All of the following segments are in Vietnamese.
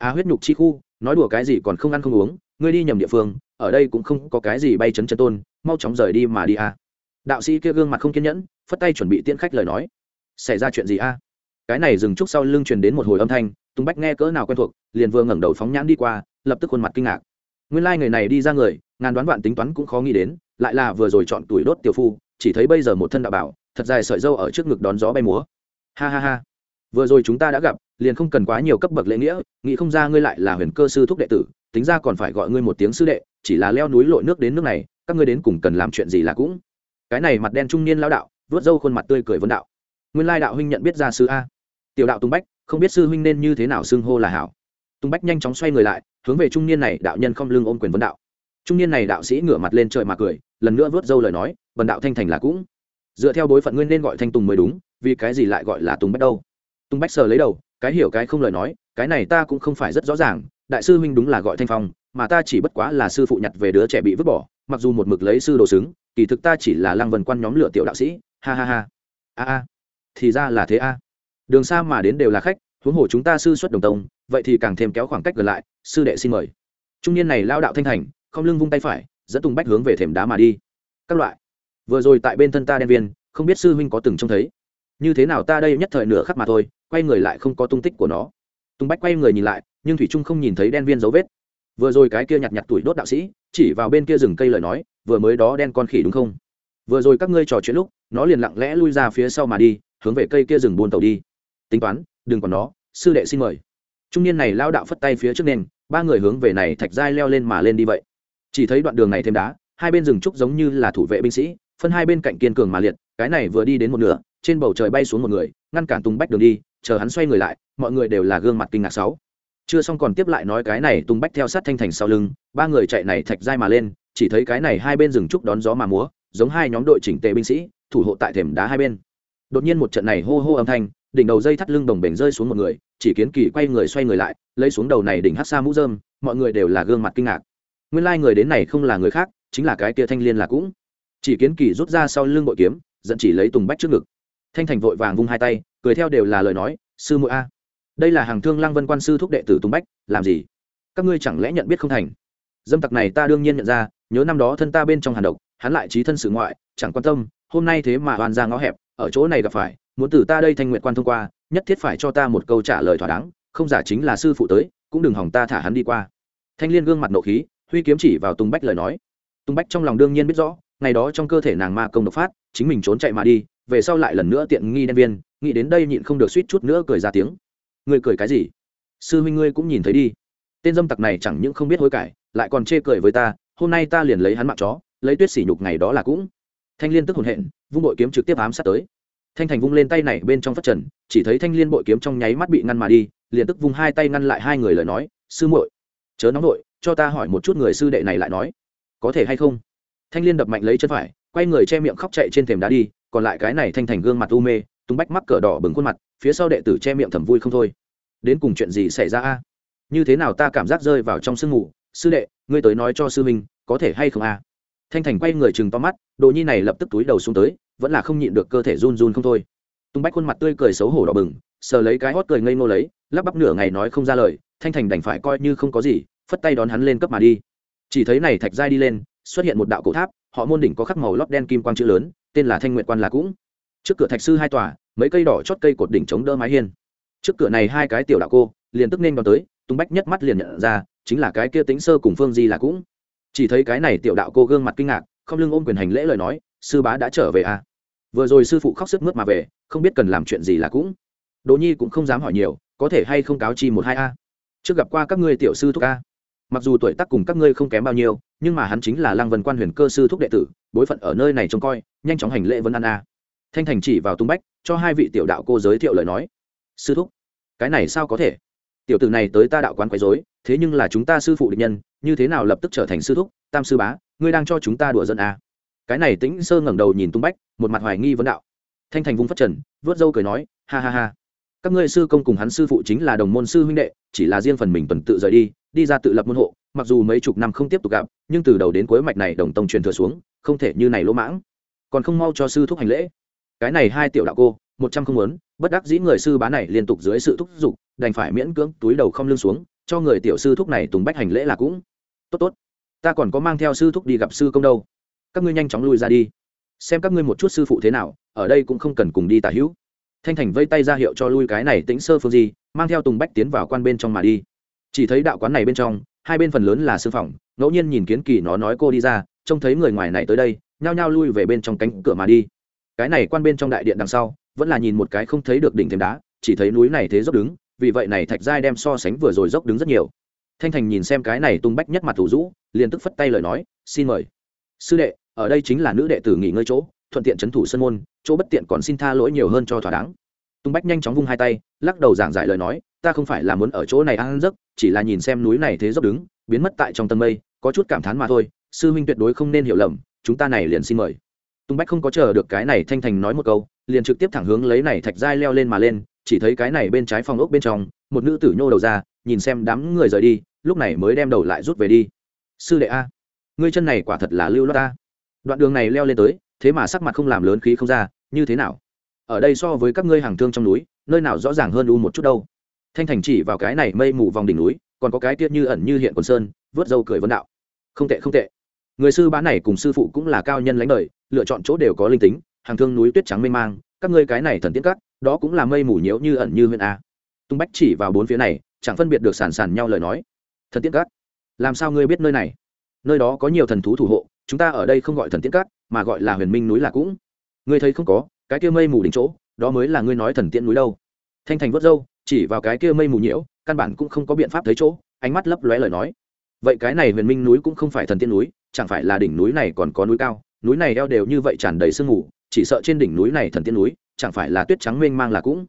a huyết nhục chi khu, nói đùa cái gì còn không ăn không uống, ngươi đi nhầm địa phương, ở đây cũng không có cái gì bay chấn chân tôn, mau chóng rời đi mà đi a đạo sĩ kia gương mặt không kiên nhẫn, phất tay chuẩn bị tiễn khách lời nói. Xảy ra chuyện gì a cái này dừng trúc sau lưng truyền đến một hồi âm thanh, tùng bách nghe cỡ nào quen thuộc, liền vừa ngẩng đầu phóng nhãn đi qua, lập tức khuôn mặt kinh ngạc. Nguyên lai、like、người này đi ra người, ngàn đoán vạn tính toán cũng khó nghĩ đến, lại là vừa rồi chọn tuổi đốt tiểu phu, chỉ thấy bây giờ một thân đạo bảo, thật dài sợi dâu ở trước ngực đón gió bay múa. Ha ha ha vừa rồi chúng ta đã gặp, liền không cần quá nhiều cấp bậc lễ nghĩa, nghĩ không ra ngươi lại là huyền cơ sư thúc đệ tử, tính ra còn phải gọi ngươi một tiếng sư đệ, chỉ là leo núi lội nước đến nước này, các ngươi đến cùng cần làm chuyện gì là cũng. Cái này mặt đen trung niên lao đạo vớt râu khuôn mặt tươi cười vấn đạo. Nguyên lai đạo huynh nhận biết ra sư a. Tiểu đạo tùng bách, không biết sư huynh nên như thế nào xưng hô là hảo. Tùng bách nhanh chóng xoay người lại, hướng về trung niên này đạo nhân không lưng ôm quyền vấn đạo. Trung niên này đạo sĩ ngửa mặt lên trời mà cười, lần nữa vớt râu lời nói vần đạo thanh thành là cũng. Dựa theo bối phận nguyên nên gọi thanh tùng mới đúng, vì cái gì lại gọi là tùng bách đâu? Tùng bách sờ lấy đầu, cái hiểu cái không lời nói, cái này ta cũng không phải rất rõ ràng, đại sư huynh đúng là gọi thanh phong, mà ta chỉ bất quá là sư phụ nhặt về đứa trẻ bị vứt bỏ, mặc dù một mực lấy sư đồ xứng, kỳ thực ta chỉ là lăng vần quan nhóm lửa tiểu đạo sĩ, ha ha ha. A a, thì ra là thế a. Đường xa mà đến đều là khách, huống hồ chúng ta sư xuất đồng tông, vậy thì càng thêm kéo khoảng cách gần lại, sư đệ xin mời. Trung niên này lao đạo thanh thành, không lưng vung tay phải, dẫn tùng bách hướng về thềm đá mà đi. Các loại. Vừa rồi tại bên thân ta đen viên, không biết sư huynh có từng trông thấy như thế nào ta đây nhất thời nửa khắc mà thôi, quay người lại không có tung tích của nó. Tùng bách quay người nhìn lại, nhưng thủy trung không nhìn thấy đen viên dấu vết. Vừa rồi cái kia nhặt nhặt tuổi đốt đạo sĩ, chỉ vào bên kia rừng cây lời nói, vừa mới đó đen con khỉ đúng không? Vừa rồi các ngươi trò chuyện lúc, nó liền lặng lẽ lui ra phía sau mà đi, hướng về cây kia rừng buôn tàu đi. Tính toán, đừng còn nó, sư đệ xin mời. Trung niên này lao đạo phất tay phía trước nền, ba người hướng về này thạch giai leo lên mà lên đi vậy. Chỉ thấy đoạn đường này thêm đá, hai bên rừng trúc giống như là thủ vệ binh sĩ, phân hai bên cạnh kiên cường mà liệt, cái này vừa đi đến một nửa trên bầu trời bay xuống một người, ngăn cản Tùng bách đường đi, chờ hắn xoay người lại, mọi người đều là gương mặt kinh ngạc sáu. Chưa xong còn tiếp lại nói cái này, Tùng bách theo sát thanh thành sau lưng, ba người chạy này thạch dai mà lên, chỉ thấy cái này hai bên rừng trúc đón gió mà múa, giống hai nhóm đội chỉnh tề binh sĩ, thủ hộ tại thềm đá hai bên. Đột nhiên một trận này hô hô âm thanh, đỉnh đầu dây thắt lưng đồng bể rơi xuống một người, chỉ kiến kỳ quay người xoay người lại, lấy xuống đầu này đỉnh hát xa mũ dơm mọi người đều là gương mặt kinh ngạc. Nguyên lai người đến này không là người khác, chính là cái kia thanh liên là cũng. Chỉ kiến kỳ rút ra sau lưng bội kiếm dẫn chỉ lấy tùng bách trước ngực thanh thành vội vàng vung hai tay, cười theo đều là lời nói, sư muội a, đây là hàng thương lăng vân quan sư thúc đệ tử tùng bách, làm gì? Các ngươi chẳng lẽ nhận biết không thành? Dâm tặc này ta đương nhiên nhận ra, nhớ năm đó thân ta bên trong hàn độc, hắn lại trí thân sự ngoại, chẳng quan tâm, hôm nay thế mà oan ra ngõ hẹp, ở chỗ này gặp phải, muốn từ ta đây thanh nguyện quan thông qua, nhất thiết phải cho ta một câu trả lời thỏa đáng, không giả chính là sư phụ tới, cũng đừng hỏng ta thả hắn đi qua. Thanh liên gương mặt nộ khí, huy kiếm chỉ vào tùng bách lời nói. Tùng bách trong lòng đương nhiên biết rõ, ngày đó trong cơ thể nàng ma công độc phát, chính mình trốn chạy mà đi về sau lại lần nữa tiện nghi đen viên, nghĩ đến đây nhịn không được suýt chút nữa cười ra tiếng. Ngươi cười cái gì? Sư huynh ngươi cũng nhìn thấy đi. Tên dâm tặc này chẳng những không biết hối cải, lại còn chê cười với ta, hôm nay ta liền lấy hắn mạng chó, lấy tuyết sỉ nhục ngày đó là cũng. Thanh liên tức hồn hện, vung bội kiếm trực tiếp ám sát tới. Thanh thành vung lên tay này bên trong phát trần, chỉ thấy thanh liên bội kiếm trong nháy mắt bị ngăn mà đi, liền tức vung hai tay ngăn lại hai người lời nói, sư muội, chớ nóng nội cho ta hỏi một chút người sư đệ này lại nói, có thể hay không? Thanh liên đập mạnh lấy chân phải, quay người che miệng khóc chạy trên thềm đá đi còn lại cái này thanh thành gương mặt u mê, tung bách mắc cờ đỏ bừng khuôn mặt, phía sau đệ tử che miệng thầm vui không thôi. Đến cùng chuyện gì xảy ra a? Như thế nào ta cảm giác rơi vào trong sương ngủ sư đệ, ngươi tới nói cho sư minh có thể hay không a? Thanh thành quay người chừng to mắt, đồ nhi này lập tức túi đầu xuống tới, vẫn là không nhịn được cơ thể run run không thôi. Tung bách khuôn mặt tươi cười xấu hổ đỏ bừng, sờ lấy cái hót cười ngây ngô lấy, lắp bắp nửa ngày nói không ra lời, thanh thành đành phải coi như không có gì, phất tay đón hắn lên cấp mà đi. Chỉ thấy này thạch giai đi lên, xuất hiện một đạo cổ tháp, họ môn đỉnh có khắc màu lót đen kim quang chữ lớn tên là thanh nguyện quan là cũng. Trước cửa thạch sư hai tòa, mấy cây đỏ chót cây cột đỉnh chống đỡ mái hiên. Trước cửa này hai cái tiểu đạo cô, liền tức nên đón tới tung bách nhất mắt liền nhận ra, chính là cái kia tính sơ cùng phương di là cũng. Chỉ thấy cái này tiểu đạo cô gương mặt kinh ngạc, không lưng ôm quyền hành lễ lời nói, sư bá đã trở về à? Vừa rồi sư phụ khóc sức mướt mà về, không biết cần làm chuyện gì là cũng. Đỗ nhi cũng không dám hỏi nhiều, có thể hay không cáo chi một hai a? Trước gặp qua các ngươi tiểu sư thúc a? Mặc dù tuổi tác cùng các ngươi không kém bao nhiêu, nhưng mà hắn chính là lăng vân quan huyền cơ sư thúc đệ tử, bối phận ở nơi này trông coi, nhanh chóng hành lễ vân an a. Thanh thành chỉ vào tung bách, cho hai vị tiểu đạo cô giới thiệu lời nói. Sư thúc, cái này sao có thể? Tiểu tử này tới ta đạo quán quấy dối thế nhưng là chúng ta sư phụ định nhân, như thế nào lập tức trở thành sư thúc? Tam sư bá, ngươi đang cho chúng ta đùa dân a. Cái này tĩnh sơ ngẩng đầu nhìn tung bách, một mặt hoài nghi vấn đạo. Thanh thành vung phát trần, vớt dâu cười nói, ha ha ha. Các ngươi sư công cùng hắn sư phụ chính là đồng môn sư huynh đệ, chỉ là riêng phần mình tuần tự rời đi đi ra tự lập môn hộ mặc dù mấy chục năm không tiếp tục gặp nhưng từ đầu đến cuối mạch này đồng tông truyền thừa xuống không thể như này lỗ mãng. Còn không mau cho sư thúc hành lễ. Cái này hai tiểu đạo cô một trăm không muốn bất đắc dĩ người sư bá này liên tục dưới sự thúc giục đành phải miễn cưỡng túi đầu không lưng xuống cho người tiểu sư thúc này tùng bách hành lễ là cũng. Tốt tốt ta còn có mang theo sư thúc đi gặp sư công đâu. Các ngươi nhanh chóng lui ra đi. Xem các ngươi một chút sư phụ thế nào ở đây cũng không cần cùng đi tả hữu. Thanh thành vây tay ra hiệu cho lui cái này tính sơ phương gì, mang theo tùng bách tiến vào quan bên trong mà đi chỉ thấy đạo quán này bên trong, hai bên phần lớn là sư phòng, ngẫu nhiên nhìn kiến kỳ nó nói cô đi ra, trông thấy người ngoài này tới đây, nhao nhao lui về bên trong cánh cửa mà đi. Cái này quan bên trong đại điện đằng sau, vẫn là nhìn một cái không thấy được đỉnh thềm đá, chỉ thấy núi này thế dốc đứng, vì vậy này thạch giai đem so sánh vừa rồi dốc đứng rất nhiều. Thanh thành nhìn xem cái này tung bách nhất mặt thủ rũ liền tức phất tay lời nói, xin mời. Sư đệ, ở đây chính là nữ đệ tử nghỉ ngơi chỗ, thuận tiện trấn thủ sân môn, chỗ bất tiện còn xin tha lỗi nhiều hơn cho thỏa đáng tung bách nhanh chóng vung hai tay, lắc đầu giảng giải lời nói, ta không phải là muốn ở chỗ này ăn giấc, chỉ là nhìn xem núi này thế dốc đứng, biến mất tại trong tầng mây, có chút cảm thán mà thôi, sư huynh tuyệt đối không nên hiểu lầm, chúng ta này liền xin mời. Tung bách không có chờ được cái này thanh thành nói một câu, liền trực tiếp thẳng hướng lấy này thạch giai leo lên mà lên, chỉ thấy cái này bên trái phòng ốc bên trong, một nữ tử nhô đầu ra, nhìn xem đám người rời đi, lúc này mới đem đầu lại rút về đi. Sư đệ a, ngươi chân này quả thật là lưu loát ta. Đoạn đường này leo lên tới, thế mà sắc mặt không làm lớn khí không ra, như thế nào? Ở đây so với các ngươi hàng thương trong núi, nơi nào rõ ràng hơn u một chút đâu. Thanh thành chỉ vào cái này mây mù vòng đỉnh núi, còn có cái tiết như ẩn như hiện quần sơn, vớt dâu cười vấn đạo. Không tệ không tệ. Người sư bá này cùng sư phụ cũng là cao nhân lãnh đời, lựa chọn chỗ đều có linh tính, hàng thương núi tuyết trắng mênh mang, các ngươi cái này thần tiết cắt đó cũng là mây mù nhiễu như ẩn như huyện a. Tung bách chỉ vào bốn phía này, chẳng phân biệt được sàn sàn nhau lời nói. Thần tiết cắt làm sao ngươi biết nơi này? Nơi đó có nhiều thần thú thủ hộ, chúng ta ở đây không gọi thần tiết cắt mà gọi là huyền minh núi là cũng. Ngươi thấy không có cái kia mây mù đỉnh chỗ, đó mới là ngươi nói thần tiễn núi đâu. Thanh thành vớt râu, chỉ vào cái kia mây mù nhiễu, căn bản cũng không có biện pháp thấy chỗ, ánh mắt lấp lóe lời nói. Vậy cái này huyền minh núi cũng không phải thần tiên núi, chẳng phải là đỉnh núi này còn có núi cao, núi này eo đều như vậy tràn đầy sương mù, chỉ sợ trên đỉnh núi này thần tiên núi, chẳng phải là tuyết trắng mênh mang là cũng.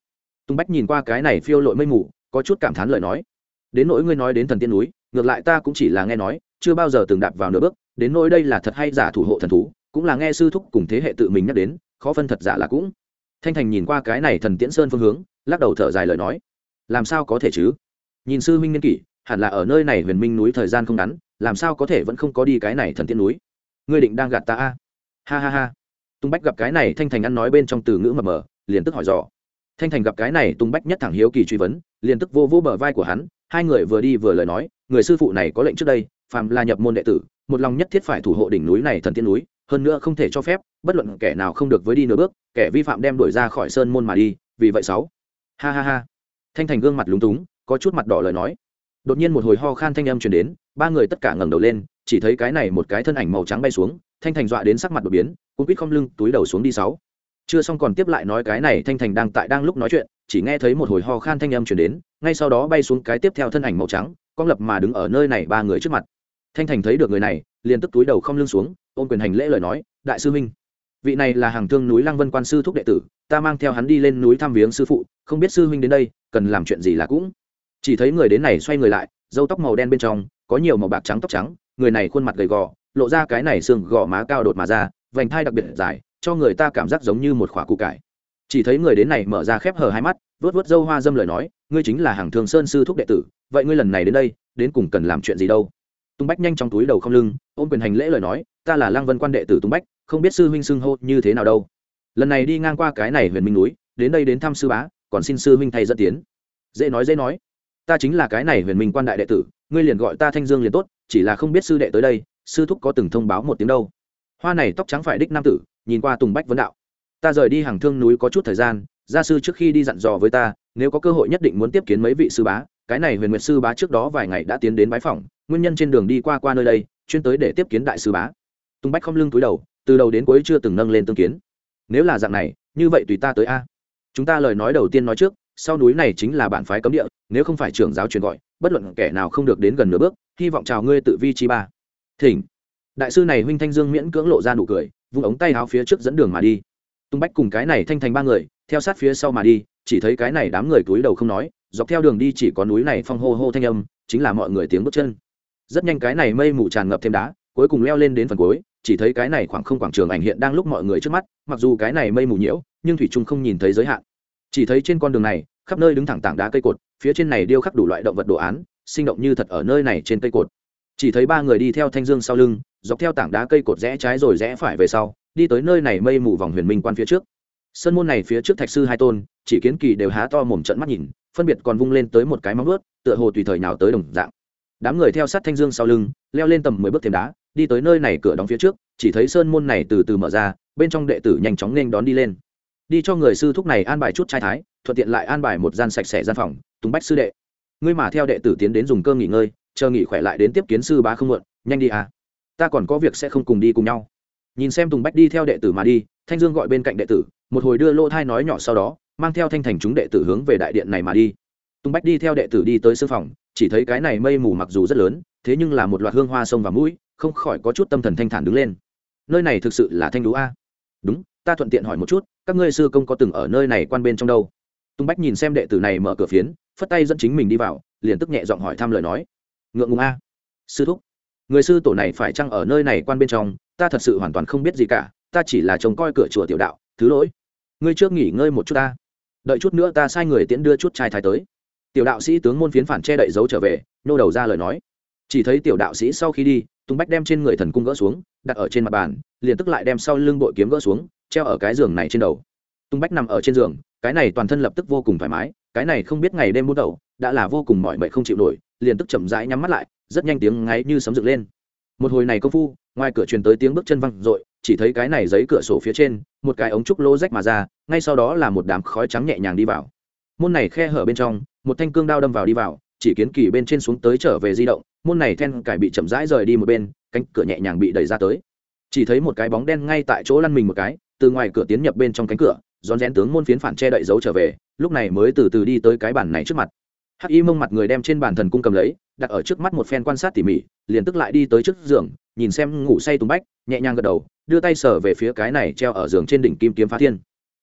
Tung bách nhìn qua cái này phiêu lội mây mù, có chút cảm thán lời nói. Đến nỗi ngươi nói đến thần tiên núi, ngược lại ta cũng chỉ là nghe nói, chưa bao giờ từng đạp vào nửa bước, đến nỗi đây là thật hay giả thủ hộ thần thú, cũng là nghe sư thúc cùng thế hệ tự mình nhắc đến khó phân thật giả là cũng. Thanh thành nhìn qua cái này thần tiễn sơn phương hướng, lắc đầu thở dài lời nói. Làm sao có thể chứ? Nhìn sư minh niên kỷ, hẳn là ở nơi này huyền minh núi thời gian không ngắn, làm sao có thể vẫn không có đi cái này thần tiên núi? Ngươi định đang gạt ta a ha ha ha. Tung bách gặp cái này, thanh thành ăn nói bên trong từ ngữ mờ mờ, liền tức hỏi dò. Thanh thành gặp cái này, tung bách nhất thẳng hiếu kỳ truy vấn, liền tức vô vô bờ vai của hắn, hai người vừa đi vừa lời nói, người sư phụ này có lệnh trước đây, phàm là nhập môn đệ tử, một lòng nhất thiết phải thủ hộ đỉnh núi này thần tiên núi hơn nữa không thể cho phép, bất luận kẻ nào không được với đi nửa bước, kẻ vi phạm đem đuổi ra khỏi sơn môn mà đi, vì vậy sáu. Ha ha ha. Thanh thành gương mặt lúng túng, có chút mặt đỏ lời nói. Đột nhiên một hồi ho khan thanh âm truyền đến, ba người tất cả ngẩng đầu lên, chỉ thấy cái này một cái thân ảnh màu trắng bay xuống, thanh thành dọa đến sắc mặt đột biến cũng quýt không lưng, túi đầu xuống đi sáu. Chưa xong còn tiếp lại nói cái này thanh thành đang tại đang lúc nói chuyện, chỉ nghe thấy một hồi ho khan thanh âm truyền đến, ngay sau đó bay xuống cái tiếp theo thân ảnh màu trắng con lập mà đứng ở nơi này ba người trước mặt. Thanh thành thấy được người này, liền tức túi đầu không lưng xuống ôm quyền hành lễ lời nói, đại sư huynh, vị này là hàng thương núi lăng vân quan sư thúc đệ tử, ta mang theo hắn đi lên núi thăm viếng sư phụ, không biết sư huynh đến đây, cần làm chuyện gì là cũng. Chỉ thấy người đến này xoay người lại dâu tóc màu đen bên trong, có nhiều màu bạc trắng tóc trắng, người này khuôn mặt gầy gò, lộ ra cái này xương gò má cao đột mà ra, vành thai đặc biệt dài, cho người ta cảm giác giống như một khỏa củ cải. Chỉ thấy người đến này mở ra khép hờ hai mắt vớt vớt dâu hoa dâm lời nói, ngươi chính là hàng thường sơn sư thúc đệ tử, vậy ngươi lần này đến đây, đến cùng cần làm chuyện gì đâu? Tung bách nhanh trong túi đầu không lưng, ôm quyền hành lễ lời nói ta là lăng vân quan đệ tử tung bách, không biết sư huynh xưng hô như thế nào đâu. Lần này đi ngang qua cái này huyền minh núi, đến đây đến thăm sư bá, còn xin sư huynh thay dẫn tiến. Dễ nói dễ nói. Ta chính là cái này huyền minh quan đại đệ tử, ngươi liền gọi ta thanh dương liền tốt, chỉ là không biết sư đệ tới đây, sư thúc có từng thông báo một tiếng đâu. Hoa này tóc trắng phải đích nam tử, nhìn qua tùng bách vấn đạo. Ta rời đi hàng thương núi có chút thời gian, gia sư trước khi đi dặn dò với ta, nếu có cơ hội nhất định muốn tiếp kiến mấy vị sư bá, cái này huyền nguyệt sư bá trước đó vài ngày đã tiến đến bái phỏng, nguyên nhân trên đường đi qua qua nơi đây, chuyên tới để tiếp kiến đại sư bá tùng bách không lưng túi đầu, từ đầu đến cuối chưa từng nâng lên tương kiến. Nếu là dạng này, như vậy tùy ta tới a. Chúng ta lời nói đầu tiên nói trước, sau núi này chính là bản phái cấm địa, nếu không phải trưởng giáo truyền gọi, bất luận kẻ nào không được đến gần nửa bước, hy vọng chào ngươi tự vi chi ba. Thỉnh. Đại sư này huynh thanh dương miễn cưỡng lộ ra nụ cười, vung ống tay áo phía trước dẫn đường mà đi. Tung bách cùng cái này thanh thành ba người, theo sát phía sau mà đi, chỉ thấy cái này đám người túi đầu không nói, dọc theo đường đi chỉ có núi này phong hô hô thanh âm, chính là mọi người tiếng bước chân. Rất nhanh cái này mây mù tràn ngập thêm đá cuối cùng leo lên đến phần cuối, chỉ thấy cái này khoảng không quảng trường ảnh hiện đang lúc mọi người trước mắt, mặc dù cái này mây mù nhiễu, nhưng thủy trung không nhìn thấy giới hạn. Chỉ thấy trên con đường này, khắp nơi đứng thẳng tảng đá cây cột, phía trên này điêu khắc đủ loại động vật đồ án, sinh động như thật ở nơi này trên cây cột. Chỉ thấy ba người đi theo thanh dương sau lưng, dọc theo tảng đá cây cột rẽ trái rồi rẽ phải về sau, đi tới nơi này mây mù vòng huyền minh quan phía trước. Sân môn này phía trước thạch sư hai tôn, chỉ kiến kỳ đều há to mồm trận mắt nhìn, phân biệt còn vung lên tới một cái móng ướt tựa hồ tùy thời nào tới đồng dạng. Đám người theo sát thanh dương sau lưng, leo lên tầm mười bước thềm đá đi tới nơi này cửa đóng phía trước, chỉ thấy sơn môn này từ từ mở ra, bên trong đệ tử nhanh chóng nên đón đi lên. Đi cho người sư thúc này an bài chút trai thái, thuận tiện lại an bài một gian sạch sẽ gian phòng, tùng bách sư đệ. Ngươi mà theo đệ tử tiến đến dùng cơm nghỉ ngơi, chờ nghỉ khỏe lại đến tiếp kiến sư bá không muộn, nhanh đi à. Ta còn có việc sẽ không cùng đi cùng nhau. Nhìn xem tùng bách đi theo đệ tử mà đi, thanh dương gọi bên cạnh đệ tử, một hồi đưa lô thai nói nhỏ sau đó, mang theo thanh thành chúng đệ tử hướng về đại điện này mà đi. Tùng bách đi theo đệ tử đi tới sư phòng, chỉ thấy cái này mây mù mặc dù rất lớn, thế nhưng là một loạt hương hoa sông và mũi không khỏi có chút tâm thần thanh thản đứng lên. Nơi này thực sự là thanh đú a. Đúng, ta thuận tiện hỏi một chút, các ngươi sư công có từng ở nơi này quan bên trong đâu? Tung bách nhìn xem đệ tử này mở cửa phiến, phất tay dẫn chính mình đi vào, liền tức nhẹ giọng hỏi thăm lời nói. Ngượng ngùng a. Sư thúc, người sư tổ này phải chăng ở nơi này quan bên trong? Ta thật sự hoàn toàn không biết gì cả, ta chỉ là trông coi cửa chùa tiểu đạo, thứ lỗi. Ngươi trước nghỉ ngơi một chút ta. Đợi chút nữa ta sai người tiễn đưa chút trai thái tới. Tiểu đạo sĩ tướng môn phiến phản che đậy dấu trở về, nhô đầu ra lời nói. Chỉ thấy tiểu đạo sĩ sau khi đi tùng bách đem trên người thần cung gỡ xuống, đặt ở trên mặt bàn, liền tức lại đem sau lưng bội kiếm gỡ xuống, treo ở cái giường này trên đầu. Tùng bách nằm ở trên giường, cái này toàn thân lập tức vô cùng thoải mái, cái này không biết ngày đêm buôn đầu, đã là vô cùng mỏi mệt không chịu nổi, liền tức chậm rãi nhắm mắt lại, rất nhanh tiếng ngáy như sấm dựng lên. Một hồi này công phu, ngoài cửa truyền tới tiếng bước chân văng r ộ i chỉ thấy cái này giấy cửa sổ phía trên, một cái ống trúc lỗ rách mà ra, ngay sau đó là một đám khói trắng nhẹ nhàng đi vào. Môn này khe hở bên trong, một thanh cương đao đâm vào đi vào chỉ kiến kỳ bên trên xuống tới trở về di động, môn này then cải bị chậm rãi rời đi một bên, cánh cửa nhẹ nhàng bị đẩy ra tới. Chỉ thấy một cái bóng đen ngay tại chỗ lăn mình một cái, từ ngoài cửa tiến nhập bên trong cánh cửa, rón rén tướng môn phiến phản che đậy dấu trở về, lúc này mới từ từ đi tới cái bàn này trước mặt. Hắc y mông mặt người đem trên bàn thần cung cầm lấy, đặt ở trước mắt một phen quan sát tỉ mỉ, liền tức lại đi tới trước giường, nhìn xem ngủ say tùng bách, nhẹ nhàng gật đầu, đưa tay sờ về phía cái này treo ở giường trên đỉnh kim kiếm phá thiên.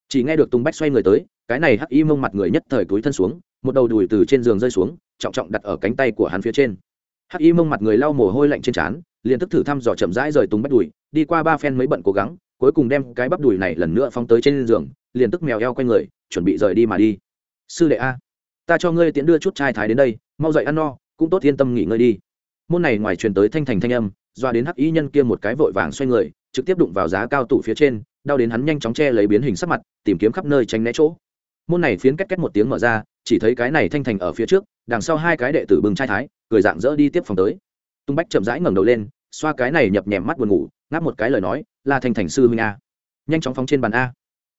Chỉ nghe được tùng bách xoay người tới, cái này hắc y mông mặt người nhất thời túi thân xuống, một đầu đùi từ trên giường rơi xuống trọng trọng đặt ở cánh tay của hắn phía trên. Hắc y mông mặt người lau mồ hôi lạnh trên trán, liền tức thử thăm dò chậm rãi rời túng bắp đùi, đi qua ba phen mấy bận cố gắng, cuối cùng đem cái bắp đùi này lần nữa phóng tới trên giường, liền tức mèo eo quanh người, chuẩn bị rời đi mà đi. Sư đệ a, ta cho ngươi tiễn đưa chút trai thái đến đây, mau dậy ăn no, cũng tốt yên tâm nghỉ ngơi đi. Môn này ngoài truyền tới thanh thành thanh âm, doa đến hắc y nhân kia một cái vội vàng xoay người, trực tiếp đụng vào giá cao tủ phía trên, đau đến hắn nhanh chóng che lấy biến hình sắc mặt, tìm kiếm khắp nơi tránh né chỗ. Môn này phiến két két một tiếng mở ra chỉ thấy cái này thanh thành ở phía trước, đằng sau hai cái đệ tử bừng trai thái, cười dạng dỡ đi tiếp phòng tới. Tung bách chậm rãi ngẩng đầu lên, xoa cái này nhập nhèm mắt buồn ngủ, ngáp một cái lời nói, là thanh thành sư huynh a. Nhanh chóng phóng trên bàn a.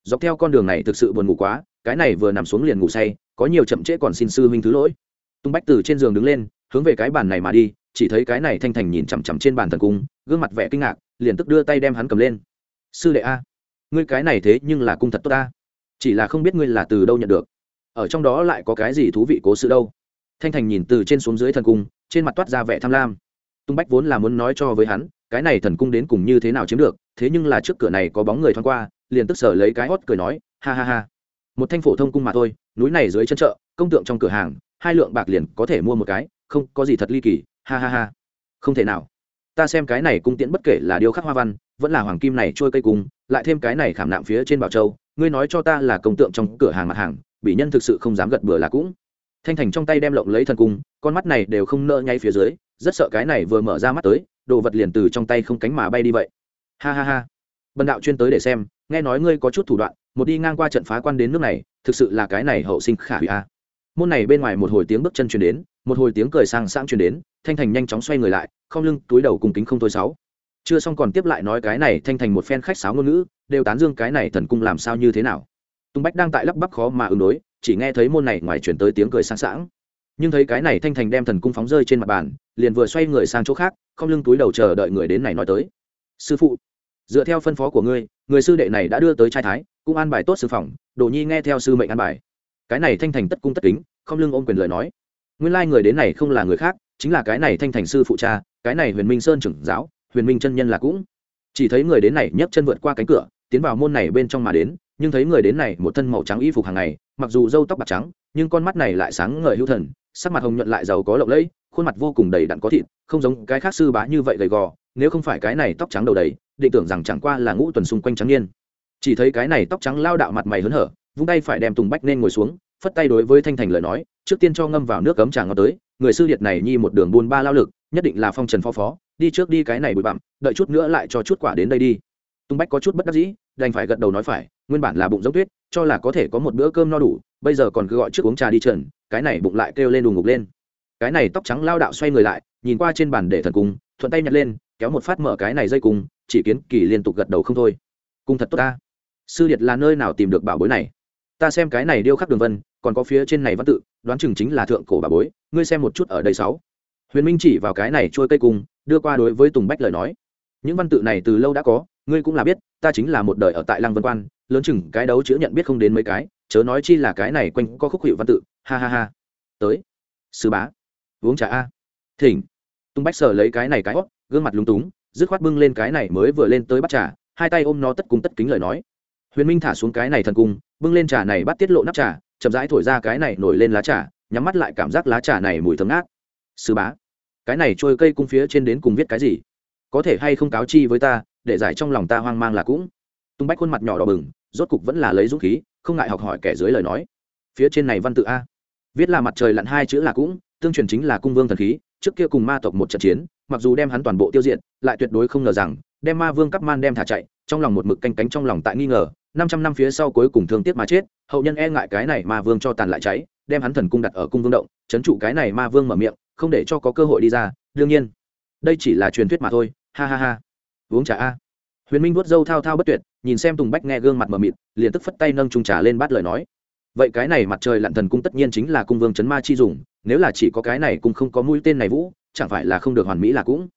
Dọc theo con đường này thực sự buồn ngủ quá, cái này vừa nằm xuống liền ngủ say, có nhiều chậm trễ còn xin sư huynh thứ lỗi. Tung bách từ trên giường đứng lên, hướng về cái bàn này mà đi, chỉ thấy cái này thanh thành nhìn chằm chằm trên bàn thần cung, gương mặt vẻ kinh ngạc, liền tức đưa tay đem hắn cầm lên. Sư đệ a, ngươi cái này thế nhưng là cung thật tốt ta chỉ là không biết ngươi là từ đâu nhận được ở trong đó lại có cái gì thú vị cố sự đâu? Thanh thành nhìn từ trên xuống dưới thần cung, trên mặt toát ra vẻ tham lam. Tung bách vốn là muốn nói cho với hắn, cái này thần cung đến cùng như thế nào chiếm được, thế nhưng là trước cửa này có bóng người thoáng qua, liền tức sở lấy cái hót cười nói, ha ha ha. Một thanh phổ thông cung mà thôi, núi này dưới chân chợ, công tượng trong cửa hàng, hai lượng bạc liền có thể mua một cái, không, có gì thật ly kỳ, ha ha ha. Không thể nào. Ta xem cái này cung tiễn bất kể là điêu khắc hoa văn, vẫn là hoàng kim này trôi cây cung, lại thêm cái này khảm nạm phía trên bảo châu, ngươi nói cho ta là công tượng trong cửa hàng mặt hàng bị nhân thực sự không dám gật bừa là cũng. Thanh thành trong tay đem lộng lấy thần cung, con mắt này đều không nỡ ngay phía dưới, rất sợ cái này vừa mở ra mắt tới, đồ vật liền từ trong tay không cánh mà bay đi vậy. Ha ha ha. Bần đạo chuyên tới để xem, nghe nói ngươi có chút thủ đoạn, một đi ngang qua trận phá quan đến nước này, thực sự là cái này hậu sinh khả hủy a. Môn này bên ngoài một hồi tiếng bước chân truyền đến, một hồi tiếng cười sang sang truyền đến, thanh thành nhanh chóng xoay người lại, không lưng, túi đầu cùng kính không thôi sáu. Chưa xong còn tiếp lại nói cái này thanh thành một phen khách sáo ngôn ngữ, đều tán dương cái này thần cung làm sao như thế nào tung bách đang tại lắp bắp khó mà ứng đối, chỉ nghe thấy môn này ngoài chuyển tới tiếng cười sáng sảng. Nhưng thấy cái này thanh thành đem thần cung phóng rơi trên mặt bàn, liền vừa xoay người sang chỗ khác, không lưng túi đầu chờ đợi người đến này nói tới. Sư phụ, dựa theo phân phó của ngươi, người sư đệ này đã đưa tới trai thái, cũng an bài tốt sư phòng, đồ nhi nghe theo sư mệnh an bài. Cái này thanh thành tất cung tất kính, không lưng ôm quyền lời nói. Nguyên lai người đến này không là người khác, chính là cái này thanh thành sư phụ cha, cái này huyền minh sơn trưởng giáo, huyền minh chân nhân là cũng. Chỉ thấy người đến này nhấc chân vượt qua cánh cửa, tiến vào môn này bên trong mà đến nhưng thấy người đến này một thân màu trắng y phục hàng ngày, mặc dù râu tóc bạc trắng, nhưng con mắt này lại sáng ngời hữu thần, sắc mặt hồng nhuận lại giàu có lộng lẫy, khuôn mặt vô cùng đầy đặn có thịt, không giống cái khác sư bá như vậy gầy gò, nếu không phải cái này tóc trắng đầu đầy, định tưởng rằng chẳng qua là ngũ tuần xung quanh trắng niên. Chỉ thấy cái này tóc trắng lao đạo mặt mày hớn hở, vung tay phải đem tùng bách nên ngồi xuống, phất tay đối với thanh thành lời nói, trước tiên cho ngâm vào nước cấm trà ngon tới, người sư điệt này nhi một đường buôn ba lao lực, nhất định là phong trần phó phó, đi trước đi cái này bụi bặm, đợi chút nữa lại cho chút quả đến đây đi. Tung bách có chút bất đắc dĩ, đành phải gật đầu nói phải nguyên bản là bụng giống tuyết, cho là có thể có một bữa cơm no đủ, bây giờ còn cứ gọi trước uống trà đi trần, cái này bụng lại kêu lên đùng ngục lên. Cái này tóc trắng lao đạo xoay người lại, nhìn qua trên bàn để thần cung, thuận tay nhặt lên, kéo một phát mở cái này dây cung, chỉ kiến kỳ liên tục gật đầu không thôi. Cung thật tốt ta. Sư điệt là nơi nào tìm được bảo bối này? Ta xem cái này điêu khắc đường vân, còn có phía trên này văn tự, đoán chừng chính là thượng cổ bà bối, ngươi xem một chút ở đây sáu. Huyền minh chỉ vào cái này trôi cây cung, đưa qua đối với tùng bách lời nói. Những văn tự này từ lâu đã có, ngươi cũng là biết, ta chính là một đời ở tại lăng vân quan lớn chừng cái đấu chữ nhận biết không đến mấy cái, chớ nói chi là cái này quanh có khúc hiệu văn tự, ha ha ha. Tới. Sư bá. Uống trà a. Thỉnh. Tung bách sờ lấy cái này cái hót gương mặt lúng túng, dứt khoát bưng lên cái này mới vừa lên tới bắt trà, hai tay ôm nó tất cung tất kính lời nói. Huyền minh thả xuống cái này thần cung, bưng lên trà này bắt tiết lộ nắp trà, chậm rãi thổi ra cái này nổi lên lá trà, nhắm mắt lại cảm giác lá trà này mùi thơm ngát. Sư bá. Cái này trôi cây cung phía trên đến cùng viết cái gì? Có thể hay không cáo chi với ta, để giải trong lòng ta hoang mang là cũng. Tung bách khuôn mặt nhỏ đỏ bừng rốt cục vẫn là lấy dũng khí, không ngại học hỏi kẻ dưới lời nói. Phía trên này văn tự a. Viết là mặt trời lặn hai chữ là cũng, tương truyền chính là cung vương thần khí, trước kia cùng ma tộc một trận chiến, mặc dù đem hắn toàn bộ tiêu diệt, lại tuyệt đối không ngờ rằng, đem ma vương cắp man đem thả chạy, trong lòng một mực canh cánh trong lòng tại nghi ngờ, năm trăm năm phía sau cuối cùng thương tiếc mà chết, hậu nhân e ngại cái này ma vương cho tàn lại cháy, đem hắn thần cung đặt ở cung vương động trấn trụ cái này ma vương mở miệng, không để cho có cơ hội đi ra, đương nhiên. Đây chỉ là truyền thuyết mà thôi, ha ha ha. Uống trà a. Huyền minh vuốt râu thao thao bất tuyệt nhìn xem tùng bách nghe gương mặt mờ mịt, liền tức phất tay nâng trung trà lên bát lời nói. Vậy cái này mặt trời lặn thần cung tất nhiên chính là cung vương chấn ma chi dùng, nếu là chỉ có cái này cũng không có mũi tên này vũ, chẳng phải là không được hoàn mỹ là cũng.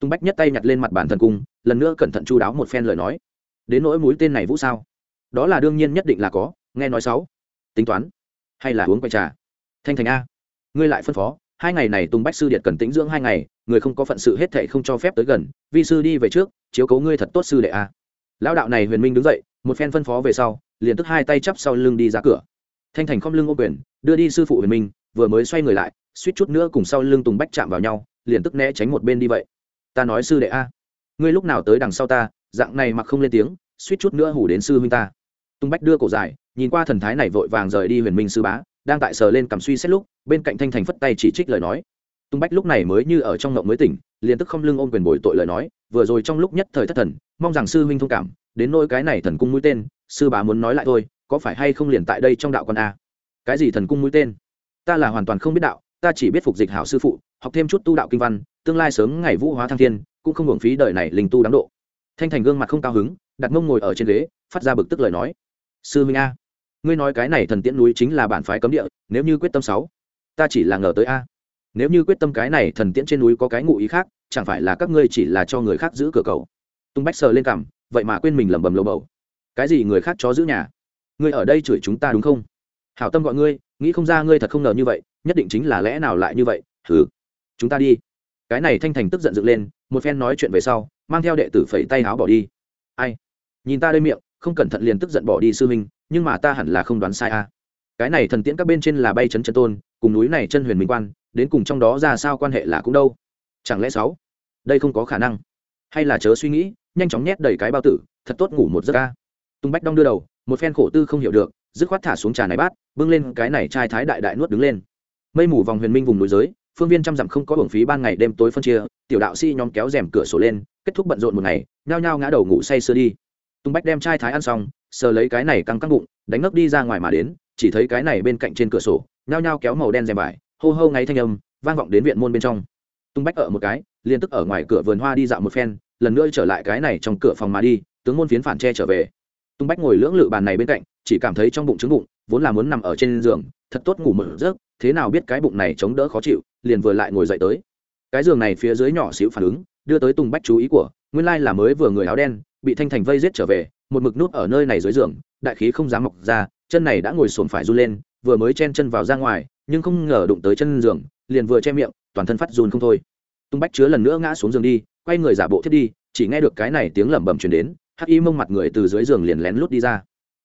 Tung bách nhất tay nhặt lên mặt bản thần cung, lần nữa cẩn thận chu đáo một phen lời nói. Đến nỗi mũi tên này vũ sao? Đó là đương nhiên nhất định là có, nghe nói sáu. Tính toán. Hay là uống quay trà? Thanh thành a. Ngươi lại phân phó, hai ngày này tung bách sư điện cần tĩnh dưỡng hai ngày, người không có phận sự hết thệ không cho phép tới gần, vi sư đi về trước, chiếu cấu ngươi thật tốt sư đệ a lão đạo này huyền minh đứng dậy, một phen phân phó về sau, liền tức hai tay chắp sau lưng đi ra cửa. Thanh thành không lưng ô quyền, đưa đi sư phụ huyền minh, vừa mới xoay người lại, suýt chút nữa cùng sau lưng tùng bách chạm vào nhau, liền tức né tránh một bên đi vậy. Ta nói sư đệ a, ngươi lúc nào tới đằng sau ta, dạng này mặc không lên tiếng, suýt chút nữa hủ đến sư huynh ta. Tùng bách đưa cổ dài, nhìn qua thần thái này vội vàng rời đi huyền minh sư bá, đang tại sờ lên cầm suy xét lúc, bên cạnh thanh thành phất tay chỉ trích lời nói tung bách lúc này mới như ở trong ngộng mới tỉnh, liền tức không lưng ôm quyền bồi tội lời nói, vừa rồi trong lúc nhất thời thất thần, mong rằng sư huynh thông cảm, đến nỗi cái này thần cung mũi tên, sư bá muốn nói lại thôi, có phải hay không liền tại đây trong đạo con a? Cái gì thần cung mũi tên? Ta là hoàn toàn không biết đạo, ta chỉ biết phục dịch hảo sư phụ, học thêm chút tu đạo kinh văn, tương lai sớm ngày vũ hóa thăng thiên, cũng không hưởng phí đời này linh tu đáng độ. Thanh thành gương mặt không cao hứng, đặt mông ngồi ở trên ghế, phát ra bực tức lời nói. Sư minh a, ngươi nói cái này thần tiễn núi chính là bản phái cấm địa, nếu như quyết tâm sáu, ta chỉ là ngờ tới a nếu như quyết tâm cái này thần tiễn trên núi có cái ngụ ý khác, chẳng phải là các ngươi chỉ là cho người khác giữ cửa cầu? Tung bách sờ lên cằm, vậy mà quên mình lẩm bẩm lầu bầu. Cái gì người khác chó giữ nhà? Ngươi ở đây chửi chúng ta đúng không? Hảo tâm gọi ngươi, nghĩ không ra ngươi thật không ngờ như vậy, nhất định chính là lẽ nào lại như vậy? Thử chúng ta đi. Cái này thanh thành tức giận dựng lên, một phen nói chuyện về sau, mang theo đệ tử phẩy tay áo bỏ đi. Ai? Nhìn ta đây miệng, không cẩn thận liền tức giận bỏ đi sư minh nhưng mà ta hẳn là không đoán sai a à. cái này thần tiễn các bên trên là bay chấn chân tôn, cùng núi này chân huyền minh quan đến cùng trong đó ra sao quan hệ là cũng đâu? Chẳng lẽ sáu? Đây không có khả năng. Hay là chớ suy nghĩ, nhanh chóng nhét đầy cái bao tử, thật tốt ngủ một giấc ca. Tung bách đong đưa đầu, một phen khổ tư không hiểu được, dứt khoát thả xuống trà này bát, bưng lên cái này trai thái đại đại nuốt đứng lên. Mây mù vòng huyền minh vùng núi giới, phương viên trăm dặm không có hưởng phí ban ngày đêm tối phân chia, tiểu đạo sĩ nhóm kéo rèm cửa sổ lên, kết thúc bận rộn một ngày, nhao nhao ngã đầu ngủ say sưa đi. Tung bách đem trai thái ăn xong, sờ lấy cái này căng căng bụng, đánh ngất đi ra ngoài mà đến, chỉ thấy cái này bên cạnh trên cửa sổ, nhao nhao kéo màu đen rèm vải hô hô ngáy thanh âm, vang vọng đến viện môn bên trong. Tung bách ở một cái, liền tức ở ngoài cửa vườn hoa đi dạo một phen, lần nữa trở lại cái này trong cửa phòng mà đi, tướng môn phiến phản tre trở về. Tung bách ngồi lưỡng lự bàn này bên cạnh, chỉ cảm thấy trong bụng trứng bụng, vốn là muốn nằm ở trên giường, thật tốt ngủ mở giấc, thế nào biết cái bụng này chống đỡ khó chịu, liền vừa lại ngồi dậy tới. Cái giường này phía dưới nhỏ xíu phản ứng, đưa tới tùng bách chú ý của, nguyên lai là mới vừa người áo đen, bị thanh thành vây giết trở về, một mực nút ở nơi này dưới giường, đại khí không dám mọc ra, chân này đã ngồi sồn phải run lên, vừa mới chen chân vào ra ngoài nhưng không ngờ đụng tới chân giường, liền vừa che miệng, toàn thân phát run không thôi. Tung bách chứa lần nữa ngã xuống giường đi, quay người giả bộ thiết đi, chỉ nghe được cái này tiếng lẩm bẩm truyền đến, hắc y mông mặt người từ dưới giường liền lén lút đi ra.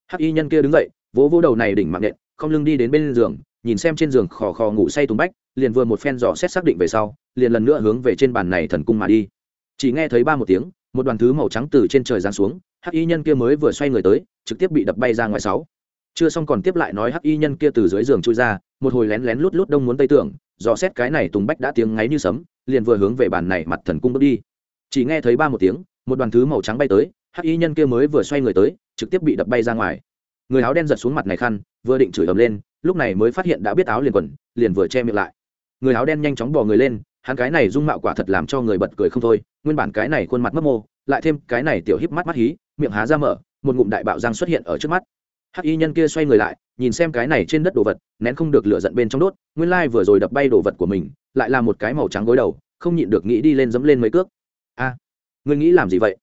Hắc y nhân kia đứng dậy, vỗ vỗ đầu này đỉnh mạng nện không lưng đi đến bên giường, nhìn xem trên giường khò khò ngủ say tùng bách, liền vừa một phen dò xét xác định về sau, liền lần nữa hướng về trên bàn này thần cung mà đi. Chỉ nghe thấy ba một tiếng, một đoàn thứ màu trắng từ trên trời giáng xuống, hắc y nhân kia mới vừa xoay người tới, trực tiếp bị đập bay ra ngoài sáu chưa xong còn tiếp lại nói hắc y nhân kia từ dưới giường chui ra, một hồi lén lén lút lút đông muốn tây tưởng, dò xét cái này tùng bách đã tiếng ngáy như sấm, liền vừa hướng về bàn này mặt thần cung bước đi. Chỉ nghe thấy ba một tiếng, một đoàn thứ màu trắng bay tới, hắc y nhân kia mới vừa xoay người tới, trực tiếp bị đập bay ra ngoài. Người áo đen giật xuống mặt này khăn, vừa định chửi ầm lên, lúc này mới phát hiện đã biết áo liền quần, liền vừa che miệng lại. Người áo đen nhanh chóng bỏ người lên, hắn cái này dung mạo quả thật làm cho người bật cười không thôi, nguyên bản cái này khuôn mặt mất mô, lại thêm cái này tiểu híp mắt mắt hí, miệng há ra mở, một ngụm đại bạo răng xuất hiện ở trước mắt hắc y nhân kia xoay người lại, nhìn xem cái này trên đất đồ vật, nén không được lửa giận bên trong đốt, nguyên lai vừa rồi đập bay đồ vật của mình, lại là một cái màu trắng gối đầu, không nhịn được nghĩ đi lên dẫm lên mấy cước. A, ngươi nghĩ làm gì vậy?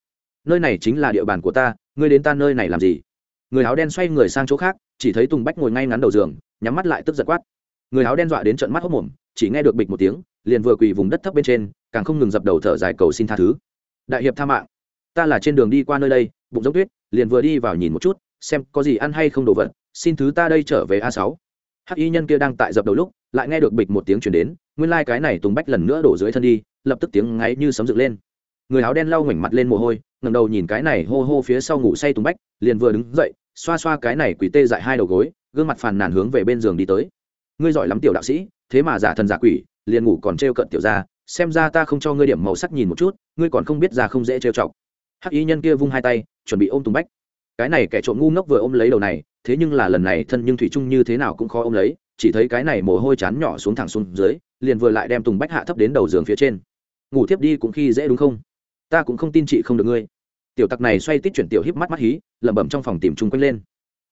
Nơi này chính là địa bàn của ta, ngươi đến ta nơi này làm gì? Người áo đen xoay người sang chỗ khác, chỉ thấy tùng bách ngồi ngay ngắn đầu giường, nhắm mắt lại tức giật quát. Người áo đen dọa đến trận mắt hốc mồm, chỉ nghe được bịch một tiếng, liền vừa quỳ vùng đất thấp bên trên, càng không ngừng dập đầu thở dài cầu xin tha thứ. Đại hiệp tha mạng. Ta là trên đường đi qua nơi đây, bụng giống tuyết, liền vừa đi vào nhìn một chút xem có gì ăn hay không đồ vật, xin thứ ta đây trở về a sáu. Hắc y nhân kia đang tại dập đầu lúc, lại nghe được bịch một tiếng chuyển đến, nguyên lai、like、cái này tùng bách lần nữa đổ dưới thân đi, lập tức tiếng ngáy như sấm dựng lên. Người áo đen lau ngoảnh mặt lên mồ hôi ngầm đầu nhìn cái này hô hô phía sau ngủ say tùng bách, liền vừa đứng dậy, xoa xoa cái này quỷ tê dại hai đầu gối, gương mặt phàn nàn hướng về bên giường đi tới. Ngươi giỏi lắm tiểu đạo sĩ, thế mà giả thần giả quỷ, liền ngủ còn trêu cận tiểu ra xem ra ta không cho ngươi điểm màu sắc nhìn một chút, ngươi còn không biết ra không dễ trêu chọc. Hắc y nhân kia vung hai tay, chuẩn bị ôm tùng bách cái này kẻ trộm ngu ngốc vừa ôm lấy đầu này, thế nhưng là lần này thân nhưng thủy trung như thế nào cũng khó ôm lấy, chỉ thấy cái này mồ hôi chán nhỏ xuống thẳng xuống dưới, liền vừa lại đem tùng bách hạ thấp đến đầu giường phía trên. Ngủ thiếp đi cũng khi dễ đúng không? Ta cũng không tin chị không được ngươi. Tiểu tặc này xoay tít chuyển tiểu híp mắt mắt hí, lẩm bẩm trong phòng tìm chung quanh lên.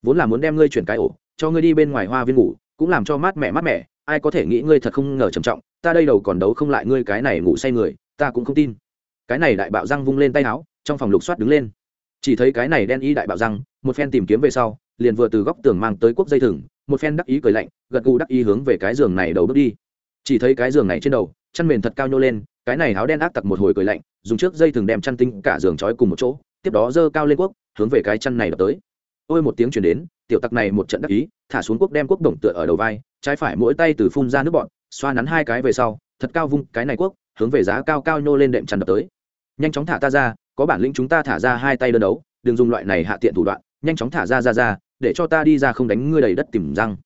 Vốn là muốn đem ngươi chuyển cái ổ, cho ngươi đi bên ngoài hoa viên ngủ, cũng làm cho mát mẻ mát mẻ, ai có thể nghĩ ngươi thật không ngờ trầm trọng, ta đây đầu còn đấu không lại ngươi cái này ngủ say người, ta cũng không tin. Cái này đại bạo răng vung lên tay áo, trong phòng lục soát đứng lên chỉ thấy cái này đen y đại bạo răng, một phen tìm kiếm về sau, liền vừa từ góc tường mang tới quốc dây thừng, một phen đắc ý cười lạnh, gật gù đắc ý hướng về cái giường này đầu bước đi. Chỉ thấy cái giường này trên đầu chăn mền thật cao nhô lên, cái này áo đen ác tặc một hồi cười lạnh, dùng trước dây thừng đem chăn tinh cả giường trói cùng một chỗ, tiếp đó dơ cao lên quốc hướng về cái chăn này đập tới. Ôi một tiếng chuyển đến, tiểu tặc này một trận đắc ý, thả xuống quốc đem quốc đồng tựa ở đầu vai, trái phải mỗi tay từ phun ra nước bọn xoa nắn hai cái về sau, thật cao vung cái này quốc hướng về giá cao cao nhô lên đệm chăn đập tới. Nhanh chóng thả ta ra có bản lĩnh chúng ta thả ra hai tay đơn đấu, đừng dùng loại này hạ tiện thủ đoạn, nhanh chóng thả ra ra ra, để cho ta đi ra không đánh ngươi đầy đất tìm răng.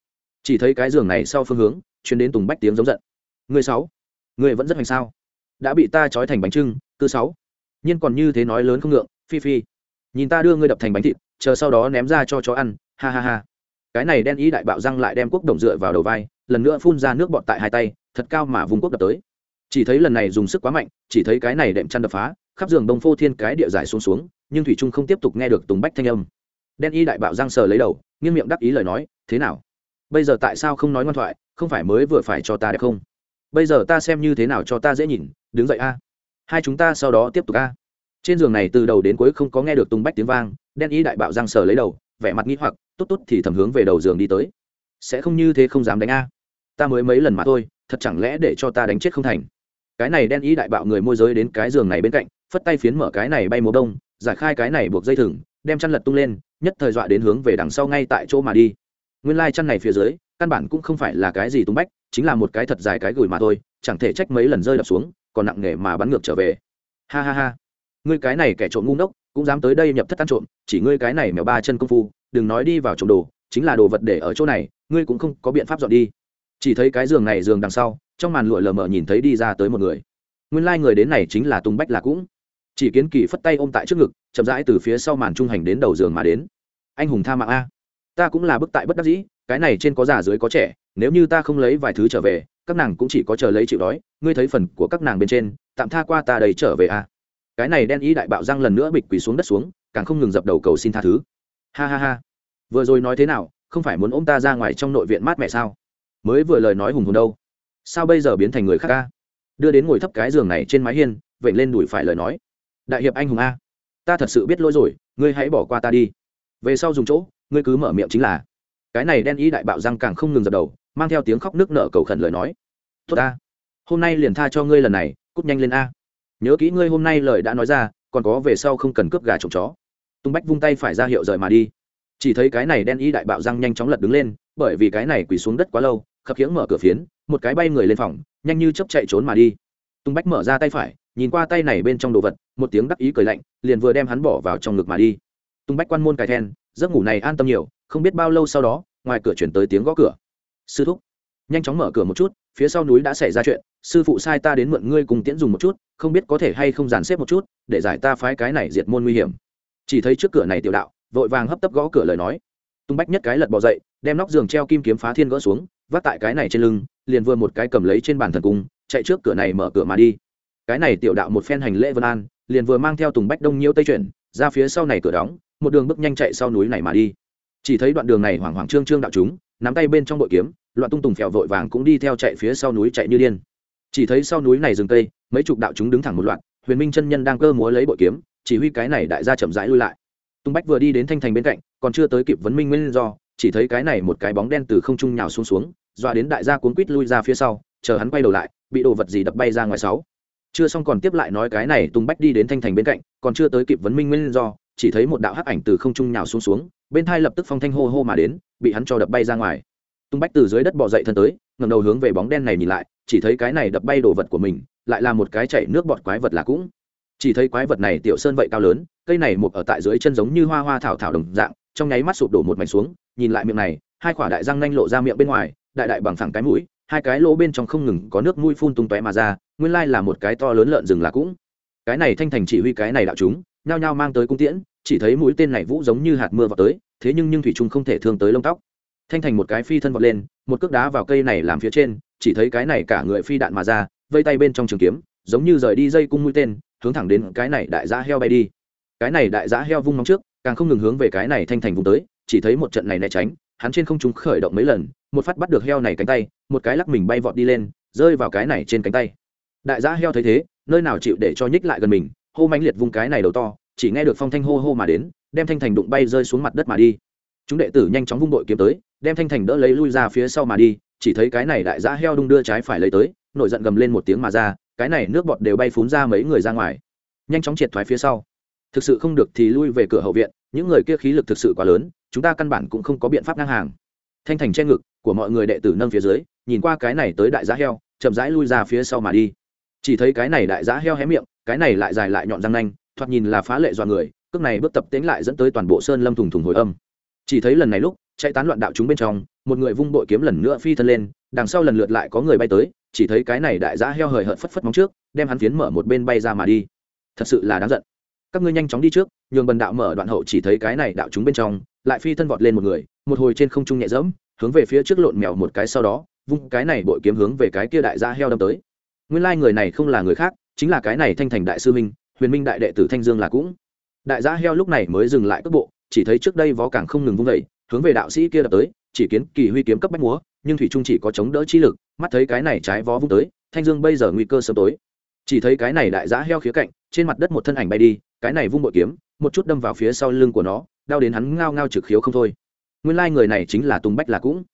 Chỉ thấy cái giường này sau phương hướng chuyến đến tùng bách tiếng giống giận. Người sáu người vẫn rất hoành sao? Đã bị ta trói thành bánh trưng cư sáu. Nhiên còn như thế nói lớn không ngượng, phi phi. Nhìn ta đưa ngươi đập thành bánh thịt, chờ sau đó ném ra cho chó ăn, ha ha ha. Cái này đen ý đại bạo răng lại đem quốc đồng dựa vào đầu vai, lần nữa phun ra nước bọt tại hai tay, thật cao mà vùng quốc đập tới. Chỉ thấy lần này dùng sức quá mạnh, chỉ thấy cái này đệm chăn đập phá khắp giường đông phô thiên cái địa giải xuống xuống, nhưng thủy trung không tiếp tục nghe được tùng bách thanh âm. Đen y đại bạo giang sờ lấy đầu, nghiêng miệng đắc ý lời nói, thế nào? Bây giờ tại sao không nói ngoan thoại, không phải mới vừa phải cho ta đẹp không? Bây giờ ta xem như thế nào cho ta dễ nhìn, đứng dậy a. Hai chúng ta sau đó tiếp tục a. Trên giường này từ đầu đến cuối không có nghe được tung bách tiếng vang, đen y đại bạo giang sờ lấy đầu, vẻ mặt nghĩ hoặc, tốt tốt thì thầm hướng về đầu giường đi tới. Sẽ không như thế không dám đánh a. Ta mới mấy lần mà thôi, thật chẳng lẽ để cho ta đánh chết không thành? Cái này đen y đại bạo người môi giới đến cái giường này bên cạnh phất tay phiến mở cái này bay mùa đông, giải khai cái này buộc dây thừng, đem chăn lật tung lên, nhất thời dọa đến hướng về đằng sau ngay tại chỗ mà đi. Nguyên lai chăn này phía dưới, căn bản cũng không phải là cái gì tung bách, chính là một cái thật dài cái gửi mà thôi, chẳng thể trách mấy lần rơi đập xuống, còn nặng nề mà bắn ngược trở về. Ha ha ha. Ngươi cái này kẻ trộm ngu ngốc, cũng dám tới đây nhập thất ăn trộm, chỉ ngươi cái này mèo ba chân công phu, đừng nói đi vào trộm đồ, chính là đồ vật để ở chỗ này, ngươi cũng không có biện pháp dọn đi. Chỉ thấy cái giường này giường đằng sau, trong màn lụa lờ mờ nhìn thấy đi ra tới một người. Nguyên lai người đến này chính là tung bách là cũng chỉ kiến kỳ phất tay ôm tại trước ngực, chậm rãi từ phía sau màn trung hành đến đầu giường mà đến. Anh hùng tha mạng a. Ta cũng là bức tại bất đắc dĩ, cái này trên có già dưới có trẻ, nếu như ta không lấy vài thứ trở về, các nàng cũng chỉ có chờ lấy chịu đói, ngươi thấy phần của các nàng bên trên, tạm tha qua ta đầy trở về a. Cái này đen ý đại bạo răng lần nữa bịch quỳ xuống đất xuống, càng không ngừng dập đầu cầu xin tha thứ. Ha ha ha. Vừa rồi nói thế nào, không phải muốn ôm ta ra ngoài trong nội viện mát mẹ sao? Mới vừa lời nói hùng hồn đâu. Sao bây giờ biến thành người khác ca đưa đến ngồi thấp cái giường này trên mái hiên vậy lên đùi phải lời nói đại hiệp anh hùng a. Ta thật sự biết lỗi rồi, ngươi hãy bỏ qua ta đi. Về sau dùng chỗ, ngươi cứ mở miệng chính là. Cái này đen y đại bạo răng càng không ngừng dập đầu, mang theo tiếng khóc nước nở cầu khẩn lời nói. Tốt ta. Hôm nay liền tha cho ngươi lần này, cút nhanh lên a. Nhớ kỹ ngươi hôm nay lời đã nói ra, còn có về sau không cần cướp gà trộm chó. Tung bách vung tay phải ra hiệu rời mà đi. Chỉ thấy cái này đen y đại bạo răng nhanh chóng lật đứng lên, bởi vì cái này quỳ xuống đất quá lâu, khập khiễng mở cửa phiến, một cái bay người lên phòng, nhanh như chấp chạy trốn mà đi. Tung bách mở ra tay phải, nhìn qua tay này bên trong đồ vật một tiếng đắc ý cười lạnh, liền vừa đem hắn bỏ vào trong ngực mà đi. Tung bách quan môn cài then, giấc ngủ này an tâm nhiều, không biết bao lâu sau đó, ngoài cửa chuyển tới tiếng gõ cửa. Sư thúc. Nhanh chóng mở cửa một chút, phía sau núi đã xảy ra chuyện, sư phụ sai ta đến mượn ngươi cùng tiễn dùng một chút, không biết có thể hay không dàn xếp một chút, để giải ta phái cái này diệt môn nguy hiểm. Chỉ thấy trước cửa này tiểu đạo, vội vàng hấp tấp gõ cửa lời nói. Tung bách nhất cái lật bỏ dậy, đem nóc giường treo kim kiếm phá thiên gỡ xuống, vác tại cái này trên lưng, liền vừa một cái cầm lấy trên bàn thần cung, chạy trước cửa này mở cửa mà đi. Cái này tiểu đạo một phen hành lễ vân an liền vừa mang theo tùng bách đông nhiêu tây chuyển, ra phía sau này cửa đóng, một đường bước nhanh chạy sau núi này mà đi. Chỉ thấy đoạn đường này hoảng hoảng trương trương đạo chúng, nắm tay bên trong bội kiếm, loạn tung tùng phèo vội vàng cũng đi theo chạy phía sau núi chạy như điên. Chỉ thấy sau núi này rừng cây, mấy chục đạo chúng đứng thẳng một loạt, huyền minh chân nhân đang cơ múa lấy bội kiếm, chỉ huy cái này đại gia chậm rãi lui lại. Tung bách vừa đi đến thanh thành bên cạnh, còn chưa tới kịp vấn minh nguyên do, chỉ thấy cái này một cái bóng đen từ không trung nhào xuống xuống dọa đến đại gia cuốn quít lui ra phía sau, chờ hắn quay đầu lại, bị đồ vật gì đập bay ra ngoài sáu chưa xong còn tiếp lại nói cái này tung bách đi đến thanh thành bên cạnh, còn chưa tới kịp vấn minh nguyên do, chỉ thấy một đạo hắc ảnh từ không trung nhào xuống xuống, bên thai lập tức phong thanh hô hô mà đến, bị hắn cho đập bay ra ngoài. Tung bách từ dưới đất bò dậy thân tới ngầm đầu hướng về bóng đen này nhìn lại, chỉ thấy cái này đập bay đồ vật của mình, lại là một cái chảy nước bọt quái vật là cũng. Chỉ thấy quái vật này tiểu sơn vậy cao lớn, cây này một ở tại dưới chân giống như hoa hoa thảo thảo đồng dạng, trong nháy mắt sụp đổ một mảnh xuống, nhìn lại miệng này, hai quả đại răng nanh lộ ra miệng bên ngoài, đại đại bằng phẳng cái mũi, hai cái lỗ bên trong không ngừng có nước mũi phun tung tóe mà ra nguyên lai là một cái to lớn lợn rừng là cũng. Cái này thanh thành chỉ huy cái này đạo chúng, nhao nhao mang tới cung tiễn, chỉ thấy mũi tên này vũ giống như hạt mưa vào tới, thế nhưng nhưng thủy trung không thể thương tới lông tóc. Thanh thành một cái phi thân vọt lên, một cước đá vào cây này làm phía trên, chỉ thấy cái này cả người phi đạn mà ra, vây tay bên trong trường kiếm, giống như rời đi dây cung mũi tên, hướng thẳng đến cái này đại giã heo bay đi. Cái này đại giã heo vung móng trước, càng không ngừng hướng về cái này thanh thành vùng tới, chỉ thấy một trận này né tránh, hắn trên không trung khởi động mấy lần, một phát bắt được heo này cánh tay, một cái lắc mình bay vọt đi lên, rơi vào cái này trên cánh tay đại giã heo thấy thế, nơi nào chịu để cho nhích lại gần mình, hô mãnh liệt vung cái này đầu to, chỉ nghe được phong thanh hô hô mà đến, đem thanh thành đụng bay rơi xuống mặt đất mà đi. Chúng đệ tử nhanh chóng vung đội kiếm tới, đem thanh thành đỡ lấy lui ra phía sau mà đi, chỉ thấy cái này đại giã heo đung đưa trái phải lấy tới, nổi giận gầm lên một tiếng mà ra, cái này nước bọt đều bay phún ra mấy người ra ngoài. Nhanh chóng triệt thoái phía sau. Thực sự không được thì lui về cửa hậu viện, những người kia khí lực thực sự quá lớn, chúng ta căn bản cũng không có biện pháp ngang hàng. Thanh thành che ngực của mọi người đệ tử nâng phía dưới, nhìn qua cái này tới đại giá heo, chậm rãi lui ra phía sau mà đi chỉ thấy cái này đại giá heo hé miệng, cái này lại dài lại nhọn răng nanh, thoạt nhìn là phá lệ dọa người, cước này bước tập tính lại dẫn tới toàn bộ sơn lâm thùng thùng hồi âm. Chỉ thấy lần này lúc, chạy tán loạn đạo chúng bên trong, một người vung bội kiếm lần nữa phi thân lên, đằng sau lần lượt lại có người bay tới, chỉ thấy cái này đại giá heo hời hợt phất phất móng trước, đem hắn phiến mở một bên bay ra mà đi. Thật sự là đáng giận. Các ngươi nhanh chóng đi trước, nhường bần đạo mở đoạn hậu chỉ thấy cái này đạo chúng bên trong, lại phi thân vọt lên một người, một hồi trên không trung nhẹ dẫm, hướng về phía trước lộn mèo một cái sau đó, vung cái này bội kiếm hướng về cái kia đại giá heo đâm tới nguyên lai người này không là người khác, chính là cái này thanh thành đại sư minh, huyền minh đại đệ tử thanh dương là cũng. Đại gia heo lúc này mới dừng lại cước bộ, chỉ thấy trước đây vó càng không ngừng vung vẩy hướng về đạo sĩ kia đập tới, chỉ kiến kỳ huy kiếm cấp bách múa, nhưng thủy trung chỉ có chống đỡ chi lực, mắt thấy cái này trái vó vung tới, thanh dương bây giờ nguy cơ sớm tối. Chỉ thấy cái này đại giã heo khía cạnh, trên mặt đất một thân ảnh bay đi, cái này vung bội kiếm, một chút đâm vào phía sau lưng của nó, đau đến hắn ngao ngao trực khiếu không thôi. Nguyên lai người này chính là tùng bách là cũng.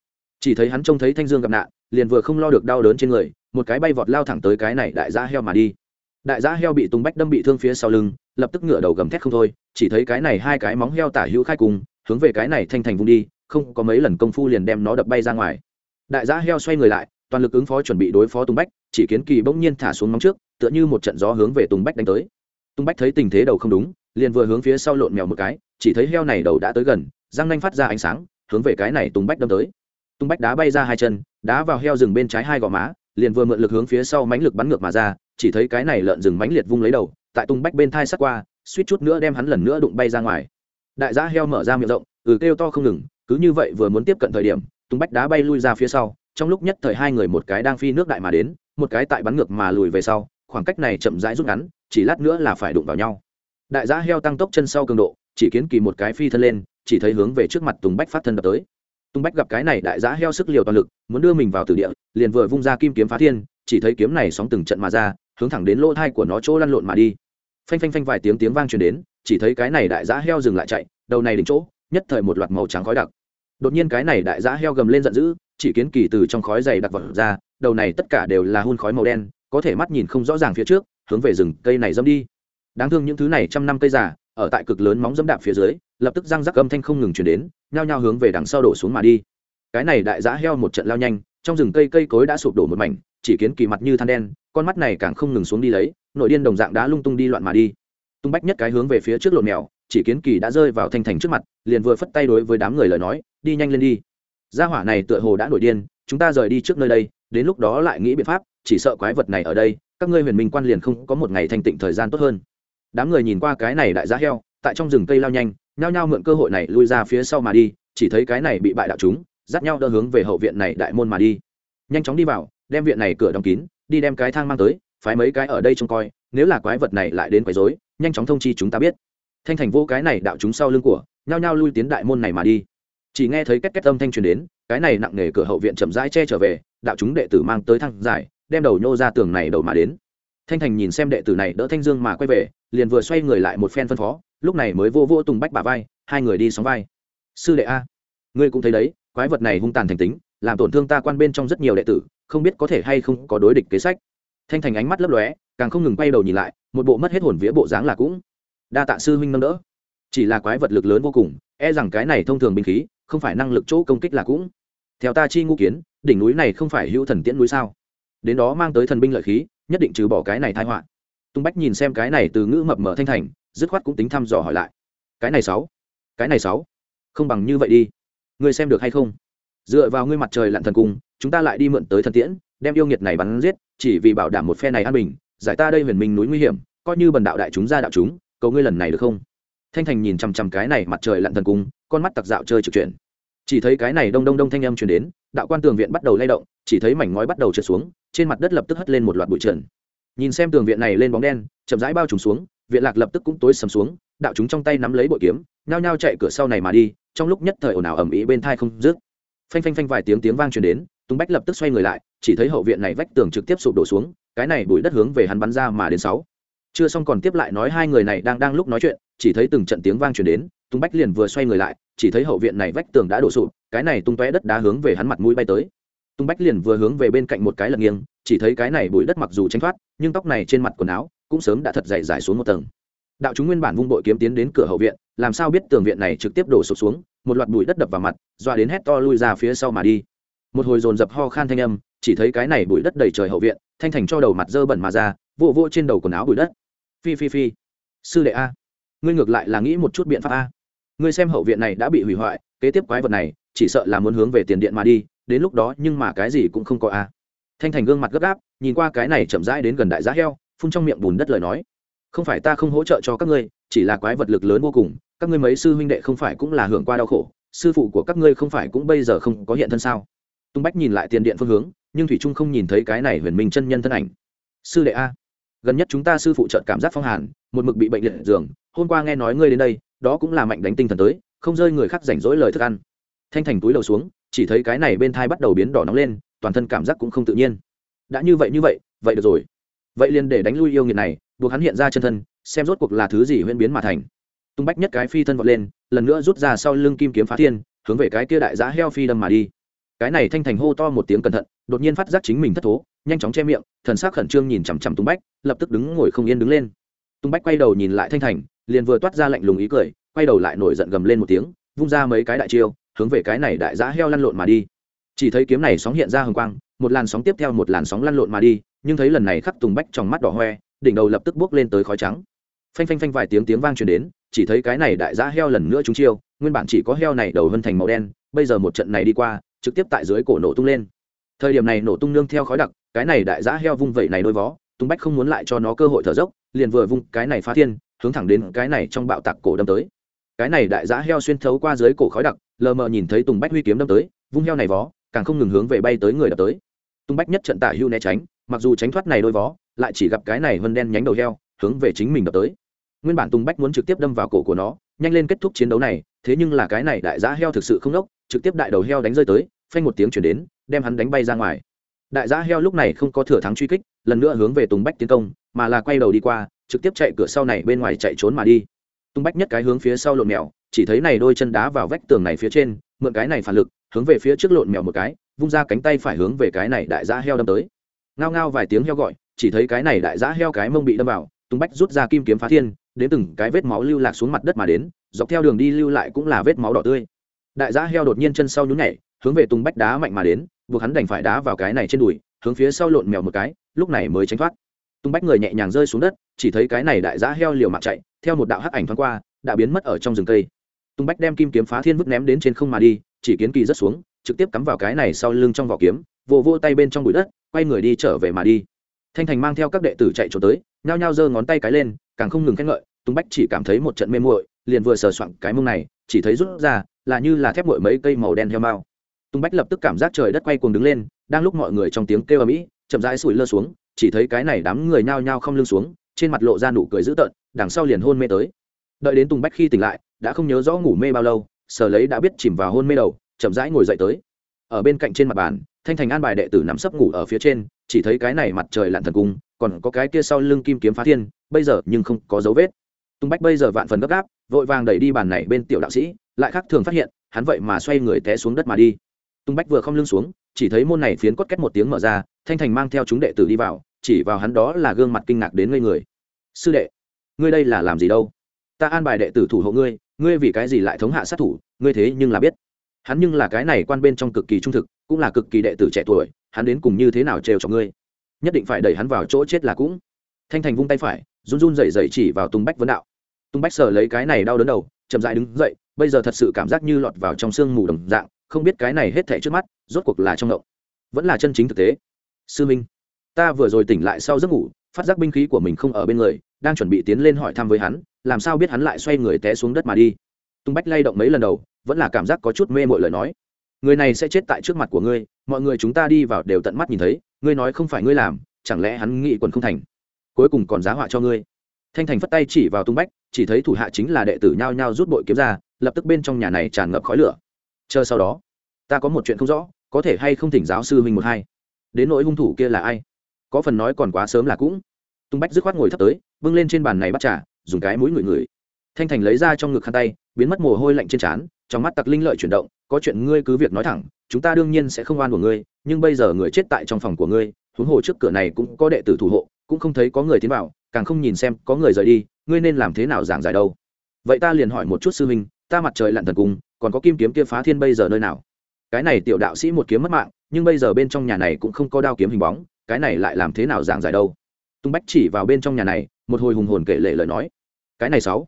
Chỉ thấy hắn trông thấy thanh dương gặp nạn, liền vừa không lo được đau đớn trên người một cái bay vọt lao thẳng tới cái này đại gia heo mà đi. Đại gia heo bị tùng bách đâm bị thương phía sau lưng, lập tức ngửa đầu gầm thét không thôi, chỉ thấy cái này hai cái móng heo tả hữu khai cùng, hướng về cái này thanh thành vung đi, không có mấy lần công phu liền đem nó đập bay ra ngoài. Đại gia heo xoay người lại, toàn lực ứng phó chuẩn bị đối phó tùng bách, chỉ kiến kỳ bỗng nhiên thả xuống móng trước, tựa như một trận gió hướng về tùng bách đánh tới. Tùng bách thấy tình thế đầu không đúng, liền vừa hướng phía sau lộn mèo một cái, chỉ thấy heo này đầu đã tới gần, răng nanh phát ra ánh sáng, hướng về cái này tùng bách đâm tới. Tùng bách đá bay ra hai chân, đá vào heo rừng bên trái hai gò má liền vừa mượn lực hướng phía sau mánh lực bắn ngược mà ra, chỉ thấy cái này lợn rừng mánh liệt vung lấy đầu, tại tung bách bên thai sắt qua, suýt chút nữa đem hắn lần nữa đụng bay ra ngoài. Đại gia heo mở ra miệng rộng ừ kêu to không ngừng, cứ như vậy vừa muốn tiếp cận thời điểm, tung bách đá bay lui ra phía sau, trong lúc nhất thời hai người một cái đang phi nước đại mà đến, một cái tại bắn ngược mà lùi về sau, khoảng cách này chậm rãi rút ngắn, chỉ lát nữa là phải đụng vào nhau. Đại giã heo tăng tốc chân sau cường độ, chỉ kiến kỳ một cái phi thân lên, chỉ thấy hướng về trước mặt tùng bách phát thân đập tới. Tung bách gặp cái này đại giá heo sức liều toàn lực, muốn đưa mình vào tử địa, liền vừa vung ra kim kiếm phá thiên, chỉ thấy kiếm này sóng từng trận mà ra, hướng thẳng đến lỗ thai của nó chỗ lăn lộn mà đi. Phanh phanh phanh vài tiếng tiếng vang truyền đến, chỉ thấy cái này đại giá heo dừng lại chạy, đầu này đỉnh chỗ, nhất thời một loạt màu trắng khói đặc. Đột nhiên cái này đại giá heo gầm lên giận dữ, chỉ kiến kỳ từ trong khói dày đặc vật ra, đầu này tất cả đều là hun khói màu đen, có thể mắt nhìn không rõ ràng phía trước, hướng về rừng cây này dâm đi. Đáng thương những thứ này trăm năm cây già, ở tại cực lớn móng dẫm đạp phía dưới lập tức răng rắc âm thanh không ngừng chuyển đến, nhao nhao hướng về đằng sau đổ xuống mà đi. Cái này đại giã heo một trận lao nhanh, trong rừng cây cây cối đã sụp đổ một mảnh, chỉ kiến kỳ mặt như than đen, con mắt này càng không ngừng xuống đi lấy, nội điên đồng dạng đã lung tung đi loạn mà đi. Tung bách nhất cái hướng về phía trước lộn mèo, chỉ kiến kỳ đã rơi vào thanh thành trước mặt, liền vừa phất tay đối với đám người lời nói, đi nhanh lên đi. Gia hỏa này tựa hồ đã nổi điên, chúng ta rời đi trước nơi đây, đến lúc đó lại nghĩ biện pháp, chỉ sợ quái vật này ở đây, các ngươi huyền minh quan liền không có một ngày thanh tịnh thời gian tốt hơn. Đám người nhìn qua cái này đại giá heo, tại trong rừng cây lao nhanh nhao nhao mượn cơ hội này lui ra phía sau mà đi, chỉ thấy cái này bị bại đạo chúng, dắt nhau đỡ hướng về hậu viện này đại môn mà đi. Nhanh chóng đi vào, đem viện này cửa đóng kín, đi đem cái thang mang tới, phái mấy cái ở đây trông coi, nếu là quái vật này lại đến quấy rối, nhanh chóng thông chi chúng ta biết. Thanh thành vô cái này đạo chúng sau lưng của, nhao nhao lui tiến đại môn này mà đi. Chỉ nghe thấy két két âm thanh truyền đến, cái này nặng nề cửa hậu viện chậm rãi che trở về, đạo chúng đệ tử mang tới thang giải, đem đầu nhô ra tường này đầu mà đến. Thanh thành nhìn xem đệ tử này đỡ thanh dương mà quay về, liền vừa xoay người lại một phen phân phó lúc này mới vô vô tùng bách bà vai, hai người đi sóng vai. Sư đệ a, ngươi cũng thấy đấy, quái vật này hung tàn thành tính, làm tổn thương ta quan bên trong rất nhiều đệ tử, không biết có thể hay không có đối địch kế sách. Thanh thành ánh mắt lấp lóe, càng không ngừng quay đầu nhìn lại, một bộ mất hết hồn vía bộ dáng là cũng đa tạ sư huynh nâng đỡ. Chỉ là quái vật lực lớn vô cùng e rằng cái này thông thường binh khí, không phải năng lực chỗ công kích là cũng. Theo ta chi ngũ kiến, đỉnh núi này không phải hữu thần tiễn núi sao? Đến đó mang tới thần binh lợi khí, nhất định trừ bỏ cái này thai họa. Tung bách nhìn xem cái này từ ngữ mập mở thanh thành dứt khoát cũng tính thăm dò hỏi lại. Cái này sáu, cái này sáu, không bằng như vậy đi. Ngươi xem được hay không? Dựa vào ngươi mặt trời lặn thần cung chúng ta lại đi mượn tới thần tiễn, đem yêu nghiệt này bắn giết, chỉ vì bảo đảm một phe này an bình, giải ta đây huyền minh núi nguy hiểm, coi như bần đạo đại chúng ra đạo chúng, cầu ngươi lần này được không? Thanh thành nhìn chằm chằm cái này mặt trời lặn thần cung con mắt tặc dạo chơi trực chuyển. Chỉ thấy cái này đông đông đông thanh âm chuyển đến, đạo quan tường viện bắt đầu lay động, chỉ thấy mảnh ngói bắt đầu trượt xuống, trên mặt đất lập tức hất lên một loạt bụi trần. Nhìn xem tường viện này lên bóng đen, chậm rãi bao trùm xuống viện lạc lập tức cũng tối sầm xuống, đạo chúng trong tay nắm lấy bội kiếm, nhao nhao chạy cửa sau này mà đi, trong lúc nhất thời ồn ào ầm ĩ bên thai không dứt. Phanh phanh phanh vài tiếng tiếng vang truyền đến, tùng bách lập tức xoay người lại, chỉ thấy hậu viện này vách tường trực tiếp sụp đổ xuống, cái này bụi đất hướng về hắn bắn ra mà đến sáu. Chưa xong còn tiếp lại nói hai người này đang đang lúc nói chuyện, chỉ thấy từng trận tiếng vang truyền đến, tùng bách liền vừa xoay người lại, chỉ thấy hậu viện này vách tường đã đổ sụp, cái này tung tóe đất đá hướng về hắn mặt mũi bay tới. Tung bách liền vừa hướng về bên cạnh một cái lật nghiêng, chỉ thấy cái này bụi đất mặc dù tránh thoát, nhưng tóc này trên mặt quần áo cũng sớm đã thật dày dài xuống một tầng. Đạo chúng nguyên bản vung bội kiếm tiến đến cửa hậu viện, làm sao biết tường viện này trực tiếp đổ sụp xuống, một loạt bụi đất đập vào mặt, doa đến hét to lui ra phía sau mà đi. Một hồi dồn dập ho khan thanh âm, chỉ thấy cái này bụi đất đầy trời hậu viện, thanh thành cho đầu mặt dơ bẩn mà ra vô vô trên đầu quần áo bụi đất. Phi phi phi. Sư đệ a. Ngươi ngược lại là nghĩ một chút biện pháp a. Ngươi xem hậu viện này đã bị hủy hoại, kế tiếp quái vật này, chỉ sợ là muốn hướng về tiền điện mà đi, đến lúc đó nhưng mà cái gì cũng không có a. Thanh thành gương mặt gấp gáp, nhìn qua cái này chậm rãi đến gần đại giá heo phun trong miệng bùn đất lời nói. Không phải ta không hỗ trợ cho các ngươi, chỉ là quái vật lực lớn vô cùng, các ngươi mấy sư huynh đệ không phải cũng là hưởng qua đau khổ, sư phụ của các ngươi không phải cũng bây giờ không có hiện thân sao? Tung bách nhìn lại tiền điện phương hướng, nhưng thủy trung không nhìn thấy cái này huyền minh chân nhân thân ảnh. Sư đệ a, gần nhất chúng ta sư phụ trợt cảm giác phong hàn, một mực bị bệnh liệt giường, hôm qua nghe nói ngươi đến đây, đó cũng là mạnh đánh tinh thần tới, không rơi người khác rảnh rỗi lời thức ăn. Thanh thành túi đầu xuống, chỉ thấy cái này bên thai bắt đầu biến đỏ nóng lên, toàn thân cảm giác cũng không tự nhiên. Đã như vậy như vậy vậy được rồi vậy liền để đánh lui yêu nghiệt này, buộc hắn hiện ra chân thân, xem rốt cuộc là thứ gì huyễn biến mà thành. Tung bách nhất cái phi thân vọt lên, lần nữa rút ra sau lưng kim kiếm phá thiên, hướng về cái kia đại giá heo phi đâm mà đi. Cái này thanh thành hô to một tiếng cẩn thận, đột nhiên phát giác chính mình thất thố, nhanh chóng che miệng, thần sắc khẩn trương nhìn chằm chằm tung bách, lập tức đứng ngồi không yên đứng lên. Tung bách quay đầu nhìn lại thanh thành, liền vừa toát ra lạnh lùng ý cười, quay đầu lại nổi giận gầm lên một tiếng, vung ra mấy cái đại chiêu, hướng về cái này đại giá heo lăn lộn mà đi. Chỉ thấy kiếm này sóng hiện ra hừng quang, một làn sóng tiếp theo một làn sóng lăn lộn mà đi nhưng thấy lần này khắc tùng bách trong mắt đỏ hoe, đỉnh đầu lập tức bước lên tới khói trắng. Phanh phanh phanh vài tiếng tiếng vang truyền đến, chỉ thấy cái này đại giã heo lần nữa trúng chiêu, nguyên bản chỉ có heo này đầu hơn thành màu đen, bây giờ một trận này đi qua, trực tiếp tại dưới cổ nổ tung lên. Thời điểm này nổ tung nương theo khói đặc, cái này đại giã heo vung vẩy này đôi vó tung bách không muốn lại cho nó cơ hội thở dốc, liền vừa vung cái này phá thiên, hướng thẳng đến cái này trong bạo tạc cổ đâm tới. Cái này đại giã heo xuyên thấu qua dưới cổ khói đặc, lờ mờ nhìn thấy tùng bách huy kiếm đâm tới, vung heo này vó, càng không ngừng hướng về bay tới người đập tới. Tung bách nhất trận tả hưu né tránh mặc dù tránh thoát này đôi vó, lại chỉ gặp cái này vân đen nhánh đầu heo, hướng về chính mình đập tới. Nguyên bản tùng bách muốn trực tiếp đâm vào cổ của nó, nhanh lên kết thúc chiến đấu này, thế nhưng là cái này đại giá heo thực sự không đốc, trực tiếp đại đầu heo đánh rơi tới, phanh một tiếng chuyển đến, đem hắn đánh bay ra ngoài. Đại giá heo lúc này không có thừa thắng truy kích, lần nữa hướng về tùng bách tiến công, mà là quay đầu đi qua, trực tiếp chạy cửa sau này bên ngoài chạy trốn mà đi. Tung bách nhất cái hướng phía sau lộn mèo, chỉ thấy này đôi chân đá vào vách tường này phía trên, mượn cái này phản lực, hướng về phía trước lộn mèo một cái, vung ra cánh tay phải hướng về cái này đại giã heo đâm tới ngao ngao vài tiếng heo gọi, chỉ thấy cái này đại giã heo cái mông bị đâm vào, tung bách rút ra kim kiếm phá thiên, đến từng cái vết máu lưu lạc xuống mặt đất mà đến, dọc theo đường đi lưu lại cũng là vết máu đỏ tươi. Đại giã heo đột nhiên chân sau nhún nhảy, hướng về tung bách đá mạnh mà đến, buộc hắn đành phải đá vào cái này trên đùi, hướng phía sau lộn mèo một cái, lúc này mới tránh thoát. Tung bách người nhẹ nhàng rơi xuống đất, chỉ thấy cái này đại giã heo liều mạng chạy, theo một đạo hắc ảnh thoáng qua, đã biến mất ở trong rừng cây. Tung bách đem kim kiếm phá thiên vứt ném đến trên không mà đi, chỉ kiến kỳ rất xuống, trực tiếp cắm vào cái này sau lưng trong vỏ kiếm, vồ vô tay bên trong bụi đất quay người đi trở về mà đi. Thanh thành mang theo các đệ tử chạy trốn tới, nhao nhao giơ ngón tay cái lên, càng không ngừng khen ngợi tung bách chỉ cảm thấy một trận mê muội, liền vừa sờ soạn cái mông này, chỉ thấy rút ra, là như là thép ngội mấy cây màu đen heo mao. Tung bách lập tức cảm giác trời đất quay cuồng đứng lên, đang lúc mọi người trong tiếng kêu ầm ĩ, chậm rãi sủi lơ xuống, chỉ thấy cái này đám người nhao nhao không lưng xuống, trên mặt lộ ra nụ cười dữ tợn, đằng sau liền hôn mê tới. Đợi đến tùng bách khi tỉnh lại, đã không nhớ rõ ngủ mê bao lâu, sở lấy đã biết chìm vào hôn mê đầu, chậm rãi ngồi dậy tới. Ở bên cạnh trên mặt bàn thanh thành an bài đệ tử nằm sấp ngủ ở phía trên, chỉ thấy cái này mặt trời lặn thần cung, còn có cái kia sau lưng kim kiếm phá thiên, bây giờ nhưng không có dấu vết. Tung bách bây giờ vạn phần gấp gáp, vội vàng đẩy đi bàn này bên tiểu đạo sĩ, lại khác thường phát hiện, hắn vậy mà xoay người té xuống đất mà đi. Tung bách vừa không lưng xuống, chỉ thấy môn này phiến cốt két một tiếng mở ra, thanh thành mang theo chúng đệ tử đi vào, chỉ vào hắn đó là gương mặt kinh ngạc đến ngây người. Sư đệ, ngươi đây là làm gì đâu? Ta an bài đệ tử thủ hộ ngươi ngươi vì cái gì lại thống hạ sát thủ, ngươi thế nhưng là biết. Hắn nhưng là cái này quan bên trong cực kỳ trung thực cũng là cực kỳ đệ tử trẻ tuổi, hắn đến cùng như thế nào trêu cho ngươi? Nhất định phải đẩy hắn vào chỗ chết là cũng. Thanh thành vung tay phải, run run dậy dậy chỉ vào tung bách vấn đạo. Tung bách sờ lấy cái này đau đớn đầu, chậm dại đứng dậy, bây giờ thật sự cảm giác như lọt vào trong sương mù đồng dạng, không biết cái này hết thảy trước mắt, rốt cuộc là trong động vẫn là chân chính thực tế. Sư minh, ta vừa rồi tỉnh lại sau giấc ngủ, phát giác binh khí của mình không ở bên người, đang chuẩn bị tiến lên hỏi thăm với hắn, làm sao biết hắn lại xoay người té xuống đất mà đi? Tung bách lay động mấy lần đầu, vẫn là cảm giác có chút mê mội lời nói người này sẽ chết tại trước mặt của ngươi, mọi người chúng ta đi vào đều tận mắt nhìn thấy, ngươi nói không phải ngươi làm, chẳng lẽ hắn nghĩ quần không thành? Cuối cùng còn giá họa cho ngươi. Thanh thành phất tay chỉ vào tung bách, chỉ thấy thủ hạ chính là đệ tử nhao nhao rút bội kiếm ra, lập tức bên trong nhà này tràn ngập khói lửa. Chờ sau đó, ta có một chuyện không rõ, có thể hay không thỉnh giáo sư huynh một hai? Đến nỗi hung thủ kia là ai? Có phần nói còn quá sớm là cũng. Tung bách dứt khoát ngồi thấp tới, bưng lên trên bàn này bắt trà, dùng cái mũi ngửi ngửi. Thanh thành lấy ra trong ngực khăn tay, biến mất mồ hôi lạnh trên trán, trong mắt tặc linh lợi chuyển động có chuyện ngươi cứ việc nói thẳng, chúng ta đương nhiên sẽ không oan của ngươi, nhưng bây giờ người chết tại trong phòng của ngươi, huống hồ trước cửa này cũng có đệ tử thủ hộ, cũng không thấy có người tiến vào, càng không nhìn xem có người rời đi, ngươi nên làm thế nào giảng giải đâu? Vậy ta liền hỏi một chút sư huynh, ta mặt trời lặn thần cung, còn có kim kiếm kia phá thiên bây giờ nơi nào? Cái này tiểu đạo sĩ một kiếm mất mạng, nhưng bây giờ bên trong nhà này cũng không có đao kiếm hình bóng, cái này lại làm thế nào giảng giải đâu? Tung bách chỉ vào bên trong nhà này, một hồi hùng hồn kể lệ lời nói. Cái này sáu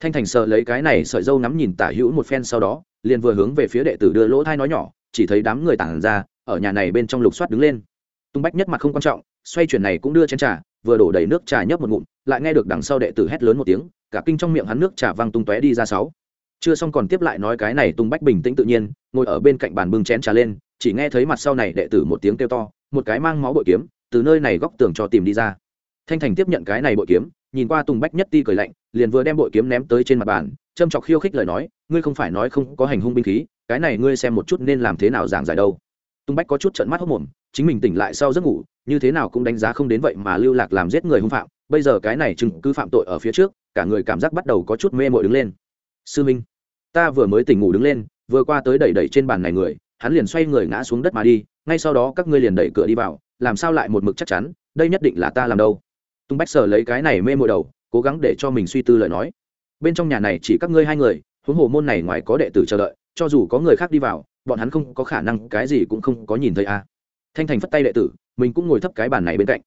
thanh thành sợ lấy cái này sợi dâu ngắm nhìn tả hữu một phen sau đó, liền vừa hướng về phía đệ tử đưa lỗ thai nói nhỏ, chỉ thấy đám người tản ra, ở nhà này bên trong lục soát đứng lên. Tung bách nhất mặt không quan trọng, xoay chuyển này cũng đưa chén trà, vừa đổ đầy nước trà nhấp một ngụm, lại nghe được đằng sau đệ tử hét lớn một tiếng, cả kinh trong miệng hắn nước trà văng tung tóe đi ra sáu. Chưa xong còn tiếp lại nói cái này tung bách bình tĩnh tự nhiên, ngồi ở bên cạnh bàn bưng chén trà lên, chỉ nghe thấy mặt sau này đệ tử một tiếng kêu to, một cái mang máu bội kiếm, từ nơi này góc tường cho tìm đi ra. Thanh thành tiếp nhận cái này bội kiếm nhìn qua tùng bách nhất ti cười lạnh, liền vừa đem bội kiếm ném tới trên mặt bàn, châm chọc khiêu khích lời nói, ngươi không phải nói không có hành hung binh khí, cái này ngươi xem một chút nên làm thế nào giảng giải đâu. Tùng bách có chút trận mắt hốc mồm, chính mình tỉnh lại sau giấc ngủ, như thế nào cũng đánh giá không đến vậy mà lưu lạc làm giết người hung phạm, bây giờ cái này chừng cứ phạm tội ở phía trước, cả người cảm giác bắt đầu có chút mê mội đứng lên. Sư minh, ta vừa mới tỉnh ngủ đứng lên, vừa qua tới đẩy đẩy trên bàn này người, hắn liền xoay người ngã xuống đất mà đi, ngay sau đó các ngươi liền đẩy cửa đi vào, làm sao lại một mực chắc chắn, đây nhất định là ta làm đâu? Tung bách sờ lấy cái này mê mội đầu, cố gắng để cho mình suy tư lời nói. Bên trong nhà này chỉ các ngươi hai người, huống hồ môn này ngoài có đệ tử chờ đợi, cho dù có người khác đi vào, bọn hắn không có khả năng, cái gì cũng không có nhìn thấy a à. thanh thành phất tay đệ tử, mình cũng ngồi thấp cái bàn này bên cạnh.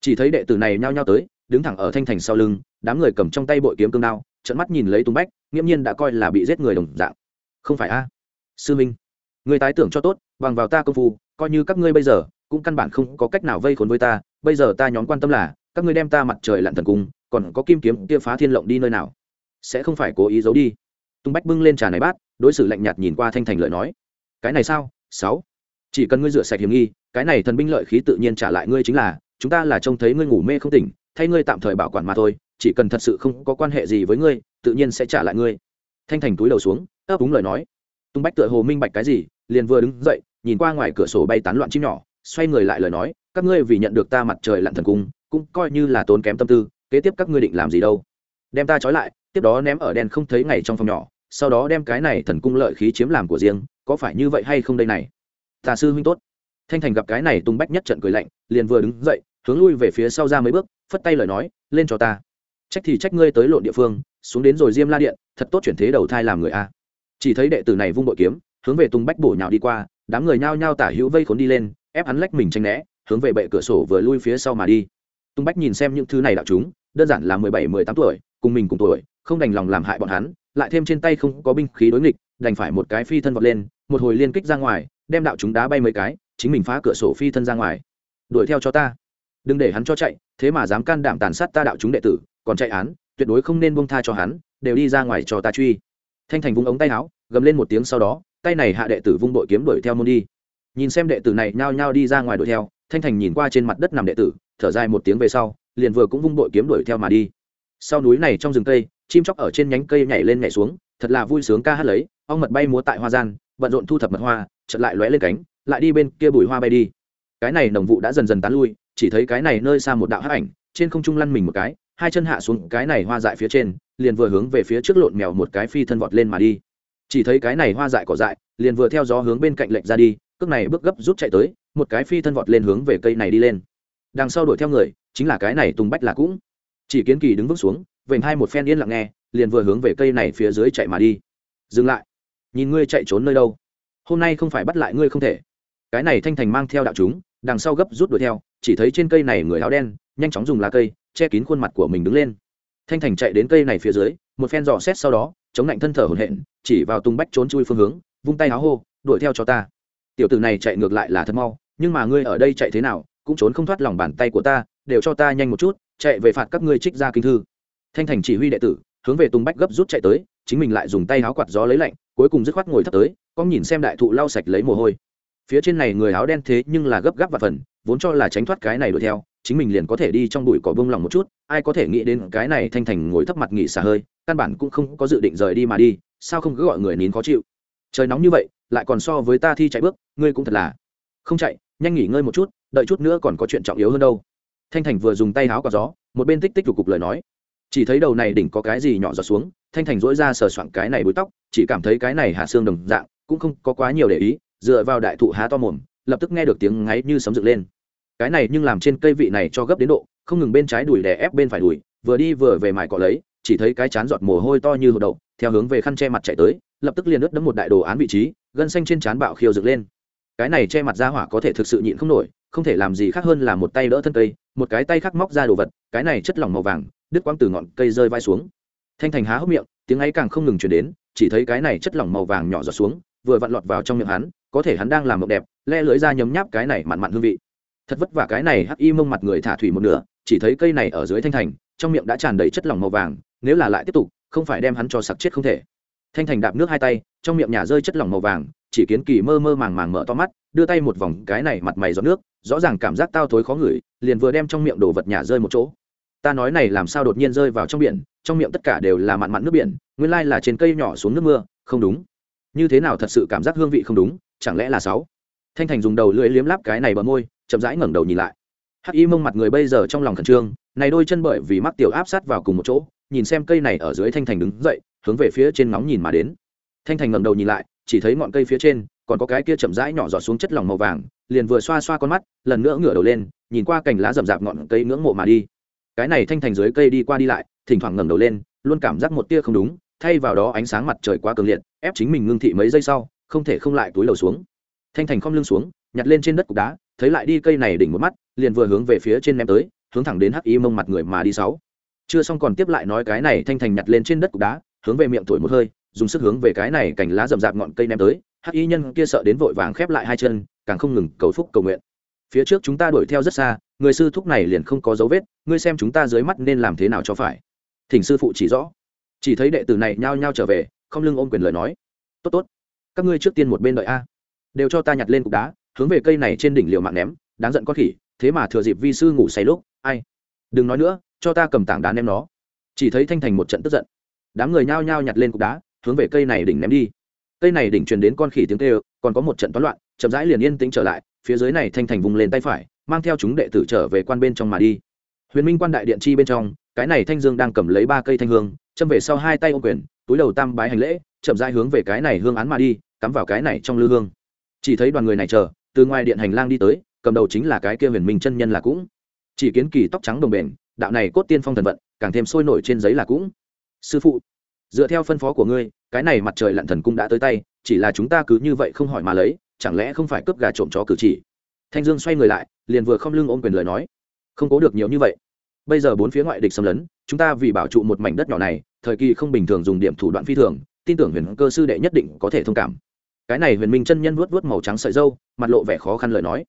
Chỉ thấy đệ tử này nhao nhao tới, đứng thẳng ở thanh thành sau lưng, đám người cầm trong tay bội kiếm cương đao trận mắt nhìn lấy tung bách, nghiễm nhiên đã coi là bị giết người đồng dạng. Không phải a sư minh, người tái tưởng cho tốt, bằng vào ta công phu, coi như các ngươi bây giờ, cũng căn bản không có cách nào vây khốn với ta, bây giờ ta nhóm quan tâm là các ngươi đem ta mặt trời lặn thần cung, còn có kim kiếm kia phá thiên lộng đi nơi nào? Sẽ không phải cố ý giấu đi. Tung bách bưng lên trà này bát, đối xử lạnh nhạt nhìn qua thanh thành lợi nói. Cái này sao? Sáu. Chỉ cần ngươi rửa sạch hiểm nghi, cái này thần binh lợi khí tự nhiên trả lại ngươi chính là, chúng ta là trông thấy ngươi ngủ mê không tỉnh, thay ngươi tạm thời bảo quản mà thôi, chỉ cần thật sự không có quan hệ gì với ngươi, tự nhiên sẽ trả lại ngươi. Thanh thành túi đầu xuống, ấp úng lời nói. Tung bách tựa hồ minh bạch cái gì, liền vừa đứng dậy, nhìn qua ngoài cửa sổ bay tán loạn chim nhỏ, xoay người lại lời nói, các ngươi vì nhận được ta mặt trời lặn thần cung cũng coi như là tốn kém tâm tư, kế tiếp các ngươi định làm gì đâu. Đem ta trói lại, tiếp đó ném ở đen không thấy ngày trong phòng nhỏ, sau đó đem cái này thần cung lợi khí chiếm làm của riêng, có phải như vậy hay không đây này? Tà sư huynh tốt. Thanh thành gặp cái này tung bách nhất trận cười lạnh, liền vừa đứng dậy, hướng lui về phía sau ra mấy bước, phất tay lời nói, lên cho ta. Trách thì trách ngươi tới lộn địa phương, xuống đến rồi diêm la điện, thật tốt chuyển thế đầu thai làm người a. Chỉ thấy đệ tử này vung bội kiếm, hướng về tung bách bổ nhào đi qua, đám người nhao nhao tả hữu vây khốn đi lên, ép hắn lách mình tranh né, hướng về bệ cửa sổ vừa lui phía sau mà đi tung bách nhìn xem những thứ này đạo chúng, đơn giản là mười bảy, mười tám tuổi, cùng mình cùng tuổi, không đành lòng làm hại bọn hắn, lại thêm trên tay không có binh khí đối nghịch, đành phải một cái phi thân vọt lên, một hồi liên kích ra ngoài, đem đạo chúng đá bay mấy cái, chính mình phá cửa sổ phi thân ra ngoài. Đuổi theo cho ta. Đừng để hắn cho chạy, thế mà dám can đảm tàn sát ta đạo chúng đệ tử, còn chạy án, tuyệt đối không nên buông tha cho hắn, đều đi ra ngoài cho ta truy. Thanh thành vung ống tay áo, gầm lên một tiếng sau đó, tay này hạ đệ tử vung đội kiếm đuổi theo môn đi. Nhìn xem đệ tử này nhao nhao đi ra ngoài đuổi theo thanh thành nhìn qua trên mặt đất nằm đệ tử, thở dài một tiếng về sau, liền vừa cũng vung bội kiếm đuổi theo mà đi. Sau núi này trong rừng cây, chim chóc ở trên nhánh cây nhảy lên nhảy xuống, thật là vui sướng ca hát lấy, ong mật bay múa tại hoa gian, bận rộn thu thập mật hoa, chợt lại lóe lên cánh, lại đi bên kia bụi hoa bay đi. Cái này nồng vụ đã dần dần tán lui, chỉ thấy cái này nơi xa một đạo hắc ảnh, trên không trung lăn mình một cái, hai chân hạ xuống, cái này hoa dại phía trên, liền vừa hướng về phía trước lộn mèo một cái phi thân vọt lên mà đi. Chỉ thấy cái này hoa dại cỏ dại, liền vừa theo gió hướng bên cạnh lệnh ra đi, cước này bước gấp rút chạy tới một cái phi thân vọt lên hướng về cây này đi lên. Đằng sau đuổi theo người, chính là cái này tùng bách là cũng. Chỉ kiến kỳ đứng vững xuống, vểnh hai một phen yên lặng nghe, liền vừa hướng về cây này phía dưới chạy mà đi. Dừng lại. Nhìn ngươi chạy trốn nơi đâu? Hôm nay không phải bắt lại ngươi không thể. Cái này thanh thành mang theo đạo chúng, đằng sau gấp rút đuổi theo, chỉ thấy trên cây này người áo đen, nhanh chóng dùng lá cây, che kín khuôn mặt của mình đứng lên. Thanh thành chạy đến cây này phía dưới, một phen dò xét sau đó, chống lạnh thân thở hổn hển, chỉ vào tung bách trốn chui phương hướng, vung tay áo hô, đuổi theo cho ta tiểu tử này chạy ngược lại là thật mau, nhưng mà ngươi ở đây chạy thế nào, cũng trốn không thoát lòng bàn tay của ta, đều cho ta nhanh một chút, chạy về phạt các ngươi trích ra kinh thư. Thanh thành chỉ huy đệ tử, hướng về tung bách gấp rút chạy tới, chính mình lại dùng tay áo quạt gió lấy lạnh, cuối cùng dứt khoát ngồi thấp tới, con nhìn xem đại thụ lau sạch lấy mồ hôi. Phía trên này người áo đen thế nhưng là gấp gáp và phần, vốn cho là tránh thoát cái này đuổi theo, chính mình liền có thể đi trong bụi cỏ bông lòng một chút, ai có thể nghĩ đến cái này thanh thành ngồi thấp mặt nghỉ xả hơi, căn bản cũng không có dự định rời đi mà đi, sao không cứ gọi người nín khó chịu. Trời nóng như vậy lại còn so với ta thi chạy bước, ngươi cũng thật là. Không chạy, nhanh nghỉ ngơi một chút, đợi chút nữa còn có chuyện trọng yếu hơn đâu. Thanh thành vừa dùng tay háo cỏ gió, một bên tích tích lục cục lời nói. Chỉ thấy đầu này đỉnh có cái gì nhỏ giọt xuống, thanh thành dỗi ra sờ soạn cái này búi tóc, chỉ cảm thấy cái này hạ xương đồng dạng, cũng không có quá nhiều để ý, dựa vào đại thụ há to mồm, lập tức nghe được tiếng ngáy như sấm dựng lên. Cái này nhưng làm trên cây vị này cho gấp đến độ, không ngừng bên trái đùi đè ép bên phải đùi, vừa đi vừa về mài cọ lấy, chỉ thấy cái chán giọt mồ hôi to như hột đậu theo hướng về khăn che mặt chạy tới, lập tức liền ướt đấm một đại đồ án vị trí, gân xanh trên chán bạo khiêu dựng lên. Cái này che mặt ra hỏa có thể thực sự nhịn không nổi, không thể làm gì khác hơn là một tay đỡ thân cây, một cái tay khác móc ra đồ vật, cái này chất lỏng màu vàng, đứt quang từ ngọn cây rơi vai xuống. Thanh thành há hốc miệng, tiếng ấy càng không ngừng chuyển đến, chỉ thấy cái này chất lỏng màu vàng nhỏ giọt xuống, vừa vặn lọt vào trong miệng hắn, có thể hắn đang làm mộng đẹp, le lưới ra nhấm nháp cái này mặn mặn hương vị. Thật vất vả cái này hắc y mông mặt người thả thủy một nửa, chỉ thấy cây này ở dưới thanh thành, trong miệng đã tràn đầy chất lỏng màu vàng, nếu là lại tiếp tục không phải đem hắn cho sặc chết không thể. Thanh thành đạp nước hai tay, trong miệng nhà rơi chất lỏng màu vàng, chỉ kiến kỳ mơ mơ màng màng mở to mắt, đưa tay một vòng cái này mặt mày giọt nước, rõ ràng cảm giác tao thối khó ngửi, liền vừa đem trong miệng đồ vật nhà rơi một chỗ. Ta nói này làm sao đột nhiên rơi vào trong biển, trong miệng tất cả đều là mặn mặn nước biển, nguyên lai là trên cây nhỏ xuống nước mưa, không đúng. Như thế nào thật sự cảm giác hương vị không đúng, chẳng lẽ là sáu? Thanh thành dùng đầu lưỡi liếm láp cái này bờ môi, chậm rãi ngẩng đầu nhìn lại hắc y mông mặt người bây giờ trong lòng khẩn trương, này đôi chân bởi vì mắc tiểu áp sát vào cùng một chỗ, nhìn xem cây này ở dưới thanh thành đứng dậy, hướng về phía trên nóng nhìn mà đến. Thanh thành ngẩng đầu nhìn lại, chỉ thấy ngọn cây phía trên, còn có cái kia chậm rãi nhỏ giọt xuống chất lỏng màu vàng, liền vừa xoa xoa con mắt, lần nữa ngửa đầu lên, nhìn qua cành lá rậm rạp ngọn cây ngưỡng mộ mà đi. Cái này thanh thành dưới cây đi qua đi lại, thỉnh thoảng ngẩng đầu lên, luôn cảm giác một tia không đúng, thay vào đó ánh sáng mặt trời quá cường liệt, ép chính mình ngưng thị mấy giây sau, không thể không lại túi lầu xuống. Thanh thành không lưng xuống, nhặt lên trên đất cục đá thấy lại đi cây này đỉnh một mắt, liền vừa hướng về phía trên ném tới, hướng thẳng đến hắc y mông mặt người mà đi sáu. Chưa xong còn tiếp lại nói cái này thanh thành nhặt lên trên đất cục đá, hướng về miệng thổi một hơi, dùng sức hướng về cái này cành lá rậm rạp ngọn cây ném tới. Hắc y nhân kia sợ đến vội vàng khép lại hai chân, càng không ngừng cầu phúc cầu nguyện. Phía trước chúng ta đuổi theo rất xa, người sư thúc này liền không có dấu vết, ngươi xem chúng ta dưới mắt nên làm thế nào cho phải. Thỉnh sư phụ chỉ rõ. Chỉ thấy đệ tử này nhao nhao trở về, không lưng ôm quyền lời nói. Tốt tốt. Các ngươi trước tiên một bên đợi a. Đều cho ta nhặt lên cục đá hướng về cây này trên đỉnh liều mạng ném, đáng giận con khỉ, thế mà thừa dịp vi sư ngủ say lúc, ai? Đừng nói nữa, cho ta cầm tảng đá ném nó. Chỉ thấy thanh thành một trận tức giận. Đám người nhao nhao nhặt lên cục đá, hướng về cây này đỉnh ném đi. Cây này đỉnh truyền đến con khỉ tiếng kêu, còn có một trận toán loạn, chậm rãi liền yên tĩnh trở lại, phía dưới này thanh thành vùng lên tay phải, mang theo chúng đệ tử trở về quan bên trong mà đi. Huyền minh quan đại điện chi bên trong, cái này thanh dương đang cầm lấy ba cây thanh hương, châm về sau hai tay ô quyền, túi đầu tam bái hành lễ, chậm rãi hướng về cái này hương án mà đi, cắm vào cái này trong lư hương. Chỉ thấy đoàn người này chờ từ ngoài điện hành lang đi tới, cầm đầu chính là cái kia huyền minh chân nhân là cũng. Chỉ kiến kỳ tóc trắng đồng bền, đạo này cốt tiên phong thần vận, càng thêm sôi nổi trên giấy là cũng. Sư phụ, dựa theo phân phó của ngươi, cái này mặt trời lặn thần cung đã tới tay, chỉ là chúng ta cứ như vậy không hỏi mà lấy, chẳng lẽ không phải cướp gà trộm chó cử chỉ? Thanh dương xoay người lại, liền vừa không lưng ôm quyền lời nói. Không cố được nhiều như vậy. Bây giờ bốn phía ngoại địch xâm lấn, chúng ta vì bảo trụ một mảnh đất nhỏ này, thời kỳ không bình thường dùng điểm thủ đoạn phi thường, tin tưởng huyền cơ sư đệ nhất định có thể thông cảm cái này huyền minh chân nhân vuốt vuốt màu trắng sợi dâu, mặt lộ vẻ khó khăn lời nói.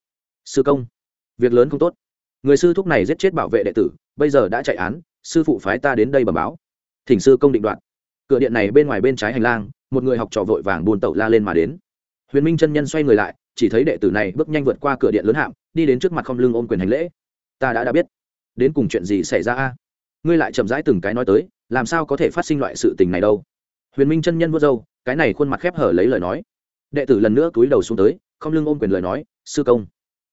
Sư công, việc lớn không tốt. Người sư thúc này giết chết bảo vệ đệ tử, bây giờ đã chạy án, sư phụ phái ta đến đây bẩm báo. Thỉnh sư công định đoạn cửa điện này bên ngoài bên trái hành lang, một người học trò vội vàng buồn tẩu la lên mà đến. Huyền minh chân nhân xoay người lại, chỉ thấy đệ tử này bước nhanh vượt qua cửa điện lớn hạm, đi đến trước mặt không lưng ôm quyền hành lễ. Ta đã đã biết. Đến cùng chuyện gì xảy ra a? Ngươi lại chậm rãi từng cái nói tới, làm sao có thể phát sinh loại sự tình này đâu? Huyền minh chân nhân vớt râu, cái này khuôn mặt khép hở lấy lời nói đệ tử lần nữa túi đầu xuống tới, không lưng ôm quyền lời nói, sư công,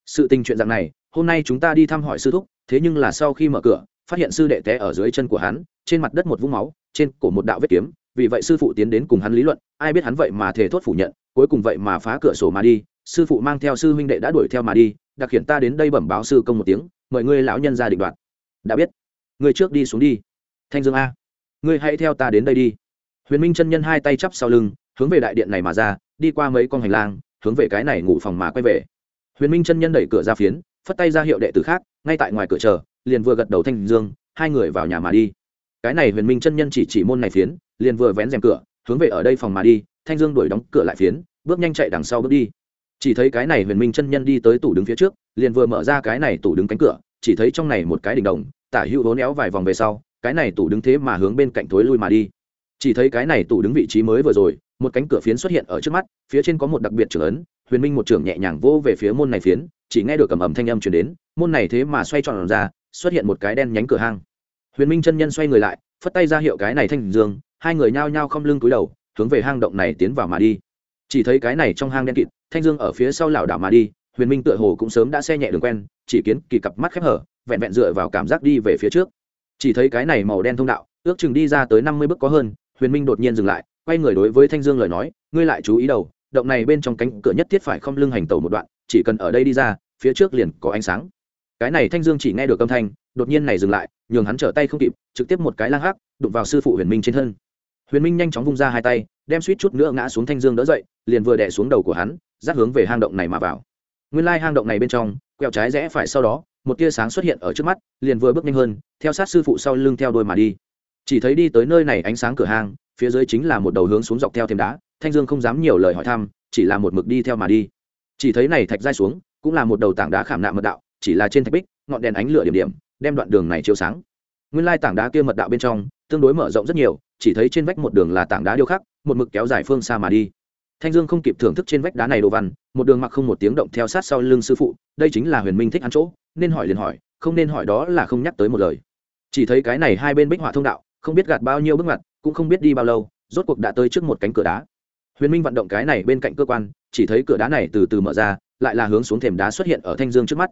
sự tình chuyện dạng này, hôm nay chúng ta đi thăm hỏi sư thúc, thế nhưng là sau khi mở cửa, phát hiện sư đệ té ở dưới chân của hắn, trên mặt đất một vũng máu, trên cổ một đạo vết kiếm, vì vậy sư phụ tiến đến cùng hắn lý luận, ai biết hắn vậy mà thề thốt phủ nhận, cuối cùng vậy mà phá cửa sổ mà đi, sư phụ mang theo sư huynh đệ đã đuổi theo mà đi, đặc hiện ta đến đây bẩm báo sư công một tiếng, mời ngươi lão nhân ra định đoạt. Đã biết. Ngươi trước đi xuống đi. Thanh dương a, ngươi hãy theo ta đến đây đi. Huyền minh chân nhân hai tay chắp sau lưng, hướng về đại điện này mà ra đi qua mấy con hành lang, hướng về cái này ngủ phòng mà quay về. Huyền minh chân nhân đẩy cửa ra phiến, phất tay ra hiệu đệ tử khác, ngay tại ngoài cửa chờ, liền vừa gật đầu thanh dương, hai người vào nhà mà đi. Cái này huyền minh chân nhân chỉ chỉ môn này phiến, liền vừa vén rèm cửa, hướng về ở đây phòng mà đi, thanh dương đuổi đóng cửa lại phiến, bước nhanh chạy đằng sau bước đi. Chỉ thấy cái này huyền minh chân nhân đi tới tủ đứng phía trước, liền vừa mở ra cái này tủ đứng cánh cửa, chỉ thấy trong này một cái đỉnh đồng, tả hữu vốn néo vài vòng về sau, cái này tủ đứng thế mà hướng bên cạnh thối lui mà đi. Chỉ thấy cái này tủ đứng vị trí mới vừa rồi một cánh cửa phiến xuất hiện ở trước mắt, phía trên có một đặc biệt trưởng ấn, huyền minh một trưởng nhẹ nhàng vô về phía môn này phiến, chỉ nghe được cầm ầm thanh âm chuyển đến, môn này thế mà xoay tròn ra, xuất hiện một cái đen nhánh cửa hang. Huyền minh chân nhân xoay người lại, phất tay ra hiệu cái này thanh dương, hai người nhao nhao không lưng cúi đầu, hướng về hang động này tiến vào mà đi. Chỉ thấy cái này trong hang đen kịt, thanh dương ở phía sau lảo đảo mà đi, huyền minh tựa hồ cũng sớm đã xe nhẹ đường quen, chỉ kiến kỳ cặp mắt khép hở, vẹn vẹn dựa vào cảm giác đi về phía trước. Chỉ thấy cái này màu đen thông đạo, ước chừng đi ra tới năm mươi bước có hơn, huyền minh đột nhiên dừng lại quay người đối với thanh dương lời nói, ngươi lại chú ý đầu, động này bên trong cánh cửa nhất thiết phải không lưng hành tàu một đoạn, chỉ cần ở đây đi ra, phía trước liền có ánh sáng. Cái này thanh dương chỉ nghe được âm thanh, đột nhiên này dừng lại, nhường hắn trở tay không kịp, trực tiếp một cái lang hắc, đụng vào sư phụ huyền minh trên thân. Huyền minh nhanh chóng vung ra hai tay, đem suýt chút nữa ngã xuống thanh dương đỡ dậy, liền vừa đẻ xuống đầu của hắn, dắt hướng về hang động này mà vào. Nguyên lai hang động này bên trong, quẹo trái rẽ phải sau đó, một tia sáng xuất hiện ở trước mắt, liền vừa bước nhanh hơn, theo sát sư phụ sau lưng theo đôi mà đi. Chỉ thấy đi tới nơi này ánh sáng cửa hang phía dưới chính là một đầu hướng xuống dọc theo thêm đá, thanh dương không dám nhiều lời hỏi thăm, chỉ là một mực đi theo mà đi. Chỉ thấy này thạch dai xuống, cũng là một đầu tảng đá khảm nạm mật đạo, chỉ là trên thạch bích, ngọn đèn ánh lửa điểm điểm, đem đoạn đường này chiếu sáng. Nguyên lai tảng đá kia mật đạo bên trong, tương đối mở rộng rất nhiều, chỉ thấy trên vách một đường là tảng đá điêu khắc, một mực kéo dài phương xa mà đi. Thanh dương không kịp thưởng thức trên vách đá này đồ văn, một đường mặc không một tiếng động theo sát sau lưng sư phụ, đây chính là huyền minh thích ăn chỗ, nên hỏi liền hỏi, không nên hỏi đó là không nhắc tới một lời. Chỉ thấy cái này hai bên bích họa thông đạo, không biết gạt bao nhiêu bước ngoặt cũng không biết đi bao lâu, rốt cuộc đã tới trước một cánh cửa đá. Huyền minh vận động cái này bên cạnh cơ quan, chỉ thấy cửa đá này từ từ mở ra, lại là hướng xuống thềm đá xuất hiện ở thanh dương trước mắt.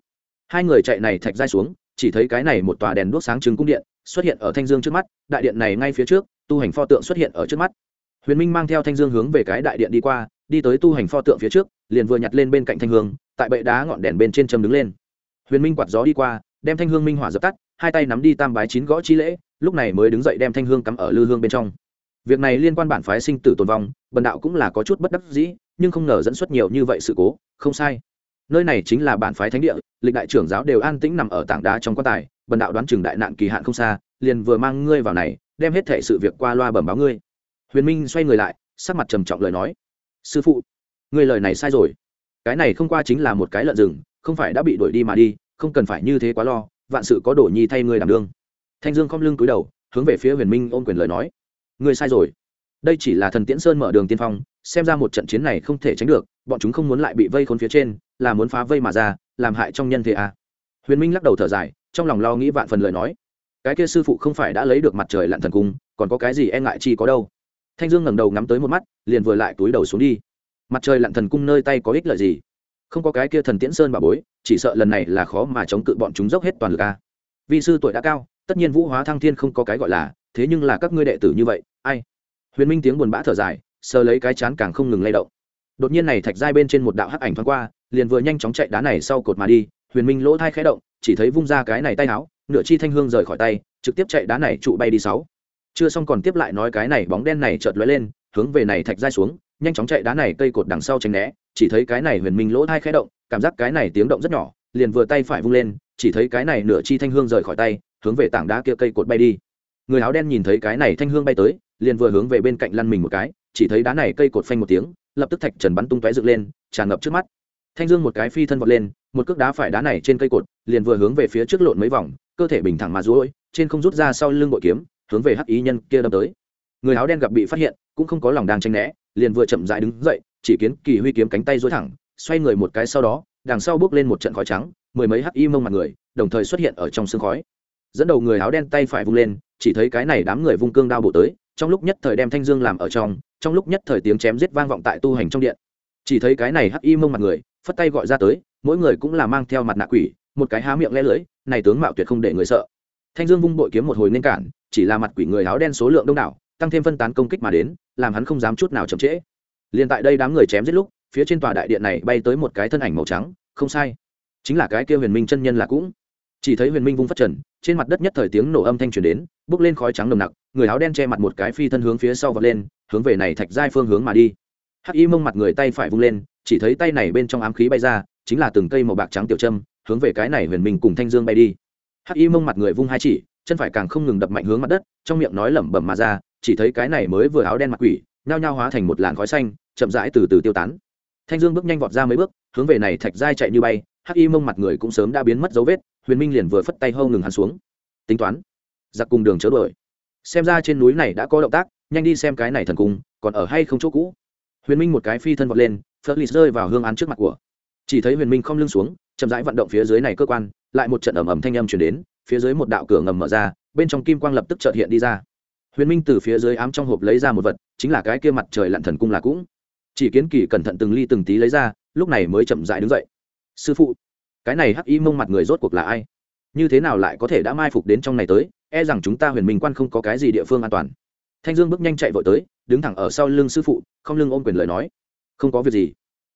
Hai người chạy này thạch dai xuống, chỉ thấy cái này một tòa đèn đuốc sáng trứng cung điện xuất hiện ở thanh dương trước mắt, đại điện này ngay phía trước, tu hành pho tượng xuất hiện ở trước mắt. Huyền minh mang theo thanh dương hướng về cái đại điện đi qua, đi tới tu hành pho tượng phía trước, liền vừa nhặt lên bên cạnh thanh hương, tại bệ đá ngọn đèn bên trên châm đứng lên. Huyền minh quạt gió đi qua đem thanh hương minh hỏa dập tắt, hai tay nắm đi tam bái chín gõ chi lễ, lúc này mới đứng dậy đem thanh hương cắm ở lư hương bên trong. Việc này liên quan bản phái sinh tử tồn vong, bần đạo cũng là có chút bất đắc dĩ, nhưng không ngờ dẫn xuất nhiều như vậy sự cố, không sai. Nơi này chính là bản phái thánh địa, lịch đại trưởng giáo đều an tĩnh nằm ở tảng đá trong quan tài, bần đạo đoán chừng đại nạn kỳ hạn không xa, liền vừa mang ngươi vào này, đem hết thể sự việc qua loa bẩm báo ngươi. Huyền minh xoay người lại, sắc mặt trầm trọng lời nói. Sư phụ, ngươi lời này sai rồi. Cái này không qua chính là một cái lợn rừng, không phải đã bị đuổi đi mà đi không cần phải như thế quá lo, vạn sự có đổ nhi thay ngươi đảm đương. Thanh dương khom lưng cúi đầu, hướng về phía huyền minh ôm quyền lời nói. Ngươi sai rồi. Đây chỉ là thần tiễn sơn mở đường tiên phong, xem ra một trận chiến này không thể tránh được, bọn chúng không muốn lại bị vây khốn phía trên, là muốn phá vây mà ra, làm hại trong nhân thế à. huyền minh lắc đầu thở dài, trong lòng lo nghĩ vạn phần lời nói. Cái kia sư phụ không phải đã lấy được mặt trời lặn thần cung, còn có cái gì e ngại chi có đâu. Thanh dương ngẩng đầu ngắm tới một mắt, liền vừa lại túi đầu xuống đi. Mặt trời lặn thần cung nơi tay có ích lợi gì? Không có cái kia thần tiễn sơn bà bối, chỉ sợ lần này là khó mà chống cự bọn chúng dốc hết toàn lực a. Vì sư tuổi đã cao, tất nhiên vũ hóa thăng thiên không có cái gọi là, thế nhưng là các ngươi đệ tử như vậy, ai? Huyền minh tiếng buồn bã thở dài, sờ lấy cái chán càng không ngừng lay động. Đột nhiên này thạch giai bên trên một đạo hắc ảnh thoáng qua, liền vừa nhanh chóng chạy đá này sau cột mà đi, huyền minh lỗ thai khẽ động, chỉ thấy vung ra cái này tay áo, nửa chi thanh hương rời khỏi tay, trực tiếp chạy đá này trụ bay đi sáu. Chưa xong còn tiếp lại nói cái này bóng đen này chợt lóe lên, hướng về này thạch giai xuống, nhanh chóng chạy đá này cây cột đằng sau tránh né chỉ thấy cái này huyền minh lỗ thai khẽ động, cảm giác cái này tiếng động rất nhỏ, liền vừa tay phải vung lên, chỉ thấy cái này nửa chi thanh hương rời khỏi tay, hướng về tảng đá kia cây cột bay đi. Người áo đen nhìn thấy cái này thanh hương bay tới, liền vừa hướng về bên cạnh lăn mình một cái, chỉ thấy đá này cây cột phanh một tiếng, lập tức thạch trần bắn tung tóe dựng lên, tràn ngập trước mắt. Thanh dương một cái phi thân vọt lên, một cước đá phải đá này trên cây cột, liền vừa hướng về phía trước lộn mấy vòng, cơ thể bình thẳng mà rối trên không rút ra sau lưng bội kiếm, hướng về hắc ý nhân kia đâm tới. Người áo đen gặp bị phát hiện, cũng không có lòng đang tranh né liền vừa chậm dại đứng dậy, chỉ kiến kỳ huy kiếm cánh tay dối thẳng, xoay người một cái sau đó, đằng sau bước lên một trận khói trắng, mười mấy hắc y mông mặt người, đồng thời xuất hiện ở trong sương khói. Dẫn đầu người áo đen tay phải vung lên, chỉ thấy cái này đám người vung cương đao bổ tới, trong lúc nhất thời đem thanh dương làm ở trong trong lúc nhất thời tiếng chém giết vang vọng tại tu hành trong điện. Chỉ thấy cái này hắc y mông mặt người, phất tay gọi ra tới, mỗi người cũng là mang theo mặt nạ quỷ, một cái há miệng lẽ lưỡi này tướng mạo tuyệt không để người sợ. Thanh dương vung bội kiếm một hồi nên cản, chỉ là mặt quỷ người áo đen số lượng đông đảo tăng thêm phân tán công kích mà đến, làm hắn không dám chút nào chậm trễ. Liền tại đây đám người chém giết lúc, phía trên tòa đại điện này bay tới một cái thân ảnh màu trắng, không sai. Chính là cái kia huyền minh chân nhân là cũng. Chỉ thấy huyền minh vung phát trần, trên mặt đất nhất thời tiếng nổ âm thanh truyền đến, bốc lên khói trắng nồng nặc, người áo đen che mặt một cái phi thân hướng phía sau vọt lên, hướng về này thạch giai phương hướng mà đi. Hắc y mông mặt người tay phải vung lên, chỉ thấy tay này bên trong ám khí bay ra, chính là từng cây màu bạc trắng tiểu châm, hướng về cái này huyền minh cùng thanh dương bay đi. Hắc y mông mặt người vung hai chỉ, chân phải càng không ngừng đập mạnh hướng mặt đất, trong miệng nói lẩm bẩm mà ra chỉ thấy cái này mới vừa áo đen mặt quỷ, nhao nhao hóa thành một làn khói xanh, chậm rãi từ từ tiêu tán. Thanh dương bước nhanh vọt ra mấy bước, hướng về này thạch giai chạy như bay, hắc y mông mặt người cũng sớm đã biến mất dấu vết, huyền minh liền vừa phất tay hâu ngừng hắn xuống. Tính toán, giặc cùng đường chớ đuổi. Xem ra trên núi này đã có động tác, nhanh đi xem cái này thần cung, còn ở hay không chỗ cũ. Huyền minh một cái phi thân vọt lên, phớt lì rơi vào hương án trước mặt của. Chỉ thấy huyền minh không lưng xuống, chậm rãi vận động phía dưới này cơ quan, lại một trận ẩm ẩm thanh âm chuyển đến, phía dưới một đạo cửa ngầm mở ra, bên trong kim quang lập tức trợt hiện đi ra huyền minh từ phía dưới ám trong hộp lấy ra một vật, chính là cái kia mặt trời lặn thần cung là cũng. Chỉ kiến kỳ cẩn thận từng ly từng tí lấy ra, lúc này mới chậm dại đứng dậy. Sư phụ, cái này hắc y mông mặt người rốt cuộc là ai? Như thế nào lại có thể đã mai phục đến trong này tới? E rằng chúng ta huyền minh quan không có cái gì địa phương an toàn. Thanh dương bước nhanh chạy vội tới, đứng thẳng ở sau lưng sư phụ, không lưng ôm quyền lời nói. Không có việc gì.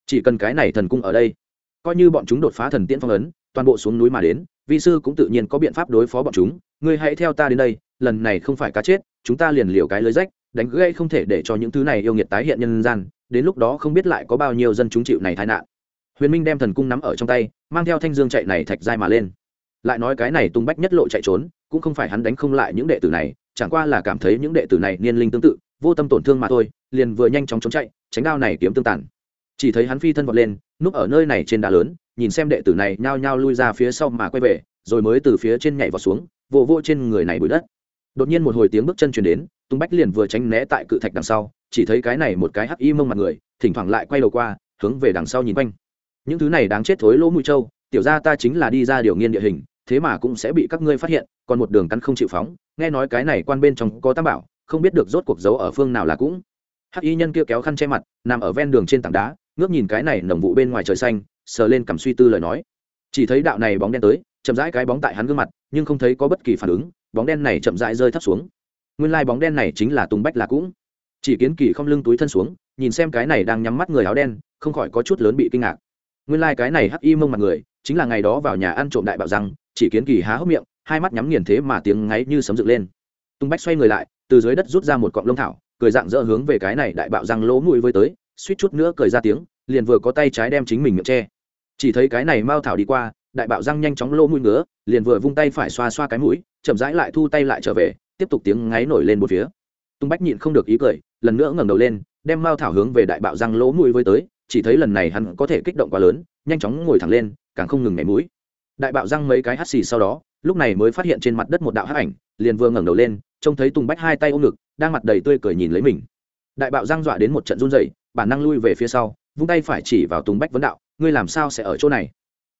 Chỉ cần cái này thần cung ở đây, coi như bọn chúng đột phá thần tiễn phong ấn, toàn bộ xuống núi mà đến vi sư cũng tự nhiên có biện pháp đối phó bọn chúng. Ngươi hãy theo ta đến đây, lần này không phải cá chết, chúng ta liền liều cái lưới rách, đánh gây không thể để cho những thứ này yêu nghiệt tái hiện nhân gian, đến lúc đó không biết lại có bao nhiêu dân chúng chịu này tai nạn. Huyền minh đem thần cung nắm ở trong tay, mang theo thanh dương chạy này thạch dai mà lên. Lại nói cái này tung bách nhất lộ chạy trốn, cũng không phải hắn đánh không lại những đệ tử này, chẳng qua là cảm thấy những đệ tử này niên linh tương tự, vô tâm tổn thương mà thôi, liền vừa nhanh chóng trốn chạy, tránh đao này kiếm tương tàn. Chỉ thấy hắn phi thân vọt lên, núp ở nơi này trên đá lớn nhìn xem đệ tử này nhao nhao lui ra phía sau mà quay về, rồi mới từ phía trên nhảy vào xuống vồ vô trên người này bụi đất. Đột nhiên một hồi tiếng bước chân chuyển đến, tung bách liền vừa tránh né tại cự thạch đằng sau, chỉ thấy cái này một cái hắc y mông mặt người, thỉnh thoảng lại quay đầu qua, hướng về đằng sau nhìn quanh. Những thứ này đáng chết thối lỗ mũi trâu, tiểu ra ta chính là đi ra điều nghiên địa hình, thế mà cũng sẽ bị các ngươi phát hiện, còn một đường cắn không chịu phóng, nghe nói cái này quan bên trong có tam bảo, không biết được rốt cuộc giấu ở phương nào là cũng. Hắc y nhân kia kéo khăn che mặt, nằm ở ven đường trên tảng đá, ngước nhìn cái này nồng vụ bên ngoài trời xanh sờ lên cầm suy tư lời nói. Chỉ thấy đạo này bóng đen tới, chậm rãi cái bóng tại hắn gương mặt, nhưng không thấy có bất kỳ phản ứng, bóng đen này chậm rãi rơi thấp xuống. Nguyên lai bóng đen này chính là tùng bách là cũng. Chỉ kiến kỳ không lưng túi thân xuống, nhìn xem cái này đang nhắm mắt người áo đen, không khỏi có chút lớn bị kinh ngạc. Nguyên lai cái này hắc y mông mặt người, chính là ngày đó vào nhà ăn trộm đại bạo răng, chỉ kiến kỳ há hốc miệng, hai mắt nhắm nghiền thế mà tiếng ngáy như sấm dựng lên. Tùng bách xoay người lại, từ dưới đất rút ra một cọng lông thảo, cười dạng dỡ hướng về cái này đại bạo răng lỗ mũi với tới, suýt chút nữa cười ra tiếng, liền vừa có tay trái đem chính mình miệng che chỉ thấy cái này mao thảo đi qua, đại bạo răng nhanh chóng lô mũi ngứa, liền vừa vung tay phải xoa xoa cái mũi, chậm rãi lại thu tay lại trở về, tiếp tục tiếng ngáy nổi lên một phía. Tung bách nhịn không được ý cười, lần nữa ngẩng đầu lên, đem mao thảo hướng về đại bạo răng lỗ mũi với tới, chỉ thấy lần này hắn có thể kích động quá lớn, nhanh chóng ngồi thẳng lên, càng không ngừng nhảy mũi. Đại bạo răng mấy cái hắt xì sau đó, lúc này mới phát hiện trên mặt đất một đạo hắc ảnh, liền vừa ngẩng đầu lên, trông thấy tùng bách hai tay ôm ngực, đang mặt đầy tươi cười nhìn lấy mình. Đại bạo răng dọa đến một trận run rẩy, bản năng lui về phía sau vung tay phải chỉ vào tùng bách vấn đạo, ngươi làm sao sẽ ở chỗ này?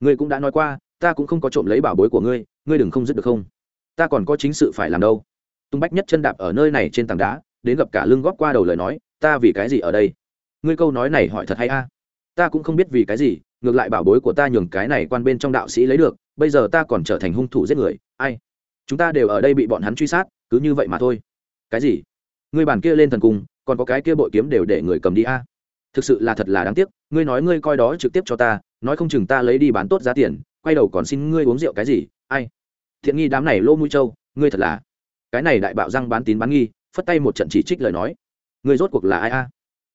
Ngươi cũng đã nói qua, ta cũng không có trộm lấy bảo bối của ngươi ngươi đừng không dứt được không? Ta còn có chính sự phải làm đâu. Tùng bách nhất chân đạp ở nơi này trên tảng đá, đến gặp cả lưng góp qua đầu lời nói, ta vì cái gì ở đây? Ngươi câu nói này hỏi thật hay a? Ta cũng không biết vì cái gì, ngược lại bảo bối của ta nhường cái này quan bên trong đạo sĩ lấy được, bây giờ ta còn trở thành hung thủ giết người, ai? Chúng ta đều ở đây bị bọn hắn truy sát, cứ như vậy mà thôi. Cái gì? Ngươi bàn kia lên thần cung, còn có cái kia bội kiếm đều để người cầm đi a? Thực sự là thật là đáng tiếc, ngươi nói ngươi coi đó trực tiếp cho ta, nói không chừng ta lấy đi bán tốt giá tiền, quay đầu còn xin ngươi uống rượu cái gì, ai? Thiện nghi đám này lô mũi trâu, ngươi thật là. Cái này đại bạo răng bán tín bán nghi, phất tay một trận chỉ trích lời nói. Ngươi rốt cuộc là ai a?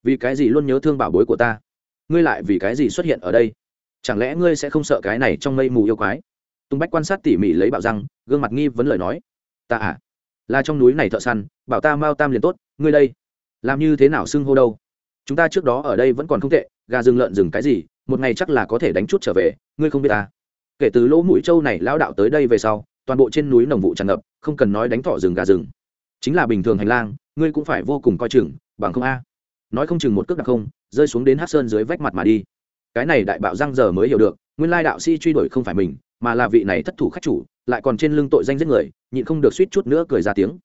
Vì cái gì luôn nhớ thương bảo bối của ta? Ngươi lại vì cái gì xuất hiện ở đây? Chẳng lẽ ngươi sẽ không sợ cái này trong mây mù yêu quái? Tùng bách quan sát tỉ mỉ lấy bảo răng, gương mặt nghi vấn lời nói. Ta à? Là trong núi này thợ săn, bảo ta mau tam liền tốt, ngươi đây. Làm như thế nào xưng hô đâu? Chúng ta trước đó ở đây vẫn còn không tệ, gà rừng lợn rừng cái gì, một ngày chắc là có thể đánh chút trở về, ngươi không biết ta kể từ lỗ mũi trâu này lão đạo tới đây về sau, toàn bộ trên núi nồng vụ tràn ngập, không cần nói đánh thỏ rừng gà rừng. Chính là bình thường hành lang, ngươi cũng phải vô cùng coi chừng, bằng không a. Nói không chừng một cước đặc không, rơi xuống đến hát sơn dưới vách mặt mà đi. Cái này đại bạo răng giờ mới hiểu được, nguyên lai đạo sĩ truy đuổi không phải mình, mà là vị này thất thủ khách chủ, lại còn trên lưng tội danh giết người, nhịn không được suýt chút nữa cười ra tiếng.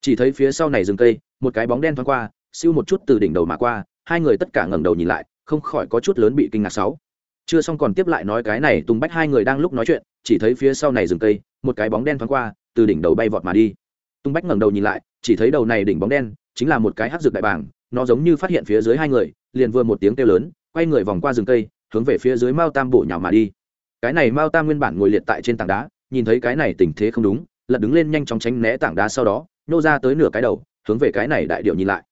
Chỉ thấy phía sau này rừng cây, một cái bóng đen thoáng qua, siêu một chút từ đỉnh đầu mà qua hai người tất cả ngẩng đầu nhìn lại, không khỏi có chút lớn bị kinh ngạc sáu. Chưa xong còn tiếp lại nói cái này tung bách hai người đang lúc nói chuyện, chỉ thấy phía sau này rừng cây, một cái bóng đen thoáng qua, từ đỉnh đầu bay vọt mà đi. Tung bách ngẩng đầu nhìn lại, chỉ thấy đầu này đỉnh bóng đen, chính là một cái hắc rực đại bảng nó giống như phát hiện phía dưới hai người, liền vừa một tiếng kêu lớn, quay người vòng qua rừng cây, hướng về phía dưới mao tam bổ nhào mà đi. Cái này mao tam nguyên bản ngồi liệt tại trên tảng đá, nhìn thấy cái này tình thế không đúng, lật đứng lên nhanh chóng tránh né tảng đá sau đó nhô ra tới nửa cái đầu, hướng về cái này đại điệu nhìn lại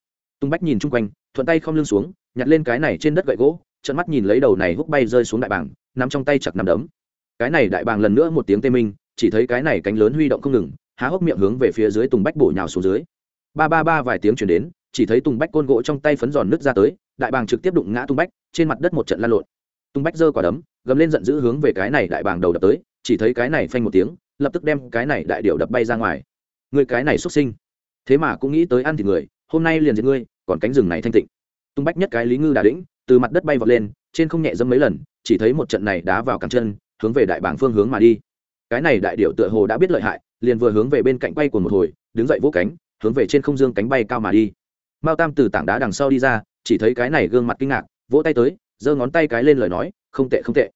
tung bách nhìn chung quanh, thuận tay không lưng xuống, nhặt lên cái này trên đất gậy gỗ trận mắt nhìn lấy đầu này húc bay rơi xuống đại bảng nằm trong tay chặt nằm đấm. Cái này đại bàng lần nữa một tiếng tê minh, chỉ thấy cái này cánh lớn huy động không ngừng, há hốc miệng hướng về phía dưới tùng bách bổ nhào xuống dưới. Ba ba ba vài tiếng chuyển đến, chỉ thấy tùng bách côn gỗ trong tay phấn giòn nứt ra tới, đại bàng trực tiếp đụng ngã tùng bách, trên mặt đất một trận lan lộn. Tùng bách giơ quả đấm, gầm lên giận dữ hướng về cái này đại bàng đầu đập tới, chỉ thấy cái này phanh một tiếng, lập tức đem cái này đại điệu đập bay ra ngoài. Người cái này xuất sinh. Thế mà cũng nghĩ tới ăn thịt người hôm nay liền diệt ngươi, còn cánh rừng này thanh tịnh. Tung bách nhất cái lý ngư đà đĩnh, từ mặt đất bay vọt lên, trên không nhẹ dẫm mấy lần, chỉ thấy một trận này đá vào cẳng chân, hướng về đại bảng phương hướng mà đi. Cái này đại điệu tựa hồ đã biết lợi hại, liền vừa hướng về bên cạnh quay của một hồi, đứng dậy vỗ cánh, hướng về trên không dương cánh bay cao mà đi. Mao tam từ tảng đá đằng sau đi ra, chỉ thấy cái này gương mặt kinh ngạc, vỗ tay tới, giơ ngón tay cái lên lời nói, không tệ không tệ.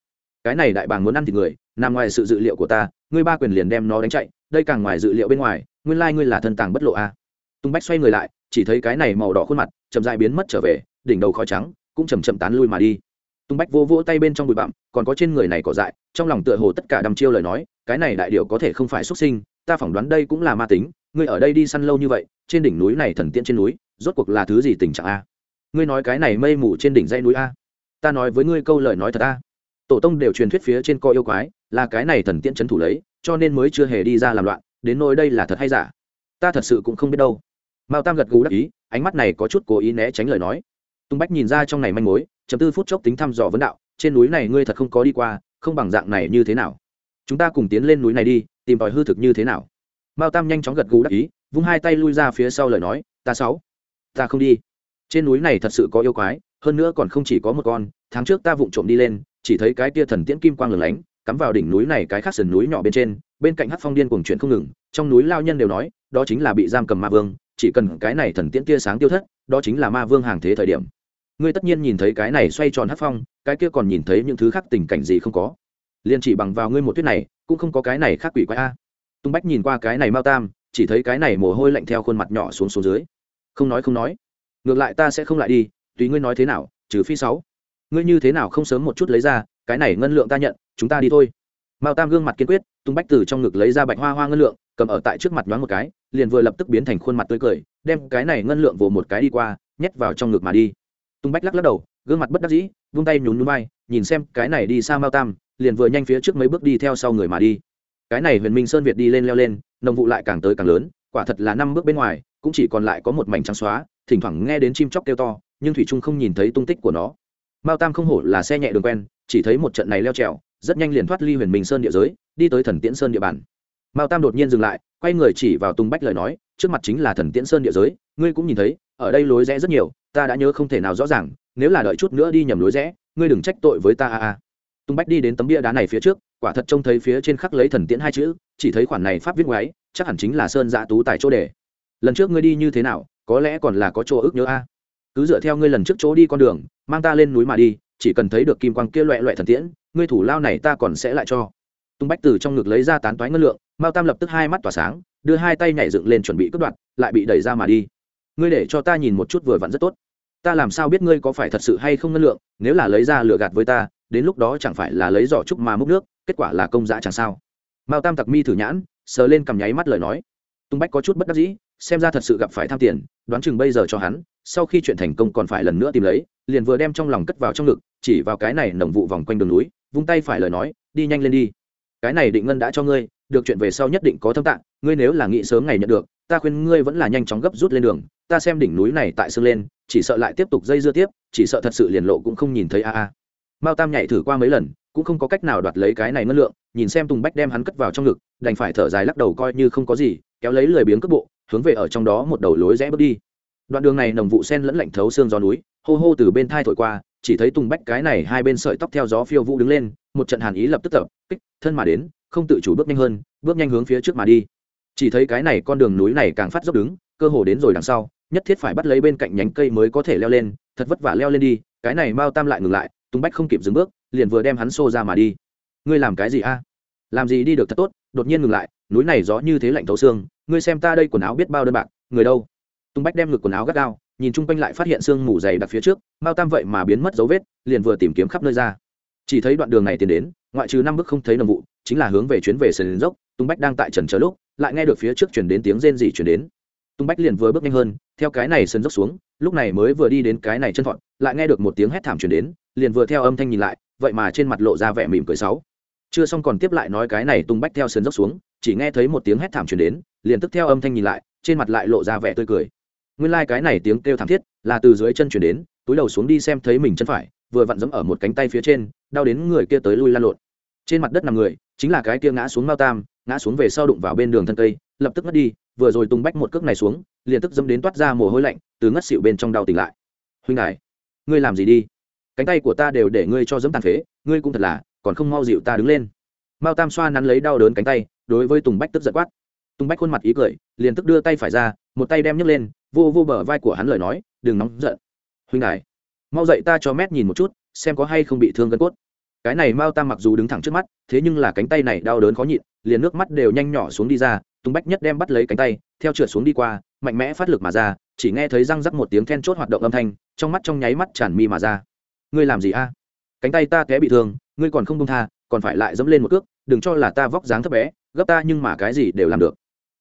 Cái này đại bàng muốn ăn thì người, nằm ngoài sự dự liệu của ta, ngươi ba quyền liền đem nó đánh chạy, đây càng ngoài dự liệu bên ngoài, nguyên lai ngươi là thân tàng bất lộ a à. tung bách xoay người lại chỉ thấy cái này màu đỏ khuôn mặt chậm dại biến mất trở về, đỉnh đầu khói trắng cũng chầm chậm tán lui mà đi. Tung bách vô vỗ tay bên trong bụi bặm, còn có trên người này cỏ dại, trong lòng tựa hồ tất cả đăm chiêu lời nói, cái này đại điệu có thể không phải xuất sinh, ta phỏng đoán đây cũng là ma tính, ngươi ở đây đi săn lâu như vậy, trên đỉnh núi này thần tiên trên núi, rốt cuộc là thứ gì tình trạng a? Ngươi nói cái này mây mù trên đỉnh dãy núi a? Ta nói với ngươi câu lời nói thật a. Tổ tông đều truyền thuyết phía trên co yêu quái, là cái này thần tiên trấn thủ lấy, cho nên mới chưa hề đi ra làm loạn, đến nỗi đây là thật hay giả? Ta thật sự cũng không biết đâu mao tam gật gù đắc ý, ánh mắt này có chút cố ý né tránh lời nói. Tung bách nhìn ra trong này manh mối, chấm tư phút chốc tính thăm dò vấn đạo, trên núi này ngươi thật không có đi qua, không bằng dạng này như thế nào? Chúng ta cùng tiến lên núi này đi, tìm tòi hư thực như thế nào? Mao tam nhanh chóng gật gù đắc ý, vung hai tay lui ra phía sau lời nói, ta sáu, ta không đi. Trên núi này thật sự có yêu quái, hơn nữa còn không chỉ có một con, tháng trước ta vụng trộm đi lên, chỉ thấy cái tia thần tiễn kim quang lửng lánh, cắm vào đỉnh núi này cái khác sườn núi nhỏ bên trên, bên cạnh hát phong điên cuồng chuyển không ngừng, trong núi lao nhân đều nói, đó chính là bị giam cầm ma vương chỉ cần cái này thần tiễn tia sáng tiêu thất, đó chính là ma vương hàng thế thời điểm. Ngươi tất nhiên nhìn thấy cái này xoay tròn hát phong, cái kia còn nhìn thấy những thứ khác tình cảnh gì không có. Liền chỉ bằng vào ngươi một tuyết này, cũng không có cái này khác quỷ quái a. Tung bách nhìn qua cái này mao tam, chỉ thấy cái này mồ hôi lạnh theo khuôn mặt nhỏ xuống xuống dưới. Không nói không nói. Ngược lại ta sẽ không lại đi, tùy ngươi nói thế nào, trừ phi sáu. Ngươi như thế nào không sớm một chút lấy ra, cái này ngân lượng ta nhận, chúng ta đi thôi mao tam gương mặt kiên quyết, tung bách từ trong ngực lấy ra bạch hoa hoa ngân lượng, cầm ở tại trước mặt nhoáng một cái, liền vừa lập tức biến thành khuôn mặt tươi cười, đem cái này ngân lượng vồ một cái đi qua, nhét vào trong ngực mà đi. Tung bách lắc lắc đầu, gương mặt bất đắc dĩ, vung tay nhún núi bay nhìn xem cái này đi xa mao tam, liền vừa nhanh phía trước mấy bước đi theo sau người mà đi. Cái này huyền minh sơn việt đi lên leo lên, nồng vụ lại càng tới càng lớn, quả thật là năm bước bên ngoài, cũng chỉ còn lại có một mảnh trắng xóa, thỉnh thoảng nghe đến chim chóc kêu to, nhưng thủy trung không nhìn thấy tung tích của nó. Mao tam không hổ là xe nhẹ đường quen, chỉ thấy một trận này leo trèo rất nhanh liền thoát ly huyền minh sơn địa giới, đi tới thần tiễn sơn địa bàn. Mao tam đột nhiên dừng lại, quay người chỉ vào tung bách lời nói, trước mặt chính là thần tiễn sơn địa giới, ngươi cũng nhìn thấy, ở đây lối rẽ rất nhiều, ta đã nhớ không thể nào rõ ràng, nếu là đợi chút nữa đi nhầm lối rẽ, ngươi đừng trách tội với ta a a. Tung bách đi đến tấm bia đá này phía trước, quả thật trông thấy phía trên khắc lấy thần tiễn hai chữ, chỉ thấy khoản này pháp viết ngoáy chắc hẳn chính là sơn dạ tú tại chỗ đề. Lần trước ngươi đi như thế nào, có lẽ còn là có chỗ ước nhớ a. Cứ dựa theo ngươi lần trước chỗ đi con đường, mang ta lên núi mà đi chỉ cần thấy được kim quang kia loẹ loẹ thần tiễn, ngươi thủ lao này ta còn sẽ lại cho. Tung bách từ trong ngực lấy ra tán toái ngân lượng, mao tam lập tức hai mắt tỏa sáng, đưa hai tay nhảy dựng lên chuẩn bị cướp đoạt lại bị đẩy ra mà đi. Ngươi để cho ta nhìn một chút vừa vặn rất tốt. Ta làm sao biết ngươi có phải thật sự hay không ngân lượng, nếu là lấy ra lừa gạt với ta, đến lúc đó chẳng phải là lấy giỏ trúc mà múc nước, kết quả là công dã chẳng sao. Mao tam tặc mi thử nhãn, sờ lên cầm nháy mắt lời nói. Tung bách có chút bất đắc dĩ, xem ra thật sự gặp phải tham tiền, đoán chừng bây giờ cho hắn, sau khi chuyện thành công còn phải lần nữa tìm lấy, liền vừa đem trong lòng cất vào trong ngực chỉ vào cái này nồng vụ vòng quanh đường núi, vung tay phải lời nói, đi nhanh lên đi. Cái này định ngân đã cho ngươi, được chuyện về sau nhất định có thâm tạng, ngươi nếu là nghĩ sớm ngày nhận được, ta khuyên ngươi vẫn là nhanh chóng gấp rút lên đường, ta xem đỉnh núi này tại sương lên, chỉ sợ lại tiếp tục dây dưa tiếp, chỉ sợ thật sự liền lộ cũng không nhìn thấy a a. Mao tam nhảy thử qua mấy lần, cũng không có cách nào đoạt lấy cái này ngân lượng, nhìn xem tùng bách đem hắn cất vào trong ngực, đành phải thở dài lắc đầu coi như không có gì, kéo lấy lười biếng cất bộ, hướng về ở trong đó một đầu lối rẽ bước đi. Đoạn đường này nồng vụ sen lẫn lạnh thấu xương gió núi, hô hô từ bên thai thổi qua chỉ thấy tùng bách cái này hai bên sợi tóc theo gió phiêu vũ đứng lên, một trận hàn ý lập tức tập, kích, thân mà đến, không tự chủ bước nhanh hơn, bước nhanh hướng phía trước mà đi. Chỉ thấy cái này con đường núi này càng phát dốc đứng, cơ hồ đến rồi đằng sau, nhất thiết phải bắt lấy bên cạnh nhánh cây mới có thể leo lên, thật vất vả leo lên đi, cái này mao tam lại ngừng lại, tùng bách không kịp dừng bước, liền vừa đem hắn xô ra mà đi. Ngươi làm cái gì a? Làm gì đi được thật tốt, đột nhiên ngừng lại, núi này gió như thế lạnh thấu xương, ngươi xem ta đây quần áo biết bao đơn bạc, người đâu? Tùng bách đem ngực quần áo gắt gao nhìn chung quanh lại phát hiện sương mù dày đặc phía trước, mao tam vậy mà biến mất dấu vết, liền vừa tìm kiếm khắp nơi ra. Chỉ thấy đoạn đường này tiến đến, ngoại trừ năm bước không thấy nồng vụ, chính là hướng về chuyến về sườn dốc, tung bách đang tại trần chờ lúc, lại nghe được phía trước chuyển đến tiếng rên rỉ chuyển đến. Tung bách liền vừa bước nhanh hơn, theo cái này sườn dốc xuống, lúc này mới vừa đi đến cái này chân thọn, lại nghe được một tiếng hét thảm chuyển đến, liền vừa theo âm thanh nhìn lại, vậy mà trên mặt lộ ra vẻ mỉm cười sáu. Chưa xong còn tiếp lại nói cái này tung bách theo sườn dốc xuống, chỉ nghe thấy một tiếng hét thảm chuyển đến, liền tức theo âm thanh nhìn lại, trên mặt lại lộ ra vẻ tươi cười nguyên lai、like、cái này tiếng kêu thảm thiết là từ dưới chân chuyển đến, túi đầu xuống đi xem thấy mình chân phải, vừa vặn dẫm ở một cánh tay phía trên, đau đến người kia tới lui lan lộn. Trên mặt đất nằm người, chính là cái kia ngã xuống mao tam, ngã xuống về sau đụng vào bên đường thân cây, lập tức ngất đi, vừa rồi tung bách một cước này xuống, liền tức dẫm đến toát ra mồ hôi lạnh, từ ngất xịu bên trong đau tỉnh lại. Huynh đại ngươi làm gì đi? Cánh tay của ta đều để ngươi cho dẫm tàn phế, ngươi cũng thật là, còn không mau dịu ta đứng lên. Mao tam xoa nắn lấy đau đớn cánh tay, đối với tùng bách tức giận quát. Tùng bách khuôn mặt ý cười, liền tức đưa tay phải ra, một tay đem nhấc lên vô vô bờ vai của hắn lời nói, đừng nóng giận, huynh đại mau dậy ta cho mét nhìn một chút, xem có hay không bị thương gân cốt. Cái này mao tam mặc dù đứng thẳng trước mắt, thế nhưng là cánh tay này đau đớn khó nhịn, liền nước mắt đều nhanh nhỏ xuống đi ra, tùng bách nhất đem bắt lấy cánh tay, theo trượt xuống đi qua, mạnh mẽ phát lực mà ra, chỉ nghe thấy răng rắc một tiếng then chốt hoạt động âm thanh, trong mắt trong nháy mắt tràn mi mà ra. Ngươi làm gì a? Cánh tay ta té bị thương, ngươi còn không công tha, còn phải lại dẫm lên một cước, đừng cho là ta vóc dáng thấp bé, gấp ta nhưng mà cái gì đều làm được.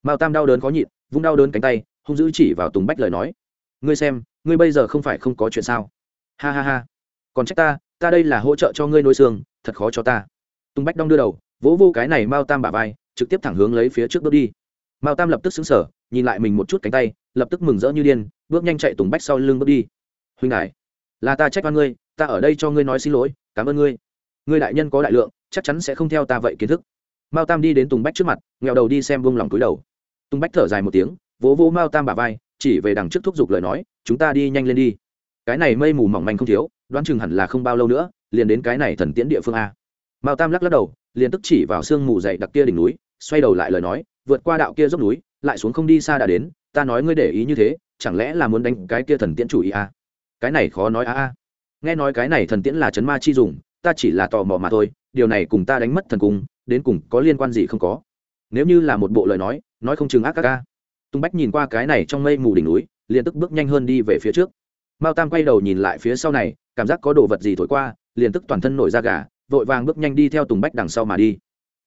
Mao tam đau đớn khó nhịn, vung đau đớn cánh tay hung dữ chỉ vào tùng bách lời nói. Ngươi xem, ngươi bây giờ không phải không có chuyện sao? Ha ha ha. Còn trách ta ta đây là hỗ trợ cho ngươi nuôi xương, thật khó cho ta. Tùng bách đong đưa đầu, vỗ vô cái này mao tam bả vai, trực tiếp thẳng hướng lấy phía trước bước đi. Mao tam lập tức xứng sở nhìn lại mình một chút cánh tay, lập tức mừng rỡ như điên, bước nhanh chạy tùng bách sau lưng bước đi. Huynh đại, là ta trách oan ngươi, ta ở đây cho ngươi nói xin lỗi, cảm ơn ngươi. Ngươi đại nhân có đại lượng, chắc chắn sẽ không theo ta vậy kiến thức. Mao tam đi đến tùng bách trước mặt nghèo đầu đi xem vung lòng túi đầu. Tùng bách thở dài một tiếng vỗ vỗ mao tam bà vai, chỉ về đằng trước thúc giục lời nói, chúng ta đi nhanh lên đi. Cái này mây mù mỏng manh không thiếu, đoán chừng hẳn là không bao lâu nữa, liền đến cái này thần tiễn địa phương a. Mao tam lắc lắc đầu, liền tức chỉ vào sương mù dậy đặc kia đỉnh núi, xoay đầu lại lời nói, vượt qua đạo kia dốc núi, lại xuống không đi xa đã đến, ta nói ngươi để ý như thế, chẳng lẽ là muốn đánh cái kia thần tiễn chủ ý a? Cái này khó nói a a. Nghe nói cái này thần tiễn là chấn ma chi dùng, ta chỉ là tò mò mà thôi, điều này cùng ta đánh mất thần cung, đến cùng có liên quan gì không có. Nếu như là một bộ lời nói nói không chừng ác ca ca Tùng bách nhìn qua cái này trong mây mù đỉnh núi, liền tức bước nhanh hơn đi về phía trước. Mao tam quay đầu nhìn lại phía sau này, cảm giác có đồ vật gì thổi qua, liền tức toàn thân nổi da gà, vội vàng bước nhanh đi theo tùng bách đằng sau mà đi.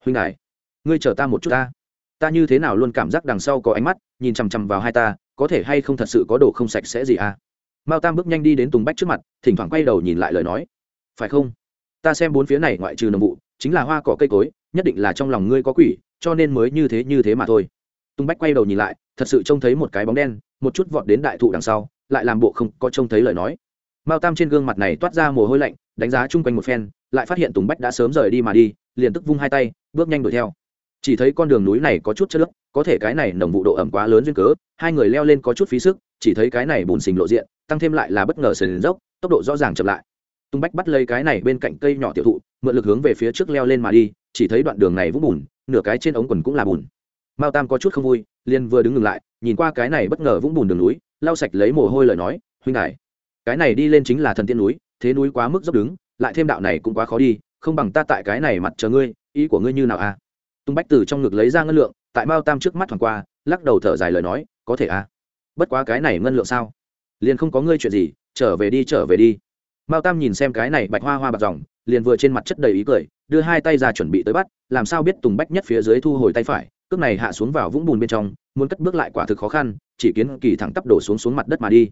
Huynh đại ngươi chờ ta một chút ta. Ta như thế nào luôn cảm giác đằng sau có ánh mắt, nhìn chằm chằm vào hai ta, có thể hay không thật sự có đồ không sạch sẽ gì à? Mao tam bước nhanh đi đến tùng bách trước mặt, thỉnh thoảng quay đầu nhìn lại lời nói. Phải không? Ta xem bốn phía này ngoại trừ nồng vụ, chính là hoa cỏ cây cối, nhất định là trong lòng ngươi có quỷ, cho nên mới như thế như thế mà thôi. Tùng bách quay đầu nhìn lại thật sự trông thấy một cái bóng đen, một chút vọt đến đại thụ đằng sau, lại làm bộ không có trông thấy lời nói. Mao tam trên gương mặt này toát ra mồ hôi lạnh, đánh giá chung quanh một phen, lại phát hiện tùng bách đã sớm rời đi mà đi, liền tức vung hai tay, bước nhanh đuổi theo. Chỉ thấy con đường núi này có chút chất lớp có thể cái này nồng vụ độ ẩm quá lớn duyên cớ, hai người leo lên có chút phí sức, chỉ thấy cái này bùn xình lộ diện, tăng thêm lại là bất ngờ sườn dốc, tốc độ rõ ràng chậm lại. Tung bách bắt lấy cái này bên cạnh cây nhỏ tiểu thụ, mượn lực hướng về phía trước leo lên mà đi, chỉ thấy đoạn đường này vũng bùn, nửa cái trên ống quần cũng là bùn. Mao tam có chút không vui liền vừa đứng ngừng lại, nhìn qua cái này bất ngờ vũng bùn đường núi, lau sạch lấy mồ hôi lời nói, huynh đại cái này đi lên chính là thần tiên núi, thế núi quá mức dốc đứng, lại thêm đạo này cũng quá khó đi, không bằng ta tại cái này mặt chờ ngươi, ý của ngươi như nào a à? tung bách từ trong ngực lấy ra ngân lượng, tại mao tam trước mắt thoảng qua, lắc đầu thở dài lời nói, có thể a à? bất quá cái này ngân lượng sao liền không có ngươi chuyện gì, trở về đi, trở về đi mao tam nhìn xem cái này bạch hoa hoa bạc dòng, liền vừa trên mặt chất đầy ý cười, đưa hai tay ra chuẩn bị tới bắt, làm sao biết tùng bách nhất phía dưới thu hồi tay phải cước này hạ xuống vào vũng bùn bên trong, muốn cất bước lại quả thực khó khăn, chỉ kiến kỳ thẳng tắp đổ xuống xuống mặt đất mà đi.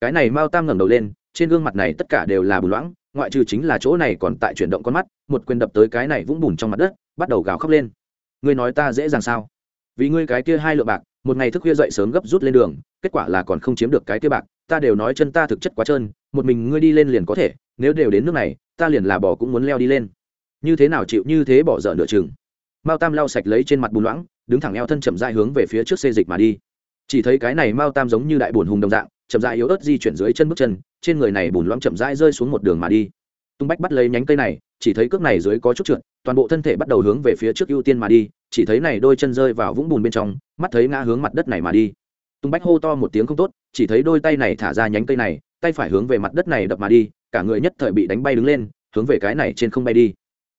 Cái này mao tam ngẩng đầu lên, trên gương mặt này tất cả đều là bùn loãng, ngoại trừ chính là chỗ này còn tại chuyển động con mắt, một quyền đập tới cái này vũng bùn trong mặt đất, bắt đầu gào khóc lên. Ngươi nói ta dễ dàng sao? Vì ngươi cái kia hai lượng bạc, một ngày thức khuya dậy sớm gấp rút lên đường, kết quả là còn không chiếm được cái kia bạc, ta đều nói chân ta thực chất quá trơn, một mình ngươi đi lên liền có thể, nếu đều đến nước này, ta liền là bỏ cũng muốn leo đi lên. Như thế nào chịu như thế bỏ dở nửa chừng. Mao tam lau sạch lấy trên mặt bùn loãng đứng thẳng eo thân chậm dại hướng về phía trước xê dịch mà đi. Chỉ thấy cái này mao tam giống như đại bùn hùng đồng dạng, chậm rãi yếu ớt di chuyển dưới chân bước chân, trên người này bùn loãng chậm rãi rơi xuống một đường mà đi. Tung bách bắt lấy nhánh cây này, chỉ thấy cước này dưới có chút trượt, toàn bộ thân thể bắt đầu hướng về phía trước ưu tiên mà đi, chỉ thấy này đôi chân rơi vào vũng bùn bên trong, mắt thấy ngã hướng mặt đất này mà đi. Tung bách hô to một tiếng không tốt, chỉ thấy đôi tay này thả ra nhánh cây này, tay phải hướng về mặt đất này đập mà đi, cả người nhất thời bị đánh bay đứng lên, hướng về cái này trên không bay đi.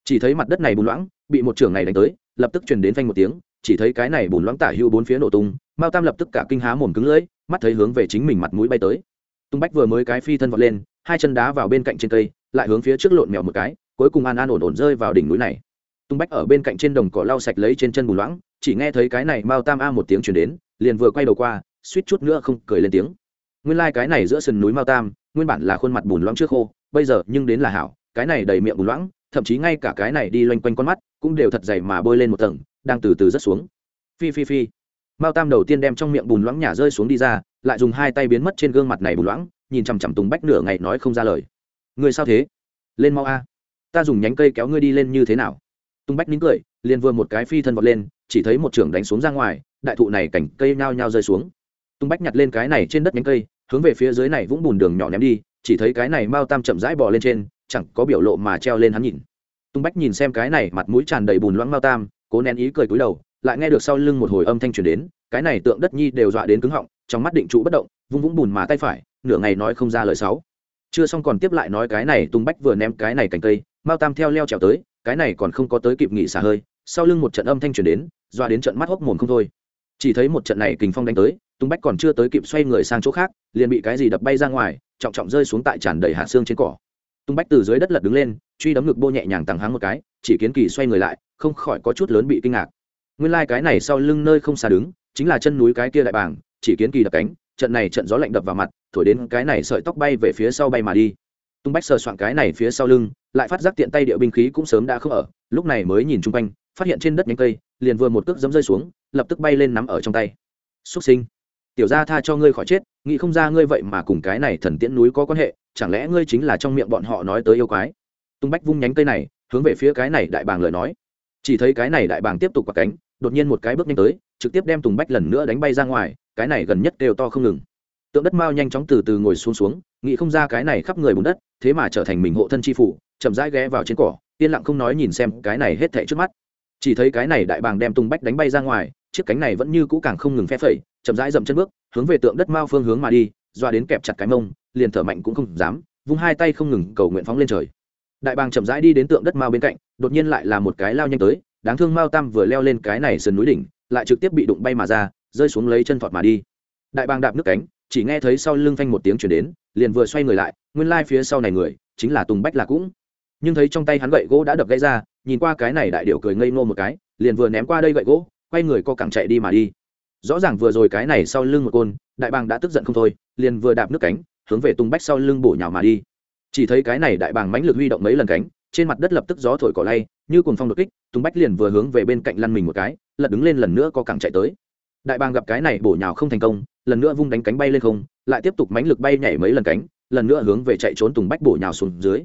Chỉ thấy mặt đất này bùn loãng, bị một trưởng này đánh tới, lập tức truyền đến phanh một tiếng chỉ thấy cái này bùn loãng tả hưu bốn phía nổ tung, mao tam lập tức cả kinh há mồm cứng lưỡi, mắt thấy hướng về chính mình mặt mũi bay tới. Tung bách vừa mới cái phi thân vọt lên, hai chân đá vào bên cạnh trên cây, lại hướng phía trước lộn mèo một cái, cuối cùng an an ổn ổn rơi vào đỉnh núi này. Tung bách ở bên cạnh trên đồng cỏ lau sạch lấy trên chân bùn loãng, chỉ nghe thấy cái này mao tam a một tiếng chuyển đến, liền vừa quay đầu qua, suýt chút nữa không cười lên tiếng. Nguyên lai、like、cái này giữa sườn núi mao tam, nguyên bản là khuôn mặt bùn loãng trước khô, bây giờ nhưng đến là hảo, cái này đầy miệng bùn loãng, thậm chí ngay cả cái này đi loanh quanh con mắt cũng đều thật dày mà bôi lên một tầng, đang từ từ rớt xuống. Phi phi phi. Mao tam đầu tiên đem trong miệng bùn loãng nhả rơi xuống đi ra, lại dùng hai tay biến mất trên gương mặt này bùn loãng, nhìn chằm chằm tùng bách nửa ngày nói không ra lời. Người sao thế? Lên mau a. Ta dùng nhánh cây kéo ngươi đi lên như thế nào? Tùng bách nín cười, liền vừa một cái phi thân vọt lên, chỉ thấy một trưởng đánh xuống ra ngoài, đại thụ này cảnh cây nhao nhao rơi xuống. Tùng bách nhặt lên cái này trên đất nhánh cây, hướng về phía dưới này vũng bùn đường nhỏ ném đi, chỉ thấy cái này mao tam chậm rãi bò lên trên, chẳng có biểu lộ mà treo lên hắn nhìn tung bách nhìn xem cái này mặt mũi tràn đầy bùn loãng mao tam, cố nén ý cười cúi đầu, lại nghe được sau lưng một hồi âm thanh truyền đến, cái này tượng đất nhi đều dọa đến cứng họng, trong mắt định trụ bất động, vung vũng bùn mà tay phải, nửa ngày nói không ra lời sáu chưa xong còn tiếp lại nói cái này tung bách vừa ném cái này cành cây, mao tam theo leo trèo tới, cái này còn không có tới kịp nghỉ xả hơi, sau lưng một trận âm thanh truyền đến, dọa đến trận mắt hốc mồm không thôi. Chỉ thấy một trận này kình phong đánh tới tung bách còn chưa tới kịp xoay người sang chỗ khác, liền bị cái gì đập bay ra ngoài, trọng trọng rơi xuống tại tràn đầy hạ xương trên cỏ tung bách từ dưới đất lật đứng lên, truy đấm ngực bô nhẹ nhàng tằng háng một cái, chỉ kiến kỳ xoay người lại, không khỏi có chút lớn bị kinh ngạc. Nguyên lai、like、cái này sau lưng nơi không xa đứng, chính là chân núi cái kia đại bảng chỉ kiến kỳ đập cánh, trận này trận gió lạnh đập vào mặt, thổi đến cái này sợi tóc bay về phía sau bay mà đi. Tung bách sờ soạn cái này phía sau lưng, lại phát giác tiện tay địa binh khí cũng sớm đã không ở, lúc này mới nhìn chung quanh, phát hiện trên đất nhánh cây, liền vừa một cước dấm rơi xuống, lập tức bay lên nắm ở trong tay. Xúc sinh. Tiểu gia tha cho ngươi khỏi chết nghĩ không ra ngươi vậy mà cùng cái này thần tiễn núi có quan hệ, chẳng lẽ ngươi chính là trong miệng bọn họ nói tới yêu quái? Tung bách vung nhánh cây này, hướng về phía cái này đại bàng lời nói. Chỉ thấy cái này đại bàng tiếp tục quạt cánh, đột nhiên một cái bước nhanh tới, trực tiếp đem tùng bách lần nữa đánh bay ra ngoài, cái này gần nhất đều to không ngừng. Tượng đất mao nhanh chóng từ từ ngồi xuống xuống, nghĩ không ra cái này khắp người bùn đất, thế mà trở thành mình hộ thân chi phủ, chậm rãi ghé vào trên cỏ, yên lặng không nói nhìn xem cái này hết thảy trước mắt. Chỉ thấy cái này đại bàng đem tùng bách đánh bay ra ngoài, chiếc cánh này vẫn như cũ càng không ngừng phe phẩy chậm rãi dậm chân bước, hướng về tượng đất mao phương hướng mà đi, doa đến kẹp chặt cái mông, liền thở mạnh cũng không dám, vung hai tay không ngừng cầu nguyện phóng lên trời. Đại bàng chậm rãi đi đến tượng đất mao bên cạnh, đột nhiên lại là một cái lao nhanh tới, đáng thương mao tam vừa leo lên cái này sườn núi đỉnh, lại trực tiếp bị đụng bay mà ra, rơi xuống lấy chân thọt mà đi. Đại bàng đạp nước cánh, chỉ nghe thấy sau lưng phanh một tiếng chuyển đến, liền vừa xoay người lại, nguyên lai phía sau này người, chính là tùng bách là cũng. Nhưng thấy trong tay hắn gậy gỗ đã đập gãy ra, nhìn qua cái này đại điệu cười ngây ngô một cái, liền vừa ném qua đây gậy gỗ, quay người co cẳng chạy đi mà đi rõ ràng vừa rồi cái này sau lưng một côn, đại bàng đã tức giận không thôi, liền vừa đạp nước cánh, hướng về tung bách sau lưng bổ nhào mà đi. Chỉ thấy cái này đại bàng mãnh lực huy động mấy lần cánh, trên mặt đất lập tức gió thổi cỏ lay, như cùng phong đột kích, tung bách liền vừa hướng về bên cạnh lăn mình một cái, lật đứng lên lần nữa có cẳng chạy tới. Đại bàng gặp cái này bổ nhào không thành công, lần nữa vung đánh cánh bay lên không, lại tiếp tục mãnh lực bay nhảy mấy lần cánh, lần nữa hướng về chạy trốn tùng bách bổ nhào xuống dưới.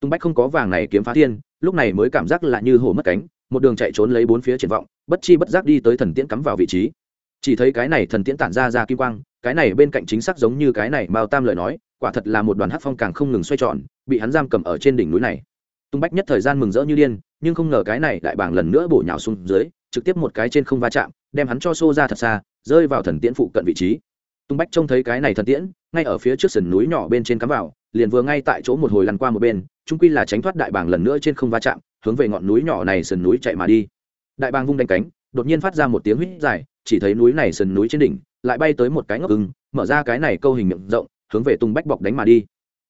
Tùng bách không có vàng này kiếm phá thiên, lúc này mới cảm giác là như hổ mất cánh, một đường chạy trốn lấy bốn phía triển vọng, bất chi bất giác đi tới thần tiễn cắm vào vị trí chỉ thấy cái này thần tiễn tản ra ra kim quang, cái này bên cạnh chính xác giống như cái này mao tam lợi nói, quả thật là một đoàn hát phong càng không ngừng xoay tròn, bị hắn giam cầm ở trên đỉnh núi này. Tung bách nhất thời gian mừng rỡ như điên, nhưng không ngờ cái này đại bảng lần nữa bổ nhào xuống dưới, trực tiếp một cái trên không va chạm, đem hắn cho xô ra thật xa, rơi vào thần tiễn phụ cận vị trí. Tung bách trông thấy cái này thần tiễn, ngay ở phía trước sườn núi nhỏ bên trên cắm vào, liền vừa ngay tại chỗ một hồi lăn qua một bên trung quy là tránh thoát đại bảng lần nữa trên không va chạm, hướng về ngọn núi nhỏ này sườn núi chạy mà đi. Đại bàng vung đánh cánh đột nhiên phát ra một tiếng huýt dài, chỉ thấy núi này sườn núi trên đỉnh, lại bay tới một cái ngốc ưng, mở ra cái này câu hình miệng rộng, hướng về tung bách bọc đánh mà đi.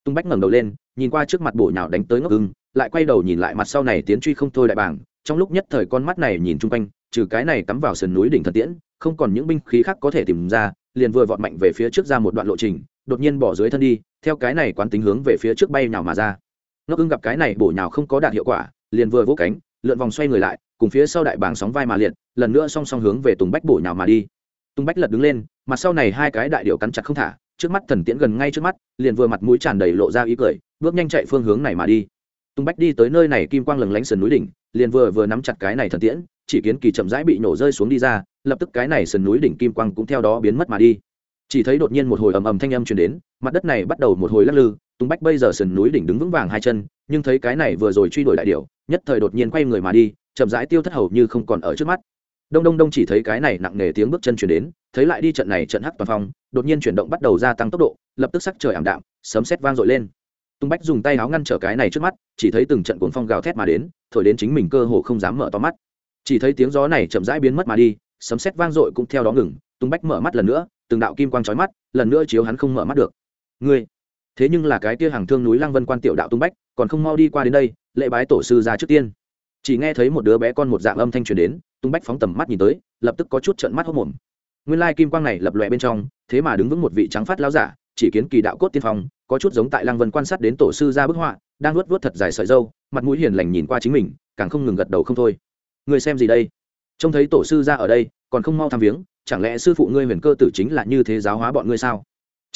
Tung bách ngẩng đầu lên, nhìn qua trước mặt bổ nhào đánh tới ngốc ưng, lại quay đầu nhìn lại mặt sau này tiến truy không thôi đại bảng trong lúc nhất thời con mắt này nhìn chung quanh, trừ cái này cắm vào sườn núi đỉnh thần tiễn, không còn những binh khí khác có thể tìm ra, liền vừa vọt mạnh về phía trước ra một đoạn lộ trình, đột nhiên bỏ dưới thân đi, theo cái này quán tính hướng về phía trước bay nhào mà ra. Ngốc ưng gặp cái này bổ nhào không có đạt hiệu quả, liền vừa vỗ cánh lượn vòng xoay người lại, cùng phía sau đại bảng sóng vai mà liệt, lần nữa song song hướng về tùng bách bổ nhào mà đi. Tùng bách lật đứng lên mặt sau này hai cái đại điệu cắn chặt không thả, trước mắt thần tiễn gần ngay trước mắt, liền vừa mặt mũi tràn đầy lộ ra ý cười, bước nhanh chạy phương hướng này mà đi. Tùng bách đi tới nơi này kim quang lừng lánh sườn núi đỉnh, liền vừa vừa nắm chặt cái này thần tiễn, chỉ kiến kỳ chậm rãi bị nổ rơi xuống đi ra, lập tức cái này sườn núi đỉnh kim quang cũng theo đó biến mất mà đi. Chỉ thấy đột nhiên một hồi ầm ầm thanh âm truyền đến, mặt đất này bắt đầu một hồi lắc lư tung bách bây giờ sườn núi đỉnh đứng vững vàng hai chân, nhưng thấy cái này vừa rồi truy đuổi đại điệu nhất thời đột nhiên quay người mà đi, chậm rãi tiêu thất hầu như không còn ở trước mắt. Đông đông đông chỉ thấy cái này nặng nề tiếng bước chân chuyển đến, thấy lại đi trận này trận hắc toàn phong, đột nhiên chuyển động bắt đầu gia tăng tốc độ, lập tức sắc trời ảm đạm, sấm sét vang dội lên. Tung bách dùng tay áo ngăn trở cái này trước mắt, chỉ thấy từng trận cuồng phong gào thét mà đến, thổi đến chính mình cơ hồ không dám mở to mắt. Chỉ thấy tiếng gió này chậm rãi biến mất mà đi, sấm sét vang dội cũng theo đó ngừng, tung bách mở mắt lần nữa, từng đạo kim quang chói mắt, lần nữa chiếu hắn không mở mắt được. Ngươi thế nhưng là cái kia hàng thương núi lăng vân quan tiểu đạo tung bách, còn không mau đi qua đến đây, lễ bái tổ sư ra trước tiên. Chỉ nghe thấy một đứa bé con một dạng âm thanh truyền đến, tung bách phóng tầm mắt nhìn tới, lập tức có chút trận mắt hốc mồm nguyên lai kim quang này lập lòe bên trong, thế mà đứng vững một vị trắng phát lão giả, chỉ kiến kỳ đạo cốt tiên phong, có chút giống tại lăng vân quan sát đến tổ sư ra bức họa, đang luốt vớt thật dài sợi dâu mặt mũi hiền lành nhìn qua chính mình, càng không ngừng gật đầu không thôi. Người xem gì đây? Trông thấy tổ sư ra ở đây, còn không mau tham viếng, chẳng lẽ sư phụ ngươi huyền cơ tử chính là như thế giáo hóa bọn ngươi sao?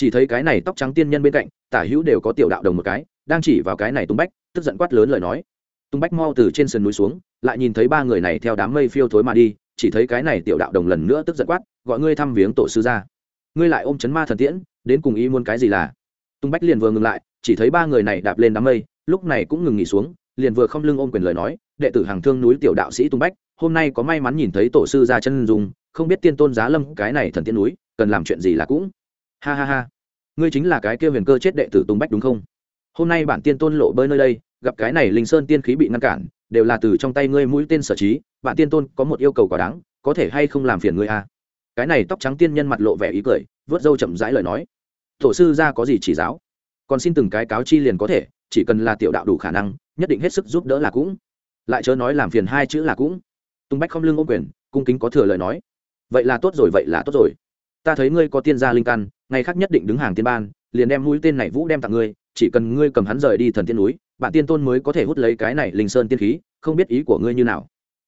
Chỉ thấy cái này tóc trắng tiên nhân bên cạnh, tả hữu đều có tiểu đạo đồng một cái, đang chỉ vào cái này tung bách, tức giận quát lớn lời nói. Tung bách mau từ trên sườn núi xuống, lại nhìn thấy ba người này theo đám mây phiêu thối mà đi, chỉ thấy cái này tiểu đạo đồng lần nữa tức giận quát, gọi ngươi thăm viếng tổ sư ra ngươi lại ôm chấn ma thần tiễn, đến cùng ý muốn cái gì là? Tung bách liền vừa ngừng lại, chỉ thấy ba người này đạp lên đám mây, lúc này cũng ngừng nghỉ xuống, liền vừa không lưng ôm quyền lời nói, đệ tử hàng thương núi tiểu đạo sĩ tung bách, hôm nay có may mắn nhìn thấy tổ sư ra chân dùng không biết tiên tôn giá lâm cái này thần tiên núi, cần làm chuyện gì là cũng ha ha ha. Ngươi chính là cái kia huyền cơ chết đệ tử tung bách đúng không? Hôm nay bản tiên tôn lộ bơi nơi đây, gặp cái này linh sơn tiên khí bị ngăn cản, đều là từ trong tay ngươi mũi tên sở trí, Bản tiên tôn có một yêu cầu quả đáng, có thể hay không làm phiền ngươi a à? cái này tóc trắng tiên nhân mặt lộ vẻ ý cười, vớt râu chậm rãi lời nói. Tổ sư ra có gì chỉ giáo? Còn xin từng cái cáo chi liền có thể, chỉ cần là tiểu đạo đủ khả năng, nhất định hết sức giúp đỡ là cũng. Lại chớ nói làm phiền hai chữ là cũng. Tung bách không lương ôm quyền, cung kính có thừa lời nói. Vậy là tốt rồi, vậy là tốt rồi ta thấy ngươi có tiên gia linh căn, ngày khác nhất định đứng hàng tiên ban, liền đem mũi tên này vũ đem tặng ngươi, chỉ cần ngươi cầm hắn rời đi thần tiên núi, bạn tiên tôn mới có thể hút lấy cái này linh sơn tiên khí, không biết ý của ngươi như nào.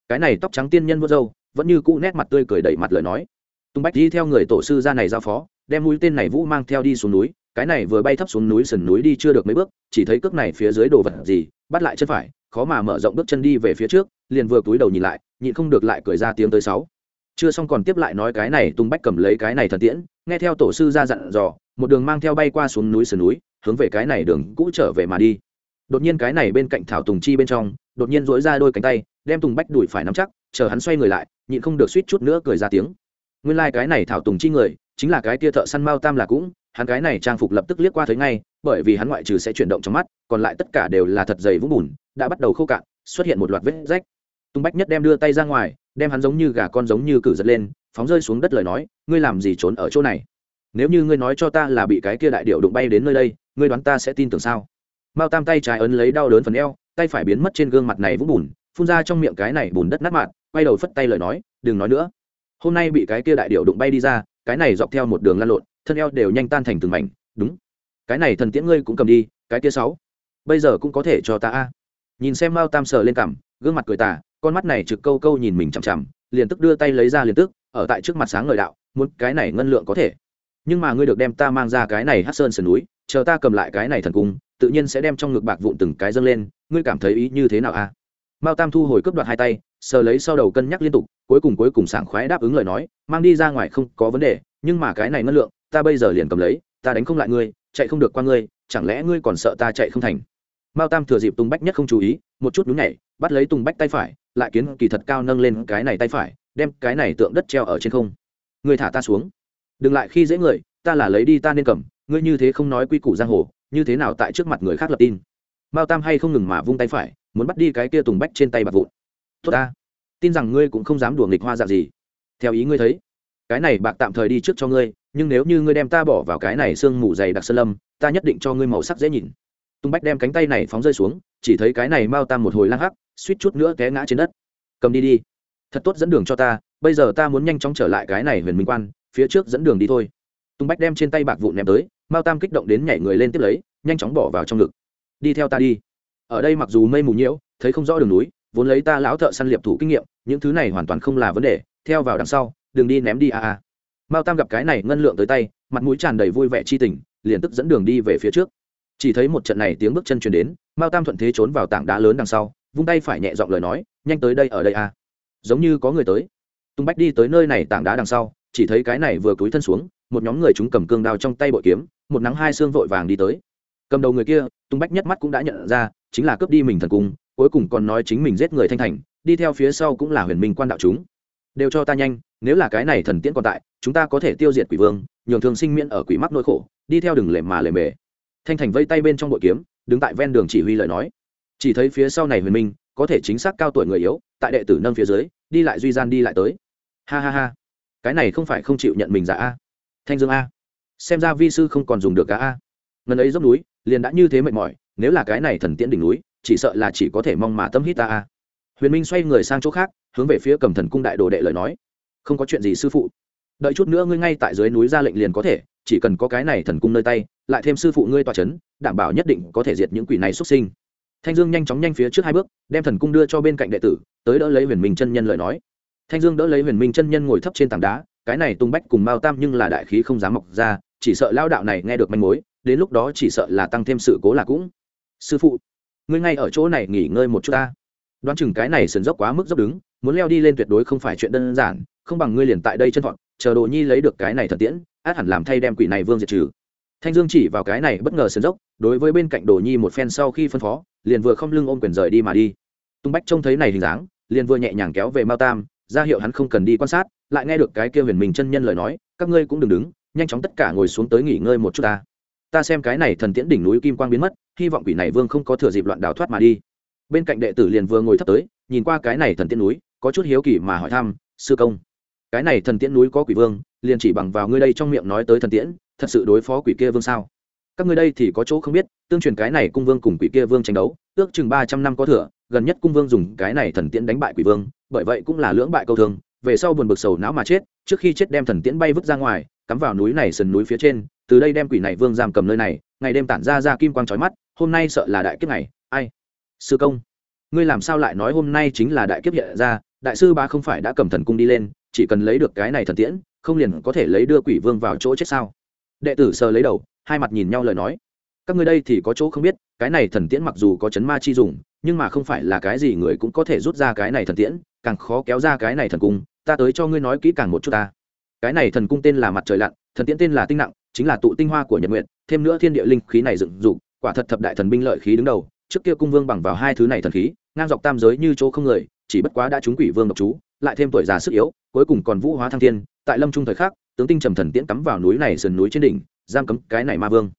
Cái này tóc trắng tiên nhân vô dâu vẫn như cũ nét mặt tươi cười đẩy mặt lời nói. Tung bách đi theo người tổ sư ra này giao phó, đem mũi tên này vũ mang theo đi xuống núi, cái này vừa bay thấp xuống núi sườn núi đi chưa được mấy bước, chỉ thấy cước này phía dưới đồ vật gì, bắt lại chân phải, khó mà mở rộng bước chân đi về phía trước, liền vừa túi đầu nhìn lại, nhịn không được lại cười ra tiếng tới sáu chưa xong còn tiếp lại nói cái này tung bách cầm lấy cái này thần tiễn, nghe theo tổ sư ra dặn dò, một đường mang theo bay qua xuống núi sườn núi, hướng về cái này đường cũ trở về mà đi. Đột nhiên cái này bên cạnh thảo tùng chi bên trong, đột nhiên dỗi ra đôi cánh tay, đem tùng bách đuổi phải nắm chắc, chờ hắn xoay người lại, nhịn không được suýt chút nữa cười ra tiếng. Nguyên lai、like、cái này thảo tùng chi người, chính là cái tia thợ săn mao tam là cũng, hắn cái này trang phục lập tức liếc qua thấy ngay, bởi vì hắn ngoại trừ sẽ chuyển động trong mắt, còn lại tất cả đều là thật dày vũng bùn, đã bắt đầu khô cạn, xuất hiện một loạt vết rách. Tung bách nhất đem đưa tay ra ngoài đem hắn giống như gà con giống như cử giật lên, phóng rơi xuống đất lời nói, ngươi làm gì trốn ở chỗ này? Nếu như ngươi nói cho ta là bị cái kia đại điệu đụng bay đến nơi đây, ngươi đoán ta sẽ tin tưởng sao? Mao tam tay trái ấn lấy đau đớn phần eo, tay phải biến mất trên gương mặt này vũng bùn, phun ra trong miệng cái này bùn đất nát mạt quay đầu phất tay lời nói, đừng nói nữa. Hôm nay bị cái kia đại điệu đụng bay đi ra, cái này dọc theo một đường lăn lộn, thân eo đều nhanh tan thành từng mảnh. Đúng. Cái này thần tiễn ngươi cũng cầm đi, cái kia sáu. Bây giờ cũng có thể cho ta a. Nhìn xem mao tam sờ lên cằm, gương mặt cười tà con mắt này trực câu câu nhìn mình chằm chằm, liền tức đưa tay lấy ra liền tức, ở tại trước mặt sáng ngời đạo, muốn cái này ngân lượng có thể. Nhưng mà ngươi được đem ta mang ra cái này hát sơn sườn núi, chờ ta cầm lại cái này thần cung, tự nhiên sẽ đem trong ngực bạc vụn từng cái dâng lên, ngươi cảm thấy ý như thế nào a? Mao tam thu hồi cướp đoạt hai tay, sờ lấy sau đầu cân nhắc liên tục, cuối cùng cuối cùng sảng khoái đáp ứng lời nói, mang đi ra ngoài không có vấn đề, nhưng mà cái này ngân lượng, ta bây giờ liền cầm lấy, ta đánh không lại ngươi, chạy không được qua ngươi, chẳng lẽ ngươi còn sợ ta chạy không thành? Mao tam thừa dịp tung bách nhất không chú ý một chút nhún nhảy, bắt lấy tùng bách tay phải, lại kiến kỳ thật cao nâng lên cái này tay phải, đem cái này tượng đất treo ở trên không. Ngươi thả ta xuống. Đừng lại khi dễ người, ta là lấy đi ta nên cầm, ngươi như thế không nói quy củ giang hồ, như thế nào tại trước mặt người khác lập tin. Mao tam hay không ngừng mà vung tay phải, muốn bắt đi cái kia tùng bách trên tay bạc vụn. Tốt ta. Tin rằng ngươi cũng không dám đùa nghịch hoa dạng gì. Theo ý ngươi thấy, cái này bạc tạm thời đi trước cho ngươi, nhưng nếu như ngươi đem ta bỏ vào cái này sương mù dày đặc sơn lâm, ta nhất định cho ngươi màu sắc dễ nhìn. Tùng bách đem cánh tay này phóng rơi xuống chỉ thấy cái này mao tam một hồi lang hắc, suýt chút nữa té ngã trên đất. Cầm đi đi. Thật tốt dẫn đường cho ta, bây giờ ta muốn nhanh chóng trở lại cái này huyền minh quan, phía trước dẫn đường đi thôi. Tung bách đem trên tay bạc vụn ném tới mao tam kích động đến nhảy người lên tiếp lấy, nhanh chóng bỏ vào trong ngực. Đi theo ta đi. Ở đây mặc dù mây mù nhiễu, thấy không rõ đường núi, vốn lấy ta lão thợ săn liệp thủ kinh nghiệm, những thứ này hoàn toàn không là vấn đề, theo vào đằng sau, đường đi ném đi a a. Mao tam gặp cái này ngân lượng tới tay, mặt mũi tràn đầy vui vẻ chi tình, liền tức dẫn đường đi về phía trước. Chỉ thấy một trận này tiếng bước chân truyền đến mao tam thuận thế trốn vào tảng đá lớn đằng sau, vung tay phải nhẹ giọng lời nói, nhanh tới đây ở đây a. Giống như có người tới. Tung bách đi tới nơi này tảng đá đằng sau, chỉ thấy cái này vừa cúi thân xuống, một nhóm người chúng cầm cương đao trong tay bội kiếm, một nắng hai xương vội vàng đi tới. Cầm đầu người kia, tung bách nhất mắt cũng đã nhận ra, chính là cướp đi mình thần cung, cuối cùng còn nói chính mình giết người thanh thành, đi theo phía sau cũng là huyền minh quan đạo chúng. Đều cho ta nhanh, nếu là cái này thần tiễn còn tại, chúng ta có thể tiêu diệt quỷ vương, nhường thường sinh miễn ở quỷ mắc nỗi khổ, đi theo đừng lề mà lề mề. Thanh thành vây tay bên trong bội kiếm đứng tại ven đường chỉ huy lời nói. Chỉ thấy phía sau này huyền minh, có thể chính xác cao tuổi người yếu, tại đệ tử nâng phía dưới, đi lại duy gian đi lại tới. Ha ha ha. Cái này không phải không chịu nhận mình giả a. Thanh dương a. Xem ra vi sư không còn dùng được cả a. Ngần ấy dốc núi, liền đã như thế mệt mỏi, nếu là cái này thần tiễn đỉnh núi, chỉ sợ là chỉ có thể mong mà tâm hít ta a. Huyền minh xoay người sang chỗ khác, hướng về phía cầm thần cung đại đồ đệ lời nói. Không có chuyện gì sư phụ. Đợi chút nữa ngươi ngay tại dưới núi ra lệnh liền có thể, chỉ cần có cái này thần cung nơi tay lại thêm sư phụ ngươi tọa chấn, đảm bảo nhất định có thể diệt những quỷ này xuất sinh. Thanh dương nhanh chóng nhanh phía trước hai bước đem thần cung đưa cho bên cạnh đệ tử tới đỡ lấy huyền minh chân nhân lời nói. Thanh dương đỡ lấy huyền minh chân nhân ngồi thấp trên tảng đá cái này tung bách cùng mao tam nhưng là đại khí không dám mọc ra chỉ sợ lao đạo này nghe được manh mối đến lúc đó chỉ sợ là tăng thêm sự cố là cũng. Sư phụ ngươi ngay ở chỗ này nghỉ ngơi một chút ta. Đoán chừng cái này sườn dốc quá mức dốc đứng muốn leo đi lên tuyệt đối không phải chuyện đơn giản không bằng ngươi liền tại đây chân thọn chờ đồ nhi lấy được cái này thần tiễn át hẳn làm thay đem quỷ này vương diệt trừ thanh dương chỉ vào cái này bất ngờ sườn dốc, đối với bên cạnh đồ nhi một phen sau khi phân phó, liền vừa không lưng ôm quyền rời đi mà đi. Tung bách trông thấy này hình dáng, liền vừa nhẹ nhàng kéo về mao tam, ra hiệu hắn không cần đi quan sát, lại nghe được cái kia huyền mình chân nhân lời nói, các ngươi cũng đừng đứng, nhanh chóng tất cả ngồi xuống tới nghỉ ngơi một chút ta. Ta xem cái này thần tiễn đỉnh núi kim quang biến mất, hy vọng quỷ này vương không có thừa dịp loạn đào thoát mà đi. Bên cạnh đệ tử liền vừa ngồi thấp tới, nhìn qua cái này thần tiễn núi, có chút hiếu kỳ mà hỏi thăm, sư công, cái này thần tiễn núi có quỷ vương liền chỉ bằng vào ngươi đây trong miệng nói tới thần tiễn, thật sự đối phó quỷ kia vương sao? Các ngươi đây thì có chỗ không biết, tương truyền cái này cung vương cùng quỷ kia vương tranh đấu, ước chừng ba trăm năm có thừa, gần nhất cung vương dùng cái này thần tiễn đánh bại quỷ vương, bởi vậy cũng là lưỡng bại câu thương về sau buồn bực sầu não mà chết, trước khi chết đem thần tiễn bay vứt ra ngoài, cắm vào núi này sườn núi phía trên, từ đây đem quỷ này vương giam cầm nơi này, ngày đêm tản ra ra kim quang trói mắt, hôm nay sợ là đại kiếp này, ai? Sư công, ngươi làm sao lại nói hôm nay chính là đại kiếp hiện ra, đại sư ba không phải đã cầm thần cung đi lên, chỉ cần lấy được cái này thần tiễn không liền có thể lấy đưa quỷ vương vào chỗ chết sao? Đệ tử sờ lấy đầu, hai mặt nhìn nhau lời nói. Các ngươi đây thì có chỗ không biết, cái này thần tiễn mặc dù có chấn ma chi dùng, nhưng mà không phải là cái gì người cũng có thể rút ra cái này thần tiễn, càng khó kéo ra cái này thần cung, ta tới cho ngươi nói kỹ càng một chút ta. Cái này thần cung tên là mặt trời lặn, thần tiễn tên là tinh nặng, chính là tụ tinh hoa của nhật nguyện thêm nữa thiên địa linh khí này dựng dục, quả thật thập đại thần binh lợi khí đứng đầu, trước kia cung vương bằng vào hai thứ này thần khí, ngang dọc tam giới như chỗ không người chỉ bất quá đã trúng quỷ vương độc chú, lại thêm tuổi già sức yếu, cuối cùng còn vũ hóa thăng thiên, tại lâm trung thời khắc, tướng tinh trầm thần tiễn cắm vào núi này sườn núi trên đỉnh, giam cấm cái này ma vương.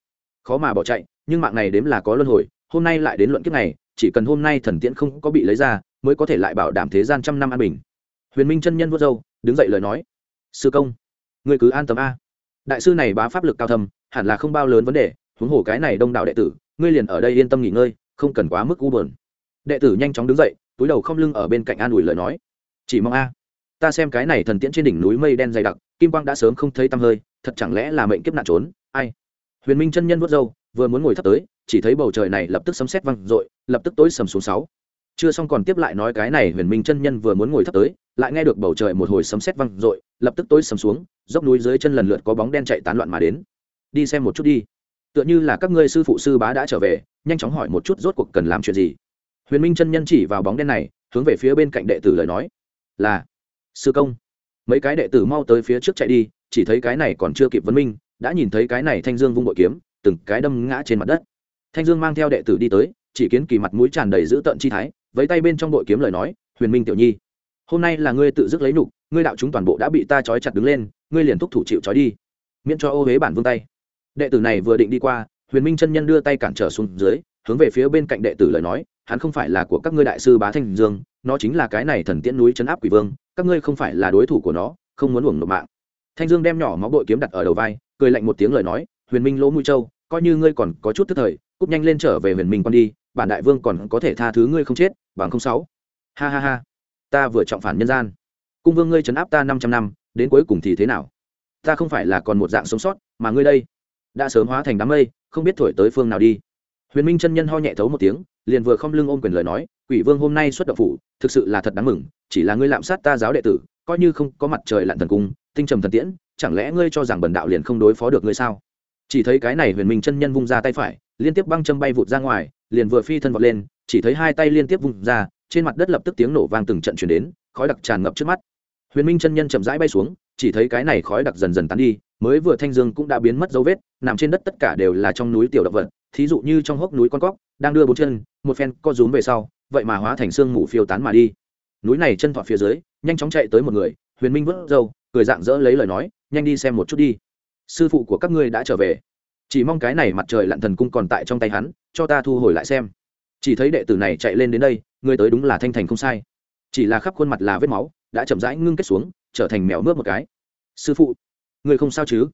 Khó mà bỏ chạy, nhưng mạng này đếm là có luân hồi, hôm nay lại đến luận kiếp này, chỉ cần hôm nay thần tiễn không có bị lấy ra, mới có thể lại bảo đảm thế gian trăm năm an bình. Huyền minh chân nhân vuốt râu, đứng dậy lời nói. Sư công người cứ an tâm a. Đại sư này bá pháp lực cao thâm, hẳn là không bao lớn vấn đề, huống hồ cái này đông đảo đệ tử, ngươi liền ở đây yên tâm nghỉ ngơi, không cần quá mức u bờn đệ tử nhanh chóng đứng dậy túi đầu không lưng ở bên cạnh an ủi lời nói. Chỉ mong a. Ta xem cái này thần tiễn trên đỉnh núi mây đen dày đặc, kim quang đã sớm không thấy tăm hơi, thật chẳng lẽ là mệnh kiếp nạn trốn? Ai? Huyền minh chân nhân vớt râu, vừa muốn ngồi thấp tới, chỉ thấy bầu trời này lập tức sấm sét văng r lập tức tối sầm xuống sáu. Chưa xong còn tiếp lại nói cái này huyền minh chân nhân vừa muốn ngồi thấp tới, lại nghe được bầu trời một hồi sấm sét văng r lập tức tối sầm xuống, dốc núi dưới chân lần lượt có bóng đen chạy tán loạn mà đến. Đi xem một chút đi. Tựa như là các ngươi sư phụ sư bá đã trở về, nhanh chóng hỏi một chút rốt cuộc cần làm chuyện gì huyền minh chân nhân chỉ vào bóng đen này, hướng về phía bên cạnh đệ tử lời nói. Là, sư công. Mấy cái đệ tử mau tới phía trước chạy đi, chỉ thấy cái này còn chưa kịp vấn minh, đã nhìn thấy cái này thanh dương vung bội kiếm, từng cái đâm ngã trên mặt đất. Thanh dương mang theo đệ tử đi tới, chỉ kiến kỳ mặt mũi tràn đầy dữ tợn chi thái, vẫy tay bên trong bội kiếm lời nói, huyền minh tiểu nhi, hôm nay là ngươi tự dứt lấy nục ngươi đạo chúng toàn bộ đã bị ta trói chặt đứng lên, ngươi liền thúc thủ chịu trói đi. Miễn cho ô huế bản vương tay. Đệ tử này vừa định đi qua, huyền minh chân nhân đưa tay cản trở xuống dưới, hướng về phía bên cạnh đệ tử lời nói hắn không phải là của các ngươi đại sư bá thanh dương, nó chính là cái này thần tiễn núi chấn áp quỷ vương, các ngươi không phải là đối thủ của nó, không muốn uổng nộp mạng. Thanh dương đem nhỏ máu bội kiếm đặt ở đầu vai, cười lạnh một tiếng lời nói, huyền minh lỗ mũi châu coi như ngươi còn có chút tức thời cúp nhanh lên trở về huyền minh con đi, bản đại vương còn có thể tha thứ ngươi không chết, bằng không sáu. Ha ha ha. Ta vừa trọng phản nhân gian. Cung vương ngươi chấn áp ta năm trăm năm, đến cuối cùng thì thế nào? Ta không phải là còn một dạng sống sót, mà ngươi đây đã sớm hóa thành đám mây, không biết thổi tới phương nào đi. Huyền minh chân nhân ho nhẹ thấu một tiếng liền vừa không lưng ôm quyền lời nói, quỷ vương hôm nay xuất động phủ, thực sự là thật đáng mừng, chỉ là ngươi lạm sát ta giáo đệ tử, coi như không có mặt trời lặn thần cung, tinh trầm thần tiễn, chẳng lẽ ngươi cho rằng bần đạo liền không đối phó được ngươi sao? Chỉ thấy cái này huyền minh chân nhân vung ra tay phải, liên tiếp băng châm bay vụt ra ngoài, liền vừa phi thân vọt lên, chỉ thấy hai tay liên tiếp vung ra, trên mặt đất lập tức tiếng nổ vang từng trận chuyển đến, khói đặc tràn ngập trước mắt. Huyền minh chân nhân chậm rãi bay xuống, chỉ thấy cái này khói đặc dần dần tán đi, mới vừa thanh dương cũng đã biến mất dấu vết, nằm trên đất tất cả đều là trong núi tiểu động vật, thí dụ như trong hốc núi con cóc đang đưa bốn chân, một phen co rúm về sau, vậy mà hóa thành xương mù phiêu tán mà đi. Núi này chân thọt phía dưới, nhanh chóng chạy tới một người, huyền minh vớt râu, cười dạng dỡ lấy lời nói, nhanh đi xem một chút đi. Sư phụ của các ngươi đã trở về. Chỉ mong cái này mặt trời lặn thần cung còn tại trong tay hắn, cho ta thu hồi lại xem. Chỉ thấy đệ tử này chạy lên đến đây, người tới đúng là thanh thành không sai. Chỉ là khắp khuôn mặt là vết máu, đã chậm rãi ngưng kết xuống, trở thành mèo mướp một cái. Sư phụ, người không sao chứ?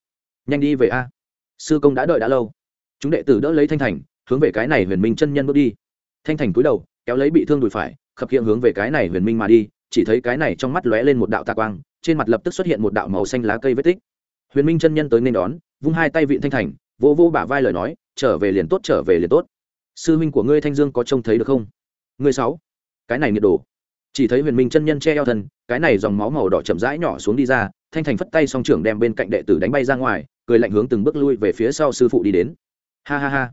Nhanh đi về a. Sư công đã đợi đã lâu. Chúng đệ tử đỡ lấy thanh thành hướng về cái này huyền minh chân nhân bước đi. Thanh thành cúi đầu, kéo lấy bị thương đùi phải, khập hiện hướng về cái này huyền minh mà đi, chỉ thấy cái này trong mắt lóe lên một đạo tạ quang, trên mặt lập tức xuất hiện một đạo màu xanh lá cây vết tích. Huyền minh chân nhân tới nên đón, vung hai tay vịn thanh thành vô vô bả vai lời nói, trở về liền tốt, trở về liền tốt. Sư huynh của ngươi thanh dương có trông thấy được không? Ngươi sáu. Cái này nhiệt độ chỉ thấy huyền minh chân nhân che eo thân, cái này dòng máu màu đỏ chậm rãi nhỏ xuống đi ra, thanh thành phất tay song trưởng đem bên cạnh đệ tử đánh bay ra ngoài, cười lạnh hướng từng bước lui về phía sau sư phụ đi đến. Ha ha ha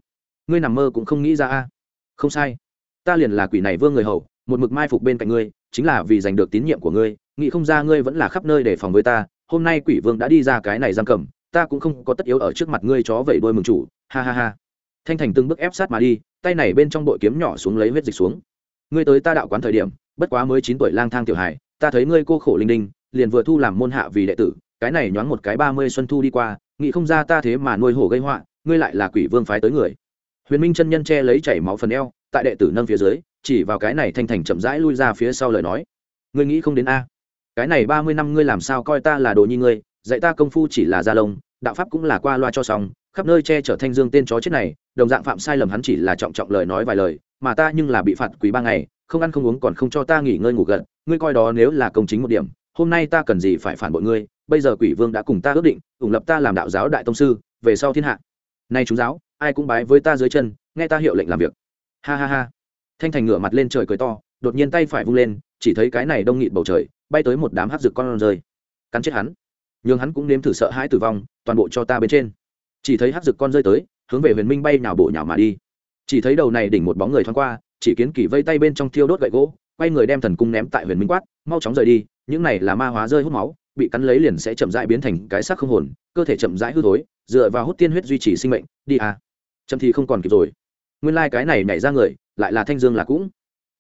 ngươi nằm mơ cũng không nghĩ ra a. Không sai. Ta liền là quỷ này vương người hầu, một mực mai phục bên cạnh ngươi, chính là vì giành được tín nhiệm của ngươi, nghĩ không ra ngươi vẫn là khắp nơi để phòng với ta. Hôm nay quỷ vương đã đi ra cái này giam cầm, ta cũng không có tất yếu ở trước mặt ngươi chó vẩy đôi mừng chủ. Ha ha ha. Thanh thành từng bước ép sát mà đi, tay này bên trong bội kiếm nhỏ xuống lấy huyết dịch xuống. Ngươi tới ta đạo quán thời điểm, bất quá mới chín tuổi lang thang tiểu hải ta thấy ngươi cô khổ linh đinh, liền vừa thu làm môn hạ vì đệ tử, cái này nhoáng một cái ba mươi xuân thu đi qua, nghĩ không ra ta thế mà nuôi hổ gây họa, ngươi lại là quỷ vương phái tới người huyền minh chân nhân che lấy chảy máu phần eo, tại đệ tử nâng phía dưới, chỉ vào cái này thanh thành chậm rãi lui ra phía sau lời nói. Ngươi nghĩ không đến a? Cái này ba mươi năm ngươi làm sao coi ta là đồ nhi ngươi, dạy ta công phu chỉ là gia lông, đạo pháp cũng là qua loa cho xong, khắp nơi che chở thanh dương tên chó chết này, đồng dạng phạm sai lầm hắn chỉ là trọng trọng lời nói vài lời, mà ta nhưng là bị phạt quý ba ngày, không ăn không uống còn không cho ta nghỉ ngơi ngủ gật, ngươi coi đó nếu là công chính một điểm, hôm nay ta cần gì phải phản bội ngươi, bây giờ quỷ vương đã cùng ta ước định, ủng lập ta làm đạo giáo đại tông sư, về sau thiên hạ. Nay chúng giáo ai cũng bái với ta dưới chân, nghe ta hiệu lệnh làm việc. Ha ha ha. Thanh thành ngửa mặt lên trời cười to, đột nhiên tay phải vung lên, chỉ thấy cái này đông nghịt bầu trời, bay tới một đám hát rực con rơi. Cắn chết hắn. Nhưng hắn cũng nếm thử sợ hãi tử vong, toàn bộ cho ta bên trên. Chỉ thấy hát rực con rơi tới, hướng về huyền minh bay nhào bộ nhào mà đi. Chỉ thấy đầu này đỉnh một bóng người thoáng qua, chỉ kiến kỳ vây tay bên trong thiêu đốt gậy gỗ, quay người đem thần cung ném tại huyền minh quát, mau chóng rời đi, những này là ma hóa rơi hút máu, bị cắn lấy liền sẽ chậm rãi biến thành cái xác không hồn, cơ thể chậm rãi hư thối, dựa vào hút tiên huyết duy trì sinh mệnh, đi à chậm thì không còn kịp rồi. Nguyên lai、like、cái này nhảy ra người, lại là thanh dương là cũng.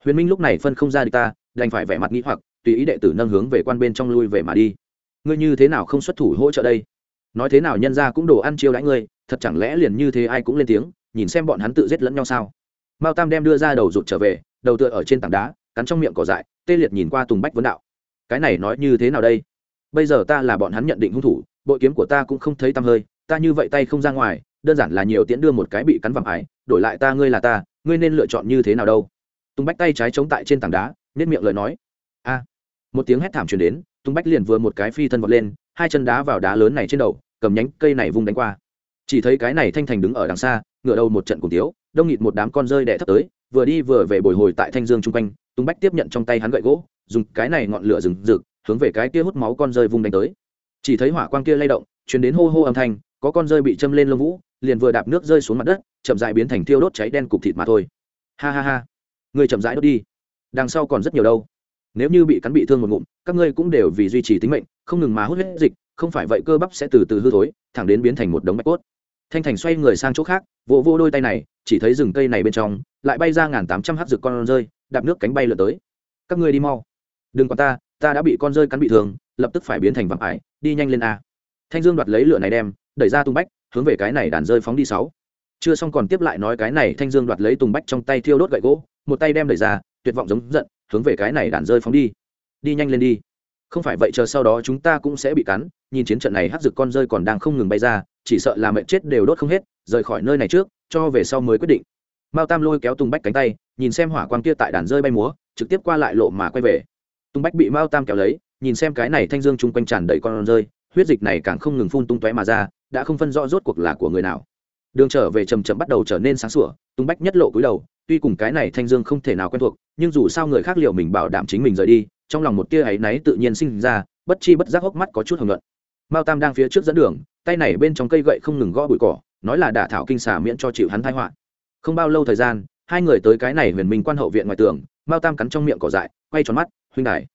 Huyền minh lúc này phân không ra đi ta, đành phải vẻ mặt nghĩ hoặc, tùy ý đệ tử nâng hướng về quan bên trong lui về mà đi. Ngươi như thế nào không xuất thủ hỗ trợ đây? Nói thế nào nhân ra cũng đồ ăn chiêu đãi ngươi, thật chẳng lẽ liền như thế ai cũng lên tiếng, nhìn xem bọn hắn tự giết lẫn nhau sao? Mao tam đem đưa ra đầu rụt trở về, đầu tựa ở trên tảng đá, cắn trong miệng cỏ dại, tê liệt nhìn qua tùng bách vấn đạo. Cái này nói như thế nào đây? Bây giờ ta là bọn hắn nhận định hung thủ, bội kiếm của ta cũng không thấy tăm hơi, ta như vậy tay không ra ngoài đơn giản là nhiều tiễn đưa một cái bị cắn vằm ải, đổi lại ta, ngươi là ta, ngươi nên lựa chọn như thế nào đâu? Tùng bách tay trái chống tại trên tảng đá nết miệng lời nói. A! Một tiếng hét thảm truyền đến, tùng bách liền vừa một cái phi thân vọt lên, hai chân đá vào đá lớn này trên đầu, cầm nhánh cây này vung đánh qua. Chỉ thấy cái này thanh thành đứng ở đằng xa ngựa đầu một trận cùng tiếu, đông nghịt một đám con rơi đẻ thấp tới, vừa đi vừa về bồi hồi tại thanh dương chung quanh, tùng bách tiếp nhận trong tay hắn gậy gỗ, dùng cái này ngọn lửa rừng rực, hướng về cái kia hút máu con rơi vung đánh tới. Chỉ thấy hỏa quang kia lay động chuyển đến hô hô âm thanh, có con rơi bị châm lên lông vũ liền vừa đạp nước rơi xuống mặt đất, chậm dại biến thành thiêu đốt cháy đen cục thịt mà thôi. Ha ha ha. Người chậm rãi đốt đi. Đằng sau còn rất nhiều đâu. Nếu như bị cắn bị thương một ngụm, các ngươi cũng đều vì duy trì tính mệnh, không ngừng mà hút hết dịch, không phải vậy cơ bắp sẽ từ từ hư thối, thẳng đến biến thành một đống bạch cốt. Thanh thành xoay người sang chỗ khác, vỗ vô đôi tay này, chỉ thấy rừng cây này bên trong, lại bay ra ngàn tám trăm hát rực con rơi, đạp nước cánh bay lượn tới. Các ngươi đi mau. Đừng còn ta ta đã bị con rơi cắn bị thương, lập tức phải biến thành vạm ải, đi nhanh lên a. Thanh dương đoạt lấy lửa này đem, đẩy ra tung bách hướng về cái này đàn rơi phóng đi sáu. Chưa xong còn tiếp lại nói cái này thanh dương đoạt lấy tùng bách trong tay thiêu đốt gậy gỗ, một tay đem đẩy ra, tuyệt vọng giống giận, hướng về cái này đàn rơi phóng đi. Đi nhanh lên đi. Không phải vậy chờ sau đó chúng ta cũng sẽ bị cắn, nhìn chiến trận này hắc rực con rơi còn đang không ngừng bay ra, chỉ sợ là mệnh chết đều đốt không hết, rời khỏi nơi này trước, cho về sau mới quyết định. Mao tam lôi kéo tùng bách cánh tay, nhìn xem hỏa quang kia tại đàn rơi bay múa, trực tiếp qua lại lộ mà quay về. Tùng bách bị mao tam kéo lấy, nhìn xem cái này thanh dương chung quanh tràn đầy con rơi, huyết dịch này càng không ngừng phun tung tóe mà ra đã không phân rõ rốt cuộc là của người nào. Đường trở về chầm chậm bắt đầu trở nên sáng sủa, tung bách nhất lộ cúi đầu, tuy cùng cái này thanh dương không thể nào quen thuộc, nhưng dù sao người khác liệu mình bảo đảm chính mình rời đi, trong lòng một tia áy náy tự nhiên sinh ra, bất chi bất giác hốc mắt có chút hồng luận mao tam đang phía trước dẫn đường, tay này bên trong cây gậy không ngừng gõ bụi cỏ, nói là đả thảo kinh xà miễn cho chịu hắn thái họa. Không bao lâu thời gian, hai người tới cái này huyền minh quan hậu viện ngoài tường, mao tam cắn trong miệng cỏ dại, quay tròn mắt, huynh đài,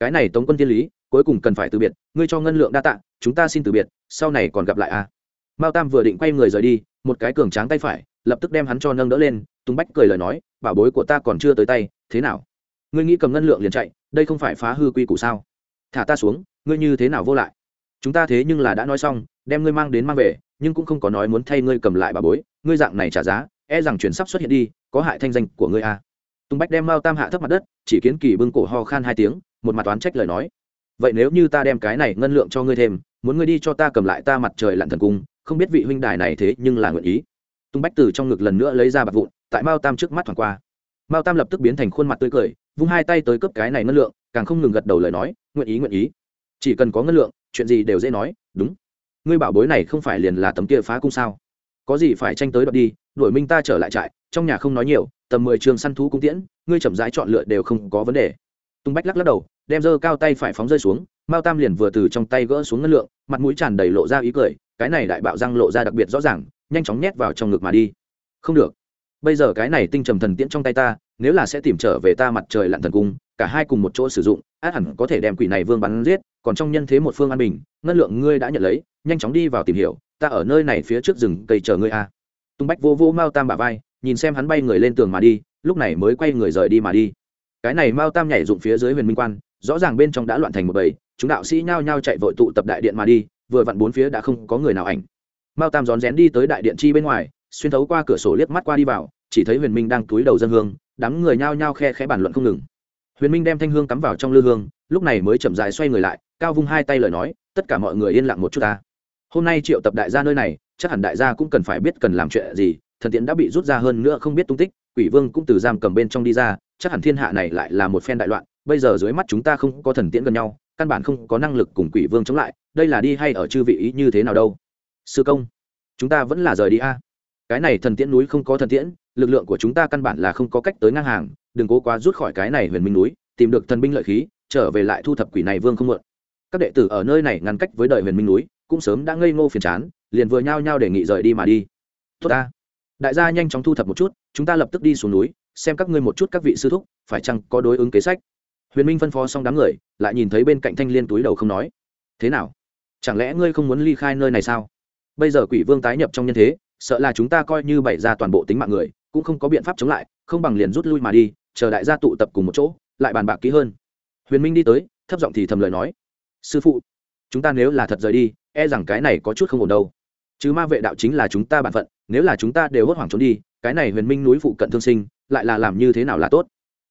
cái này tống quân tiên lý, cuối cùng cần phải từ biệt, ngươi cho ngân lượng đa tạ chúng ta xin từ biệt, sau này còn gặp lại a mao tam vừa định quay người rời đi, một cái cường tráng tay phải, lập tức đem hắn cho nâng đỡ lên, tùng bách cười lời nói, bảo bối của ta còn chưa tới tay, thế nào? Ngươi nghĩ cầm ngân lượng liền chạy, đây không phải phá hư quy củ sao? Thả ta xuống, ngươi như thế nào vô lại? Chúng ta thế nhưng là đã nói xong, đem ngươi mang đến mang về, nhưng cũng không có nói muốn thay ngươi cầm lại bà bối, ngươi dạng này trả giá e rằng chuyển sắp xuất hiện đi, có hại thanh danh của ngươi a à. tùng bách đem mao tam hạ thấp mặt đất, chỉ kiến kỳ bưng cổ ho khan hai tiếng, một mặt toán trách lời nói, vậy nếu như ta đem cái này ngân lượng cho ngươi thêm muốn ngươi đi cho ta cầm lại ta mặt trời lặn thần cung, không biết vị huynh đài này thế nhưng là nguyện ý. Tung bách từ trong ngực lần nữa lấy ra bạc vụn, tại mao tam trước mắt thoảng qua. Mao tam lập tức biến thành khuôn mặt tươi cười, vung hai tay tới cướp cái này ngân lượng, càng không ngừng gật đầu lời nói, nguyện ý nguyện ý. Chỉ cần có ngân lượng, chuyện gì đều dễ nói, đúng. Ngươi bảo bối này không phải liền là tấm kia phá cung sao? Có gì phải tranh tới đoạt đi, đuổi minh ta trở lại trại, trong nhà không nói nhiều, tầm mười trường săn thú cung tiễn, ngươi chậm rãi chọn lựa đều không có vấn đề tung bách lắc lắc đầu, đem dơ cao tay phải phóng rơi xuống, mao tam liền vừa từ trong tay gỡ xuống ngân lượng, mặt mũi tràn đầy lộ ra ý cười, cái này đại bạo răng lộ ra đặc biệt rõ ràng, nhanh chóng nhét vào trong ngực mà đi. Không được. Bây giờ cái này tinh trầm thần tiễn trong tay ta, nếu là sẽ tìm trở về ta mặt trời lặn thần cung, cả hai cùng một chỗ sử dụng, át hẳn có thể đem quỷ này vương bắn giết, còn trong nhân thế một phương an bình, ngân lượng ngươi đã nhận lấy, nhanh chóng đi vào tìm hiểu, ta ở nơi này phía trước rừng cây chờ ngươi a. Tung bách vô vô mao tam bả vai, nhìn xem hắn bay người lên tường mà đi, lúc này mới quay người rời đi mà đi cái này mao tam nhảy dụng phía dưới huyền minh quan, rõ ràng bên trong đã loạn thành một bầy, chúng đạo sĩ nhao nhao chạy vội tụ tập đại điện mà đi, vừa vặn bốn phía đã không có người nào ảnh. Mao tam rón rén đi tới đại điện chi bên ngoài, xuyên thấu qua cửa sổ liếc mắt qua đi vào, chỉ thấy huyền minh đang túi đầu dân hương, đám người nhao nhao khe khẽ bàn luận không ngừng. Huyền minh đem thanh hương cắm vào trong lư hương, lúc này mới chậm dài xoay người lại, cao vung hai tay lời nói, tất cả mọi người yên lặng một chút ta. Hôm nay triệu tập đại gia nơi này, chắc hẳn đại gia cũng cần phải biết cần làm chuyện gì, thần tiễn đã bị rút ra hơn nữa không biết tung tích quỷ vương cũng từ giam cầm bên trong đi ra, chắc hẳn thiên hạ này lại là một phen đại loạn, bây giờ dưới mắt chúng ta không có thần tiễn gần nhau, căn bản không có năng lực cùng quỷ vương chống lại, đây là đi hay ở chư vị ý như thế nào đâu? Sư công, chúng ta vẫn là rời đi a. Cái này thần tiễn núi không có thần tiễn, lực lượng của chúng ta căn bản là không có cách tới ngang hàng, đừng cố quá rút khỏi cái này huyền minh núi, tìm được thần binh lợi khí, trở về lại thu thập quỷ này vương không mượn các đệ tử ở nơi này ngăn cách với đời huyền minh núi, cũng sớm đã ngây ngô phiền chán, liền vừa nhao nhao đề nghị rời đi mà đi. Tốt ta đại gia nhanh chóng thu thập một chút, chúng ta lập tức đi xuống núi, xem các ngươi một chút các vị sư thúc, phải chăng có đối ứng kế sách. Huyền minh phân phó xong đám người, lại nhìn thấy bên cạnh thanh liên túi đầu không nói. Thế nào? Chẳng lẽ ngươi không muốn ly khai nơi này sao? Bây giờ quỷ vương tái nhập trong nhân thế, sợ là chúng ta coi như bày ra toàn bộ tính mạng người, cũng không có biện pháp chống lại, không bằng liền rút lui mà đi, chờ đại gia tụ tập cùng một chỗ, lại bàn bạc kỹ hơn. Huyền minh đi tới, thấp giọng thì thầm lời nói. Sư phụ, chúng ta nếu là thật rời đi e rằng cái này có chút không ổn đâu chứ ma vệ đạo chính là chúng ta bản phận, nếu là chúng ta đều hốt hoảng trốn đi, cái này huyền minh núi phụ cận thương sinh, lại là làm như thế nào là tốt?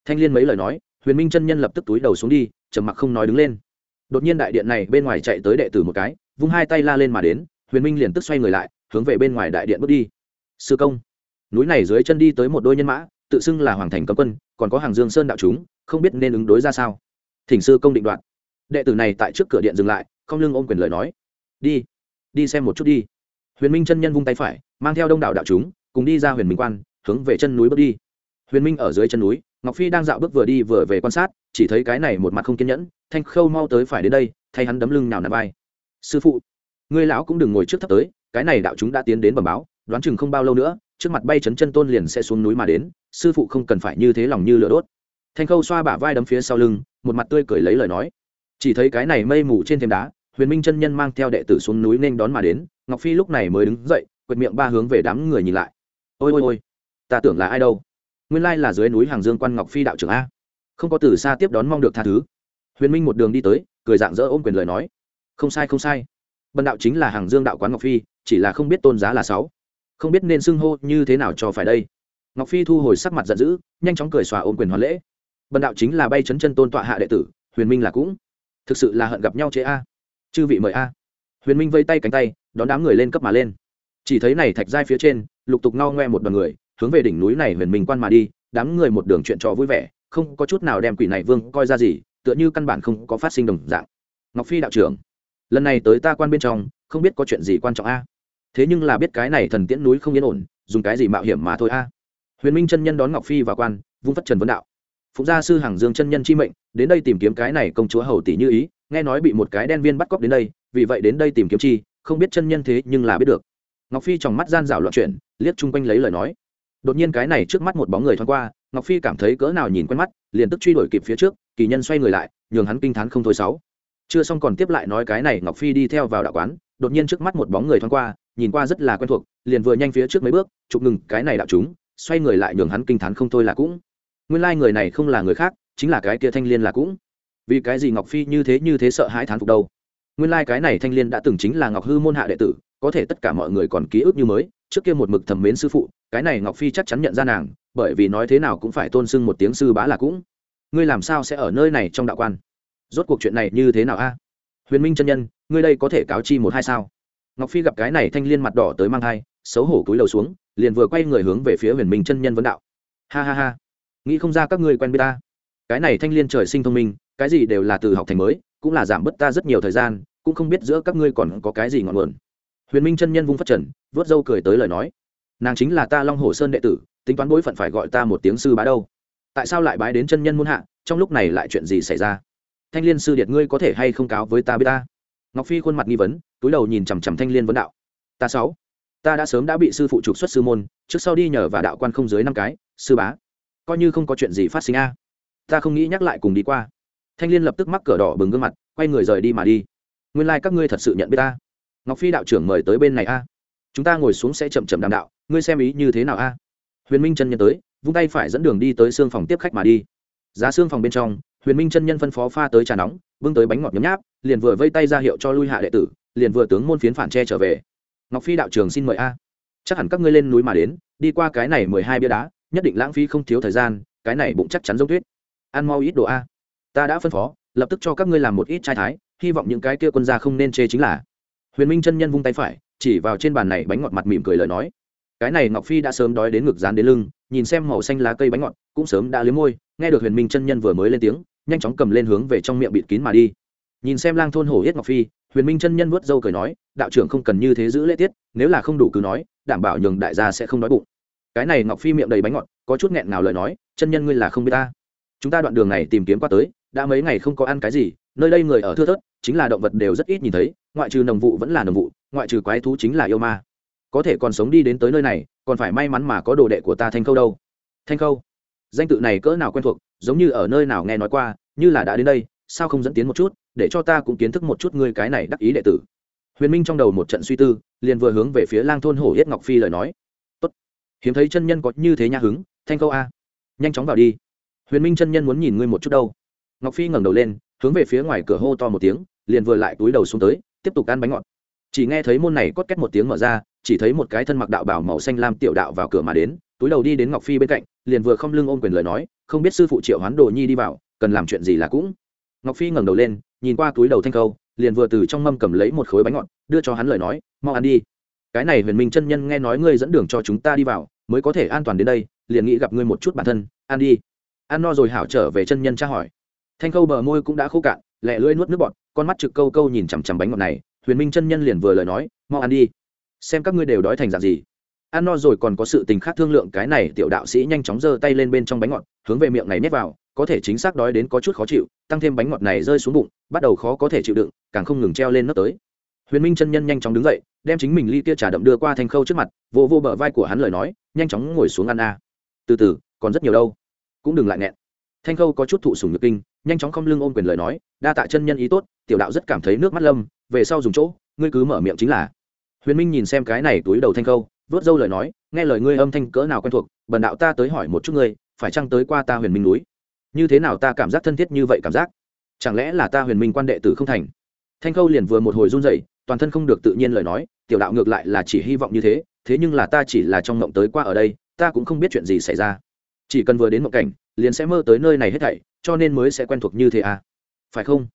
Thanh liên mấy lời nói, huyền minh chân nhân lập tức túi đầu xuống đi, trầm mặc không nói đứng lên. Đột nhiên đại điện này bên ngoài chạy tới đệ tử một cái, vung hai tay la lên mà đến, huyền minh liền tức xoay người lại, hướng về bên ngoài đại điện bước đi. Sư công, núi này dưới chân đi tới một đôi nhân mã, tự xưng là hoàng thành cấm quân, còn có hàng dương sơn đạo chúng, không biết nên ứng đối ra sao. Thỉnh sư công định đoạn đệ tử này tại trước cửa điện dừng lại, không lưng ôm quyền lời nói. Đi đi xem một chút đi huyền minh chân nhân vung tay phải, mang theo đông đảo đạo chúng, cùng đi ra huyền minh quan, hướng về chân núi bước đi. Huyền minh ở dưới chân núi, ngọc phi đang dạo bước vừa đi vừa về quan sát, chỉ thấy cái này một mặt không kiên nhẫn, thanh khâu mau tới phải đến đây, thay hắn đấm lưng nào nằm vai. Sư phụ, ngươi lão cũng đừng ngồi trước thấp tới, cái này đạo chúng đã tiến đến bẩm báo, đoán chừng không bao lâu nữa, trước mặt bay chấn chân tôn liền sẽ xuống núi mà đến, sư phụ không cần phải như thế lòng như lửa đốt. Thanh khâu xoa bả vai đấm phía sau lưng, một mặt tươi cười lấy lời nói. Chỉ thấy cái này mây mù trên thềm đá huyền minh chân nhân mang theo đệ tử xuống núi nên đón mà đến, ngọc phi lúc này mới đứng dậy, quệt miệng ba hướng về đám người nhìn lại. Ôi ôi ôi, ta tưởng là ai đâu? Nguyên lai là dưới núi hàng dương quan ngọc phi đạo trưởng a. Không có từ xa tiếp đón mong được tha thứ. Huyền minh một đường đi tới, cười dạng dỡ ôm quyền lời nói. Không sai không sai. Bần đạo chính là hàng dương đạo quán ngọc phi, chỉ là không biết tôn giá là sáu. Không biết nên xưng hô như thế nào cho phải đây. Ngọc phi thu hồi sắc mặt giận dữ, nhanh chóng cười xòa ôm quyền hoàn lễ. Bần đạo chính là bay chấn chân tôn tọa hạ đệ tử, huyền minh là cũng. Thực sự là hận gặp nhau chế a chư vị mời a. Huyền minh vây tay cánh tay, đón đám người lên cấp mà lên. Chỉ thấy này thạch giai phía trên, lục tục ngao ngoe một đoàn người, hướng về đỉnh núi này huyền minh quan mà đi, đám người một đường chuyện trò vui vẻ, không có chút nào đem quỷ này vương coi ra gì, tựa như căn bản không có phát sinh đồng dạng. Ngọc phi đạo trưởng, lần này tới ta quan bên trong, không biết có chuyện gì quan trọng a? Thế nhưng là biết cái này thần tiễn núi không yên ổn, dùng cái gì mạo hiểm mà thôi a? Huyền minh chân nhân đón ngọc phi vào quan, vung phất trần vấn đạo. Phụng gia sư hàng dương chân nhân chi mệnh, đến đây tìm kiếm cái này công chúa hầu tỷ như ý nghe nói bị một cái đen viên bắt cóc đến đây, vì vậy đến đây tìm kiếm chi, không biết chân nhân thế nhưng là biết được. Ngọc phi trong mắt gian rảo loạn chuyển, liếc chung quanh lấy lời nói. Đột nhiên cái này trước mắt một bóng người thoáng qua, ngọc phi cảm thấy cỡ nào nhìn quen mắt, liền tức truy đuổi kịp phía trước, kỳ nhân xoay người lại, nhường hắn kinh t h á n không thôi sáu. Chưa xong còn tiếp lại nói cái này, ngọc phi đi theo vào đạo quán, đột nhiên trước mắt một bóng người thoáng qua, nhìn qua rất là quen thuộc, liền vừa nhanh phía trước mấy bước, chụp ngừng cái này đạo chúng, xoay người lại nhường hắn kinh t h á n không thôi là cũng. Nguyên lai、like、người này không là người khác, chính là cái kia thanh liên là cũng vì cái gì ngọc phi như thế như thế sợ hãi thán phục đâu? Nguyên lai、like、cái này thanh liên đã từng chính là ngọc hư môn hạ đệ tử, có thể tất cả mọi người còn ký ức như mới, trước kia một mực thầm mến sư phụ, cái này ngọc phi chắc chắn nhận ra nàng, bởi vì nói thế nào cũng phải tôn sưng một tiếng sư bá là cũng. Ngươi làm sao sẽ ở nơi này trong đạo quan? Rốt cuộc chuyện này như thế nào a? Huyền minh chân nhân, ngươi đây có thể cáo chi một hai sao? Ngọc phi gặp cái này thanh liên mặt đỏ tới mang hai xấu hổ cúi đầu xuống, liền vừa quay người hướng về phía huyền minh chân nhân vấn đạo. Ha ha ha. Nghĩ không ra các ngươi quen biết ta. Cái này thanh liên trời sinh thông minh cái gì đều là từ học thành mới, cũng là giảm bớt ta rất nhiều thời gian, cũng không biết giữa các ngươi còn có cái gì ngọn nguồn. Huyền minh chân nhân vung phát trần, vớt dâu cười tới lời nói. Nàng chính là ta long hồ sơn đệ tử, tính toán bối phận phải gọi ta một tiếng sư bá đâu. Tại sao lại bái đến chân nhân muôn hạ, trong lúc này lại chuyện gì xảy ra? Thanh liên sư điệt ngươi có thể hay không cáo với ta biết ta? Ngọc phi khuôn mặt nghi vấn, túi đầu nhìn chằm chằm thanh liên vấn đạo. Ta sáu, ta đã sớm đã bị sư phụ trục xuất sư môn, trước sau đi nhờ và đạo quan không dưới năm cái, sư bá. Coi như không có chuyện gì phát sinh a. Ta không nghĩ nhắc lại cùng đi qua thanh liên lập tức mắc cờ đỏ bừng gương mặt, quay người rời đi mà đi. Nguyên lai、like、các ngươi thật sự nhận biết ta. Ngọc phi đạo trưởng mời tới bên này a. Chúng ta ngồi xuống sẽ chậm chậm đàm đạo, ngươi xem ý như thế nào a? Huyền minh chân nhân tới, vung tay phải dẫn đường đi tới xương phòng tiếp khách mà đi. Giá xương phòng bên trong, huyền minh chân nhân phân phó pha tới trà nóng, bưng tới bánh ngọt nhấm nháp, liền vừa vây tay ra hiệu cho lui hạ đệ tử, liền vừa tướng môn phiến phản tre trở về. Ngọc phi đạo trường xin mời a. Chắc hẳn các ngươi lên núi mà đến, đi qua cái này mười hai bia đá, nhất định lãng phí không thiếu thời gian, cái này bụng chắc chắn giống tuyết. Ăn mau ít đồ a ta đã phân phó, lập tức cho các ngươi làm một ít trai thái, hy vọng những cái kia quân gia không nên chê chính là. Huyền minh chân nhân vung tay phải, chỉ vào trên bàn này bánh ngọt mặt mỉm cười lời nói. Cái này ngọc phi đã sớm đói đến ngực dán đến lưng, nhìn xem màu xanh lá cây bánh ngọt, cũng sớm đã liếm môi, nghe được huyền minh chân nhân vừa mới lên tiếng, nhanh chóng cầm lên hướng về trong miệng bịt kín mà đi. Nhìn xem lang thôn hổ yết ngọc phi, huyền minh chân nhân vớt dâu cười nói, đạo trưởng không cần như thế giữ lễ tiết, nếu là không đủ cứ nói, đảm bảo nhường đại gia sẽ không đói bụng. Cái này ngọc phi miệng đầy bánh ngọt, có chút nghẹn ngào lời nói, chân nhân ngươi là không biết ta. Chúng ta đoạn đường này tìm kiếm qua tới đã mấy ngày không có ăn cái gì, nơi đây người ở thưa thớt, chính là động vật đều rất ít nhìn thấy, ngoại trừ nồng vụ vẫn là nồng vụ, ngoại trừ quái thú chính là yêu ma. Có thể còn sống đi đến tới nơi này, còn phải may mắn mà có đồ đệ của ta thanh khâu đâu. Thanh khâu, danh tự này cỡ nào quen thuộc, giống như ở nơi nào nghe nói qua, như là đã đến đây, sao không dẫn tiến một chút, để cho ta cũng kiến thức một chút ngươi cái này đắc ý đệ tử. Huyền minh trong đầu một trận suy tư, liền vừa hướng về phía lang thôn hổ yết ngọc phi lời nói. Tốt. Hiếm thấy chân nhân có như thế nha hứng, thanh câu a. Nhanh chóng vào đi. Huyền minh chân nhân muốn nhìn ngươi một chút đâu ngọc phi ngẩng đầu lên, hướng về phía ngoài cửa hô to một tiếng, liền vừa lại túi đầu xuống tới, tiếp tục ăn bánh ngọt. Chỉ nghe thấy môn này cốt két một tiếng mở ra, chỉ thấy một cái thân mặc đạo bảo màu xanh lam tiểu đạo vào cửa mà đến, túi đầu đi đến ngọc phi bên cạnh, liền vừa không lưng ôm quyền lời nói, không biết sư phụ triệu hoán đồ nhi đi vào, cần làm chuyện gì là cũng. Ngọc phi ngẩng đầu lên, nhìn qua túi đầu thanh câu, liền vừa từ trong mâm cầm lấy một khối bánh ngọt, đưa cho hắn lời nói, mau ăn đi. Cái này huyền minh chân nhân nghe nói ngươi dẫn đường cho chúng ta đi vào, mới có thể an toàn đến đây, liền nghĩ gặp ngươi một chút bản thân, ăn đi. Ăn no rồi hảo trở về chân nhân tra hỏi thanh Khâu bờ môi cũng đã khô cạn lẹ lưỡi nuốt nước bọt, con mắt trực câu câu nhìn chằm chằm bánh ngọt này. Huyền minh chân nhân liền vừa lời nói, mau ăn đi, xem các ngươi đều đói thành dạng gì. Ăn no rồi còn có sự tình khác thương lượng, cái này tiểu đạo sĩ nhanh chóng giơ tay lên bên trong bánh ngọt, hướng về miệng này nhét vào, có thể chính xác đói đến có chút khó chịu, tăng thêm bánh ngọt này rơi xuống bụng, bắt đầu khó có thể chịu đựng, càng không ngừng treo lên nấc tới. Huyền minh chân nhân nhanh chóng đứng dậy, đem chính mình ly tia trà đậm đưa qua thanh khâu trước mặt vô vô bờ vai của hắn lời nói, nhanh chóng ngồi xuống ăn a. Từ từ, còn rất nhiều đâu, cũng đừng lại nghẹn. Thanh khâu có chút thụ sùng nhược kinh nhanh chóng không lưng ôm quyền lời nói, đa tạ chân nhân ý tốt, tiểu đạo rất cảm thấy nước mắt lâm, về sau dùng chỗ, ngươi cứ mở miệng chính là. Huyền minh nhìn xem cái này túi đầu thanh khâu vớt dâu lời nói, nghe lời ngươi âm thanh cỡ nào quen thuộc, bần đạo ta tới hỏi một chút ngươi, phải chăng tới qua ta huyền minh núi? Như thế nào ta cảm giác thân thiết như vậy cảm giác? Chẳng lẽ là ta huyền minh quan đệ tử không thành? Thanh khâu liền vừa một hồi run rẩy, toàn thân không được tự nhiên lời nói, tiểu đạo ngược lại là chỉ hy vọng như thế thế nhưng là ta chỉ là trong mộng tới qua ở đây, ta cũng không biết chuyện gì xảy ra. Chỉ cần vừa đến mộng cảnh, liền sẽ mơ tới nơi này hết thảy cho nên mới sẽ quen thuộc như thế à? Phải không?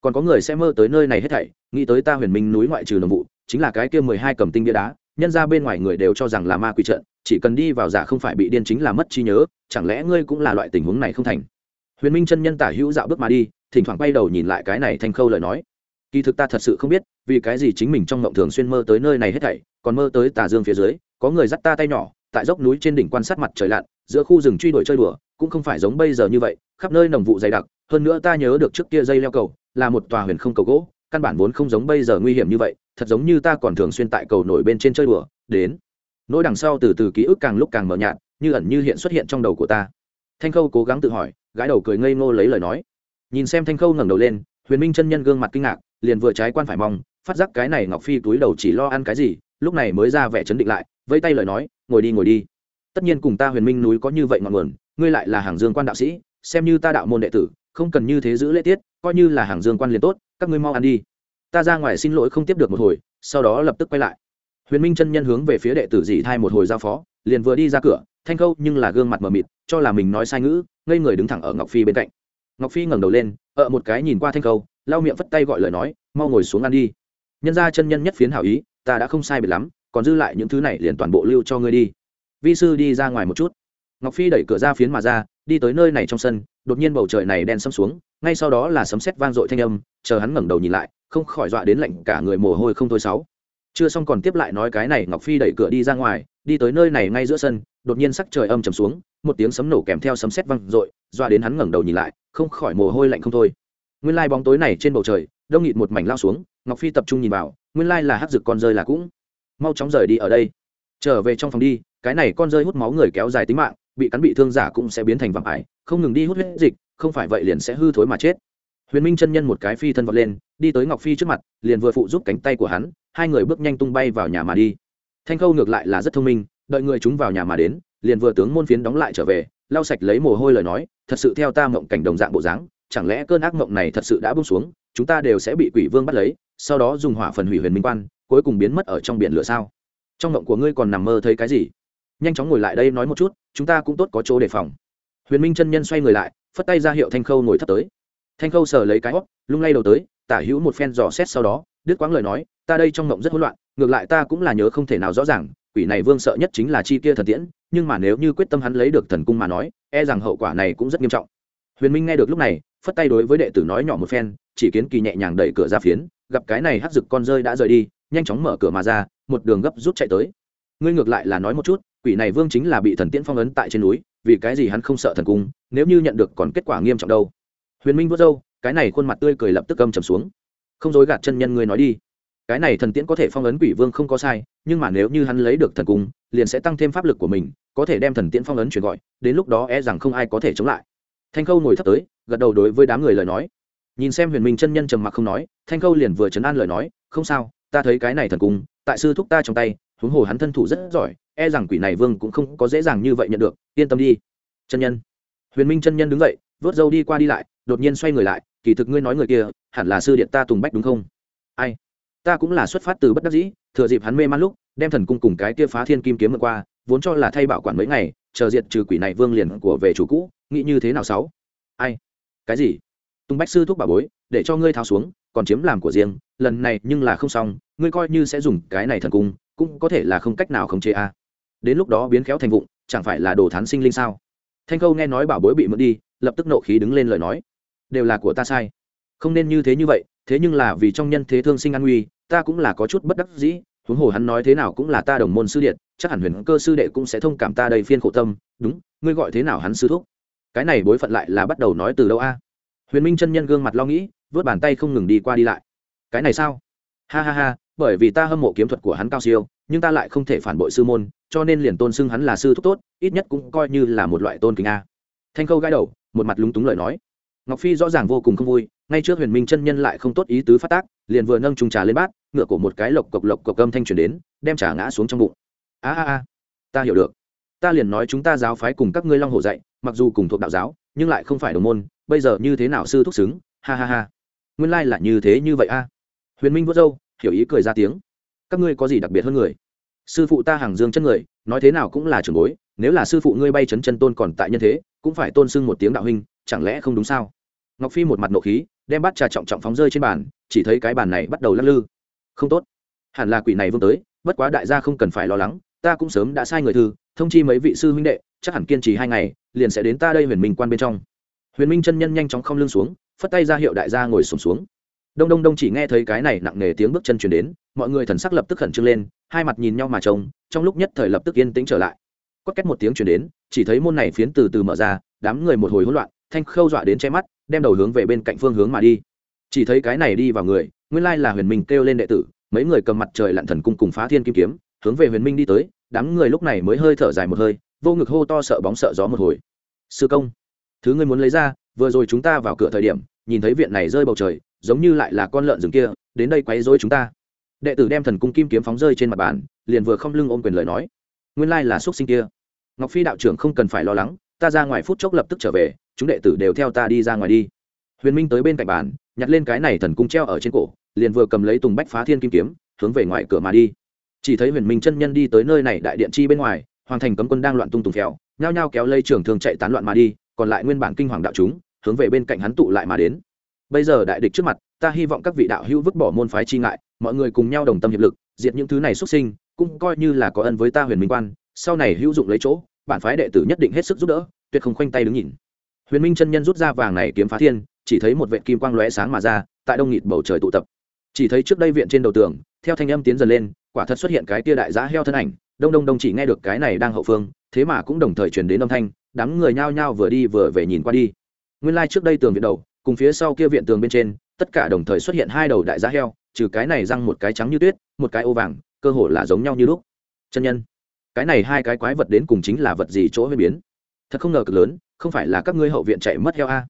Còn có người sẽ mơ tới nơi này hết thảy, nghĩ tới ta huyền minh núi ngoại trừ đồng vụ, chính là cái kia mười hai cầm tinh bia đá, nhân ra bên ngoài người đều cho rằng là ma quỷ trận, chỉ cần đi vào giả không phải bị điên chính là mất trí nhớ, chẳng lẽ ngươi cũng là loại tình huống này không thành? Huyền minh chân nhân tả hữu dạo bước mà đi, thỉnh thoảng quay đầu nhìn lại cái này thanh khâu lời nói. Kỳ thực ta thật sự không biết, vì cái gì chính mình trong mộng thường xuyên mơ tới nơi này hết thảy, còn mơ tới tà dương phía dưới, có người dắt ta tay nhỏ tại dốc núi trên đỉnh quan sát mặt trời lặn, giữa khu rừng truy đuổi chơi đùa, cũng không phải giống bây giờ như vậy, khắp nơi nồng vụ dày đặc, hơn nữa ta nhớ được trước kia dây leo cầu, là một tòa huyền không cầu gỗ, căn bản vốn không giống bây giờ nguy hiểm như vậy, thật giống như ta còn thường xuyên tại cầu nổi bên trên chơi đùa, đến. Nỗi đằng sau từ từ ký ức càng lúc càng mờ nhạt, như ẩn như hiện xuất hiện trong đầu của ta. Thanh khâu cố gắng tự hỏi gái đầu cười ngây ngô lấy lời nói. Nhìn xem thanh khâu ngẩng đầu lên, huyền minh chân nhân gương mặt kinh ngạc, liền vừa trái quan phải mong, phát giác cái này ngọc phi túi đầu chỉ lo ăn cái gì, lúc này mới ra vẻ chấn định lại vẫy tay lời nói, ngồi đi ngồi đi. Tất nhiên cùng ta huyền minh núi có như vậy ngọn nguồn, ngươi lại là hàng dương quan đạo sĩ, xem như ta đạo môn đệ tử, không cần như thế giữ lễ tiết, coi như là hàng dương quan liền tốt, các ngươi mau ăn đi. Ta ra ngoài xin lỗi không tiếp được một hồi, sau đó lập tức quay lại. Huyền minh chân nhân hướng về phía đệ tử dì thai một hồi giao phó, liền vừa đi ra cửa, thanh khâu nhưng là gương mặt mờ mịt, cho là mình nói sai ngữ, ngây người đứng thẳng ở ngọc phi bên cạnh. Ngọc phi ngẩng đầu lên, ở một cái nhìn qua thanh khâu, lau miệng phất tay gọi lời nói, mau ngồi xuống ăn đi. Nhân ra chân nhân nhất phiến hảo ý, ta đã không sai biệt lắm còn dư lại những thứ này liền toàn bộ lưu cho ngươi đi. Vi sư đi ra ngoài một chút. Ngọc phi đẩy cửa ra phiến mà ra, đi tới nơi này trong sân, đột nhiên bầu trời này đen sâm xuống, ngay sau đó là sấm sét vang dội thanh âm, chờ hắn ngẩng đầu nhìn lại, không khỏi dọa đến lạnh cả người mồ hôi không thôi sáu. Chưa xong còn tiếp lại nói cái này, ngọc phi đẩy cửa đi ra ngoài, đi tới nơi này ngay giữa sân, đột nhiên sắc trời âm trầm xuống, một tiếng sấm nổ kèm theo sấm sét vang dội, dọa đến hắn ngẩng đầu nhìn lại, không khỏi mồ hôi lạnh không thôi. Nguyên lai bóng tối này trên bầu trời, đông nghịt một mảnh lao xuống, ngọc phi tập trung nhìn vào, nguyên lai là hắc rực con rơi là cũng mau chóng rời đi ở đây. Trở về trong phòng đi, cái này con rơi hút máu người kéo dài tính mạng, bị cắn bị thương giả cũng sẽ biến thành vạm ải, không ngừng đi hút huyết dịch, không phải vậy liền sẽ hư thối mà chết. Huyền minh chân nhân một cái phi thân vọt lên, đi tới ngọc phi trước mặt, liền vừa phụ giúp cánh tay của hắn, hai người bước nhanh tung bay vào nhà mà đi. Thanh khâu ngược lại là rất thông minh, đợi người chúng vào nhà mà đến, liền vừa tướng môn phiến đóng lại trở về, lau sạch lấy mồ hôi lời nói, thật sự theo ta mộng cảnh đồng dạng bộ dáng, chẳng lẽ cơn ác mộng này thật sự đã bung xuống, chúng ta đều sẽ bị quỷ vương bắt lấy, sau đó dùng hỏa phần hủy huyền minh quan cuối cùng biến mất ở trong biển lửa sao? Trong mộng của ngươi còn nằm mơ thấy cái gì? Nhanh chóng ngồi lại đây nói một chút, chúng ta cũng tốt có chỗ đề phòng. Huyền minh chân nhân xoay người lại, phất tay ra hiệu thanh khâu ngồi thấp tới. Thanh khâu sờ lấy cái hót lung lay đầu tới, tả hữu một phen dò xét sau đó, đứt quãng lời nói, ta đây trong mộng rất hỗn loạn, ngược lại ta cũng là nhớ không thể nào rõ ràng, quỷ này vương sợ nhất chính là chi kia thần tiễn, nhưng mà nếu như quyết tâm hắn lấy được thần cung mà nói e rằng hậu quả này cũng rất nghiêm trọng. Huyền minh nghe được lúc này, phất tay đối với đệ tử nói nhỏ một phen, chỉ kiến kỳ nhẹ nhàng đẩy cửa ra phiến, gặp cái này hắc rực con rơi đã rời đi nhanh chóng mở cửa mà ra, một đường gấp rút chạy tới. Ngươi ngược lại là nói một chút, quỷ này vương chính là bị thần tiễn phong ấn tại trên núi, vì cái gì hắn không sợ thần cung, nếu như nhận được còn kết quả nghiêm trọng đâu. Huyền minh vớt râu, cái này khuôn mặt tươi cười lập tức âm trầm xuống. Không dối gạt chân nhân ngươi nói đi. Cái này thần tiễn có thể phong ấn quỷ vương không có sai, nhưng mà nếu như hắn lấy được thần cung, liền sẽ tăng thêm pháp lực của mình, có thể đem thần tiễn phong ấn chuyển gọi, đến lúc đó e rằng không ai có thể chống lại. Thanh khâu ngồi thấp tới, gật đầu đối với đám người lời nói. Nhìn xem huyền minh chân nhân trầm mặc không nói, thanh khâu liền vừa chấn an lời nói, không sao ta thấy cái này thần cung, tại sư thúc ta trong tay, huống hồ hắn thân thủ rất giỏi e rằng quỷ này vương cũng không có dễ dàng như vậy nhận được, yên tâm đi. Chân nhân. Huyền minh chân nhân đứng dậy, vớt dâu đi qua đi lại, đột nhiên xoay người lại, kỳ thực ngươi nói người kia, hẳn là sư điện ta tùng bách đúng không? Ai? Ta cũng là xuất phát từ bất đắc dĩ, thừa dịp hắn mê man lúc, đem thần cung cùng cái kia phá thiên kim kiếm vượt qua, vốn cho là thay bảo quản mấy ngày, chờ diệt trừ quỷ này vương liền của về chủ cũ, nghĩ như thế nào sáu? Ai? Cái gì? Tùng bách sư thúc bà bối, để cho ngươi tháo xuống còn chiếm làm của riêng, lần này nhưng là không xong, ngươi coi như sẽ dùng cái này thần cung, cũng có thể là không cách nào khống chế a. Đến lúc đó biến khéo thành vụng, chẳng phải là đồ thán sinh linh sao? Thanh khâu nghe nói bảo bối bị mượn đi, lập tức nộ khí đứng lên lời nói. Đều là của ta sai. Không nên như thế như vậy, thế nhưng là vì trong nhân thế thương sinh an nguy, ta cũng là có chút bất đắc dĩ, huống hồ hắn nói thế nào cũng là ta đồng môn sư điện, chắc hẳn huyền cơ sư đệ cũng sẽ thông cảm ta đầy phiên khổ tâm, đúng, ngươi gọi thế nào hắn sư thúc? Cái này bối phận lại là bắt đầu nói từ đâu a? Huyền minh chân nhân gương mặt lo nghĩ vớt bàn tay không ngừng đi qua đi lại. Cái này sao? Ha ha ha, bởi vì ta hâm mộ kiếm thuật của hắn cao siêu, nhưng ta lại không thể phản bội sư môn, cho nên liền tôn xưng hắn là sư thúc tốt, ít nhất cũng coi như là một loại tôn kính a. Thanh khâu gãi đầu, một mặt lúng túng lời nói. Ngọc phi rõ ràng vô cùng không vui, ngay trước huyền minh chân nhân lại không tốt ý tứ phát tác, liền vừa nâng trùng trà lên bát, ngựa của một cái lộc cộc lộc cộc âm thanh truyền đến, đem trà ngã xuống trong bụng. A a a, ta hiểu được. Ta liền nói chúng ta giáo phái cùng các ngươi long hồ dạy, mặc dù cùng thuộc đạo giáo, nhưng lại không phải đồng môn, bây giờ như thế nào sư thúc xứng? Ha ha ha nguyên lai là như thế như vậy a. Huyền minh vớt râu, hiểu ý cười ra tiếng. Các ngươi có gì đặc biệt hơn người? Sư phụ ta hàng dương chân người, nói thế nào cũng là trưởng bối, nếu là sư phụ ngươi bay chấn chân tôn còn tại nhân thế, cũng phải tôn sưng một tiếng đạo huynh, chẳng lẽ không đúng sao? Ngọc phi một mặt nộ khí, đem bát trà trọng trọng phóng rơi trên bàn, chỉ thấy cái bàn này bắt đầu lắc lư. Không tốt. Hẳn là quỷ này vương tới, bất quá đại gia không cần phải lo lắng, ta cũng sớm đã sai người thư, thông chi mấy vị sư huynh đệ, chắc hẳn kiên trì hai ngày, liền sẽ đến ta đây huyền minh quan bên trong. Huyền minh chân nhân nhanh chóng không lưng xuống phất tay ra hiệu đại gia ngồi sùng xuống, xuống đông đông đông chỉ nghe thấy cái này nặng nề tiếng bước chân chuyển đến mọi người thần sắc lập tức khẩn trương lên hai mặt nhìn nhau mà trông trong lúc nhất thời lập tức yên tĩnh trở lại. Quất két một tiếng chuyển đến chỉ thấy môn này phiến từ từ mở ra đám người một hồi hỗn loạn thanh khâu dọa đến che mắt đem đầu hướng về bên cạnh phương hướng mà đi. Chỉ thấy cái này đi vào người nguyên lai là huyền minh kêu lên đệ tử mấy người cầm mặt trời lặn thần cung cùng phá thiên kim kiếm hướng về huyền minh đi tới đám người lúc này mới hơi thở dài một hơi vô ngực hô to sợ bóng sợ gió một hồi. Sư công thứ ngươi muốn lấy ra vừa rồi chúng ta vào cửa thời điểm, nhìn thấy viện này rơi bầu trời, giống như lại là con lợn rừng kia, đến đây quấy rối chúng ta. Đệ tử đem thần cung kim kiếm phóng rơi trên mặt bàn, liền vừa không lưng ôm quyền lời nói. Nguyên lai là xuất sinh kia. Ngọc phi đạo trưởng không cần phải lo lắng, ta ra ngoài phút chốc lập tức trở về, chúng đệ tử đều theo ta đi ra ngoài đi. Huyền minh tới bên cạnh bàn, nhặt lên cái này thần cung treo ở trên cổ, liền vừa cầm lấy tùng bách phá thiên kim kiếm, hướng về ngoài cửa mà đi. Chỉ thấy huyền minh chân nhân đi tới nơi này đại điện chi bên ngoài, hoàng thành cấm quân đang loạn tung tùng phèo, nhao nhao kéo lây trưởng thường chạy tán loạn mà đi còn lại nguyên bản kinh hoàng đạo chúng, hướng về bên cạnh hắn tụ lại mà đến. Bây giờ đại địch trước mặt, ta hy vọng các vị đạo hữu vứt bỏ môn phái chi ngại, mọi người cùng nhau đồng tâm hiệp lực, diệt những thứ này xuất sinh, cũng coi như là có ân với ta huyền minh quan, sau này hữu dụng lấy chỗ, bản phái đệ tử nhất định hết sức giúp đỡ, tuyệt không khoanh tay đứng nhìn. Huyền minh chân nhân rút ra vàng này kiếm phá thiên, chỉ thấy một vệ kim quang lóe sáng mà ra, tại đông nghịt bầu trời tụ tập. Chỉ thấy trước đây viện trên đầu tường, theo thanh âm tiến dần lên, quả thật xuất hiện cái tia đại giá heo thân ảnh, đông đông đông chỉ nghe được cái này đang hậu phương, thế mà cũng đồng thời truyền đến âm thanh đám người nhao nhao vừa đi vừa về nhìn qua đi. Nguyên lai trước đây tường viện đầu, cùng phía sau kia viện tường bên trên, tất cả đồng thời xuất hiện hai đầu đại giá heo, trừ cái này răng một cái trắng như tuyết, một cái ô vàng, cơ hồ là giống nhau như lúc. Chân nhân, cái này hai cái quái vật đến cùng chính là vật gì chỗ mới biến? Thật không ngờ cực lớn, không phải là các ngươi hậu viện chạy mất heo a.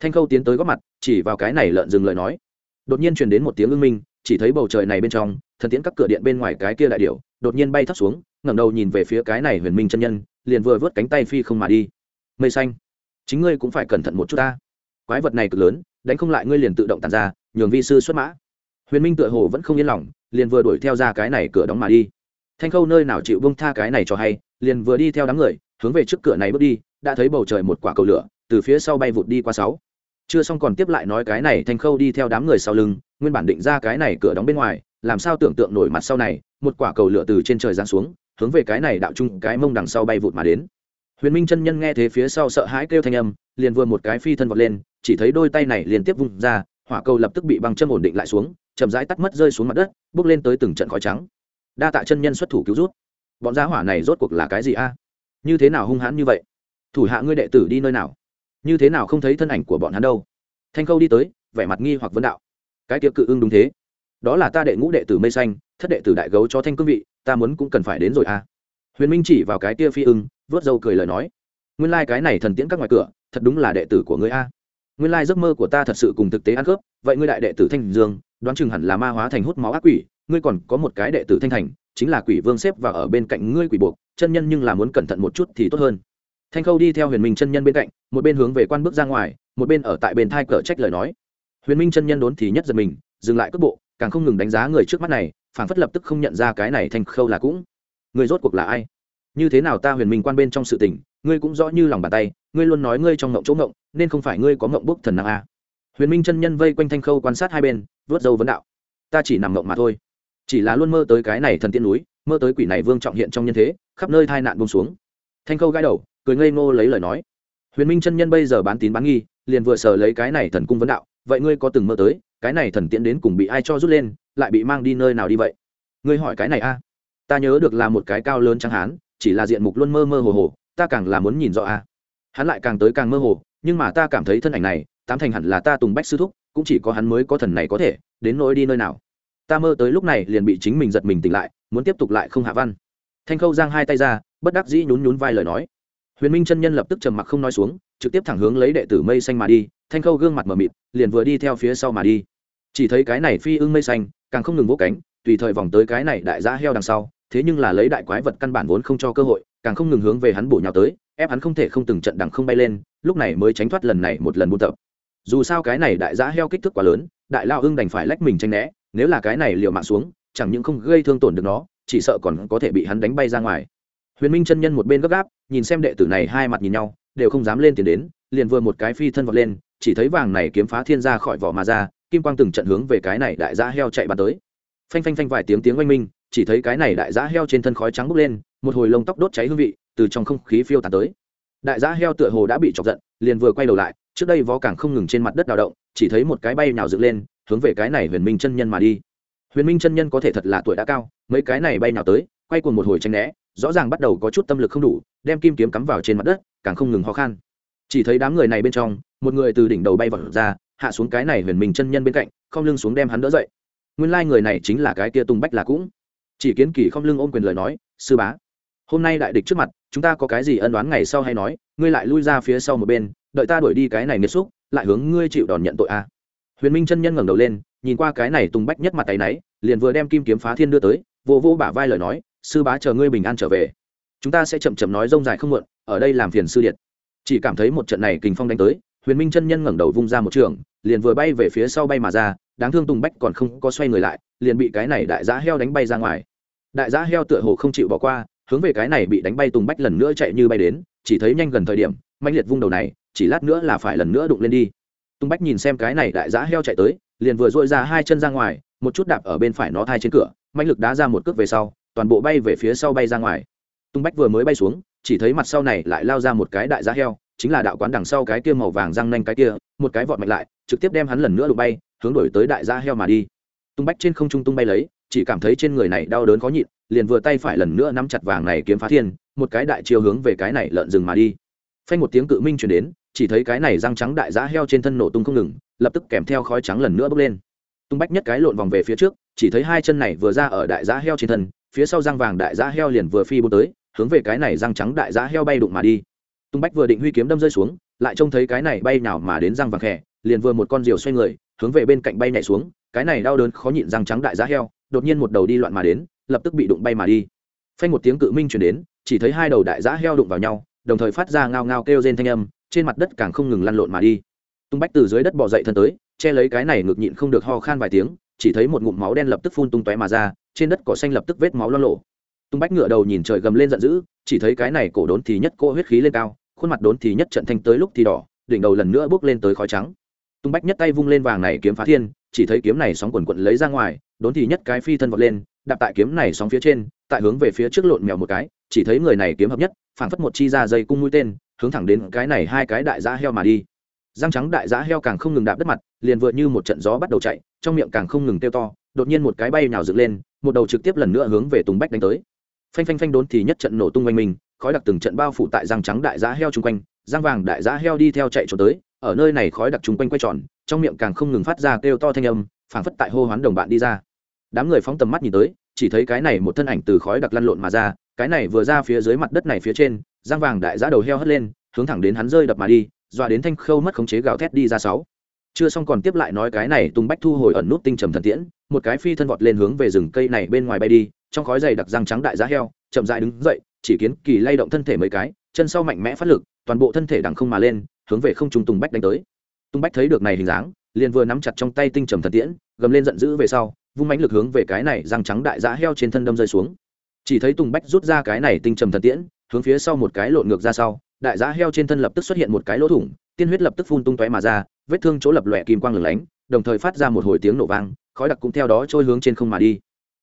Thanh khâu tiến tới góp mặt, chỉ vào cái này lợn dừng lời nói. Đột nhiên truyền đến một tiếng ưng minh, chỉ thấy bầu trời này bên trong, thần tiễn các cửa điện bên ngoài cái kia đại điệu đột nhiên bay thấp xuống, ngẩng đầu nhìn về phía cái này huyền minh chân nhân liền vừa vớt cánh tay phi không mà đi. Mây xanh, chính ngươi cũng phải cẩn thận một chút ta. Quái vật này cực lớn, đánh không lại ngươi liền tự động tàn ra, nhường vi sư xuất mã. Huyền minh tựa hồ vẫn không yên lòng, liền vừa đuổi theo ra cái này cửa đóng mà đi. Thanh khâu nơi nào chịu bông tha cái này cho hay, liền vừa đi theo đám người, hướng về trước cửa này bước đi, đã thấy bầu trời một quả cầu lửa, từ phía sau bay vụt đi qua sáu. Chưa xong còn tiếp lại nói cái này, thanh khâu đi theo đám người sau lưng, nguyên bản định ra cái này cửa đóng bên ngoài, làm sao tưởng tượng nổi mặt sau này, một quả cầu lửa từ trên trời giáng xuống hướng về cái này đạo trung, cái mông đằng sau bay vụt mà đến. Huyền minh chân nhân nghe thế phía sau sợ hãi kêu thanh âm, liền vừa một cái phi thân vọt lên, chỉ thấy đôi tay này liên tiếp vung ra, hỏa cầu lập tức bị băng châm ổn định lại xuống, chậm rãi tắt mất rơi xuống mặt đất, bước lên tới từng trận khói trắng. Đa tạ chân nhân xuất thủ cứu rút bọn giá hỏa này rốt cuộc là cái gì a? Như thế nào hung hãn như vậy? Thủ hạ ngươi đệ tử đi nơi nào? Như thế nào không thấy thân ảnh của bọn hắn đâu? Thanh khâu đi tới, vẻ mặt nghi hoặc vấn đạo. Cái tiệc cự ưng đúng thế. Đó là ta đệ ngũ đệ tử mây xanh, thất đệ tử đại gấu cho thanh cương vị ta muốn cũng cần phải đến rồi a huyền minh chỉ vào cái tia phi ưng vớt dâu cười lời nói. Nguyên lai、like、cái này thần tiễn các ngoài cửa, thật đúng là đệ tử của ngươi a. Nguyên lai、like、giấc mơ của ta thật sự cùng thực tế ăn khớp, vậy ngươi đại đệ tử thanh dương, đoán chừng hẳn là ma hóa thành hút máu ác quỷ, ngươi còn có một cái đệ tử thanh thành, chính là quỷ vương xếp và ở bên cạnh ngươi quỷ buộc, chân nhân nhưng là muốn cẩn thận một chút thì tốt hơn. Thanh khâu đi theo huyền minh chân nhân bên cạnh, một bên hướng về quan bước ra ngoài, một bên ở tại bên thai cờ trách lời nói. Huyền minh chân nhân đốn thì nhất giật mình, dừng lại cước bộ, càng không ngừng đánh giá người trước mắt này phản phất lập tức không nhận ra cái này thành khâu là cũng. Người rốt cuộc là ai? Như thế nào ta huyền minh quan bên trong sự tình, ngươi cũng rõ như lòng bàn tay, ngươi luôn nói ngươi trong ngộng chỗ ngộng, nên không phải ngươi có ngộng bốc thần năng a huyền minh chân nhân vây quanh thanh khâu quan sát hai bên, vớt dâu vấn đạo. Ta chỉ nằm ngộng mà thôi. Chỉ là luôn mơ tới cái này thần tiên núi, mơ tới quỷ này vương trọng hiện trong nhân thế, khắp nơi tai nạn buông xuống. Thanh khâu gãi đầu, cười ngây ngô lấy lời nói. Huyền minh chân nhân bây giờ bán tín bán nghi, liền vừa sờ lấy cái này thần cung vấn đạo, vậy ngươi có từng mơ tới? Cái này thần tiễn đến cùng bị ai cho rút lên, lại bị mang đi nơi nào đi vậy? Ngươi hỏi cái này a. Ta nhớ được là một cái cao lớn trắng hán, chỉ là diện mục luôn mơ mơ hồ hồ, ta càng là muốn nhìn rõ a. Hắn lại càng tới càng mơ hồ, nhưng mà ta cảm thấy thân ảnh này, tám thành hẳn là ta tùng bách sư thúc, cũng chỉ có hắn mới có thần này có thể, đến nỗi đi nơi nào. Ta mơ tới lúc này liền bị chính mình giật mình tỉnh lại, muốn tiếp tục lại không hạ văn. Thanh khâu giang hai tay ra, bất đắc dĩ nhún nhún vai lời nói. Huyền minh chân nhân lập tức trầm mặc không nói xuống, trực tiếp thẳng hướng lấy đệ tử mây xanh mà đi thanh khâu gương mặt mờ mịt, liền vừa đi theo phía sau mà đi. Chỉ thấy cái này phi ưng mây xanh, càng không ngừng vỗ cánh, tùy thời vòng tới cái này đại giá heo đằng sau, thế nhưng là lấy đại quái vật căn bản vốn không cho cơ hội, càng không ngừng hướng về hắn bổ nhào tới, ép hắn không thể không từng trận đằng không bay lên, lúc này mới tránh thoát lần này một lần buôn tập. Dù sao cái này đại giá heo kích thước quá lớn, đại lao ưng đành phải lách mình tranh né, nếu là cái này liều mạng xuống, chẳng những không gây thương tổn được nó, chỉ sợ còn có thể bị hắn đánh bay ra ngoài. Huyền minh chân nhân một bên gấp gáp, nhìn xem đệ tử này hai mặt nhìn nhau, đều không dám lên tiền đến, liền vừa một cái phi thân vọt lên chỉ thấy vàng này kiếm phá thiên ra khỏi vỏ mà ra, kim quang từng trận hướng về cái này đại giá heo chạy bắn tới. Phanh phanh phanh vài tiếng tiếng oanh minh, chỉ thấy cái này đại giá heo trên thân khói trắng bốc lên, một hồi lông tóc đốt cháy hương vị từ trong không khí phiêu tàn tới. Đại giá heo tựa hồ đã bị chọc giận, liền vừa quay đầu lại, trước đây vó càng không ngừng trên mặt đất đào động, chỉ thấy một cái bay nào dựng lên, hướng về cái này huyền minh chân nhân mà đi. Huyền minh chân nhân có thể thật là tuổi đã cao, mấy cái này bay nào tới, quay cuồng một hồi tranh né, rõ ràng bắt đầu có chút tâm lực không đủ, đem kim kiếm cắm vào trên mặt đất, càng không ngừng ho khan chỉ thấy đám người này bên trong, một người từ đỉnh đầu bay vào ra, hạ xuống cái này huyền minh chân nhân bên cạnh, không lưng xuống đem hắn đỡ dậy. Nguyên lai người này chính là cái kia tùng bách là cũng. Chỉ kiến kỳ không lưng ôm quyền lời nói, sư bá, hôm nay đại địch trước mặt, chúng ta có cái gì ân đoán ngày sau hay nói, ngươi lại lui ra phía sau một bên, đợi ta đuổi đi cái này nghiệt xúc, lại hướng ngươi chịu đòn nhận tội a. Huyền minh chân nhân ngẩng đầu lên, nhìn qua cái này tùng bách nhất mặt tay náy, liền vừa đem kim kiếm phá thiên đưa tới, vô vô bả vai lời nói, sư bá chờ ngươi bình an trở về. Chúng ta sẽ chậm chậm nói rông dài không muộn, ở đây làm phiền sư điện chỉ cảm thấy một trận này kình phong đánh tới, huyền minh chân nhân ngẩng đầu vung ra một trường, liền vừa bay về phía sau bay mà ra, đáng thương tùng bách còn không có xoay người lại, liền bị cái này đại giá heo đánh bay ra ngoài. Đại giá heo tựa hồ không chịu bỏ qua, hướng về cái này bị đánh bay tùng bách lần nữa chạy như bay đến, chỉ thấy nhanh gần thời điểm mạnh liệt vung đầu này, chỉ lát nữa là phải lần nữa đụng lên đi. Tùng bách nhìn xem cái này đại giá heo chạy tới, liền vừa dội ra hai chân ra ngoài, một chút đạp ở bên phải nó thai trên cửa mạnh lực đá ra một cước về sau, toàn bộ bay về phía sau bay ra ngoài. Tùng bách vừa mới bay xuống chỉ thấy mặt sau này lại lao ra một cái đại giá heo, chính là đạo quán đằng sau cái kia màu vàng răng nanh cái kia, một cái vọt mạnh lại, trực tiếp đem hắn lần nữa đụng bay, hướng đổi tới đại giá heo mà đi. Tung bách trên không trung tung bay lấy, chỉ cảm thấy trên người này đau đớn khó nhịn, liền vừa tay phải lần nữa nắm chặt vàng này kiếm phá thiên, một cái đại chiều hướng về cái này lợn rừng mà đi. Phanh một tiếng cự minh chuyển đến, chỉ thấy cái này răng trắng đại giá heo trên thân nổ tung không ngừng, lập tức kèm theo khói trắng lần nữa bốc lên. Tung bách nhất cái lộn vòng về phía trước, chỉ thấy hai chân này vừa ra ở đại giá heo trên thân, phía sau răng vàng đại giá heo liền vừa phi bút tới hướng về cái này răng trắng đại giá heo bay đụng mà đi. Tung bách vừa định huy kiếm đâm rơi xuống, lại trông thấy cái này bay nào mà đến răng vàng khẽ liền vừa một con diều xoay người, hướng về bên cạnh bay nhảy xuống, cái này đau đớn khó nhịn răng trắng đại giá heo, đột nhiên một đầu đi loạn mà đến, lập tức bị đụng bay mà đi. Phanh một tiếng cự minh chuyển đến, chỉ thấy hai đầu đại giá heo đụng vào nhau, đồng thời phát ra ngao ngao kêu rên thanh âm, trên mặt đất càng không ngừng lăn lộn mà đi. Tung bách từ dưới đất bỏ dậy thân tới, che lấy cái này ngực nhịn không được ho khan vài tiếng, chỉ thấy một ngụm máu đen lập tức phun tung tóe mà ra, trên đất cỏ xanh lập tức vết máu lo lộ tung bách ngựa đầu nhìn trời gầm lên giận dữ, chỉ thấy cái này cổ đốn thì nhất cô huyết khí lên cao, khuôn mặt đốn thì nhất trận thanh tới lúc thì đỏ, đỉnh đầu lần nữa bước lên tới khói trắng. Tung bách nhất tay vung lên vàng này kiếm phá thiên, chỉ thấy kiếm này sóng quần quận lấy ra ngoài, đốn thì nhất cái phi thân vọt lên, đạp tại kiếm này sóng phía trên, tại hướng về phía trước lộn mèo một cái, chỉ thấy người này kiếm hợp nhất, phảng phất một chi ra dây cung mũi tên, hướng thẳng đến cái này hai cái đại giá heo mà đi. Răng trắng đại giá heo càng không ngừng đạp đất mặt, liền vượt như một trận gió bắt đầu chạy, trong miệng càng không ngừng tiêu to, đột nhiên một cái bay nào dựng lên, một đầu trực tiếp lần nữa hướng về tùng bách đánh tới phanh phanh phanh đốn thì nhất trận nổ tung quanh mình khói đặc từng trận bao phủ tại răng trắng đại giá heo chung quanh, răng vàng đại giá heo đi theo chạy trốn tới, ở nơi này khói đặc chung quanh quay tròn, trong miệng càng không ngừng phát ra kêu to thanh âm, phảng phất tại hô hoán đồng bạn đi ra. Đám người phóng tầm mắt nhìn tới, chỉ thấy cái này một thân ảnh từ khói đặc lăn lộn mà ra, cái này vừa ra phía dưới mặt đất này phía trên, răng vàng đại giá đầu heo hất lên, hướng thẳng đến hắn rơi đập mà đi, dọa đến thanh khâu mất khống chế gào thét đi ra sáu chưa xong còn tiếp lại nói cái này tung bách thu hồi ẩn nút tinh trầm thần tiễn, một cái phi thân vọt lên hướng về rừng cây này bên ngoài bay đi, trong khói dày đặc răng trắng đại giá heo, chậm dại đứng dậy, chỉ kiến kỳ lay động thân thể mấy cái, chân sau mạnh mẽ phát lực, toàn bộ thân thể đằng không mà lên, hướng về không trung tùng bách đánh tới. Tùng bách thấy được này hình dáng, liền vừa nắm chặt trong tay tinh trầm thần tiễn, gầm lên giận dữ về sau, vung mãnh lực hướng về cái này răng trắng đại giá heo trên thân đâm rơi xuống. Chỉ thấy tùng bách rút ra cái này tinh trầm thần tiễn, hướng phía sau một cái lộn ngược ra sau, đại giá heo trên thân lập tức xuất hiện một cái lỗ thủng tiên huyết lập tức phun tung tóe mà ra, vết thương chỗ lập lòe kim quang lửng lánh, đồng thời phát ra một hồi tiếng nổ vang, khói đặc cũng theo đó trôi hướng trên không mà đi.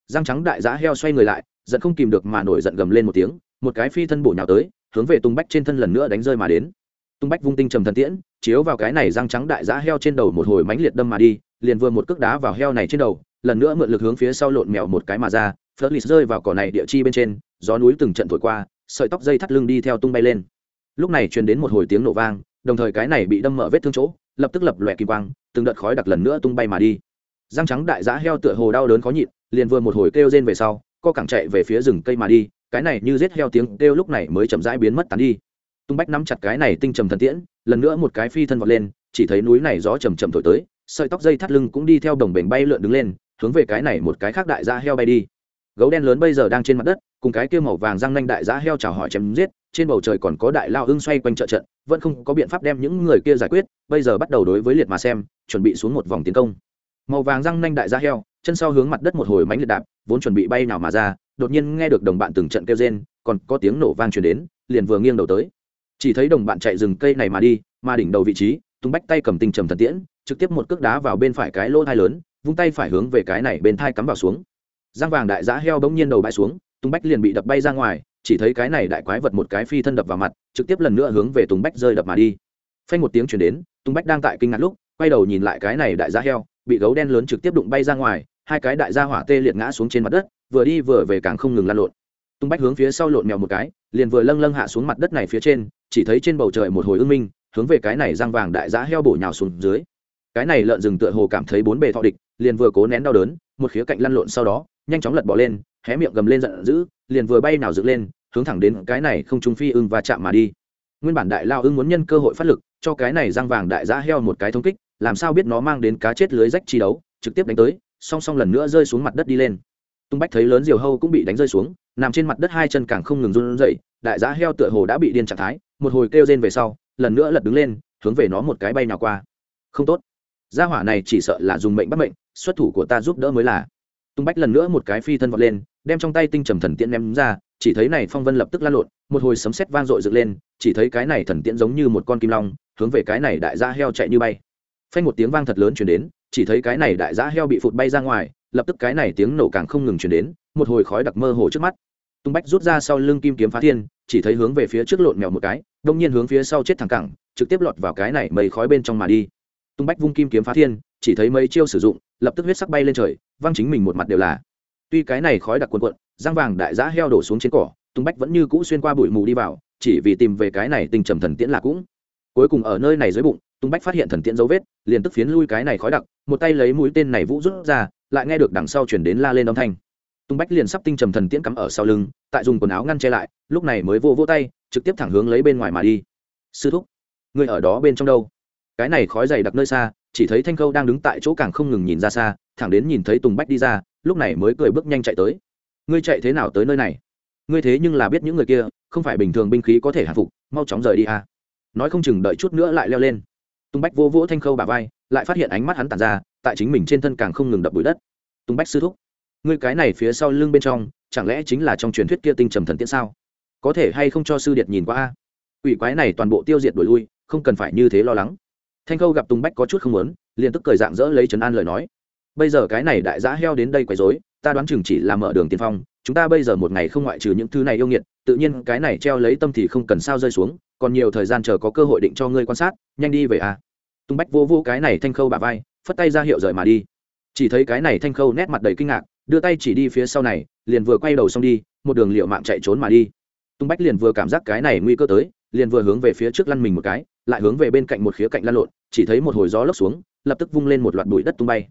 Răng trắng đại giá heo xoay người lại, giận không kìm được mà nổi giận gầm lên một tiếng, một cái phi thân bổ nhào tới, hướng về tung bách trên thân lần nữa đánh rơi mà đến. Tung bách vung tinh trầm thần tiễn, chiếu vào cái này răng trắng đại giá heo trên đầu một hồi mánh liệt đâm mà đi, liền vừa một cước đá vào heo này trên đầu, lần nữa mượn lực hướng phía sau lộn mèo một cái mà ra, phớt rơi vào cỏ này địa chi bên trên, gió núi từng trận thổi qua, sợi tóc dây thắt lưng đi theo tung bay lên. Lúc này truyền đến một hồi tiếng nổ vang đồng thời cái này bị đâm mở vết thương chỗ, lập tức lập lòe kim quang, từng đợt khói đặc lần nữa tung bay mà đi. Răng trắng đại giã heo tựa hồ đau đớn khó nhịn, liền vừa một hồi kêu rên về sau, co cẳng chạy về phía rừng cây mà đi, cái này như giết heo tiếng kêu lúc này mới chậm rãi biến mất tán đi. Tung bách nắm chặt cái này tinh trầm thần tiễn, lần nữa một cái phi thân vọt lên, chỉ thấy núi này gió chầm chậm thổi tới, sợi tóc dây thắt lưng cũng đi theo đồng bể bay lượn đứng lên, hướng về cái này một cái khác đại giã heo bay đi. Gấu đen lớn bây giờ đang trên mặt đất, cùng cái kia màu vàng răng nanh đại giã heo chào hỏi chém giết trên bầu trời còn có đại lao hưng xoay quanh trợ trận, vẫn không có biện pháp đem những người kia giải quyết, bây giờ bắt đầu đối với liệt mà xem, chuẩn bị xuống một vòng tiến công. Màu vàng răng nanh đại giá heo, chân sau hướng mặt đất một hồi mánh liệt đạp, vốn chuẩn bị bay nào mà ra, đột nhiên nghe được đồng bạn từng trận kêu rên, còn có tiếng nổ vang truyền đến, liền vừa nghiêng đầu tới. Chỉ thấy đồng bạn chạy rừng cây này mà đi, mà đỉnh đầu vị trí, tung bách tay cầm tinh trầm thần tiễn, trực tiếp một cước đá vào bên phải cái lỗ thai lớn, vung tay phải hướng về cái này bên thai cắm vào xuống. Giang vàng đại giá heo bỗng nhiên đầu bãi xuống, tung bách liền bị đập bay ra ngoài chỉ thấy cái này đại quái vật một cái phi thân đập vào mặt, trực tiếp lần nữa hướng về tùng bách rơi đập mà đi. Phanh một tiếng chuyển đến, tùng bách đang tại kinh ngạc lúc, quay đầu nhìn lại cái này đại da heo, bị gấu đen lớn trực tiếp đụng bay ra ngoài, hai cái đại gia hỏa tê liệt ngã xuống trên mặt đất, vừa đi vừa về càng không ngừng lăn lộn. Tung bách hướng phía sau lộn mèo một cái, liền vừa lâng lâng hạ xuống mặt đất này phía trên, chỉ thấy trên bầu trời một hồi ưng minh, hướng về cái này răng vàng đại giá heo bổ nhào xuống dưới. Cái này lợn rừng tựa hồ cảm thấy bốn bề thọ địch, liền vừa cố nén đau đớn, một khía cạnh lăn lộn sau đó nhanh chóng lật bỏ lên, hé miệng gầm lên giận dữ, liền vừa bay nào dựng lên, hướng thẳng đến cái này không trung phi ưng và chạm mà đi. Nguyên bản đại lao ưng muốn nhân cơ hội phát lực, cho cái này răng vàng đại giã heo một cái thông kích, làm sao biết nó mang đến cá chết lưới rách chi đấu, trực tiếp đánh tới, song song lần nữa rơi xuống mặt đất đi lên. Tung bách thấy lớn diều hâu cũng bị đánh rơi xuống, nằm trên mặt đất hai chân càng không ngừng run rẩy, đại giã heo tựa hồ đã bị điên trạng thái, một hồi kêu rên về sau, lần nữa lật đứng lên, hướng về nó một cái bay nào qua. Không tốt. Gia hỏa này chỉ sợ là dùng mệnh bắt mệnh, xuất thủ của ta giúp đỡ mới là tung bách lần nữa một cái phi thân vọt lên, đem trong tay tinh trầm thần tiễn ném ra, chỉ thấy này phong vân lập tức lan lộn, một hồi sấm sét vang dội dựng lên, chỉ thấy cái này thần tiễn giống như một con kim long, hướng về cái này đại gia heo chạy như bay. Phanh một tiếng vang thật lớn chuyển đến, chỉ thấy cái này đại gia heo bị phụt bay ra ngoài, lập tức cái này tiếng nổ càng không ngừng chuyển đến, một hồi khói đặc mơ hồ trước mắt. Tung bách rút ra sau lưng kim kiếm phá thiên, chỉ thấy hướng về phía trước lộn mèo một cái, đông nhiên hướng phía sau chết thẳng cẳng, trực tiếp lọt vào cái này mây khói bên trong mà đi. Tung bách vung kim kiếm phá thiên, chỉ thấy mấy chiêu sử dụng, lập tức huyết sắc bay lên trời văng chính mình một mặt đều là. Tuy cái này khói đặc quần quận răng vàng đại giã heo đổ xuống trên cỏ, tung bách vẫn như cũ xuyên qua bụi mù đi vào, chỉ vì tìm về cái này tình trầm thần tiễn là cũng. Cuối cùng ở nơi này dưới bụng, tung bách phát hiện thần tiễn dấu vết, liền tức phiến lui cái này khói đặc, một tay lấy mũi tên này vũ rút ra, lại nghe được đằng sau chuyển đến la lên âm thanh. Tung bách liền sắp tinh trầm thần tiễn cắm ở sau lưng, tại dùng quần áo ngăn che lại, lúc này mới vô vô tay, trực tiếp thẳng hướng lấy bên ngoài mà đi. Sư thúc, người ở đó bên trong đâu? Cái này khói dày đặc nơi xa, chỉ thấy thanh khâu đang đứng tại chỗ càng không ngừng nhìn ra xa thẳng đến nhìn thấy tùng bách đi ra, lúc này mới cười bước nhanh chạy tới. Ngươi chạy thế nào tới nơi này? Ngươi thế nhưng là biết những người kia, không phải bình thường binh khí có thể hạ phục, mau chóng rời đi à nói không chừng đợi chút nữa lại leo lên. Tùng bách vô vỗ thanh khâu bà vai, lại phát hiện ánh mắt hắn tàn ra, tại chính mình trên thân càng không ngừng đập bụi đất. Tùng bách sư thúc, ngươi cái này phía sau lưng bên trong, chẳng lẽ chính là trong truyền thuyết kia tinh trầm thần tiễn sao? Có thể hay không cho sư điệt nhìn qua a? Ủy quái này toàn bộ tiêu diệt đổi lui, không cần phải như thế lo lắng. Thanh khâu gặp tùng bách có chút không muốn, liền tức cười dạng dỡ lấy trấn an lời nói bây giờ cái này đại giã heo đến đây quấy dối ta đoán chừng chỉ là mở đường tiên phong, chúng ta bây giờ một ngày không ngoại trừ những thứ này yêu nghiệt, tự nhiên cái này treo lấy tâm thì không cần sao rơi xuống, còn nhiều thời gian chờ có cơ hội định cho ngươi quan sát, nhanh đi về à. Tung bách vô vô cái này thanh khâu bà vai, phất tay ra hiệu rời mà đi. Chỉ thấy cái này thanh khâu nét mặt đầy kinh ngạc, đưa tay chỉ đi phía sau này, liền vừa quay đầu xong đi, một đường liệu mạng chạy trốn mà đi. Tung bách liền vừa cảm giác cái này nguy cơ tới, liền vừa hướng về phía trước lăn mình một cái, lại hướng về bên cạnh một khía cạnh lăn lộn, chỉ thấy một hồi gió lốc xuống, lập tức vung lên một loạt bụi đất tung bay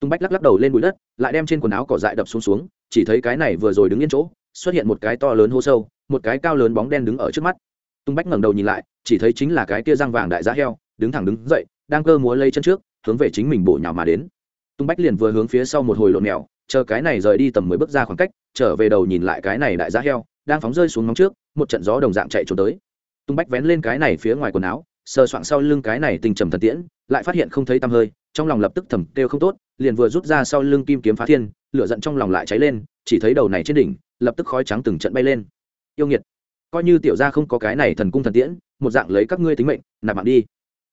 tung bách lắc lắc đầu lên bụi đất, lại đem trên quần áo cỏ dại đập xuống xuống, chỉ thấy cái này vừa rồi đứng yên chỗ, xuất hiện một cái to lớn hô sâu, một cái cao lớn bóng đen đứng ở trước mắt. Tung bách ngẩng đầu nhìn lại, chỉ thấy chính là cái kia răng vàng đại giá heo, đứng thẳng đứng dậy, đang cơ múa lây chân trước, hướng về chính mình bổ nhào mà đến. Tung bách liền vừa hướng phía sau một hồi lộn mèo chờ cái này rời đi tầm mười bước ra khoảng cách, trở về đầu nhìn lại cái này đại giá heo, đang phóng rơi xuống ngóng trước, một trận gió đồng dạng chạy trốn tới. Tung bách vén lên cái này phía ngoài quần áo, sờ soạng sau lưng cái này tình trầm thần tiễn, lại phát hiện không thấy tăm hơi trong lòng lập tức thầm kêu không tốt, liền vừa rút ra sau lưng kim kiếm phá thiên, lửa giận trong lòng lại cháy lên, chỉ thấy đầu này trên đỉnh, lập tức khói trắng từng trận bay lên. Yêu nghiệt, coi như tiểu gia không có cái này thần cung thần tiễn, một dạng lấy các ngươi tính mệnh, nạp mạng đi.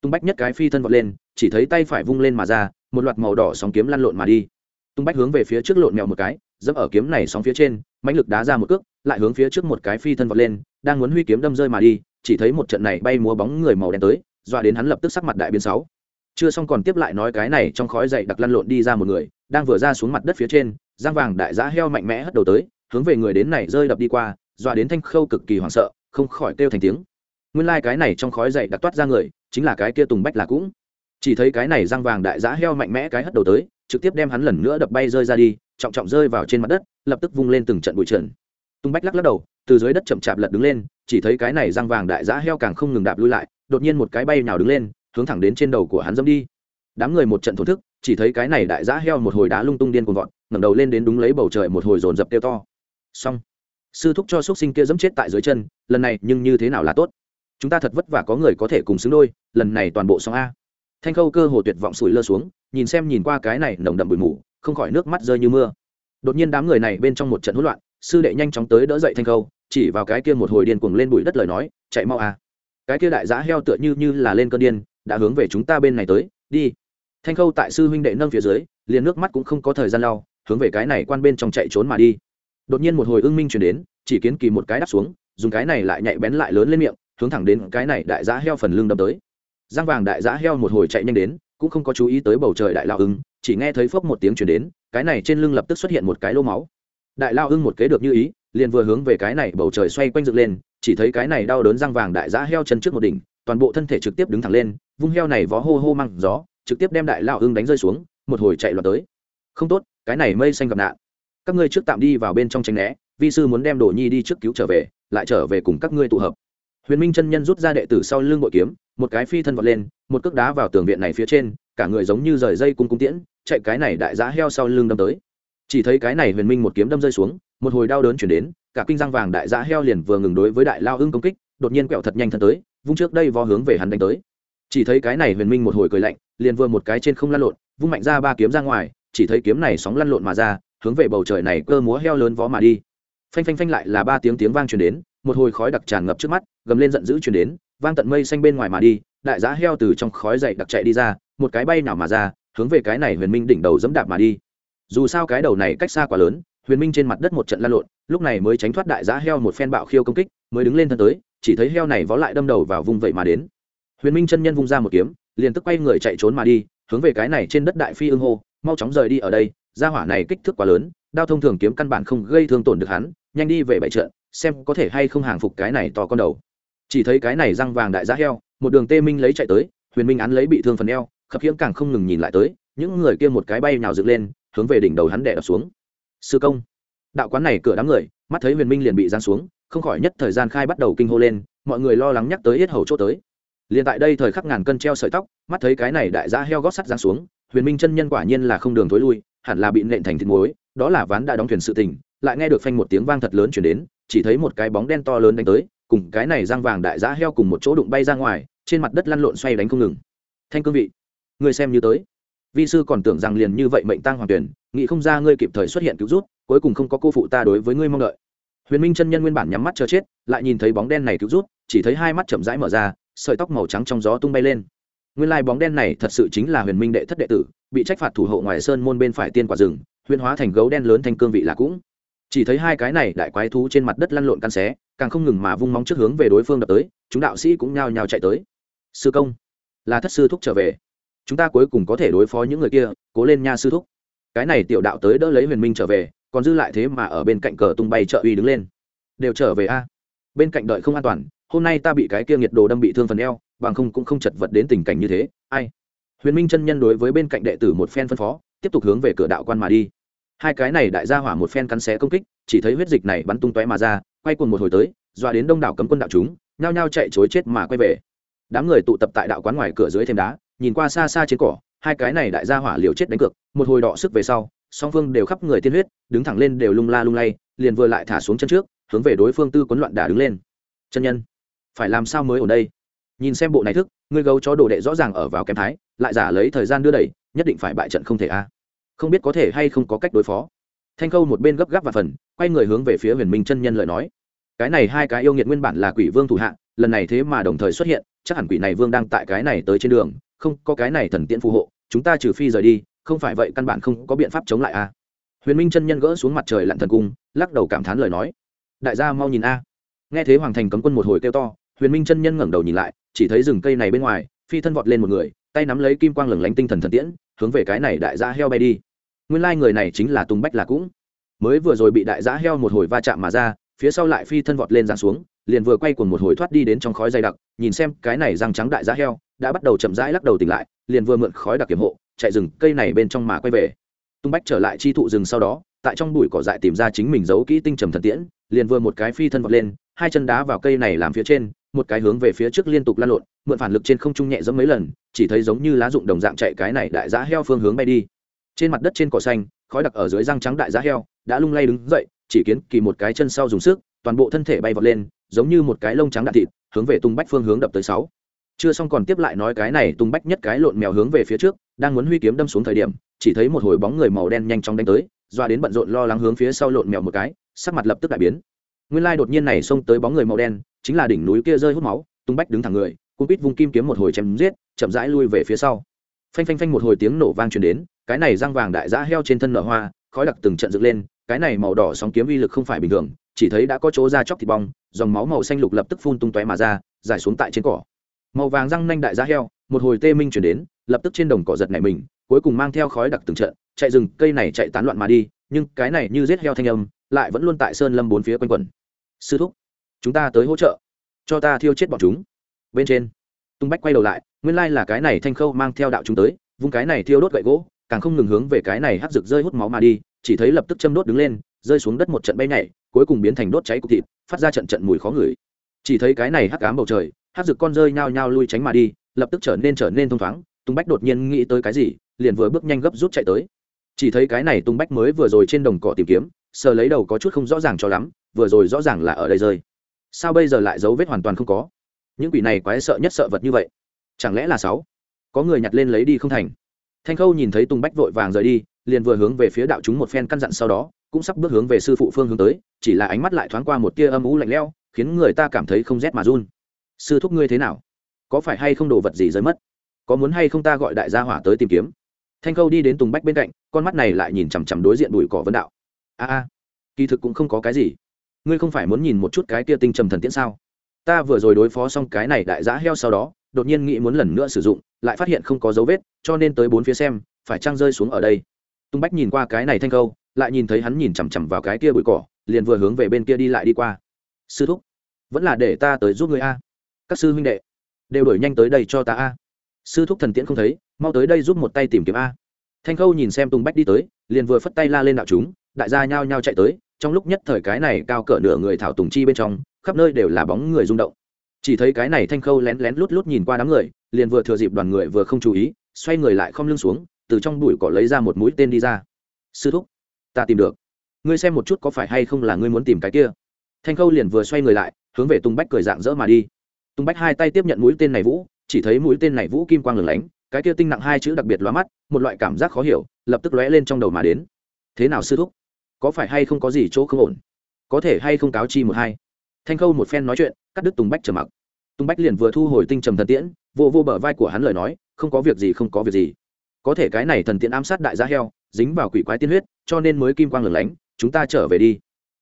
Tung bách nhất cái phi thân vọt lên, chỉ thấy tay phải vung lên mà ra, một loạt màu đỏ sóng kiếm lăn lộn mà đi. Tung bách hướng về phía trước lộn mèo một cái, dẫm ở kiếm này sóng phía trên, mãnh lực đá ra một cước, lại hướng phía trước một cái phi thân vọt lên, đang muốn huy kiếm đâm rơi mà đi, chỉ thấy một trận này bay múa bóng người màu đen tới, dọa đến hắn lập tức sắc mặt đại biến sáu chưa xong còn tiếp lại nói cái này trong khói dậy đặc lăn lộn đi ra một người, đang vừa ra xuống mặt đất phía trên, giang vàng đại giã heo mạnh mẽ hất đầu tới, hướng về người đến này rơi đập đi qua, dọa đến thanh khâu cực kỳ hoảng sợ, không khỏi kêu thành tiếng. Nguyên lai、like、cái này trong khói dậy đặc toát ra người, chính là cái kia tùng bách là cũng. Chỉ thấy cái này giang vàng đại giã heo mạnh mẽ cái hất đầu tới, trực tiếp đem hắn lần nữa đập bay rơi ra đi, trọng trọng rơi vào trên mặt đất, lập tức vung lên từng trận bụi trần. Tung bách lắc lắc đầu, từ dưới đất chậm chạp lật đứng lên, chỉ thấy cái này giang vàng đại giã heo càng không ngừng đạp lui lại, đột nhiên một cái bay nào đứng lên hướng thẳng đến trên đầu của hắn dâm đi. Đám người một trận thổn thức, chỉ thấy cái này đại giã heo một hồi đá lung tung điên cuồng vọt, ngẩng đầu lên đến đúng lấy bầu trời một hồi dồn dập kêu to. Xong. Sư thúc cho xúc sinh kia dẫm chết tại dưới chân, lần này nhưng như thế nào là tốt? Chúng ta thật vất vả có người có thể cùng xứng đôi, lần này toàn bộ xong a. Thanh khâu cơ hồ tuyệt vọng sủi lơ xuống, nhìn xem nhìn qua cái này nồng đậm bụi mù, không khỏi nước mắt rơi như mưa. Đột nhiên đám người này bên trong một trận hỗn loạn, sư đệ nhanh chóng tới đỡ dậy thanh khâu, chỉ vào cái kia một hồi điên cuồng lên bụi đất lời nói, chạy mau a. Cái kia đại giã heo tựa như như là lên cơn điên đã hướng về chúng ta bên này tới, đi. Thanh khâu tại sư huynh đệ nâng phía dưới, liền nước mắt cũng không có thời gian lau, hướng về cái này quan bên trong chạy trốn mà đi. Đột nhiên một hồi ưng minh chuyển đến, chỉ kiến kỳ một cái đắp xuống, dùng cái này lại nhạy bén lại lớn lên miệng, hướng thẳng đến cái này đại giã heo phần lưng đâm tới. Giang vàng đại giã heo một hồi chạy nhanh đến, cũng không có chú ý tới bầu trời đại lao ưng, chỉ nghe thấy phốc một tiếng chuyển đến, cái này trên lưng lập tức xuất hiện một cái lô máu. Đại lao ưng một kế được như ý, liền vừa hướng về cái này bầu trời xoay quanh dựng lên, chỉ thấy cái này đau đớn răng vàng đại giã heo chân trước một đỉnh toàn bộ thân thể trực tiếp đứng thẳng lên, vung heo này vó hô hô măng gió, trực tiếp đem đại lao hưng đánh rơi xuống, một hồi chạy loạt tới. Không tốt, cái này mây xanh gặp nạn. Các ngươi trước tạm đi vào bên trong tranh né, vi sư muốn đem đồ nhi đi trước cứu trở về, lại trở về cùng các ngươi tụ hợp. Huyền minh chân nhân rút ra đệ tử sau lưng bội kiếm, một cái phi thân vọt lên, một cước đá vào tường viện này phía trên, cả người giống như rời dây cung cung tiễn, chạy cái này đại giá heo sau lưng đâm tới. Chỉ thấy cái này huyền minh một kiếm đâm rơi xuống, một hồi đau đớn chuyển đến, cả kinh răng vàng đại giá heo liền vừa ngừng đối với đại lao hưng công kích, đột nhiên quẹo thật nhanh thân tới vung trước đây vó hướng về hắn đánh tới. Chỉ thấy cái này huyền minh một hồi cười lạnh, liền vừa một cái trên không lăn lộn, vung mạnh ra ba kiếm ra ngoài, chỉ thấy kiếm này sóng lăn lộn mà ra, hướng về bầu trời này cơ múa heo lớn vó mà đi. Phanh phanh phanh lại là ba tiếng tiếng vang truyền đến, một hồi khói đặc tràn ngập trước mắt, gầm lên giận dữ truyền đến, vang tận mây xanh bên ngoài mà đi, đại giá heo từ trong khói dậy đặc chạy đi ra, một cái bay nào mà ra, hướng về cái này huyền minh đỉnh đầu dẫm đạp mà đi. Dù sao cái đầu này cách xa quá lớn, huyền minh trên mặt đất một trận lăn lộn, lúc này mới tránh thoát đại giá heo một phen bạo khiêu công kích, mới đứng lên thân tới chỉ thấy heo này vó lại đâm đầu vào vùng vậy mà đến. Huyền minh chân nhân vung ra một kiếm, liền tức quay người chạy trốn mà đi, hướng về cái này trên đất đại phi ưng hô, mau chóng rời đi ở đây, gia hỏa này kích thước quá lớn, đao thông thường kiếm căn bản không gây thương tổn được hắn, nhanh đi về bãi trận, xem có thể hay không hàng phục cái này to con đầu. Chỉ thấy cái này răng vàng đại giá heo, một đường tê minh lấy chạy tới, huyền minh án lấy bị thương phần eo, khập khiễng càng không ngừng nhìn lại tới, những người kia một cái bay nhào dựng lên, hướng về đỉnh đầu hắn đè xuống. Sư công. Đạo quán này cửa đám người, mắt thấy huyền minh liền bị giáng xuống không khỏi nhất thời gian khai bắt đầu kinh hô lên, mọi người lo lắng nhắc tới hết hầu chỗ tới. Liền tại đây thời khắc ngàn cân treo sợi tóc, mắt thấy cái này đại gia heo gót sắt giáng xuống, huyền minh chân nhân quả nhiên là không đường thối lui, hẳn là bị nện thành thịt muối, đó là ván đã đóng thuyền sự tình, lại nghe được phanh một tiếng vang thật lớn chuyển đến, chỉ thấy một cái bóng đen to lớn đánh tới, cùng cái này răng vàng đại giá heo cùng một chỗ đụng bay ra ngoài, trên mặt đất lăn lộn xoay đánh không ngừng. Thanh cương vị, người xem như tới. Vi sư còn tưởng rằng liền như vậy mệnh tăng hoàng tuyển, nghĩ không ra ngươi kịp thời xuất hiện cứu rút cuối cùng không có cô phụ ta đối với ngươi mong đợi huyền minh chân nhân nguyên bản nhắm mắt chờ chết, lại nhìn thấy bóng đen này cứu rút, chỉ thấy hai mắt chậm rãi mở ra, sợi tóc màu trắng trong gió tung bay lên. Nguyên lai bóng đen này thật sự chính là huyền minh đệ thất đệ tử, bị trách phạt thủ hộ ngoài sơn môn bên phải tiên quả rừng, huyền hóa thành gấu đen lớn thành cương vị là cũng. Chỉ thấy hai cái này đại quái thú trên mặt đất lăn lộn căn xé, càng không ngừng mà vung móng trước hướng về đối phương đập tới, chúng đạo sĩ cũng nhao nhao chạy tới. Sư công, là thất sư thúc trở về. Chúng ta cuối cùng có thể đối phó những người kia, cố lên nha sư thúc. Cái này tiểu đạo tới đỡ lấy huyền minh trở về còn dư lại thế mà ở bên cạnh cờ tung bay trợ uy đứng lên. Đều trở về a. Bên cạnh đợi không an toàn, hôm nay ta bị cái kia nhiệt đồ đâm bị thương phần eo, bằng không cũng không chật vật đến tình cảnh như thế, ai. Huyền minh chân nhân đối với bên cạnh đệ tử một phen phân phó, tiếp tục hướng về cửa đạo quan mà đi. Hai cái này đại gia hỏa một phen cắn xé công kích, chỉ thấy huyết dịch này bắn tung tóe mà ra, quay cuồng một hồi tới, dọa đến đông đảo cấm quân đạo chúng, nhao nhao chạy chối chết mà quay về. Đám người tụ tập tại đạo quán ngoài cửa dưới thêm đá, nhìn qua xa xa trên cỏ, hai cái này đại gia hỏa liều chết đánh cược, một hồi đọ sức về sau song phương đều khắp người tiên huyết, đứng thẳng lên đều lung la lung lay, liền vừa lại thả xuống chân trước, hướng về đối phương tư quấn loạn đả đứng lên. Chân nhân, phải làm sao mới ở đây? Nhìn xem bộ này thức, ngươi gấu chó đồ đệ rõ ràng ở vào kém thái, lại giả lấy thời gian đưa đẩy, nhất định phải bại trận không thể a. Không biết có thể hay không có cách đối phó. Thanh khâu một bên gấp gáp và phần, quay người hướng về phía huyền minh chân nhân lời nói. Cái này hai cái yêu nghiệt nguyên bản là quỷ vương thủ hạ, lần này thế mà đồng thời xuất hiện, chắc hẳn quỷ này vương đang tại cái này tới trên đường, không có cái này thần tiễn phù hộ, chúng ta trừ phi rời đi không phải vậy căn bản không có biện pháp chống lại a. Huyền minh chân nhân gỡ xuống mặt trời lặn thần cung, lắc đầu cảm thán lời nói. Đại gia mau nhìn a. Nghe thế hoàng thành cấm quân một hồi kêu to, huyền minh chân nhân ngẩng đầu nhìn lại, chỉ thấy rừng cây này bên ngoài, phi thân vọt lên một người, tay nắm lấy kim quang lửng lánh tinh thần thần tiễn, hướng về cái này đại gia heo bay đi. Nguyên lai người này chính là tùng bách là cũng. Mới vừa rồi bị đại giã heo một hồi va chạm mà ra, phía sau lại phi thân vọt lên giáng xuống, liền vừa quay cuồng một hồi thoát đi đến trong khói dày đặc, nhìn xem cái này răng trắng đại giã heo, đã bắt đầu chậm rãi lắc đầu tỉnh lại, liền vừa mượn khói đặc kiểm hộ chạy rừng cây này bên trong mà quay về. Tung bách trở lại chi thụ rừng sau đó, tại trong bụi cỏ dại tìm ra chính mình giấu kỹ tinh trầm thần tiễn, liền vừa một cái phi thân vọt lên, hai chân đá vào cây này làm phía trên, một cái hướng về phía trước liên tục lan lộn, mượn phản lực trên không trung nhẹ dẫm mấy lần, chỉ thấy giống như lá dụng đồng dạng chạy cái này đại giá heo phương hướng bay đi. Trên mặt đất trên cỏ xanh, khói đặc ở dưới răng trắng đại giá heo, đã lung lay đứng dậy, chỉ kiến kỳ một cái chân sau dùng sức, toàn bộ thân thể bay vọt lên, giống như một cái lông trắng đạn thịt, hướng về tung bách phương hướng đập tới sáu. Chưa xong còn tiếp lại nói cái này tung bách nhất cái lộn mèo hướng về phía trước đang muốn huy kiếm đâm xuống thời điểm, chỉ thấy một hồi bóng người màu đen nhanh chóng đánh tới, doa đến bận rộn lo lắng hướng phía sau lộn mèo một cái, sắc mặt lập tức đại biến. Nguyên lai đột nhiên này xông tới bóng người màu đen, chính là đỉnh núi kia rơi hút máu, tung bách đứng thẳng người cung quýt vung kim kiếm một hồi chém giết, chậm rãi lui về phía sau. Phanh phanh phanh một hồi tiếng nổ vang truyền đến, cái này răng vàng đại giã heo trên thân nở hoa, khói đặc từng trận dựng lên, cái này màu đỏ sóng kiếm uy lực không phải bình thường, chỉ thấy đã có chỗ ra chóc thịt bong, dòng máu màu xanh lục lập tức phun tung tóe mà ra giải xuống tại trên cỏ. Màu vàng răng nanh đại giã heo, một hồi tê minh chuyển đến lập tức trên đồng cỏ giật này mình, cuối cùng mang theo khói đặc từng trận, chạy rừng, cây này chạy tán loạn mà đi, nhưng cái này như giết heo thanh âm, lại vẫn luôn tại sơn lâm bốn phía quanh quẩn. Sư thúc, chúng ta tới hỗ trợ, cho ta thiêu chết bọn chúng. Bên trên, tung bách quay đầu lại, nguyên lai là cái này thanh khâu mang theo đạo chúng tới, vung cái này thiêu đốt gậy gỗ, càng không ngừng hướng về cái này hắt rực rơi hút máu mà đi, chỉ thấy lập tức châm đốt đứng lên, rơi xuống đất một trận bay nhảy, cuối cùng biến thành đốt cháy cục thịt, phát ra trận trận mùi khó ngửi. Chỉ thấy cái này hắc ám bầu trời, hắc rực con rơi nhao nhao lui tránh mà đi, lập tức trở nên trở nên thông thoáng tung bách đột nhiên nghĩ tới cái gì, liền vừa bước nhanh gấp rút chạy tới. Chỉ thấy cái này tung bách mới vừa rồi trên đồng cỏ tìm kiếm, sờ lấy đầu có chút không rõ ràng cho lắm, vừa rồi rõ ràng là ở đây rơi. Sao bây giờ lại dấu vết hoàn toàn không có? Những quỷ này quái sợ nhất sợ vật như vậy, chẳng lẽ là sáu? Có người nhặt lên lấy đi không thành? Thanh khâu nhìn thấy tung bách vội vàng rời đi, liền vừa hướng về phía đạo chúng một phen căn dặn sau đó, cũng sắp bước hướng về sư phụ phương hướng tới, chỉ là ánh mắt lại thoáng qua một tia âm ú lạnh lẽo, khiến người ta cảm thấy không rét mà run. Sư thúc ngươi thế nào? Có phải hay không đồ vật gì rơi mất? Có muốn hay không ta gọi đại gia hỏa tới tìm kiếm. Thanh khâu đi đến tùng bách bên cạnh con mắt này lại nhìn chằm chằm đối diện bụi cỏ vấn đạo. A a kỳ thực cũng không có cái gì. Ngươi không phải muốn nhìn một chút cái kia tinh trầm thần tiễn sao? Ta vừa rồi đối phó xong cái này đại giã heo sau đó đột nhiên nghĩ muốn lần nữa sử dụng lại phát hiện không có dấu vết cho nên tới bốn phía xem phải trăng rơi xuống ở đây? Tung bách nhìn qua cái này thanh câu, lại nhìn thấy hắn nhìn chằm chằm vào cái kia bụi cỏ liền vừa hướng về bên kia đi lại đi qua. Sư thúc vẫn là để ta tới giúp người a. Các sư huynh đệ đều đổi nhanh tới đây cho ta a sư thúc thần tiễn không thấy, mau tới đây giúp một tay tìm kiếm a. Thanh khâu nhìn xem tung bách đi tới, liền vừa phất tay la lên đạo chúng, đại gia nhao nhao chạy tới, trong lúc nhất thời cái này cao cỡ nửa người thảo tùng chi bên trong, khắp nơi đều là bóng người rung động. Chỉ thấy cái này thanh khâu lén lén lút lút nhìn qua đám người, liền vừa thừa dịp đoàn người vừa không chú ý, xoay người lại không lưng xuống, từ trong bụi cỏ lấy ra một mũi tên đi ra. Sư thúc, ta tìm được. Ngươi xem một chút có phải hay không là ngươi muốn tìm cái kia. Thanh khâu liền vừa xoay người lại, hướng về tung bách cười dạng dỡ mà đi. Tung bách hai tay tiếp nhận mũi tên này vũ chỉ thấy mũi tên này vũ kim quang lửng lánh, cái kia tinh nặng hai chữ đặc biệt lóa mắt, một loại cảm giác khó hiểu, lập tức lóe lên trong đầu mà đến. Thế nào sư thúc? Có phải hay không có gì chỗ không ổn? Có thể hay không cáo chi một hai? Thanh khâu một phen nói chuyện, cắt đứt tùng bách trầm mặc. Tùng bách liền vừa thu hồi tinh trầm thần tiễn, vô vô bờ vai của hắn lời nói, không có việc gì, không có việc gì. Có thể cái này thần tiễn ám sát đại gia heo, dính vào quỷ quái tiên huyết, cho nên mới kim quang lửng lánh, chúng ta trở về đi.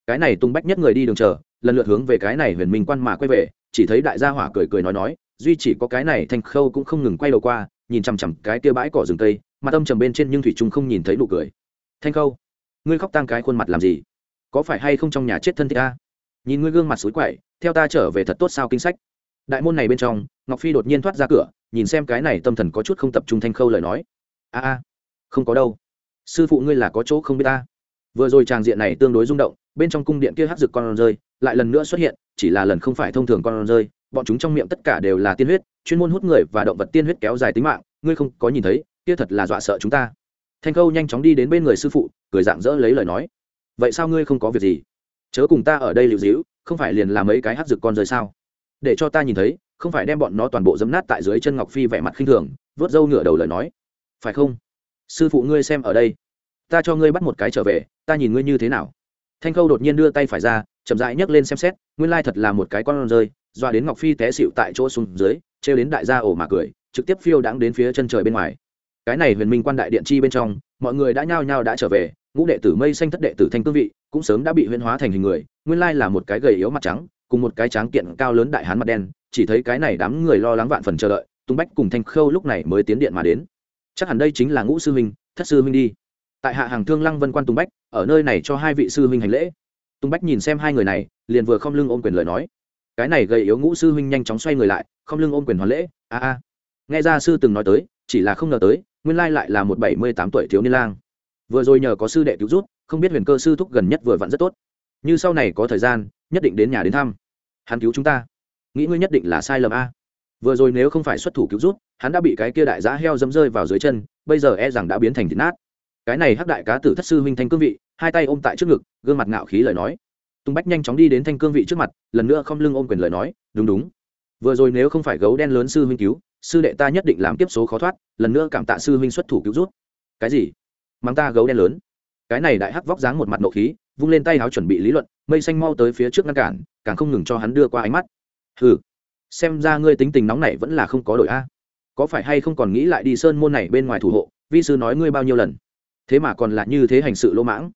Cái này tung bách nhất người đi đường chờ, lần lượt hướng về cái này huyền minh quan mà quay về, chỉ thấy đại gia hỏa cười cười nói nói duy chỉ có cái này thanh khâu cũng không ngừng quay đầu qua, nhìn chằm chằm cái kia bãi cỏ rừng tây, mà tâm trầm bên trên nhưng thủy trung không nhìn thấy nụ cười. Thanh khâu, ngươi khóc tang cái khuôn mặt làm gì? Có phải hay không trong nhà chết thân thích ta? Nhìn ngươi gương mặt suối quậy, theo ta trở về thật tốt sao kinh sách. Đại môn này bên trong, ngọc phi đột nhiên thoát ra cửa, nhìn xem cái này tâm thần có chút không tập trung thanh khâu lời nói. A a, không có đâu. Sư phụ ngươi là có chỗ không biết ta. Vừa rồi tràng diện này tương đối rung động, bên trong cung điện kia hắc rực con rơi, lại lần nữa xuất hiện, chỉ là lần không phải thông thường con rơi bọn chúng trong miệng tất cả đều là tiên huyết, chuyên môn hút người và động vật tiên huyết kéo dài tính mạng, ngươi không có nhìn thấy, kia thật là dọa sợ chúng ta. Thanh khâu nhanh chóng đi đến bên người sư phụ, cười dạng dỡ lấy lời nói. Vậy sao ngươi không có việc gì? Chớ cùng ta ở đây liệu dĩu không phải liền làm mấy cái hát rực con rơi sao? Để cho ta nhìn thấy, không phải đem bọn nó toàn bộ dấm nát tại dưới chân ngọc phi vẻ mặt khinh thường, vớt râu ngửa đầu lời nói. Phải không? Sư phụ ngươi xem ở đây. Ta cho ngươi bắt một cái trở về, ta nhìn ngươi như thế nào? Thanh khâu đột nhiên đưa tay phải ra, chậm rãi nhấc lên xem xét, nguyên lai thật là một cái con rơi doa đến ngọc phi té xịu tại chỗ xuống dưới, trêu đến đại gia ổ mà cười, trực tiếp phiêu đãng đến phía chân trời bên ngoài. Cái này huyền minh quan đại điện chi bên trong, mọi người đã nhao nhao đã trở về, ngũ đệ tử mây xanh thất đệ tử thanh cương vị, cũng sớm đã bị huyền hóa thành hình người, nguyên lai là một cái gầy yếu mặt trắng, cùng một cái tráng kiện cao lớn đại hán mặt đen, chỉ thấy cái này đám người lo lắng vạn phần chờ đợi, tung bách cùng thanh khâu lúc này mới tiến điện mà đến. Chắc hẳn đây chính là ngũ sư huynh, thất sư huynh đi. Tại hạ hàng thương lăng vân quan Tung bách, ở nơi này cho hai vị sư huynh hành lễ. Tung bách nhìn xem hai người này, liền vừa không lưng ôm quyền lời nói cái này gây yếu ngũ sư huynh nhanh chóng xoay người lại, không lưng ôm quyền hoàn lễ, a a. Nghe ra sư từng nói tới, chỉ là không ngờ tới, nguyên lai lại là một bảy mươi tám tuổi thiếu niên lang. Vừa rồi nhờ có sư đệ cứu rút không biết huyền cơ sư thúc gần nhất vừa vặn rất tốt. Như sau này có thời gian, nhất định đến nhà đến thăm. Hắn cứu chúng ta. Nghĩ ngươi nhất định là sai lầm a. Vừa rồi nếu không phải xuất thủ cứu rút hắn đã bị cái kia đại giá heo dấm rơi vào dưới chân, bây giờ e rằng đã biến thành thịt nát. Cái này hắc đại cá tử thất sư huynh thanh cương vị, hai tay ôm tại trước ngực, gương mặt ngạo khí lời nói tùng bách nhanh chóng đi đến thanh cương vị trước mặt, lần nữa không lưng ôm quyền lời nói, đúng đúng. Vừa rồi nếu không phải gấu đen lớn sư huynh cứu, sư đệ ta nhất định làm tiếp số khó thoát, lần nữa cảm tạ sư huynh xuất thủ cứu rút. Cái gì? Mang ta gấu đen lớn? Cái này đại hắc vóc dáng một mặt nộ khí, vung lên tay áo chuẩn bị lý luận, mây xanh mau tới phía trước ngăn cản, càng không ngừng cho hắn đưa qua ánh mắt. Hừ, xem ra ngươi tính tình nóng này vẫn là không có đổi a. Có phải hay không còn nghĩ lại đi sơn môn này bên ngoài thủ hộ, vi sư nói ngươi bao nhiêu lần? Thế mà còn là như thế hành sự lỗ mãng.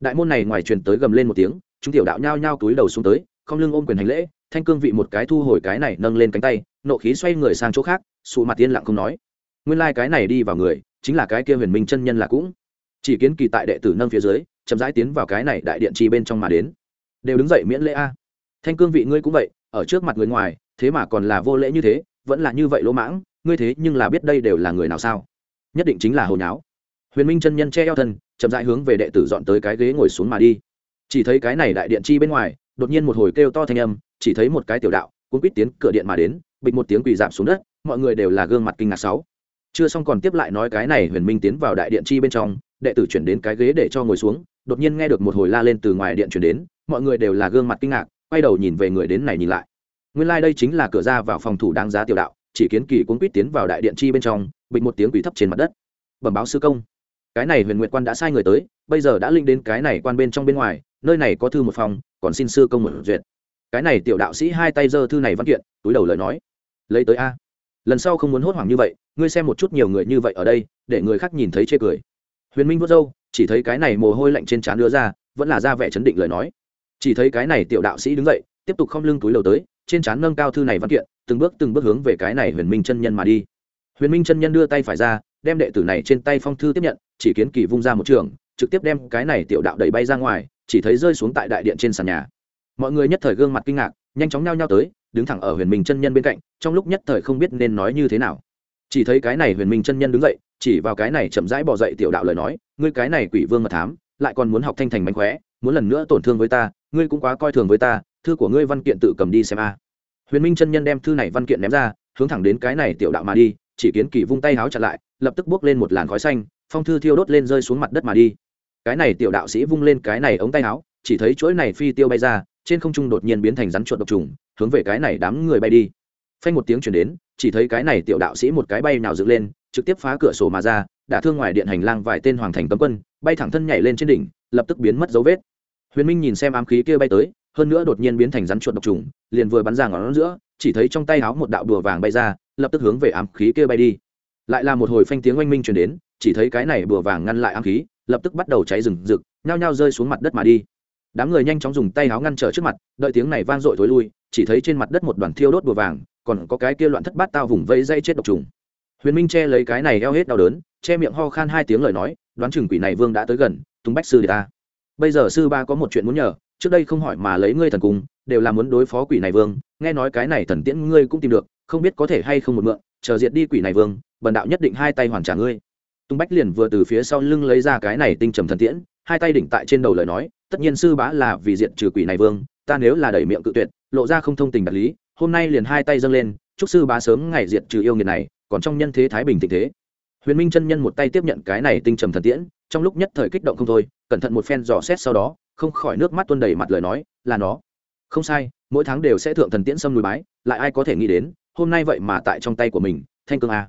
Đại môn này ngoài truyền tới gầm lên một tiếng chúng tiểu đạo nhao nhao túi đầu xuống tới, không lưng ôm quyền hành lễ, thanh cương vị một cái thu hồi cái này nâng lên cánh tay, nộ khí xoay người sang chỗ khác, sụ mặt tiên lặng không nói. Nguyên lai、like、cái này đi vào người, chính là cái kia huyền minh chân nhân là cũng. Chỉ kiến kỳ tại đệ tử nâng phía dưới, chậm rãi tiến vào cái này đại điện chi bên trong mà đến. Đều đứng dậy miễn lễ a. Thanh cương vị ngươi cũng vậy, ở trước mặt người ngoài, thế mà còn là vô lễ như thế, vẫn là như vậy lỗ mãng, ngươi thế nhưng là biết đây đều là người nào sao? Nhất định chính là hồi nháo. Huyền minh chân nhân che eo thân, chậm rãi hướng về đệ tử dọn tới cái ghế ngồi xuống mà đi chỉ thấy cái này đại điện chi bên ngoài, đột nhiên một hồi kêu to thanh âm, chỉ thấy một cái tiểu đạo, cuốn quýt tiến cửa điện mà đến, bịch một tiếng quỳ giảm xuống đất, mọi người đều là gương mặt kinh ngạc sáu. Chưa xong còn tiếp lại nói cái này huyền minh tiến vào đại điện chi bên trong, đệ tử chuyển đến cái ghế để cho ngồi xuống, đột nhiên nghe được một hồi la lên từ ngoài điện chuyển đến, mọi người đều là gương mặt kinh ngạc, quay đầu nhìn về người đến này nhìn lại. Nguyên lai đây chính là cửa ra vào phòng thủ đáng giá tiểu đạo, chỉ kiến kỳ cuốn quýt tiến vào đại điện chi bên trong, bịch một tiếng quỷ thấp trên mặt đất. Bẩm báo sư công. Cái này huyền nguyện quan đã sai người tới, bây giờ đã linh đến cái này quan bên trong bên ngoài nơi này có thư một phòng, còn xin sư công một duyệt. Cái này tiểu đạo sĩ hai tay giơ thư này văn kiện, túi đầu lời nói. Lấy tới a. Lần sau không muốn hốt hoảng như vậy, ngươi xem một chút nhiều người như vậy ở đây, để người khác nhìn thấy chê cười. Huyền minh vớt râu, chỉ thấy cái này mồ hôi lạnh trên trán đưa ra, vẫn là ra vẻ chấn định lời nói. Chỉ thấy cái này tiểu đạo sĩ đứng dậy, tiếp tục không lưng túi đầu tới, trên trán nâng cao thư này văn kiện, từng bước từng bước hướng về cái này huyền minh chân nhân mà đi. Huyền minh chân nhân đưa tay phải ra, đem đệ tử này trên tay phong thư tiếp nhận, chỉ kiến kỳ vung ra một trường, trực tiếp đem cái này tiểu đạo đẩy bay ra ngoài chỉ thấy rơi xuống tại đại điện trên sàn nhà. Mọi người nhất thời gương mặt kinh ngạc, nhanh chóng nhao nhao tới, đứng thẳng ở huyền minh chân nhân bên cạnh, trong lúc nhất thời không biết nên nói như thế nào. Chỉ thấy cái này huyền minh chân nhân đứng dậy, chỉ vào cái này chậm rãi bỏ dậy tiểu đạo lời nói, ngươi cái này quỷ vương mật thám, lại còn muốn học thanh thành mánh khóe, muốn lần nữa tổn thương với ta, ngươi cũng quá coi thường với ta, thư của ngươi văn kiện tự cầm đi xem a. Huyền minh chân nhân đem thư này văn kiện ném ra, hướng thẳng đến cái này tiểu đạo mà đi, chỉ kiến kỳ vung tay háo chặn lại, lập tức bước lên một làn khói xanh, phong thư thiêu đốt lên rơi xuống mặt đất mà đi cái này tiểu đạo sĩ vung lên cái này ống tay áo, chỉ thấy chuỗi này phi tiêu bay ra, trên không trung đột nhiên biến thành rắn chuột độc trùng, hướng về cái này đám người bay đi. Phanh một tiếng chuyển đến, chỉ thấy cái này tiểu đạo sĩ một cái bay nào dựng lên, trực tiếp phá cửa sổ mà ra đã thương ngoài điện hành lang vài tên hoàng thành cấm quân, bay thẳng thân nhảy lên trên đỉnh, lập tức biến mất dấu vết. Huyền minh nhìn xem ám khí kia bay tới, hơn nữa đột nhiên biến thành rắn chuột độc trùng, liền vừa bắn ra ngón giữa, chỉ thấy trong tay áo một đạo đùa vàng bay ra, lập tức hướng về ám khí kia bay đi. Lại là một hồi phanh tiếng oanh minh chuyển đến chỉ thấy cái này bừa vàng ngăn lại ám khí, lập tức bắt đầu cháy rừng rực, nhao nhao rơi xuống mặt đất mà đi. Đám người nhanh chóng dùng tay áo ngăn trở trước mặt, đợi tiếng này vang dội thối lui, chỉ thấy trên mặt đất một đoàn thiêu đốt bừa vàng, còn có cái kia loạn thất bát tao vùng vây dây chết độc trùng. Huyền minh che lấy cái này eo hết đau đớn, che miệng ho khan hai tiếng lời nói, đoán chừng quỷ này vương đã tới gần tùng bách sư để ta. Bây giờ sư ba có một chuyện muốn nhờ, trước đây không hỏi mà lấy ngươi thần cung, đều là muốn đối phó quỷ này vương, nghe nói cái này thần tiễn ngươi cũng tìm được, không biết có thể hay không một mượn, chờ diệt đi quỷ này vương, bần đạo nhất định hai tay hoàn trả ngươi tùng bách liền vừa từ phía sau lưng lấy ra cái này tinh trầm thần tiễn, hai tay đỉnh tại trên đầu lời nói, tất nhiên sư bá là vì diện trừ quỷ này vương, ta nếu là đẩy miệng cự tuyệt, lộ ra không thông tình đạt lý, hôm nay liền hai tay dâng lên, chúc sư bá sớm ngày diệt trừ yêu nghiệt này, còn trong nhân thế thái bình tình thế. Huyền minh chân nhân một tay tiếp nhận cái này tinh trầm thần tiễn, trong lúc nhất thời kích động không thôi, cẩn thận một phen dò xét sau đó, không khỏi nước mắt tuôn đầy mặt lời nói, là nó. Không sai, mỗi tháng đều sẽ thượng thần tiễn xâm núi bái, lại ai có thể nghĩ đến, hôm nay vậy mà tại trong tay của mình, thanh cương a.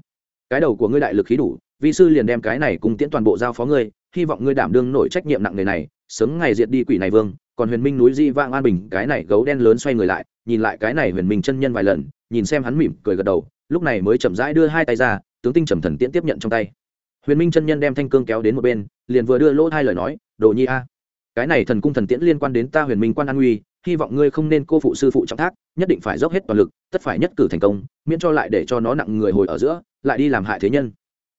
Cái đầu của ngươi đại lực khí đủ vi sư liền đem cái này cùng tiễn toàn bộ giao phó ngươi, hy vọng ngươi đảm đương nổi trách nhiệm nặng nề này, sớm ngày diệt đi quỷ này vương. Còn huyền minh núi di vang an bình, cái này gấu đen lớn xoay người lại, nhìn lại cái này huyền minh chân nhân vài lần, nhìn xem hắn mỉm cười gật đầu, lúc này mới chậm rãi đưa hai tay ra, tướng tinh trầm thần tiễn tiếp nhận trong tay. Huyền minh chân nhân đem thanh cương kéo đến một bên, liền vừa đưa lỗ hai lời nói, đồ nhi a, cái này thần cung thần tiễn liên quan đến ta huyền minh quan an uy, hy vọng ngươi không nên cô phụ sư phụ trọng thác, nhất định phải dốc hết toàn lực, tất phải nhất cử thành công, miễn cho lại để cho nó nặng người hồi ở giữa, lại đi làm hại thế nhân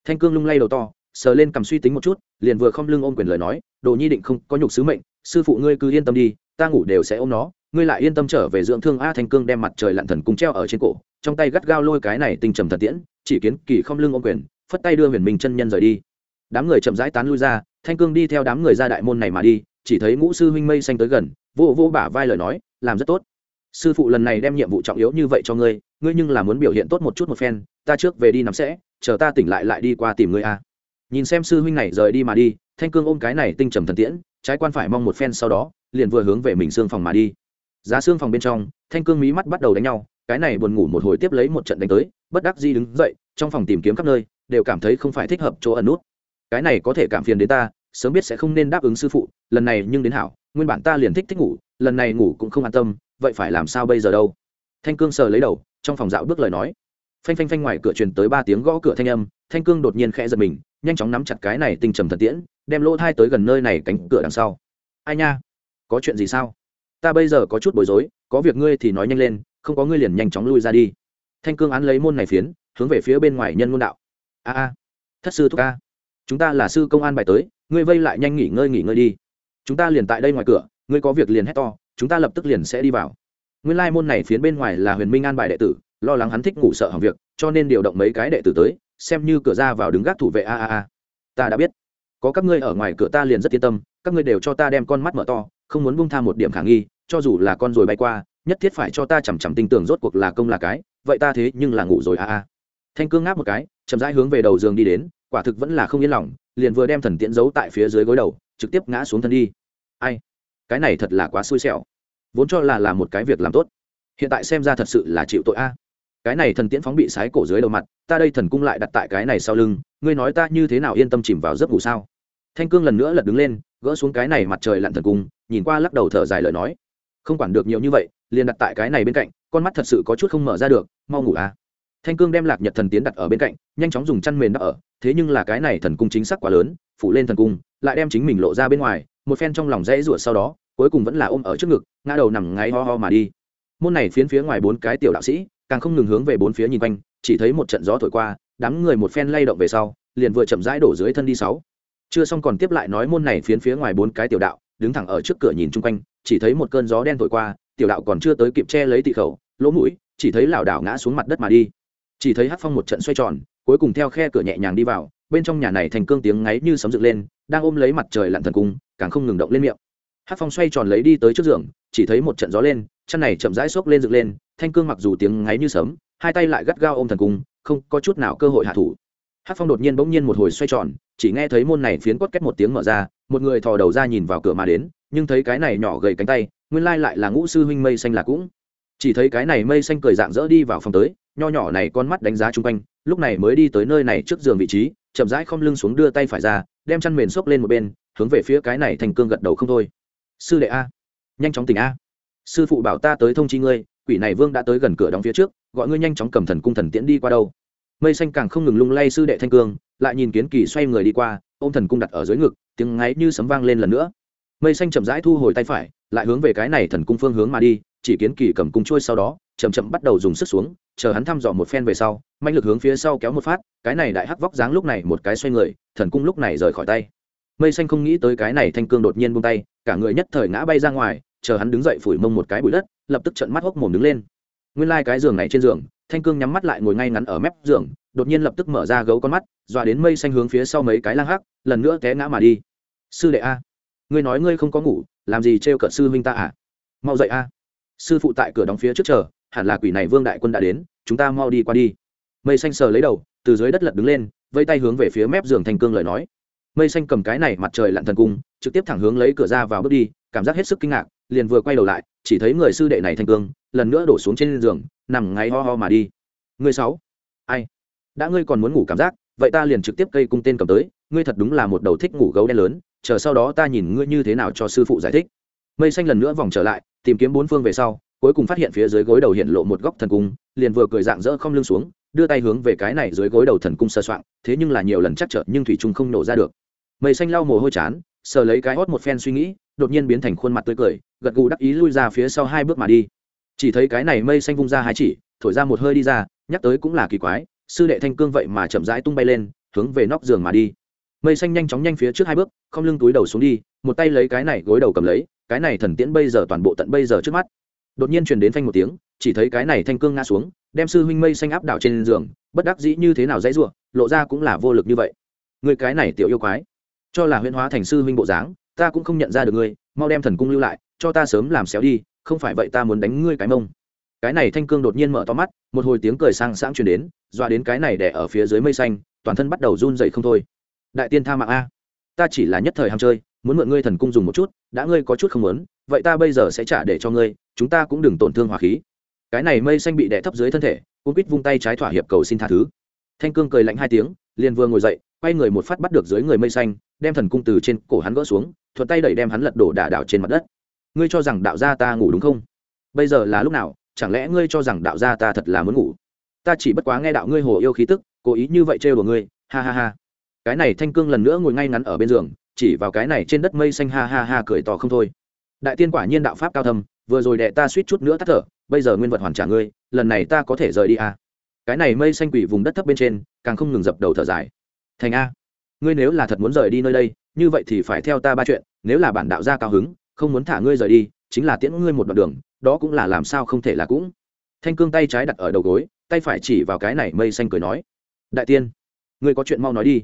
thanh cương lung lay đầu to, sờ lên cầm suy tính một chút, liền vừa không lưng ôm quyền lời nói, đồ nhi định không có nhục sứ mệnh, sư phụ ngươi cứ yên tâm đi, ta ngủ đều sẽ ôm nó, ngươi lại yên tâm trở về dưỡng thương a thanh cương đem mặt trời lặn thần cung treo ở trên cổ, trong tay gắt gao lôi cái này tinh trầm thần tiễn, chỉ kiến kỳ không lưng ôm quyền, phất tay đưa huyền minh chân nhân rời đi. Đám người chậm rãi tán lui ra, thanh cương đi theo đám người ra đại môn này mà đi, chỉ thấy ngũ sư huynh mây xanh tới gần, vô vô bả vai lời nói, làm rất tốt. Sư phụ lần này đem nhiệm vụ trọng yếu như vậy cho ngươi ngươi nhưng là muốn biểu hiện tốt một chút một phen, ta trước về đi nắm sẽ chờ ta tỉnh lại lại đi qua tìm ngươi a. Nhìn xem sư huynh này rời đi mà đi, thanh cương ôm cái này tinh trầm thần tiễn, trái quan phải mong một phen sau đó, liền vừa hướng về mình xương phòng mà đi. Giá xương phòng bên trong, thanh cương mí mắt bắt đầu đánh nhau, cái này buồn ngủ một hồi tiếp lấy một trận đánh tới, bất đắc di đứng dậy, trong phòng tìm kiếm khắp nơi, đều cảm thấy không phải thích hợp chỗ ẩn nút. Cái này có thể cảm phiền đến ta, sớm biết sẽ không nên đáp ứng sư phụ, lần này nhưng đến hảo, nguyên bản ta liền thích thích ngủ, lần này ngủ cũng không an tâm, vậy phải làm sao bây giờ đâu? Thanh cương sờ lấy đầu, trong phòng dạo bước lời nói phanh phanh phanh ngoài cửa truyền tới ba tiếng gõ cửa thanh âm, thanh cương đột nhiên khẽ giật mình, nhanh chóng nắm chặt cái này tinh trầm thần tiễn, đem lỗ thai tới gần nơi này cánh cửa đằng sau. Ai nha, có chuyện gì sao? Ta bây giờ có chút bối rối, có việc ngươi thì nói nhanh lên, không có ngươi liền nhanh chóng lui ra đi. Thanh cương án lấy môn này phiến, hướng về phía bên ngoài nhân môn đạo. A a, thất sư thúc a chúng ta là sư công an bài tới, ngươi vây lại nhanh nghỉ ngơi nghỉ ngơi đi. Chúng ta liền tại đây ngoài cửa, ngươi có việc liền hét to, chúng ta lập tức liền sẽ đi vào. Nguyên lai môn này phiến bên ngoài là huyền minh an bài đệ tử lo lắng hắn thích ngủ sợ hỏng việc, cho nên điều động mấy cái đệ tử tới, xem như cửa ra vào đứng gác thủ vệ a a a. Ta đã biết. Có các ngươi ở ngoài cửa ta liền rất yên tâm, các ngươi đều cho ta đem con mắt mở to, không muốn bung tha một điểm khả nghi, cho dù là con rồi bay qua, nhất thiết phải cho ta chằm chằm tin tưởng rốt cuộc là công là cái, vậy ta thế nhưng là ngủ rồi a a. Thanh cương ngáp một cái, chậm rãi hướng về đầu giường đi đến, quả thực vẫn là không yên lòng, liền vừa đem thần tiễn giấu tại phía dưới gối đầu, trực tiếp ngã xuống thân đi. Ai? Cái này thật là quá xui xẻo. Vốn cho là là một cái việc làm tốt. Hiện tại xem ra thật sự là chịu tội a cái này thần tiễn phóng bị sái cổ dưới đầu mặt, ta đây thần cung lại đặt tại cái này sau lưng, ngươi nói ta như thế nào yên tâm chìm vào giấc ngủ sao? Thanh cương lần nữa lật đứng lên, gỡ xuống cái này mặt trời lặn thần cung, nhìn qua lắc đầu thở dài lời nói. Không quản được nhiều như vậy, liền đặt tại cái này bên cạnh, con mắt thật sự có chút không mở ra được, mau ngủ à. Thanh cương đem lạc nhật thần tiến đặt ở bên cạnh, nhanh chóng dùng chăn mền đắp ở, thế nhưng là cái này thần cung chính xác quá lớn, phủ lên thần cung, lại đem chính mình lộ ra bên ngoài, một phen trong lòng rẽ rủa sau đó, cuối cùng vẫn là ôm ở trước ngực, ngã đầu nằm ngáy ho ho mà đi. Môn này phiến phía ngoài bốn cái tiểu đạo sĩ càng không ngừng hướng về bốn phía nhìn quanh, chỉ thấy một trận gió thổi qua, đám người một phen lay động về sau, liền vừa chậm rãi đổ dưới thân đi sáu. Chưa xong còn tiếp lại nói môn này phiến phía ngoài bốn cái tiểu đạo, đứng thẳng ở trước cửa nhìn chung quanh, chỉ thấy một cơn gió đen thổi qua, tiểu đạo còn chưa tới kịp che lấy tị khẩu, lỗ mũi, chỉ thấy lảo đảo ngã xuống mặt đất mà đi. Chỉ thấy hát phong một trận xoay tròn, cuối cùng theo khe cửa nhẹ nhàng đi vào, bên trong nhà này thành cương tiếng ngáy như sấm dựng lên, đang ôm lấy mặt trời lặn thần cung, càng không ngừng động lên miệng. Hát phong xoay tròn lấy đi tới trước giường, chỉ thấy một trận gió lên, chân này chậm rãi xốc lên dựng lên thanh cương mặc dù tiếng ngáy như sấm, hai tay lại gắt gao ôm thần cung, không có chút nào cơ hội hạ thủ. Hát phong đột nhiên bỗng nhiên một hồi xoay tròn, chỉ nghe thấy môn này phiến quất két một tiếng mở ra, một người thò đầu ra nhìn vào cửa mà đến, nhưng thấy cái này nhỏ gầy cánh tay, nguyên lai lại là ngũ sư huynh mây xanh là cũng. Chỉ thấy cái này mây xanh cười dạng dỡ đi vào phòng tới, nho nhỏ này con mắt đánh giá chung quanh, lúc này mới đi tới nơi này trước giường vị trí, chậm rãi không lưng xuống đưa tay phải ra, đem chăn mền xốc lên một bên, hướng về phía cái này thành cương gật đầu không thôi. Sư đệ a, nhanh chóng tỉnh a. Sư phụ bảo ta tới thông chi ngươi quỷ này vương đã tới gần cửa đóng phía trước, gọi ngươi nhanh chóng cầm thần cung thần tiễn đi qua đâu. Mây xanh càng không ngừng lung lay sư đệ thanh cương, lại nhìn kiến kỳ xoay người đi qua ô m thần cung đặt ở dưới ngực, tiếng ngáy như sấm vang lên lần nữa. Mây xanh chậm rãi thu hồi tay phải, lại hướng về cái này thần cung phương hướng mà đi, chỉ kiến kỳ cầm cung trôi sau đó, chậm chậm bắt đầu dùng sức xuống, chờ hắn thăm dò một phen về sau, mạnh lực hướng phía sau kéo một phát, cái này đại hắc vóc dáng lúc này một cái xoay người, thần cung lúc này rời khỏi tay. Mây xanh không nghĩ tới cái này thanh cương đột nhiên buông tay, cả người nhất thời ngã bay ra ngoài, chờ hắn đứng dậy phủi mông một cái bụi đất lập tức trợn mắt hốc mồm đứng lên. Nguyên lai、like、cái giường này trên giường, thanh cương nhắm mắt lại ngồi ngay ngắn ở mép giường, đột nhiên lập tức mở ra gấu con mắt, dọa đến mây xanh hướng phía sau mấy cái lang hắc, lần nữa té ngã mà đi. Sư đệ a, ngươi nói ngươi không có ngủ, làm gì trêu cợt sư huynh ta à? Mau dậy a. Sư phụ tại cửa đóng phía trước chờ, hẳn là quỷ này vương đại quân đã đến, chúng ta mau đi qua đi. Mây xanh sờ lấy đầu, từ dưới đất lật đứng lên vây tay hướng về phía mép giường thanh cương lời nói. Mây xanh cầm cái này mặt trời lặn thần cung, trực tiếp thẳng hướng lấy cửa ra vào bước đi, cảm giác hết sức kinh ngạc liền vừa quay đầu lại, chỉ thấy người sư đệ này thanh cương, lần nữa đổ xuống trên giường, nằm ngáy ho ho mà đi. Người sáu. Ai? Đã ngươi còn muốn ngủ cảm giác, vậy ta liền trực tiếp cây cung tên cầm tới, ngươi thật đúng là một đầu thích ngủ gấu đen lớn, chờ sau đó ta nhìn ngươi như thế nào cho sư phụ giải thích. Mây xanh lần nữa vòng trở lại, tìm kiếm bốn phương về sau, cuối cùng phát hiện phía dưới gối đầu hiện lộ một góc thần cung, liền vừa cười dạng dỡ không lưng xuống, đưa tay hướng về cái này dưới gối đầu thần cung sơ soạn, thế nhưng là nhiều lần chắc trở nhưng thủy trung không nổ ra được. Mây xanh lau mồ hôi chán, sờ lấy cái hót một phen suy nghĩ đột nhiên biến thành khuôn mặt tươi cười, gật gù đắc ý lui ra phía sau hai bước mà đi. Chỉ thấy cái này mây xanh vung ra hai chỉ, thổi ra một hơi đi ra, nhắc tới cũng là kỳ quái, sư đệ thanh cương vậy mà chậm rãi tung bay lên, hướng về nóc giường mà đi. Mây xanh nhanh chóng nhanh phía trước hai bước, không lưng túi đầu xuống đi, một tay lấy cái này gối đầu cầm lấy, cái này thần tiễn bây giờ toàn bộ tận bây giờ trước mắt. Đột nhiên truyền đến phanh một tiếng, chỉ thấy cái này thanh cương ngã xuống, đem sư huynh mây xanh áp đảo trên giường, bất đắc dĩ như thế nào dãy ruộng lộ ra cũng là vô lực như vậy. Người cái này tiểu yêu quái, cho là huyễn hóa thành sư huynh bộ dáng ta cũng không nhận ra được ngươi, mau đem thần cung lưu lại, cho ta sớm làm xéo đi, không phải vậy ta muốn đánh ngươi cái mông. Cái này thanh cương đột nhiên mở to mắt, một hồi tiếng cười sang sáng truyền đến, dọa đến cái này đẻ ở phía dưới mây xanh, toàn thân bắt đầu run dậy không thôi. Đại tiên tha mạng a, ta chỉ là nhất thời ham chơi, muốn mượn ngươi thần cung dùng một chút, đã ngươi có chút không muốn, vậy ta bây giờ sẽ trả để cho ngươi, chúng ta cũng đừng tổn thương hòa khí. Cái này mây xanh bị đẻ thấp dưới thân thể cũng quýt vung tay trái thỏa hiệp cầu xin tha thứ. Thanh cương cười lạnh hai tiếng, liền vừa ngồi dậy, quay người một phát bắt được dưới người mây xanh đem thần cung từ trên cổ hắn gỡ xuống, thuận tay đẩy đem hắn lật đổ đả đảo trên mặt đất. Ngươi cho rằng đạo gia ta ngủ đúng không? Bây giờ là lúc nào, chẳng lẽ ngươi cho rằng đạo gia ta thật là muốn ngủ? Ta chỉ bất quá nghe đạo ngươi hồ yêu khí tức, cố ý như vậy trêu đùa ngươi, ha ha ha. Cái này thanh cương lần nữa ngồi ngay ngắn ở bên giường, chỉ vào cái này trên đất mây xanh ha ha ha cười to không thôi. Đại tiên quả nhiên đạo pháp cao thâm, vừa rồi đệ ta suýt chút nữa tắt thở, bây giờ nguyên vật hoàn trả ngươi, lần này ta có thể rời đi à. cái này mây xanh quỷ vùng đất thấp bên trên, càng không ngừng dập đầu thở dài. Thành a ngươi nếu là thật muốn rời đi nơi đây, như vậy thì phải theo ta ba chuyện, nếu là bản đạo gia cao hứng, không muốn thả ngươi rời đi, chính là tiễn ngươi một đoạn đường, đó cũng là làm sao không thể là cũng. Thanh cương tay trái đặt ở đầu gối, tay phải chỉ vào cái này mây xanh cười nói, đại tiên, ngươi có chuyện mau nói đi.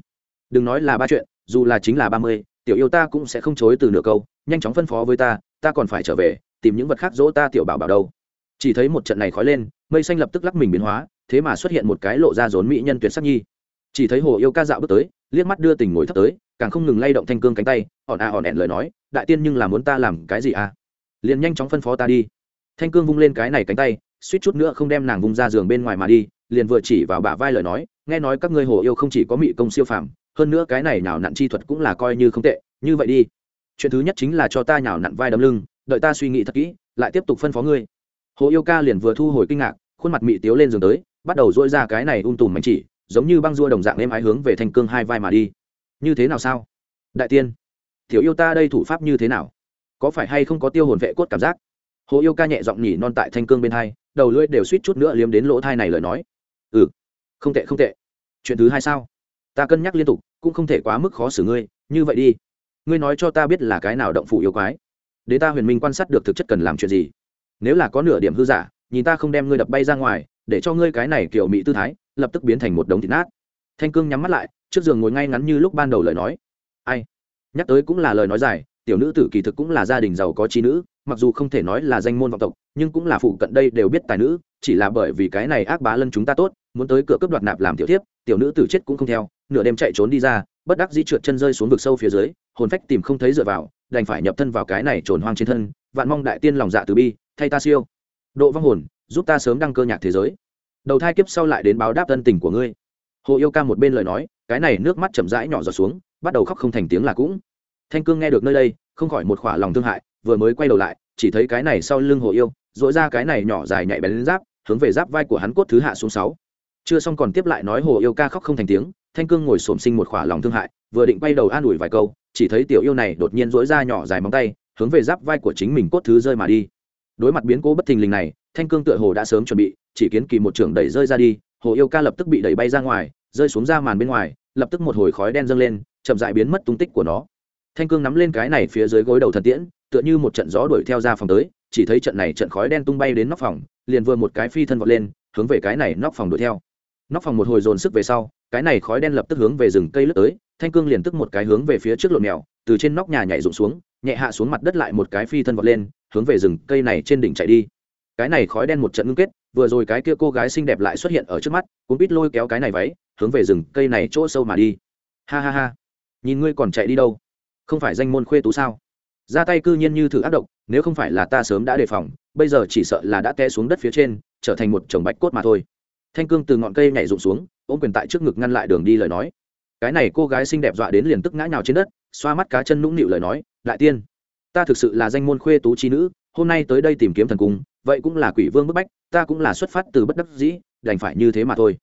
Đừng nói là ba chuyện, dù là chính là ba mươi, tiểu yêu ta cũng sẽ không chối từ nửa câu, nhanh chóng phân phó với ta ta còn phải trở về, tìm những vật khác dỗ ta tiểu bảo bảo đâu. Chỉ thấy một trận này khói lên, mây xanh lập tức lắc mình biến hóa, thế mà xuất hiện một cái lộ ra rốn mỹ nhân tuyệt sắc nhi chỉ thấy hồ yêu ca dạo bước tới, liếc mắt đưa tình ngồi thấp tới, càng không ngừng lay động thanh cương cánh tay, hòn a hòn ẹn lời nói, đại tiên nhưng là muốn ta làm cái gì à? Liền nhanh chóng phân phó ta đi. Thanh cương vung lên cái này cánh tay, suýt chút nữa không đem nàng vung ra giường bên ngoài mà đi, liền vừa chỉ vào bả vai lời nói, nghe nói các ngươi hồ yêu không chỉ có mị công siêu phàm, hơn nữa cái này nào nặn chi thuật cũng là coi như không tệ, như vậy đi. Chuyện thứ nhất chính là cho ta nhào nặn vai đấm lưng, đợi ta suy nghĩ thật kỹ, lại tiếp tục phân phó ngươi. Hồ yêu ca liền vừa thu hồi kinh ngạc, khuôn mặt mị tiếu lên giường tới, bắt đầu dỗi ra cái này ung tùm mảnh chỉ giống như băng rua đồng dạng êm ái hướng về thanh cương hai vai mà đi. Như thế nào sao? Đại tiên, tiểu yêu ta đây thủ pháp như thế nào? Có phải hay không có tiêu hồn vệ cốt cảm giác? Hồ yêu ca nhẹ giọng nhỉ non tại thanh cương bên hai, đầu lưỡi đều suýt chút nữa liếm đến lỗ thai này lời nói. Ừ không tệ không tệ. Chuyện thứ hai sao? Ta cân nhắc liên tục, cũng không thể quá mức khó xử ngươi, như vậy đi. Ngươi nói cho ta biết là cái nào động phủ yêu quái. Để ta huyền minh quan sát được thực chất cần làm chuyện gì. Nếu là có nửa điểm hư giả, nhìn ta không đem ngươi đập bay ra ngoài, để cho ngươi cái này kiểu mỹ tư thái lập tức biến thành một đống thịt nát. Thanh cương nhắm mắt lại trước giường ngồi ngay ngắn như lúc ban đầu lời nói. Ai? Nhắc tới cũng là lời nói dài tiểu nữ tử kỳ thực cũng là gia đình giàu có trí nữ mặc dù không thể nói là danh môn vọng tộc nhưng cũng là phụ cận đây đều biết tài nữ chỉ là bởi vì cái này ác bá lân chúng ta tốt muốn tới cửa cướp đoạt nạp làm tiểu thiếp, tiểu nữ tử chết cũng không theo nửa đêm chạy trốn đi ra bất đắc dĩ trượt chân rơi xuống vực sâu phía dưới hồn phách tìm không thấy dựa vào đành phải nhập thân vào cái này trồn hoang trên thân vạn mong đại tiên lòng dạ từ bi thay ta siêu. Độ vong hồn giúp ta sớm đăng cơ nhạc thế giới đầu thai kiếp sau lại đến báo đáp tân tình của ngươi. Hồ yêu ca một bên lời nói, cái này nước mắt chậm rãi nhỏ giọt xuống, bắt đầu khóc không thành tiếng là cũng. Thanh cương nghe được nơi đây, không khỏi một khỏa lòng thương hại, vừa mới quay đầu lại, chỉ thấy cái này sau lưng hồ yêu dội ra cái này nhỏ dài nhạy bén lên giáp, hướng về giáp vai của hắn cốt thứ hạ xuống sáu. Chưa xong còn tiếp lại nói hồ yêu ca khóc không thành tiếng, thanh cương ngồi xổm sinh một khỏa lòng thương hại, vừa định quay đầu an ủi vài câu, chỉ thấy tiểu yêu này đột nhiên dỗi ra nhỏ dài móng tay, hướng về giáp vai của chính mình cốt thứ rơi mà đi. Đối mặt biến cố bất thình lình này thanh cương tựa hồ đã sớm chuẩn bị, chỉ kiến kỳ một trưởng đẩy rơi ra đi, hồ yêu ca lập tức bị đẩy bay ra ngoài, rơi xuống ra màn bên ngoài, lập tức một hồi khói đen dâng lên, chậm dại biến mất tung tích của nó. Thanh cương nắm lên cái này phía dưới gối đầu thần tiễn, tựa như một trận gió đuổi theo ra phòng tới, chỉ thấy trận này trận khói đen tung bay đến nóc phòng, liền vừa một cái phi thân vọt lên, hướng về cái này nóc phòng đuổi theo. Nóc phòng một hồi dồn sức về sau, cái này khói đen lập tức hướng về rừng cây lướt tới, thanh cương liền tức một cái hướng về phía trước lộn mèo, từ trên nóc nhà nhảy rụng xuống, nhẹ hạ xuống mặt đất lại một cái phi thân vọt lên, hướng về rừng cây này trên đỉnh chạy đi cái này khói đen một trận ngưng kết, vừa rồi cái kia cô gái xinh đẹp lại xuất hiện ở trước mắt, cuốn bít lôi kéo cái này váy, hướng về rừng cây này chỗ sâu mà đi. Ha ha ha. Nhìn ngươi còn chạy đi đâu? Không phải danh môn khuê tú sao? Ra tay cư nhiên như thử ác độc, nếu không phải là ta sớm đã đề phòng, bây giờ chỉ sợ là đã té xuống đất phía trên, trở thành một chồng bạch cốt mà thôi. Thanh cương từ ngọn cây nhảy rụng xuống, ôm quyền tại trước ngực ngăn lại đường đi lời nói. Cái này cô gái xinh đẹp dọa đến liền tức ngã nhào trên đất, xoa mắt cá chân nũng nịu lời nói, đại tiên, ta thực sự là danh môn khuê tú chi nữ, hôm nay tới đây tìm kiếm thần cung vậy cũng là quỷ vương bức bách, ta cũng là xuất phát từ bất đắc dĩ, đành phải như thế mà thôi.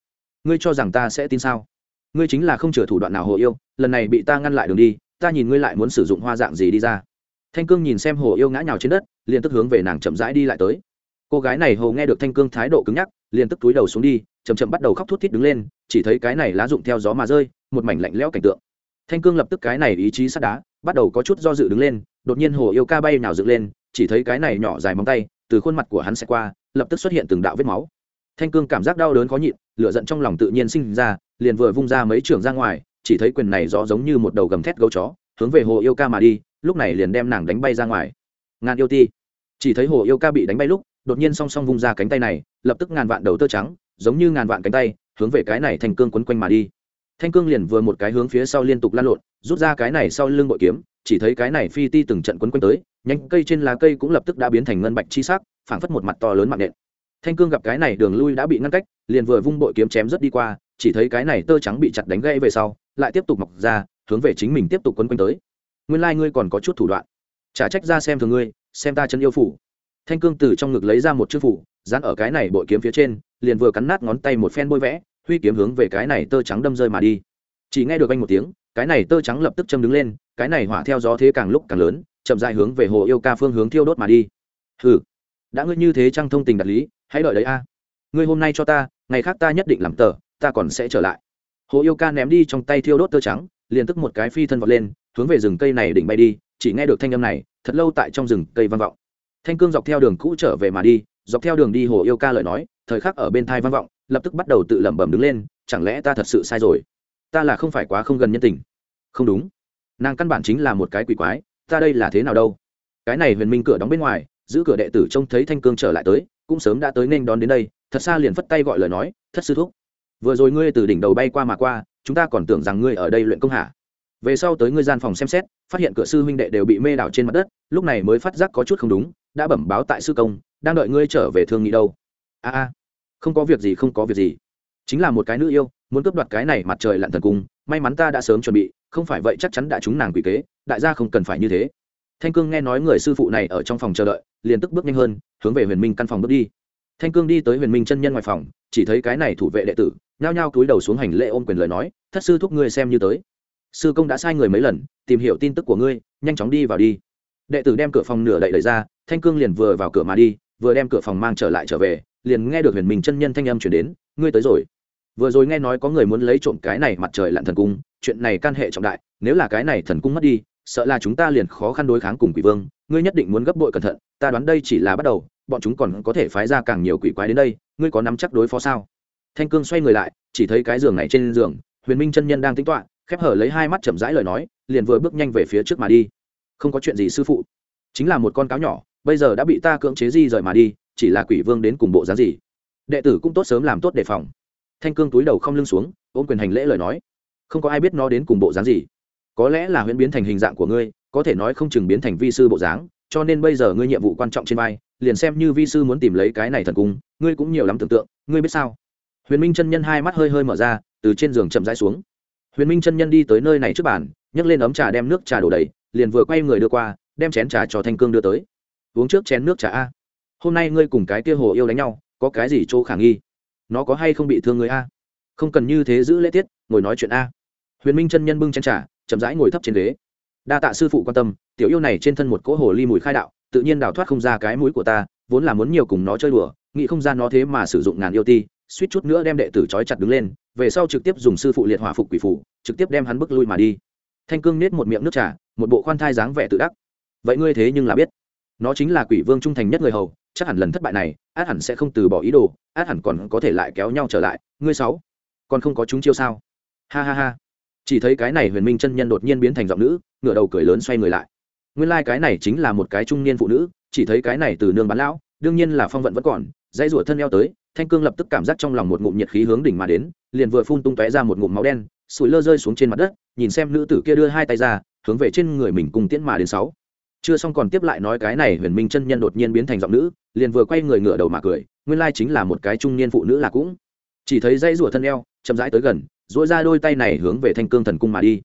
Ngươi cho rằng ta sẽ tin sao? Ngươi chính là không chừa thủ đoạn nào hồ yêu, lần này bị ta ngăn lại đường đi, ta nhìn ngươi lại muốn sử dụng hoa dạng gì đi ra. Thanh cương nhìn xem hồ yêu ngã nhào trên đất, liền tức hướng về nàng chậm rãi đi lại tới. Cô gái này hồ nghe được thanh cương thái độ cứng nhắc, liền tức túi đầu xuống đi chầm chậm bắt đầu khóc thút thít đứng lên, chỉ thấy cái này lá rụng theo gió mà rơi, một mảnh lạnh lẽo cảnh tượng. Thanh cương lập tức cái này ý chí sắt đá, bắt đầu có chút do dự đứng lên, đột nhiên hồ yêu ca bay nào dựng lên, chỉ thấy cái này nhỏ dài móng tay từ khuôn mặt của hắn sẽ qua, lập tức xuất hiện từng đạo vết máu. Thanh cương cảm giác đau đớn khó nhịn, lửa giận trong lòng tự nhiên sinh ra, liền vừa vung ra mấy trường ra ngoài, chỉ thấy quyền này rõ giống như một đầu gầm thét gấu chó, hướng về hồ yêu ca mà đi, lúc này liền đem nàng đánh bay ra ngoài. Ngàn yêu ti. Chỉ thấy hồ yêu ca bị đánh bay lúc, đột nhiên song song vung ra cánh tay này, lập tức ngàn vạn đầu tơ trắng, giống như ngàn vạn cánh tay, hướng về cái này thanh cương quấn quanh mà đi. Thanh cương liền vừa một cái hướng phía sau liên tục lan lộn, rút ra cái này sau lưng bội kiếm chỉ thấy cái này phi ti từng trận quấn quanh tới, nhánh cây trên lá cây cũng lập tức đã biến thành ngân bạch chi sắc, phảng phất một mặt to lớn mạng nện. Thanh cương gặp cái này đường lui đã bị ngăn cách, liền vừa vung bội kiếm chém rất đi qua, chỉ thấy cái này tơ trắng bị chặt đánh gãy về sau, lại tiếp tục mọc ra, hướng về chính mình tiếp tục quấn quanh tới. Nguyên lai ngươi còn có chút thủ đoạn. Trả trách ra xem thường ngươi, xem ta chân yêu phủ. Thanh cương từ trong ngực lấy ra một chữ phủ, dán ở cái này bội kiếm phía trên, liền vừa cắn nát ngón tay một phen bôi vẽ, huy kiếm hướng về cái này tơ trắng đâm rơi mà đi. Chỉ nghe được anh một tiếng cái này tơ trắng lập tức châm đứng lên, cái này hỏa theo gió thế càng lúc càng lớn, chậm dài hướng về hồ yêu ca phương hướng thiêu đốt mà đi. Hừ, đã ngươi như thế trăng thông tình đạt lý, hãy đợi đấy a. Ngươi hôm nay cho ta, ngày khác ta nhất định làm tờ, ta còn sẽ trở lại. Hồ yêu ca ném đi trong tay thiêu đốt tơ trắng, liền tức một cái phi thân vọt lên, hướng về rừng cây này đỉnh bay đi, chỉ nghe được thanh âm này, thật lâu tại trong rừng cây vang vọng. Thanh cương dọc theo đường cũ trở về mà đi, dọc theo đường đi hồ yêu ca lời nói, thời khắc ở bên thai vang vọng, lập tức bắt đầu tự lẩm bẩm đứng lên, chẳng lẽ ta thật sự sai rồi? Ta là không phải quá không gần nhân tình. Không đúng. Nàng căn bản chính là một cái quỷ quái, ta đây là thế nào đâu? Cái này huyền minh cửa đóng bên ngoài, giữ cửa đệ tử trông thấy thanh cương trở lại tới, cũng sớm đã tới nên đón đến đây, thật xa liền phất tay gọi lời nói, thất sư thúc, vừa rồi ngươi từ đỉnh đầu bay qua mà qua, chúng ta còn tưởng rằng ngươi ở đây luyện công hạ về sau tới ngươi gian phòng xem xét, phát hiện cửa sư huynh đệ đều bị mê đảo trên mặt đất, lúc này mới phát giác có chút không đúng, đã bẩm báo tại sư công, đang đợi ngươi trở về thương nghị đâu. A a, không có việc gì, không có việc gì. Chính là một cái nữ yêu muốn cướp đoạt cái này mặt trời lặn thần cung, may mắn ta đã sớm chuẩn bị, không phải vậy chắc chắn đã trúng nàng quỷ kế, đại gia không cần phải như thế. Thanh cương nghe nói người sư phụ này ở trong phòng chờ đợi, liền tức bước nhanh hơn, hướng về huyền minh căn phòng bước đi. Thanh cương đi tới huyền minh chân nhân ngoài phòng, chỉ thấy cái này thủ vệ đệ tử, nhao nhao cúi đầu xuống hành lễ ôm quyền lời nói, thất sư thúc ngươi xem như tới. Sư công đã sai người mấy lần, tìm hiểu tin tức của ngươi, nhanh chóng đi vào đi. Đệ tử đem cửa phòng nửa đậy đẩy ra, thanh cương liền vừa vào cửa mà đi, vừa đem cửa phòng mang trở lại trở về, liền nghe được huyền minh chân nhân thanh âm chuyển đến, ngươi tới rồi vừa rồi nghe nói có người muốn lấy trộm cái này mặt trời lặn thần cung, chuyện này can hệ trọng đại, nếu là cái này thần cung mất đi, sợ là chúng ta liền khó khăn đối kháng cùng quỷ vương, ngươi nhất định muốn gấp bội cẩn thận, ta đoán đây chỉ là bắt đầu, bọn chúng còn có thể phái ra càng nhiều quỷ quái đến đây, ngươi có nắm chắc đối phó sao? Thanh cương xoay người lại, chỉ thấy cái giường này trên giường, huyền minh chân nhân đang tính toạ khép hở lấy hai mắt chậm rãi lời nói, liền vừa bước nhanh về phía trước mà đi. Không có chuyện gì sư phụ. Chính là một con cáo nhỏ, bây giờ đã bị ta cưỡng chế di rời mà đi, chỉ là quỷ vương đến cùng bộ dáng gì? Đệ tử cũng tốt sớm làm tốt đề phòng thanh cương túi đầu không lưng xuống, ôm quyền hành lễ lời nói. Không có ai biết nó đến cùng bộ dáng gì. Có lẽ là huyễn biến thành hình dạng của ngươi, có thể nói không chừng biến thành vi sư bộ dáng, cho nên bây giờ ngươi nhiệm vụ quan trọng trên vai, liền xem như vi sư muốn tìm lấy cái này thần cung, ngươi cũng nhiều lắm tưởng tượng, ngươi biết sao? Huyền minh chân nhân hai mắt hơi hơi mở ra, từ trên giường chậm rãi xuống. Huyền minh chân nhân đi tới nơi này trước bàn, nhấc lên ấm trà đem nước trà đổ đầy, liền vừa quay người đưa qua, đem chén trà cho thanh cương đưa tới. Uống trước chén nước trà a. Hôm nay ngươi cùng cái kia hồ yêu đánh nhau, có cái gì chỗ khả nghi? Nó có hay không bị thương người a? Không cần như thế giữ lễ tiết, ngồi nói chuyện a. Huyền minh chân nhân bưng chân trà, chậm rãi ngồi thấp trên ghế. Đa tạ sư phụ quan tâm, tiểu yêu này trên thân một cỗ hồ ly mùi khai đạo, tự nhiên đào thoát không ra cái mũi của ta, vốn là muốn nhiều cùng nó chơi đùa, nghĩ không ra nó thế mà sử dụng ngàn yêu ti, suýt chút nữa đem đệ tử trói chặt đứng lên, về sau trực tiếp dùng sư phụ liệt hỏa phục quỷ phủ trực tiếp đem hắn bước lui mà đi. Thanh cương nết một miệng nước trà, một bộ khoan thai dáng vẻ tự đắc. Vậy ngươi thế nhưng là biết nó chính là quỷ vương trung thành nhất người hầu, chắc hẳn lần thất bại này, át hẳn sẽ không từ bỏ ý đồ, át hẳn còn có thể lại kéo nhau trở lại. Ngươi sáu, còn không có chúng chiêu sao? Ha ha ha. Chỉ thấy cái này huyền minh chân nhân đột nhiên biến thành giọng nữ, ngửa đầu cười lớn xoay người lại. Nguyên lai、like、cái này chính là một cái trung niên phụ nữ, chỉ thấy cái này từ nương bán lão, đương nhiên là phong vận vẫn còn, dãy rủa thân eo tới, thanh cương lập tức cảm giác trong lòng một ngụm nhiệt khí hướng đỉnh mà đến, liền vừa phun tung tóe ra một ngụm máu đen, sủi lơ rơi xuống trên mặt đất, nhìn xem nữ tử kia đưa hai tay ra, hướng về trên người mình cùng tiễn mà đến sáu chưa xong còn tiếp lại nói cái này huyền minh chân nhân đột nhiên biến thành giọng nữ, liền vừa quay người ngửa đầu mà cười, nguyên lai chính là một cái trung niên phụ nữ là cũng. Chỉ thấy dãy rủa thân eo, chậm rãi tới gần dỗi ra đôi tay này hướng về thanh cương thần cung mà đi.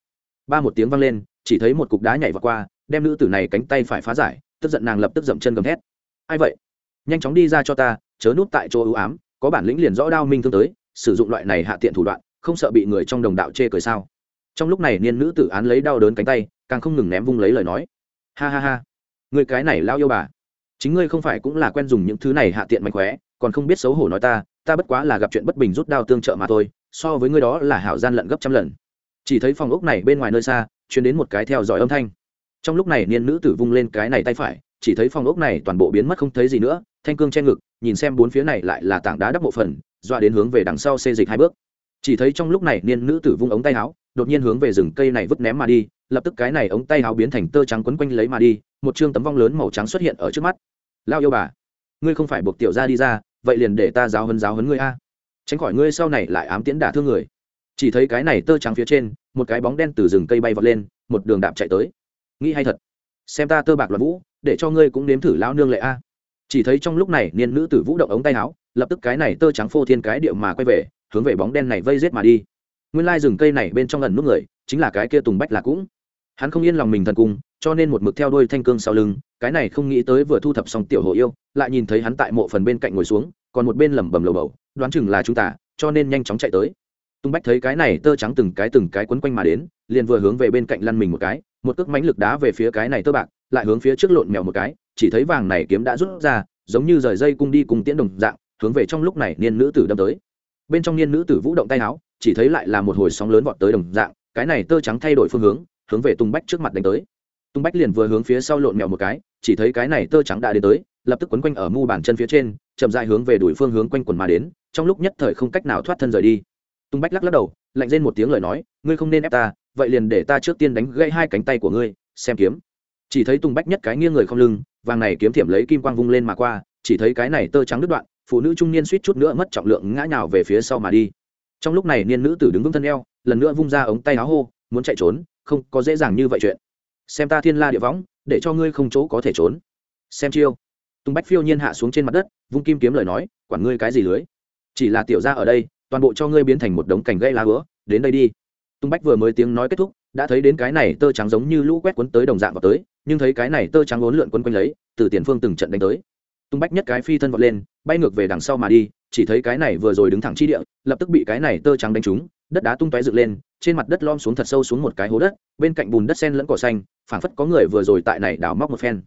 Ba một tiếng vang lên, chỉ thấy một cục đá nhảy vào qua, đem nữ tử này cánh tay phải phá giải, tức giận nàng lập tức dậm chân gầm hét ai vậy? Nhanh chóng đi ra cho ta, chớ núp tại chỗ ưu ám, có bản lĩnh liền rõ đao minh thương tới, sử dụng loại này hạ tiện thủ đoạn, không sợ bị người trong đồng đạo chê cười sao? Trong lúc này niên nữ tử án lấy đau đớn cánh tay, càng không ngừng ném vung lấy lời nói ha ha ha. Người cái này lao yêu bà. Chính ngươi không phải cũng là quen dùng những thứ này hạ tiện mạnh khóe, còn không biết xấu hổ nói ta ta bất quá là gặp chuyện bất bình rút đao tương trợ mà thôi, so với ngươi đó là hảo gian lận gấp trăm lần. Chỉ thấy phòng ốc này bên ngoài nơi xa chuyển đến một cái theo dõi âm thanh. Trong lúc này niên nữ tử vung lên cái này tay phải, chỉ thấy phòng ốc này toàn bộ biến mất không thấy gì nữa, thanh cương che ngực, nhìn xem bốn phía này lại là tảng đá đắp bộ phần, dọa đến hướng về đằng sau xê dịch hai bước. Chỉ thấy trong lúc này niên nữ tử vung ống tay áo, đột nhiên hướng về rừng cây này vứt ném mà đi lập tức cái này ống tay áo biến thành tơ trắng quấn quanh lấy mà đi, một chương tấm vong lớn màu trắng xuất hiện ở trước mắt. Lao yêu bà, ngươi không phải buộc tiểu ra đi ra, vậy liền để ta giáo hấn giáo hấn ngươi a. Tránh khỏi ngươi sau này lại ám tiễn đả thương người. Chỉ thấy cái này tơ trắng phía trên, một cái bóng đen từ rừng cây bay vọt lên, một đường đạp chạy tới. Nghĩ hay thật, xem ta tơ bạc loạn vũ, để cho ngươi cũng nếm thử lao nương lệ a. Chỉ thấy trong lúc này, niên nữ tử vũ động ống tay áo, lập tức cái này tơ trắng phô thiên cái điệu mà quay về, hướng về bóng đen này vây rết mà đi. Nguyên lai rừng cây này bên trong lần nút người chính là cái kia tùng bách là cũng. Hắn không yên lòng mình thần cung, cho nên một mực theo đuôi thanh cương sau lưng, cái này không nghĩ tới vừa thu thập xong tiểu hồ yêu, lại nhìn thấy hắn tại mộ phần bên cạnh ngồi xuống, còn một bên lẩm bẩm lầu bầu, đoán chừng là chúng ta, cho nên nhanh chóng chạy tới. Tung bách thấy cái này tơ trắng từng cái từng cái quấn quanh mà đến, liền vừa hướng về bên cạnh lăn mình một cái, một cước mánh lực đá về phía cái này tơ bạc, lại hướng phía trước lộn mèo một cái, chỉ thấy vàng này kiếm đã rút ra, giống như rời dây cung đi cùng tiễn đồng dạng, hướng về trong lúc này niên nữ tử đâm tới. Bên trong niên nữ tử vũ động tay áo, chỉ thấy lại là một hồi sóng lớn vọt tới đồng dạng cái này tơ trắng thay đổi phương hướng hướng về tung bách trước mặt đánh tới. Tung bách liền vừa hướng phía sau lộn mèo một cái, chỉ thấy cái này tơ trắng đã đến tới, lập tức quấn quanh ở mu bàn chân phía trên, chậm dài hướng về đuổi phương hướng quanh quần mà đến, trong lúc nhất thời không cách nào thoát thân rời đi. Tung bách lắc lắc đầu, lạnh lên một tiếng lời nói, ngươi không nên ép ta, vậy liền để ta trước tiên đánh gãy hai cánh tay của ngươi, xem kiếm. Chỉ thấy tung bách nhất cái nghiêng người không lưng, vàng này kiếm thiểm lấy kim quang vung lên mà qua, chỉ thấy cái này tơ trắng đứt đoạn, phụ nữ trung niên suýt chút nữa mất trọng lượng ngã nhào về phía sau mà đi trong lúc này niên nữ tử đứng vững thân eo, lần nữa vung ra ống tay áo hô, muốn chạy trốn, không có dễ dàng như vậy chuyện. Xem ta thiên la địa võng, để cho ngươi không chỗ có thể trốn. Xem chiêu. Tùng bách phiêu nhiên hạ xuống trên mặt đất, vung kim kiếm lời nói, quản ngươi cái gì lưới. Chỉ là tiểu ra ở đây, toàn bộ cho ngươi biến thành một đống cành gây lá bữa đến đây đi. Tung bách vừa mới tiếng nói kết thúc, đã thấy đến cái này tơ trắng giống như lũ quét quấn tới đồng dạng vào tới, nhưng thấy cái này tơ trắng uốn lượn quấn quanh lấy, từ tiền phương từng trận đánh tới. Tung bách nhất cái phi thân vọt lên, bay ngược về đằng sau mà đi chỉ thấy cái này vừa rồi đứng thẳng chi địa, lập tức bị cái này tơ trắng đánh trúng, đất đá tung tóe dựng lên, trên mặt đất lom xuống thật sâu xuống một cái hố đất, bên cạnh bùn đất sen lẫn cỏ xanh, phảng phất có người vừa rồi tại này đào móc một phen.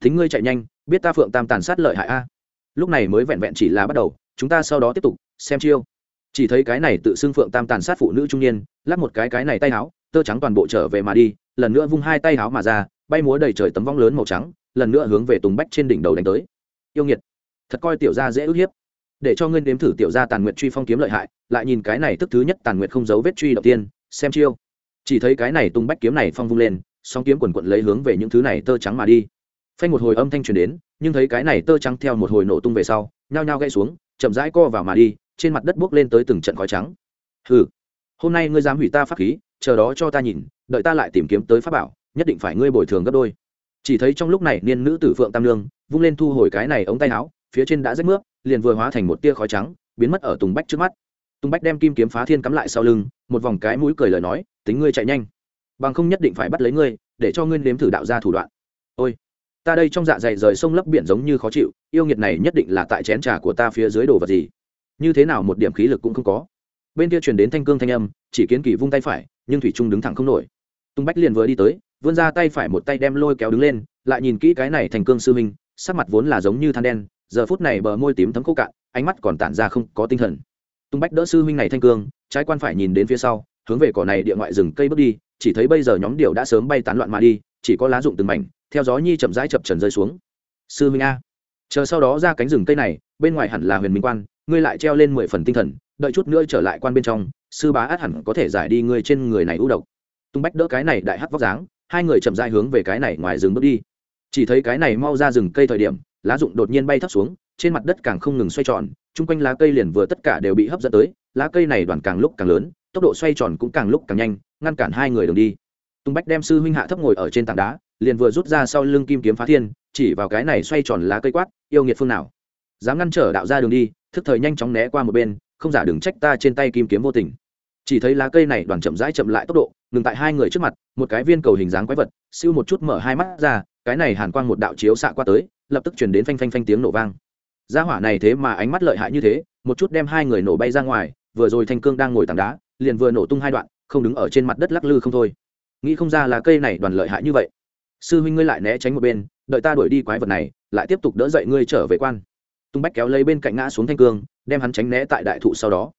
Thính ngươi chạy nhanh, biết ta phượng tam tàn sát lợi hại a. Lúc này mới vẹn vẹn chỉ là bắt đầu, chúng ta sau đó tiếp tục, xem chiêu. Chỉ thấy cái này tự xưng phượng tam tàn sát phụ nữ trung niên, lắc một cái cái này tay áo, tơ trắng toàn bộ trở về mà đi, lần nữa vung hai tay áo mà ra, bay múa đầy trời tấm vong lớn màu trắng, lần nữa hướng về tùng bách trên đỉnh đầu đánh tới. Yêu nghiệt, thật coi tiểu gia dễ ức hiếp để cho ngươi nếm thử tiểu gia tàn nguyệt truy phong kiếm lợi hại, lại nhìn cái này tức thứ nhất tàn nguyệt không giấu vết truy đầu tiên, xem chiêu. Chỉ thấy cái này tung bách kiếm này phong vung lên, song kiếm quần quận lấy hướng về những thứ này tơ trắng mà đi. Phanh một hồi âm thanh truyền đến, nhưng thấy cái này tơ trắng theo một hồi nổ tung về sau, nhao nhao gãy xuống, chậm rãi co vào mà đi, trên mặt đất buốc lên tới từng trận khói trắng. Hừ, hôm nay ngươi dám hủy ta pháp khí, chờ đó cho ta nhìn, đợi ta lại tìm kiếm tới pháp bảo, nhất định phải ngươi bồi thường gấp đôi. Chỉ thấy trong lúc này niên nữ tử phượng tam lương vung lên thu hồi cái này ống tay áo, phía trên đã rách nước liền vừa hóa thành một tia khói trắng, biến mất ở tùng bách trước mắt. Tùng bách đem kim kiếm phá thiên cắm lại sau lưng, một vòng cái mũi cười lời nói, tính ngươi chạy nhanh, bằng không nhất định phải bắt lấy ngươi, để cho ngươi nếm thử đạo ra thủ đoạn. Ôi, ta đây trong dạ dày rời sông lấp biển giống như khó chịu, yêu nghiệt này nhất định là tại chén trà của ta phía dưới đồ vật gì? Như thế nào một điểm khí lực cũng không có. Bên kia truyền đến thanh cương thanh âm, chỉ kiến kỳ vung tay phải, nhưng thủy trung đứng thẳng không nổi. Tung bách liền vừa đi tới, vươn ra tay phải một tay đem lôi kéo đứng lên, lại nhìn kỹ cái này thành cương sư minh sắc mặt vốn là giống như than đen giờ phút này bờ môi tím thấm khô cạn, ánh mắt còn tản ra không có tinh thần. Tung bách đỡ sư huynh này thanh cương, trái quan phải nhìn đến phía sau, hướng về cỏ này địa ngoại rừng cây bước đi, chỉ thấy bây giờ nhóm điều đã sớm bay tán loạn mà đi, chỉ có lá rụng từng mảnh, theo gió nhi chậm rãi chập trần rơi xuống. Sư huynh a, chờ sau đó ra cánh rừng cây này, bên ngoài hẳn là huyền minh quan, ngươi lại treo lên mười phần tinh thần, đợi chút nữa trở lại quan bên trong, sư bá át hẳn có thể giải đi ngươi trên người này ưu độc. Tung bách đỡ cái này đại hắc vóc dáng, hai người chậm rãi hướng về cái này ngoài rừng bước đi. Chỉ thấy cái này mau ra rừng cây thời điểm lá rụng đột nhiên bay thấp xuống, trên mặt đất càng không ngừng xoay tròn, chung quanh lá cây liền vừa tất cả đều bị hấp dẫn tới, lá cây này đoàn càng lúc càng lớn, tốc độ xoay tròn cũng càng lúc càng nhanh, ngăn cản hai người đường đi. Tung bách đem sư huynh hạ thấp ngồi ở trên tảng đá, liền vừa rút ra sau lưng kim kiếm phá thiên, chỉ vào cái này xoay tròn lá cây quát, yêu nghiệt phương nào? Dám ngăn trở đạo ra đường đi, thức thời nhanh chóng né qua một bên, không giả đừng trách ta trên tay kim kiếm vô tình. Chỉ thấy lá cây này đoàn chậm rãi chậm lại tốc độ, ngừng tại hai người trước mặt, một cái viên cầu hình dáng quái vật, siêu một chút mở hai mắt ra, cái này hàn quang một đạo chiếu xạ qua tới lập tức chuyển đến phanh phanh phanh tiếng nổ vang. Gia hỏa này thế mà ánh mắt lợi hại như thế, một chút đem hai người nổ bay ra ngoài, vừa rồi thanh cương đang ngồi tảng đá, liền vừa nổ tung hai đoạn, không đứng ở trên mặt đất lắc lư không thôi. Nghĩ không ra là cây này đoàn lợi hại như vậy. Sư huynh ngươi lại né tránh một bên, đợi ta đuổi đi quái vật này, lại tiếp tục đỡ dậy ngươi trở về quan. Tung bách kéo lấy bên cạnh ngã xuống thanh cương, đem hắn tránh né tại đại thụ sau đó.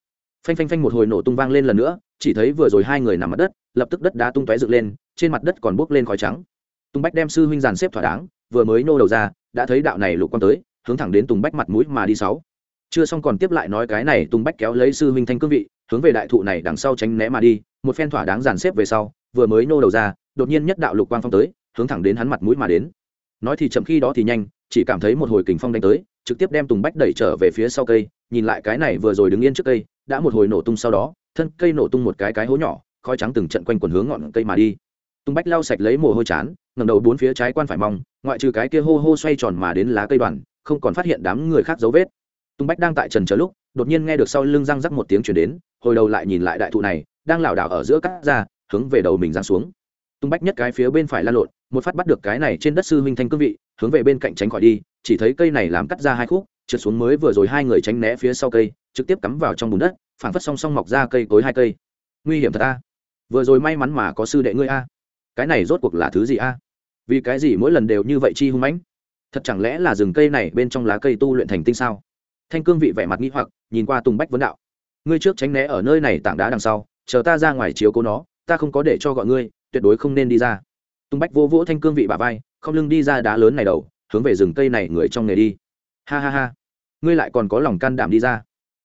Phanh phanh phanh một hồi nổ tung vang lên lần nữa, chỉ thấy vừa rồi hai người nằm mặt đất, lập tức đất đá tung tóe dựng lên, trên mặt đất còn bốc lên khói trắng. Tung bách đem sư huynh dàn xếp thỏa đáng, vừa mới nô đầu ra đã thấy đạo này lục quang tới, hướng thẳng đến tùng bách mặt mũi mà đi sáu. Chưa xong còn tiếp lại nói cái này, tùng bách kéo lấy sư huynh thanh cương vị, hướng về đại thụ này đằng sau tránh né mà đi, một phen thỏa đáng dàn xếp về sau, vừa mới nô đầu ra, đột nhiên nhất đạo lục quang phong tới, hướng thẳng đến hắn mặt mũi mà đến. Nói thì chậm khi đó thì nhanh, chỉ cảm thấy một hồi kình phong đánh tới, trực tiếp đem tùng bách đẩy trở về phía sau cây, nhìn lại cái này vừa rồi đứng yên trước cây, đã một hồi nổ tung sau đó, thân cây nổ tung một cái cái hố nhỏ, khói trắng từng trận quanh quần hướng ngọn cây mà đi tùng bách lau sạch lấy mồ hôi chán ngầm đầu bốn phía trái quan phải mong, ngoại trừ cái kia hô hô xoay tròn mà đến lá cây đoàn, không còn phát hiện đám người khác dấu vết. Tùng bách đang tại trần chờ lúc, đột nhiên nghe được sau lưng răng rắc một tiếng chuyển đến, hồi đầu lại nhìn lại đại thụ này, đang lảo đảo ở giữa cắt ra, hướng về đầu mình giáng xuống. Tung bách nhất cái phía bên phải la lộn, một phát bắt được cái này trên đất sư huynh thanh cương vị, hướng về bên cạnh tránh khỏi đi, chỉ thấy cây này làm cắt ra hai khúc, trượt xuống mới vừa rồi hai người tránh né phía sau cây, trực tiếp cắm vào trong bùn đất, phảng phất song song mọc ra cây cối hai cây. Nguy hiểm thật a. Vừa rồi may mắn mà có sư đệ ngươi a cái này rốt cuộc là thứ gì a? Vì cái gì mỗi lần đều như vậy chi hung mãnh? Thật chẳng lẽ là rừng cây này bên trong lá cây tu luyện thành tinh sao? Thanh cương vị vẻ mặt nghi hoặc, nhìn qua tùng bách vấn đạo. Ngươi trước tránh né ở nơi này tảng đá đằng sau, chờ ta ra ngoài chiếu cố nó, ta không có để cho gọi ngươi, tuyệt đối không nên đi ra. Tùng bách vô vỗ thanh cương vị bà vai, không lưng đi ra đá lớn này đầu, hướng về rừng cây này người trong nghề đi. Ha ha ha. Ngươi lại còn có lòng can đảm đi ra.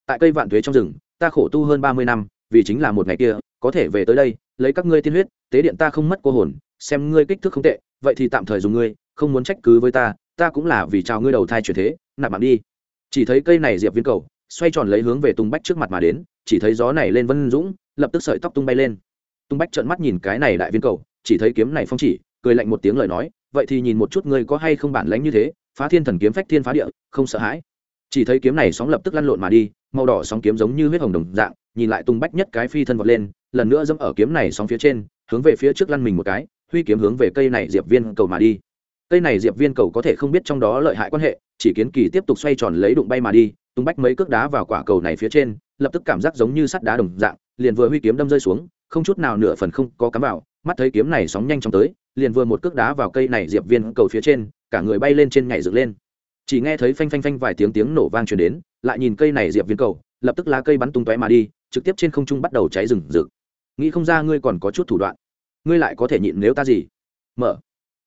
Tại cây vạn thuế trong rừng, ta khổ tu hơn ba mươi năm, vì chính là một ngày kia, có thể về tới đây lấy các ngươi tiên huyết, tế điện ta không mất cô hồn, xem ngươi kích thước không tệ, vậy thì tạm thời dùng ngươi, không muốn trách cứ với ta ta cũng là vì chào ngươi đầu thai chuyển thế, nạp mạng đi. Chỉ thấy cây này diệp viên cầu, xoay tròn lấy hướng về tung bách trước mặt mà đến, chỉ thấy gió này lên vân dũng, lập tức sợi tóc tung bay lên. Tung bách trợn mắt nhìn cái này đại viên cầu, chỉ thấy kiếm này phong chỉ, cười lạnh một tiếng lời nói, vậy thì nhìn một chút ngươi có hay không bản lánh như thế, phá thiên thần kiếm phách thiên phá địa, không sợ hãi. Chỉ thấy kiếm này sóng lập tức lăn lộn mà đi, màu đỏ sóng kiếm giống như huyết hồng đồng dạng nhìn lại tung bách nhất cái phi thân vọt lên, lần nữa dẫm ở kiếm này sóng phía trên, hướng về phía trước lăn mình một cái, huy kiếm hướng về cây này diệp viên cầu mà đi. Cây này diệp viên cầu có thể không biết trong đó lợi hại quan hệ, chỉ kiến kỳ tiếp tục xoay tròn lấy đụng bay mà đi, tung bách mấy cước đá vào quả cầu này phía trên, lập tức cảm giác giống như sắt đá đồng dạng, liền vừa huy kiếm đâm rơi xuống, không chút nào nửa phần không có cắm vào, mắt thấy kiếm này sóng nhanh chóng tới, liền vừa một cước đá vào cây này diệp viên cầu phía trên, cả người bay lên trên nhảy dựng lên. Chỉ nghe thấy phanh phanh phanh vài tiếng tiếng nổ vang truyền đến, lại nhìn cây này diệp viên cầu, lập tức lá cây bắn tung tóe mà đi trực tiếp trên không trung bắt đầu cháy rừng rực. Nghĩ không ra ngươi còn có chút thủ đoạn. Ngươi lại có thể nhịn nếu ta gì? Mở.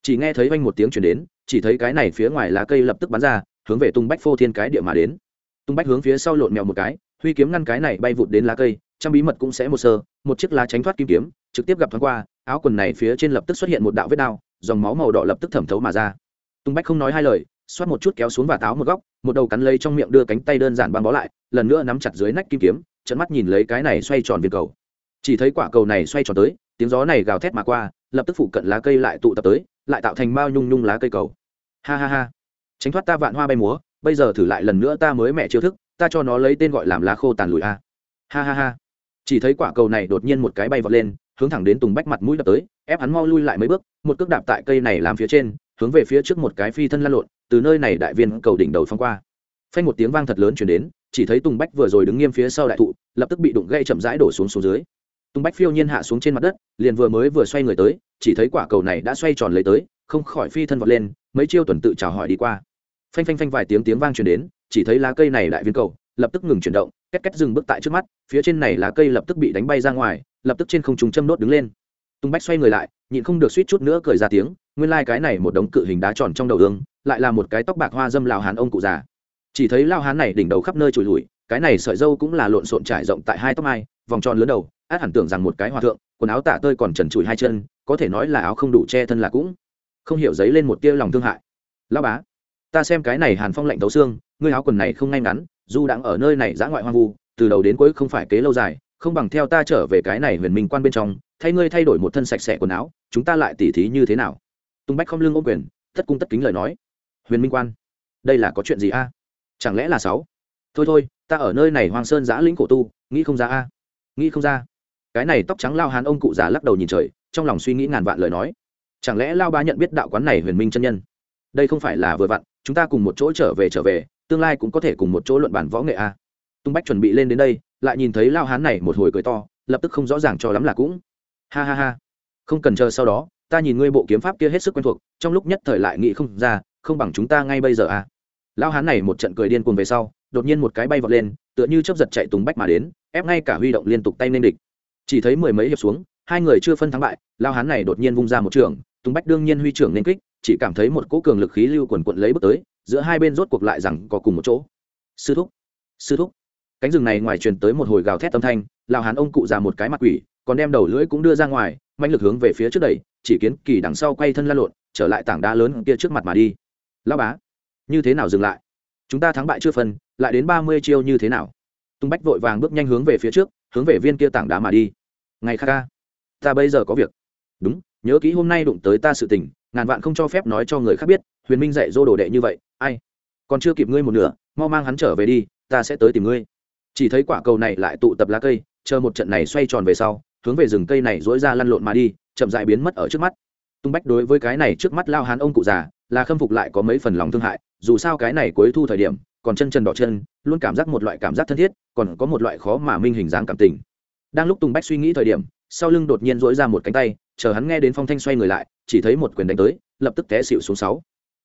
Chỉ nghe thấy vanh một tiếng chuyển đến, chỉ thấy cái này phía ngoài lá cây lập tức bắn ra, hướng về tung bách phô thiên cái địa mà đến. Tung bách hướng phía sau lộn mèo một cái, huy kiếm ngăn cái này bay vụt đến lá cây trong bí mật cũng sẽ một sơ, một chiếc lá tránh thoát kim kiếm, trực tiếp gặp thoáng qua, áo quần này phía trên lập tức xuất hiện một đạo vết đao, dòng máu màu đỏ lập tức thẩm thấu mà ra. Tung bách không nói hai lời, xoát một chút kéo xuống và táo một góc, một đầu cắn lây trong miệng đưa cánh tay đơn giản băng bó lại, lần nữa nắm chặt dưới nách kim kiếm trận mắt nhìn lấy cái này xoay tròn viên cầu. Chỉ thấy quả cầu này xoay tròn tới, tiếng gió này gào thét mà qua, lập tức phụ cận lá cây lại tụ tập tới, lại tạo thành mao nhung nhung lá cây cầu. Ha ha ha. Tránh thoát ta vạn hoa bay múa, bây giờ thử lại lần nữa ta mới mẹ chiêu thức, ta cho nó lấy tên gọi làm lá khô tàn lùi a. Ha ha ha. Chỉ thấy quả cầu này đột nhiên một cái bay vọt lên, hướng thẳng đến tùng bách mặt mũi đập tới, ép hắn mau lui lại mấy bước, một cước đạp tại cây này làm phía trên, hướng về phía trước một cái phi thân lăn lộn, từ nơi này đại viên cầu đỉnh đầu phong qua. Phanh một tiếng vang thật lớn chuyển đến chỉ thấy tùng bách vừa rồi đứng nghiêm phía sau đại thụ, lập tức bị đụng gây chậm rãi đổ xuống xuống dưới. Tùng bách phiêu nhiên hạ xuống trên mặt đất, liền vừa mới vừa xoay người tới, chỉ thấy quả cầu này đã xoay tròn lấy tới, không khỏi phi thân vọt lên, mấy chiêu tuần tự chào hỏi đi qua. Phanh phanh phanh vài tiếng tiếng vang truyền đến, chỉ thấy lá cây này đại viên cầu, lập tức ngừng chuyển động, két két dừng bước tại trước mắt, phía trên này lá cây lập tức bị đánh bay ra ngoài, lập tức trên không trùng châm đốt đứng lên. Tung bách xoay người lại, nhịn không được suýt chút nữa cười ra tiếng, nguyên lai、like、cái này một đống cự hình đá tròn trong đầu ương, lại là một cái tóc bạc hoa dâm lào hán ông cụ già chỉ thấy lao hán này đỉnh đầu khắp nơi trùi lùi cái này sợi dâu cũng là lộn xộn trải rộng tại hai tóc mai, vòng tròn lớn đầu, át hẳn tưởng rằng một cái hòa thượng, quần áo tả tơi còn trần trụi hai chân, có thể nói là áo không đủ che thân là cũng không hiểu giấy lên một tia lòng thương hại. Lao bá, ta xem cái này hàn phong lạnh tấu xương, ngươi áo quần này không ngay ngắn, dù đang ở nơi này giã ngoại hoang vu, từ đầu đến cuối không phải kế lâu dài, không bằng theo ta trở về cái này huyền minh quan bên trong, thay ngươi thay đổi một thân sạch sẽ quần áo, chúng ta lại tỉ thí như thế nào? Tung bách không lương ô quyền tất cung tất kính lời nói. Huyền minh quan, đây là có chuyện gì a? Chẳng lẽ là sáu? Thôi thôi, ta ở nơi này hoang sơn giã lĩnh cổ tu, nghĩ không ra a. Nghĩ không ra. Cái này tóc trắng lao hán ông cụ già lắc đầu nhìn trời, trong lòng suy nghĩ ngàn vạn lời nói. Chẳng lẽ lao ba nhận biết đạo quán này huyền minh chân nhân? Đây không phải là vừa vặn, chúng ta cùng một chỗ trở về trở về, tương lai cũng có thể cùng một chỗ luận bản võ nghệ a. Tung bách chuẩn bị lên đến đây, lại nhìn thấy lao hán này một hồi cười to, lập tức không rõ ràng cho lắm là cũng. Ha ha ha. Không cần chờ sau đó, ta nhìn ngươi bộ kiếm pháp kia hết sức quen thuộc, trong lúc nhất thời lại nghĩ không ra, không bằng chúng ta ngay bây giờ à lao hán này một trận cười điên cuồng về sau, đột nhiên một cái bay vọt lên, tựa như chấp giật chạy tùng bách mà đến, ép ngay cả huy động liên tục tay nên địch. Chỉ thấy mười mấy hiệp xuống, hai người chưa phân thắng bại lao hán này đột nhiên vung ra một trường, tùng bách đương nhiên huy trưởng nên kích, chỉ cảm thấy một cỗ cường lực khí lưu quần quận lấy bước tới, giữa hai bên rốt cuộc lại rằng có cùng một chỗ. Sư thúc sư thúc. Cánh rừng này ngoài truyền tới một hồi gào thét âm thanh lao hán ông cụ già một cái mặt quỷ, còn đem đầu lưỡi cũng đưa ra ngoài mạnh lực hướng về phía trước đẩy, chỉ kiến kỳ đằng sau quay thân la lộn, trở lại tảng đá lớn kia trước mặt mà đi. Lao bá như thế nào dừng lại? Chúng ta thắng bại chưa phân, lại đến ba mươi chiêu như thế nào? Tung bách vội vàng bước nhanh hướng về phía trước, hướng về viên kia tảng đá mà đi. Ngày kha ca, ta bây giờ có việc. Đúng, nhớ kỹ hôm nay đụng tới ta sự tình, ngàn vạn không cho phép nói cho người khác biết, huyền minh dạy dô đồ đệ như vậy, ai? Còn chưa kịp ngươi một nửa, mau mang hắn trở về đi, ta sẽ tới tìm ngươi. Chỉ thấy quả cầu này lại tụ tập lá cây, chờ một trận này xoay tròn về sau, hướng về rừng cây này dỗi ra lăn lộn mà đi, chậm dại biến mất ở trước mắt. Tung bách đối với cái này trước mắt lao hán ông cụ già, là khâm phục lại có mấy phần lòng thương hại dù sao cái này cuối thu thời điểm còn chân chân đỏ chân luôn cảm giác một loại cảm giác thân thiết còn có một loại khó mà minh hình dáng cảm tình. Đang lúc tùng bách suy nghĩ thời điểm sau lưng đột nhiên dỗi ra một cánh tay chờ hắn nghe đến phong thanh xoay người lại chỉ thấy một quyền đánh tới lập tức té xịu xuống sáu.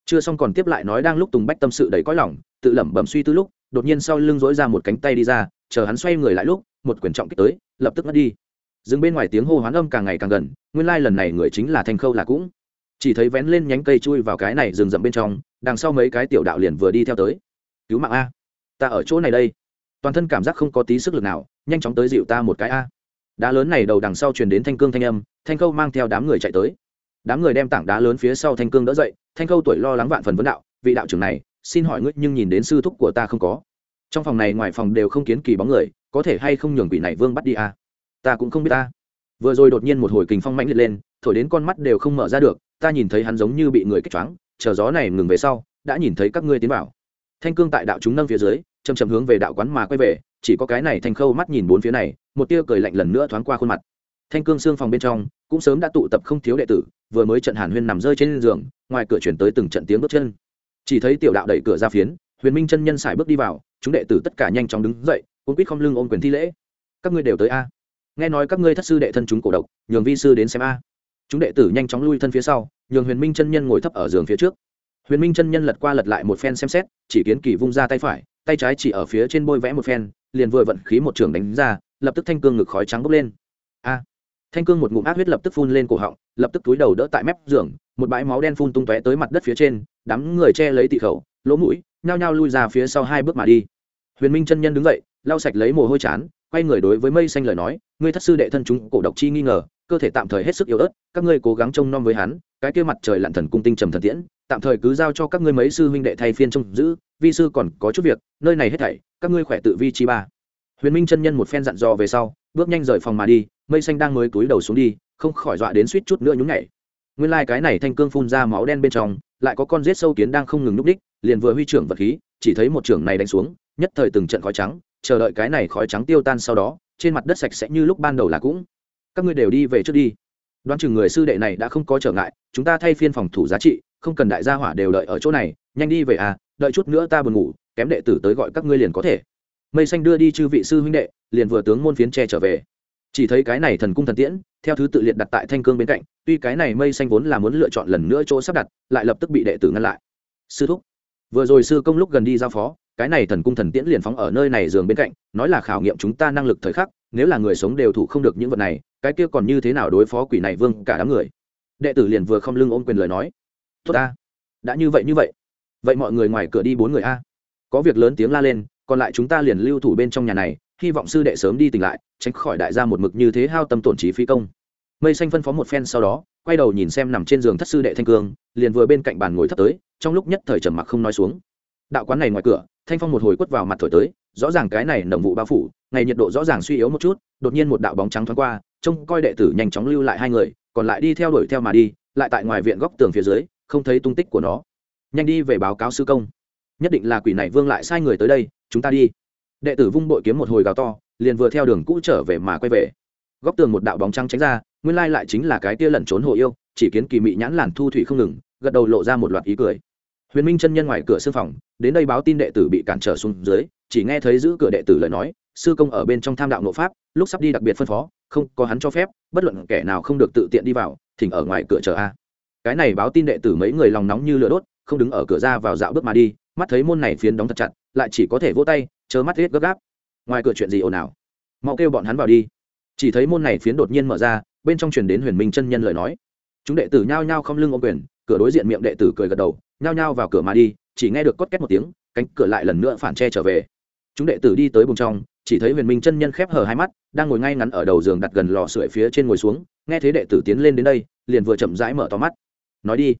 Chưa xong còn tiếp lại nói đang lúc tùng bách tâm sự đầy cõi lỏng, tự lẩm bẩm suy tư lúc đột nhiên sau lưng dỗi ra một cánh tay đi ra chờ hắn xoay người lại lúc một quyền trọng kích tới lập tức mất đi. Dừng bên ngoài tiếng hô hoán âm càng ngày càng gần nguyên lai lần này người chính là thanh khâu là cũng. Chỉ thấy vén lên nhánh cây chui vào cái này rừng rậm bên trong đằng sau mấy cái tiểu đạo liền vừa đi theo tới. Cứu mạng a. Ta ở chỗ này đây. Toàn thân cảm giác không có tí sức lực nào, nhanh chóng tới dịu ta một cái a. Đá lớn này đầu đằng sau truyền đến thanh cương thanh âm, thanh khâu mang theo đám người chạy tới. Đám người đem tảng đá lớn phía sau thanh cương đỡ dậy, thanh khâu tuổi lo lắng vạn phần vấn đạo, vị đạo trưởng này, xin hỏi ngươi nhưng nhìn đến sư thúc của ta không có? Trong phòng này ngoài phòng đều không kiến kỳ bóng người, có thể hay không nhường quỷ này vương bắt đi à? ta cũng không biết ta vừa rồi đột nhiên một hồi kình phong mãnh liệt lên, thổi đến con mắt đều không mở ra được, ta nhìn thấy hắn giống như bị người kích choáng chờ gió này ngừng về sau, đã nhìn thấy các ngươi tiến vào. Thanh cương tại đạo chúng nâng phía dưới chầm chầm hướng về đạo quán mà quay về, chỉ có cái này thanh khâu mắt nhìn bốn phía này, một tia cười lạnh lần nữa thoáng qua khuôn mặt. Thanh cương xương phòng bên trong, cũng sớm đã tụ tập không thiếu đệ tử, vừa mới trận hàn huyên nằm rơi trên giường, ngoài cửa chuyển tới từng trận tiếng bước chân. Chỉ thấy tiểu đạo đẩy cửa ra phiến, huyền minh chân nhân xài bước đi vào, chúng đệ tử tất cả nhanh chóng đứng dậy, cuốn quýt không lưng ôm quyền thi lễ. Các ngươi đều tới a. Nghe nói các ngươi thất sư đệ thân chúng cổ độc, nhường vi sư đến xem a chúng đệ tử nhanh chóng lui thân phía sau, nhường huyền minh chân nhân ngồi thấp ở giường phía trước. Huyền minh chân nhân lật qua lật lại một phen xem xét, chỉ kiến kỳ vung ra tay phải, tay trái chỉ ở phía trên bôi vẽ một phen, liền vừa vận khí một trường đánh ra, lập tức thanh cương ngực khói trắng bốc lên. A! Thanh cương một ngụm ác huyết lập tức phun lên cổ họng, lập tức túi đầu đỡ tại mép giường, một bãi máu đen phun tung tóe tới mặt đất phía trên, đám người che lấy tị khẩu, lỗ mũi, nhao nhao lui ra phía sau hai bước mà đi. Huyền minh chân nhân đứng dậy, lau sạch lấy mồ hôi chán, quay người đối với mây xanh lời nói, ngươi thất sư đệ thân chúng cổ độc chi nghi ngờ cơ thể tạm thời hết sức yếu ớt, các ngươi cố gắng trông nom với hắn, cái kia mặt trời lặn thần cung tinh trầm thần tiễn, tạm thời cứ giao cho các ngươi mấy sư huynh đệ thay phiên trông giữ, vi sư còn có chút việc, nơi này hết thảy, các ngươi khỏe tự vi chi ba. Huyền minh chân nhân một phen dặn dò về sau, bước nhanh rời phòng mà đi, mây xanh đang mới túi đầu xuống đi, không khỏi dọa đến suýt chút nữa nhúng nhảy. Nguyên lai、like、cái này thanh cương phun ra máu đen bên trong, lại có con rết sâu kiến đang không ngừng núp đích, liền vừa huy trưởng vật khí, chỉ thấy một trưởng này đánh xuống, nhất thời từng trận khói trắng, chờ đợi cái này khói trắng tiêu tan sau đó, trên mặt đất sạch sẽ như lúc ban đầu là cũng các ngươi đều đi về trước đi. Đoán chừng người sư đệ này đã không có trở ngại, chúng ta thay phiên phòng thủ giá trị, không cần đại gia hỏa đều đợi ở chỗ này, nhanh đi về à đợi chút nữa ta buồn ngủ, kém đệ tử tới gọi các ngươi liền có thể. Mây xanh đưa đi chư vị sư huynh đệ, liền vừa tướng môn phiến tre trở về. Chỉ thấy cái này thần cung thần tiễn, theo thứ tự liệt đặt tại thanh cương bên cạnh, tuy cái này mây xanh vốn là muốn lựa chọn lần nữa chỗ sắp đặt, lại lập tức bị đệ tử ngăn lại. Sư thúc, vừa rồi sư công lúc gần đi giao phó, cái này thần cung thần tiễn liền phóng ở nơi này giường bên cạnh, nói là khảo nghiệm chúng ta năng lực thời khắc, nếu là người sống đều thủ không được những vật này cái kia còn như thế nào đối phó quỷ này vương cả đám người? Đệ tử liền vừa không lưng ôm quyền lời nói. Tốt ta, đã như vậy như vậy. Vậy mọi người ngoài cửa đi bốn người a. Có việc lớn tiếng la lên, còn lại chúng ta liền lưu thủ bên trong nhà này, hy vọng sư đệ sớm đi tỉnh lại, tránh khỏi đại gia một mực như thế hao tâm tổn trí phi công. Mây xanh phân phó một phen sau đó, quay đầu nhìn xem nằm trên giường thất sư đệ thanh cương, liền vừa bên cạnh bàn ngồi thấp tới, trong lúc nhất thời trầm mặc không nói xuống. Đạo quán này ngoài cửa, thanh phong một hồi quất vào mặt thổi tới, rõ ràng cái này nồng vụ bao phủ, ngày nhiệt độ rõ ràng suy yếu một chút, đột nhiên một đạo bóng trắng thoáng qua trông coi đệ tử nhanh chóng lưu lại hai người, còn lại đi theo đuổi theo mà đi, lại tại ngoài viện góc tường phía dưới, không thấy tung tích của nó. Nhanh đi về báo cáo sư công. Nhất định là quỷ này vương lại sai người tới đây, chúng ta đi. Đệ tử vung bội kiếm một hồi gào to, liền vừa theo đường cũ trở về mà quay về. Góc tường một đạo bóng trắng tránh ra, nguyên lai lại chính là cái tia lẩn trốn hồ yêu, chỉ kiến kỳ mị nhãn làn thu thủy không ngừng, gật đầu lộ ra một loạt ý cười. Huyền minh chân nhân ngoài cửa sư phòng, đến đây báo tin đệ tử bị cản trở xuống dưới, chỉ nghe thấy giữ cửa đệ tử lời nói sư công ở bên trong tham đạo nộ pháp, lúc sắp đi đặc biệt phân phó, không có hắn cho phép, bất luận kẻ nào không được tự tiện đi vào, thỉnh ở ngoài cửa chờ a. Cái này báo tin đệ tử mấy người lòng nóng như lửa đốt, không đứng ở cửa ra vào dạo bước mà đi, mắt thấy môn này phiến đóng thật chặt, lại chỉ có thể vỗ tay chớ mắt hết gấp gáp. Ngoài cửa chuyện gì ồn ào? Mau kêu bọn hắn vào đi. Chỉ thấy môn này phiến đột nhiên mở ra, bên trong truyền đến huyền minh chân nhân lời nói. Chúng đệ tử nhao nhao không lưng ôm quyền, cửa đối diện miệng đệ tử cười gật đầu, nhao nhao vào cửa mà đi, chỉ nghe được cốt két một tiếng, cánh cửa lại lần nữa phản che trở về. Chúng đệ tử đi tới bùng trong chỉ thấy huyền minh chân nhân khép hờ hai mắt, đang ngồi ngay ngắn ở đầu giường đặt gần lò sưởi phía trên ngồi xuống, nghe thấy đệ tử tiến lên đến đây, liền vừa chậm rãi mở to mắt. Nói đi,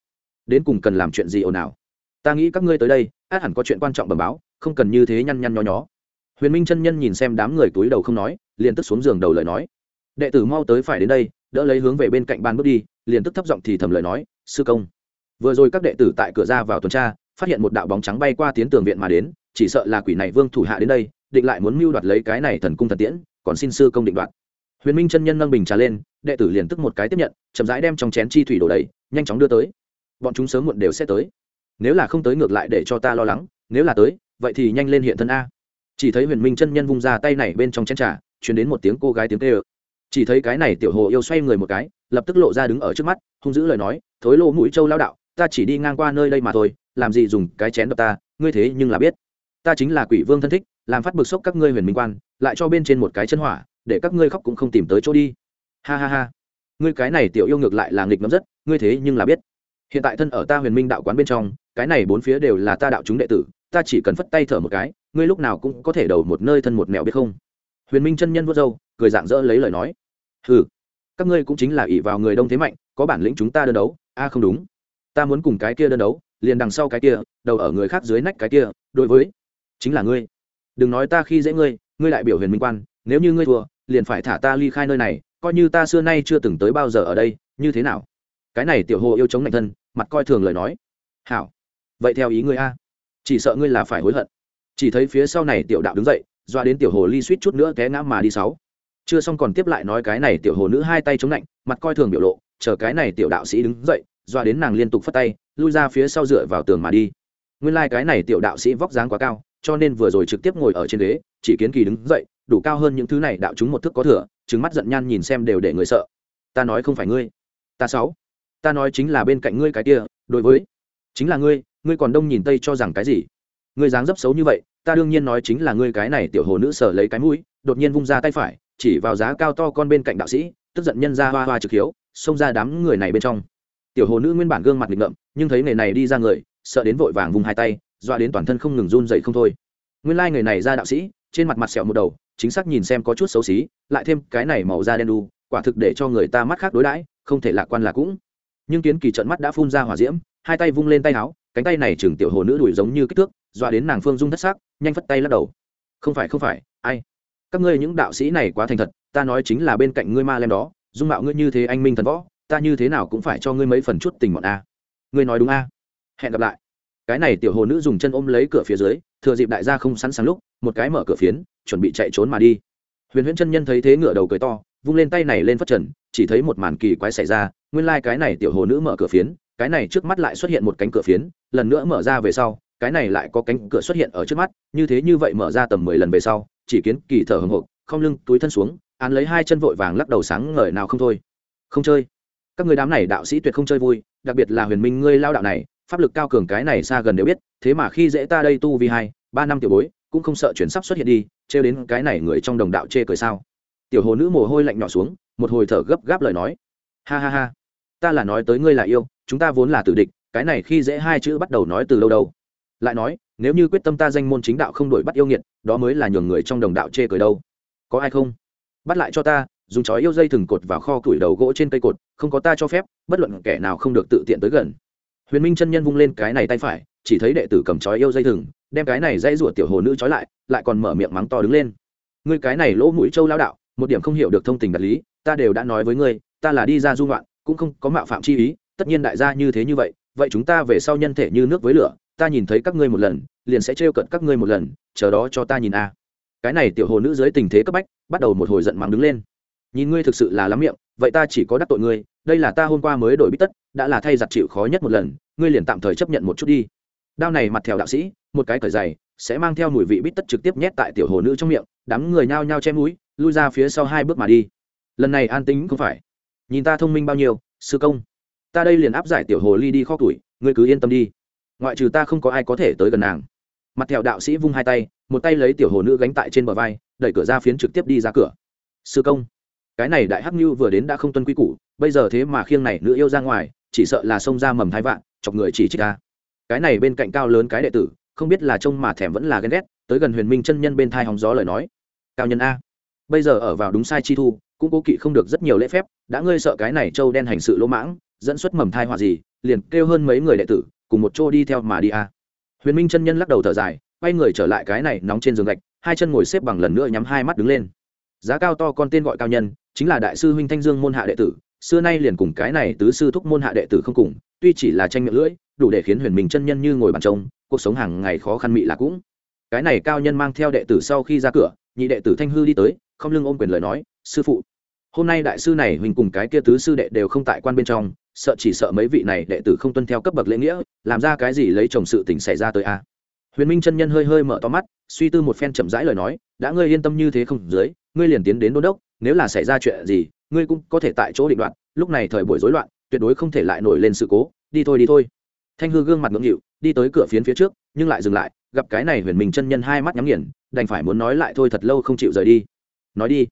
đến cùng cần làm chuyện gì ồn ào? Ta nghĩ các ngươi tới đây, át hẳn có chuyện quan trọng bẩm báo, không cần như thế nhăn nhăn nho nhó. Huyền minh chân nhân nhìn xem đám người túi đầu không nói, liền tức xuống giường đầu lời nói. Đệ tử mau tới phải đến đây, đỡ lấy hướng về bên cạnh ban bước đi, liền tức thấp giọng thì thầm lời nói, sư công. Vừa rồi các đệ tử tại cửa ra vào tuần tra, phát hiện một đạo bóng trắng bay qua tiến tường viện mà đến, chỉ sợ là quỷ này vương thủ hạ đến đây định lại muốn mưu đoạt lấy cái này thần cung thần tiễn, còn xin sư công định đoạt. Huyền minh chân nhân nâng bình trà lên, đệ tử liền tức một cái tiếp nhận, chậm rãi đem trong chén chi thủy đổ đầy, nhanh chóng đưa tới. Bọn chúng sớm muộn đều sẽ tới. Nếu là không tới ngược lại để cho ta lo lắng, nếu là tới, vậy thì nhanh lên hiện thân a. Chỉ thấy huyền minh chân nhân vung ra tay này bên trong chén trà chuyển đến một tiếng cô gái tiếng tê ơ chỉ thấy cái này tiểu hồ yêu xoay người một cái, lập tức lộ ra đứng ở trước mắt, hung giữ lời nói, thối lô mũi châu lao đạo, ta chỉ đi ngang qua nơi đây mà thôi, làm gì dùng cái chén đập ta, ngươi thế nhưng là biết. Ta chính là quỷ vương thân thích làm phát bực sốc các ngươi huyền minh quan, lại cho bên trên một cái chân hỏa, để các ngươi khóc cũng không tìm tới chỗ đi. Ha ha ha. Ngươi cái này tiểu yêu ngược lại là nghịch ngẫm rất, ngươi thế nhưng là biết. Hiện tại thân ở ta huyền minh đạo quán bên trong, cái này bốn phía đều là ta đạo chúng đệ tử, ta chỉ cần phất tay thở một cái, ngươi lúc nào cũng có thể đầu một nơi thân một mẹo biết không? Huyền minh chân nhân vô dâu cười dạng dỡ lấy lời nói. Ừ các ngươi cũng chính là ỷ vào người đông thế mạnh, có bản lĩnh chúng ta đơn đấu. A, không đúng. Ta muốn cùng cái kia đơn đấu, liền đằng sau cái kia, đầu ở người khác dưới nách cái kia, đối với, chính là ngươi đừng nói ta khi dễ ngươi ngươi đại biểu huyền minh quan, nếu như ngươi thua, liền phải thả ta ly khai nơi này, coi như ta xưa nay chưa từng tới bao giờ ở đây, như thế nào? Cái này tiểu hồ yêu chống lạnh thân, mặt coi thường lời nói. Hảo. Vậy theo ý ngươi a. Chỉ sợ ngươi là phải hối hận. Chỉ thấy phía sau này tiểu đạo đứng dậy doa đến tiểu hồ ly suýt chút nữa té ngã mà đi sáu. Chưa xong còn tiếp lại nói cái này tiểu hồ nữ hai tay chống lạnh, mặt coi thường biểu lộ, chờ cái này tiểu đạo sĩ đứng dậy doa đến nàng liên tục phất tay, lui ra phía sau dựa vào tường mà đi. Nguyên lai cái này tiểu đạo sĩ vóc dáng quá cao cho nên vừa rồi trực tiếp ngồi ở trên ghế, chỉ kiến kỳ đứng dậy, đủ cao hơn những thứ này, đạo chúng một thức có thừa trứng mắt giận nhan nhìn xem đều để người sợ. Ta nói không phải ngươi, ta sáu, ta nói chính là bên cạnh ngươi cái kia, đối với, chính là ngươi ngươi còn đông nhìn tây cho rằng cái gì? Ngươi dáng dấp xấu như vậy, ta đương nhiên nói chính là ngươi cái này tiểu hồ nữ sở lấy cái mũi, đột nhiên vung ra tay phải, chỉ vào giá cao to con bên cạnh đạo sĩ, tức giận nhân ra hoa hoa trực hiếu, xông ra đám người này bên trong. Tiểu hồ nữ nguyên bản gương mặt nghịch ngợm, nhưng thấy người này đi ra người, sợ đến vội vàng vùng hai tay dọa đến toàn thân không ngừng run dậy không thôi. Nguyên lai、like、người này ra đạo sĩ, trên mặt mặt sẹo một đầu, chính xác nhìn xem có chút xấu xí, lại thêm cái này màu da đen đu, quả thực để cho người ta mắt khác đối đãi, không thể lạc quan là cũng. Nhưng kiến kỳ trận mắt đã phun ra hỏa diễm, hai tay vung lên tay áo, cánh tay này chừng tiểu hồ nữ đuổi giống như kích thước, dọa đến nàng phương dung thất xác nhanh phất tay lắc đầu. Không phải không phải, ai? Các ngươi những đạo sĩ này quá thành thật, ta nói chính là bên cạnh ngươi ma lem đó, dung mạo ngươi như thế anh minh thần võ, ta như thế nào cũng phải cho ngươi mấy phần chút tình bọn a. Ngươi nói đúng a. Hẹn gặp lại cái này tiểu hồ nữ dùng chân ôm lấy cửa phía dưới, thừa dịp đại gia không sẵn sàng lúc, một cái mở cửa phiến, chuẩn bị chạy trốn mà đi. Huyền huyễn chân nhân thấy thế ngựa đầu cười to, vung lên tay này lên phát trần, chỉ thấy một màn kỳ quái xảy ra, nguyên lai、like、cái này tiểu hồ nữ mở cửa phiến, cái này trước mắt lại xuất hiện một cánh cửa phiến, lần nữa mở ra về sau, cái này lại có cánh cửa xuất hiện ở trước mắt, như thế như vậy mở ra tầm mười lần về sau, chỉ kiến kỳ thở hồng hộc, không lưng, túi thân xuống, án lấy hai chân vội vàng lắc đầu sáng ngời nào không thôi. Không chơi. Các người đám này đạo sĩ tuyệt không chơi vui, đặc biệt là huyền minh ngươi lao đạo này pháp lực cao cường cái này xa gần đều biết, thế mà khi dễ ta đây tu vi hai, ba năm tiểu bối, cũng không sợ chuyển sắp xuất hiện đi, trêu đến cái này người trong đồng đạo chê cười sao? Tiểu hồ nữ mồ hôi lạnh nhỏ xuống, một hồi thở gấp gáp lời nói. Ha ha ha, ta là nói tới ngươi là yêu, chúng ta vốn là tử địch, cái này khi dễ hai chữ bắt đầu nói từ lâu đâu. Lại nói, nếu như quyết tâm ta danh môn chính đạo không đổi bắt yêu nghiệt, đó mới là nhường người trong đồng đạo chê cười đâu. Có ai không? Bắt lại cho ta, dùng chói yêu dây thừng cột vào kho củi đầu gỗ trên cây cột, không có ta cho phép, bất luận kẻ nào không được tự tiện tới gần huyền minh chân nhân vung lên cái này tay phải, chỉ thấy đệ tử cầm chói yêu dây thừng, đem cái này dây rủa tiểu hồ nữ trói lại lại còn mở miệng mắng to đứng lên. Ngươi cái này lỗ mũi châu lao đạo, một điểm không hiểu được thông tình đạt lý, ta đều đã nói với ngươi, ta là đi ra du ngoạn, cũng không có mạo phạm chi ý, tất nhiên đại gia như thế như vậy vậy chúng ta về sau nhân thể như nước với lửa, ta nhìn thấy các ngươi một lần, liền sẽ trêu cận các ngươi một lần, chờ đó cho ta nhìn a. Cái này tiểu hồ nữ dưới tình thế cấp bách, bắt đầu một hồi giận mắng đứng lên. Nhìn ngươi thực sự là lắm miệng, vậy ta chỉ có đắc tội ngươi đây là ta hôm qua mới đổi bít tất, đã là thay giặt chịu khó nhất một lần, ngươi liền tạm thời chấp nhận một chút đi. Đao này mặt theo đạo sĩ, một cái cởi dày sẽ mang theo mùi vị bít tất trực tiếp nhét tại tiểu hồ nữ trong miệng, đám người nhao nhao che mũi, lui ra phía sau hai bước mà đi. Lần này an tính không phải. Nhìn ta thông minh bao nhiêu, sư công. Ta đây liền áp giải tiểu hồ ly đi kho tuổi, ngươi cứ yên tâm đi. Ngoại trừ ta không có ai có thể tới gần nàng. Mặt theo đạo sĩ vung hai tay, một tay lấy tiểu hồ nữ gánh tại trên bờ vai, đẩy cửa ra phiến trực tiếp đi ra cửa. Sư công. Cái này đại hắc như vừa đến đã không tuân quy củ bây giờ thế mà khiêng này nữ yêu ra ngoài, chỉ sợ là xông ra mầm thai vạn, chọc người chỉ trích ta. Cái này bên cạnh cao lớn cái đệ tử, không biết là trông mà thèm vẫn là ghen ghét, tới gần huyền minh chân nhân bên thai hóng gió lời nói. Cao nhân a, bây giờ ở vào đúng sai chi thu, cũng cố kỵ không được rất nhiều lễ phép, đã ngươi sợ cái này trâu đen hành sự lỗ mãng, dẫn xuất mầm thai họa gì, liền kêu hơn mấy người đệ tử, cùng một chỗ đi theo mà đi a. Huyền minh chân nhân lắc đầu thở dài, quay người trở lại cái này nóng trên giường gạch, hai chân ngồi xếp bằng lần nữa nhắm hai mắt đứng lên. Giá cao to con tên gọi cao nhân, chính là đại sư huynh thanh dương môn hạ đệ tử xưa nay liền cùng cái này tứ sư thúc môn hạ đệ tử không cùng, tuy chỉ là tranh miệng lưỡi, đủ để khiến huyền minh chân nhân như ngồi bàn trông cuộc sống hàng ngày khó khăn mị là cũng. Cái này cao nhân mang theo đệ tử sau khi ra cửa, nhị đệ tử thanh hư đi tới, không lưng ôm quyền lời nói, sư phụ, hôm nay đại sư này huỳnh cùng cái kia tứ sư đệ đều không tại quan bên trong, sợ chỉ sợ mấy vị này đệ tử không tuân theo cấp bậc lễ nghĩa, làm ra cái gì lấy chồng sự tình xảy ra tới a? Huyền minh chân nhân hơi hơi mở to mắt, suy tư một phen chậm rãi lời nói, đã ngươi yên tâm như thế không dưới, ngươi liền tiến đến đôn đốc nếu là xảy ra chuyện gì, ngươi cũng có thể tại chỗ định đoạn lúc này thời buổi rối loạn, tuyệt đối không thể lại nổi lên sự cố, đi thôi đi thôi. Thanh hư gương mặt ngưỡng nghịu, đi tới cửa phiến phía trước, nhưng lại dừng lại, gặp cái này huyền minh chân nhân hai mắt nhắm nghiền, đành phải muốn nói lại thôi thật lâu không chịu rời đi. Nói đi.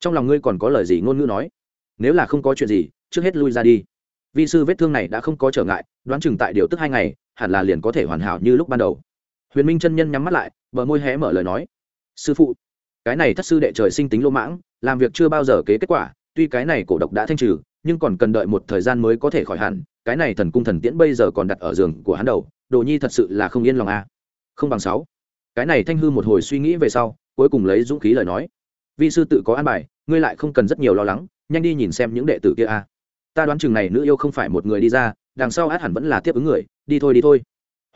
Trong lòng ngươi còn có lời gì ngôn ngữ nói? Nếu là không có chuyện gì, trước hết lui ra đi. Vi sư vết thương này đã không có trở ngại, đoán chừng tại điều tức hai ngày, hẳn là liền có thể hoàn hảo như lúc ban đầu. Huyền minh chân nhân nhắm mắt lại, bờ môi hé mở lời nói. Sư phụ cái này thất sư đệ trời sinh tính lô mãng, làm việc chưa bao giờ kế kết quả, tuy cái này cổ độc đã thanh trừ, nhưng còn cần đợi một thời gian mới có thể khỏi hẳn, cái này thần cung thần tiễn bây giờ còn đặt ở giường của hắn đầu, đồ nhi thật sự là không yên lòng a. À. không bằng sáu. Cái này thanh hư một hồi suy nghĩ về sau, cuối cùng lấy dũng khí lời nói. Vi sư tự có an bài, ngươi lại không cần rất nhiều lo lắng, nhanh đi nhìn xem những đệ tử kia a. Ta đoán chừng này nữ yêu không phải một người đi ra, đằng sau át hẳn vẫn là tiếp ứng người, đi thôi đi thôi.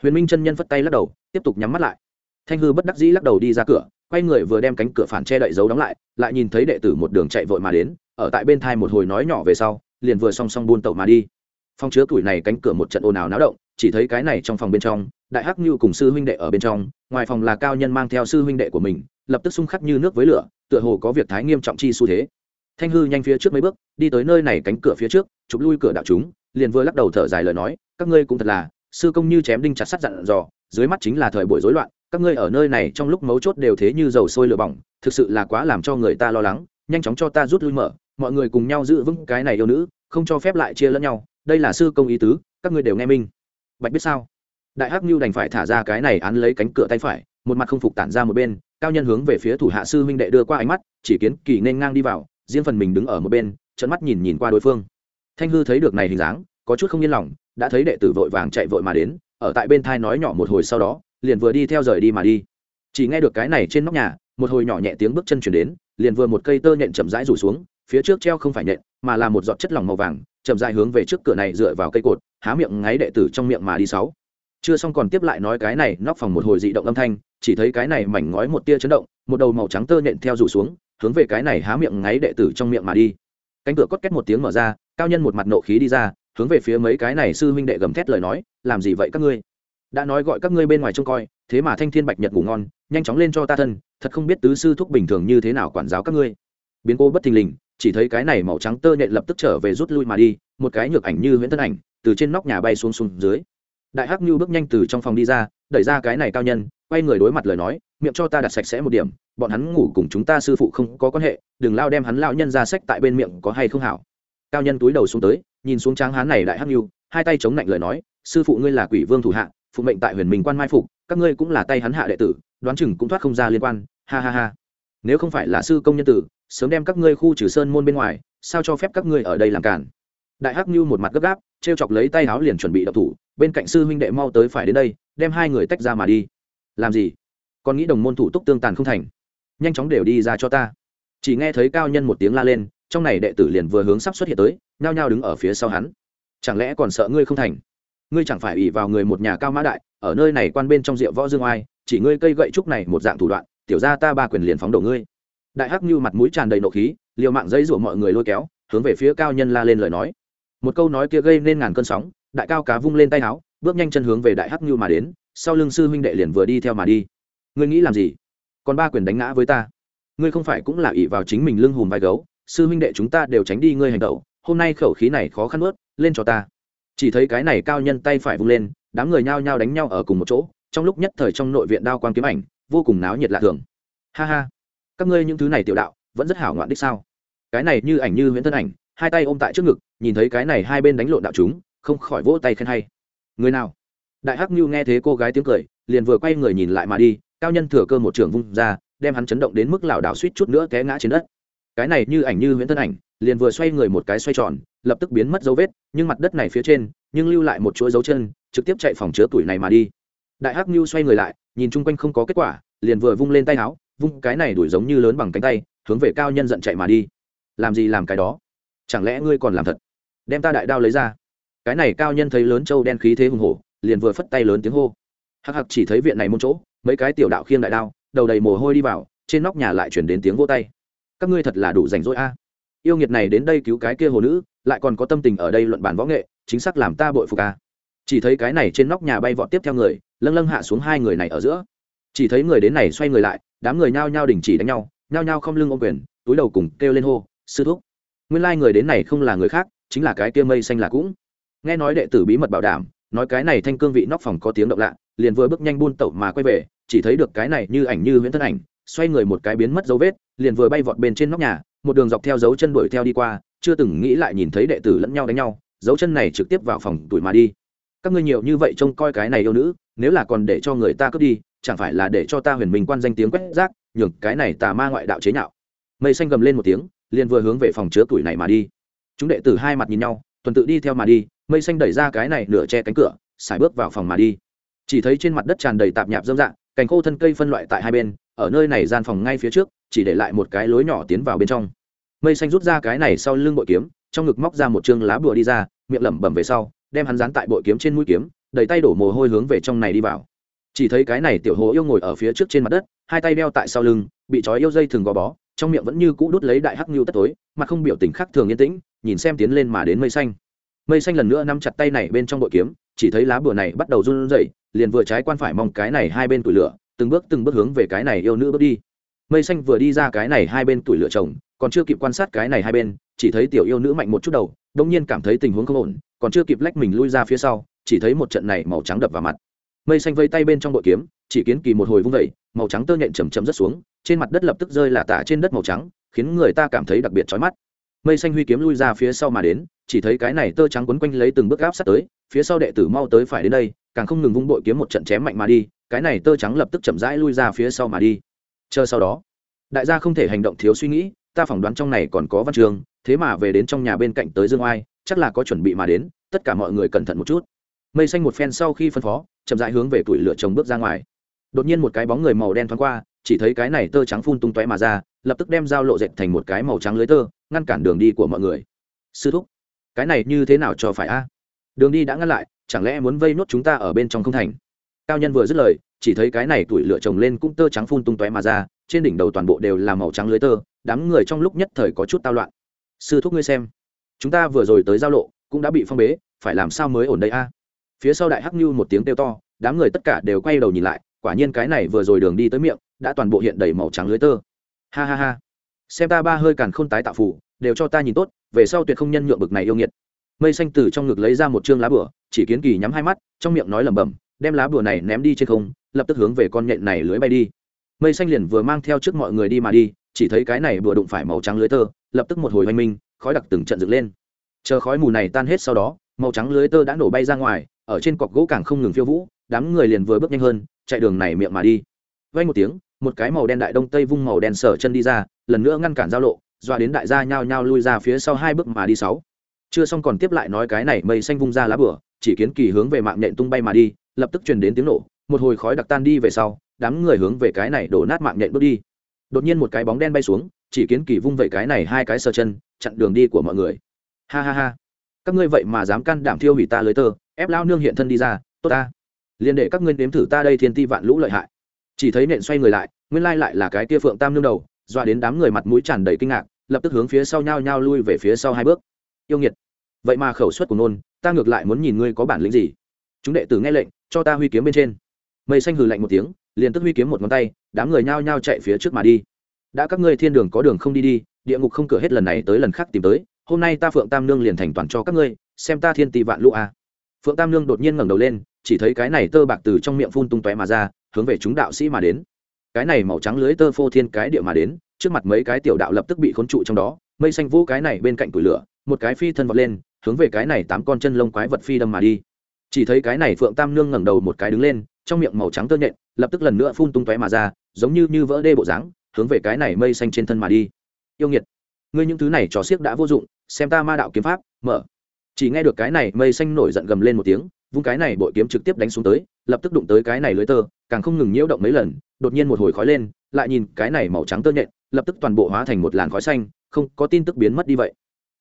Huyền minh chân nhân phất tay lắc đầu, tiếp tục nhắm mắt lại. Thanh hư bất đắc dĩ lắc đầu đi ra cửa quay người vừa đem cánh cửa phản che đậy dấu đóng lại lại nhìn thấy đệ tử một đường chạy vội mà đến, ở tại bên thai một hồi nói nhỏ về sau, liền vừa song song buôn tẩu mà đi. Phong chứa tuổi này cánh cửa một trận ồn ào náo động, chỉ thấy cái này trong phòng bên trong, đại hắc như cùng sư huynh đệ ở bên trong, ngoài phòng là cao nhân mang theo sư huynh đệ của mình, lập tức xung khắc như nước với lửa, tựa hồ có việc thái nghiêm trọng chi xu thế. Thanh hư nhanh phía trước mấy bước, đi tới nơi này cánh cửa phía trước, chụp lui cửa đạo chúng, liền vừa lắc đầu thở dài lời nói, các ngươi cũng thật là, sư công như chém đinh chặt sắt dặn dò, dưới mắt chính là thời buổi rối loạn các ngươi ở nơi này trong lúc mấu chốt đều thế như dầu sôi lửa bỏng, thực sự là quá làm cho người ta lo lắng, nhanh chóng cho ta rút lui mở, mọi người cùng nhau giữ vững cái này yêu nữ, không cho phép lại chia lẫn nhau, đây là sư công ý tứ, các ngươi đều nghe minh. Bạch biết sao? Đại hắc nhu đành phải thả ra cái này án lấy cánh cửa tay phải, một mặt không phục tản ra một bên, cao nhân hướng về phía thủ hạ sư huynh đệ đưa qua ánh mắt, chỉ kiến kỳ nên ngang đi vào, riêng phần mình đứng ở một bên trận mắt nhìn nhìn qua đối phương. Thanh hư thấy được này hình dáng, có chút không yên lòng, đã thấy đệ tử vội vàng chạy vội mà đến, ở tại bên thai nói nhỏ một hồi sau đó liền vừa đi theo rời đi mà đi. Chỉ nghe được cái này trên nóc nhà, một hồi nhỏ nhẹ tiếng bước chân chuyển đến, liền vừa một cây tơ nhện chậm rãi rủ xuống, phía trước treo không phải nhện, mà là một giọt chất lỏng màu vàng, chậm rãi hướng về trước cửa này dựa vào cây cột, há miệng ngáy đệ tử trong miệng mà đi sáu. Chưa xong còn tiếp lại nói cái này, nóc phòng một hồi dị động âm thanh, chỉ thấy cái này mảnh ngói một tia chấn động, một đầu màu trắng tơ nhện theo rủ xuống, hướng về cái này há miệng ngáy đệ tử trong miệng mà đi. Cánh cửa cốt két một tiếng mở ra, cao nhân một mặt nộ khí đi ra, hướng về phía mấy cái này sư huynh đệ gầm thét lời nói, làm gì vậy các ngươi? Đã nói gọi các ngươi bên ngoài trông coi, thế mà thanh thiên bạch nhật ngủ ngon, nhanh chóng lên cho ta thân, thật không biết tứ sư thúc bình thường như thế nào quản giáo các ngươi. Biến cô bất thình lình, chỉ thấy cái này màu trắng tơ nhện lập tức trở về rút lui mà đi, một cái nhược ảnh như huyễn thân ảnh, từ trên nóc nhà bay xuống xuống dưới. Đại hắc như bước nhanh từ trong phòng đi ra, đẩy ra cái này cao nhân, quay người đối mặt lời nói, miệng cho ta đặt sạch sẽ một điểm, bọn hắn ngủ cùng chúng ta sư phụ không có quan hệ, đừng lao đem hắn lao nhân ra sách tại bên miệng có hay không hảo. Cao nhân túi đầu xuống tới, nhìn xuống tráng hán này đại hắc như hai tay chống lạnh lời nói, sư phụ ngươi là quỷ vương thủ hạ phụ mệnh tại huyền minh quan mai phục, các ngươi cũng là tay hắn hạ đệ tử, đoán chừng cũng thoát không ra liên quan, ha ha ha. Nếu không phải là sư công nhân tử, sớm đem các ngươi khu trừ sơn môn bên ngoài, sao cho phép các ngươi ở đây làm cản đại hắc như một mặt gấp gáp t r e o chọc lấy tay áo liền chuẩn bị đập thủ, bên cạnh sư huynh đệ mau tới phải đến đây, đem hai người tách ra mà đi. Làm gì? Còn nghĩ đồng môn thủ túc tương tàn không thành. Nhanh chóng đều đi ra cho ta. Chỉ nghe thấy cao nhân một tiếng la lên, trong này đệ tử liền vừa hướng sắp xuất hiện tới, nhao nhao đứng ở phía sau hắn. Chẳng lẽ còn sợ ngươi không thành? Ngươi chẳng phải ủy vào người một nhà cao mã đại, ở nơi này quan bên trong rượu võ dương oai, chỉ ngươi cây gậy trúc này một dạng thủ đoạn, tiểu ra ta ba quyền liền phóng đổ ngươi. Đại hắc như mặt mũi tràn đầy nộ khí, liều mạng dây rủa mọi người lôi kéo, hướng về phía cao nhân la lên lời nói. Một câu nói kia gây nên ngàn cơn sóng, đại cao cá vung lên tay áo, bước nhanh chân hướng về đại hắc như mà đến, sau lưng sư huynh đệ liền vừa đi theo mà đi. Ngươi nghĩ làm gì? Còn ba quyền đánh ngã với ta. Ngươi không phải cũng là ỷ vào chính mình lưng hùm vai gấu, sư huynh đệ chúng ta đều tránh đi ngươi hành động, hôm nay khẩu khí này khó khăn ướt lên cho ta chỉ thấy cái này cao nhân tay phải vung lên, đám người nhao nhao đánh nhau ở cùng một chỗ, trong lúc nhất thời trong nội viện đao quang kiếm ảnh, vô cùng náo nhiệt lạ thường. Ha ha, các ngươi những thứ này tiểu đạo, vẫn rất hảo ngoạn đích sao? Cái này như ảnh như huyễn thân ảnh, hai tay ôm tại trước ngực, nhìn thấy cái này hai bên đánh lộn đạo chúng, không khỏi vỗ tay khen hay. Người nào? Đại hắc như nghe thế cô gái tiếng cười, liền vừa quay người nhìn lại mà đi, cao nhân thừa cơ một trường vung ra, đem hắn chấn động đến mức lảo đảo suýt chút nữa té ngã trên đất. Cái này như ảnh như huyễn thân ảnh, liền vừa xoay người một cái xoay tròn lập tức biến mất dấu vết, nhưng mặt đất này phía trên, nhưng lưu lại một chuỗi dấu chân, trực tiếp chạy phòng chứa tuổi này mà đi. Đại hắc như xoay người lại, nhìn chung quanh không có kết quả, liền vừa vung lên tay áo, vung cái này đuổi giống như lớn bằng cánh tay, hướng về cao nhân giận chạy mà đi. Làm gì làm cái đó? Chẳng lẽ ngươi còn làm thật? Đem ta đại đao lấy ra. Cái này cao nhân thấy lớn trâu đen khí thế hùng hổ, liền vừa phất tay lớn tiếng hô. Hắc hắc chỉ thấy viện này một chỗ, mấy cái tiểu đạo khiêng đại đao, đầu đầy mồ hôi đi vào, trên nóc nhà lại chuyển đến tiếng vô tay. Các ngươi thật là đủ rảnh rỗi a yêu nghiệt này đến đây cứu cái kia hồ nữ, lại còn có tâm tình ở đây luận bàn võ nghệ, chính xác làm ta bội phục ca chỉ thấy cái này trên nóc nhà bay vọt tiếp theo người, lâng lâng hạ xuống hai người này ở giữa. Chỉ thấy người đến này xoay người lại, đám người nhao nhao đình chỉ đánh nhau, nhao nhao không lưng ôm quyền, túi đầu cùng kêu lên hô, sư thúc. Nguyên lai người đến này không là người khác, chính là cái kia mây xanh là cũng. Nghe nói đệ tử bí mật bảo đảm, nói cái này thanh cương vị nóc phòng có tiếng động lạ, liền vừa bước nhanh buôn tẩu mà quay về, chỉ thấy được cái này như ảnh như huyễn thân ảnh, xoay người một cái biến mất dấu vết, liền vừa bay vọt bên trên nóc nhà một đường dọc theo dấu chân đuổi theo đi qua, chưa từng nghĩ lại nhìn thấy đệ tử lẫn nhau đánh nhau, dấu chân này trực tiếp vào phòng tuổi mà đi. Các ngươi nhiều như vậy trông coi cái này yêu nữ, nếu là còn để cho người ta cướp đi, chẳng phải là để cho ta huyền minh quan danh tiếng quét rác, nhường cái này tà ma ngoại đạo chế nhạo. Mây xanh gầm lên một tiếng, liền vừa hướng về phòng chứa tuổi này mà đi. Chúng đệ tử hai mặt nhìn nhau, tuần tự đi theo mà đi, mây xanh đẩy ra cái này nửa che cánh cửa, xài bước vào phòng mà đi. Chỉ thấy trên mặt đất tràn đầy tạp nhạp dâm dạng, cành khô thân cây phân loại tại hai bên, ở nơi này gian phòng ngay phía trước chỉ để lại một cái lối nhỏ tiến vào bên trong. Mây xanh rút ra cái này sau lưng bội kiếm, trong ngực móc ra một chương lá bùa đi ra, miệng lẩm bẩm về sau, đem hắn dán tại bội kiếm trên mũi kiếm đẩy tay đổ mồ hôi hướng về trong này đi vào. Chỉ thấy cái này tiểu hồ yêu ngồi ở phía trước trên mặt đất, hai tay đeo tại sau lưng, bị trói yêu dây thường gò bó, trong miệng vẫn như cũ đút lấy đại hắc nhu tất tối mà không biểu tình khác thường yên tĩnh, nhìn xem tiến lên mà đến mây xanh. Mây xanh lần nữa nắm chặt tay này bên trong bội kiếm, chỉ thấy lá bùa này bắt đầu run rẩy, liền vừa trái quan phải mong cái này hai bên tủi lửa, từng bước từng bước hướng về cái này yêu nữ bước đi mây xanh vừa đi ra cái này hai bên tuổi lửa chồng còn chưa kịp quan sát cái này hai bên, chỉ thấy tiểu yêu nữ mạnh một chút đầu, đông nhiên cảm thấy tình huống không ổn, còn chưa kịp lách mình lui ra phía sau, chỉ thấy một trận này màu trắng đập vào mặt. Mây xanh vây tay bên trong bội kiếm, chỉ kiến kỳ một hồi vung vẩy màu trắng tơ nhện chầm chầm rất xuống, trên mặt đất lập tức rơi là tả trên đất màu trắng, khiến người ta cảm thấy đặc biệt chói mắt. Mây xanh huy kiếm lui ra phía sau mà đến, chỉ thấy cái này tơ trắng quấn quanh lấy từng bước áp sát tới, phía sau đệ tử mau tới phải đến đây, càng không ngừng vung bội kiếm một trận chém mạnh mà đi, cái này tơ trắng lập tức chậm rãi lui ra phía sau mà đi chờ sau đó. Đại gia không thể hành động thiếu suy nghĩ, ta phỏng đoán trong này còn có văn trường, thế mà về đến trong nhà bên cạnh tới dương oai, chắc là có chuẩn bị mà đến, tất cả mọi người cẩn thận một chút. Mây xanh một phen sau khi phân phó, chậm rãi hướng về tuổi lửa chồng bước ra ngoài. Đột nhiên một cái bóng người màu đen thoáng qua, chỉ thấy cái này tơ trắng phun tung tóe mà ra, lập tức đem dao lộ dệt thành một cái màu trắng lưới tơ, ngăn cản đường đi của mọi người. Sư thúc, cái này như thế nào cho phải a? Đường đi đã ngăn lại, chẳng lẽ muốn vây nốt chúng ta ở bên trong không thành? Cao nhân vừa dứt lời chỉ thấy cái này tuổi lửa trồng lên cũng tơ trắng phun tung tóe mà ra, trên đỉnh đầu toàn bộ đều là màu trắng lưới tơ, đám người trong lúc nhất thời có chút tao loạn. Sư thúc ngươi xem, chúng ta vừa rồi tới giao lộ, cũng đã bị phong bế, phải làm sao mới ổn đây a? Phía sau đại hắc như một tiếng kêu to, đám người tất cả đều quay đầu nhìn lại, quả nhiên cái này vừa rồi đường đi tới miệng, đã toàn bộ hiện đầy màu trắng lưới tơ. Ha ha ha. Xem ta ba hơi càn khôn tái tạo phủ đều cho ta nhìn tốt, về sau tuyệt không nhân nhượng bực này yêu nghiệt. Mây xanh từ trong ngực lấy ra một chương lá bửa chỉ kiến kỳ nhắm hai mắt, trong miệng nói lẩm bẩm, đem lá bửa này ném đi trên không lập tức hướng về con nhện này lưới bay đi. Mây xanh liền vừa mang theo trước mọi người đi mà đi, chỉ thấy cái này vừa đụng phải màu trắng lưới tơ, lập tức một hồi hoành minh, khói đặc từng trận dựng lên. Chờ khói mù này tan hết sau đó, màu trắng lưới tơ đã nổ bay ra ngoài, ở trên cọc gỗ càng không ngừng phiêu vũ, đám người liền vừa bước nhanh hơn, chạy đường này miệng mà đi. Vay một tiếng, một cái màu đen đại đông tây vung màu đen sở chân đi ra, lần nữa ngăn cản giao lộ, dọa đến đại gia nhao nhao lui ra phía sau hai bước mà đi sáu. Chưa xong còn tiếp lại nói cái này mây xanh vung ra lá bửa, chỉ kiến kỳ hướng về mạng nhện tung bay mà đi, lập tức truyền đến tiếng nổ một hồi khói đặc tan đi về sau, đám người hướng về cái này đổ nát mạng nhện bước đi. Đột nhiên một cái bóng đen bay xuống, chỉ kiến kỳ vung vẩy cái này hai cái sờ chân, chặn đường đi của mọi người. Ha ha ha. Các ngươi vậy mà dám can đảm thiêu hủy ta lưới tơ, ép lao nương hiện thân đi ra, tốt ta. Liền để các ngươi nếm thử ta đây thiên ti vạn lũ lợi hại. Chỉ thấy nện xoay người lại, nguyên lai lại là cái kia phượng tam nương đầu, dọa đến đám người mặt mũi tràn đầy kinh ngạc, lập tức hướng phía sau nhao nhao lui về phía sau hai bước. Yêu nghiệt. Vậy mà khẩu suất của nôn, ta ngược lại muốn nhìn ngươi có bản lĩnh gì. Chúng đệ tử nghe lệnh, cho ta huy kiếm bên trên mây xanh hừ lạnh một tiếng, liền tức huy kiếm một ngón tay, đám người nhao nhao chạy phía trước mà đi. Đã các ngươi thiên đường có đường không đi đi, địa ngục không cửa hết lần này tới lần khác tìm tới, hôm nay ta phượng tam nương liền thành toàn cho các ngươi, xem ta thiên tỷ vạn lũ à. phượng tam nương đột nhiên ngẩng đầu lên, chỉ thấy cái này tơ bạc từ trong miệng phun tung tóe mà ra, hướng về chúng đạo sĩ mà đến. Cái này màu trắng lưới tơ phô thiên cái địa mà đến, trước mặt mấy cái tiểu đạo lập tức bị khốn trụ trong đó, mây xanh vũ cái này bên cạnh củi lửa, một cái phi thân vọt lên, hướng về cái này tám con chân lông quái vật phi đâm mà đi. Chỉ thấy cái này phượng tam nương ngẩng đầu một cái đứng lên trong miệng màu trắng tơ nhện, lập tức lần nữa phun tung tóe mà ra, giống như như vỡ đê bộ dáng, hướng về cái này mây xanh trên thân mà đi. Yêu nghiệt, ngươi những thứ này trò xiếc đã vô dụng, xem ta ma đạo kiếm pháp, mở. Chỉ nghe được cái này mây xanh nổi giận gầm lên một tiếng, vung cái này bội kiếm trực tiếp đánh xuống tới, lập tức đụng tới cái này lưới tơ, càng không ngừng nhiễu động mấy lần, đột nhiên một hồi khói lên, lại nhìn cái này màu trắng tơ nhện, lập tức toàn bộ hóa thành một làn khói xanh, không, có tin tức biến mất đi vậy.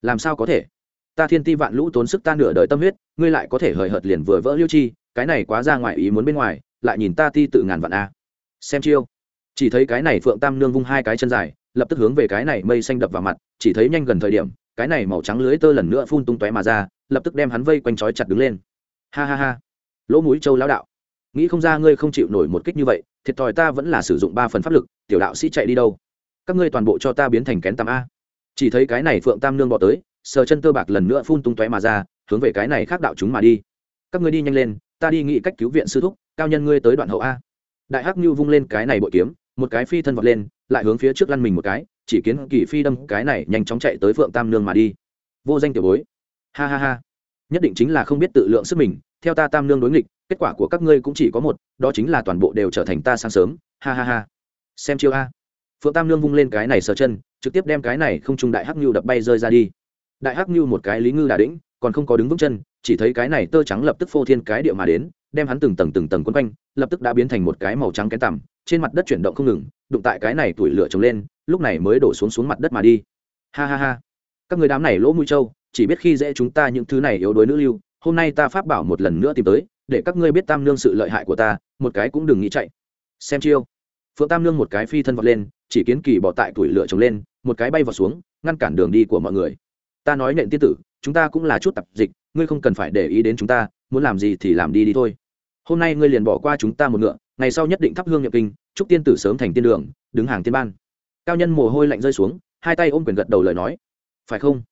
Làm sao có thể? Ta thiên ti vạn lũ tốn sức ta nửa đời tâm huyết, ngươi lại có thể hời hợt liền vừa vỡ liêu chi cái này quá ra ngoài ý muốn bên ngoài, lại nhìn ta ti tự ngàn vạn a. Xem chiêu. Chỉ thấy cái này phượng tam nương vung hai cái chân dài, lập tức hướng về cái này mây xanh đập vào mặt, chỉ thấy nhanh gần thời điểm, cái này màu trắng lưới tơ lần nữa phun tung tóe mà ra, lập tức đem hắn vây quanh trói chặt đứng lên. Ha ha ha. Lỗ mũi châu lão đạo. Nghĩ không ra ngươi không chịu nổi một kích như vậy, thiệt thòi ta vẫn là sử dụng ba phần pháp lực, tiểu đạo sĩ chạy đi đâu? Các ngươi toàn bộ cho ta biến thành kén tam a. Chỉ thấy cái này phượng tam nương bỏ tới, sờ chân tơ bạc lần nữa phun tung tóe mà ra, hướng về cái này khác đạo chúng mà đi. Các ngươi đi nhanh lên ta đi nghĩ cách cứu viện sư thúc, cao nhân ngươi tới đoạn hậu a. Đại hắc như vung lên cái này bội kiếm, một cái phi thân vọt lên, lại hướng phía trước lăn mình một cái, chỉ kiến kỳ phi đâm, cái này nhanh chóng chạy tới phượng tam nương mà đi. Vô danh tiểu bối. Ha ha ha. Nhất định chính là không biết tự lượng sức mình, theo ta tam nương đối nghịch, kết quả của các ngươi cũng chỉ có một, đó chính là toàn bộ đều trở thành ta sáng sớm. Ha ha ha. Xem chiêu a. Phượng tam nương vung lên cái này sờ chân, trực tiếp đem cái này không trung đại hắc nhu đập bay rơi ra đi đại hắc như một cái lý ngư đà đĩnh, còn không có đứng vững chân, chỉ thấy cái này tơ trắng lập tức phô thiên cái địa mà đến, đem hắn từng tầng từng tầng quấn quanh, lập tức đã biến thành một cái màu trắng kén tằm, trên mặt đất chuyển động không ngừng, đụng tại cái này tuổi lửa trồng lên, lúc này mới đổ xuống xuống mặt đất mà đi. Ha ha ha. Các người đám này lỗ mũi trâu, chỉ biết khi dễ chúng ta những thứ này yếu đuối nữ lưu, hôm nay ta pháp bảo một lần nữa tìm tới, để các ngươi biết tam nương sự lợi hại của ta, một cái cũng đừng nghĩ chạy. Xem chiêu. Phượng tam nương một cái phi thân vọt lên, chỉ kiến kỳ bỏ tại tuổi lửa trồng lên, một cái bay vào xuống, ngăn cản đường đi của mọi người ta nói nện tiên tử, chúng ta cũng là chút tập dịch, ngươi không cần phải để ý đến chúng ta, muốn làm gì thì làm đi đi thôi. Hôm nay ngươi liền bỏ qua chúng ta một ngựa, ngày sau nhất định thắp hương nhập kinh, chúc tiên tử sớm thành tiên đường, đứng hàng tiên ban. Cao nhân mồ hôi lạnh rơi xuống, hai tay ôm quyền gật đầu lời nói. Phải không?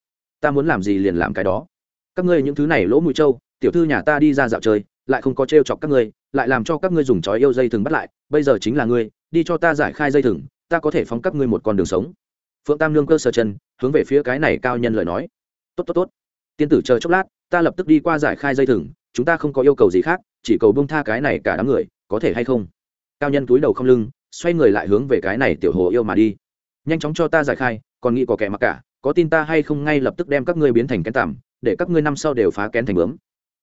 Ta muốn làm gì liền làm cái đó. Các ngươi những thứ này lỗ mũi trâu, tiểu thư nhà ta đi ra dạo chơi, lại không có trêu chọc các ngươi, lại làm cho các ngươi dùng chói yêu dây thừng bắt lại, bây giờ chính là ngươi, đi cho ta giải khai dây thừng, ta có thể phóng các ngươi một con đường sống phượng tam nương cơ sở chân, hướng về phía cái này cao nhân lời nói. Tốt tốt tốt. Tiên tử chờ chốc lát, ta lập tức đi qua giải khai dây thừng, chúng ta không có yêu cầu gì khác, chỉ cầu bông tha cái này cả đám người, có thể hay không? Cao nhân túi đầu không lưng, xoay người lại hướng về cái này tiểu hồ yêu mà đi. Nhanh chóng cho ta giải khai, còn nghĩ có kẻ mặc cả, có tin ta hay không ngay lập tức đem các ngươi biến thành kén tằm, để các ngươi năm sau đều phá kén thành bướm.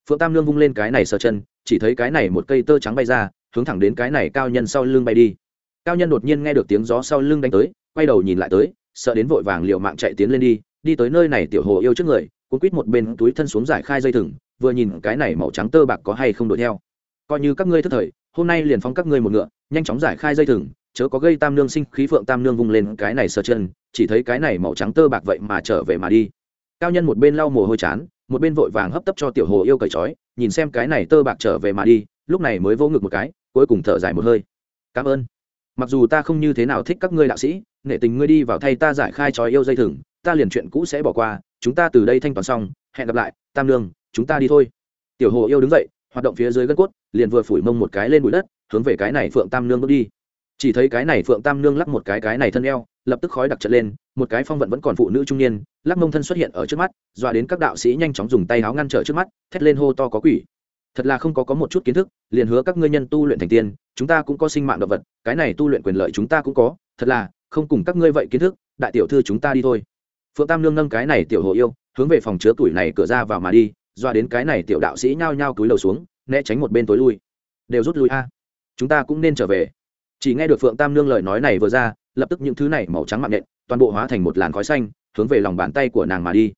Phượng tam lương vung lên cái này sờ chân, chỉ thấy cái này một cây tơ trắng bay ra, hướng thẳng đến cái này cao nhân sau lưng bay đi. Cao nhân đột nhiên nghe được tiếng gió sau lưng đánh tới, quay đầu nhìn lại tới sợ đến vội vàng liệu mạng chạy tiến lên đi đi tới nơi này tiểu hồ yêu trước người, cuốn quít một bên túi thân xuống giải khai dây thừng, vừa nhìn cái này màu trắng tơ bạc có hay không đuổi theo. Coi như các ngươi thức thời, hôm nay liền phóng các ngươi một ngựa, nhanh chóng giải khai dây thừng, chớ có gây tam nương sinh khí phượng tam nương vung lên cái này sờ chân, chỉ thấy cái này màu trắng tơ bạc vậy mà trở về mà đi. Cao nhân một bên lau mồ hôi chán, một bên vội vàng hấp tấp cho tiểu hồ yêu cởi trói, nhìn xem cái này tơ bạc trở về mà đi, lúc này mới vô ngực một cái, cuối cùng thở dài một hơi. Cảm ơn. Mặc dù ta không như thế nào thích các ngươi đạo sĩ nể tình ngươi đi vào thay ta giải khai trói yêu dây thừng, ta liền chuyện cũ sẽ bỏ qua, chúng ta từ đây thanh toán xong, hẹn gặp lại, tam nương chúng ta đi thôi. Tiểu hồ yêu đứng dậy, hoạt động phía dưới gân cốt, liền vừa phủi mông một cái lên bụi đất, hướng về cái này phượng tam nương bước đi. Chỉ thấy cái này phượng tam nương lắc một cái cái này thân eo, lập tức khói đặc trận lên, một cái phong vận vẫn còn phụ nữ trung niên, lắc mông thân xuất hiện ở trước mắt, dọa đến các đạo sĩ nhanh chóng dùng tay áo ngăn trở trước mắt, thét lên hô to có quỷ. Thật là không có có một chút kiến thức, liền hứa các ngươi nhân tu luyện thành tiên, chúng ta cũng có sinh mạng động vật, cái này tu luyện quyền lợi chúng ta cũng có, thật là không cùng các ngươi vậy kiến thức, đại tiểu thư chúng ta đi thôi. Phượng tam nương nâng cái này tiểu hồ yêu, hướng về phòng chứa tuổi này cửa ra vào mà đi, doa đến cái này tiểu đạo sĩ nhao nhao túi lầu xuống, né tránh một bên tối lui. Đều rút lui a, chúng ta cũng nên trở về. Chỉ nghe được phượng tam nương lời nói này vừa ra, lập tức những thứ này màu trắng mạng nện toàn bộ hóa thành một làn khói xanh, hướng về lòng bàn tay của nàng mà đi.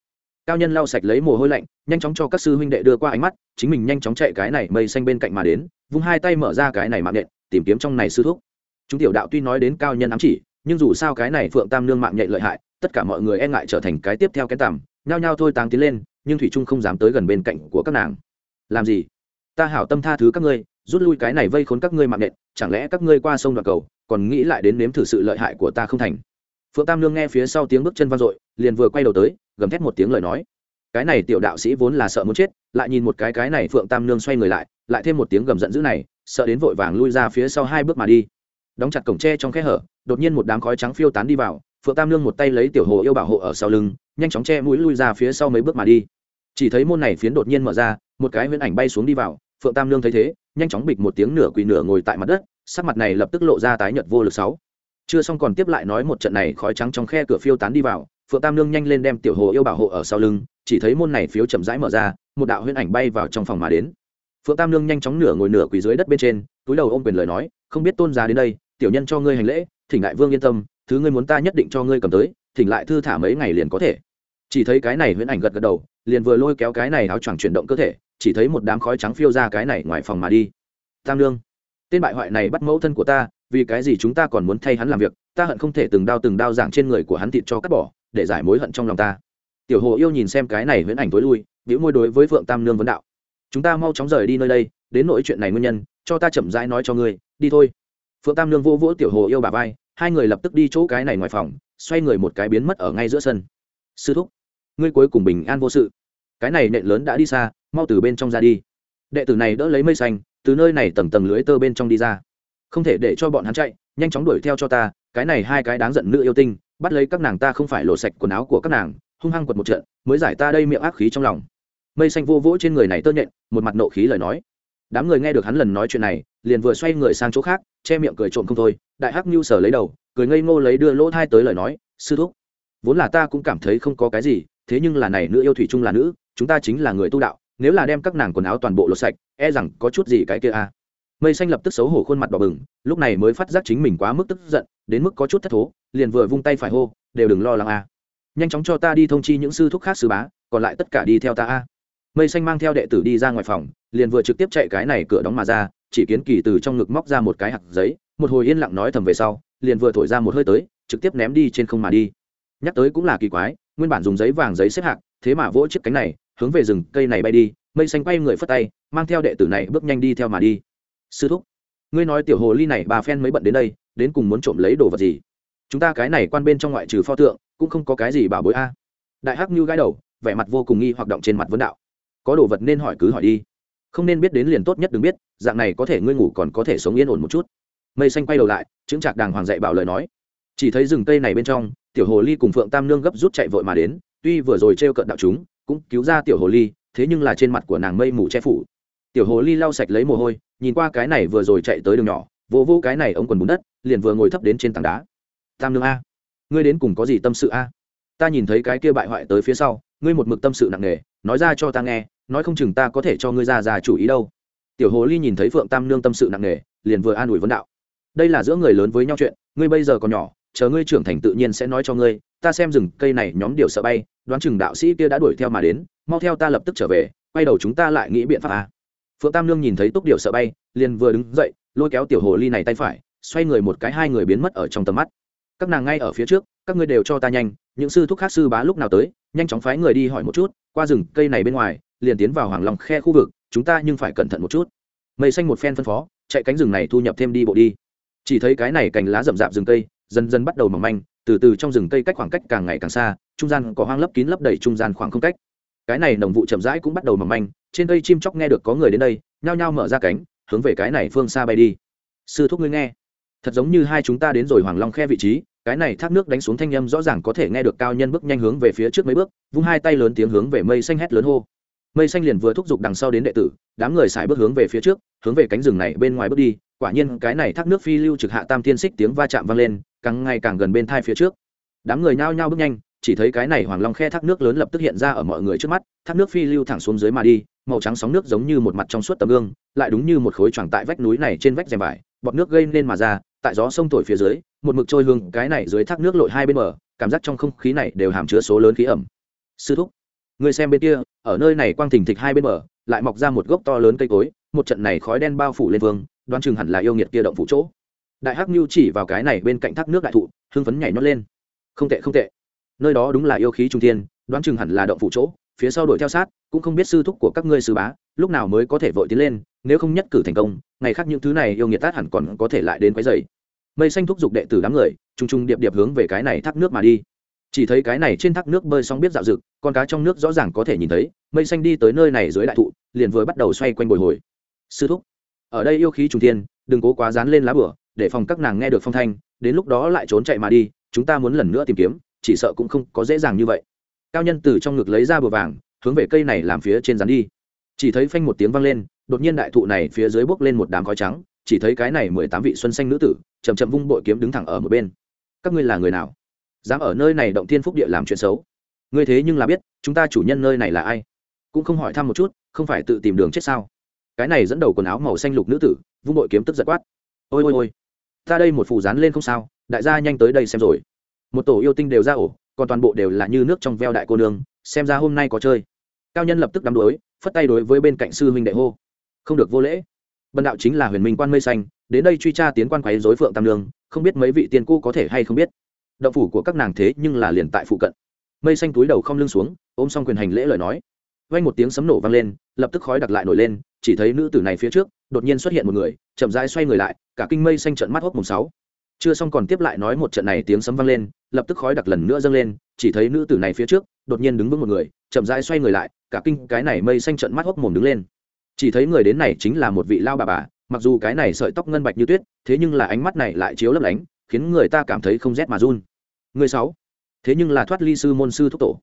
Cao nhân lau sạch lấy mồ hôi lạnh, nhanh chóng cho các sư huynh đệ đưa qua ánh mắt, chính mình nhanh chóng chạy cái này mây xanh bên cạnh mà đến, vung hai tay mở ra cái này mạng nện tìm kiếm trong này sư thúc. Chúng tiểu đạo tuy nói đến cao nhân ám chỉ nhưng dù sao cái này phượng tam nương mạng nhạy lợi hại, tất cả mọi người e ngại trở thành cái tiếp theo cái tằm, nhao nhao thôi táng tiến lên, nhưng thủy trung không dám tới gần bên cạnh của các nàng. Làm gì? Ta hảo tâm tha thứ các ngươi, rút lui cái này vây khốn các ngươi mạng nhện, chẳng lẽ các ngươi qua sông đoạn cầu, còn nghĩ lại đến nếm thử sự lợi hại của ta không thành? Phượng tam nương nghe phía sau tiếng bước chân vang dội, liền vừa quay đầu tới, gầm thét một tiếng lời nói. Cái này tiểu đạo sĩ vốn là sợ muốn chết, lại nhìn một cái cái này phượng tam nương xoay người lại lại thêm một tiếng gầm giận dữ này, sợ đến vội vàng lui ra phía sau hai bước mà đi đóng chặt cổng tre trong khe hở, đột nhiên một đám khói trắng phiêu tán đi vào, phượng tam nương một tay lấy tiểu hồ yêu bảo hộ ở sau lưng, nhanh chóng che mũi lui ra phía sau mấy bước mà đi. Chỉ thấy môn này phiến đột nhiên mở ra, một cái huyễn ảnh bay xuống đi vào, phượng tam nương thấy thế, nhanh chóng bịch một tiếng nửa quỳ nửa ngồi tại mặt đất, sắc mặt này lập tức lộ ra tái nhợt vô lực sáu. Chưa xong còn tiếp lại nói một trận này khói trắng trong khe cửa phiêu tán đi vào, phượng tam nương nhanh lên đem tiểu hồ yêu bảo hộ ở sau lưng, chỉ thấy môn này phiếu chậm rãi mở ra, một đạo huyễn ảnh bay vào trong phòng mà đến. Phượng tam nương nhanh chóng nửa ngồi nửa quỳ dưới đất bên trên, túi đầu ôm quyền lời nói, không biết tôn giá đến đây tiểu nhân cho ngươi hành lễ, thỉnh đại vương yên tâm, thứ ngươi muốn ta nhất định cho ngươi cầm tới, thỉnh lại thư thả mấy ngày liền có thể. Chỉ thấy cái này huyễn ảnh gật gật đầu, liền vừa lôi kéo cái này áo choàng chuyển động cơ thể, chỉ thấy một đám khói trắng phiêu ra cái này ngoài phòng mà đi. Tam lương tên bại hoại này bắt mẫu thân của ta, vì cái gì chúng ta còn muốn thay hắn làm việc, ta hận không thể từng đao từng đao giảng trên người của hắn thịt cho cắt bỏ, để giải mối hận trong lòng ta. Tiểu hồ yêu nhìn xem cái này huyễn ảnh tối lui biểu môi đối với phượng tam nương vấn đạo. Chúng ta mau chóng rời đi nơi đây, đến nỗi chuyện này nguyên nhân, cho ta chậm rãi nói cho ngươi, đi thôi phượng tam nương vô vỗ tiểu hồ yêu bà vai, hai người lập tức đi chỗ cái này ngoài phòng, xoay người một cái biến mất ở ngay giữa sân. Sư thúc, ngươi cuối cùng bình an vô sự. Cái này nện lớn đã đi xa, mau từ bên trong ra đi. Đệ tử này đỡ lấy mây xanh, từ nơi này tầng tầng lưới tơ bên trong đi ra. Không thể để cho bọn hắn chạy, nhanh chóng đuổi theo cho ta, cái này hai cái đáng giận nữ yêu tinh, bắt lấy các nàng ta không phải lộ sạch quần áo của các nàng, hung hăng quật một trận, mới giải ta đây miệng ác khí trong lòng. Mây xanh vô vỗ trên người này tơ nhện, một mặt nộ khí lời nói. Đám người nghe được hắn lần nói chuyện này liền vừa xoay người sang chỗ khác, che miệng cười trộm không thôi, đại hắc nhu sở lấy đầu, cười ngây ngô lấy đưa lỗ thai tới lời nói, sư thúc, vốn là ta cũng cảm thấy không có cái gì, thế nhưng là này nữ yêu thủy chung là nữ, chúng ta chính là người tu đạo, nếu là đem các nàng quần áo toàn bộ lột sạch e rằng có chút gì cái kia a mây xanh lập tức xấu hổ khuôn mặt đỏ bừng, lúc này mới phát giác chính mình quá mức tức giận, đến mức có chút thất thố, liền vừa vung tay phải hô, đều đừng lo lắng a nhanh chóng cho ta đi thông chi những sư thúc khác sư bá, còn lại tất cả đi theo ta a mây xanh mang theo đệ tử đi ra ngoài phòng, liền vừa trực tiếp chạy cái này cửa đóng mà ra chỉ kiến kỳ từ trong ngực móc ra một cái hạt giấy, một hồi yên lặng nói thầm về sau, liền vừa thổi ra một hơi tới, trực tiếp ném đi trên không mà đi. Nhắc tới cũng là kỳ quái, nguyên bản dùng giấy vàng giấy xếp hạng, thế mà vỗ chiếc cánh này, hướng về rừng cây này bay đi, mây xanh quay người phất tay, mang theo đệ tử này bước nhanh đi theo mà đi. Sư thúc, ngươi nói tiểu hồ ly này bà phen mới bận đến đây, đến cùng muốn trộm lấy đồ vật gì? Chúng ta cái này quan bên trong ngoại trừ pho tượng, cũng không có cái gì bảo bối a. Đại hắc như gái đầu, vẻ mặt vô cùng nghi hoạt động trên mặt vấn đạo. Có đồ vật nên hỏi cứ hỏi đi không nên biết đến liền tốt nhất đừng biết, dạng này có thể ngươi ngủ còn có thể sống yên ổn một chút. Mây xanh quay đầu lại, chứng trạc đàng hoàng dạy bảo lời nói. Chỉ thấy rừng cây này bên trong, tiểu hồ ly cùng phượng tam nương gấp rút chạy vội mà đến, tuy vừa rồi t r e o cận đạo chúng, cũng cứu ra tiểu hồ ly, thế nhưng là trên mặt của nàng mây mù che phủ. Tiểu hồ ly lau sạch lấy mồ hôi, nhìn qua cái này vừa rồi chạy tới đường nhỏ, vô vô cái này ống quần bùn đất, liền vừa ngồi thấp đến trên tảng đá. Tam nương a, ngươi đến cùng có gì tâm sự a? Ta nhìn thấy cái kia bại hoại tới phía sau, ngươi một mực tâm sự nặng nề nói ra cho ta nghe, nói không chừng ta có thể cho ngươi ra ra chủ ý đâu. Tiểu hồ ly nhìn thấy phượng tam nương tâm sự nặng nề, liền vừa an ủi vấn đạo. Đây là giữa người lớn với nhau chuyện, ngươi bây giờ còn nhỏ, chờ ngươi trưởng thành tự nhiên sẽ nói cho ngươi, ta xem rừng cây này nhóm điều sợ bay, đoán chừng đạo sĩ kia đã đuổi theo mà đến, mau theo ta lập tức trở về, quay đầu chúng ta lại nghĩ biện pháp à. phượng tam nương nhìn thấy túc điều sợ bay, liền vừa đứng dậy, lôi kéo tiểu hồ ly này tay phải, xoay người một cái hai người biến mất ở trong tầm mắt. Các nàng ngay ở phía trước, các ngươi đều cho ta nhanh, những sư thúc khác sư bá lúc nào tới, nhanh chóng phái người đi hỏi một chút qua rừng cây này bên ngoài, liền tiến vào hoàng long khe khu vực, chúng ta nhưng phải cẩn thận một chút. Mây xanh một phen phân phó, chạy cánh rừng này thu nhập thêm đi bộ đi. Chỉ thấy cái này cành lá rậm rạp rừng cây, dần dần bắt đầu mỏng manh, từ từ trong rừng cây cách khoảng cách càng ngày càng xa, trung gian có hoang lấp kín lấp đầy trung gian khoảng không cách. Cái này nồng vụ chậm rãi cũng bắt đầu mỏng manh, trên cây chim chóc nghe được có người đến đây, nhao nhao mở ra cánh, hướng về cái này phương xa bay đi. Sư thúc ngươi nghe, thật giống như hai chúng ta đến rồi hoàng long khe vị trí cái này thác nước đánh xuống thanh âm rõ ràng có thể nghe được cao nhân bước nhanh hướng về phía trước mấy bước, vung hai tay lớn tiếng hướng về mây xanh hét lớn hô. Mây xanh liền vừa thúc giục đằng sau đến đệ tử, đám người xài bước hướng về phía trước, hướng về cánh rừng này bên ngoài bước đi, quả nhiên cái này thác nước phi lưu trực hạ tam thiên xích tiếng va chạm vang lên, càng ngày càng gần bên thai phía trước. Đám người nhao nhao bước nhanh, chỉ thấy cái này hoàng long khe thác nước lớn lập tức hiện ra ở mọi người trước mắt, thác nước phi lưu thẳng xuống dưới mà đi, màu trắng sóng nước giống như một mặt trong suốt tấm gương, lại đúng như một khối choàng tại vách núi này trên vách rèm vải, bọt nước gây nên mà ra, tại gió sông thổi phía dưới một mực trôi hương cái này dưới thác nước lội hai bên bờ, cảm giác trong không khí này đều hàm chứa số lớn khí ẩm. Sư thúc người xem bên kia, ở nơi này quang thình thịch hai bên bờ, lại mọc ra một gốc to lớn cây cối, một trận này khói đen bao phủ lên vương, đoán chừng hẳn là yêu nghiệt kia động phủ chỗ. Đại hắc nhu chỉ vào cái này bên cạnh thác nước đại thụ, hưng phấn nhảy nhót lên. Không tệ không tệ. Nơi đó đúng là yêu khí trung thiên, đoán chừng hẳn là động phủ chỗ, phía sau đuổi theo sát, cũng không biết sư thúc của các ngươi sư bá, lúc nào mới có thể vội tiến lên, nếu không nhất cử thành công, ngày khác những thứ này yêu nghiệt tát hẳn còn có thể lại đến quấy dày mây xanh thúc giục đệ tử đám người t r u n g t r u n g điệp điệp hướng về cái này thác nước mà đi. Chỉ thấy cái này trên thác nước bơi xong biết dạo rực, con cá trong nước rõ ràng có thể nhìn thấy, mây xanh đi tới nơi này dưới đại thụ, liền vừa bắt đầu xoay quanh bồi hồi. Sư thúc, ở đây yêu khí trùng tiên đừng cố quá dán lên lá bửa, để phòng các nàng nghe được phong thanh, đến lúc đó lại trốn chạy mà đi, chúng ta muốn lần nữa tìm kiếm, chỉ sợ cũng không có dễ dàng như vậy. Cao nhân từ trong ngực lấy ra bừa vàng, hướng về cây này làm phía trên rắn đi. Chỉ thấy phanh một tiếng vang lên, đột nhiên đại thụ này phía dưới bốc lên một đám khói trắng chỉ thấy cái này mười tám vị xuân xanh nữ tử chầm chậm vung bội kiếm đứng thẳng ở một bên. Các ngươi là người nào? Dám ở nơi này động thiên phúc địa làm chuyện xấu? Ngươi thế nhưng là biết, chúng ta chủ nhân nơi này là ai? Cũng không hỏi thăm một chút, không phải tự tìm đường chết sao? Cái này dẫn đầu quần áo màu xanh lục nữ tử, vung bội kiếm tức giật quát. Ôi ôi ôi. Ta đây một phù rán lên không sao, đại gia nhanh tới đây xem rồi. Một tổ yêu tinh đều ra ổ, còn toàn bộ đều là như nước trong veo đại cô nương, xem ra hôm nay có chơi. Cao nhân lập tức đắm đuối, phất tay đối với bên cạnh sư huynh đệ hô. Không được vô lễ bần đạo chính là huyền minh quan mây xanh, đến đây truy tra tiến quan quấy dối phượng tam lương không biết mấy vị tiên cô có thể hay không biết. Động phủ của các nàng thế nhưng là liền tại phụ cận. Mây xanh túi đầu không lưng xuống, ôm xong quyền hành lễ lời nói. Vang một tiếng sấm nổ vang lên, lập tức khói đặc lại nổi lên, chỉ thấy nữ tử này phía trước, đột nhiên xuất hiện một người, chậm rãi xoay người lại, cả kinh mây xanh trận mắt hốc mùng sáu. Chưa xong còn tiếp lại nói một trận này tiếng sấm vang lên, lập tức khói đặc lần nữa dâng lên, chỉ thấy nữ tử này phía trước, đột nhiên đứng vững một người, chậm rãi xoay người lại, cả kinh cái này mây xanh trận mắt hốc mồm đứng lên chỉ thấy người đến này chính là một vị lao bà bà, mặc dù cái này sợi tóc ngân bạch như tuyết, thế nhưng là ánh mắt này lại chiếu lấp lánh, khiến người ta cảm thấy không rét mà run. Người sáu. Thế nhưng là thoát ly sư môn sư thúc tổ.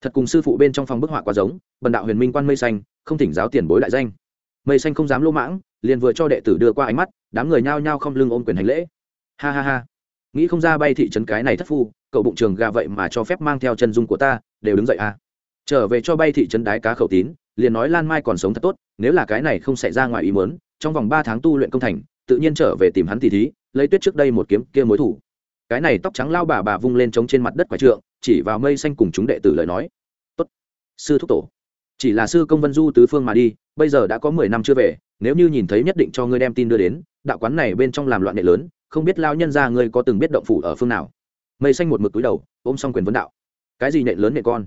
Thật cùng sư phụ bên trong phòng bức họa quá giống, bần đạo huyền minh quan mây xanh, không thỉnh giáo tiền bối đại danh. Mây xanh không dám lỗ mãng, liền vừa cho đệ tử đưa qua ánh mắt, đám người nhao nhao không lưng ôm quyền hành lễ. Ha ha ha. Nghĩ không ra bay thị trấn cái này thất phu, cậu bụng trường gà vậy mà cho phép mang theo chân dung của ta, đều đứng dậy à. Trở về cho bay thị trấn đái cá khẩu tín liền nói lan mai còn sống thật tốt, nếu là cái này không xảy ra ngoài ý mớn trong vòng ba tháng tu luyện công thành, tự nhiên trở về tìm hắn thì thí, lấy tuyết trước đây một kiếm kia mối thủ. Cái này tóc trắng lao bà bà vung lên trống trên mặt đất quả trượng, chỉ vào mây xanh cùng chúng đệ tử lời nói. Tốt, sư thúc tổ, chỉ là sư công vân du tứ phương mà đi, bây giờ đã có mười năm chưa về, nếu như nhìn thấy nhất định cho ngươi đem tin đưa đến, đạo quán này bên trong làm loạn nghệ lớn, không biết lao nhân ra ngươi có từng biết động phủ ở phương nào? Mây xanh một mực túi đầu, ôm xong quyền vấn đạo. Cái gì nện lớn nệ con?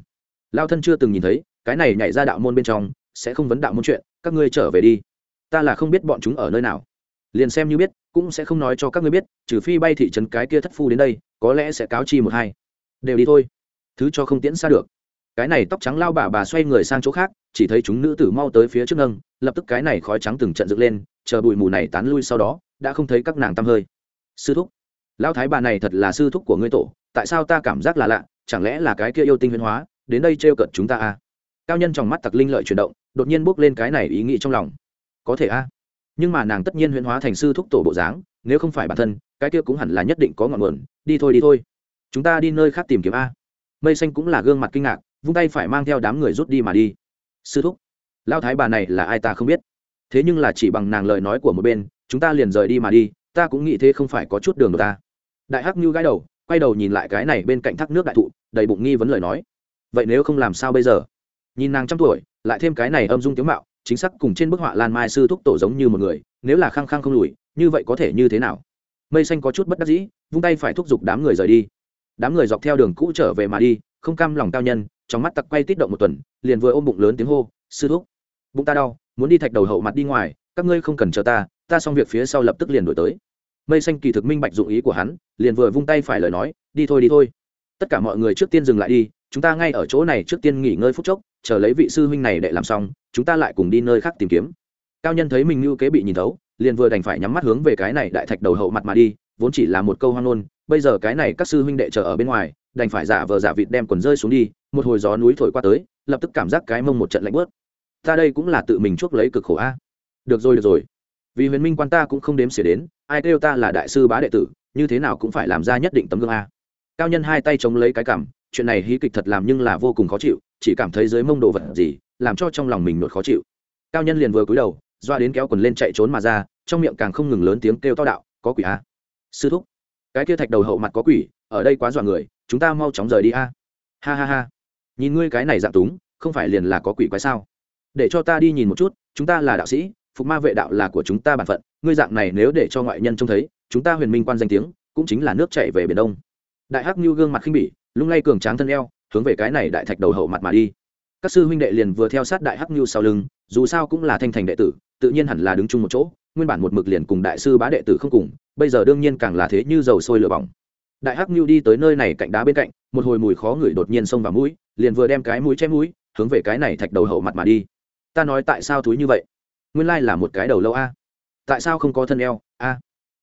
Lao thân chưa từng nhìn thấy, cái này nhảy ra đạo môn bên trong, sẽ không vấn đạo môn chuyện, các ngươi trở về đi. Ta là không biết bọn chúng ở nơi nào. Liền xem như biết, cũng sẽ không nói cho các ngươi biết, trừ phi bay thị trấn cái kia thất phu đến đây, có lẽ sẽ cáo chi một hai. Đều đi thôi. Thứ cho không tiễn xa được. Cái này tóc trắng lao bà bà xoay người sang chỗ khác, chỉ thấy chúng nữ tử mau tới phía trước nâng, lập tức cái này khói trắng từng trận dựng lên, chờ bụi mù này tán lui sau đó, đã không thấy các nàng tăm hơi. Sư thúc, lão thái bà này thật là sư thúc của ngươi tổ, tại sao ta cảm giác là lạ, chẳng lẽ là cái kia yêu tinh huyên hóa đến đây trêu cận chúng ta à? Cao nhân trong mắt tặc linh lợi chuyển động, đột nhiên bước lên cái này ý nghĩ trong lòng. Có thể a nhưng mà nàng tất nhiên huyễn hóa thành sư thúc tổ bộ dáng, nếu không phải bản thân, cái kia cũng hẳn là nhất định có ngọn nguồn, đi thôi đi thôi. Chúng ta đi nơi khác tìm kiếm a. Mây xanh cũng là gương mặt kinh ngạc, vung tay phải mang theo đám người rút đi mà đi. Sư thúc lao thái bà này là ai ta không biết. Thế nhưng là chỉ bằng nàng lời nói của một bên, chúng ta liền rời đi mà đi, ta cũng nghĩ thế không phải có chút đường của ta. Đại hắc như gái đầu, quay đầu nhìn lại cái này bên cạnh thác nước đại thụ, đầy bụng nghi vấn lời nói vậy nếu không làm sao bây giờ? Nhìn nàng trăm tuổi, lại thêm cái này âm dung tiếu mạo, chính xác cùng trên bức họa lan mai sư thúc tổ giống như một người, nếu là khăng khăng không lùi, như vậy có thể như thế nào? Mây xanh có chút bất đắc dĩ, vung tay phải thúc giục đám người rời đi. Đám người dọc theo đường cũ trở về mà đi, không cam lòng cao nhân, trong mắt tặc quay tít động một tuần, liền vừa ôm bụng lớn tiếng hô, sư thúc, bụng ta đau, muốn đi thạch đầu hậu mặt đi ngoài, các ngươi không cần chờ ta ta xong việc phía sau lập tức liền đổi tới. Mây xanh kỳ thực minh bạch dụng ý của hắn, liền vừa vung tay phải lời nói, đi thôi đi thôi. Tất cả mọi người trước tiên dừng lại đi chúng ta ngay ở chỗ này trước tiên nghỉ ngơi phút chốc, chờ lấy vị sư huynh này để làm xong, chúng ta lại cùng đi nơi khác tìm kiếm. Cao nhân thấy mình ngưu kế bị nhìn thấu, liền vừa đành phải nhắm mắt hướng về cái này đại thạch đầu hậu mặt mà đi, vốn chỉ là một câu hoang ngôn, bây giờ cái này các sư huynh đệ chờ ở bên ngoài, đành phải giả vờ giả vịt đem quần rơi xuống đi, một hồi gió núi thổi qua tới, lập tức cảm giác cái mông một trận lạnh bớt ta đây cũng là tự mình chuốc lấy cực khổ a. Được rồi được rồi. Vì huyền minh quan ta cũng không đếm xỉa đến, ai kêu ta là đại sư bá đệ tử, như thế nào cũng phải làm ra nhất định tấm gương a. Cao nhân hai tay chống lấy cái cảm chuyện này hí kịch thật làm nhưng là vô cùng khó chịu, chỉ cảm thấy dưới mông đồ vật gì, làm cho trong lòng mình nột khó chịu. Cao nhân liền vừa cúi đầu, doa đến kéo quần lên chạy trốn mà ra, trong miệng càng không ngừng lớn tiếng kêu to đạo, có quỷ a. Sư thúc, cái kia thạch đầu hậu mặt có quỷ, ở đây quá dọa người, chúng ta mau chóng rời đi a. Ha ha ha. Nhìn ngươi cái này dạng túng, không phải liền là có quỷ quái sao? Để cho ta đi nhìn một chút, chúng ta là đạo sĩ, phục ma vệ đạo là của chúng ta bản phận, ngươi dạng này nếu để cho ngoại nhân trông thấy, chúng ta huyền minh quan danh tiếng, cũng chính là nước chạy về biển đông. Đại hắc như gương mặt khinh bỉ lung lay cường tráng thân eo, hướng về cái này đại thạch đầu hậu mặt mà đi. Các sư huynh đệ liền vừa theo sát đại hắc nhu sau lưng, dù sao cũng là thanh thành đệ tử, tự nhiên hẳn là đứng chung một chỗ, nguyên bản một mực liền cùng đại sư bá đệ tử không cùng, bây giờ đương nhiên càng là thế như dầu sôi lửa bỏng. Đại hắc nhu đi tới nơi này cạnh đá bên cạnh, một hồi mùi khó ngửi đột nhiên xông vào mũi, liền vừa đem cái mũi che mũi, hướng về cái này thạch đầu hậu mặt mà đi. Ta nói tại sao thúi như vậy? Nguyên lai là một cái đầu lâu a. Tại sao không có thân eo? A.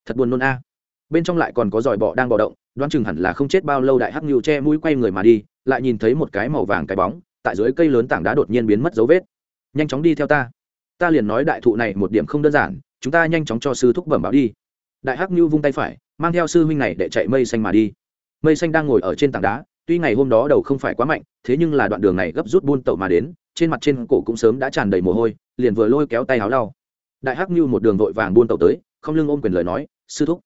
Thật buồn nôn a bên trong lại còn có giỏi bọ đang bò động, đoán chừng hẳn là không chết bao lâu đại hắc nhu che mũi quay người mà đi, lại nhìn thấy một cái màu vàng cái bóng, tại dưới cây lớn tảng đá đột nhiên biến mất dấu vết. Nhanh chóng đi theo ta. Ta liền nói đại thụ này một điểm không đơn giản, chúng ta nhanh chóng cho sư thúc bẩm báo đi. Đại hắc nhu vung tay phải, mang theo sư huynh này để chạy mây xanh mà đi. Mây xanh đang ngồi ở trên tảng đá, tuy ngày hôm đó đầu không phải quá mạnh, thế nhưng là đoạn đường này gấp rút buôn tẩu mà đến, trên mặt trên cổ cũng sớm đã tràn đầy mồ hôi, liền vừa lôi kéo tay áo lau. Đại hắc nhu một đường vội vàng buôn tẩu tới, không lưng ôm quyền lời nói, sư thúc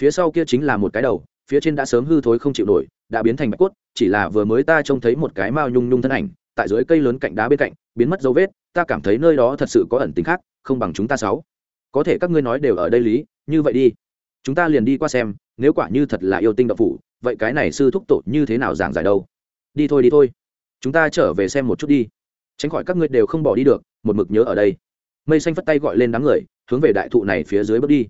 phía sau kia chính là một cái đầu, phía trên đã sớm hư thối không chịu nổi, đã biến thành bạch cốt, chỉ là vừa mới ta trông thấy một cái mao nhung nhung thân ảnh, tại dưới cây lớn cạnh đá bên cạnh, biến mất dấu vết, ta cảm thấy nơi đó thật sự có ẩn tính khác, không bằng chúng ta sáu. Có thể các ngươi nói đều ở đây lý, như vậy đi. Chúng ta liền đi qua xem, nếu quả như thật là yêu tinh đậu phủ, vậy cái này sư thúc tổ như thế nào giảng giải đâu? Đi thôi đi thôi. Chúng ta trở về xem một chút đi. Tránh khỏi các ngươi đều không bỏ đi được, một mực nhớ ở đây. Mây xanh phất tay gọi lên đám người, hướng về đại thụ này phía dưới bước đi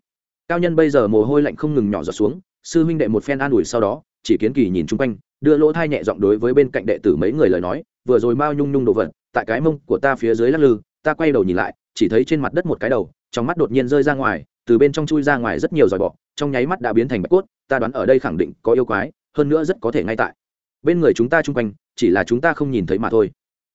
cao nhân bây giờ mồ hôi lạnh không ngừng nhỏ giọt xuống, sư huynh đệ một phen an ủi sau đó, chỉ kiến kỳ nhìn chung quanh, đưa lỗ thai nhẹ giọng đối với bên cạnh đệ tử mấy người lời nói, vừa rồi mao nhung nhung đồ vật, tại cái mông của ta phía dưới lắc lư, ta quay đầu nhìn lại, chỉ thấy trên mặt đất một cái đầu, trong mắt đột nhiên rơi ra ngoài, từ bên trong chui ra ngoài rất nhiều dòi bọ, trong nháy mắt đã biến thành bạch cốt, ta đoán ở đây khẳng định có yêu quái, hơn nữa rất có thể ngay tại. Bên người chúng ta chung quanh, chỉ là chúng ta không nhìn thấy mà thôi.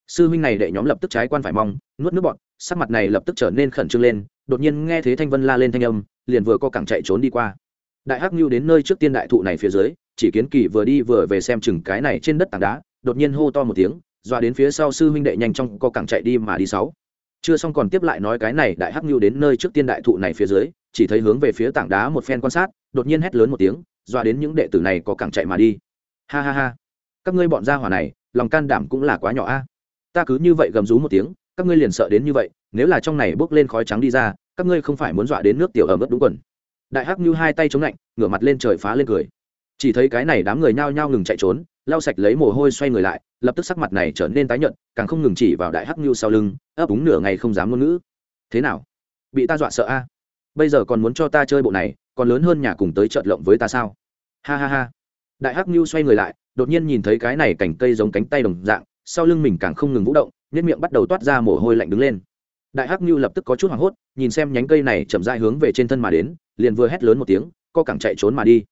Sư huynh này đệ nhóm lập tức trái quan phải mong, nuốt nước bọn sắc mặt này lập tức trở nên khẩn trương lên, đột nhiên nghe thấy thanh vân la lên thanh âm, liền vừa co cẳng chạy trốn đi qua. Đại hắc nhu đến nơi trước tiên đại thụ này phía dưới, chỉ kiến kỳ vừa đi vừa về xem chừng cái này trên đất tảng đá, đột nhiên hô to một tiếng, dọa đến phía sau sư huynh đệ nhanh trong co cẳng chạy đi mà đi sáu. Chưa xong còn tiếp lại nói cái này đại hắc nhu đến nơi trước tiên đại thụ này phía dưới, chỉ thấy hướng về phía tảng đá một phen quan sát, đột nhiên hét lớn một tiếng, dọa đến những đệ tử này có cẳng chạy mà đi. Ha ha ha. Các ngươi bọn gia hỏa này, lòng can đảm cũng là quá nhỏ a. Ta cứ như vậy gầm rú một tiếng các ngươi liền sợ đến như vậy, nếu là trong này bước lên khói trắng đi ra, các ngươi không phải muốn dọa đến nước tiểu ở mức đúng quần. Đại hắc như hai tay chống lạnh, ngửa mặt lên trời phá lên cười. Chỉ thấy cái này đám người nhao nhao ngừng chạy trốn, lau sạch lấy mồ hôi xoay người lại, lập tức sắc mặt này trở nên tái nhợt, càng không ngừng chỉ vào đại hắc như sau lưng, ấp úng nửa ngày không dám ngôn ngữ. Thế nào? Bị ta dọa sợ a? Bây giờ còn muốn cho ta chơi bộ này, còn lớn hơn nhà cùng tới trợt lộng với ta sao? Ha ha ha. Đại hắc như xoay người lại, đột nhiên nhìn thấy cái này cành cây giống cánh tay đồng dạng, sau lưng mình càng không ngừng vũ động nhất miệng bắt đầu toát ra mồ hôi lạnh đứng lên. Đại hắc như lập tức có chút hoảng hốt, nhìn xem nhánh cây này chậm dại hướng về trên thân mà đến, liền vừa hét lớn một tiếng, co cẳng chạy trốn mà đi.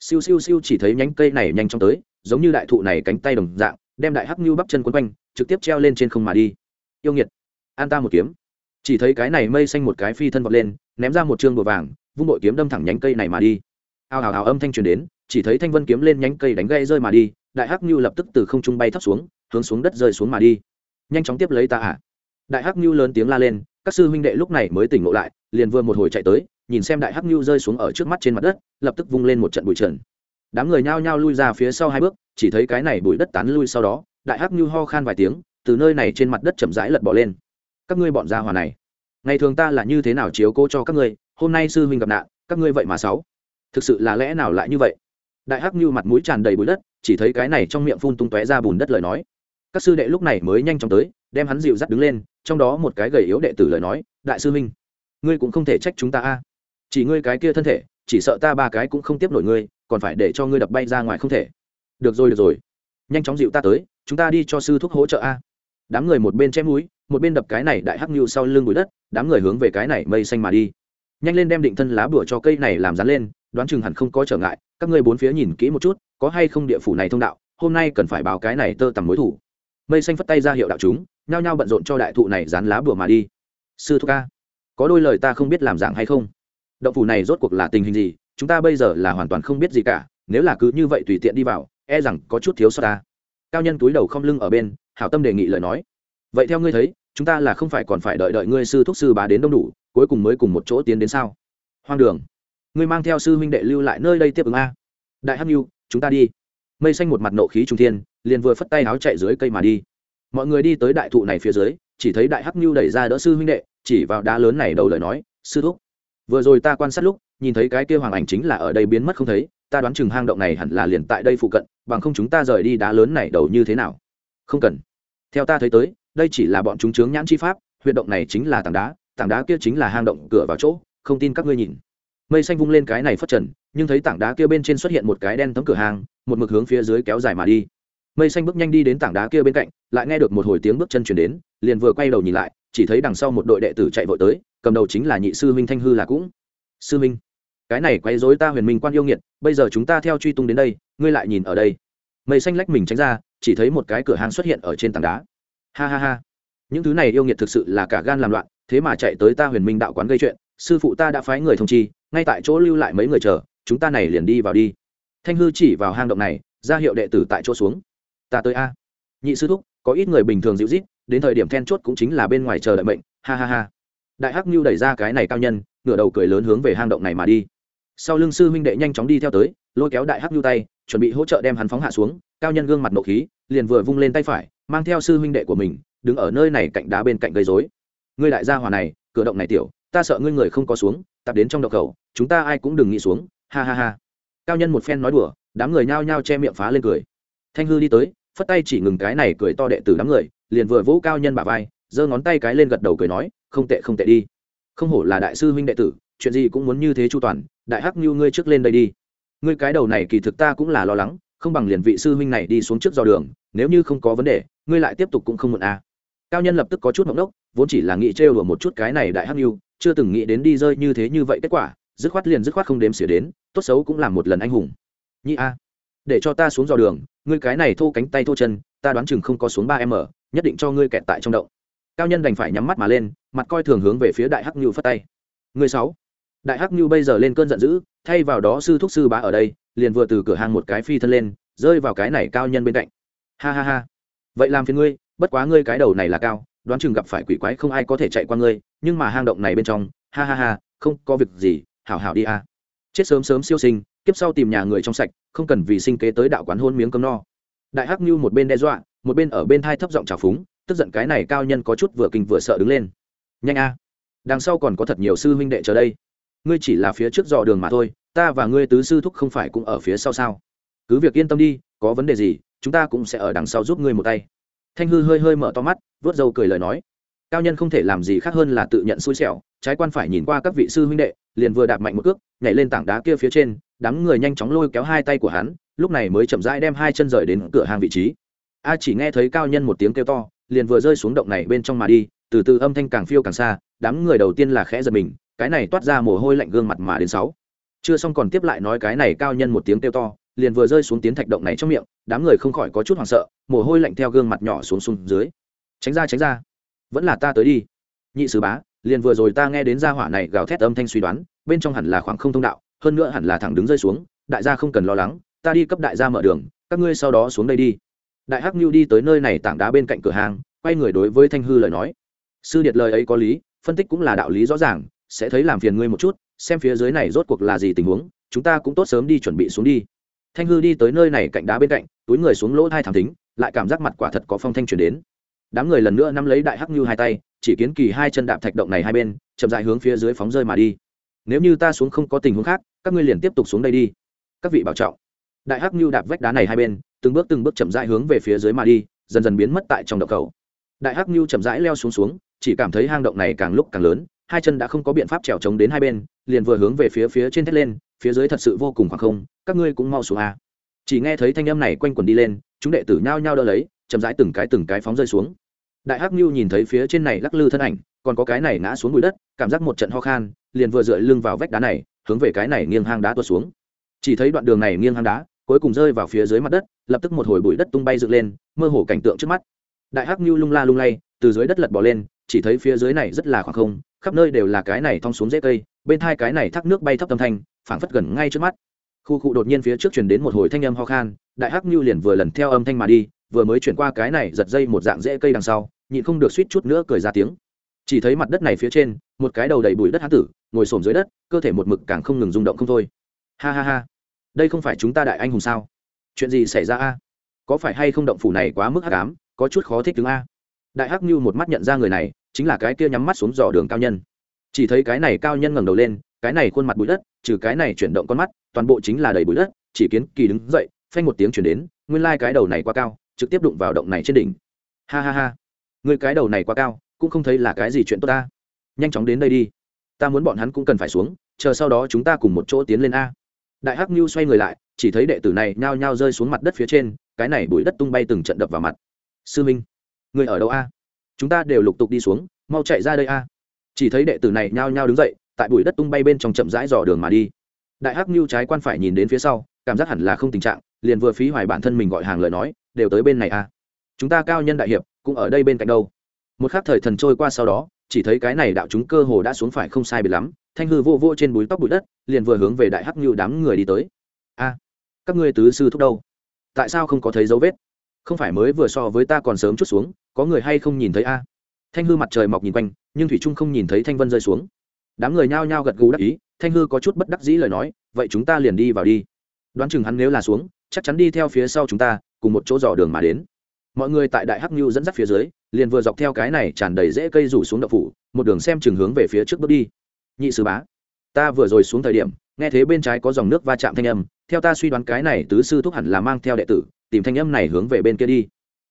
Siêu siêu siêu chỉ thấy nhánh cây này nhanh chóng tới, giống như đại thụ này cánh tay đồng dạng, đem đại hắc như bắp chân quấn quanh, trực tiếp treo lên trên không mà đi. Yêu nghiệt, an ta một kiếm. Chỉ thấy cái này mây xanh một cái phi thân vọt lên, ném ra một chương bùa vàng, vung bội kiếm đâm thẳng nhánh cây này mà đi. Ao hào hào âm thanh truyền đến, chỉ thấy thanh vân kiếm lên nhánh cây đánh gây rơi mà đi, đại hắc như lập tức từ không trung bay thấp xuống, hướng xuống đất rơi xuống mà đi nhanh chóng tiếp lấy ta ạ à. đại hắc như lớn tiếng la lên, các sư huynh đệ lúc này mới tỉnh ngộ lại, liền vừa một hồi chạy tới, nhìn xem đại hắc như rơi xuống ở trước mắt trên mặt đất, lập tức vung lên một trận bụi trần. Đám người nhao nhao lui ra phía sau hai bước, chỉ thấy cái này bụi đất tán lui sau đó, đại hắc như ho khan vài tiếng, từ nơi này trên mặt đất chậm rãi lật bỏ lên. Các ngươi bọn gia hòa này, ngày thường ta là như thế nào chiếu cố cho các ngươi, hôm nay sư huynh gặp nạn, các ngươi vậy mà sáu. Thực sự là lẽ nào lại như vậy? Đại hắc như mặt mũi tràn đầy bụi đất, chỉ thấy cái này trong miệng phun tung tóe ra bùn đất lời nói các sư đệ lúc này mới nhanh chóng tới đem hắn dịu dắt đứng lên trong đó một cái gầy yếu đệ tử lời nói đại sư minh, ngươi cũng không thể trách chúng ta a. Chỉ ngươi cái kia thân thể chỉ sợ ta ba cái cũng không tiếp nổi ngươi còn phải để cho ngươi đập bay ra ngoài không thể. Được rồi được rồi. Nhanh chóng dịu ta tới chúng ta đi cho sư thúc hỗ trợ a. Đám người một bên chém núi một bên đập cái này đại hắc nhu sau lưng bụi đất đám người hướng về cái này mây xanh mà đi. Nhanh lên đem định thân lá bùa cho cây này làm dán lên đoán chừng hẳn không có trở ngại các ngươi bốn phía nhìn kỹ một chút có hay không địa phủ này thông đạo hôm nay cần phải báo cái này tơ tầm mối thủ mây xanh phất tay ra hiệu đạo chúng, nhao nhao bận rộn cho đại thụ này dán lá bùa mà đi. Sư thúc ca, có đôi lời ta không biết làm dạng hay không? Động phủ này rốt cuộc là tình hình gì? Chúng ta bây giờ là hoàn toàn không biết gì cả, nếu là cứ như vậy tùy tiện đi vào e rằng có chút thiếu sót ta. Cao nhân túi đầu không lưng ở bên, hảo tâm đề nghị lời nói. Vậy theo ngươi thấy, chúng ta là không phải còn phải đợi đợi ngươi sư thúc sư bá đến đông đủ, cuối cùng mới cùng một chỗ tiến đến sao? Hoang đường. Ngươi mang theo sư huynh đệ lưu lại nơi đây tiếp ứng a. Đại hắc nhu chúng ta đi. Mây xanh một mặt nộ khí trung thiên liền vừa phất tay áo chạy dưới cây mà đi. Mọi người đi tới đại thụ này phía dưới, chỉ thấy đại hắc nhu đẩy ra đỡ sư huynh đệ, chỉ vào đá lớn này đầu lời nói, sư thúc, vừa rồi ta quan sát lúc, nhìn thấy cái kia hoàng ảnh chính là ở đây biến mất không thấy, ta đoán chừng hang động này hẳn là liền tại đây phụ cận, bằng không chúng ta rời đi đá lớn này đầu như thế nào? Không cần. Theo ta thấy tới, đây chỉ là bọn chúng chướng nhãn chi pháp, huyệt động này chính là tảng đá tảng đá kia chính là hang động cửa vào chỗ, không tin các ngươi nhìn. Mây xanh vung lên cái này phất trần, nhưng thấy tảng đá kia bên trên xuất hiện một cái đen tấm cửa hàng một mực hướng phía dưới kéo dài mà đi mây xanh bước nhanh đi đến tảng đá kia bên cạnh, lại nghe được một hồi tiếng bước chân chuyển đến, liền vừa quay đầu nhìn lại, chỉ thấy đằng sau một đội đệ tử chạy vội tới, cầm đầu chính là nhị sư minh thanh hư là cũng. Sư minh cái này quay dối ta huyền minh quan yêu nghiệt, bây giờ chúng ta theo truy tung đến đây, ngươi lại nhìn ở đây. Mây xanh lách mình tránh ra, chỉ thấy một cái cửa hàng xuất hiện ở trên tảng đá. Ha ha ha. Những thứ này yêu nghiệt thực sự là cả gan làm loạn, thế mà chạy tới ta huyền minh đạo quán gây chuyện, sư phụ ta đã phái người thông chi, ngay tại chỗ lưu lại mấy người chờ, chúng ta này liền đi vào đi. Thanh hư chỉ vào hang động này, ra hiệu đệ tử tại chỗ xuống ta tới a. Nhị sư thúc, có ít người bình thường dịu rít đến thời điểm then chốt cũng chính là bên ngoài chờ đợi mệnh, ha ha ha. Đại hắc nhu đẩy ra cái này cao nhân, ngửa đầu cười lớn hướng về hang động này mà đi. Sau lưng sư huynh đệ nhanh chóng đi theo tới, lôi kéo đại hắc nhu tay, chuẩn bị hỗ trợ đem hắn phóng hạ xuống, cao nhân gương mặt nộ khí, liền vừa vung lên tay phải, mang theo sư huynh đệ của mình, đứng ở nơi này cạnh đá bên cạnh gây dối ngươi đại gia hòa này, cửa động này tiểu, ta sợ ngươi người không có xuống, tập đến trong động khẩu, chúng ta ai cũng đừng nghĩ xuống, ha ha ha. Cao nhân một phen nói đùa, đám người nhao nhao che miệng phá lên cười. Thanh hư đi tới phất tay chỉ ngừng cái này cười to đệ tử đám người, liền vừa vỗ cao nhân bả vai, giơ ngón tay cái lên gật đầu cười nói, không tệ không tệ đi. Không hổ là đại sư huynh đệ tử, chuyện gì cũng muốn như thế chu toàn, đại hắc như ngươi trước lên đây đi. Ngươi cái đầu này kỳ thực ta cũng là lo lắng, không bằng liền vị sư huynh này đi xuống trước dò đường, nếu như không có vấn đề, ngươi lại tiếp tục cũng không muộn à. cao nhân lập tức có chút mộng đốc vốn chỉ là nghĩ trêu đùa một chút cái này đại hắc như, chưa từng nghĩ đến đi rơi như thế như vậy kết quả, dứt khoát liền dứt khoát không đếm xỉa đến, tốt xấu cũng làm một lần anh hùng. Nhị a để cho ta xuống dò đường, ngươi cái này thô cánh tay thô chân, ta đoán chừng không có xuống ba m nhất định cho ngươi kẹt tại trong động. Cao nhân đành phải nhắm mắt mà lên, mặt coi thường hướng về phía đại hắc như phất tay. Người sáu. Đại hắc như bây giờ lên cơn giận dữ, thay vào đó sư thúc sư bá ở đây, liền vừa từ cửa hàng một cái phi thân lên, rơi vào cái này cao nhân bên cạnh. Ha ha ha. Vậy làm phiền ngươi, bất quá ngươi cái đầu này là cao, đoán chừng gặp phải quỷ quái không ai có thể chạy qua ngươi, nhưng mà hang động này bên trong, ha ha ha, không có việc gì, hảo hảo đi a. Chết sớm sớm siêu sinh kiếp sau tìm nhà người trong sạch, không cần vì sinh kế tới đạo quán hôn miếng cơm no. Đại hắc như một bên đe dọa, một bên ở bên thai thấp giọng trào phúng, tức giận cái này cao nhân có chút vừa kinh vừa sợ đứng lên. Nhanh a, đằng sau còn có thật nhiều sư huynh đệ chờ đây. Ngươi chỉ là phía trước dò đường mà thôi, ta và ngươi tứ sư thúc không phải cũng ở phía sau sao? Cứ việc yên tâm đi, có vấn đề gì, chúng ta cũng sẽ ở đằng sau giúp ngươi một tay. Thanh hư hơi hơi mở to mắt vớt râu cười lời nói. Cao nhân không thể làm gì khác hơn là tự nhận xui xẻo, trái quan phải nhìn qua các vị sư huynh đệ liền vừa đạp mạnh một cước, nhảy lên tảng đá kia phía trên, đám người nhanh chóng lôi kéo hai tay của hắn, lúc này mới chậm rãi đem hai chân rời đến cửa hàng vị trí. A chỉ nghe thấy cao nhân một tiếng kêu to, liền vừa rơi xuống động này bên trong mà đi, từ từ âm thanh càng phiêu càng xa, đám người đầu tiên là khẽ giật mình, cái này toát ra mồ hôi lạnh gương mặt mà đến sáu. Chưa xong còn tiếp lại nói cái này cao nhân một tiếng kêu to, liền vừa rơi xuống tiến thạch động này trong miệng, đám người không khỏi có chút hoảng sợ, mồ hôi lạnh theo gương mặt nhỏ xuống xuống dưới. Tránh ra tránh ra, vẫn là ta tới đi. Nhị sứ bá liền vừa rồi ta nghe đến gia hỏa này gào thét âm thanh suy đoán, bên trong hẳn là khoảng không thông đạo, hơn nữa hẳn là thẳng đứng rơi xuống, đại gia không cần lo lắng, ta đi cấp đại gia mở đường, các ngươi sau đó xuống đây đi. Đại hắc nhu đi tới nơi này tảng đá bên cạnh cửa hàng, quay người đối với thanh hư lời nói. Sư điệt lời ấy có lý, phân tích cũng là đạo lý rõ ràng, sẽ thấy làm phiền ngươi một chút, xem phía dưới này rốt cuộc là gì tình huống, chúng ta cũng tốt sớm đi chuẩn bị xuống đi. Thanh hư đi tới nơi này cạnh đá bên cạnh, túi người xuống lỗ hai thảm tính lại cảm giác mặt quả thật có phong thanh chuyển đến. Đám người lần nữa nắm lấy đại hắc như hai tay chỉ kiến kỳ hai chân đạp thạch động này hai bên, chậm dại hướng phía dưới phóng rơi mà đi. Nếu như ta xuống không có tình huống khác, các ngươi liền tiếp tục xuống đây đi. Các vị bảo trọng. Đại hắc như đạp vách đá này hai bên, từng bước từng bước chậm rãi hướng về phía dưới mà đi, dần dần biến mất tại trong động cầu. Đại hắc như chậm rãi leo xuống xuống, chỉ cảm thấy hang động này càng lúc càng lớn, hai chân đã không có biện pháp trèo trống đến hai bên, liền vừa hướng về phía phía trên thét lên, phía dưới thật sự vô cùng khoảng không, các ngươi cũng mau xuống a. Chỉ nghe thấy thanh âm này quanh quẩn đi lên, chúng đệ tử nhao nhao đỡ lấy, chậm rãi từng cái từng cái phóng rơi xuống đại hắc nhu nhìn thấy phía trên này lắc lư thân ảnh, còn có cái này ngã xuống bụi đất, cảm giác một trận ho khan, liền vừa dựa lưng vào vách đá này, hướng về cái này nghiêng hang đá tuột xuống. Chỉ thấy đoạn đường này nghiêng hang đá, cuối cùng rơi vào phía dưới mặt đất, lập tức một hồi bụi đất tung bay dựng lên, mơ hồ cảnh tượng trước mắt. Đại hắc nhu lung la lung lay, từ dưới đất lật bỏ lên, chỉ thấy phía dưới này rất là khoảng không, khắp nơi đều là cái này thong xuống dễ cây, bên hai cái này thác nước bay thấp tâm thanh, phảng phất gần ngay trước mắt. Khu cụ đột nhiên phía trước chuyển đến một hồi thanh âm ho khan, đại hắc nhu liền vừa lần theo âm thanh mà đi vừa mới chuyển qua cái này giật dây một dạng rễ cây đằng sau, nhịn không được suýt chút nữa cười ra tiếng. Chỉ thấy mặt đất này phía trên, một cái đầu đầy bụi đất hán tử, ngồi xổm dưới đất, cơ thể một mực càng không ngừng rung động không thôi. Ha ha ha. Đây không phải chúng ta đại anh hùng sao? Chuyện gì xảy ra a? Có phải hay không động phủ này quá mức hắc ám, có chút khó thích đứng a? Đại hắc như một mắt nhận ra người này, chính là cái kia nhắm mắt xuống dò đường cao nhân. Chỉ thấy cái này cao nhân ngẩng đầu lên, cái này khuôn mặt bụi đất, trừ cái này chuyển động con mắt, toàn bộ chính là đầy bụi đất, chỉ kiến kỳ đứng dậy, phanh một tiếng chuyển đến, nguyên lai cái đầu này quá cao trực tiếp đụng vào động này trên đỉnh. Ha ha ha. Người cái đầu này quá cao, cũng không thấy là cái gì chuyện tốt ta. Nhanh chóng đến đây đi. Ta muốn bọn hắn cũng cần phải xuống, chờ sau đó chúng ta cùng một chỗ tiến lên a. Đại hắc nhu xoay người lại, chỉ thấy đệ tử này nhao nhao rơi xuống mặt đất phía trên, cái này bụi đất tung bay từng trận đập vào mặt. Sư minh, người ở đâu a? Chúng ta đều lục tục đi xuống, mau chạy ra đây a. Chỉ thấy đệ tử này nhao nhao đứng dậy, tại bụi đất tung bay bên trong chậm rãi dò đường mà đi. Đại hắc nhu trái quan phải nhìn đến phía sau, cảm giác hẳn là không tình trạng, liền vừa phí hoài bản thân mình gọi hàng lời nói đều tới bên này a chúng ta cao nhân đại hiệp, cũng ở đây bên cạnh đâu. Một khắc thời thần trôi qua sau đó, chỉ thấy cái này đạo chúng cơ hồ đã xuống phải không sai biệt lắm, thanh hư vô vô trên búi tóc bụi đất, liền vừa hướng về đại hắc như đám người đi tới. A các ngươi tứ sư thúc đâu? Tại sao không có thấy dấu vết? Không phải mới vừa so với ta còn sớm chút xuống, có người hay không nhìn thấy a thanh hư mặt trời mọc nhìn quanh, nhưng thủy trung không nhìn thấy thanh vân rơi xuống. Đám người nhao nhao gật gù đắc ý, thanh hư có chút bất đắc dĩ lời nói, vậy chúng ta liền đi vào đi. Đoán chừng hắn nếu là xuống, chắc chắn đi theo phía sau chúng ta cùng một chỗ dò đường mà đến. Mọi người tại đại hắc nhu dẫn dắt phía dưới, liền vừa dọc theo cái này tràn đầy rễ cây rủ xuống đậu phủ, một đường xem chừng hướng về phía trước bước đi. Nhị sư bá, ta vừa rồi xuống thời điểm, nghe thấy bên trái có dòng nước va chạm thanh âm, theo ta suy đoán cái này tứ sư thúc hẳn là mang theo đệ tử, tìm thanh âm này hướng về bên kia đi.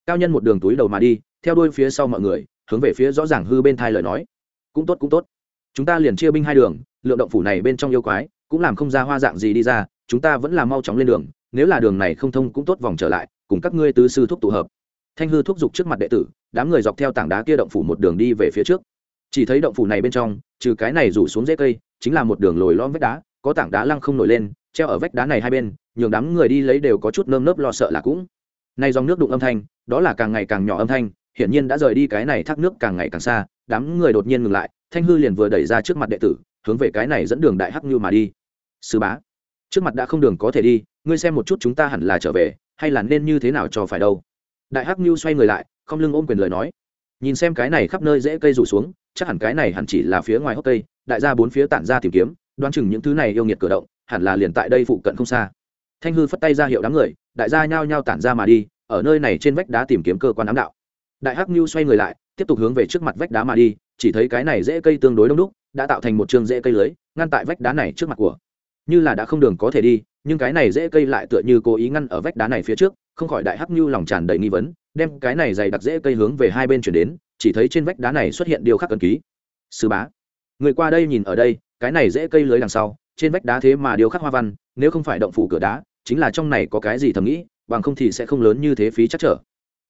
Cao nhân một đường túi đầu mà đi, theo đuôi phía sau mọi người, hướng về phía rõ ràng hư bên thai lời nói. Cũng tốt cũng tốt. Chúng ta liền chia binh hai đường, lượng động phủ này bên trong yêu quái, cũng làm không ra hoa dạng gì đi ra, chúng ta vẫn là mau chóng lên đường, nếu là đường này không thông cũng tốt vòng trở lại cùng các ngươi tứ sư thúc tụ hợp. Thanh hư thúc giục trước mặt đệ tử, đám người dọc theo tảng đá kia động phủ một đường đi về phía trước. Chỉ thấy động phủ này bên trong, trừ cái này rủ xuống dễ cây, chính là một đường lồi lõm vách đá, có tảng đá lăng không nổi lên, treo ở vách đá này hai bên, nhường đám người đi lấy đều có chút nơm nớp lo sợ là cũng. Nay dòng nước đụng âm thanh, đó là càng ngày càng nhỏ âm thanh, hiển nhiên đã rời đi cái này thác nước càng ngày càng xa, đám người đột nhiên ngừng lại, thanh hư liền vừa đẩy ra trước mặt đệ tử, hướng về cái này dẫn đường đại hắc như mà đi. Sư bá, trước mặt đã không đường có thể đi, ngươi xem một chút chúng ta hẳn là trở về hay là nên như thế nào cho phải đâu. Đại hắc nhu xoay người lại, không lưng ôm quyền lời nói. Nhìn xem cái này khắp nơi dễ cây rủ xuống, chắc hẳn cái này hẳn chỉ là phía ngoài hốc cây, đại gia bốn phía tản ra tìm kiếm, đoán chừng những thứ này yêu nghiệt cử động, hẳn là liền tại đây phụ cận không xa. Thanh hư phất tay ra hiệu đám người, đại gia nhao nhao tản ra mà đi, ở nơi này trên vách đá tìm kiếm cơ quan ám đạo. Đại hắc nhu xoay người lại, tiếp tục hướng về trước mặt vách đá mà đi, chỉ thấy cái này dễ cây tương đối đông đúc, đã tạo thành một trường dễ cây lưới, ngăn tại vách đá này trước mặt của như là đã không đường có thể đi, nhưng cái này dễ cây lại tựa như cố ý ngăn ở vách đá này phía trước, không khỏi đại hắc như lòng tràn đầy nghi vấn, đem cái này dày đặc dễ cây hướng về hai bên chuyển đến, chỉ thấy trên vách đá này xuất hiện điều khắc ấn ký. Sư bá, người qua đây nhìn ở đây, cái này dễ cây lưới đằng sau, trên vách đá thế mà điều khắc hoa văn, nếu không phải động phủ cửa đá, chính là trong này có cái gì thầm nghĩ, bằng không thì sẽ không lớn như thế phí chắc trở.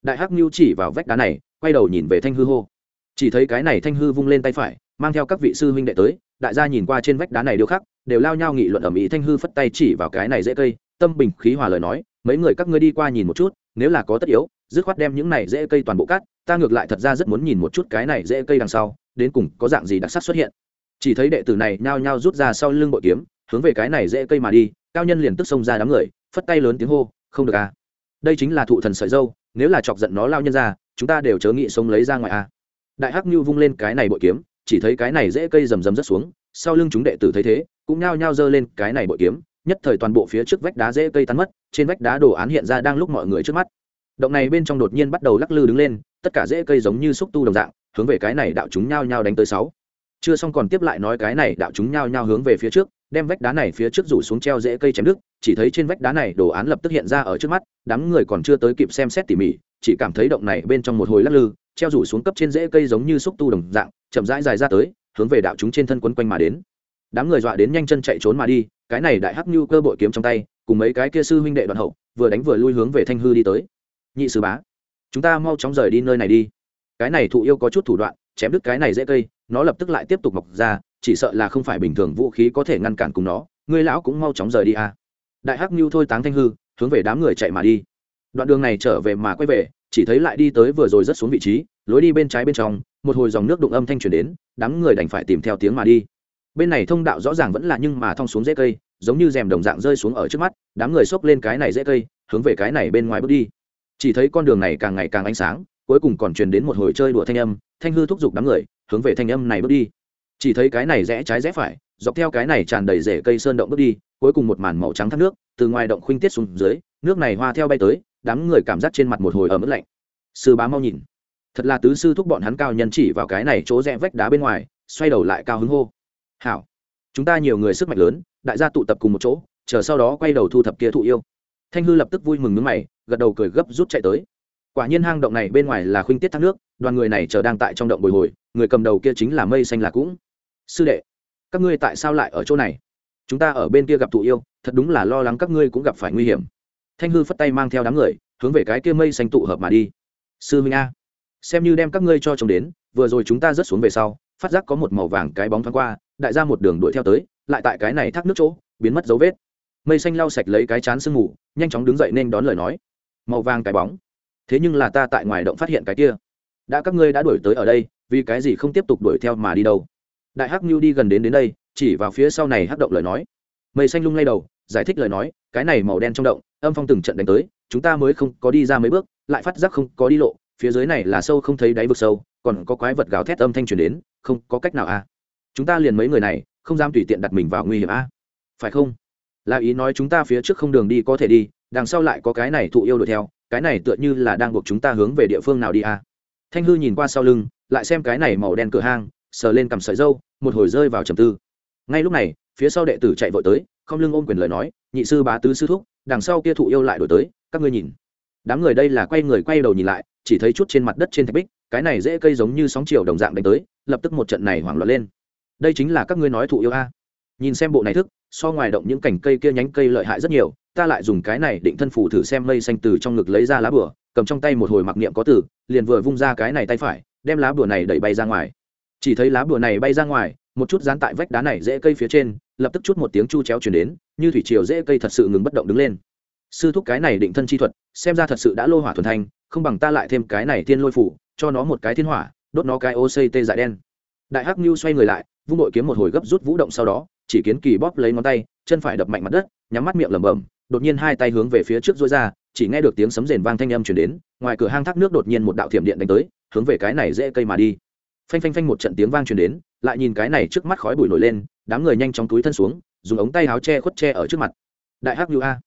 Đại hắc như chỉ vào vách đá này, quay đầu nhìn về thanh hư hô. Chỉ thấy cái này thanh hư vung lên tay phải, mang theo các vị sư huynh đệ tới, đại gia nhìn qua trên vách đá này điêu khắc đều lao nhau nghị luận ở mỹ thanh hư phất tay chỉ vào cái này dễ cây, tâm bình khí hòa lời nói, mấy người các ngươi đi qua nhìn một chút, nếu là có tất yếu, dứt khoát đem những này dễ cây toàn bộ cắt, ta ngược lại thật ra rất muốn nhìn một chút cái này dễ cây đằng sau, đến cùng có dạng gì đặc sắc xuất hiện. Chỉ thấy đệ tử này nhao nhao rút ra sau lưng bội kiếm, hướng về cái này dễ cây mà đi, cao nhân liền tức xông ra đám người, phất tay lớn tiếng hô, không được à. Đây chính là thụ thần sợi dâu, nếu là chọc giận nó lao nhân ra, chúng ta đều chớ nghị sống lấy ra ngoài à. Đại hắc như vung lên cái này bội kiếm, chỉ thấy cái này dễ cây rầm rầm rất xuống sau lưng chúng đệ tử thấy thế, cũng nhao nhao giơ lên cái này bội kiếm, nhất thời toàn bộ phía trước vách đá dễ cây tán mất, trên vách đá đồ án hiện ra đang lúc mọi người trước mắt. Động này bên trong đột nhiên bắt đầu lắc lư đứng lên, tất cả dễ cây giống như xúc tu đồng dạng, hướng về cái này đạo chúng nhao nhao đánh tới sáu. Chưa xong còn tiếp lại nói cái này đạo chúng nhao nhao hướng về phía trước, đem vách đá này phía trước rủ xuống treo dễ cây chém đứt, chỉ thấy trên vách đá này đồ án lập tức hiện ra ở trước mắt, đám người còn chưa tới kịp xem xét tỉ mỉ, chỉ cảm thấy động này bên trong một hồi lắc lư, treo rủ xuống cấp trên rễ cây giống như xúc tu đồng dạng, chậm rãi dài ra tới hướng về đạo chúng trên thân quấn quanh mà đến. Đám người dọa đến nhanh chân chạy trốn mà đi, cái này đại hắc nhu cơ bội kiếm trong tay, cùng mấy cái kia sư huynh đệ đoạn hậu, vừa đánh vừa lui hướng về thanh hư đi tới. Nhị sư bá, chúng ta mau chóng rời đi nơi này đi. Cái này thụ yêu có chút thủ đoạn, chém đứt cái này dễ cây, nó lập tức lại tiếp tục mọc ra, chỉ sợ là không phải bình thường vũ khí có thể ngăn cản cùng nó, ngươi lão cũng mau chóng rời đi à. đại hắc nhu thôi táng thanh hư, hướng về đám người chạy mà đi. Đoạn đường này trở về mà quay về, chỉ thấy lại đi tới vừa rồi rất xuống vị trí, lối đi bên trái bên trong một hồi dòng nước đụng âm thanh truyền đến, đám người đành phải tìm theo tiếng mà đi. Bên này thông đạo rõ ràng vẫn là nhưng mà thong xuống dễ cây, giống như rèm đồng dạng rơi xuống ở trước mắt, đám người xốc lên cái này dễ cây, hướng về cái này bên ngoài bước đi. Chỉ thấy con đường này càng ngày càng ánh sáng, cuối cùng còn truyền đến một hồi chơi đùa thanh âm, thanh hư thúc giục đám người, hướng về thanh âm này bước đi. Chỉ thấy cái này rẽ trái rẽ phải, dọc theo cái này tràn đầy rễ cây sơn động bước đi, cuối cùng một màn màu trắng thác nước, từ ngoài động khuynh tiết xuống dưới, nước này hoa theo bay tới, đám người cảm giác trên mặt một hồi ở mức lạnh. Sư bá mau nhìn thật là tứ sư thúc bọn hắn cao nhân chỉ vào cái này chỗ rẽ vách đá bên ngoài, xoay đầu lại cao hứng hô. Hảo, chúng ta nhiều người sức mạnh lớn, đại gia tụ tập cùng một chỗ, chờ sau đó quay đầu thu thập kia thụ yêu. Thanh hư lập tức vui mừng nước mày, gật đầu cười gấp rút chạy tới. Quả nhiên hang động này bên ngoài là khuynh tiết thác nước, đoàn người này chờ đang tại trong động bồi hồi, người cầm đầu kia chính là mây xanh là cũng. Sư đệ, các ngươi tại sao lại ở chỗ này? Chúng ta ở bên kia gặp thụ yêu, thật đúng là lo lắng các ngươi cũng gặp phải nguy hiểm. Thanh hư phất tay mang theo đám người, hướng về cái kia mây xanh tụ hợp mà đi. Sư minh a xem như đem các ngươi cho chồng đến, vừa rồi chúng ta rớt xuống về sau, phát giác có một màu vàng cái bóng thoáng qua, đại ra một đường đuổi theo tới, lại tại cái này thác nước chỗ, biến mất dấu vết. Mây xanh lau sạch lấy cái chán sương mù, nhanh chóng đứng dậy nên đón lời nói. Màu vàng cái bóng. Thế nhưng là ta tại ngoài động phát hiện cái kia. Đã các ngươi đã đuổi tới ở đây, vì cái gì không tiếp tục đuổi theo mà đi đâu? Đại hắc nhu đi gần đến đến đây, chỉ vào phía sau này hắc động lời nói. Mây xanh lung lay đầu, giải thích lời nói, cái này màu đen trong động, âm phong từng trận đánh tới, chúng ta mới không có đi ra mấy bước, lại phát giác không có đi lộ phía dưới này là sâu không thấy đáy vực sâu, còn có quái vật gào thét âm thanh truyền đến, không có cách nào a à. chúng ta liền mấy người này, không dám tùy tiện đặt mình vào nguy hiểm a à. phải không là ý nói chúng ta phía trước không đường đi có thể đi, đằng sau lại có cái này thụ yêu đuổi theo, cái này tựa như là đang buộc chúng ta hướng về địa phương nào đi a à. thanh hư nhìn qua sau lưng, lại xem cái này màu đen cửa hang, sờ lên cầm sợi dâu một hồi rơi vào trầm tư ngay lúc này, phía sau đệ tử chạy vội tới, không lưng ôm quyền lời nói, nhị sư bá tứ sư thúc, đằng sau kia thụ yêu lại đổi tới, các ngươi nhìn đám người đây là quay người quay đầu nhìn lại chỉ thấy chút trên mặt đất trên thạch bích cái này dễ cây giống như sóng chiều đồng dạng đánh tới lập tức một trận này hoảng loạn lên. Đây chính là các ngươi nói thụ yêu a. Nhìn xem bộ này thức so ngoài động những cành cây kia nhánh cây lợi hại rất nhiều ta lại dùng cái này định thân phủ thử xem mây xanh từ trong ngực lấy ra lá bửa cầm trong tay một hồi mặc niệm có tử, liền vừa vung ra cái này tay phải đem lá bửa này đẩy bay ra ngoài. Chỉ thấy lá bửa này bay ra ngoài một chút dán tại vách đá này dễ cây phía trên lập tức chút một tiếng chu chéo chuyển đến như thủy triều dễ cây thật sự ngừng bất động đứng lên. Sư thúc cái này định thân chi thuật xem ra thật sự đã lô hỏa thuần thanh không bằng ta lại thêm cái này thiên lôi phủ, cho nó một cái thiên hỏa, đốt nó cái oct dại đen. Đại hắc nhu xoay người lại, vung đội kiếm một hồi gấp rút vũ động sau đó, chỉ kiến kỳ bóp lấy ngón tay, chân phải đập mạnh mặt đất, nhắm mắt miệng lẩm bẩm, đột nhiên hai tay hướng về phía trước dối ra, chỉ nghe được tiếng sấm rền vang thanh âm chuyển đến, ngoài cửa hang thác nước đột nhiên một đạo thiểm điện đánh tới, hướng về cái này dễ cây mà đi. Phanh phanh phanh một trận tiếng vang truyền đến, lại nhìn cái này trước mắt khói bụi nổi lên, đám người nhanh chóng túi thân xuống, dùng ống tay áo che khuất che ở trước mặt. Đại hắc như a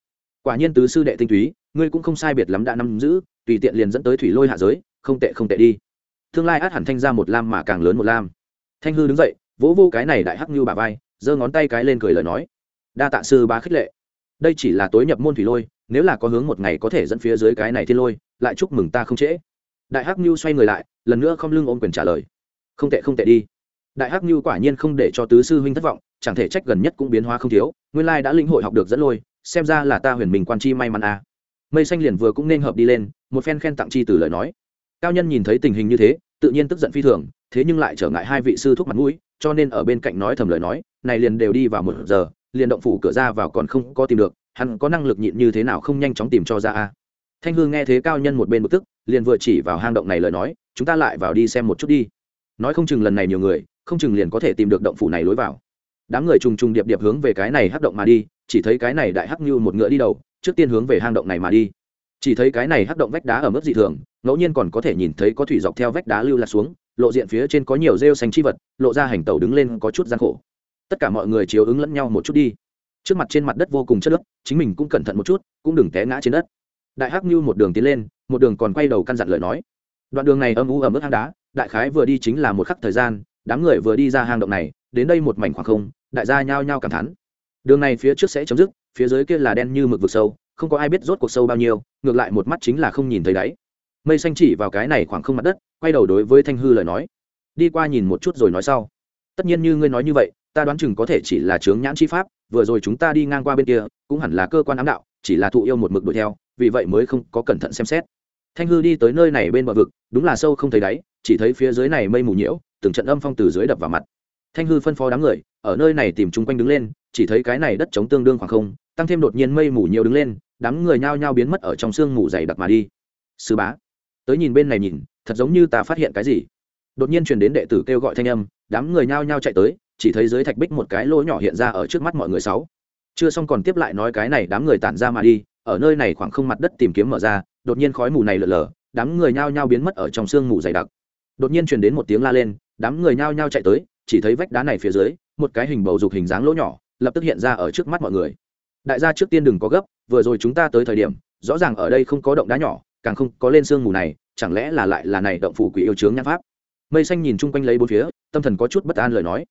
quả nhiên tứ sư đệ tinh túy, ngươi cũng không sai biệt lắm đã nắm giữ, tùy tiện liền dẫn tới thủy lôi hạ giới, không tệ không tệ đi. Tương lai át hẳn thanh ra một lam mà càng lớn một lam. Thanh hư đứng dậy, vỗ vô cái này đại hắc như bà vai, giơ ngón tay cái lên cười lời nói. Đa tạ sư ba khích lệ. Đây chỉ là tối nhập môn thủy lôi, nếu là có hướng một ngày có thể dẫn phía dưới cái này thiên lôi, lại chúc mừng ta không trễ. Đại hắc như xoay người lại, lần nữa không lưng ôm quyền trả lời. Không tệ không tệ đi. Đại hắc như quả nhiên không để cho tứ sư huynh thất vọng, chẳng thể trách gần nhất cũng biến hóa không thiếu, nguyên lai đã linh hội học được dẫn lôi xem ra là ta huyền mình quan chi may mắn à. mây xanh liền vừa cũng nên hợp đi lên, một phen khen tặng chi từ lời nói. Cao nhân nhìn thấy tình hình như thế, tự nhiên tức giận phi thường, thế nhưng lại trở ngại hai vị sư thúc mặt mũi, cho nên ở bên cạnh nói thầm lời nói, này liền đều đi vào một giờ, liền động phủ cửa ra vào còn không có tìm được, hắn có năng lực nhịn như thế nào không nhanh chóng tìm cho ra a thanh hương nghe thế cao nhân một bên bực tức, liền vừa chỉ vào hang động này lời nói, chúng ta lại vào đi xem một chút đi. Nói không chừng lần này nhiều người, không chừng liền có thể tìm được động phủ này lối vào. Đám người trùng trùng điệp điệp hướng về cái này hắc động mà đi chỉ thấy cái này đại hắc như một ngựa đi đầu, trước tiên hướng về hang động này mà đi. Chỉ thấy cái này hắc động vách đá ở mức dị thường, ngẫu nhiên còn có thể nhìn thấy có thủy dọc theo vách đá lưu lạc xuống, lộ diện phía trên có nhiều rêu xanh chi vật, lộ ra hành tàu đứng lên có chút gian khổ. Tất cả mọi người chiếu ứng lẫn nhau một chút đi. Trước mặt trên mặt đất vô cùng chất lớp chính mình cũng cẩn thận một chút, cũng đừng té ngã trên đất. Đại hắc như một đường tiến lên, một đường còn quay đầu căn dặn lời nói. Đoạn đường này âm u ẩm ướt hang đá, đại khái vừa đi chính là một khắc thời gian, đám người vừa đi ra hang động này, đến đây một mảnh khoảng không, đại gia nhao nhao cảm thán đường này phía trước sẽ chấm dứt, phía dưới kia là đen như mực vực sâu, không có ai biết rốt cuộc sâu bao nhiêu, ngược lại một mắt chính là không nhìn thấy đáy. Mây xanh chỉ vào cái này khoảng không mặt đất, quay đầu đối với thanh hư lời nói. Đi qua nhìn một chút rồi nói sau. Tất nhiên như ngươi nói như vậy, ta đoán chừng có thể chỉ là chướng nhãn chi pháp, vừa rồi chúng ta đi ngang qua bên kia, cũng hẳn là cơ quan ám đạo, chỉ là thụ yêu một mực đuổi theo, vì vậy mới không có cẩn thận xem xét. Thanh hư đi tới nơi này bên bờ vực, đúng là sâu không thấy đáy, chỉ thấy phía dưới này mây mù nhiễu, từng trận âm phong từ dưới đập vào mặt. Thanh hư phân phó đám người, ở nơi này tìm chung quanh đứng lên chỉ thấy cái này đất chống tương đương khoảng không, tăng thêm đột nhiên mây mù nhiều đứng lên, đám người nhao nhao biến mất ở trong sương mù dày đặc mà đi. Sư bá, tới nhìn bên này nhìn, thật giống như ta phát hiện cái gì. Đột nhiên truyền đến đệ tử kêu gọi thanh âm, đám người nhao nhao chạy tới, chỉ thấy dưới thạch bích một cái lỗ nhỏ hiện ra ở trước mắt mọi người sáu. Chưa xong còn tiếp lại nói cái này đám người tản ra mà đi, ở nơi này khoảng không mặt đất tìm kiếm mở ra, đột nhiên khói mù này lở lở, đám người nhao nhao biến mất ở trong sương mù dày đặc. Đột nhiên truyền đến một tiếng la lên, đám người nhao nhao chạy tới, chỉ thấy vách đá này phía dưới, một cái hình bầu dục hình dáng lỗ nhỏ lập tức hiện ra ở trước mắt mọi người. Đại gia trước tiên đừng có gấp, vừa rồi chúng ta tới thời điểm, rõ ràng ở đây không có động đá nhỏ, càng không có lên sương mù này, chẳng lẽ là lại là này động phủ quỷ yêu chướng nhãn pháp? Mây xanh nhìn chung quanh lấy bốn phía, tâm thần có chút bất an lời nói.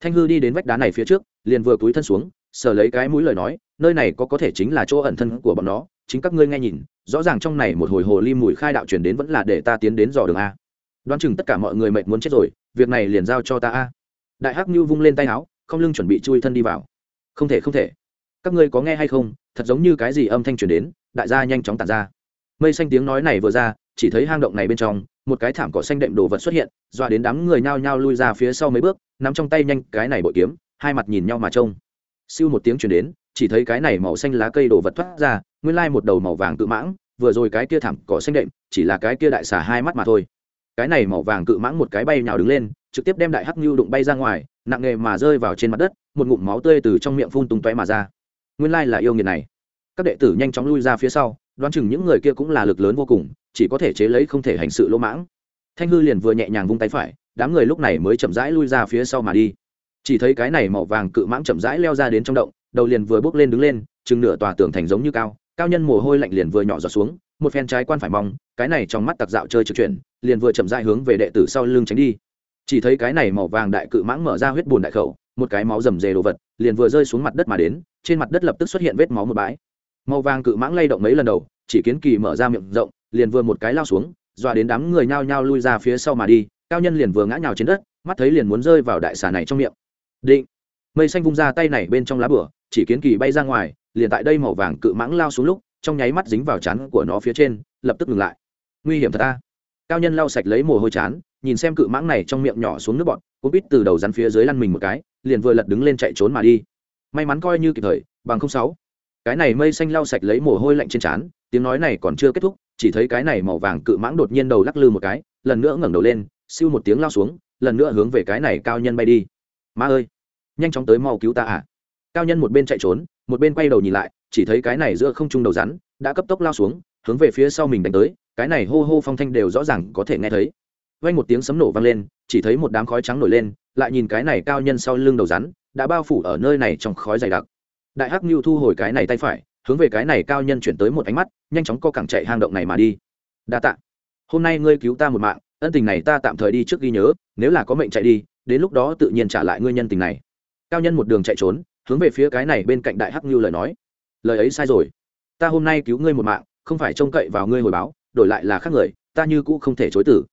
Thanh hư đi đến vách đá này phía trước, liền vừa túi thân xuống, sờ lấy cái mũi lời nói, nơi này có có thể chính là chỗ ẩn thân của bọn nó, chính các ngươi nghe nhìn, rõ ràng trong này một hồi hồ ly mùi khai đạo truyền đến vẫn là để ta tiến đến dò đường a. Đoán chừng tất cả mọi người mệt muốn chết rồi, việc này liền giao cho ta a. Đại hắc như vung lên tay áo không lưng chuẩn bị chui thân đi vào. Không thể không thể. Các ngươi có nghe hay không? Thật giống như cái gì âm thanh truyền đến, đại gia nhanh chóng tàn ra. Mây xanh tiếng nói này vừa ra, chỉ thấy hang động này bên trong, một cái thảm cỏ xanh đệm đồ vật xuất hiện, dọa đến đám người nhao nhao lui ra phía sau mấy bước, nắm trong tay nhanh cái này bội kiếm, hai mặt nhìn nhau mà trông. Siêu một tiếng chuyển đến, chỉ thấy cái này màu xanh lá cây đồ vật thoát ra, nguyên lai một đầu màu vàng cự mãng, vừa rồi cái kia thảm cỏ xanh đệm, chỉ là cái kia đại xà hai mắt mà thôi. Cái này màu vàng cự mãng một cái bay nhào đứng lên, trực tiếp đem đại hắc nhu đụng bay ra ngoài nặng nghề mà rơi vào trên mặt đất, một ngụm máu tươi từ trong miệng phun tung tóe mà ra. Nguyên lai là yêu nghiệt này. Các đệ tử nhanh chóng lui ra phía sau, đoán chừng những người kia cũng là lực lớn vô cùng, chỉ có thể chế lấy không thể hành sự lỗ mãng. Thanh hư liền vừa nhẹ nhàng vung tay phải, đám người lúc này mới chậm rãi lui ra phía sau mà đi. Chỉ thấy cái này màu vàng cự mãng chậm rãi leo ra đến trong động, đầu liền vừa bước lên đứng lên, chừng nửa tòa tường thành giống như cao cao nhân mồ hôi lạnh liền vừa nhỏ giọt xuống, một phen trái quan phải mong, cái này trong mắt tặc dạo chơi trực chuyển, liền vừa chậm rãi hướng về đệ tử sau lưng tránh đi chỉ thấy cái này màu vàng đại cự mãng mở ra huyết bùn đại khẩu, một cái máu rầm rề đồ vật, liền vừa rơi xuống mặt đất mà đến, trên mặt đất lập tức xuất hiện vết máu một bãi. Màu vàng cự mãng lay động mấy lần đầu, chỉ kiến kỳ mở ra miệng rộng, liền vừa một cái lao xuống, dọa đến đám người nhao nhao lui ra phía sau mà đi, cao nhân liền vừa ngã nhào trên đất, mắt thấy liền muốn rơi vào đại xà này trong miệng. Định. Mây xanh vung ra tay này bên trong lá bửa, chỉ kiến kỳ bay ra ngoài, liền tại đây màu vàng cự mãng lao xuống lúc, trong nháy mắt dính vào chắn của nó phía trên, lập tức ngừng lại. Nguy hiểm thật ta cao nhân lau sạch lấy mồ hôi chán nhìn xem cự mãng này trong miệng nhỏ xuống nước bọn cũng biết từ đầu rắn phía dưới lăn mình một cái, liền vừa lật đứng lên chạy trốn mà đi. May mắn coi như kịp thời, bằng không sáu. Cái này mây xanh lau sạch lấy mồ hôi lạnh trên trán, tiếng nói này còn chưa kết thúc, chỉ thấy cái này màu vàng cự mãng đột nhiên đầu lắc lư một cái, lần nữa ngẩng đầu lên, siêu một tiếng lao xuống, lần nữa hướng về cái này cao nhân bay đi. Ma ơi, nhanh chóng tới mau cứu ta à. Cao nhân một bên chạy trốn, một bên quay đầu nhìn lại, chỉ thấy cái này giữa không trung đầu rắn đã cấp tốc lao xuống, hướng về phía sau mình đánh tới, cái này hô hô phong thanh đều rõ ràng có thể nghe thấy vang một tiếng sấm nổ vang lên, chỉ thấy một đám khói trắng nổi lên, lại nhìn cái này cao nhân sau lưng đầu rắn, đã bao phủ ở nơi này trong khói dày đặc. Đại hắc nhu thu hồi cái này tay phải, hướng về cái này cao nhân chuyển tới một ánh mắt, nhanh chóng co cẳng chạy hang động này mà đi. Đa tạ. Hôm nay ngươi cứu ta một mạng, ân tình này ta tạm thời đi trước ghi nhớ, nếu là có mệnh chạy đi, đến lúc đó tự nhiên trả lại ngươi nhân tình này. Cao nhân một đường chạy trốn, hướng về phía cái này bên cạnh đại hắc như lời nói. Lời ấy sai rồi. Ta hôm nay cứu ngươi một mạng, không phải trông cậy vào ngươi hồi báo, đổi lại là khác người, ta như cũ không thể chối tử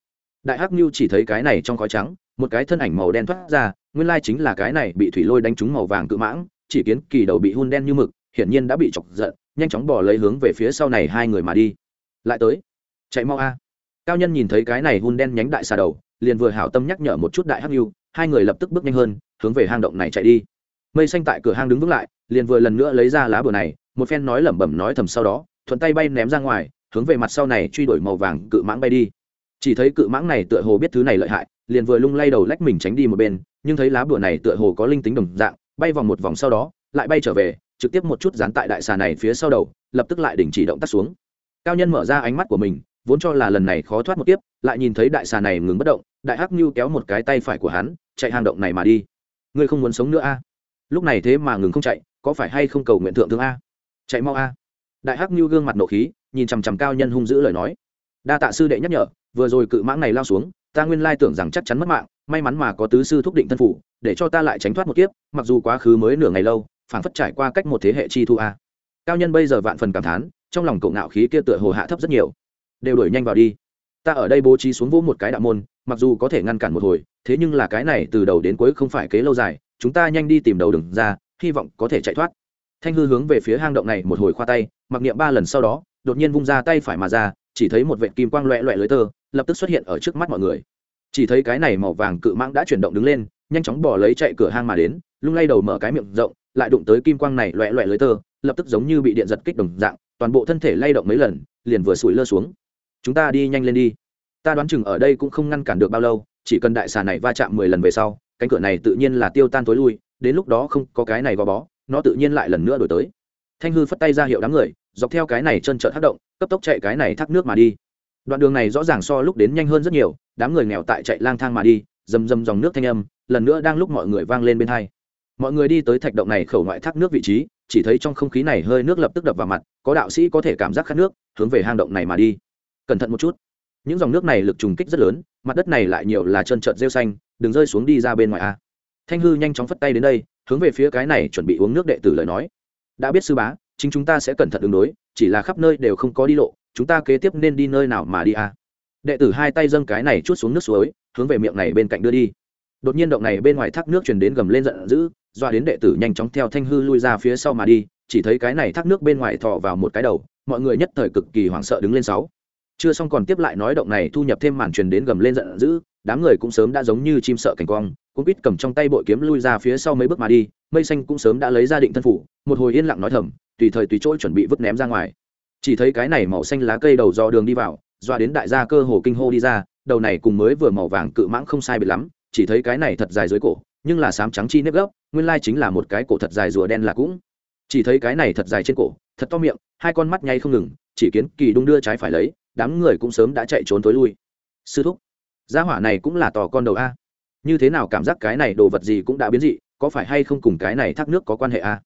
đại hắc như chỉ thấy cái này trong khói trắng, một cái thân ảnh màu đen thoát ra, nguyên lai chính là cái này bị thủy lôi đánh trúng màu vàng cự mãng, chỉ kiến kỳ đầu bị hun đen như mực, hiển nhiên đã bị chọc giận, nhanh chóng bỏ lấy hướng về phía sau này hai người mà đi. Lại tới. Chạy mau a. Cao nhân nhìn thấy cái này hun đen nhánh đại xà đầu, liền vừa hảo tâm nhắc nhở một chút đại hắc nhu hai người lập tức bước nhanh hơn, hướng về hang động này chạy đi. Mây xanh tại cửa hang đứng vững lại, liền vừa lần nữa lấy ra lá bừa này, một phen nói lẩm bẩm nói thầm sau đó, thuận tay bay ném ra ngoài, hướng về mặt sau này truy đuổi màu vàng cự mãng bay đi chỉ thấy cự mãng này tựa hồ biết thứ này lợi hại, liền vừa lung lay đầu lách mình tránh đi một bên, nhưng thấy lá bùa này tựa hồ có linh tính đồng dạng, bay vòng một vòng sau đó, lại bay trở về, trực tiếp một chút dán tại đại xà này phía sau đầu, lập tức lại đình chỉ động tác xuống. Cao nhân mở ra ánh mắt của mình, vốn cho là lần này khó thoát một tiếp lại nhìn thấy đại xà này ngừng bất động, đại hắc như kéo một cái tay phải của hắn, chạy hang động này mà đi. Ngươi không muốn sống nữa a? Lúc này thế mà ngừng không chạy, có phải hay không cầu nguyện thượng thương a? Chạy mau a. Đại hắc như gương mặt nộ khí, nhìn chằm chằm cao nhân hung dữ lời nói. Đa tạ sư đệ nhắc nhở vừa rồi cự mãng này lao xuống, ta nguyên lai tưởng rằng chắc chắn mất mạng, may mắn mà có tứ sư thúc định thân phủ, để cho ta lại tránh thoát một kiếp, mặc dù quá khứ mới nửa ngày lâu, phảng phất trải qua cách một thế hệ chi thu a. Cao nhân bây giờ vạn phần cảm thán, trong lòng cậu ngạo khí kia tựa hồ hạ thấp rất nhiều. Đều đuổi nhanh vào đi. Ta ở đây bố trí xuống vỗ một cái đạo môn, mặc dù có thể ngăn cản một hồi, thế nhưng là cái này từ đầu đến cuối không phải kế lâu dài, chúng ta nhanh đi tìm đầu đừng ra, hy vọng có thể chạy thoát. Thanh hư hướng về phía hang động này một hồi khoa tay, mặc niệm ba lần sau đó, đột nhiên vung ra tay phải mà ra, chỉ thấy một vệt kim quang loẹ loẹ lưới tơ lập tức xuất hiện ở trước mắt mọi người. Chỉ thấy cái này màu vàng cự mãng đã chuyển động đứng lên, nhanh chóng bỏ lấy chạy cửa hang mà đến, lung lay đầu mở cái miệng rộng, lại đụng tới kim quang này loẹ loẹ lưới tơ, lập tức giống như bị điện giật kích đồng dạng, toàn bộ thân thể lay động mấy lần, liền vừa sủi lơ xuống. Chúng ta đi nhanh lên đi. Ta đoán chừng ở đây cũng không ngăn cản được bao lâu, chỉ cần đại xà này va chạm mười lần về sau, cánh cửa này tự nhiên là tiêu tan tối lui, đến lúc đó không có cái này gò bó, nó tự nhiên lại lần nữa đổi tới. Thanh hư phất tay ra hiệu đám người, dọc theo cái này chân trợn thác động, cấp tốc chạy cái này thác nước mà đi đoạn đường này rõ ràng so lúc đến nhanh hơn rất nhiều, đám người nghèo tại chạy lang thang mà đi dầm dầm dòng nước thanh âm, lần nữa đang lúc mọi người vang lên bên hai. Mọi người đi tới thạch động này khẩu ngoại thác nước vị trí, chỉ thấy trong không khí này hơi nước lập tức đập vào mặt, có đạo sĩ có thể cảm giác khát nước, hướng về hang động này mà đi. Cẩn thận một chút. Những dòng nước này lực trùng kích rất lớn, mặt đất này lại nhiều là trơn trợt rêu xanh, đừng rơi xuống đi ra bên ngoài a. Thanh hư nhanh chóng phất tay đến đây, hướng về phía cái này chuẩn bị uống nước đệ tử lời nói. Đã biết sư bá, chính chúng ta sẽ cẩn thận ứng đối, chỉ là khắp nơi đều không có đi lộ chúng ta kế tiếp nên đi nơi nào mà đi à? Đệ tử hai tay dâng cái này chút xuống nước suối, hướng về miệng này bên cạnh đưa đi. Đột nhiên động này bên ngoài thác nước chuyển đến gầm lên giận dữ doa đến đệ tử nhanh chóng theo thanh hư lui ra phía sau mà đi, chỉ thấy cái này thác nước bên ngoài thọ vào một cái đầu, mọi người nhất thời cực kỳ hoảng sợ đứng lên sáu. Chưa xong còn tiếp lại nói động này thu nhập thêm màn truyền đến gầm lên giận dữ, đám người cũng sớm đã giống như chim sợ cảnh quang cũng biết cầm trong tay bội kiếm lui ra phía sau mấy bước mà đi, mây xanh cũng sớm đã lấy ra định thân phủ, một hồi yên lặng nói thầm, tùy thời tùy chỗ chuẩn bị vứt ném ra ngoài chỉ thấy cái này màu xanh lá cây đầu do đường đi vào, doa đến đại gia cơ hồ kinh hô đi ra, đầu này cùng mới vừa màu vàng cự mãng không sai biệt lắm, chỉ thấy cái này thật dài dưới cổ, nhưng là sám trắng chi nếp gốc, nguyên lai chính là một cái cổ thật dài rùa đen là cũng. Chỉ thấy cái này thật dài trên cổ, thật to miệng, hai con mắt nhay không ngừng, chỉ kiến kỳ đung đưa trái phải lấy, đám người cũng sớm đã chạy trốn tối lui. Sư thúc, gia hỏa này cũng là tò con đầu a. Như thế nào cảm giác cái này đồ vật gì cũng đã biến dị, có phải hay không cùng cái này thác nước có quan hệ a?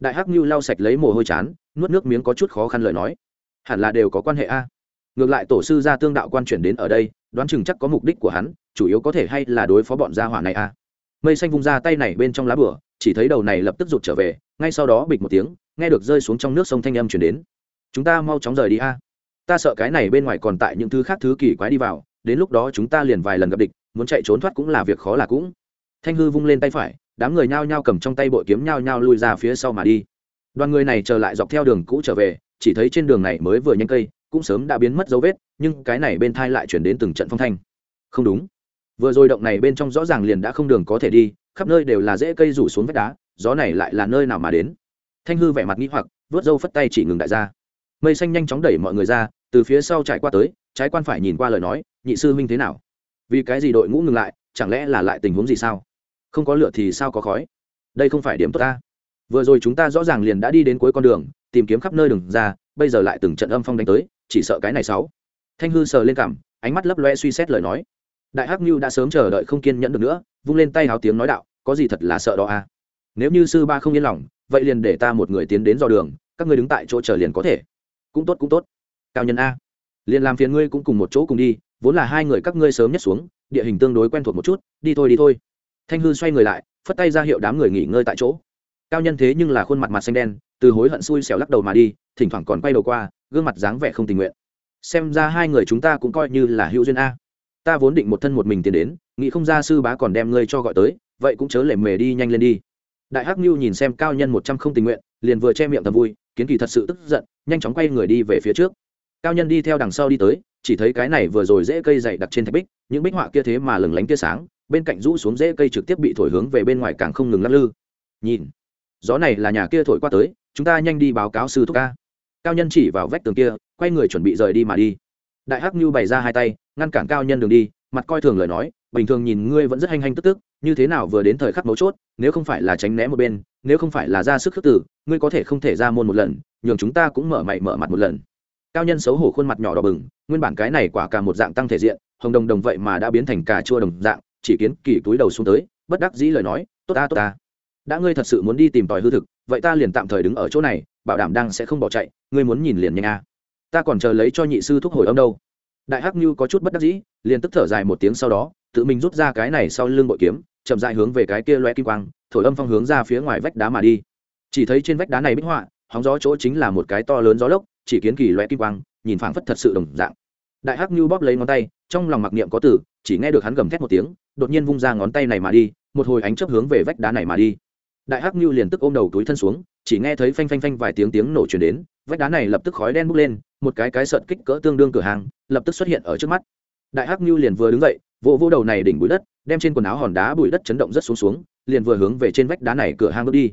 Đại hắc như lau sạch lấy mồ hôi chán nuốt nước miếng có chút khó khăn lời nói. Hẳn là đều có quan hệ a. Ngược lại tổ sư gia tương đạo quan chuyển đến ở đây, đoán chừng chắc có mục đích của hắn, chủ yếu có thể hay là đối phó bọn gia hỏa này a. Mây xanh vung ra tay này bên trong lá bửa chỉ thấy đầu này lập tức rụt trở về, ngay sau đó bịch một tiếng, nghe được rơi xuống trong nước sông thanh âm chuyển đến. Chúng ta mau chóng rời đi a. Ta sợ cái này bên ngoài còn tại những thứ khác thứ kỳ quái đi vào, đến lúc đó chúng ta liền vài lần gặp địch, muốn chạy trốn thoát cũng là việc khó là cũng. Thanh hư vung lên tay phải, đám người nhao nhao cầm trong tay bội kiếm nhao nhao lui ra phía sau mà đi đoàn người này trở lại dọc theo đường cũ trở về, chỉ thấy trên đường này mới vừa nhanh cây, cũng sớm đã biến mất dấu vết, nhưng cái này bên thai lại chuyển đến từng trận phong thanh. Không đúng. Vừa rồi động này bên trong rõ ràng liền đã không đường có thể đi, khắp nơi đều là rễ cây rủ xuống vách đá, gió này lại là nơi nào mà đến. Thanh hư vẻ mặt nghĩ hoặc, vớt râu phất tay chỉ ngừng đại gia. Mây xanh nhanh chóng đẩy mọi người ra, từ phía sau chạy qua tới, trái quan phải nhìn qua lời nói, nhị sư huynh thế nào? Vì cái gì đội ngũ ngừng lại, chẳng lẽ là lại tình huống gì sao? Không có lửa thì sao có khói? Đây không phải điểm tốt ta vừa rồi chúng ta rõ ràng liền đã đi đến cuối con đường, tìm kiếm khắp nơi đường ra, bây giờ lại từng trận âm phong đánh tới, chỉ sợ cái này sáu. Thanh hư sờ lên cảm, ánh mắt lấp loe suy xét lời nói. Đại hắc như đã sớm chờ đợi không kiên nhẫn được nữa, vung lên tay háo tiếng nói đạo, có gì thật là sợ đó à? Nếu như sư ba không yên lòng, vậy liền để ta một người tiến đến dò đường, các ngươi đứng tại chỗ chờ liền có thể. Cũng tốt cũng tốt. Cao nhân a. Liền làm phiền ngươi cũng cùng một chỗ cùng đi, vốn là hai người các ngươi sớm nhất xuống, địa hình tương đối quen thuộc một chút, đi thôi đi thôi. Thanh hư xoay người lại, phất tay ra hiệu đám người nghỉ ngơi tại chỗ cao nhân thế nhưng là khuôn mặt mặt xanh đen, từ hối hận xui xẻo lắc đầu mà đi, thỉnh thoảng còn quay đầu qua, gương mặt dáng vẻ không tình nguyện. Xem ra hai người chúng ta cũng coi như là hữu duyên a. Ta vốn định một thân một mình tiến đến, nghĩ không ra sư bá còn đem ngươi cho gọi tới, vậy cũng chớ lệ mề đi nhanh lên đi. Đại hắc nhu nhìn xem cao nhân một trăm không tình nguyện, liền vừa che miệng thầm vui, kiến kỳ thật sự tức giận, nhanh chóng quay người đi về phía trước. Cao nhân đi theo đằng sau đi tới, chỉ thấy cái này vừa rồi dễ cây dày đặt trên thạch bích, những bích họa kia thế mà lừng lánh tia sáng, bên cạnh rũ xuống dễ cây trực tiếp bị thổi hướng về bên ngoài càng không ngừng lắc lư. Nhìn gió này là nhà kia thổi qua tới, chúng ta nhanh đi báo cáo sư thúc ca. Cao nhân chỉ vào vách tường kia, quay người chuẩn bị rời đi mà đi. Đại hắc Như bày ra hai tay, ngăn cản cao nhân đường đi, mặt coi thường lời nói, bình thường nhìn ngươi vẫn rất hanh hanh tức tức, như thế nào vừa đến thời khắc mấu chốt, nếu không phải là tránh né một bên, nếu không phải là ra sức khước tử ngươi có thể không thể ra môn một lần, nhường chúng ta cũng mở mày mở mặt một lần. Cao nhân xấu hổ khuôn mặt nhỏ đỏ bừng, nguyên bản cái này quả cả một dạng tăng thể diện, hồng đồng đồng vậy mà đã biến thành cà chua đồng dạng, chỉ kiến kỳ túi đầu xuống tới, bất đắc dĩ lời nói, tốt ta tốt ta đã ngươi thật sự muốn đi tìm tòi hư thực, vậy ta liền tạm thời đứng ở chỗ này, bảo đảm đang sẽ không bỏ chạy, ngươi muốn nhìn liền nhanh a. Ta còn chờ lấy cho nhị sư thúc hồi âm đâu. Đại hắc như có chút bất đắc dĩ, liền tức thở dài một tiếng sau đó, tự mình rút ra cái này sau lưng bội kiếm, chậm dại hướng về cái kia loe kim quang, thổi âm phong hướng ra phía ngoài vách đá mà đi. Chỉ thấy trên vách đá này bích họa, hóng gió chỗ chính là một cái to lớn gió lốc, chỉ kiến kỳ loe kim quang, nhìn phảng phất thật sự đồng dạng. Đại hắc như bóp lấy ngón tay, trong lòng mặc niệm có từ, chỉ nghe được hắn gầm thét một tiếng, đột nhiên vung ra ngón tay này mà đi, một hồi ánh chớp hướng về vách đá này mà đi đại hắc như liền tức ôm đầu túi thân xuống, chỉ nghe thấy phanh phanh phanh vài tiếng tiếng nổ chuyển đến, vách đá này lập tức khói đen bốc lên, một cái cái sợn kích cỡ tương đương cửa hàng, lập tức xuất hiện ở trước mắt. Đại hắc như liền vừa đứng dậy vỗ vỗ đầu này đỉnh bụi đất, đem trên quần áo hòn đá bụi đất chấn động rất xuống xuống, liền vừa hướng về trên vách đá này cửa hang bước đi.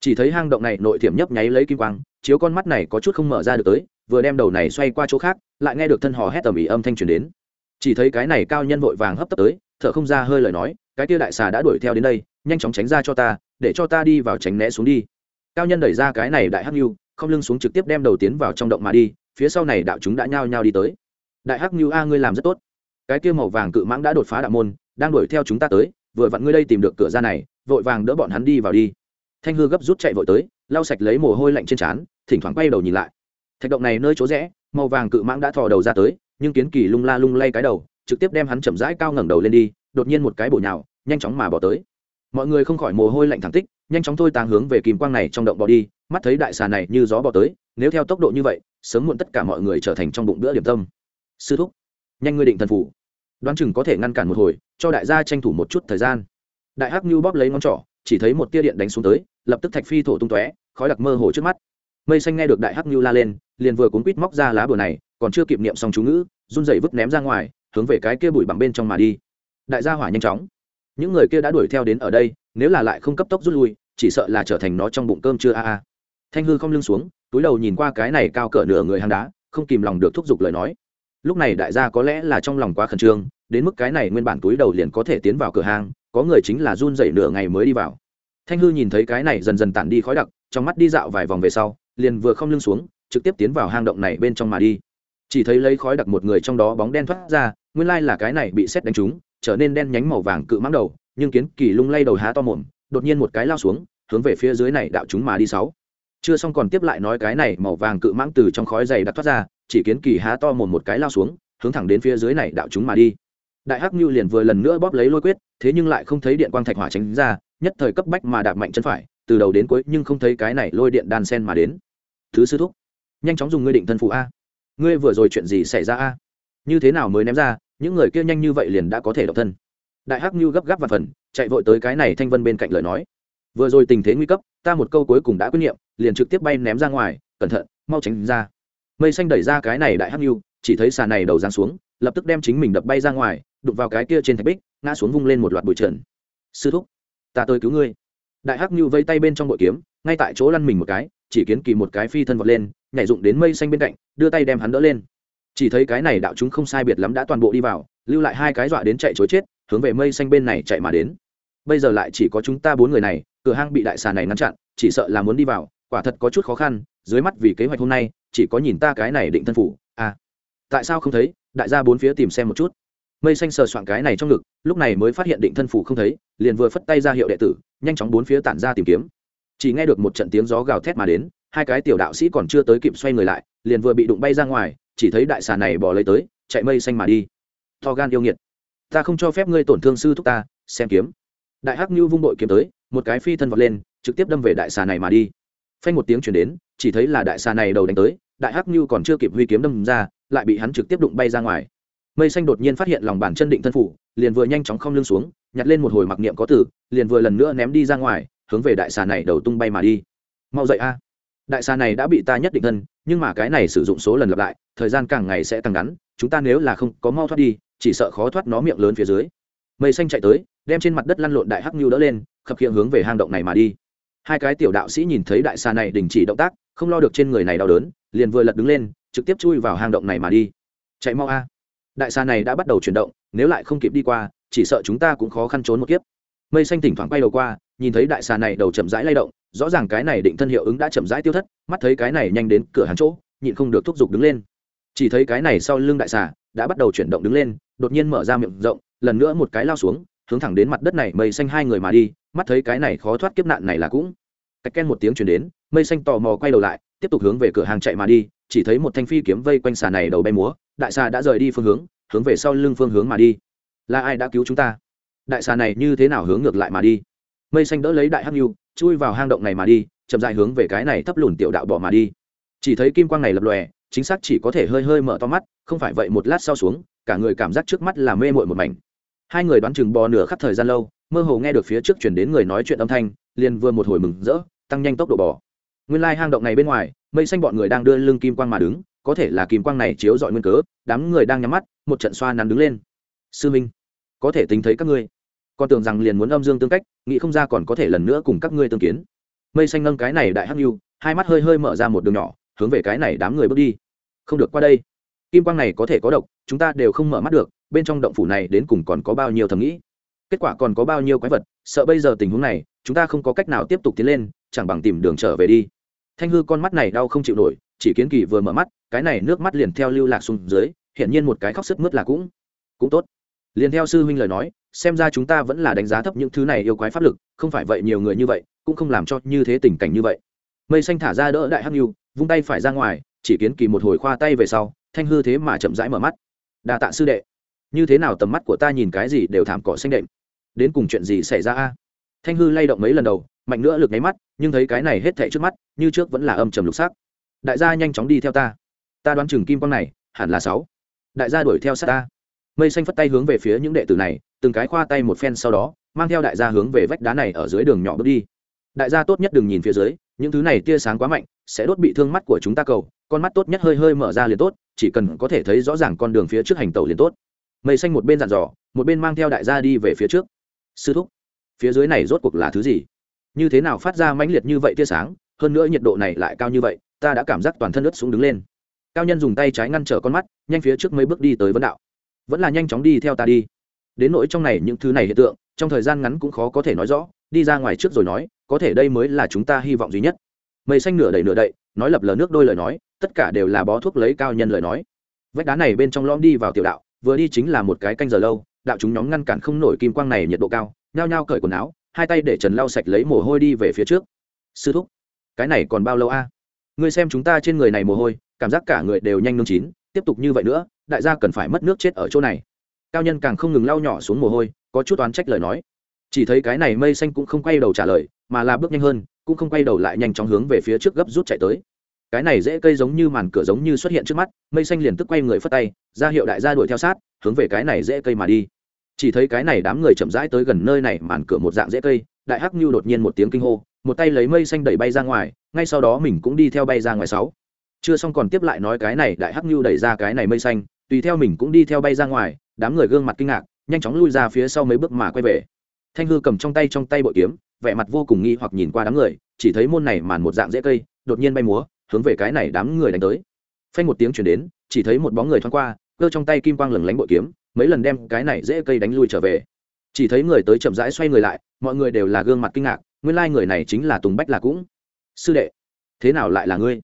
Chỉ thấy hang động này nội thiểm nhấp nháy lấy kim quang, chiếu con mắt này có chút không mở ra được tới, vừa đem đầu này xoay qua chỗ khác, lại nghe được thân hò hét tầm ĩ âm thanh truyền đến. Chỉ thấy cái này cao nhân vội vàng hấp tấp tới, thở không ra hơi lời nói, cái tia đại xà đã đuổi theo đến đây, nhanh chóng tránh ra cho ta để cho ta đi vào tránh né xuống đi. Cao nhân đẩy ra cái này đại hắc nhu, không lưng xuống trực tiếp đem đầu tiến vào trong động mà đi, phía sau này đạo chúng đã nhao nhao đi tới. Đại hắc nhu, a, ngươi làm rất tốt. Cái kia màu vàng cự mãng đã đột phá đạo môn, đang đuổi theo chúng ta tới, vừa vặn ngươi đây tìm được cửa ra này, vội vàng đỡ bọn hắn đi vào đi. Thanh hư gấp rút chạy vội tới, lau sạch lấy mồ hôi lạnh trên trán, thỉnh thoảng quay đầu nhìn lại. Thạch động này nơi chỗ rẽ, màu vàng cự mãng đã thò đầu ra tới, nhưng kiến kỳ lung la lung lay cái đầu, trực tiếp đem hắn chậm rãi cao ngẩng đầu lên đi, đột nhiên một cái bổ nhào, nhanh chóng mà bỏ tới mọi người không khỏi mồ hôi lạnh thẳng tích, nhanh chóng thôi tàng hướng về kìm quang này trong động bỏ đi, mắt thấy đại xà này như gió bỏ tới, nếu theo tốc độ như vậy, sớm muộn tất cả mọi người trở thành trong bụng bữa điểm tâm. Sư thúc, nhanh ngươi định thần phủ. Đoán chừng có thể ngăn cản một hồi, cho đại gia tranh thủ một chút thời gian. Đại hắc như bóp lấy ngón trỏ, chỉ thấy một tia điện đánh xuống tới, lập tức thạch phi thổ tung tóe, khói đặc mơ hồ trước mắt. Mây xanh nghe được đại hắc như la lên, liền vừa cuốn quít móc ra lá bừa này, còn chưa kịp niệm xong chú ngữ, run rẩy vứt ném ra ngoài, hướng về cái kia bụi bằng bên trong mà đi. Đại gia hỏa nhanh chóng những người kia đã đuổi theo đến ở đây, nếu là lại không cấp tốc rút lui, chỉ sợ là trở thành nó trong bụng cơm chưa a a. Thanh hư không lưng xuống, túi đầu nhìn qua cái này cao cỡ nửa người hang đá, không kìm lòng được thúc giục lời nói. Lúc này đại gia có lẽ là trong lòng quá khẩn trương, đến mức cái này nguyên bản túi đầu liền có thể tiến vào cửa hàng có người chính là run dậy nửa ngày mới đi vào. Thanh hư nhìn thấy cái này dần dần tản đi khói đặc, trong mắt đi dạo vài vòng về sau, liền vừa không lưng xuống, trực tiếp tiến vào hang động này bên trong mà đi. Chỉ thấy lấy khói đặc một người trong đó bóng đen thoát ra, nguyên lai là cái này bị xét đánh trúng trở nên đen nhánh màu vàng cự mãng đầu, nhưng kiến kỳ lung lay đầu há to mồm, đột nhiên một cái lao xuống, hướng về phía dưới này đạo chúng mà đi sáu. Chưa xong còn tiếp lại nói cái này màu vàng cự mãng từ trong khói dày đặc thoát ra, chỉ kiến kỳ há to mồm một cái lao xuống, hướng thẳng đến phía dưới này đạo chúng mà đi. Đại hắc như liền vừa lần nữa bóp lấy lôi quyết, thế nhưng lại không thấy điện quang thạch hỏa tránh ra, nhất thời cấp bách mà đạp mạnh chân phải, từ đầu đến cuối nhưng không thấy cái này lôi điện đan sen mà đến. Thứ sư thúc, nhanh chóng dùng ngươi định thân phụ a. Ngươi vừa rồi chuyện gì xảy ra a? Như thế nào mới ném ra, những người kia nhanh như vậy liền đã có thể độc thân. Đại hắc như gấp gáp và phần, chạy vội tới cái này thanh vân bên cạnh lời nói. Vừa rồi tình thế nguy cấp, ta một câu cuối cùng đã quyết niệm, liền trực tiếp bay ném ra ngoài, cẩn thận, mau tránh ra. Mây xanh đẩy ra cái này đại hắc như chỉ thấy xà này đầu giáng xuống, lập tức đem chính mình đập bay ra ngoài, đụng vào cái kia trên thạch bích, ngã xuống vung lên một loạt bụi trần. Sư thúc, ta tới cứu ngươi. Đại hắc như vây tay bên trong bội kiếm, ngay tại chỗ lăn mình một cái, chỉ kiến kỳ một cái phi thân vọt lên, nhảy dụng đến mây xanh bên cạnh, đưa tay đem hắn đỡ lên chỉ thấy cái này đạo chúng không sai biệt lắm đã toàn bộ đi vào, lưu lại hai cái dọa đến chạy chối chết, hướng về mây xanh bên này chạy mà đến. Bây giờ lại chỉ có chúng ta bốn người này, cửa hang bị đại xà này ngăn chặn, chỉ sợ là muốn đi vào, quả thật có chút khó khăn, dưới mắt vì kế hoạch hôm nay, chỉ có nhìn ta cái này định thân phủ à. Tại sao không thấy? Đại gia bốn phía tìm xem một chút. Mây xanh sờ soạn cái này trong ngực, lúc này mới phát hiện định thân phủ không thấy, liền vừa phất tay ra hiệu đệ tử, nhanh chóng bốn phía tản ra tìm kiếm. Chỉ nghe được một trận tiếng gió gào thét mà đến, hai cái tiểu đạo sĩ còn chưa tới kịp xoay người lại liền vừa bị đụng bay ra ngoài, chỉ thấy đại xà này bỏ lấy tới, chạy mây xanh mà đi. To gan yêu nghiệt. Ta không cho phép ngươi tổn thương sư thúc ta, xem kiếm. Đại hắc như vung đội kiếm tới, một cái phi thân vọt lên, trực tiếp đâm về đại xà này mà đi. Phanh một tiếng chuyển đến, chỉ thấy là đại xà này đầu đánh tới, đại hắc như còn chưa kịp huy kiếm đâm ra, lại bị hắn trực tiếp đụng bay ra ngoài. Mây xanh đột nhiên phát hiện lòng bàn chân định thân phủ, liền vừa nhanh chóng không lưng xuống, nhặt lên một hồi mặc niệm có tử, liền vừa lần nữa ném đi ra ngoài, hướng về đại xà này đầu tung bay mà đi. Mau dậy a. Đại xà này đã bị ta nhất định thân nhưng mà cái này sử dụng số lần lặp lại, thời gian càng ngày sẽ càng ngắn, chúng ta nếu là không có mau thoát đi, chỉ sợ khó thoát nó miệng lớn phía dưới. Mây xanh chạy tới, đem trên mặt đất lăn lộn đại hắc nhu đỡ lên, khập khiễng hướng về hang động này mà đi. Hai cái tiểu đạo sĩ nhìn thấy đại xà này đình chỉ động tác, không lo được trên người này đau đớn, liền vừa lật đứng lên, trực tiếp chui vào hang động này mà đi. Chạy mau a. Đại xà này đã bắt đầu chuyển động, nếu lại không kịp đi qua, chỉ sợ chúng ta cũng khó khăn trốn một kiếp. Mây xanh thỉnh thoảng quay đầu qua nhìn thấy đại xà này đầu chậm rãi lay động, rõ ràng cái này định thân hiệu ứng đã chậm rãi tiêu thất, mắt thấy cái này nhanh đến cửa hàng chỗ, nhịn không được thúc giục đứng lên. Chỉ thấy cái này sau lưng đại xà đã bắt đầu chuyển động đứng lên, đột nhiên mở ra miệng rộng, lần nữa một cái lao xuống, hướng thẳng đến mặt đất này mây xanh hai người mà đi, mắt thấy cái này khó thoát kiếp nạn này là cũng. Cách ken một tiếng chuyển đến, mây xanh tò mò quay đầu lại, tiếp tục hướng về cửa hàng chạy mà đi, chỉ thấy một thanh phi kiếm vây quanh xà này đầu bay múa, đại xà đã rời đi phương hướng hướng về sau lưng phương hướng mà đi. Là ai đã cứu chúng ta? Đại xà này như thế nào hướng ngược lại mà đi? Mây xanh đỡ lấy đại hắc nhu, chui vào hang động này mà đi, chậm dài hướng về cái này thấp lùn tiểu đạo bỏ mà đi. Chỉ thấy kim quang này lập lòe, chính xác chỉ có thể hơi hơi mở to mắt, không phải vậy một lát sau xuống, cả người cảm giác trước mắt là mê mội một mảnh. Hai người đoán chừng bò nửa khắp thời gian lâu, mơ hồ nghe được phía trước chuyển đến người nói chuyện âm thanh, liền vừa một hồi mừng rỡ, tăng nhanh tốc độ bò. Nguyên lai hang động này bên ngoài, mây xanh bọn người đang đưa lưng kim quang mà đứng, có thể là kim quang này chiếu dọi nguyên cớ, đám người đang nhắm mắt, một trận xoa nắn đứng lên. Sư minh, có thể tính thấy các ngươi con tưởng rằng liền muốn âm dương tương cách, nghĩ không ra còn có thể lần nữa cùng các ngươi tương kiến. Mây xanh nâng cái này đại hắc nhu, hai mắt hơi hơi mở ra một đường nhỏ, hướng về cái này đám người bước đi. Không được qua đây. Kim quang này có thể có độc, chúng ta đều không mở mắt được, bên trong động phủ này đến cùng còn có bao nhiêu thầm nghĩ? Kết quả còn có bao nhiêu quái vật, sợ bây giờ tình huống này, chúng ta không có cách nào tiếp tục tiến lên, chẳng bằng tìm đường trở về đi. Thanh hư con mắt này đau không chịu nổi, chỉ kiến kỳ vừa mở mắt, cái này nước mắt liền theo lưu lạc xuống dưới, hiển nhiên một cái khóc sức mướt là cũng cũng tốt. Liền theo sư huynh lời nói xem ra chúng ta vẫn là đánh giá thấp những thứ này yêu quái pháp lực, không phải vậy nhiều người như vậy, cũng không làm cho như thế tình cảnh như vậy. Mây xanh thả ra đỡ đại hắc nhu, vung tay phải ra ngoài, chỉ kiến kỳ một hồi khoa tay về sau, thanh hư thế mà chậm rãi mở mắt. Đa tạ sư đệ. Như thế nào tầm mắt của ta nhìn cái gì đều thảm cỏ xanh đệm. Đến cùng chuyện gì xảy ra a? Thanh hư lay động mấy lần đầu, mạnh nữa lực nháy mắt, nhưng thấy cái này hết thảy trước mắt, như trước vẫn là âm trầm lục sắc. Đại gia nhanh chóng đi theo ta. Ta đoán chừng kim quang này hẳn là sáu. Đại gia đuổi theo sát ta mây xanh phất tay hướng về phía những đệ tử này, từng cái khoa tay một phen sau đó, mang theo đại gia hướng về vách đá này ở dưới đường nhỏ bước đi. Đại gia tốt nhất đừng nhìn phía dưới, những thứ này tia sáng quá mạnh, sẽ đốt bị thương mắt của chúng ta cầu, con mắt tốt nhất hơi hơi mở ra liền tốt, chỉ cần có thể thấy rõ ràng con đường phía trước hành tàu liền tốt. Mây xanh một bên dặn dò, một bên mang theo đại gia đi về phía trước. Sư thúc, phía dưới này rốt cuộc là thứ gì? Như thế nào phát ra mãnh liệt như vậy tia sáng, hơn nữa nhiệt độ này lại cao như vậy, ta đã cảm giác toàn thân ướt xuống đứng lên. Cao nhân dùng tay trái ngăn trở con mắt, nhanh phía trước mấy bước đi tới vấn đạo vẫn là nhanh chóng đi theo ta đi. Đến nỗi trong này những thứ này hiện tượng, trong thời gian ngắn cũng khó có thể nói rõ, đi ra ngoài trước rồi nói, có thể đây mới là chúng ta hy vọng duy nhất. Mây xanh nửa đầy nửa đậy, nói lập lờ nước đôi lời nói, tất cả đều là bó thuốc lấy cao nhân lời nói. Vách đá này bên trong lõm đi vào tiểu đạo, vừa đi chính là một cái canh giờ lâu, đạo chúng nhóm ngăn cản không nổi kim quang này nhiệt độ cao, nhao nhao cởi quần áo, hai tay để trần lau sạch lấy mồ hôi đi về phía trước. Sư thúc, cái này còn bao lâu a? Ngươi xem chúng ta trên người này mồ hôi, cảm giác cả người đều nhanh nương chín, tiếp tục như vậy nữa đại gia cần phải mất nước chết ở chỗ này. Cao nhân càng không ngừng lau nhỏ xuống mồ hôi, có chút oán trách lời nói. Chỉ thấy cái này mây xanh cũng không quay đầu trả lời, mà là bước nhanh hơn, cũng không quay đầu lại nhanh chóng hướng về phía trước gấp rút chạy tới. Cái này dễ cây giống như màn cửa giống như xuất hiện trước mắt, mây xanh liền tức quay người phất tay, ra hiệu đại gia đuổi theo sát, hướng về cái này dễ cây mà đi. Chỉ thấy cái này đám người chậm rãi tới gần nơi này, màn cửa một dạng dễ cây, đại hắc nhu đột nhiên một tiếng kinh hô, một tay lấy mây xanh đẩy bay ra ngoài, ngay sau đó mình cũng đi theo bay ra ngoài sáu. Chưa xong còn tiếp lại nói cái này đại hắc nhu đẩy ra cái này mây xanh tùy theo mình cũng đi theo bay ra ngoài, đám người gương mặt kinh ngạc, nhanh chóng lui ra phía sau mấy bước mà quay về. Thanh hư cầm trong tay trong tay bội kiếm, vẻ mặt vô cùng nghi hoặc nhìn qua đám người, chỉ thấy môn này màn một dạng dễ cây, đột nhiên bay múa, hướng về cái này đám người đánh tới. Phanh một tiếng chuyển đến, chỉ thấy một bóng người thoáng qua, cơ trong tay kim quang lừng lánh bội kiếm, mấy lần đem cái này dễ cây đánh lui trở về. Chỉ thấy người tới chậm rãi xoay người lại, mọi người đều là gương mặt kinh ngạc, nguyên lai người này chính là tùng bách là cũng. Sư đệ, thế nào lại là ngươi?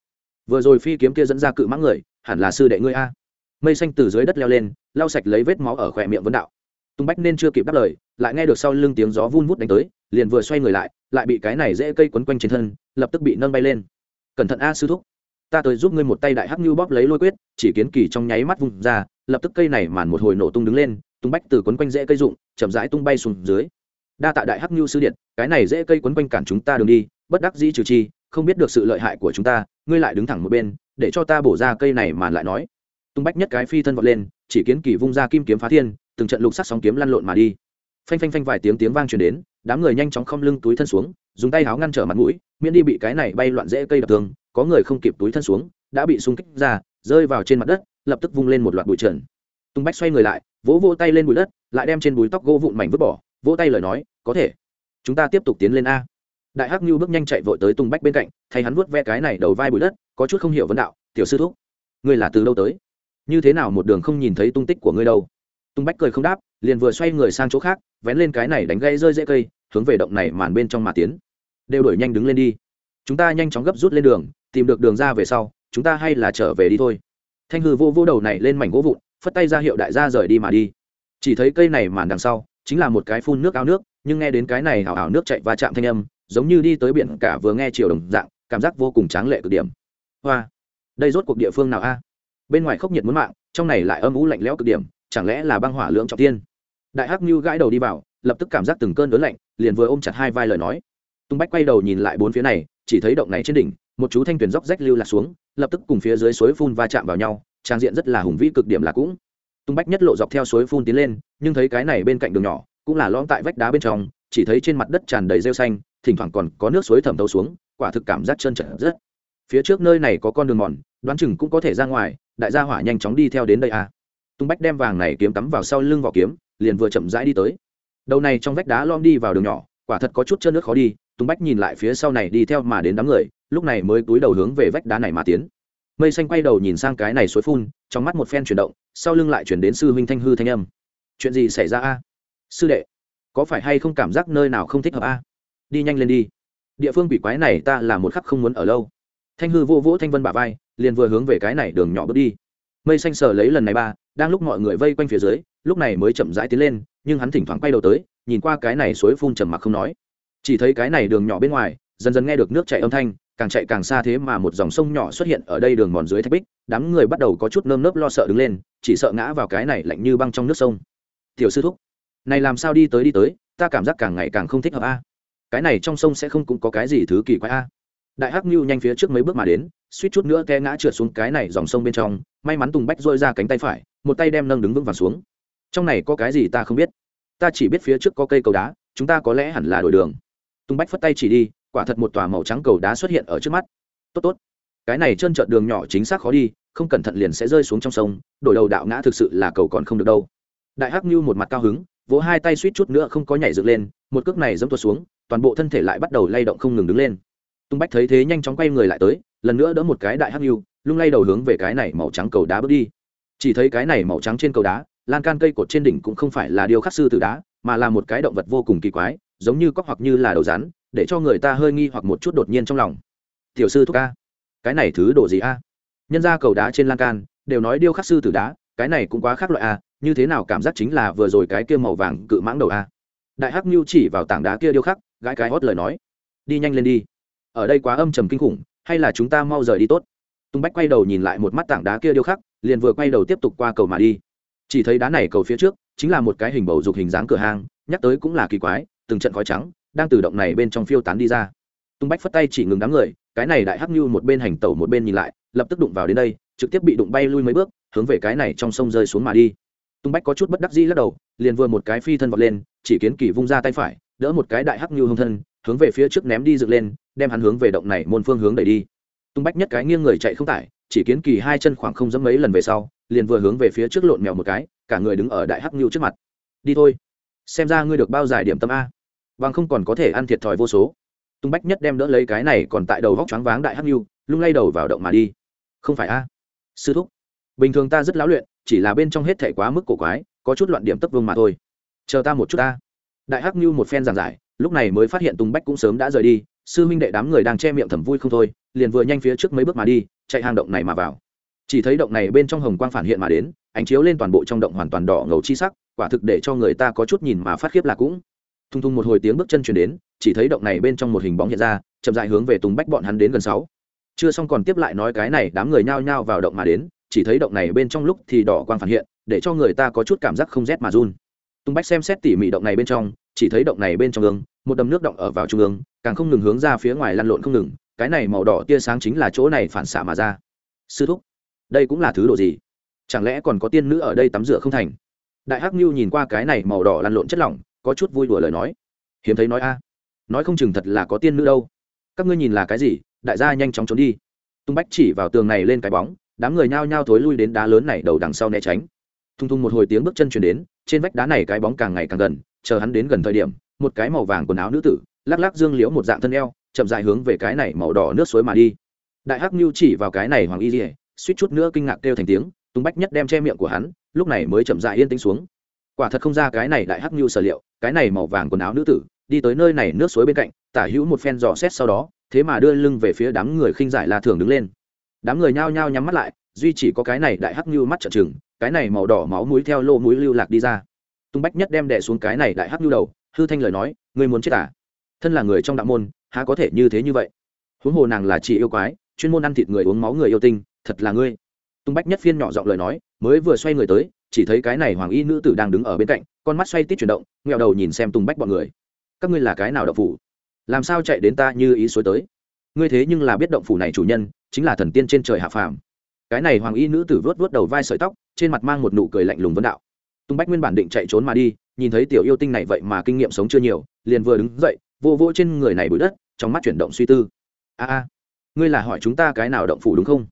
Vừa rồi phi kiếm kia dẫn ra cự mãng người, hẳn là sư đệ ngươi a mây xanh từ dưới đất leo lên, lau sạch lấy vết máu ở khỏe miệng vấn đạo. Tùng bách nên chưa kịp đáp lời, lại nghe được sau lưng tiếng gió vun vút đánh tới, liền vừa xoay người lại lại bị cái này dễ cây quấn quanh trên thân, lập tức bị nâng bay lên. Cẩn thận a, sư thúc, ta tới giúp ngươi một tay đại hắc như bóp lấy lôi quyết, chỉ kiến kỳ trong nháy mắt vùng ra, lập tức cây này màn một hồi nổ tung đứng lên tung bách từ quấn quanh rễ cây rụng, chậm rãi tung bay xuống dưới. Đa tạ đại hắc như sư điện, cái này dễ cây quấn quanh cản chúng ta đường đi, bất đắc dĩ trừ chi, không biết được sự lợi hại của chúng ta, ngươi lại đứng thẳng một bên, để cho ta bổ ra cây này màn lại nói tung bách nhất cái phi thân vọt lên, chỉ kiến kỳ vung ra kim kiếm phá thiên, từng trận lục sắc sóng kiếm lăn lộn mà đi. Phanh phanh phanh vài tiếng tiếng vang truyền đến, đám người nhanh chóng không lưng túi thân xuống, dùng tay háo ngăn trở mặt mũi, miễn đi bị cái này bay loạn dễ cây đập tường, có người không kịp túi thân xuống, đã bị xung kích ra, rơi vào trên mặt đất, lập tức vung lên một loạt bụi trần. Tung bách xoay người lại, vỗ vỗ tay lên bụi đất, lại đem trên búi tóc gỗ vụn mảnh vứt bỏ, vỗ tay lời nói, có thể, chúng ta tiếp tục tiến lên a. Đại hắc như bước nhanh chạy vội tới tung bách bên cạnh, thay hắn vuốt ve cái này đầu vai bụi đất, có chút không hiểu vấn đạo, tiểu sư thúc, ngươi là từ đâu tới? Như thế nào một đường không nhìn thấy tung tích của ngươi đâu? Tung bách cười không đáp, liền vừa xoay người sang chỗ khác, vén lên cái này đánh gây rơi dễ cây, hướng về động này màn bên trong mà tiến. Đều đuổi nhanh đứng lên đi. Chúng ta nhanh chóng gấp rút lên đường, tìm được đường ra về sau, chúng ta hay là trở về đi thôi. Thanh hư vô vô đầu này lên mảnh gỗ vụn, phất tay ra hiệu đại gia rời đi mà đi. Chỉ thấy cây này màn đằng sau, chính là một cái phun nước ao nước, nhưng nghe đến cái này hào hào nước chạy va chạm thanh âm, giống như đi tới biển cả vừa nghe chiều đồng dạng, cảm giác vô cùng tráng lệ cực điểm. Hoa, đây rốt cuộc địa phương nào a? Bên ngoài khốc nhiệt muốn mạng, trong này lại âm ú lạnh lẽo cực điểm, chẳng lẽ là băng hỏa lưỡng trọng tiên đại hắc như gãi đầu đi vào, lập tức cảm giác từng cơn đớn lạnh, liền vừa ôm chặt hai vai lời nói. Tung bách quay đầu nhìn lại bốn phía này, chỉ thấy động này trên đỉnh, một chú thanh tuyển dốc rách lưu lạc xuống, lập tức cùng phía dưới suối phun va chạm vào nhau, trang diện rất là hùng vĩ cực điểm là cũng. Tung bách nhất lộ dọc theo suối phun tiến lên, nhưng thấy cái này bên cạnh đường nhỏ, cũng là lõm tại vách đá bên trong, chỉ thấy trên mặt đất tràn đầy rêu xanh, thỉnh thoảng còn có nước suối thẩm thấu xuống, quả thực cảm giác chân trở rất. Phía trước nơi này có con đường mòn, đoán chừng cũng có thể ra ngoài đại gia hỏa nhanh chóng đi theo đến đây à. tung bách đem vàng này kiếm cắm vào sau lưng vỏ kiếm, liền vừa chậm rãi đi tới. Đầu này trong vách đá lom đi vào đường nhỏ, quả thật có chút chân nước khó đi, tung bách nhìn lại phía sau này đi theo mà đến đám người, lúc này mới túi đầu hướng về vách đá này mà tiến. Mây xanh quay đầu nhìn sang cái này suối phun, trong mắt một phen chuyển động, sau lưng lại chuyển đến sư huynh thanh hư thanh âm. Chuyện gì xảy ra a? Sư đệ, có phải hay không cảm giác nơi nào không thích hợp a? Đi nhanh lên đi. Địa phương quỷ quái này ta là một khắc không muốn ở lâu thanh hư vô vỗ thanh vân bả vai, liền vừa hướng về cái này đường nhỏ bước đi. Mây xanh sờ lấy lần này ba, đang lúc mọi người vây quanh phía dưới, lúc này mới chậm rãi tiến lên, nhưng hắn thỉnh thoảng quay đầu tới, nhìn qua cái này suối phun trầm mặc không nói. Chỉ thấy cái này đường nhỏ bên ngoài, dần dần nghe được nước chảy âm thanh, càng chạy càng xa thế mà một dòng sông nhỏ xuất hiện ở đây đường mòn dưới thạch bích, đám người bắt đầu có chút nơm nớp lo sợ đứng lên, chỉ sợ ngã vào cái này lạnh như băng trong nước sông. Tiểu sư thúc, này làm sao đi tới đi tới, ta cảm giác càng ngày càng không thích hợp a. Cái này trong sông sẽ không cũng có cái gì thứ kỳ quái a đại hắc nhu nhanh phía trước mấy bước mà đến, suýt chút nữa té ngã trượt xuống cái này dòng sông bên trong, may mắn tùng bách dôi ra cánh tay phải, một tay đem nâng đứng vững vàng xuống. Trong này có cái gì ta không biết? Ta chỉ biết phía trước có cây cầu đá, chúng ta có lẽ hẳn là đổi đường. Tùng bách phất tay chỉ đi, quả thật một tòa màu trắng cầu đá xuất hiện ở trước mắt. Tốt tốt. Cái này trơn trợn đường nhỏ chính xác khó đi, không cẩn thận liền sẽ rơi xuống trong sông, đổi đầu đạo ngã thực sự là cầu còn không được đâu. Đại hắc như một mặt cao hứng, vỗ hai tay suýt chút nữa không có nhảy dựng lên, một cước này dẫm tuột xuống, toàn bộ thân thể lại bắt đầu lay động không ngừng đứng lên tung bách thấy thế nhanh chóng quay người lại tới, lần nữa đỡ một cái đại hắc yêu, lung lay đầu hướng về cái này màu trắng cầu đá bước đi. Chỉ thấy cái này màu trắng trên cầu đá, lan can cây cột trên đỉnh cũng không phải là điều khắc sư từ đá, mà là một cái động vật vô cùng kỳ quái, giống như cóc hoặc như là đầu rắn, để cho người ta hơi nghi hoặc một chút đột nhiên trong lòng. Tiểu sư thúc a, cái này thứ đồ gì a? Nhân ra cầu đá trên lan can, đều nói điêu khắc sư tử đá, cái này cũng quá khác loại a, như thế nào cảm giác chính là vừa rồi cái kia màu vàng cự mãng đầu a? Đại hắc mưu chỉ vào tảng đá kia điêu khắc, gãi cái hót lời nói. Đi nhanh lên đi ở đây quá âm trầm kinh khủng hay là chúng ta mau rời đi tốt? Tung bách quay đầu nhìn lại một mắt tảng đá kia điêu khắc liền vừa quay đầu tiếp tục qua cầu mà đi. Chỉ thấy đá này cầu phía trước chính là một cái hình bầu dục hình dáng cửa hàng, nhắc tới cũng là kỳ quái từng trận khói trắng đang từ động này bên trong phiêu tán đi ra. Tung bách phất tay chỉ ngừng đám người cái này đại hắc như một bên hành tẩu một bên nhìn lại lập tức đụng vào đến đây trực tiếp bị đụng bay lui mấy bước hướng về cái này trong sông rơi xuống mà đi. Tung bách có chút bất đắc dĩ lắc đầu liền vừa một cái phi thân vọt lên chỉ kiến kỳ vung ra tay phải đỡ một cái đại hắc như hông thân hướng về phía trước ném đi dựng lên, đem hắn hướng về động này môn phương hướng đẩy đi. Tung bách nhất cái nghiêng người chạy không tải, chỉ kiến kỳ hai chân khoảng không dẫm mấy lần về sau, liền vừa hướng về phía trước lộn mèo một cái, cả người đứng ở đại hắc nhu trước mặt. Đi thôi, xem ra ngươi được bao giải điểm tâm a. Vàng không còn có thể ăn thiệt thòi vô số. Tung bách nhất đem đỡ lấy cái này còn tại đầu vóc choáng váng đại hắc nhu lung lay đầu vào động mà đi. Không phải a, sư thúc, bình thường ta rất lão luyện, chỉ là bên trong hết thể quá mức cổ quái, có chút loạn điểm tấp vương mà thôi. Chờ ta một chút ta đại hắc như một phen giảng giải, lúc này mới phát hiện tùng bách cũng sớm đã rời đi, sư minh đệ đám người đang che miệng thầm vui không thôi, liền vừa nhanh phía trước mấy bước mà đi, chạy hang động này mà vào. Chỉ thấy động này bên trong hồng quang phản hiện mà đến, ánh chiếu lên toàn bộ trong động hoàn toàn đỏ ngầu chi sắc, quả thực để cho người ta có chút nhìn mà phát khiếp là cũng. Thung thung một hồi tiếng bước chân chuyển đến, chỉ thấy động này bên trong một hình bóng hiện ra, chậm dại hướng về tùng bách bọn hắn đến gần sáu. Chưa xong còn tiếp lại nói cái này, đám người nhao nhao vào động mà đến, chỉ thấy động này bên trong lúc thì đỏ quang phản hiện, để cho người ta có chút cảm giác không rét mà run tùng bách xem xét tỉ mỉ động này bên trong, chỉ thấy động này bên trong ương, một đầm nước động ở vào trung ương, càng không ngừng hướng ra phía ngoài lăn lộn không ngừng, cái này màu đỏ tia sáng chính là chỗ này phản xạ mà ra. Sư thúc, đây cũng là thứ đồ gì? Chẳng lẽ còn có tiên nữ ở đây tắm rửa không thành? Đại hắc nhu nhìn qua cái này màu đỏ lăn lộn chất lỏng, có chút vui đùa lời nói. Hiếm thấy nói a. Nói không chừng thật là có tiên nữ đâu. Các ngươi nhìn là cái gì? Đại gia nhanh chóng trốn đi. Tung bách chỉ vào tường này lên cái bóng, đám người nhao nhao thối lui đến đá lớn này đầu đằng sau né tránh thung thung một hồi tiếng bước chân chuyển đến, trên vách đá này cái bóng càng ngày càng gần, chờ hắn đến gần thời điểm, một cái màu vàng quần áo nữ tử, lắc lắc dương liễu một dạng thân eo, chậm dại hướng về cái này màu đỏ nước suối mà đi. Đại hắc nhu chỉ vào cái này hoàng y dỉa suýt chút nữa kinh ngạc kêu thành tiếng tung bách nhất đem che miệng của hắn, lúc này mới chậm dại yên tĩnh xuống. Quả thật không ra cái này đại hắc nhu sở liệu, cái này màu vàng quần áo nữ tử, đi tới nơi này nước suối bên cạnh, tả hữu một phen dò xét sau đó, thế mà đưa lưng về phía đám người khinh giải la thường đứng lên. Đám người nhao nhao nhắm mắt lại, duy chỉ có cái này đại hắc nhu mắt trợn trừng cái này màu đỏ máu mũi theo lô mũi lưu lạc đi ra. Tung bách nhất đem đẻ xuống cái này đại hắc nhu đầu, hư thanh lời nói, ngươi muốn chết à? Thân là người trong đạo môn, há có thể như thế như vậy? Huống hồ nàng là chị yêu quái, chuyên môn ăn thịt người uống máu người yêu tinh, thật là ngươi. Tung bách nhất phiên nhỏ giọng lời nói, mới vừa xoay người tới, chỉ thấy cái này hoàng y nữ tử đang đứng ở bên cạnh, con mắt xoay tít chuyển động nghẹo đầu nhìn xem tùng bách bọn người. Các ngươi là cái nào động phủ? Làm sao chạy đến ta như ý suối tới? Ngươi thế nhưng là biết động phủ này chủ nhân, chính là thần tiên trên trời hạ phàm cái này hoàng y nữ tử vớt vớt đầu vai sợi tóc, trên mặt mang một nụ cười lạnh lùng vân đạo. Tung bách nguyên bản định chạy trốn mà đi, nhìn thấy tiểu yêu tinh này vậy mà kinh nghiệm sống chưa nhiều, liền vừa đứng dậy, vô vô trên người này bụi đất, trong mắt chuyển động suy tư. A a, ngươi là hỏi chúng ta cái nào động phủ đúng không?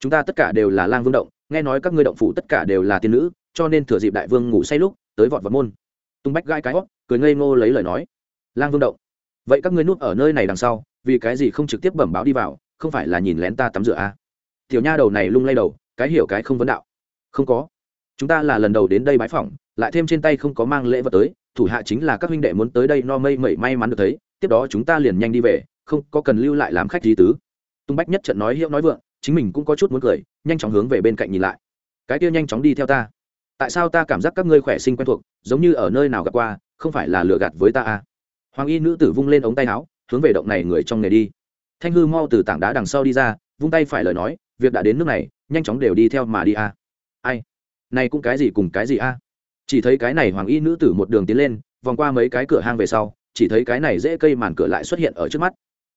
Chúng ta tất cả đều là lang vương động, nghe nói các ngươi động phủ tất cả đều là tiên nữ, cho nên thừa dịp đại vương ngủ say lúc, tới vọt vật môn. Tung bách gai cái hót, cười ngây ngô lấy lời nói. Lang vương động. Vậy các ngươi nuốt ở nơi này đằng sau, vì cái gì không trực tiếp bẩm báo đi vào, không phải là nhìn lén ta tắm rửa à? Tiểu nha đầu này lung lay đầu, cái hiểu cái không vấn đạo. Không có. Chúng ta là lần đầu đến đây bái phỏng, lại thêm trên tay không có mang lễ vật tới, thủ hạ chính là các huynh đệ muốn tới đây no mây mẩy may mắn được thấy, tiếp đó chúng ta liền nhanh đi về, không có cần lưu lại làm khách gì tứ. Tung bách nhất trận nói hiệu nói vượng, chính mình cũng có chút muốn cười, nhanh chóng hướng về bên cạnh nhìn lại. Cái kia nhanh chóng đi theo ta. Tại sao ta cảm giác các ngươi khỏe sinh quen thuộc, giống như ở nơi nào gặp qua, không phải là lừa gạt với ta à? Hoàng y nữ tử vung lên ống tay áo, hướng về động này người trong nghề đi. Thanh hư mau từ tảng đá đằng sau đi ra vung tay phải lời nói, việc đã đến nước này, nhanh chóng đều đi theo mà đi a. Ai? Này cũng cái gì cùng cái gì a? Chỉ thấy cái này hoàng y nữ tử một đường tiến lên, vòng qua mấy cái cửa hang về sau, chỉ thấy cái này dễ cây màn cửa lại xuất hiện ở trước mắt.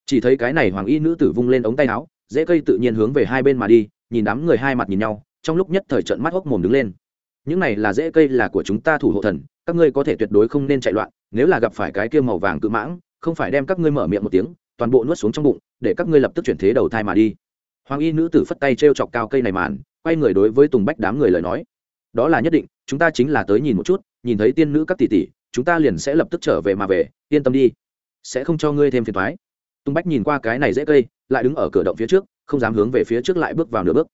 Chỉ thấy cái này hoàng y nữ tử vung lên ống tay áo, dễ cây tự nhiên hướng về hai bên mà đi, nhìn đám người hai mặt nhìn nhau, trong lúc nhất thời trận mắt hốc mồm đứng lên. Những này là dễ cây là của chúng ta thủ hộ thần, các ngươi có thể tuyệt đối không nên chạy loạn, nếu là gặp phải cái kia màu vàng cự mãng, không phải đem các ngươi mở miệng một tiếng, toàn bộ nuốt xuống trong bụng, để các ngươi lập tức chuyển thế đầu thai mà đi hoàng y nữ tử phất tay t r e o chọc cao cây này màn, quay người đối với tùng bách đám người lời nói. Đó là nhất định, chúng ta chính là tới nhìn một chút, nhìn thấy tiên nữ các tỷ tỷ, chúng ta liền sẽ lập tức trở về mà về, yên tâm đi, sẽ không cho ngươi thêm phiền thoái tùng bách nhìn qua cái này dễ cây, lại đứng ở cửa động phía trước, không dám hướng về phía trước lại bước vào nửa bước.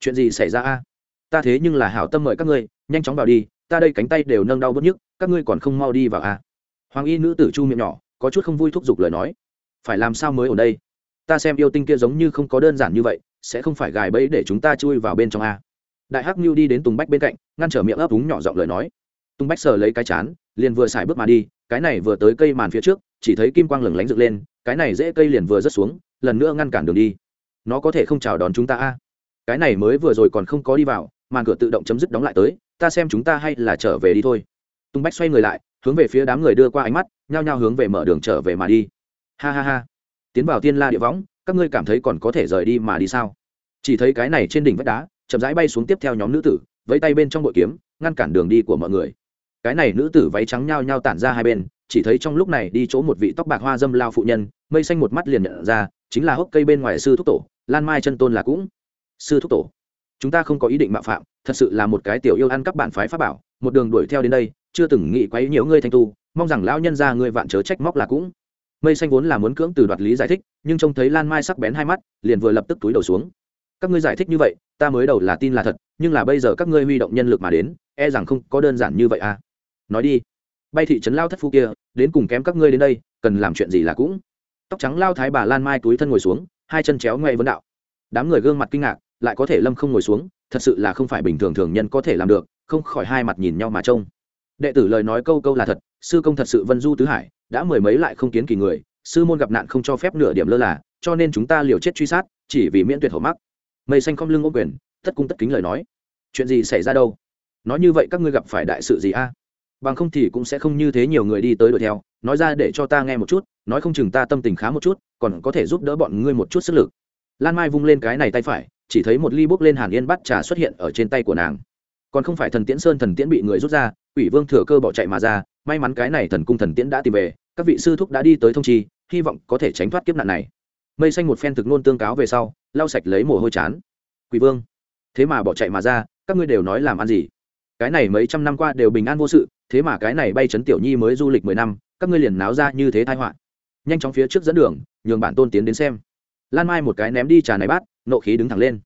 Chuyện gì xảy ra a? Ta thế nhưng là hảo tâm mời các ngươi, nhanh chóng vào đi, ta đây cánh tay đều nâng đau bớt nhức, các ngươi còn không mau đi vào a? Hoàng y nữ tử chu miệng nhỏ, có chút không vui thúc giục lời nói. Phải làm sao mới ở đây? Ta xem yêu tinh kia giống như không có đơn giản như vậy, sẽ không phải gài bẫy để chúng ta chui vào bên trong a. Đại hắc mưu đi đến tùng bách bên cạnh, ngăn trở miệng ấp úng nhỏ giọng lời nói. Tùng bách sờ lấy cái chán, liền vừa xài bước mà đi, cái này vừa tới cây màn phía trước, chỉ thấy kim quang lửng lánh dựng lên, cái này dễ cây liền vừa rớt xuống, lần nữa ngăn cản đường đi. Nó có thể không chào đón chúng ta a. Cái này mới vừa rồi còn không có đi vào, màn cửa tự động chấm dứt đóng lại tới, ta xem chúng ta hay là trở về đi thôi. Tùng bách xoay người lại, hướng về phía đám người đưa qua ánh mắt, nhao nhao hướng về mở đường trở về mà đi. Ha ha ha tiến vào tiên la địa võng, các ngươi cảm thấy còn có thể rời đi mà đi sao? Chỉ thấy cái này trên đỉnh vách đá, chậm rãi bay xuống tiếp theo nhóm nữ tử, vẫy tay bên trong bội kiếm, ngăn cản đường đi của mọi người. Cái này nữ tử váy trắng nhao nhao tản ra hai bên, chỉ thấy trong lúc này đi chỗ một vị tóc bạc hoa dâm lao phụ nhân, mây xanh một mắt liền nhận ra, chính là hốc cây bên ngoài sư thúc tổ, lan mai chân tôn là cũng. Sư thúc tổ, chúng ta không có ý định mạo phạm, thật sự là một cái tiểu yêu ăn các bạn phái pháp bảo, một đường đuổi theo đến đây, chưa từng nghĩ quấy nhiễu ngươi thanh tu, mong rằng lão nhân ra ngươi vạn chớ trách móc là cũng mây xanh vốn là muốn cưỡng từ đoạt lý giải thích, nhưng trông thấy lan mai sắc bén hai mắt, liền vừa lập tức túi đầu xuống. Các ngươi giải thích như vậy, ta mới đầu là tin là thật, nhưng là bây giờ các ngươi huy động nhân lực mà đến e rằng không có đơn giản như vậy à. Nói đi. Bay thị trấn lao thất phu kia, đến cùng kém các ngươi đến đây, cần làm chuyện gì là cũng. Tóc trắng lao thái bà lan mai túi thân ngồi xuống, hai chân chéo ngoe vấn đạo. Đám người gương mặt kinh ngạc, lại có thể lâm không ngồi xuống, thật sự là không phải bình thường thường nhân có thể làm được, không khỏi hai mặt nhìn nhau mà trông đệ tử lời nói câu câu là thật, sư công thật sự vân du tứ hải, đã mười mấy lại không kiến kỳ người, sư môn gặp nạn không cho phép nửa điểm lơ là, cho nên chúng ta liều chết truy sát, chỉ vì miễn tuyệt hậu mắc. Mây xanh không lưng ô quyền, tất cung tất kính lời nói. Chuyện gì xảy ra đâu? Nói như vậy các ngươi gặp phải đại sự gì a? Bằng không thì cũng sẽ không như thế nhiều người đi tới đuổi theo. Nói ra để cho ta nghe một chút, nói không chừng ta tâm tình khá một chút, còn có thể giúp đỡ bọn ngươi một chút sức lực. Lan mai vung lên cái này tay phải, chỉ thấy một ly bốc lên hàn yên bắt trà xuất hiện ở trên tay của nàng còn không phải thần tiễn sơn thần tiễn bị người rút ra, quỷ vương thừa cơ bỏ chạy mà ra, may mắn cái này thần cung thần tiễn đã tìm về, các vị sư thúc đã đi tới thông chi, hy vọng có thể tránh thoát kiếp nạn này. Mây xanh một phen thực nôn tương cáo về sau, lau sạch lấy mồ hôi chán. Quỷ vương, thế mà bỏ chạy mà ra, các ngươi đều nói làm ăn gì? Cái này mấy trăm năm qua đều bình an vô sự, thế mà cái này bay chấn tiểu nhi mới du lịch mười năm, các ngươi liền náo ra như thế tai họa. Nhanh chóng phía trước dẫn đường, nhường bản tôn tiến đến xem. Lan mai một cái ném đi trà này bát, nộ khí đứng thẳng lên.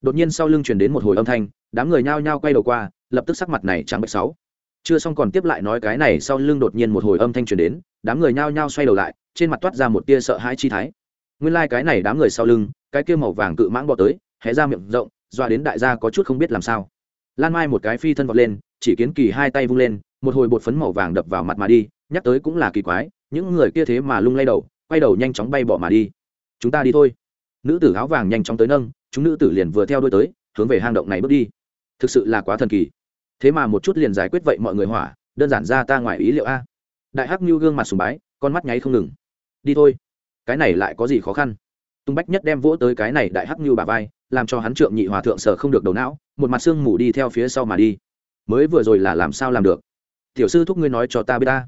Đột nhiên sau lưng truyền đến một hồi âm thanh đám người nhao nhao quay đầu qua, lập tức sắc mặt này trắng bệch sáu. Chưa xong còn tiếp lại nói cái này sau lưng đột nhiên một hồi âm thanh truyền đến, đám người nhao nhao xoay đầu lại, trên mặt toát ra một tia sợ hãi chi thái. Nguyên lai cái này đám người sau lưng, cái kia màu vàng cự mãng bọ tới, hé ra miệng rộng doa đến đại gia có chút không biết làm sao. Lan mai một cái phi thân vọt lên, chỉ kiến kỳ hai tay vung lên, một hồi bột phấn màu vàng đập vào mặt mà đi, nhắc tới cũng là kỳ quái, những người kia thế mà lung lay đầu, quay đầu nhanh chóng bay bỏ mà đi. Chúng ta đi thôi. Nữ tử áo vàng nhanh chóng tới nâng, chúng nữ tử liền vừa theo đuôi tới, hướng về hang động này bước đi thực sự là quá thần kỳ. Thế mà một chút liền giải quyết vậy mọi người hỏa, đơn giản ra ta ngoài ý liệu a. Đại hắc như gương mặt sùng bái, con mắt nháy không ngừng. Đi thôi. Cái này lại có gì khó khăn? Tung bách nhất đem vỗ tới cái này đại hắc như bà vai, làm cho hắn trượng nhị hòa thượng sở không được đầu não, một mặt xương mù đi theo phía sau mà đi. Mới vừa rồi là làm sao làm được? Tiểu sư thúc ngươi nói cho ta biết ta.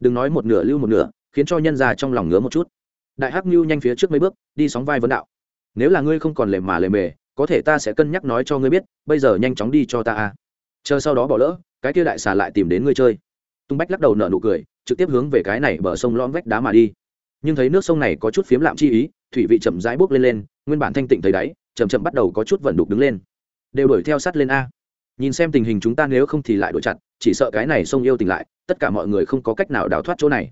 Đừng nói một nửa lưu một nửa, khiến cho nhân già trong lòng ngứa một chút. Đại hắc như nhanh phía trước mấy bước, đi sóng vai vấn đạo. Nếu là ngươi không còn lề mà lề mề có thể ta sẽ cân nhắc nói cho ngươi biết, bây giờ nhanh chóng đi cho ta a. Chờ sau đó bỏ lỡ, cái kia đại xà lại tìm đến ngươi chơi. Tung bách lắc đầu nở nụ cười, trực tiếp hướng về cái này bờ sông lõm vách đá mà đi. Nhưng thấy nước sông này có chút phiếm lạm chi ý, thủy vị chậm rãi bốc lên lên, nguyên bản thanh tịnh thấy đáy, chậm chậm bắt đầu có chút vận đục đứng lên. Đều đuổi theo sát lên a. Nhìn xem tình hình chúng ta nếu không thì lại đuổi chặt, chỉ sợ cái này sông yêu tỉnh lại, tất cả mọi người không có cách nào đào thoát chỗ này.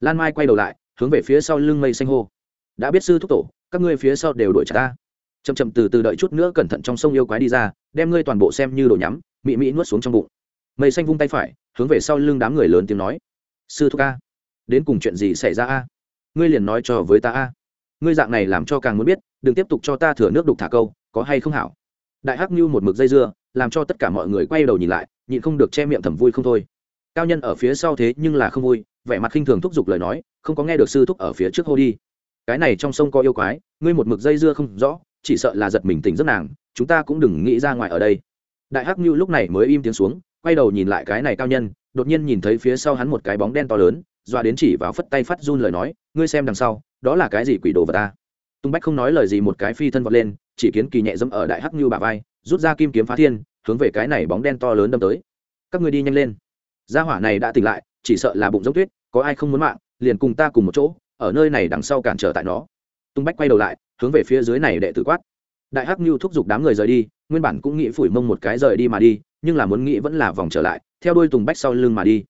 Lan mai quay đầu lại, hướng về phía sau lưng mây xanh hô. Đã biết sư thúc tổ, các ngươi phía sau đều đuổi chặt ta chậm chậm từ từ đợi chút nữa cẩn thận trong sông yêu quái đi ra, đem ngươi toàn bộ xem như đồ nhắm, mị mị nuốt xuống trong bụng. Mây xanh vung tay phải, hướng về sau lưng đám người lớn tiếng nói. Sư thúc a, đến cùng chuyện gì xảy ra a? Ngươi liền nói cho với ta a. Ngươi dạng này làm cho càng muốn biết, đừng tiếp tục cho ta thừa nước đục thả câu, có hay không hảo? Đại hắc như một mực dây dưa, làm cho tất cả mọi người quay đầu nhìn lại, nhịn không được che miệng thầm vui không thôi. Cao nhân ở phía sau thế nhưng là không vui, vẻ mặt khinh thường thúc giục lời nói, không có nghe được sư thúc ở phía trước hô đi. Cái này trong sông có yêu quái, ngươi một mực dây dưa không rõ chỉ sợ là giật mình tỉnh giấc nàng, chúng ta cũng đừng nghĩ ra ngoài ở đây. Đại hắc như lúc này mới im tiếng xuống, quay đầu nhìn lại cái này cao nhân, đột nhiên nhìn thấy phía sau hắn một cái bóng đen to lớn doa đến chỉ vào phất tay phát run lời nói, ngươi xem đằng sau, đó là cái gì quỷ đồ vật ta? Tung bách không nói lời gì một cái phi thân vọt lên, chỉ kiến kỳ nhẹ dẫm ở đại hắc như bà vai, rút ra kim kiếm phá thiên, hướng về cái này bóng đen to lớn đâm tới. Các ngươi đi nhanh lên. Gia hỏa này đã tỉnh lại, chỉ sợ là bụng giống tuyết, có ai không muốn mạng, liền cùng ta cùng một chỗ, ở nơi này đằng sau cản trở tại nó. Tung bách quay đầu lại hướng về phía dưới này đệ tử quát. Đại hắc như thúc giục đám người rời đi, nguyên bản cũng nghĩ phủi mông một cái rời đi mà đi, nhưng là muốn nghĩ vẫn là vòng trở lại, theo đuôi tùng bách sau lưng mà đi.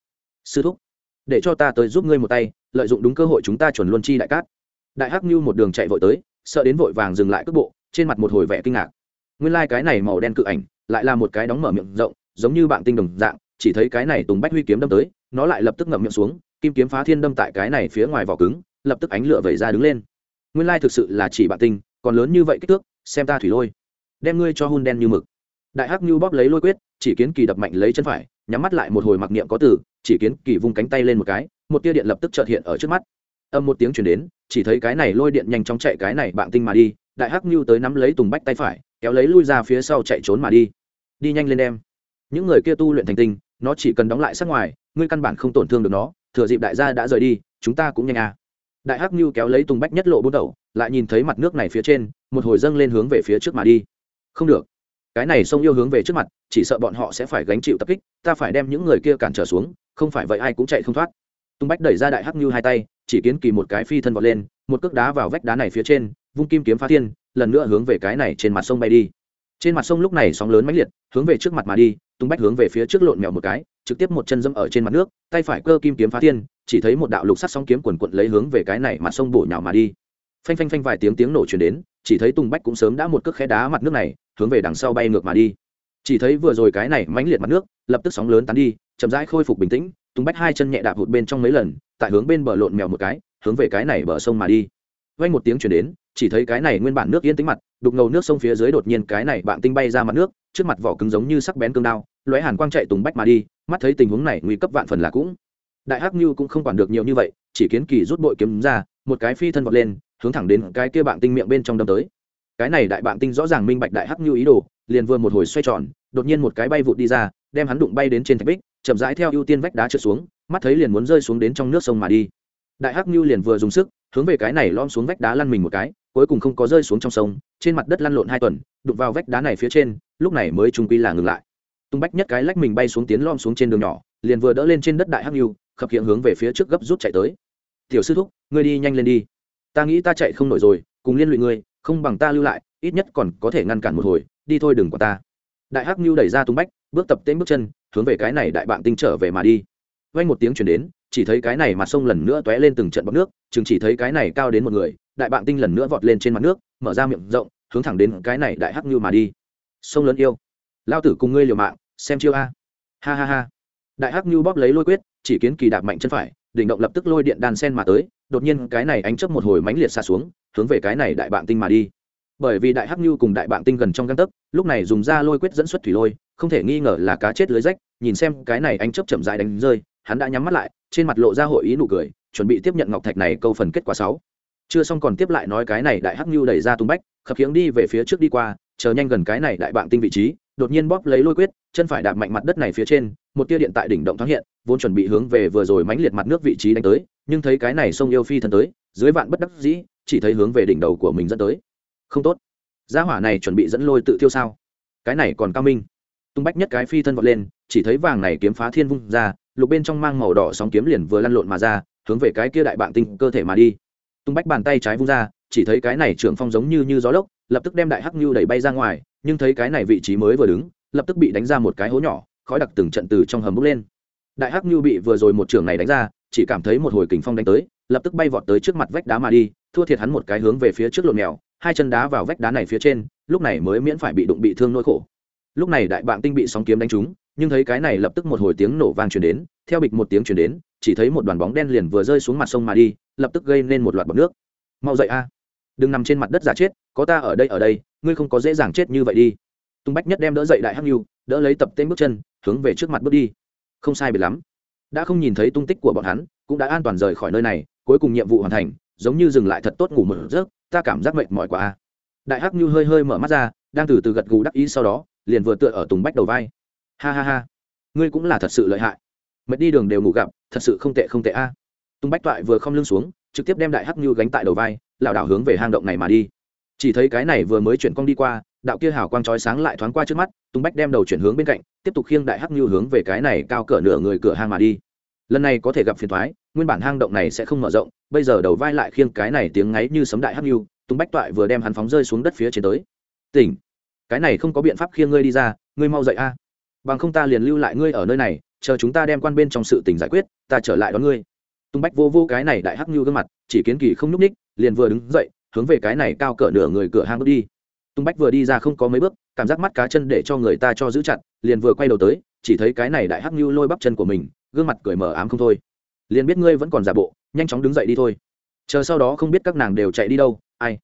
Sư thúc, để cho ta tới giúp ngươi một tay, lợi dụng đúng cơ hội chúng ta chuẩn luân chi đại cát. Đại hắc như một đường chạy vội tới, sợ đến vội vàng dừng lại cước bộ, trên mặt một hồi vẻ kinh ngạc. Nguyên lai、like、cái này màu đen cự ảnh, lại là một cái đóng mở miệng rộng, giống như bạn tinh đồng dạng, chỉ thấy cái này tùng bách huy kiếm đâm tới, nó lại lập tức ngậm miệng xuống, kim kiếm phá thiên đâm tại cái này phía ngoài vỏ cứng, lập tức ánh lửa vẩy ra đứng lên nguyên lai thực sự là chỉ bạn tinh còn lớn như vậy kích thước, xem ta thủy lôi. Đem ngươi cho hun đen như mực. Đại hắc như bóp lấy lôi quyết, chỉ kiến kỳ đập mạnh lấy chân phải, nhắm mắt lại một hồi mặc niệm có từ, chỉ kiến kỳ vung cánh tay lên một cái, một tia điện lập tức trợt hiện ở trước mắt. Âm một tiếng chuyển đến, chỉ thấy cái này lôi điện nhanh chóng chạy cái này bạn tinh mà đi, đại hắc như tới nắm lấy tùng bách tay phải, kéo lấy lui ra phía sau chạy trốn mà đi. Đi nhanh lên đem. Những người kia tu luyện thành tinh, nó chỉ cần đóng lại sát ngoài, ngươi căn bản không tổn thương được nó, thừa dịp đại gia đã rời đi, chúng ta cũng nhanh à đại hắc như kéo lấy tùng bách nhất lộ bốn đầu, lại nhìn thấy mặt nước này phía trên, một hồi dâng lên hướng về phía trước mà đi. Không được. Cái này sông yêu hướng về trước mặt, chỉ sợ bọn họ sẽ phải gánh chịu tập kích, ta phải đem những người kia cản trở xuống, không phải vậy ai cũng chạy không thoát. Tung bách đẩy ra đại hắc như hai tay, chỉ kiến kỳ một cái phi thân vọt lên, một cước đá vào vách đá này phía trên, vung kim kiếm phá thiên, lần nữa hướng về cái này trên mặt sông bay đi. Trên mặt sông lúc này sóng lớn mãnh liệt, hướng về trước mặt mà đi tung bách hướng về phía trước lộn mèo một cái, trực tiếp một chân dẫm ở trên mặt nước, tay phải cơ kim kiếm phá thiên, chỉ thấy một đạo lục sắt sóng kiếm quần quận lấy hướng về cái này mà sông bổ nhào mà đi. Phanh phanh phanh vài tiếng tiếng nổ chuyển đến, chỉ thấy tùng bách cũng sớm đã một cước khé đá mặt nước này, hướng về đằng sau bay ngược mà đi. Chỉ thấy vừa rồi cái này mãnh liệt mặt nước, lập tức sóng lớn tán đi, chậm rãi khôi phục bình tĩnh tùng bách hai chân nhẹ đạp hụt bên trong mấy lần, tại hướng bên bờ lộn mèo một cái, hướng về cái này bờ sông mà đi. Vang một tiếng chuyển đến, chỉ thấy cái này nguyên bản nước yên tĩnh mặt, đục ngầu nước sông phía dưới đột nhiên cái này bạn tinh bay ra mặt nước, trước mặt vỏ cứng giống như sắc bén cương đao lóe hàn quang chạy tùng bách mà đi, mắt thấy tình huống này nguy cấp vạn phần là cũng. Đại hắc như cũng không quản được nhiều như vậy, chỉ kiến kỳ rút bội kiếm ra, một cái phi thân vọt lên, hướng thẳng đến cái kia bạn tinh miệng bên trong đâm tới. Cái này đại bạn tinh rõ ràng minh bạch đại hắc như ý đồ, liền vừa một hồi xoay tròn, đột nhiên một cái bay vụt đi ra, đem hắn đụng bay đến trên thạch bích, chậm rãi theo ưu tiên vách đá trượt xuống, mắt thấy liền muốn rơi xuống đến trong nước sông mà đi. Đại hắc như liền vừa dùng sức, hướng về cái này lom xuống vách đá lăn mình một cái, cuối cùng không có rơi xuống trong sông, trên mặt đất lăn lộn hai tuần, đụng vào vách đá này phía trên, lúc này mới trung quy là ngừng lại tung bách nhất cái lách mình bay xuống tiến lom xuống trên đường nhỏ, liền vừa đỡ lên trên đất đại hắc nhu khập hiện hướng về phía trước gấp rút chạy tới. Tiểu sư thúc, ngươi đi nhanh lên đi. Ta nghĩ ta chạy không nổi rồi, cùng liên lụy ngươi, không bằng ta lưu lại, ít nhất còn có thể ngăn cản một hồi, đi thôi đừng quả ta. Đại hắc nhu đẩy ra tung bách, bước tập tên bước chân, hướng về cái này đại bạn tinh trở về mà đi. Vay một tiếng chuyển đến, chỉ thấy cái này mặt sông lần nữa tóe lên từng trận bọc nước, chừng chỉ thấy cái này cao đến một người, đại bạn tinh lần nữa vọt lên trên mặt nước, mở ra miệng rộng, hướng thẳng đến cái này đại hắc nhu mà đi. Sông lớn yêu, lao tử cùng ngươi liều mạng xem chiêu a. Ha ha ha. Đại hắc như bóp lấy lôi quyết, chỉ kiến kỳ đạp mạnh chân phải, đỉnh động lập tức lôi điện đàn sen mà tới, đột nhiên cái này ánh chớp một hồi mãnh liệt xa xuống, hướng về cái này đại bạn tinh mà đi. Bởi vì đại hắc như cùng đại bạn tinh gần trong găng tấc, lúc này dùng ra lôi quyết dẫn xuất thủy lôi, không thể nghi ngờ là cá chết lưới rách, nhìn xem cái này ánh chớp chậm dài đánh rơi, hắn đã nhắm mắt lại, trên mặt lộ ra hội ý nụ cười, chuẩn bị tiếp nhận ngọc thạch này câu phần kết quả sáu. Chưa xong còn tiếp lại nói cái này đại hắc như đẩy ra tung bách, khập khiễng đi về phía trước đi qua, chờ nhanh gần cái này đại bạn tinh vị trí đột nhiên bóp lấy lôi quyết, chân phải đạp mạnh mặt đất này phía trên, một tia điện tại đỉnh động thoáng hiện, vốn chuẩn bị hướng về vừa rồi mãnh liệt mặt nước vị trí đánh tới, nhưng thấy cái này sông yêu phi thân tới, dưới vạn bất đắc dĩ, chỉ thấy hướng về đỉnh đầu của mình dẫn tới. Không tốt. Gia hỏa này chuẩn bị dẫn lôi tự tiêu sao? Cái này còn cao minh. Tung bách nhất cái phi thân vọt lên, chỉ thấy vàng này kiếm phá thiên vung ra, lục bên trong mang màu đỏ sóng kiếm liền vừa lăn lộn mà ra, hướng về cái kia đại bạn tinh cơ thể mà đi. Tung bách bàn tay trái vung ra, chỉ thấy cái này trưởng phong giống như như gió lốc, lập tức đem đại hắc nhu đẩy bay ra ngoài nhưng thấy cái này vị trí mới vừa đứng, lập tức bị đánh ra một cái hố nhỏ, khói đặc từng trận từ trong hầm bốc lên. Đại hắc như bị vừa rồi một trường này đánh ra, chỉ cảm thấy một hồi kình phong đánh tới, lập tức bay vọt tới trước mặt vách đá mà đi, thua thiệt hắn một cái hướng về phía trước lộn mèo, hai chân đá vào vách đá này phía trên, lúc này mới miễn phải bị đụng bị thương nỗi khổ. Lúc này đại bạn tinh bị sóng kiếm đánh trúng, nhưng thấy cái này lập tức một hồi tiếng nổ vang truyền đến, theo bịch một tiếng truyền đến, chỉ thấy một đoàn bóng đen liền vừa rơi xuống mặt sông mà đi, lập tức gây nên một loạt bọt nước. Mau dậy a. Đừng nằm trên mặt đất giả chết, có ta ở đây ở đây ngươi không có dễ dàng chết như vậy đi. Tung bách nhất đem đỡ dậy đại hắc nhu đỡ lấy tập tên bước chân, hướng về trước mặt bước đi. Không sai biệt lắm. Đã không nhìn thấy tung tích của bọn hắn, cũng đã an toàn rời khỏi nơi này, cuối cùng nhiệm vụ hoàn thành, giống như dừng lại thật tốt ngủ một giấc, ta cảm giác mệt mỏi quá. A đại hắc nhu hơi hơi mở mắt ra, đang từ từ gật gù đắc ý sau đó, liền vừa tựa ở tùng bách đầu vai. Ha ha ha, ngươi cũng là thật sự lợi hại. Mệt đi đường đều ngủ gặp, thật sự không tệ không tệ a. Tùng bách toại vừa không lưng xuống, trực tiếp đem đại hắc nhu gánh tại đầu vai, lảo đảo hướng về hang động này mà đi chỉ thấy cái này vừa mới chuyển cong đi qua, đạo kia hào quang chói sáng lại thoáng qua trước mắt tung bách đem đầu chuyển hướng bên cạnh, tiếp tục khiêng đại hắc như hướng về cái này cao cỡ nửa người cửa hang mà đi. Lần này có thể gặp phiền thoái nguyên bản hang động này sẽ không mở rộng, bây giờ đầu vai lại khiêng cái này tiếng ngáy như sấm đại hắc như tung bách toại vừa đem hắn phóng rơi xuống đất phía trên tới. Tỉnh, cái này không có biện pháp khiêng ngươi đi ra, ngươi mau dậy a. Bằng không ta liền lưu lại ngươi ở nơi này, chờ chúng ta đem quan bên trong sự tình giải quyết, ta trở lại đón ngươi. Tung bách vô vô cái này đại hắc như gương mặt, chỉ kiến kỳ không nhúc ních liền vừa đứng dậy hướng về cái này cao cỡ nửa người cửa hang bước đi. Tung bách vừa đi ra không có mấy bước, cảm giác mắt cá chân để cho người ta cho giữ chặt, liền vừa quay đầu tới, chỉ thấy cái này đại hắc như lôi bắp chân của mình, gương mặt cười mờ ám không thôi. Liền biết ngươi vẫn còn giả bộ, nhanh chóng đứng dậy đi thôi. Chờ sau đó không biết các nàng đều chạy đi đâu, ai?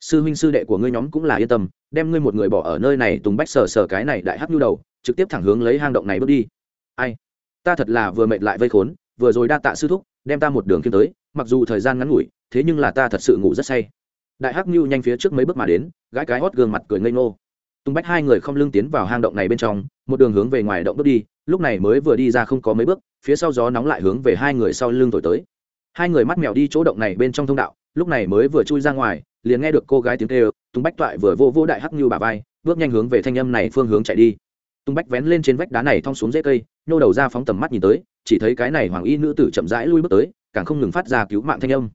Sư huynh sư đệ của ngươi nhóm cũng là yên tâm, đem ngươi một người bỏ ở nơi này tùng bách sờ sờ cái này đại hắc nhu đầu, trực tiếp thẳng hướng lấy hang động này bước đi. Ai? Ta thật là vừa mệt lại vây khốn, vừa rồi đa tạ sư thúc, đem ta một đường kiếm tới, mặc dù thời gian ngắn ngủi, thế nhưng là ta thật sự ngủ rất say đại hắc nhu nhanh phía trước mấy bước mà đến, gãi cái hót gương mặt cười ngây ngô. Tung bách hai người không lưng tiến vào hang động này bên trong, một đường hướng về ngoài động bước đi, lúc này mới vừa đi ra không có mấy bước, phía sau gió nóng lại hướng về hai người sau lưng thổi tới. Hai người mắt mèo đi chỗ động này bên trong thông đạo, lúc này mới vừa chui ra ngoài, liền nghe được cô gái tiếng kêu, tung bách toại vừa vô vô đại hắc như bà vai, bước nhanh hướng về thanh âm này phương hướng chạy đi. Tung bách vén lên trên vách đá này thong xuống dễ cây, nhô đầu ra phóng tầm mắt nhìn tới, chỉ thấy cái này hoàng y nữ tử chậm rãi lui bước tới, càng không ngừng phát ra cứu mạng thanh âm.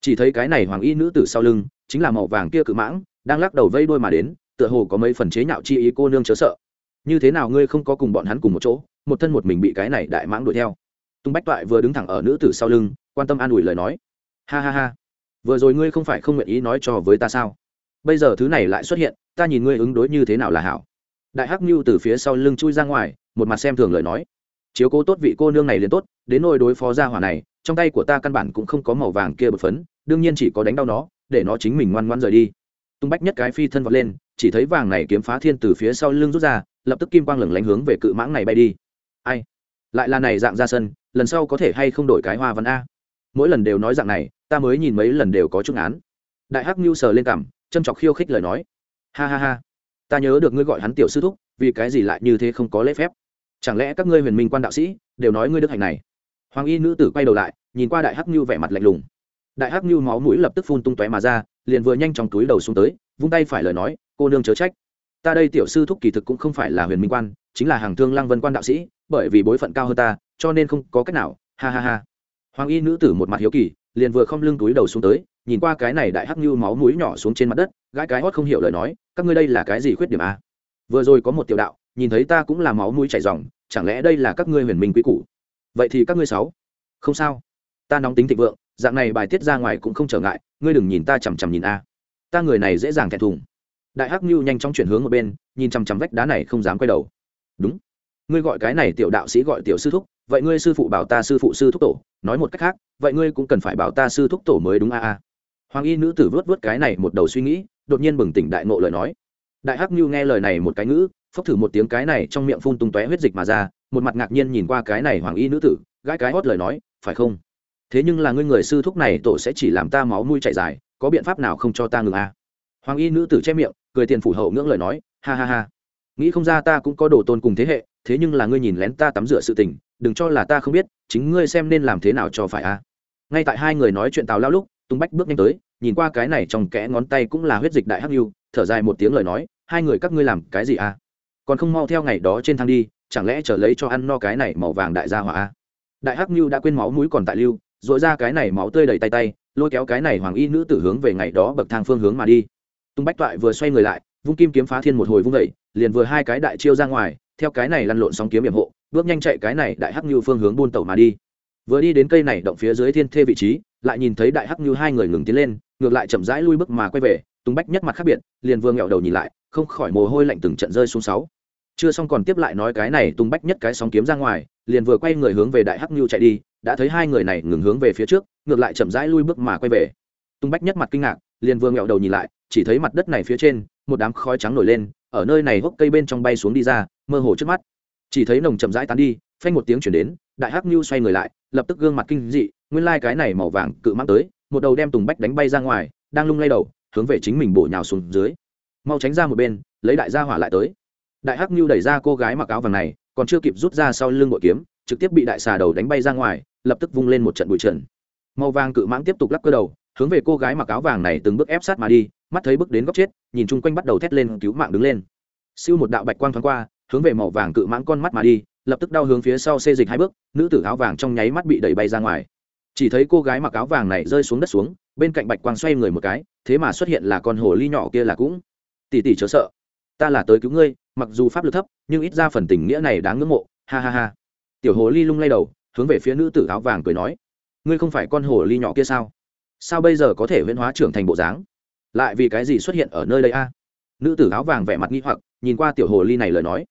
Chỉ thấy cái này hoàng y nữ tử sau lưng chính là màu vàng kia cự mãng, đang lắc đầu vây đôi mà đến, tựa hồ có mấy phần chế nhạo chi ý cô nương chớ sợ. Như thế nào ngươi không có cùng bọn hắn cùng một chỗ, một thân một mình bị cái này đại mãng đuổi theo. Tung bách toại vừa đứng thẳng ở nữ tử sau lưng, quan tâm an ủi lời nói. Ha ha ha, vừa rồi ngươi không phải không nguyện ý nói cho với ta sao? Bây giờ thứ này lại xuất hiện, ta nhìn ngươi ứng đối như thế nào là hảo. Đại hắc mưu từ phía sau lưng chui ra ngoài, một mặt xem thường lời nói. Chiếu cố tốt vị cô nương này liền tốt, đến nôi đối phó gia hỏa này, trong tay của ta căn bản cũng không có màu vàng kia bột phấn, đương nhiên chỉ có đánh đau nó để nó chính mình ngoan ngoan rời đi. Tung bách nhất cái phi thân vọt lên, chỉ thấy vàng này kiếm phá thiên từ phía sau lưng rút ra, lập tức kim quang lửng lánh hướng về cự mãng này bay đi. Ai? Lại là này dạng ra sân, lần sau có thể hay không đổi cái hoa văn a? Mỗi lần đều nói dạng này, ta mới nhìn mấy lần đều có chút án đại hắc nhu sờ lên cảm châm chọc khiêu khích lời nói. Ha ha ha. Ta nhớ được ngươi gọi hắn tiểu sư thúc, vì cái gì lại như thế không có lễ phép? Chẳng lẽ các ngươi huyền minh quan đạo sĩ đều nói ngươi đức hạnh này? Hoàng y nữ tử quay đầu lại, nhìn qua đại hắc nhu vẻ mặt lạnh lùng đại hắc như máu mũi lập tức phun tung tóe mà ra, liền vừa nhanh chóng túi đầu xuống tới, vung tay phải lời nói, cô nương chớ trách. Ta đây tiểu sư thúc kỳ thực cũng không phải là huyền minh quan, chính là hàng thương lăng vân quan đạo sĩ, bởi vì bối phận cao hơn ta, cho nên không có cách nào. Ha ha ha. Hoàng y nữ tử một mặt hiếu kỳ, liền vừa không lưng túi đầu xuống tới, nhìn qua cái này đại hắc như máu mũi nhỏ xuống trên mặt đất, gãi cái hót không hiểu lời nói, các ngươi đây là cái gì khuyết điểm a? Vừa rồi có một tiểu đạo, nhìn thấy ta cũng là máu mũi chảy ròng, chẳng lẽ đây là các ngươi huyền minh quý cũ vậy thì các ngươi sáu, không sao. Ta nóng tính thịnh vượng dạng này bài tiết ra ngoài cũng không trở ngại, ngươi đừng nhìn ta chằm chằm nhìn a. Ta người này dễ dàng thẹn thùng. Đại hắc như nhanh chóng chuyển hướng ở bên, nhìn chằm chằm vách đá này không dám quay đầu. Đúng. Ngươi gọi cái này tiểu đạo sĩ gọi tiểu sư thúc, vậy ngươi sư phụ bảo ta sư phụ sư thúc tổ, nói một cách khác, vậy ngươi cũng cần phải bảo ta sư thúc tổ mới đúng a a. Hoàng y nữ tử vớt vớt cái này một đầu suy nghĩ, đột nhiên bừng tỉnh đại ngộ lời nói. Đại hắc như nghe lời này một cái ngữ, phốc thử một tiếng cái này trong miệng phun tung tóe huyết dịch mà ra, một mặt ngạc nhiên nhìn qua cái này hoàng y nữ tử, gãi cái hót lời nói, phải không? Thế nhưng là ngươi người sư thúc này tổ sẽ chỉ làm ta máu mũi chảy dài, có biện pháp nào không cho ta ngừng à? Hoàng y nữ tử che miệng, cười tiền phủ hậu ngưỡng lời nói, ha ha ha. Nghĩ không ra ta cũng có đồ tôn cùng thế hệ, thế nhưng là ngươi nhìn lén ta tắm rửa sự tình, đừng cho là ta không biết, chính ngươi xem nên làm thế nào cho phải a ngay tại hai người nói chuyện tào lao lúc tung bách bước nhanh tới, nhìn qua cái này trong kẽ ngón tay cũng là huyết dịch đại hắc lưu, thở dài một tiếng lời nói, hai người các ngươi làm cái gì a còn không mau theo ngày đó trên thang đi, chẳng lẽ trở lấy cho ăn no cái này màu vàng đại gia hỏa a đại hắc lưu đã quên máu mũi còn tại lưu dội ra cái này máu tươi đầy tay tay, lôi kéo cái này hoàng y nữ tử hướng về ngày đó bậc thang phương hướng mà đi. Tung bách toại vừa xoay người lại, vung kim kiếm phá thiên một hồi vung vẩy liền vừa hai cái đại chiêu ra ngoài, theo cái này lăn lộn sóng kiếm hiểm hộ, bước nhanh chạy cái này đại hắc như phương hướng buôn tẩu mà đi. Vừa đi đến cây này động phía dưới thiên thê vị trí, lại nhìn thấy đại hắc như hai người ngừng tiến lên, ngược lại chậm rãi lui bước mà quay về, tung bách nhất mặt khác biệt, liền vừa nghẹo đầu nhìn lại, không khỏi mồ hôi lạnh từng trận rơi xuống sáu. Chưa xong còn tiếp lại nói cái này tung bách nhất cái sóng kiếm ra ngoài, liền vừa quay người hướng về đại hắc như chạy đi đã thấy hai người này ngừng hướng về phía trước, ngược lại chậm rãi lui bước mà quay về. Tung bách nhất mặt kinh ngạc, liền vừa nghẹo đầu nhìn lại, chỉ thấy mặt đất này phía trên, một đám khói trắng nổi lên, ở nơi này hốc cây bên trong bay xuống đi ra, mơ hồ trước mắt. Chỉ thấy nồng chậm rãi tán đi, phanh một tiếng chuyển đến, đại hắc nhu xoay người lại, lập tức gương mặt kinh dị, nguyên lai cái này màu vàng cự mắc tới, một đầu đem tùng bách đánh bay ra ngoài, đang lung lay đầu, hướng về chính mình bổ nhào xuống dưới. Mau tránh ra một bên, lấy đại gia hỏa lại tới. Đại hắc nhu đẩy ra cô gái mặc áo vàng này, còn chưa kịp rút ra sau lưng bội kiếm, trực tiếp bị đại xà đầu đánh bay ra ngoài lập tức vung lên một trận bụi trần. Màu vàng cự mãng tiếp tục lắc cơ đầu, hướng về cô gái mặc áo vàng này từng bước ép sát mà đi, mắt thấy bước đến góc chết, nhìn chung quanh bắt đầu thét lên cứu mạng đứng lên. Siêu một đạo bạch quang thoáng qua, hướng về màu vàng cự mãng con mắt mà đi, lập tức đau hướng phía sau xê dịch hai bước, nữ tử áo vàng trong nháy mắt bị đẩy bay ra ngoài. Chỉ thấy cô gái mặc áo vàng này rơi xuống đất xuống, bên cạnh bạch quang xoay người một cái, thế mà xuất hiện là con hồ ly nhỏ kia là cũng. Tỉ tỉ chớ sợ, ta là tới cứu ngươi, mặc dù pháp lực thấp, nhưng ít ra phần tình nghĩa này đáng ngưỡng mộ, ha ha ha. Tiểu hồ ly lung lay đầu hướng về phía nữ tử áo vàng cười nói, ngươi không phải con hồ ly nhỏ kia sao? Sao bây giờ có thể huyễn hóa trưởng thành bộ dáng? Lại vì cái gì xuất hiện ở nơi đây a? Nữ tử áo vàng vẻ mặt nghi hoặc, nhìn qua tiểu hồ ly này lời nói,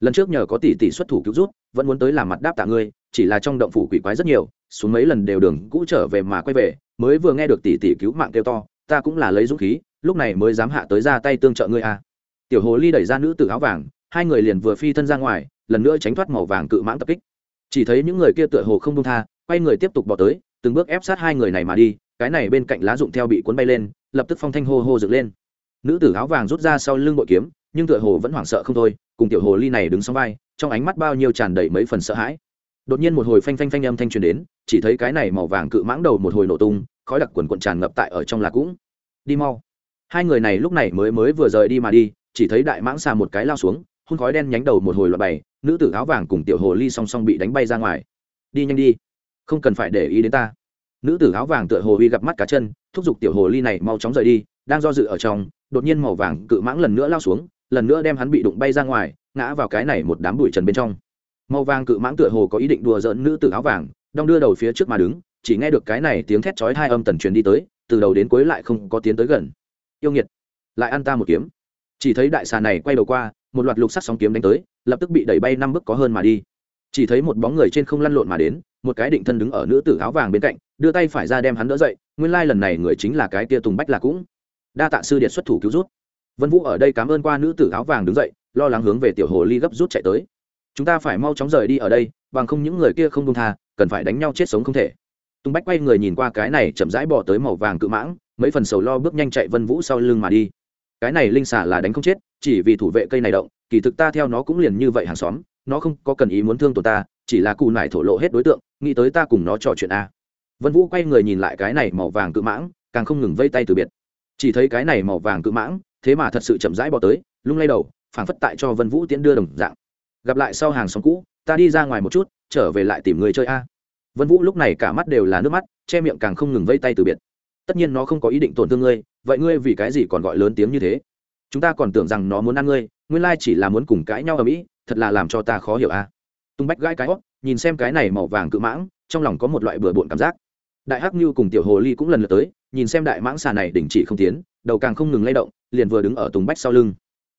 lần trước nhờ có tỷ tỷ xuất thủ cứu rút vẫn muốn tới làm mặt đáp tạ ngươi, chỉ là trong động phủ quỷ quái rất nhiều, xuống mấy lần đều đường cũ trở về mà quay về, mới vừa nghe được tỷ tỷ cứu mạng kêu to, ta cũng là lấy dũng khí, lúc này mới dám hạ tới ra tay tương trợ ngươi a. Tiểu hồ ly đẩy ra nữ tử áo vàng, hai người liền vừa phi thân ra ngoài, lần nữa tránh thoát màu vàng cự mãng tập kích chỉ thấy những người kia tựa hồ không đông tha, quay người tiếp tục bỏ tới, từng bước ép sát hai người này mà đi, cái này bên cạnh lá dụng theo bị cuốn bay lên, lập tức phong thanh hô hô dựng lên. Nữ tử áo vàng rút ra sau lưng bội kiếm, nhưng tựa hồ vẫn hoảng sợ không thôi, cùng tiểu hồ ly này đứng sau vai, trong ánh mắt bao nhiêu tràn đầy mấy phần sợ hãi. Đột nhiên một hồi phanh phanh phanh âm thanh truyền đến, chỉ thấy cái này màu vàng cự mãng đầu một hồi nổ tung, khói đặc quần quần tràn ngập tại ở trong là cũng. Đi mau. Hai người này lúc này mới mới vừa rời đi mà đi, chỉ thấy đại mãng xà một cái lao xuống hun khói đen nhánh đầu một hồi loạn bày, nữ tử áo vàng cùng tiểu hồ ly song song bị đánh bay ra ngoài. Đi nhanh đi, không cần phải để ý đến ta. Nữ tử áo vàng tựa hồ uy gặp mắt cá chân, thúc giục tiểu hồ ly này mau chóng rời đi, đang do dự ở trong, đột nhiên màu vàng cự mãng lần nữa lao xuống, lần nữa đem hắn bị đụng bay ra ngoài, ngã vào cái này một đám bụi trần bên trong. Màu vàng cự mãng tựa hồ có ý định đùa giỡn nữ tử áo vàng, đong đưa đầu phía trước mà đứng, chỉ nghe được cái này tiếng thét chói hai âm tần truyền đi tới, từ đầu đến cuối lại không có tiến tới gần. Yêu nghiệt, lại ăn ta một kiếm. Chỉ thấy đại xà này quay đầu qua một loạt lục sắc sóng kiếm đánh tới, lập tức bị đẩy bay năm bước có hơn mà đi. Chỉ thấy một bóng người trên không lăn lộn mà đến, một cái định thân đứng ở nữ tử áo vàng bên cạnh, đưa tay phải ra đem hắn đỡ dậy, nguyên lai lần này người chính là cái tia tùng bách là cũng. Đa tạ sư điện xuất thủ cứu rút. Vân vũ ở đây cảm ơn qua nữ tử áo vàng đứng dậy, lo lắng hướng về tiểu hồ ly gấp rút chạy tới. Chúng ta phải mau chóng rời đi ở đây, bằng không những người kia không dung tha, cần phải đánh nhau chết sống không thể. Tùng bách quay người nhìn qua cái này chậm rãi bỏ tới màu vàng cự mãng, mấy phần sầu lo bước nhanh chạy vân vũ sau lưng mà đi. Cái này linh xả là đánh không chết chỉ vì thủ vệ cây này động, kỳ thực ta theo nó cũng liền như vậy hàng xóm, nó không có cần ý muốn thương tổn ta, chỉ là cụ nải thổ lộ hết đối tượng, nghĩ tới ta cùng nó trò chuyện a. Vân vũ quay người nhìn lại cái này màu vàng cự mãng, càng không ngừng vây tay từ biệt. Chỉ thấy cái này màu vàng cự mãng, thế mà thật sự chậm rãi bỏ tới, lung lay đầu, phảng phất tại cho vân vũ tiễn đưa đồng dạng. Gặp lại sau hàng xóm cũ, ta đi ra ngoài một chút, trở về lại tìm người chơi a. Vân vũ lúc này cả mắt đều là nước mắt, che miệng càng không ngừng vây tay từ biệt. Tất nhiên nó không có ý định tổn thương ngươi, vậy ngươi vì cái gì còn gọi lớn tiếng như thế? Chúng ta còn tưởng rằng nó muốn ăn ngươi, nguyên lai chỉ là muốn cùng cãi nhau ở mỹ, thật là làm cho ta khó hiểu a. Tung bách gãi cái hót, nhìn xem cái này màu vàng cự mãng, trong lòng có một loại bừa bộn cảm giác. Đại hắc như cùng tiểu hồ ly cũng lần lượt tới, nhìn xem đại mãng xà này đình chỉ không tiến, đầu càng không ngừng lay động, liền vừa đứng ở tùng bách sau lưng.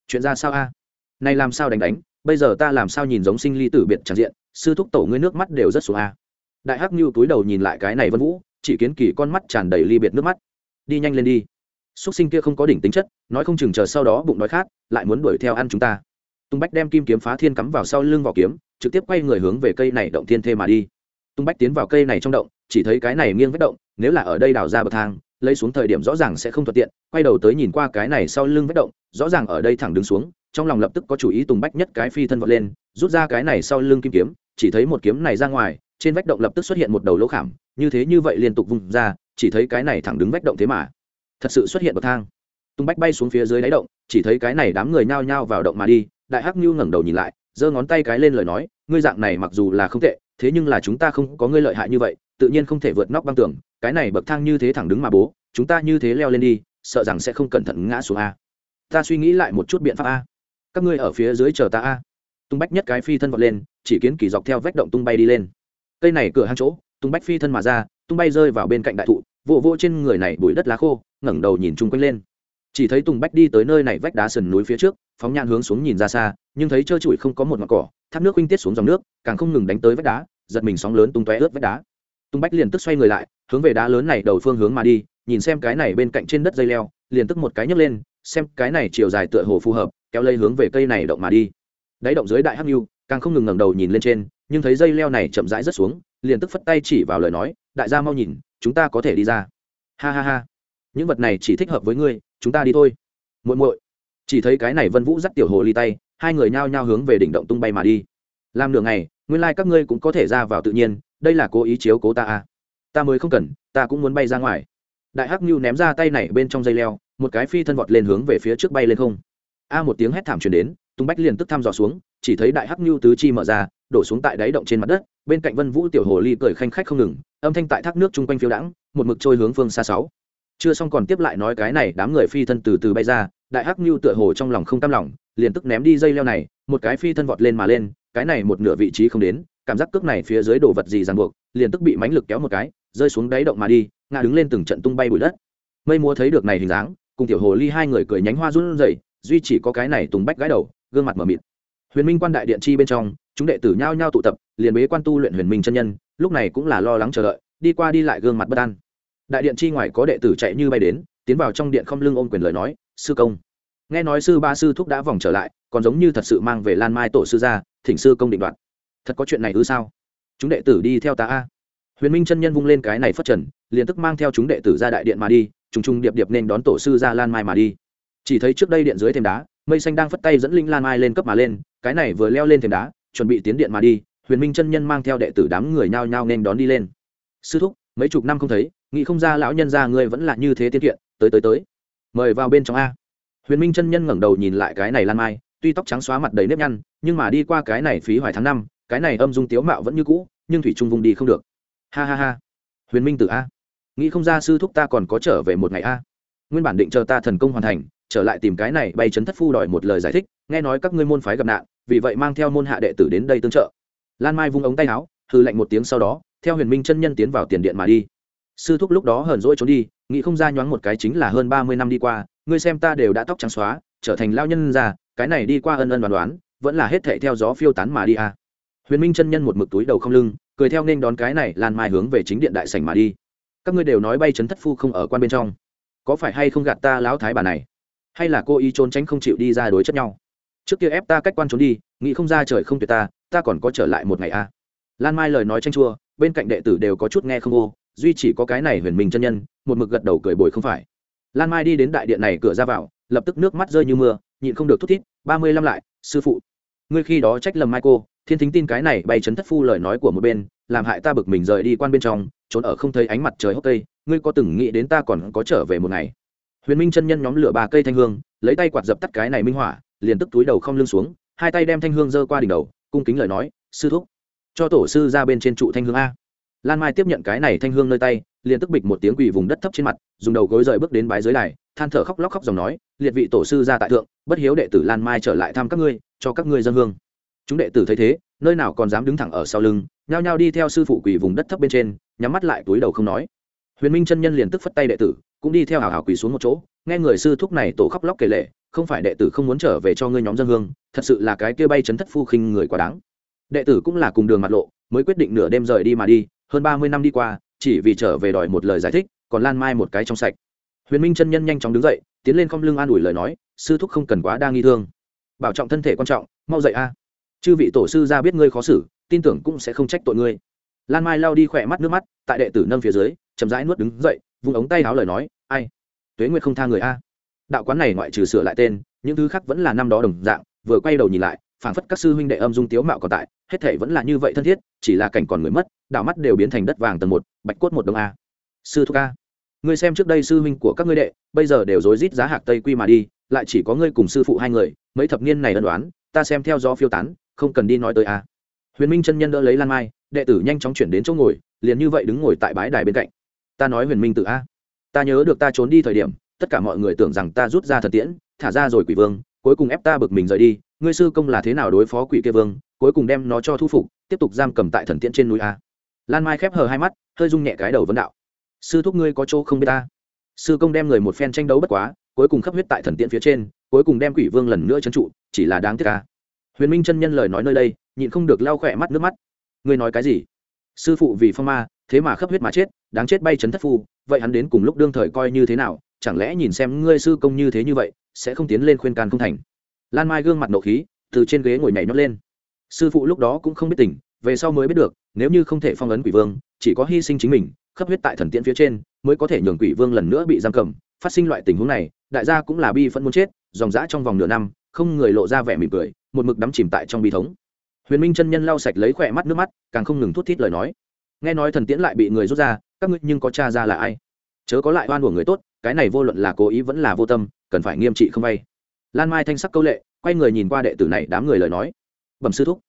Chuyện ra sao a? Này làm sao đánh đánh, bây giờ ta làm sao nhìn giống sinh ly tử biệt tràn diện, sư thúc tổ ngươi nước mắt đều rất xuống a. Đại hắc như túi đầu nhìn lại cái này vân vũ, chỉ kiến kỳ con mắt tràn đầy ly biệt nước mắt. Đi nhanh lên đi xuất sinh kia không có đỉnh tính chất, nói không chừng chờ sau đó bụng đói khát, lại muốn đuổi theo ăn chúng ta. Tung bách đem kim kiếm phá thiên cắm vào sau lưng vỏ kiếm, trực tiếp quay người hướng về cây này động thiên thê mà đi. Tung bách tiến vào cây này trong động, chỉ thấy cái này nghiêng vết động, nếu là ở đây đào ra bậc thang, lấy xuống thời điểm rõ ràng sẽ không thuận tiện, quay đầu tới nhìn qua cái này sau lưng vết động, rõ ràng ở đây thẳng đứng xuống, trong lòng lập tức có chủ ý tùng bách nhất cái phi thân vọt lên, rút ra cái này sau lưng kim kiếm, chỉ thấy một kiếm này ra ngoài, trên vách động lập tức xuất hiện một đầu lỗ khảm, như thế như vậy liên tục vung ra, chỉ thấy cái này thẳng đứng vách động thế mà thật sự xuất hiện bậc thang. Tung bách bay xuống phía dưới đáy động, chỉ thấy cái này đám người nhao nhao vào động mà đi, đại hắc nhu ngẩng đầu nhìn lại, giơ ngón tay cái lên lời nói, ngươi dạng này mặc dù là không tệ, thế nhưng là chúng ta không có ngươi lợi hại như vậy, tự nhiên không thể vượt nóc băng tường, cái này bậc thang như thế thẳng đứng mà bố, chúng ta như thế leo lên đi, sợ rằng sẽ không cẩn thận ngã xuống a. Ta suy nghĩ lại một chút biện pháp a. Các ngươi ở phía dưới chờ ta a. Tung bách nhất cái phi thân vọt lên, chỉ kiến kỳ dọc theo vách động tung bay đi lên. Cây này cửa hang chỗ, tung bách phi thân mà ra, tung bay rơi vào bên cạnh đại thụ vụ vô trên người này bụi đất lá khô ngẩng đầu nhìn chung quanh lên. Chỉ thấy tùng bách đi tới nơi này vách đá sườn núi phía trước, phóng nhãn hướng xuống nhìn ra xa, nhưng thấy trơ trụi không có một ngọn cỏ thác nước huynh tiết xuống dòng nước, càng không ngừng đánh tới vách đá, giật mình sóng lớn tung tóe ướt vách đá. Tùng bách liền tức xoay người lại, hướng về đá lớn này đầu phương hướng mà đi, nhìn xem cái này bên cạnh trên đất dây leo, liền tức một cái nhấc lên, xem cái này chiều dài tựa hồ phù hợp, kéo lây hướng về cây này động mà đi. Đáy động dưới đại hắc nhu càng không ngừng ngẩng đầu nhìn lên trên, nhưng thấy dây leo này chậm rãi rất xuống, liền tức phất tay chỉ vào lời nói, đại gia mau nhìn, chúng ta có thể đi ra. Ha ha ha những vật này chỉ thích hợp với ngươi, chúng ta đi thôi. Muội muội. Chỉ thấy cái này vân vũ dắt tiểu hồ ly tay, hai người nhao nhao hướng về đỉnh động tung bay mà đi. Làm nửa ngày, nguyên lai các ngươi cũng có thể ra vào tự nhiên, đây là cố ý chiếu cố ta à. Ta mới không cần, ta cũng muốn bay ra ngoài. Đại hắc nhu ném ra tay này bên trong dây leo, một cái phi thân vọt lên hướng về phía trước bay lên không. A một tiếng hét thảm truyền đến, tung bách liền tức thăm dò xuống, chỉ thấy đại hắc nhu tứ chi mở ra, đổ xuống tại đáy động trên mặt đất, bên cạnh vân vũ tiểu hồ ly cười khanh khách không ngừng, âm thanh tại thác nước chung quanh phiêu đãng, một mực trôi hướng phương xa sáu chưa xong còn tiếp lại nói cái này đám người phi thân từ từ bay ra, đại hắc nhu tựa hồ trong lòng không tam lòng, liền tức ném đi dây leo này, một cái phi thân vọt lên mà lên, cái này một nửa vị trí không đến, cảm giác cước này phía dưới đồ vật gì ràng buộc, liền tức bị mánh lực kéo một cái, rơi xuống đáy động mà đi, ngã đứng lên từng trận tung bay bụi đất. Mây múa thấy được này hình dáng, cùng tiểu hồ ly hai người cười nhánh hoa run rẩy, duy chỉ có cái này tùng bách gái đầu, gương mặt mở mịt. Huyền minh quan đại điện chi bên trong, chúng đệ tử nhao nhao tụ tập, liền bế quan tu luyện huyền minh chân nhân, lúc này cũng là lo lắng chờ đợi, đi qua đi lại gương mặt bất an đại điện chi ngoài có đệ tử chạy như bay đến, tiến vào trong điện không lưng ôm quyền lời nói, sư công. Nghe nói sư ba sư thúc đã vòng trở lại, còn giống như thật sự mang về lan mai tổ sư ra thỉnh sư công định đoạt. Thật có chuyện này ư sao? Chúng đệ tử đi theo ta a. Huyền minh chân nhân vung lên cái này phất trần, liền tức mang theo chúng đệ tử ra đại điện mà đi, trùng trùng điệp điệp nên đón tổ sư ra lan mai mà đi. Chỉ thấy trước đây điện dưới thềm đá, mây xanh đang phất tay dẫn linh lan mai lên cấp mà lên, cái này vừa leo lên thềm đá, chuẩn bị tiến điện mà đi, huyền minh chân nhân mang theo đệ tử đám người nhao nhao nên đón đi lên. Sư thúc, mấy chục năm không thấy nghĩ không ra lão nhân ra ngươi vẫn là như thế tiên kiện, tới tới tới. Mời vào bên trong a. Huyền minh chân nhân ngẩng đầu nhìn lại cái này lan mai, tuy tóc trắng xóa mặt đầy nếp nhăn, nhưng mà đi qua cái này phí hoài tháng năm, cái này âm dung tiếu mạo vẫn như cũ, nhưng thủy trung vùng đi không được. Ha ha ha. Huyền minh tử a. Nghĩ không ra sư thúc ta còn có trở về một ngày a. Nguyên bản định chờ ta thần công hoàn thành, trở lại tìm cái này bay chấn thất phu đòi một lời giải thích, nghe nói các ngươi môn phái gặp nạn, vì vậy mang theo môn hạ đệ tử đến đây tương trợ. Lan mai vung ống tay áo hư lạnh một tiếng sau đó, theo huyền minh chân nhân tiến vào tiền điện mà đi sư thúc lúc đó hờn dỗi trốn đi nghĩ không ra nhoáng một cái chính là hơn ba mươi năm đi qua ngươi xem ta đều đã tóc trắng xóa trở thành lao nhân già, cái này đi qua ân ân đoán đoán vẫn là hết thệ theo gió phiêu tán mà đi à. huyền minh chân nhân một mực túi đầu không lưng cười theo nên đón cái này lan mai hướng về chính điện đại sảnh mà đi các ngươi đều nói bay chấn thất phu không ở quan bên trong có phải hay không gạt ta lão thái bà này hay là cô ý trốn tránh không chịu đi ra đối chất nhau trước kia ép ta cách quan trốn đi nghĩ không ra trời không tuyệt ta ta còn có trở lại một ngày à. lan mai lời nói tranh chua bên cạnh đệ tử đều có chút nghe không ô duy chỉ có cái này huyền minh chân nhân, một mực gật đầu cười bồi không phải. Lan mai đi đến đại điện này cửa ra vào, lập tức nước mắt rơi như mưa, nhịn không được thút thít, ba mươi lăm lại, sư phụ. Ngươi khi đó trách lầm mai cô, thiên thính tin cái này bay chấn thất phu lời nói của một bên, làm hại ta bực mình rời đi quan bên trong, trốn ở không thấy ánh mặt trời hốc cây, ngươi có từng nghĩ đến ta còn có trở về một ngày? Huyền minh chân nhân nhóm lửa ba cây thanh hương, lấy tay quạt dập tắt cái này minh hỏa, liền tức túi đầu không lưng xuống, hai tay đem thanh hương giơ qua đỉnh đầu, cung kính lời nói, sư thúc, cho tổ sư ra bên trên trụ thanh hương a lan mai tiếp nhận cái này thanh hương nơi tay, liền tức bịch một tiếng quỳ vùng đất thấp trên mặt, dùng đầu gối rời bước đến bái dưới đài, than thở khóc lóc khóc dòng nói, liệt vị tổ sư ra tại thượng, bất hiếu đệ tử lan mai trở lại thăm các ngươi, cho các ngươi dân hương. Chúng đệ tử thấy thế, nơi nào còn dám đứng thẳng ở sau lưng, nhao nhao đi theo sư phụ quỳ vùng đất thấp bên trên, nhắm mắt lại túi đầu không nói. Huyền minh chân nhân liền tức phất tay đệ tử, cũng đi theo hào hào quỳ xuống một chỗ, nghe người sư thúc này tổ khóc lóc kể lệ, không phải đệ tử không muốn trở về cho ngươi nhóm dân hương, thật sự là cái kia bay chấn thất phu khinh người quá đáng. Đệ tử cũng là cùng đường mặt lộ, mới quyết định nửa đêm rời đi mà đi hơn ba mươi năm đi qua, chỉ vì trở về đòi một lời giải thích, còn lan mai một cái trong sạch. Huyền minh chân nhân nhanh chóng đứng dậy, tiến lên không lưng an ủi lời nói, sư thúc không cần quá đa nghi thương. Bảo trọng thân thể quan trọng, mau dậy a. Chư vị tổ sư ra biết ngươi khó xử, tin tưởng cũng sẽ không trách tội ngươi. Lan mai lao đi khỏe mắt nước mắt, tại đệ tử nâng phía dưới, chậm rãi nuốt đứng dậy vùng ống tay áo lời nói, ai? Tuế nguyệt không tha người a. Đạo quán này ngoại trừ sửa lại tên, những thứ khác vẫn là năm đó đồng dạng, vừa quay đầu nhìn lại, phảng phất các sư huynh đệ âm dung tiếu mạo còn tại hết thể vẫn là như vậy thân thiết, chỉ là cảnh còn người mất đạo mắt đều biến thành đất vàng tầng một, bạch cốt một đồng a. Sư thúc a, ngươi xem trước đây sư huynh của các ngươi đệ, bây giờ đều rối rít giá hạc tây quy mà đi, lại chỉ có ngươi cùng sư phụ hai người, mấy thập niên này ân đoán ta xem theo do phiêu tán, không cần đi nói tới a. Huyền minh chân nhân đỡ lấy lan mai, đệ tử nhanh chóng chuyển đến chỗ ngồi, liền như vậy đứng ngồi tại bãi đài bên cạnh. Ta nói huyền minh tự a. Ta nhớ được ta trốn đi thời điểm, tất cả mọi người tưởng rằng ta rút ra thần tiễn, thả ra rồi quỷ vương, cuối cùng ép ta bực mình rời đi, ngươi sư công là thế nào đối phó quỷ kia vương cuối cùng đem nó cho thu phục, tiếp tục giam cầm tại thần tiễn trên núi a. Lan mai khép hờ hai mắt, hơi rung nhẹ cái đầu vấn đạo. Sư thúc ngươi có chỗ không biết ta? Sư công đem người một phen tranh đấu bất quá, cuối cùng khắp huyết tại thần tiễn phía trên, cuối cùng đem quỷ vương lần nữa trấn trụ, chỉ là đáng tiếc ca huyền minh chân nhân lời nói nơi đây, nhịn không được lau khỏe mắt nước mắt. Ngươi nói cái gì? Sư phụ vì phong ma, thế mà khắp huyết mà chết, đáng chết bay chấn thất phu, vậy hắn đến cùng lúc đương thời coi như thế nào? Chẳng lẽ nhìn xem ngươi sư công như thế như vậy, sẽ không tiến lên khuyên can không thành? Lan mai gương mặt nộ khí, từ trên ghế ngồi nhảy nhót lên sư phụ lúc đó cũng không biết tỉnh về sau mới biết được, nếu như không thể phong ấn quỷ vương, chỉ có hy sinh chính mình, khắp huyết tại thần tiễn phía trên, mới có thể nhường quỷ vương lần nữa bị giam cầm. Phát sinh loại tình huống này, đại gia cũng là bi phân muốn chết, dòng dã trong vòng nửa năm, không người lộ ra vẻ mỉm cười, một mực đắm chìm tại trong bi thống. Huyền minh chân nhân lau sạch lấy khỏe mắt nước mắt, càng không ngừng thút thít lời nói. Nghe nói thần tiễn lại bị người rút ra, các ngươi nhưng có cha ra là ai? Chớ có lại oan của người tốt, cái này vô luận là cố ý vẫn là vô tâm, cần phải nghiêm trị không vay. Lan mai thanh sắc câu lệ, quay người nhìn qua đệ tử này đám người lời nói bẩm sư thúc.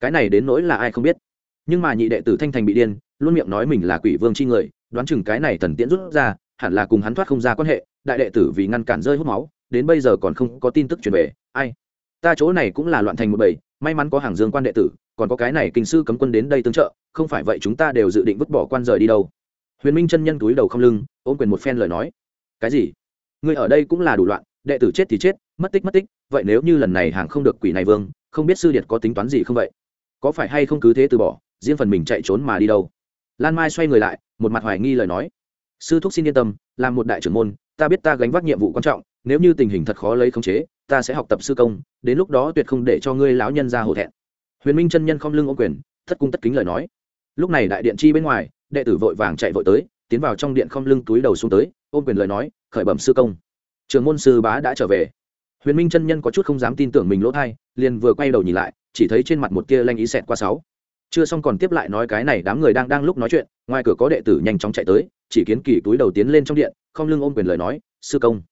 Cái này đến nỗi là ai không biết. Nhưng mà nhị đệ tử thanh thành bị điên, luôn miệng nói mình là quỷ vương chi người, đoán chừng cái này thần tiễn rút ra, hẳn là cùng hắn thoát không ra quan hệ, đại đệ tử vì ngăn cản rơi hút máu, đến bây giờ còn không có tin tức truyền về, ai? Ta chỗ này cũng là loạn thành một bầy, may mắn có hàng dương quan đệ tử, còn có cái này kinh sư cấm quân đến đây tương trợ, không phải vậy chúng ta đều dự định vứt bỏ quan rời đi đâu. Huyền minh chân nhân túi đầu không lưng, ôm quyền một phen lời nói. Cái gì? Ngươi ở đây cũng là đủ loạn, đệ tử chết thì chết, mất tích mất tích, vậy nếu như lần này hàng không được quỷ này vương không biết sư điệt có tính toán gì không vậy? Có phải hay không cứ thế từ bỏ, riêng phần mình chạy trốn mà đi đâu? Lan mai xoay người lại, một mặt hoài nghi lời nói. Sư thúc xin yên tâm, làm một đại trưởng môn, ta biết ta gánh vác nhiệm vụ quan trọng, nếu như tình hình thật khó lấy khống chế, ta sẽ học tập sư công, đến lúc đó tuyệt không để cho ngươi lão nhân ra hổ thẹn. Huyền minh chân nhân không lưng ô quyền, thất cung tất kính lời nói. Lúc này đại điện chi bên ngoài, đệ tử vội vàng chạy vội tới, tiến vào trong điện không lưng túi đầu xuống tới, ôm quyền lời nói, khởi bẩm sư công. Trường môn sư bá đã trở về huyền minh chân nhân có chút không dám tin tưởng mình lỗ thai, liền vừa quay đầu nhìn lại, chỉ thấy trên mặt một tia lanh ý xẹt qua sáu. Chưa xong còn tiếp lại nói cái này đám người đang đang lúc nói chuyện, ngoài cửa có đệ tử nhanh chóng chạy tới, chỉ kiến kỳ túi đầu tiến lên trong điện, không lưng ôm quyền lời nói, sư công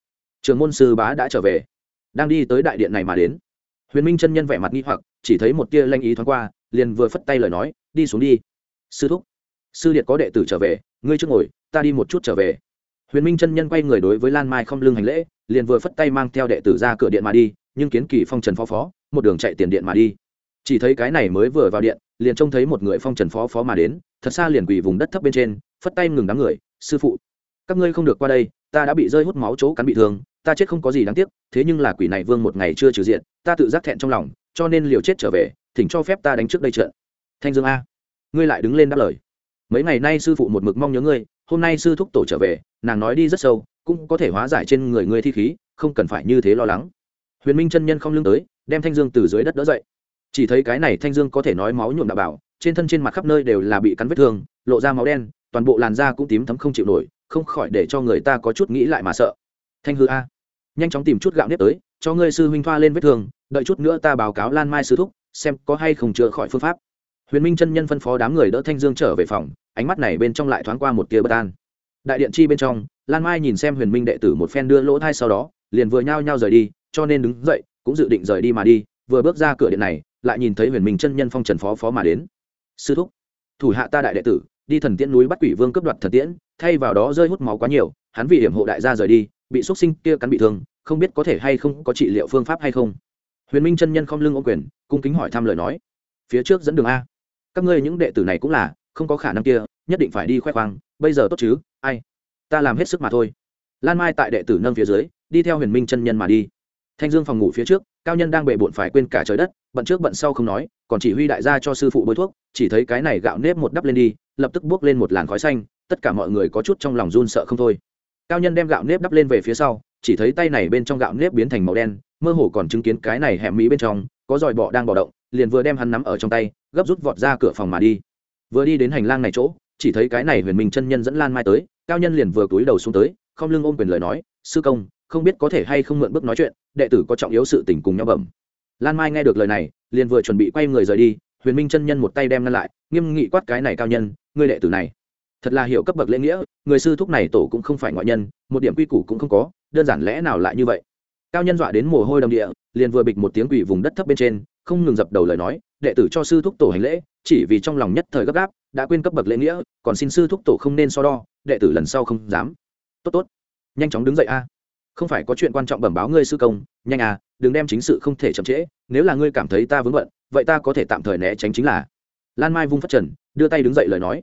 trường môn sư bá đã trở về, đang đi tới đại điện này mà đến. Huyền minh chân nhân vẻ mặt nghi hoặc, chỉ thấy một tia lanh ý thoáng qua, liền vừa phất tay lời nói, đi xuống đi. Sư thúc, sư điện có đệ tử trở về, ngươi trước ngồi, ta đi một chút trở về. Huyền minh chân nhân quay người đối với lan mai không lưng hành lễ liền vừa phất tay mang theo đệ tử ra cửa điện mà đi, nhưng kiến kỳ phong trần phó phó, một đường chạy tiền điện mà đi. Chỉ thấy cái này mới vừa vào điện, liền trông thấy một người phong trần phó phó mà đến, thật xa liền quỳ vùng đất thấp bên trên, phất tay ngừng đám người, sư phụ, các ngươi không được qua đây, ta đã bị rơi hút máu chỗ cắn bị thương, ta chết không có gì đáng tiếc, thế nhưng là quỷ này vương một ngày chưa trừ diện, ta tự giác thẹn trong lòng, cho nên liều chết trở về, thỉnh cho phép ta đánh trước đây trận. Thanh dương a, ngươi lại đứng lên đáp lời. Mấy ngày nay sư phụ một mực mong nhớ ngươi, hôm nay sư thúc tổ trở về, nàng nói đi rất sâu cũng có thể hóa giải trên người ngươi thi khí, không cần phải như thế lo lắng. Huyền minh chân nhân không lưng tới, đem thanh dương từ dưới đất đỡ dậy. Chỉ thấy cái này thanh dương có thể nói máu nhuộm đạo bảo, trên thân trên mặt khắp nơi đều là bị cắn vết thương, lộ ra máu đen, toàn bộ làn da cũng tím thấm không chịu nổi, không khỏi để cho người ta có chút nghĩ lại mà sợ. Thanh hư a, nhanh chóng tìm chút gạo nếp tới, cho ngươi sư huynh thoa lên vết thương, đợi chút nữa ta báo cáo lan mai sư thúc, xem có hay không chữa khỏi phương pháp. Huyền minh chân nhân phân phó đám người đỡ thanh dương trở về phòng, ánh mắt này bên trong lại thoáng qua một tia bất an. Đại điện chi bên trong lan mai nhìn xem huyền minh đệ tử một phen đưa lỗ thai sau đó, liền vừa nhao nhao rời đi, cho nên đứng dậy, cũng dự định rời đi mà đi, vừa bước ra cửa điện này, lại nhìn thấy huyền minh chân nhân phong trần phó phó mà đến. Sư thúc, thủ hạ ta đại đệ tử, đi thần tiễn núi bắt quỷ vương cấp đoạt thần tiễn, thay vào đó rơi hút máu quá nhiều, hắn vì hiểm hộ đại gia rời đi, bị xúc sinh kia cắn bị thương, không biết có thể hay không, có trị liệu phương pháp hay không? Huyền minh chân nhân không lưng ô quyền, cung kính hỏi thăm lời nói. Phía trước dẫn đường a. Các ngươi những đệ tử này cũng là, không có khả năng kia, nhất định phải đi khoe khoang, bây giờ tốt chứ? Ai? Ta làm hết sức mà thôi. Lan mai tại đệ tử nâng phía dưới, đi theo huyền minh chân nhân mà đi. Thanh dương phòng ngủ phía trước, cao nhân đang bệ bộn phải quên cả trời đất, bận trước bận sau không nói, còn chỉ huy đại gia cho sư phụ bôi thuốc, chỉ thấy cái này gạo nếp một đắp lên đi, lập tức buốc lên một làn khói xanh, tất cả mọi người có chút trong lòng run sợ không thôi. Cao nhân đem gạo nếp đắp lên về phía sau, chỉ thấy tay này bên trong gạo nếp biến thành màu đen, mơ hồ còn chứng kiến cái này hẻm mỹ bên trong, có dòi bọ đang bò động, liền vừa đem hắn nắm ở trong tay, gấp rút vọt ra cửa phòng mà đi. Vừa đi đến hành lang này chỗ, chỉ thấy cái này huyền minh chân nhân dẫn lan mai tới cao nhân liền vừa cúi đầu xuống tới, không lưng ôm quyền lời nói, sư công, không biết có thể hay không mượn bước nói chuyện, đệ tử có trọng yếu sự tình cùng nhau bẩm. Lan mai nghe được lời này, liền vừa chuẩn bị quay người rời đi, huyền minh chân nhân một tay đem ngăn lại, nghiêm nghị quát cái này cao nhân người đệ tử này, thật là hiểu cấp bậc lễ nghĩa, người sư thúc này tổ cũng không phải ngoại nhân, một điểm quy củ cũng không có, đơn giản lẽ nào lại như vậy? Cao nhân dọa đến mồ hôi đầm địa, liền vừa bịch một tiếng quỷ vùng đất thấp bên trên, không ngừng dập đầu lời nói, đệ tử cho sư thúc tổ hành lễ chỉ vì trong lòng nhất thời gấp gáp, đã quên cấp bậc lễ nghĩa, còn xin sư thúc tổ không nên so đo, đệ tử lần sau không dám. Tốt tốt. Nhanh chóng đứng dậy a. Không phải có chuyện quan trọng bẩm báo ngươi sư công, nhanh à đừng đem chính sự không thể chậm trễ, nếu là ngươi cảm thấy ta vướng bận, vậy ta có thể tạm thời né tránh chính là. Lan mai vung phát trần, đưa tay đứng dậy lời nói.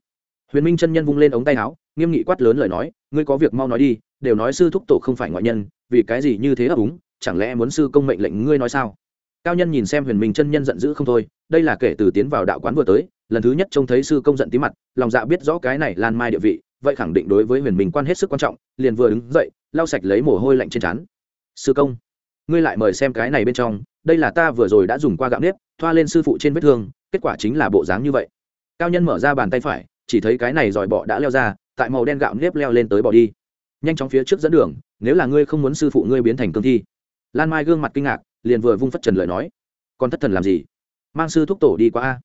Huyền minh chân nhân vung lên ống tay áo, nghiêm nghị quát lớn lời nói, ngươi có việc mau nói đi, đều nói sư thúc tổ không phải ngoại nhân, vì cái gì như thế ấp úng, chẳng lẽ muốn sư công mệnh lệnh ngươi nói sao? Cao nhân nhìn xem huyền minh chân nhân giận dữ không thôi, đây là kể từ tiến vào đạo quán vừa tới, lần thứ nhất trông thấy sư công giận tí mặt, lòng dạ biết rõ cái này lan mai địa vị, vậy khẳng định đối với huyền minh quan hết sức quan trọng, liền vừa đứng dậy, lau sạch lấy mồ hôi lạnh trên trán. Sư công, ngươi lại mời xem cái này bên trong, đây là ta vừa rồi đã dùng qua gạo nếp, thoa lên sư phụ trên vết thương, kết quả chính là bộ dáng như vậy. Cao nhân mở ra bàn tay phải, chỉ thấy cái này dòi bọ đã leo ra, tại màu đen gạo nếp leo lên tới bỏ đi. Nhanh chóng phía trước dẫn đường, nếu là ngươi không muốn sư phụ ngươi biến thành cương thi. Lan mai gương mặt kinh ngạc liền vừa vung phất trần lời nói. Còn thất thần làm gì? Mang sư thúc tổ đi qua a.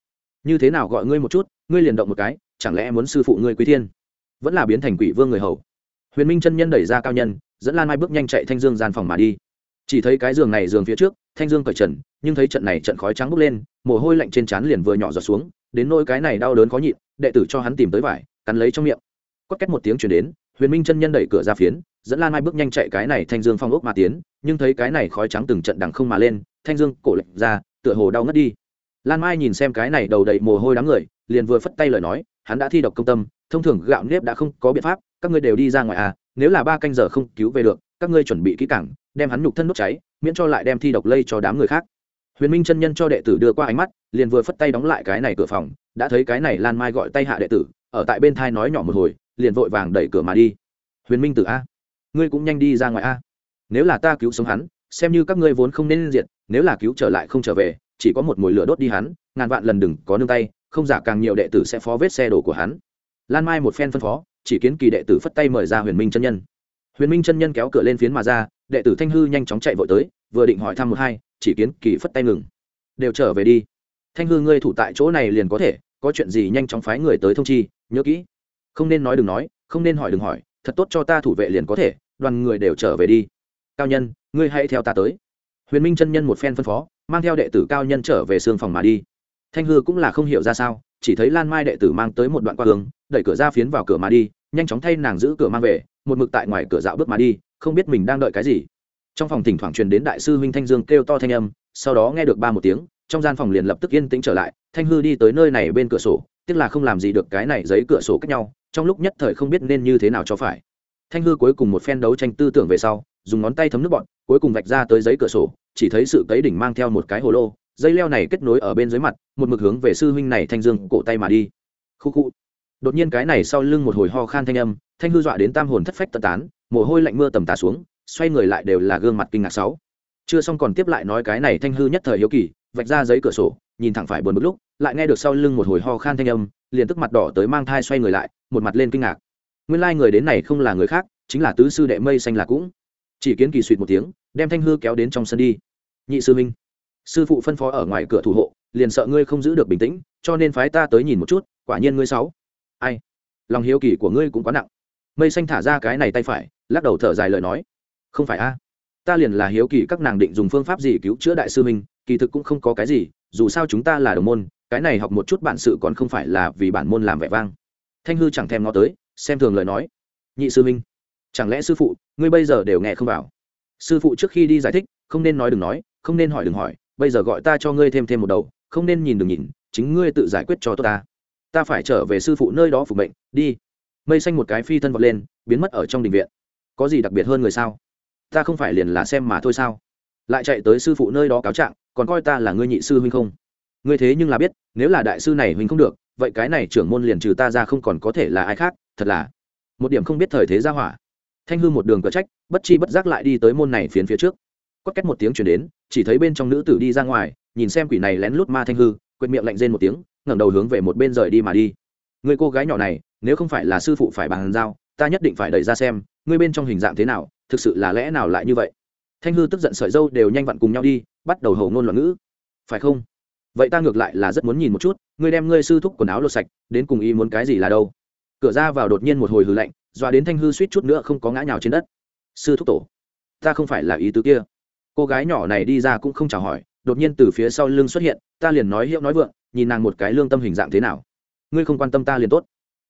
Như thế nào gọi ngươi một chút, ngươi liền động một cái, chẳng lẽ muốn sư phụ ngươi quý thiên? Vẫn là biến thành quỷ vương người hầu. Huyền minh chân nhân đẩy ra cao nhân, dẫn lan mai bước nhanh chạy thanh dương gian phòng mà đi. Chỉ thấy cái giường này giường phía trước, thanh dương cởi trần, nhưng thấy trận này trận khói trắng bốc lên, mồ hôi lạnh trên trán liền vừa nhỏ giọt xuống, đến nỗi cái này đau đớn khó nhịn, đệ tử cho hắn tìm tới vải, cắn lấy trong miệng. Có két một tiếng chuyển đến, huyền minh chân nhân đẩy cửa ra phiến dẫn lan mai bước nhanh chạy cái này thanh dương phong ốc mà tiến, nhưng thấy cái này khói trắng từng trận đằng không mà lên, thanh dương cổ lệnh ra, tựa hồ đau ngất đi. Lan mai nhìn xem cái này đầu đầy mồ hôi đám người, liền vừa phất tay lời nói, hắn đã thi độc công tâm, thông thường gạo nếp đã không có biện pháp, các ngươi đều đi ra ngoài à nếu là ba canh giờ không cứu về được, các ngươi chuẩn bị kỹ cảng đem hắn nhục thân đốt cháy, miễn cho lại đem thi độc lây cho đám người khác. Huyền minh chân nhân cho đệ tử đưa qua ánh mắt, liền vừa phất tay đóng lại cái này cửa phòng, đã thấy cái này lan mai gọi tay hạ đệ tử, ở tại bên thai nói nhỏ một hồi, liền vội vàng đẩy cửa mà đi. Huyền minh tử a ngươi cũng nhanh đi ra ngoài a. Nếu là ta cứu sống hắn, xem như các ngươi vốn không nên diệt, nếu là cứu trở lại không trở về, chỉ có một mồi lửa đốt đi hắn, ngàn vạn lần đừng có nương tay, không giả càng nhiều đệ tử sẽ phó vết xe đổ của hắn. Lan mai một phen phân phó, chỉ kiến kỳ đệ tử phất tay mời ra huyền minh chân nhân. Huyền minh chân nhân kéo cửa lên phiến mà ra, đệ tử thanh hư nhanh chóng chạy vội tới, vừa định hỏi thăm một hai, chỉ kiến kỳ phất tay ngừng. Đều trở về đi. Thanh hư ngươi thủ tại chỗ này liền có thể, có chuyện gì nhanh chóng phái người tới thông chi, nhớ kỹ. Không nên nói đừng nói, không nên hỏi đừng hỏi, thật tốt cho ta thủ vệ liền có thể đoàn người đều trở về đi. Cao nhân, ngươi hãy theo ta tới. Huyền minh chân nhân một phen phân phó, mang theo đệ tử cao nhân trở về xương phòng mà đi. Thanh hư cũng là không hiểu ra sao, chỉ thấy lan mai đệ tử mang tới một đoạn qua hướng đẩy cửa ra phiến vào cửa mà đi, nhanh chóng thay nàng giữ cửa mang về, một mực tại ngoài cửa dạo bước mà đi, không biết mình đang đợi cái gì. Trong phòng thỉnh thoảng truyền đến đại sư huynh thanh dương kêu to thanh âm, sau đó nghe được ba một tiếng, trong gian phòng liền lập tức yên tĩnh trở lại, thanh hư đi tới nơi này bên cửa sổ, tiếc là không làm gì được cái này giấy cửa sổ cách nhau, trong lúc nhất thời không biết nên như thế nào cho phải thanh hư cuối cùng một phen đấu tranh tư tưởng về sau, dùng ngón tay thấm nước bọn, cuối cùng vạch ra tới giấy cửa sổ, chỉ thấy sự cấy đỉnh mang theo một cái hồ lô, dây leo này kết nối ở bên dưới mặt, một mực hướng về sư huynh này thanh dương cổ tay mà đi. Khu khu. Đột nhiên cái này sau lưng một hồi ho khan thanh âm, thanh hư dọa đến tam hồn thất phách tật tán, mồ hôi lạnh mưa tầm tà xuống, xoay người lại đều là gương mặt kinh ngạc sáu. Chưa xong còn tiếp lại nói cái này thanh hư nhất thời hiếu kỳ, vạch ra giấy cửa sổ, nhìn thẳng phải buồn bực lúc, lại nghe được sau lưng một hồi ho khan thanh âm, liền tức mặt đỏ tới mang thai xoay người lại, một mặt lên kinh ngạc nguyên lai người đến này không là người khác, chính là tứ sư đệ mây xanh là cũng. Chỉ kiến kỳ suỵt một tiếng, đem thanh hư kéo đến trong sân đi. Nhị sư minh sư phụ phân phó ở ngoài cửa thủ hộ, liền sợ ngươi không giữ được bình tĩnh, cho nên phái ta tới nhìn một chút, quả nhiên ngươi sáu. Ai? Lòng hiếu kỳ của ngươi cũng quá nặng. Mây xanh thả ra cái này tay phải, lắc đầu thở dài lời nói. Không phải a. Ta liền là hiếu kỳ các nàng định dùng phương pháp gì cứu chữa đại sư minh kỳ thực cũng không có cái gì, dù sao chúng ta là đồng môn, cái này học một chút bản sự còn không phải là vì bản môn làm vẻ vang. Thanh hư chẳng thèm ngó tới xem thường lời nói. Nhị sư minh chẳng lẽ sư phụ, ngươi bây giờ đều nghe không vào? Sư phụ trước khi đi giải thích, không nên nói đừng nói, không nên hỏi đừng hỏi, bây giờ gọi ta cho ngươi thêm thêm một đầu, không nên nhìn đừng nhìn, chính ngươi tự giải quyết cho tôi ta. Ta phải trở về sư phụ nơi đó phục mệnh, đi. Mây xanh một cái phi thân vọt lên, biến mất ở trong đình viện. Có gì đặc biệt hơn người sao? Ta không phải liền là xem mà thôi sao? Lại chạy tới sư phụ nơi đó cáo trạng, còn coi ta là ngươi nhị sư huynh không? Ngươi thế nhưng là biết, nếu là đại sư này huynh không được, vậy cái này trưởng môn liền trừ ta ra không còn có thể là ai khác thật là một điểm không biết thời thế ra hỏa. Thanh hư một đường cờ trách, bất chi bất giác lại đi tới môn này phiến phía trước. Quất cách một tiếng chuyển đến, chỉ thấy bên trong nữ tử đi ra ngoài, nhìn xem quỷ này lén lút ma thanh hư, quệt miệng lạnh rên một tiếng, ngẩng đầu hướng về một bên rời đi mà đi. Người cô gái nhỏ này, nếu không phải là sư phụ phải bàn giao, ta nhất định phải đẩy ra xem ngươi bên trong hình dạng thế nào, thực sự là lẽ nào lại như vậy? Thanh hư tức giận sợi dâu đều nhanh vặn cùng nhau đi, bắt đầu hầu ngôn loạn ngữ. Phải không? Vậy ta ngược lại là rất muốn nhìn một chút, ngươi đem ngươi sư thúc quần áo lột sạch, đến cùng ý muốn cái gì là đâu? Cửa ra vào đột nhiên một hồi hư lạnh, dọa đến thanh hư suýt chút nữa không có ngã nhào trên đất. Sư thúc tổ, ta không phải là ý tứ kia. Cô gái nhỏ này đi ra cũng không chào hỏi, đột nhiên từ phía sau lưng xuất hiện, ta liền nói hiệu nói vượng, nhìn nàng một cái lương tâm hình dạng thế nào. Ngươi không quan tâm ta liền tốt.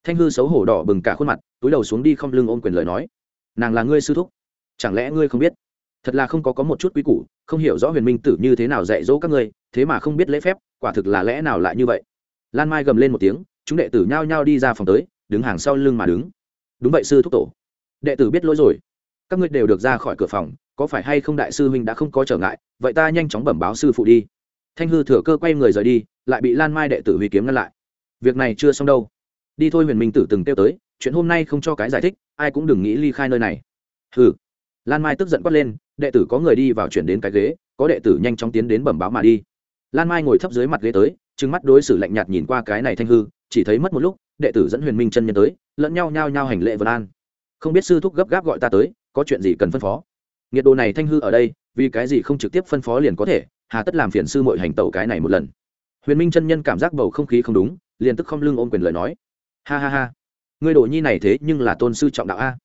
Thanh hư xấu hổ đỏ bừng cả khuôn mặt, túi đầu xuống đi không lưng ôm quyền lời nói. Nàng là ngươi sư thúc? Chẳng lẽ ngươi không biết? Thật là không có có một chút quý củ, không hiểu rõ huyền minh tử như thế nào dạy dỗ các ngươi, thế mà không biết lễ phép, quả thực là lẽ nào lại như vậy? Lan mai gầm lên một tiếng, chúng đệ tử nhao nhao đi ra phòng tới đứng hàng sau lưng mà đứng. Đúng vậy, sư thúc tổ. Đệ tử biết lỗi rồi. Các ngươi đều được ra khỏi cửa phòng, có phải hay không đại sư huynh đã không có trở ngại? Vậy ta nhanh chóng bẩm báo sư phụ đi. Thanh hư thừa cơ quay người rời đi, lại bị lan mai đệ tử huy kiếm ngăn lại. Việc này chưa xong đâu. Đi thôi, huyền minh tử từng kêu tới, chuyện hôm nay không cho cái giải thích, ai cũng đừng nghĩ ly khai nơi này. Hừ. Lan mai tức giận quát lên, đệ tử có người đi vào chuyển đến cái ghế, có đệ tử nhanh chóng tiến đến bẩm báo mà đi. Lan mai ngồi thấp dưới mặt ghế tới, trừng mắt đối xử lạnh nhạt nhìn qua cái này thanh hư, chỉ thấy mất một lúc đệ tử dẫn huyền minh chân nhân tới, lẫn nhau nhao nhao hành lệ vân an. Không biết sư thúc gấp gáp gọi ta tới, có chuyện gì cần phân phó? Nhiệt độ này thanh hư ở đây, vì cái gì không trực tiếp phân phó liền có thể, hà tất làm phiền sư mội hành tẩu cái này một lần. Huyền minh chân nhân cảm giác bầu không khí không đúng, liền tức không lưng ôm quyền lời nói. Ha ha ha, ngươi đồ nhi này thế nhưng là tôn sư trọng đạo a.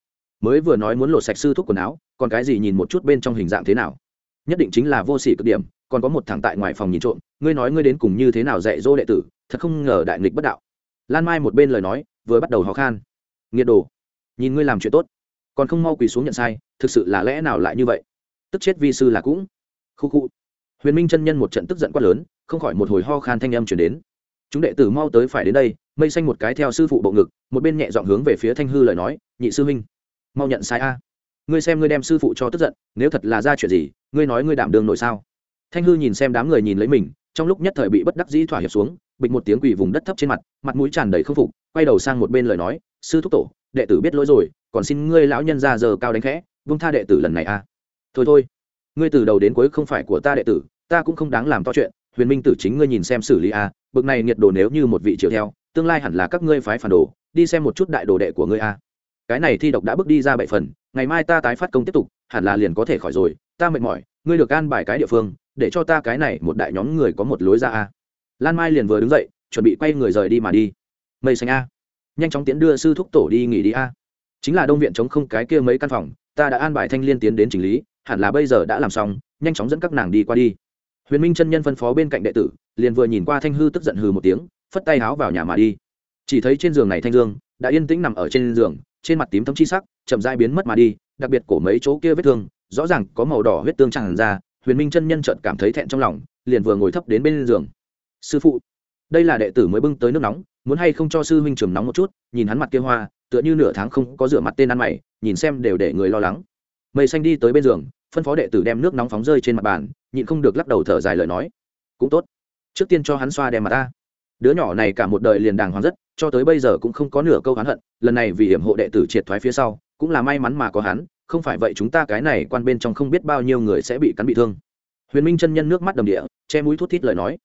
Mới vừa nói muốn lột sạch sư thuốc quần áo, còn cái gì nhìn một chút bên trong hình dạng thế nào? Nhất định chính là vô sỉ cực điểm, còn có một thằng tại ngoài phòng nhìn trộm, ngươi nói ngươi đến cùng như thế nào dạy dỗ đệ tử, thật không ngờ đại nghịch bất đạo lan mai một bên lời nói, vừa bắt đầu ho khan. Nghiệt đồ, nhìn ngươi làm chuyện tốt, còn không mau quỳ xuống nhận sai, thực sự là lẽ nào lại như vậy? Tức chết vi sư là cũng. Khu khu. Huyền minh chân nhân một trận tức giận quát lớn, không khỏi một hồi ho khan thanh âm chuyển đến. Chúng đệ tử mau tới phải đến đây, mây xanh một cái theo sư phụ bộ ngực, một bên nhẹ dọn hướng về phía thanh hư lời nói, nhị sư huynh, mau nhận sai a. Ngươi xem ngươi đem sư phụ cho tức giận, nếu thật là ra chuyện gì, ngươi nói ngươi đảm đường nổi sao? Thanh hư nhìn xem đám người nhìn lấy mình, trong lúc nhất thời bị bất đắc dĩ thỏa hiệp xuống bịch một tiếng quỳ vùng đất thấp trên mặt mặt mũi tràn đầy k phục, quay đầu sang một bên lời nói, sư thúc tổ, đệ tử biết lỗi rồi, còn xin ngươi lão nhân ra giờ cao đánh khẽ, vung tha đệ tử lần này a. Thôi thôi, ngươi từ đầu đến cuối không phải của ta đệ tử, ta cũng không đáng làm to chuyện, huyền minh tử chính ngươi nhìn xem xử lý a, bực này nhiệt đồ nếu như một vị triệu theo, tương lai hẳn là các ngươi phái phản đồ, đi xem một chút đại đồ đệ của ngươi a. Cái này thi độc đã bước đi ra bảy phần, ngày mai ta tái phát công tiếp tục, hẳn là liền có thể khỏi rồi, ta mệt mỏi, ngươi được an bài cái địa phương, để cho ta cái này một đại nhóm người có một lối ra a lan mai liền vừa đứng dậy, chuẩn bị quay người rời đi mà đi. Mây xanh a. Nhanh chóng tiến đưa sư thúc tổ đi nghỉ đi a. Chính là đông viện chống không cái kia mấy căn phòng, ta đã an bài thanh liên tiến đến chỉnh lý, hẳn là bây giờ đã làm xong, nhanh chóng dẫn các nàng đi qua đi. Huyền minh chân nhân phân phó bên cạnh đệ tử, liền vừa nhìn qua thanh hư tức giận hừ một tiếng, phất tay háo vào nhà mà đi. Chỉ thấy trên giường này thanh dương, đã yên tĩnh nằm ở trên giường, trên mặt tím thấm chi sắc, chậm dai biến mất mà đi, đặc biệt cổ mấy chỗ kia vết thương, rõ ràng có màu đỏ huyết tương tràn ra, huyền minh chân nhân chợt cảm thấy thẹn trong lòng, liền vừa ngồi thấp đến bên giường sư phụ, đây là đệ tử mới bưng tới nước nóng, muốn hay không cho sư huynh trường nóng một chút, nhìn hắn mặt kia hoa, tựa như nửa tháng không có rửa mặt tên ăn mày, nhìn xem đều để người lo lắng. Mây xanh đi tới bên giường, phân phó đệ tử đem nước nóng phóng rơi trên mặt bàn, nhịn không được lắc đầu thở dài lời nói. Cũng tốt, trước tiên cho hắn xoa đem mặt ta. Đứa nhỏ này cả một đời liền đàng hoàng rất, cho tới bây giờ cũng không có nửa câu hắn hận, lần này vì hiểm hộ đệ tử triệt thoái phía sau, cũng là may mắn mà có hắn, không phải vậy chúng ta cái này quan bên trong không biết bao nhiêu người sẽ bị cắn bị thương. Huyền minh chân nhân nước mắt đầm địa, che mũi thút thít lời nói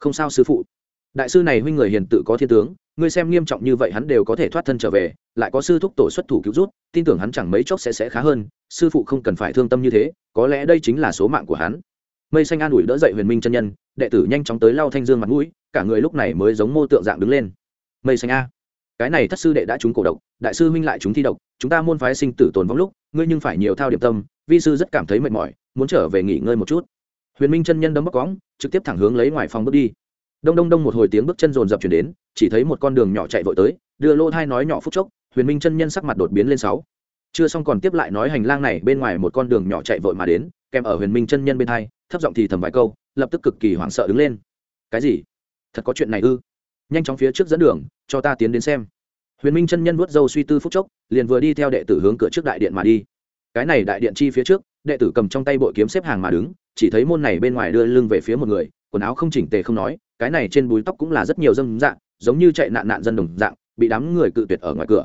không sao sư phụ. Đại sư này huynh người hiền tự có thiên tướng, ngươi xem nghiêm trọng như vậy hắn đều có thể thoát thân trở về, lại có sư thúc tổ xuất thủ cứu rút, tin tưởng hắn chẳng mấy chốc sẽ sẽ khá hơn, sư phụ không cần phải thương tâm như thế, có lẽ đây chính là số mạng của hắn. Mây xanh an ủi đỡ dậy huyền minh chân nhân, đệ tử nhanh chóng tới lau thanh dương mặt mũi, cả người lúc này mới giống mô tượng dạng đứng lên. Mây xanh a, cái này thất sư đệ đã trúng cổ độc, đại sư huynh lại chúng thi độc, chúng ta môn phái sinh tử tồn vong lúc, ngươi nhưng phải nhiều thao điểm tâm, vi sư rất cảm thấy mệt mỏi, muốn trở về nghỉ ngơi một chút huyền minh chân nhân đấm bóc cóng, trực tiếp thẳng hướng lấy ngoài phòng bước đi. Đông đông đông một hồi tiếng bước chân rồn rập chuyển đến, chỉ thấy một con đường nhỏ chạy vội tới, đưa lô thai nói nhỏ phút chốc, huyền minh chân nhân sắc mặt đột biến lên sáu. Chưa xong còn tiếp lại nói hành lang này, bên ngoài một con đường nhỏ chạy vội mà đến, kèm ở huyền minh chân nhân bên hai, thấp giọng thì thầm vài câu, lập tức cực kỳ hoảng sợ đứng lên. Cái gì? Thật có chuyện này ư? Nhanh chóng phía trước dẫn đường, cho ta tiến đến xem. Huyền minh chân nhân vuốt dâu suy tư phúc chốc, liền vừa đi theo đệ tử hướng cửa trước đại điện mà đi. Cái này đại điện chi phía trước, đệ tử cầm trong tay bội kiếm xếp hàng mà đứng chỉ thấy môn này bên ngoài đưa lưng về phía một người, quần áo không chỉnh tề không nói, cái này trên búi tóc cũng là rất nhiều dâm dạng, giống như chạy nạn nạn dân đồng dạng, bị đám người cự tuyệt ở ngoài cửa.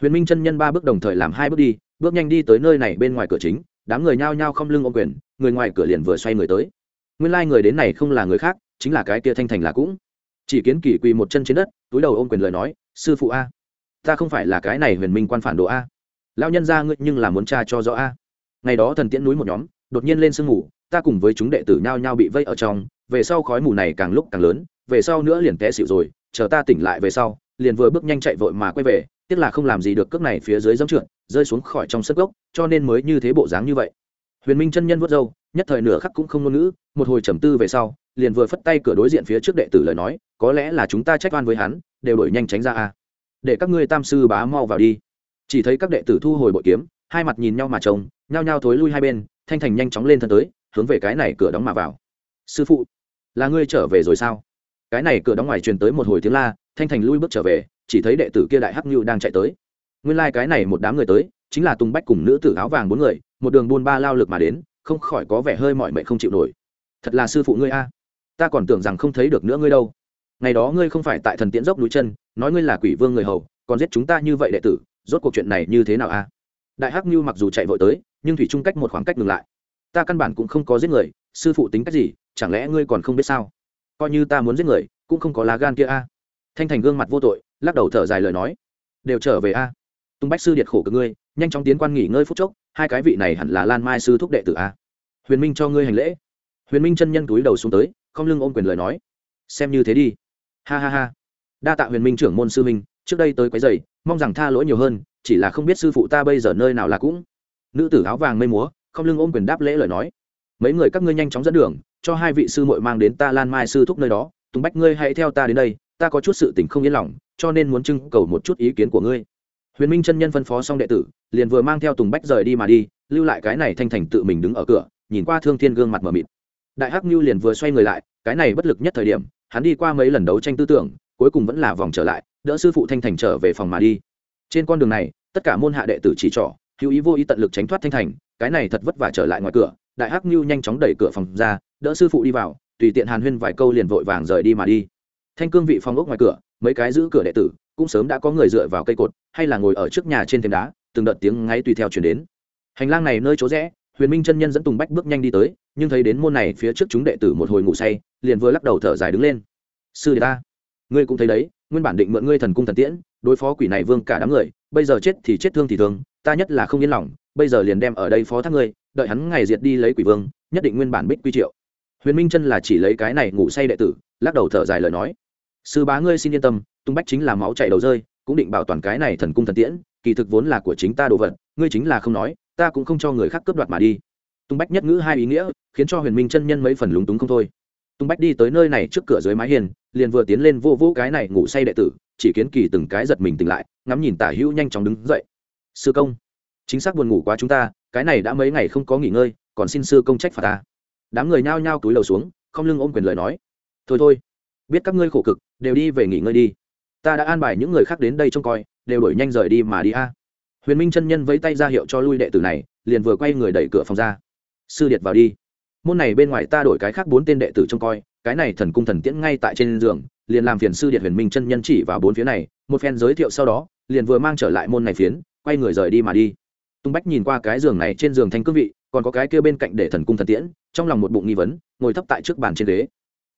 Huyền minh chân nhân ba bước đồng thời làm hai bước đi, bước nhanh đi tới nơi này bên ngoài cửa chính, đám người nhao nhao không lưng ôm quyền, người ngoài cửa liền vừa xoay người tới. Nguyên lai、like、người đến này không là người khác, chính là cái kia thanh thành là cũng. Chỉ kiến kỳ quỳ một chân trên đất, túi đầu ôm quyền lời nói, sư phụ a, ta không phải là cái này huyền minh quan phản đồ a. Lao nhân ra ngươi nhưng là muốn cha cho rõ a. Ngày đó thần tiễn núi một nhóm, đột nhiên lên sương ngủ ta cùng với chúng đệ tử nhao nhao bị vây ở trong, về sau khói mù này càng lúc càng lớn, về sau nữa liền té xịu rồi, chờ ta tỉnh lại về sau, liền vừa bước nhanh chạy vội mà quay về, tiếc là không làm gì được cước này phía dưới dẫm trượt, rơi xuống khỏi trong sân gốc, cho nên mới như thế bộ dáng như vậy. Huyền minh chân nhân vớt râu, nhất thời nửa khắc cũng không ngôn ngữ, một hồi trầm tư về sau, liền vừa phất tay cửa đối diện phía trước đệ tử lời nói, có lẽ là chúng ta trách oan với hắn, đều đổi nhanh tránh ra a. Để các ngươi tam sư bá mau vào đi. Chỉ thấy các đệ tử thu hồi bội kiếm, hai mặt nhìn nhau mà trông, nhao nhao thối lui hai bên, thanh thành nhanh chóng lên thân tới hướng về cái này cửa đóng mà vào. Sư phụ, là ngươi trở về rồi sao? Cái này cửa đóng ngoài truyền tới một hồi tiếng la, thanh thành lui bước trở về, chỉ thấy đệ tử kia đại hắc nhu đang chạy tới. Nguyên lai、like、cái này một đám người tới, chính là tùng bách cùng nữ tử áo vàng bốn người, một đường buôn ba lao lực mà đến, không khỏi có vẻ hơi mọi mệnh không chịu nổi. Thật là sư phụ ngươi a. Ta còn tưởng rằng không thấy được nữa ngươi đâu. Ngày đó ngươi không phải tại thần tiễn dốc núi chân, nói ngươi là quỷ vương người hầu, còn giết chúng ta như vậy đệ tử, rốt cuộc chuyện này như thế nào a? Đại hắc như mặc dù chạy vội tới, nhưng thủy trung cách một khoảng cách ngừng lại ta căn bản cũng không có giết người, sư phụ tính cách gì, chẳng lẽ ngươi còn không biết sao? Coi như ta muốn giết người, cũng không có lá gan kia a. Thanh thành gương mặt vô tội, lắc đầu thở dài lời nói. Đều trở về a. Tung bách sư điệt khổ cực ngươi, nhanh chóng tiến quan nghỉ ngơi phút chốc, hai cái vị này hẳn là lan mai sư thúc đệ tử a. Huyền minh cho ngươi hành lễ. Huyền minh chân nhân túi đầu xuống tới, không lưng ôm quyền lời nói. Xem như thế đi. Ha ha ha. Đa tạ huyền minh trưởng môn sư minh trước đây tới quấy giày mong rằng tha lỗi nhiều hơn, chỉ là không biết sư phụ ta bây giờ nơi nào là cũng. Nữ tử áo vàng mây múa không lưng ôm quyền đáp lễ lời nói. Mấy người các ngươi nhanh chóng dẫn đường, cho hai vị sư muội mang đến ta lan mai sư thúc nơi đó. Tùng bách ngươi hãy theo ta đến đây, ta có chút sự tình không yên lòng, cho nên muốn trưng cầu một chút ý kiến của ngươi. Huyền minh chân nhân phân phó xong đệ tử, liền vừa mang theo tùng bách rời đi mà đi, lưu lại cái này thanh thành tự mình đứng ở cửa, nhìn qua thương thiên gương mặt mờ mịt. Đại hắc như liền vừa xoay người lại, cái này bất lực nhất thời điểm, hắn đi qua mấy lần đấu tranh tư tưởng, cuối cùng vẫn là vòng trở lại, đỡ sư phụ thanh thành trở về phòng mà đi. Trên con đường này, tất cả môn hạ đệ tử chỉ trỏ, hữu ý vô ý tận lực tránh thoát thanh thành cái này thật vất vả trở lại ngoài cửa, đại hắc nhu nhanh chóng đẩy cửa phòng ra, đỡ sư phụ đi vào, tùy tiện hàn huyên vài câu liền vội vàng rời đi mà đi. Thanh cương vị phòng ốc ngoài cửa, mấy cái giữ cửa đệ tử, cũng sớm đã có người dựa vào cây cột, hay là ngồi ở trước nhà trên thềm đá, từng đợt tiếng ngáy tùy theo chuyển đến. Hành lang này nơi chỗ rẽ, huyền minh chân nhân dẫn tùng bách bước nhanh đi tới, nhưng thấy đến môn này phía trước chúng đệ tử một hồi ngủ say, liền vừa lắc đầu thở dài đứng lên. Sư đệ ta, ngươi cũng thấy đấy, nguyên bản định mượn ngươi thần cung thần tiễn, đối phó quỷ này vương cả đám người, bây giờ chết thì chết thương thì thương, ta nhất là không yên lòng bây giờ liền đem ở đây phó thác ngươi, đợi hắn ngày diệt đi lấy quỷ vương, nhất định nguyên bản bích quy triệu. Huyền minh chân là chỉ lấy cái này ngủ say đệ tử, lắc đầu thở dài lời nói. Sư bá ngươi xin yên tâm, tung bách chính là máu chảy đầu rơi, cũng định bảo toàn cái này thần cung thần tiễn, kỳ thực vốn là của chính ta đồ vật, ngươi chính là không nói, ta cũng không cho người khác cướp đoạt mà đi. Tung bách nhất ngữ hai ý nghĩa, khiến cho huyền minh chân nhân mấy phần lúng túng không thôi. Tung bách đi tới nơi này trước cửa dưới mái hiền liền vừa tiến lên vô vô cái này ngủ say đệ tử, chỉ kiến kỳ từng cái giật mình tỉnh lại, ngắm nhìn tả hữu nhanh chóng đứng dậy. Sư công chính xác buồn ngủ quá chúng ta, cái này đã mấy ngày không có nghỉ ngơi, còn xin sư công trách phạt ta. Đám người nhao nhao túi lầu xuống, không lưng ôm quyền lời nói. Thôi thôi, biết các ngươi khổ cực, đều đi về nghỉ ngơi đi. Ta đã an bài những người khác đến đây trông coi, đều đổi nhanh rời đi mà đi a. Huyền minh chân nhân vẫy tay ra hiệu cho lui đệ tử này, liền vừa quay người đẩy cửa phòng ra. Sư điệt vào đi. Môn này bên ngoài ta đổi cái khác bốn tên đệ tử trông coi, cái này thần cung thần tiễn ngay tại trên giường, liền làm phiền sư điện huyền minh chân nhân chỉ vào bốn phía này, một phen giới thiệu sau đó, liền vừa mang trở lại môn này phiến, quay người rời đi mà đi tung bách nhìn qua cái giường này trên giường thanh cương vị, còn có cái kia bên cạnh để thần cung thần tiễn, trong lòng một bụng nghi vấn, ngồi thấp tại trước bàn trên ghế.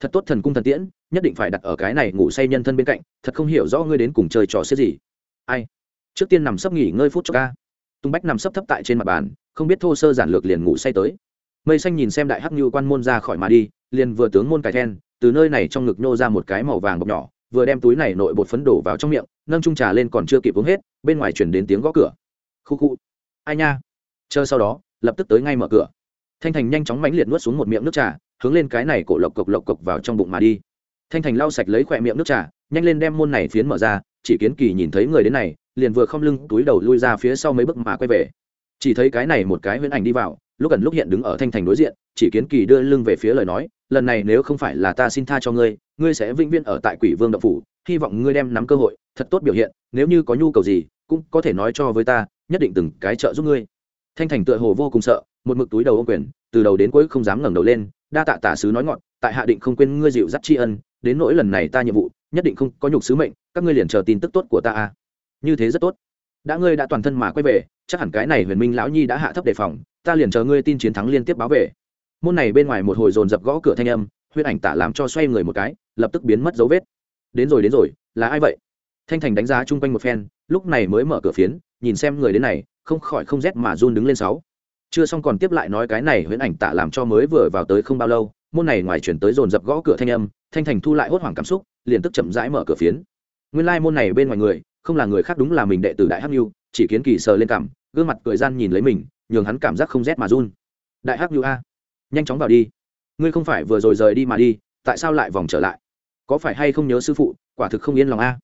Thật tốt thần cung thần tiễn, nhất định phải đặt ở cái này ngủ say nhân thân bên cạnh, thật không hiểu rõ ngươi đến cùng chơi trò xếp gì. Ai? Trước tiên nằm sấp nghỉ ngơi phút cho ca. Tung bách nằm sấp thấp tại trên mặt bàn, không biết thô sơ giản lược liền ngủ say tới. Mây xanh nhìn xem đại hắc như quan môn ra khỏi mà đi, liền vừa tướng môn cải then, từ nơi này trong ngực nhô ra một cái màu vàng bọc nhỏ, vừa đem túi này nội bột phấn đổ vào trong miệng, nâng trung trà lên còn chưa kịp uống hết, bên ngoài chuyển đến tiếng gõ cửa. Khu khu ai nha. Chờ sau đó, lập tức tới ngay mở cửa. Thanh thành nhanh chóng mãnh liệt nuốt xuống một miệng nước trà, hướng lên cái này cổ lộc cộc lộc cộc vào trong bụng mà đi. Thanh thành lau sạch lấy khỏe miệng nước trà, nhanh lên đem môn này phiến mở ra, chỉ kiến kỳ nhìn thấy người đến này, liền vừa không lưng, túi đầu lui ra phía sau mấy bước mà quay về. Chỉ thấy cái này một cái huyễn ảnh đi vào, lúc gần lúc hiện đứng ở thanh thành đối diện, chỉ kiến kỳ đưa lưng về phía lời nói, lần này nếu không phải là ta xin tha cho ngươi ngươi sẽ vĩnh viễn ở tại quỷ vương đậu phủ, hy vọng ngươi đem nắm cơ hội, thật tốt biểu hiện, nếu như có nhu cầu gì cũng có thể nói cho với ta, nhất định từng cái trợ giúp ngươi. Thanh thành tựa hồ vô cùng sợ, một mực túi đầu ô quyền, từ đầu đến cuối không dám ngẩng đầu lên, đa tạ tả sứ nói ngọn, tại hạ định không quên ngươi dịu dắt tri ân, đến nỗi lần này ta nhiệm vụ, nhất định không có nhục sứ mệnh, các ngươi liền chờ tin tức tốt của ta à? như thế rất tốt. Đã ngươi đã toàn thân mà quay về, chắc hẳn cái này huyền minh lão nhi đã hạ thấp đề phòng, ta liền chờ ngươi tin chiến thắng liên tiếp báo về. Môn này bên ngoài một hồi dồn dập gõ cửa thanh âm, huyết ảnh tả làm cho xoay người một cái, lập tức biến mất dấu vết. Đến rồi đến rồi, là ai vậy? Thanh thành đánh giá chung quanh một phen, lúc này mới mở cửa phiến, nhìn xem người đến này, không khỏi không rét mà run đứng lên sáu. Chưa xong còn tiếp lại nói cái này huyễn ảnh tạ làm cho mới vừa vào tới không bao lâu, môn này ngoài chuyển tới dồn dập gõ cửa thanh âm, thanh thành thu lại hốt hoảng cảm xúc, liền tức chậm rãi mở cửa phiến. Nguyên lai môn này bên ngoài người, không là người khác đúng là mình đệ tử đại hắc nhu chỉ kiến kỳ sờ lên cảm, gương mặt cười gian nhìn lấy mình, nhường hắn cảm giác không rét mà run. Đại hắc nhu a, nhanh chóng vào đi. Ngươi không phải vừa rồi rời đi mà đi, tại sao lại vòng trở lại? Có phải hay không nhớ sư phụ, quả thực không yên lòng a?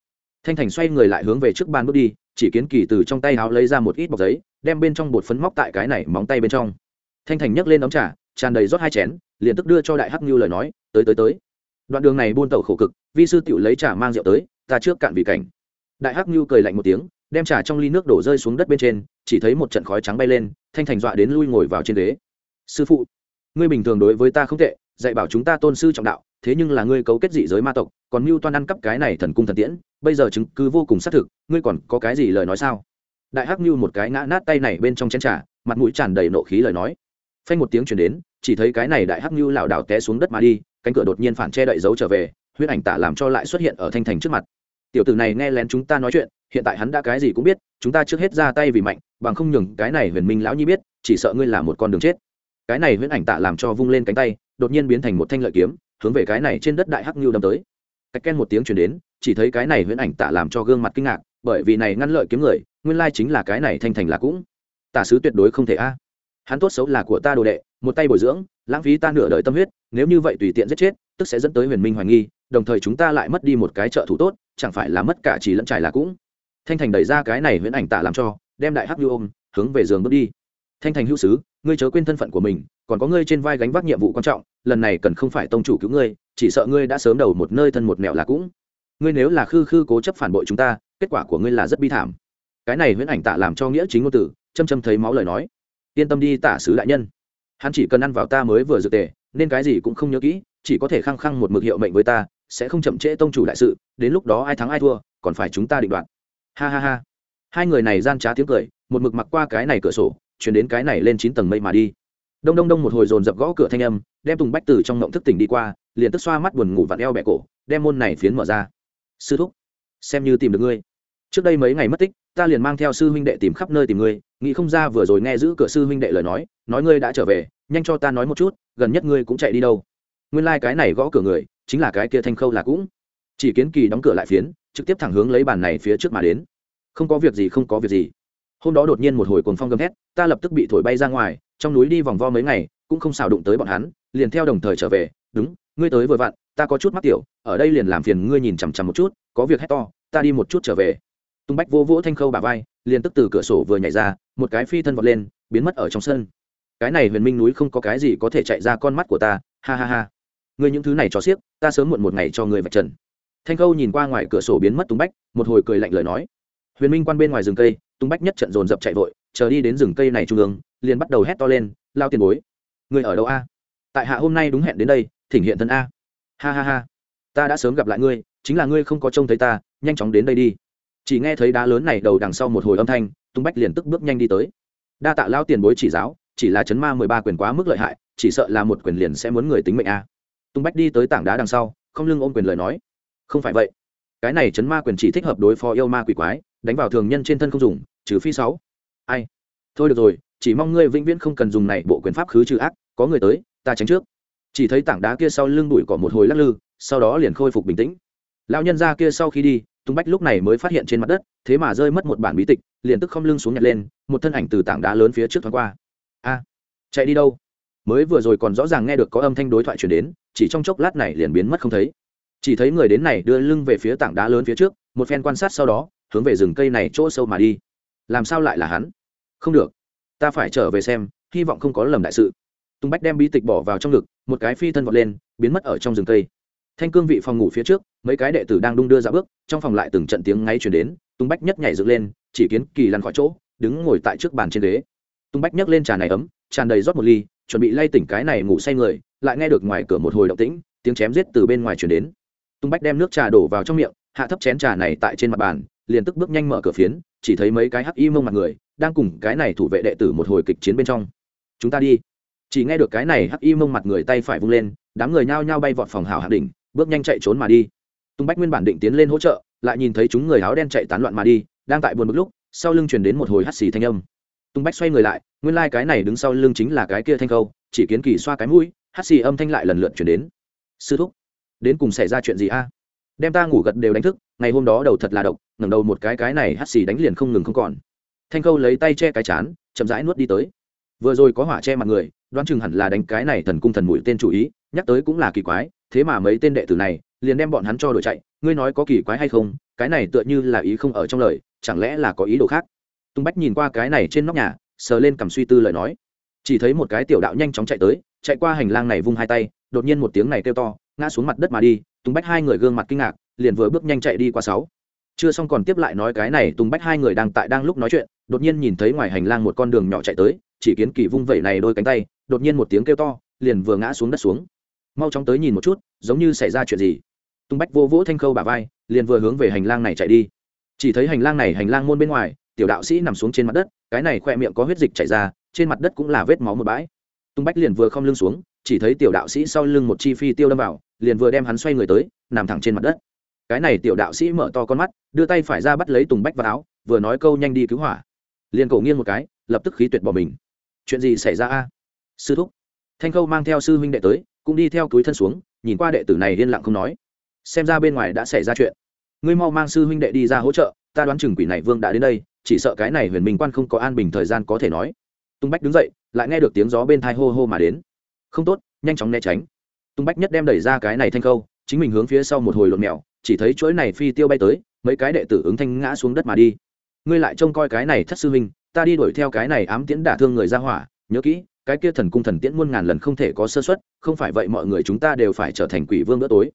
Thanh thành xoay người lại hướng về trước ban bước đi, chỉ kiến kỳ từ trong tay áo lấy ra một ít bọc giấy, đem bên trong bột phấn móc tại cái này móng tay bên trong. Thanh thành nhấc lên ống trà, tràn đầy rót hai chén, liền tức đưa cho đại hắc như lời nói, tới tới tới. Đoạn đường này buôn tẩu khổ cực, vi sư tiểu lấy trà mang rượu tới, ta trước cạn vì cảnh. Đại hắc như cười lạnh một tiếng, đem trà trong ly nước đổ rơi xuống đất bên trên, chỉ thấy một trận khói trắng bay lên, thanh thành dọa đến lui ngồi vào trên ghế. Sư phụ, ngươi bình thường đối với ta không tệ dạy bảo chúng ta tôn sư trọng đạo, thế nhưng là ngươi cấu kết dị giới ma tộc, còn mưu toan ăn cắp cái này thần cung thần tiễn, bây giờ chứng cứ vô cùng xác thực, ngươi còn có cái gì lời nói sao? Đại hắc như một cái ngã nát tay này bên trong chén trà, mặt mũi tràn đầy nộ khí lời nói. Phanh một tiếng chuyển đến, chỉ thấy cái này đại hắc như lảo đảo té xuống đất mà đi, cánh cửa đột nhiên phản che đậy dấu trở về, huyết ảnh tả làm cho lại xuất hiện ở thanh thành trước mặt. Tiểu tử này nghe lén chúng ta nói chuyện, hiện tại hắn đã cái gì cũng biết, chúng ta trước hết ra tay vì mạnh, bằng không nhường cái này huyền minh lão nhi biết, chỉ sợ ngươi là một con đường chết. Cái này huyễn ảnh tạ làm cho vung lên cánh tay đột nhiên biến thành một thanh lợi kiếm, hướng về cái này trên đất đại hắc nhu đâm tới. Cách ken một tiếng chuyển đến, chỉ thấy cái này huyễn ảnh tạ làm cho gương mặt kinh ngạc, bởi vì này ngăn lợi kiếm người, nguyên lai chính là cái này thanh thành là cũng. Tả sứ tuyệt đối không thể a. À. Hắn tốt xấu là của ta đồ đệ, một tay bồi dưỡng, lãng phí ta nửa đời tâm huyết, nếu như vậy tùy tiện giết chết, tức sẽ dẫn tới huyền minh hoài nghi, đồng thời chúng ta lại mất đi một cái trợ thủ tốt, chẳng phải là mất cả chỉ lẫn trải là cũng. Thanh thành đẩy ra cái này huyễn ảnh tạ làm cho, đem đại hắc nhu ôm, hướng về giường bước đi. Thanh thành hữu sứ, ngươi chớ quên thân phận của mình còn có ngươi trên vai gánh vác nhiệm vụ quan trọng, lần này cần không phải tông chủ cứu ngươi, chỉ sợ ngươi đã sớm đầu một nơi thân một mẹo là cũng. Ngươi nếu là khư khư cố chấp phản bội chúng ta, kết quả của ngươi là rất bi thảm. Cái này huyễn ảnh tạ làm cho nghĩa chính ngôn tử, châm châm thấy máu lời nói. Yên tâm đi tả sứ đại nhân. Hắn chỉ cần ăn vào ta mới vừa dự tề, nên cái gì cũng không nhớ kỹ, chỉ có thể khăng khăng một mực hiệu mệnh với ta, sẽ không chậm trễ tông chủ đại sự, đến lúc đó ai thắng ai thua, còn phải chúng ta định đoạt. Ha ha ha. Hai người này gian trá tiếng cười, một mực mặc qua cái này cửa sổ, chuyển đến cái này lên chín tầng mây mà đi đông đông đông một hồi dồn dập gõ cửa thanh âm, đem tùng bách từ trong ngộng thức tỉnh đi qua, liền tức xoa mắt buồn ngủ vặn eo bẹ cổ, đem môn này phiến mở ra. Sư thúc, xem như tìm được ngươi. Trước đây mấy ngày mất tích, ta liền mang theo sư huynh đệ tìm khắp nơi tìm ngươi, nghĩ không ra vừa rồi nghe giữ cửa sư huynh đệ lời nói nói ngươi đã trở về, nhanh cho ta nói một chút, gần nhất ngươi cũng chạy đi đâu? Nguyên lai、like、cái này gõ cửa người, chính là cái kia thanh khâu là cũng. Chỉ kiến kỳ đóng cửa lại phiến, trực tiếp thẳng hướng lấy bàn này phía trước mà đến. Không có việc gì, không có việc gì. Hôm đó đột nhiên một hồi cồn phong gầm hét ta lập tức bị thổi bay ra ngoài trong núi đi vòng vo mấy ngày, cũng không xào đụng tới bọn hắn, liền theo đồng thời trở về, đúng, ngươi tới vừa vặn, ta có chút mắc tiểu, ở đây liền làm phiền ngươi nhìn chằm chằm một chút, có việc hét to, ta đi một chút trở về. Tung bách vô vỗ thanh khâu bà vai, liền tức từ cửa sổ vừa nhảy ra, một cái phi thân vọt lên, biến mất ở trong sân. Cái này huyền minh núi không có cái gì có thể chạy ra con mắt của ta, ha ha ha. Ngươi những thứ này cho xiếc, ta sớm muộn một ngày cho ngươi vạch trần. Thanh khâu nhìn qua ngoài cửa sổ biến mất tung bách, một hồi cười lạnh lời nói. Huyền minh quan bên ngoài rừng cây, tung bách nhất trận dồn dập chạy vội, chờ đi đến rừng cây này trung ương liền bắt đầu hét to lên, lao tiền bối, người ở đâu a? Tại hạ hôm nay đúng hẹn đến đây, thỉnh hiện thân a. Ha ha ha, ta đã sớm gặp lại ngươi, chính là ngươi không có trông thấy ta, nhanh chóng đến đây đi. Chỉ nghe thấy đá lớn này đầu đằng sau một hồi âm thanh, tung bách liền tức bước nhanh đi tới. Đa tạ lao tiền bối chỉ giáo, chỉ là chấn ma mười ba quyền quá mức lợi hại, chỉ sợ là một quyền liền sẽ muốn người tính mệnh a. Tung bách đi tới tảng đá đằng sau, không lưng ôm quyền lời nói. Không phải vậy, cái này chấn ma quyền chỉ thích hợp đối phó yêu ma quỷ quái, đánh vào thường nhân trên thân không dùng, trừ phi sáu. Ai? Thôi được rồi chỉ mong ngươi vĩnh viễn không cần dùng này bộ quyền pháp khứ trừ ác, có người tới, ta tránh trước. Chỉ thấy tảng đá kia sau lưng đuổi cỏ một hồi lắc lư, sau đó liền khôi phục bình tĩnh. Lão nhân ra kia sau khi đi tung bách lúc này mới phát hiện trên mặt đất, thế mà rơi mất một bản bí tịch, liền tức không lưng xuống nhặt lên, một thân ảnh từ tảng đá lớn phía trước thoáng qua. A, chạy đi đâu? Mới vừa rồi còn rõ ràng nghe được có âm thanh đối thoại chuyển đến, chỉ trong chốc lát này liền biến mất không thấy. Chỉ thấy người đến này đưa lưng về phía tảng đá lớn phía trước, một phen quan sát sau đó, hướng về rừng cây này chỗ sâu mà đi. Làm sao lại là hắn? Không được ta phải trở về xem, hy vọng không có lầm đại sự. Tùng bách đem bi tịch bỏ vào trong ngực, một cái phi thân vọt lên, biến mất ở trong rừng cây. Thanh cương vị phòng ngủ phía trước, mấy cái đệ tử đang đung đưa ra bước, trong phòng lại từng trận tiếng ngay chuyển đến, tùng bách nhấc nhảy dựng lên, chỉ kiến kỳ lăn khỏi chỗ, đứng ngồi tại trước bàn trên ghế. Tùng bách nhấc lên trà này ấm, tràn đầy rót một ly, chuẩn bị lay tỉnh cái này ngủ say người, lại nghe được ngoài cửa một hồi động tĩnh, tiếng chém giết từ bên ngoài chuyển đến. Tùng bách đem nước trà đổ vào trong miệng, hạ thấp chén trà này tại trên mặt bàn, liền tức bước nhanh mở cửa phiến, chỉ thấy mấy cái hắc y mông mặt người đang cùng cái này thủ vệ đệ tử một hồi kịch chiến bên trong. Chúng ta đi. Chỉ nghe được cái này hắc y mông mặt người tay phải vung lên, đám người nhao nhao bay vọt phòng hào hạ đỉnh, bước nhanh chạy trốn mà đi. Tung bách nguyên bản định tiến lên hỗ trợ, lại nhìn thấy chúng người áo đen chạy tán loạn mà đi, đang tại buồn một lúc, sau lưng chuyển đến một hồi hắt xì thanh âm. Tung bách xoay người lại, nguyên lai、like、cái này đứng sau lưng chính là cái kia thanh khâu chỉ kiến kỳ xoa cái mũi, hắt xì âm thanh lại lần lượt chuyển đến. Sư thúc, đến cùng xảy ra chuyện gì a? Đem ta ngủ gật đều đánh thức, ngày hôm đó đầu thật là độc, ngẩng đầu một cái cái này hắt xì đánh liền không ngừng không còn thanh khâu lấy tay che cái chán, chậm rãi nuốt đi tới. Vừa rồi có hỏa che mặt người, đoán chừng hẳn là đánh cái này thần cung thần mũi tên chủ ý, nhắc tới cũng là kỳ quái, thế mà mấy tên đệ tử này liền đem bọn hắn cho đổi chạy, ngươi nói có kỳ quái hay không, cái này tựa như là ý không ở trong lời, chẳng lẽ là có ý đồ khác? Tung bách nhìn qua cái này trên nóc nhà, sờ lên cầm suy tư lời nói. Chỉ thấy một cái tiểu đạo nhanh chóng chạy tới, chạy qua hành lang này vung hai tay, đột nhiên một tiếng này kêu to, ngã xuống mặt đất mà đi, tung bách hai người gương mặt kinh ngạc, liền vừa bước nhanh chạy đi qua sáu chưa xong còn tiếp lại nói cái này tung bách hai người đang tại đang lúc nói chuyện, đột nhiên nhìn thấy ngoài hành lang một con đường nhỏ chạy tới, chỉ kiến kỳ vung vẩy này đôi cánh tay, đột nhiên một tiếng kêu to, liền vừa ngã xuống đất xuống. Mau chóng tới nhìn một chút, giống như xảy ra chuyện gì. Tung bách vô vỗ thanh khâu bà vai, liền vừa hướng về hành lang này chạy đi. Chỉ thấy hành lang này hành lang môn bên ngoài, tiểu đạo sĩ nằm xuống trên mặt đất, cái này khoe miệng có huyết dịch chảy ra, trên mặt đất cũng là vết máu một bãi. Tung bách liền vừa không lưng xuống, chỉ thấy tiểu đạo sĩ sau lưng một chi phi tiêu đâm vào, liền vừa đem hắn xoay người tới, nằm thẳng trên mặt đất cái này tiểu đạo sĩ mở to con mắt, đưa tay phải ra bắt lấy tùng bách vào áo, vừa nói câu nhanh đi cứu hỏa. Liền cổ nghiêng một cái, lập tức khí tuyệt bỏ mình. Chuyện gì xảy ra a? Sư thúc. Thanh khâu mang theo sư huynh đệ tới, cũng đi theo túi thân xuống, nhìn qua đệ tử này yên lặng không nói. Xem ra bên ngoài đã xảy ra chuyện. Ngươi mau mang sư huynh đệ đi ra hỗ trợ, ta đoán chừng quỷ này vương đã đến đây, chỉ sợ cái này huyền minh quan không có an bình thời gian có thể nói. Tung bách đứng dậy, lại nghe được tiếng gió bên thai hô hô mà đến. Không tốt, nhanh chóng né tránh. Tung bách nhất đem đẩy ra cái này thanh khâu, chính mình hướng phía sau một hồi lộn mèo chỉ thấy chuỗi này phi tiêu bay tới, mấy cái đệ tử ứng thanh ngã xuống đất mà đi. Ngươi lại trông coi cái này thất sư huynh, ta đi đuổi theo cái này ám tiễn đả thương người ra hỏa, nhớ kỹ, cái kia thần cung thần tiễn muôn ngàn lần không thể có sơ xuất không phải vậy mọi người chúng ta đều phải trở thành quỷ vương bữa tối.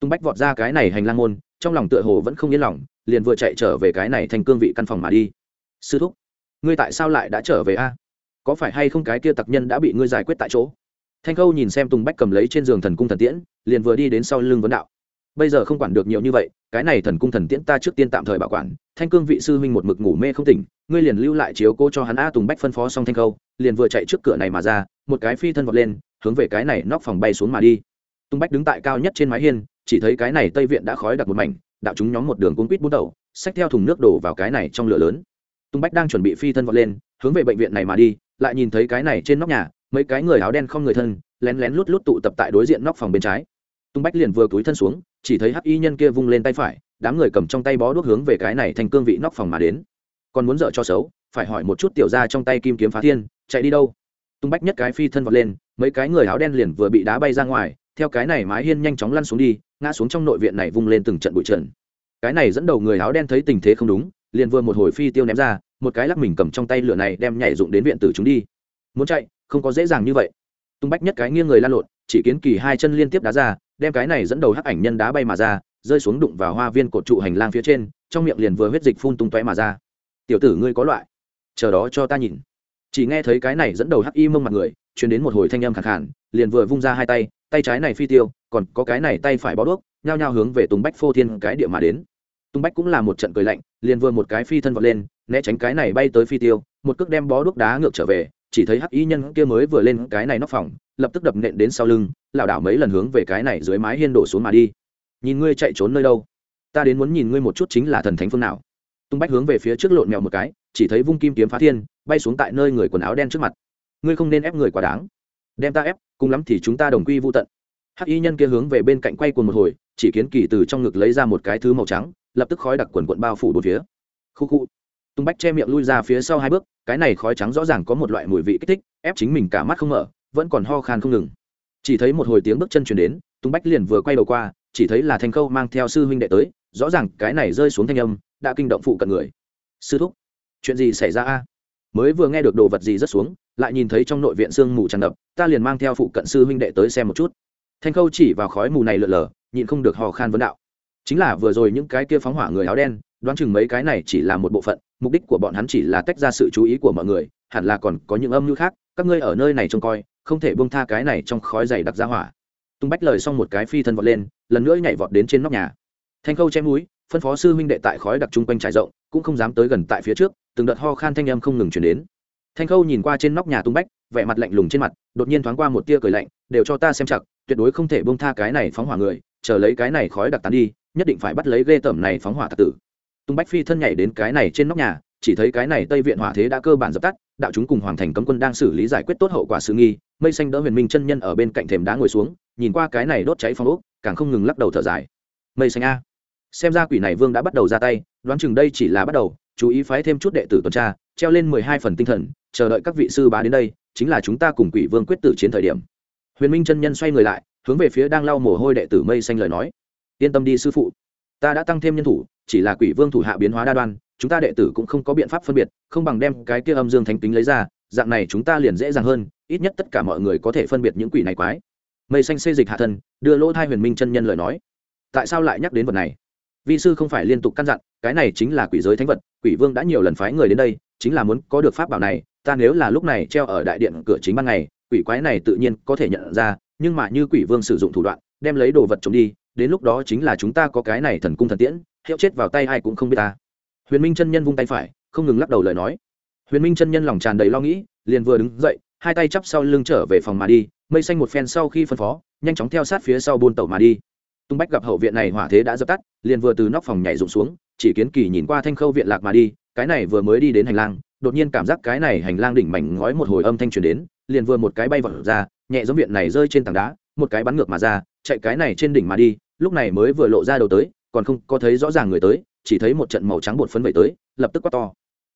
Tung bách vọt ra cái này hành lang môn, trong lòng tựa hồ vẫn không yên lòng, liền vừa chạy trở về cái này thành cương vị căn phòng mà đi. Sư thúc, ngươi tại sao lại đã trở về a? Có phải hay không cái kia tặc nhân đã bị ngươi giải quyết tại chỗ? Thanh khâu nhìn xem tùng bách cầm lấy trên giường thần cung thần tiễn, liền vừa đi đến sau lưng vấn đạo bây giờ không quản được nhiều như vậy, cái này thần cung thần tiễn ta trước tiên tạm thời bảo quản, thanh cương vị sư huynh một mực ngủ mê không tỉnh, ngươi liền lưu lại chiếu cố cho hắn a tùng bách phân phó xong thanh khâu liền vừa chạy trước cửa này mà ra, một cái phi thân vọt lên, hướng về cái này nóc phòng bay xuống mà đi. Tùng bách đứng tại cao nhất trên mái hiên, chỉ thấy cái này tây viện đã khói đặc một mảnh, đạo chúng nhóm một đường cuốn quýt bút đầu, xách theo thùng nước đổ vào cái này trong lửa lớn. Tùng bách đang chuẩn bị phi thân vọt lên, hướng về bệnh viện này mà đi, lại nhìn thấy cái này trên nóc nhà, mấy cái người áo đen không người thân, lén lén lút lút tụ tập tại đối diện nóc phòng bên trái tung bách liền vừa cúi thân xuống, chỉ thấy hắc y nhân kia vung lên tay phải, đám người cầm trong tay bó đuốc hướng về cái này thành cương vị nóc phòng mà đến. Còn muốn dở cho xấu, phải hỏi một chút tiểu ra trong tay kim kiếm phá thiên, chạy đi đâu? Tung bách nhất cái phi thân vọt lên, mấy cái người áo đen liền vừa bị đá bay ra ngoài, theo cái này mái hiên nhanh chóng lăn xuống đi, ngã xuống trong nội viện này vung lên từng trận bụi trần. Cái này dẫn đầu người áo đen thấy tình thế không đúng, liền vừa một hồi phi tiêu ném ra, một cái lắc mình cầm trong tay lửa này đem nhảy dụng đến viện tử chúng đi. Muốn chạy, không có dễ dàng như vậy. Tung bách nhất cái nghiêng người lan lộn, chỉ kiến kỳ hai chân liên tiếp đá ra đem cái này dẫn đầu hắc ảnh nhân đá bay mà ra, rơi xuống đụng vào hoa viên cột trụ hành lang phía trên, trong miệng liền vừa huyết dịch phun tung tóe mà ra. Tiểu tử ngươi có loại, chờ đó cho ta nhìn. Chỉ nghe thấy cái này dẫn đầu hắc y mông mặt người chuyển đến một hồi thanh âm khẳng khản liền vừa vung ra hai tay tay trái này phi tiêu, còn có cái này tay phải bó đuốc, nhao nhao hướng về tùng bách phô thiên cái địa mà đến. Tùng bách cũng là một trận cười lạnh, liền vừa một cái phi thân vọt lên, né tránh cái này bay tới phi tiêu, một cước đem bó đuốc đá ngược trở về chỉ thấy hắc y nhân kia mới vừa lên cái này nóc phòng, lập tức đập nện đến sau lưng, lảo đảo mấy lần hướng về cái này dưới mái hiên đổ xuống mà đi. Nhìn ngươi chạy trốn nơi đâu? Ta đến muốn nhìn ngươi một chút chính là thần thánh phương nào. Tung bách hướng về phía trước lộn mèo một cái, chỉ thấy vung kim kiếm phá thiên, bay xuống tại nơi người quần áo đen trước mặt. Ngươi không nên ép người quá đáng. Đem ta ép, cùng lắm thì chúng ta đồng quy vô tận. Hắc y nhân kia hướng về bên cạnh quay cuồng một hồi, chỉ kiến kỳ từ trong ngực lấy ra một cái thứ màu trắng, lập tức khói đặc quần quận bao phủ bốn phía. Khu khu. Tung bách che miệng lui ra phía sau hai bước cái này khói trắng rõ ràng có một loại mùi vị kích thích, ép chính mình cả mắt không mở, vẫn còn ho khan không ngừng. Chỉ thấy một hồi tiếng bước chân chuyển đến tung bách liền vừa quay đầu qua, chỉ thấy là thanh khâu mang theo sư huynh đệ tới, rõ ràng cái này rơi xuống thanh âm, đã kinh động phụ cận người. Sư thúc, chuyện gì xảy ra a? Mới vừa nghe được đồ vật gì rất xuống, lại nhìn thấy trong nội viện sương mù tràn ngập, ta liền mang theo phụ cận sư huynh đệ tới xem một chút. Thanh khâu chỉ vào khói mù này lượn lờ, nhịn không được hò khan vấn đạo. Chính là vừa rồi những cái kia phóng hỏa người áo đen đoán chừng mấy cái này chỉ là một bộ phận, mục đích của bọn hắn chỉ là tách ra sự chú ý của mọi người, hẳn là còn có những âm mưu khác, các ngươi ở nơi này trông coi, không thể bông tha cái này trong khói dày đặc ra hỏa. Tung bách lời xong một cái phi thân vọt lên, lần nữa nhảy vọt đến trên nóc nhà. Thanh khâu chém núi phân phó sư huynh đệ tại khói đặc chung quanh trải rộng, cũng không dám tới gần tại phía trước, từng đợt ho khan thanh âm không ngừng chuyển đến. Thanh khâu nhìn qua trên nóc nhà tung bách, vẻ mặt lạnh lùng trên mặt, đột nhiên thoáng qua một tia cười lạnh, đều cho ta xem chặt, tuyệt đối không thể bông tha cái này phóng hỏa người, chờ lấy cái này khói đặc tán đi, nhất định phải bắt lấy ghê tởm này phóng hỏa tạc tử tung bách phi thân nhảy đến cái này trên nóc nhà, chỉ thấy cái này tây viện hỏa thế đã cơ bản dập tắt, đạo chúng cùng hoàng thành cấm quân đang xử lý giải quyết tốt hậu quả sự nghi, mây xanh đỡ huyền minh chân nhân ở bên cạnh thềm đá ngồi xuống, nhìn qua cái này đốt cháy phong ốc, càng không ngừng lắc đầu thở dài. Mây xanh a. Xem ra quỷ này vương đã bắt đầu ra tay, đoán chừng đây chỉ là bắt đầu, chú ý phái thêm chút đệ tử tuần tra, treo lên mười hai phần tinh thần, chờ đợi các vị sư bá đến đây, chính là chúng ta cùng quỷ vương quyết tử chiến thời điểm. Huyền minh chân nhân xoay người lại, hướng về phía đang lau mồ hôi đệ tử mây xanh lời nói. Yên tâm đi sư phụ ta đã tăng thêm nhân thủ, chỉ là quỷ vương thủ hạ biến hóa đa đoan, chúng ta đệ tử cũng không có biện pháp phân biệt, không bằng đem cái kia âm dương thánh tính lấy ra, dạng này chúng ta liền dễ dàng hơn, ít nhất tất cả mọi người có thể phân biệt những quỷ này quái. Mây xanh xê dịch hạ thân, đưa lỗ thai huyền minh chân nhân lời nói. Tại sao lại nhắc đến vật này? Vi sư không phải liên tục căn dặn, cái này chính là quỷ giới thánh vật, quỷ vương đã nhiều lần phái người đến đây, chính là muốn có được pháp bảo này, ta nếu là lúc này treo ở đại điện cửa chính ban ngày, quỷ quái này tự nhiên có thể nhận ra, nhưng mà như quỷ vương sử dụng thủ đoạn, đem lấy đồ vật trộm đi đến lúc đó chính là chúng ta có cái này thần cung thần tiễn, hiệu chết vào tay ai cũng không biết ta. Huyền minh chân nhân vung tay phải, không ngừng lắc đầu lời nói. Huyền minh chân nhân lòng tràn đầy lo nghĩ, liền vừa đứng dậy, hai tay chắp sau lưng trở về phòng mà đi, mây xanh một phen sau khi phân phó, nhanh chóng theo sát phía sau buôn tẩu mà đi. Tung bách gặp hậu viện này hỏa thế đã dập tắt, liền vừa từ nóc phòng nhảy rụng xuống, chỉ kiến kỳ nhìn qua thanh khâu viện lạc mà đi, cái này vừa mới đi đến hành lang, đột nhiên cảm giác cái này hành lang đỉnh mảnh ngói một hồi âm thanh truyền đến, liền vừa một cái bay vọt ra, nhẹ giống viện này rơi trên tảng đá một cái bắn ngược mà ra, chạy cái này trên đỉnh mà đi, lúc này mới vừa lộ ra đầu tới, còn không có thấy rõ ràng người tới, chỉ thấy một trận màu trắng bột phấn vẩy tới, lập tức quát to.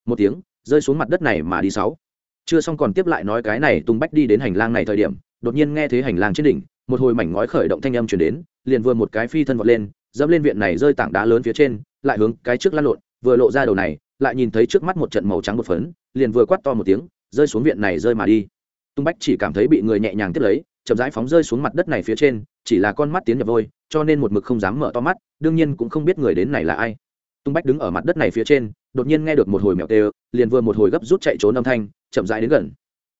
Một tiếng, rơi xuống mặt đất này mà đi sáu. Chưa xong còn tiếp lại nói cái này tung bách đi đến hành lang này thời điểm, đột nhiên nghe thấy hành lang trên đỉnh, một hồi mảnh ngói khởi động thanh âm chuyển đến, liền vừa một cái phi thân vọt lên, dẫm lên viện này rơi tảng đá lớn phía trên, lại hướng cái trước lăn lộn, vừa lộ ra đầu này, lại nhìn thấy trước mắt một trận màu trắng một phấn, liền vừa quát to một tiếng, rơi xuống viện này rơi mà đi. Tung bách chỉ cảm thấy bị người nhẹ nhàng tiếp lấy chậm rãi phóng rơi xuống mặt đất này phía trên, chỉ là con mắt tiến nhập vôi, cho nên một mực không dám mở to mắt, đương nhiên cũng không biết người đến này là ai. Tung bách đứng ở mặt đất này phía trên, đột nhiên nghe được một hồi mèo tê, liền vừa một hồi gấp rút chạy trốn âm thanh, chậm rãi đến gần.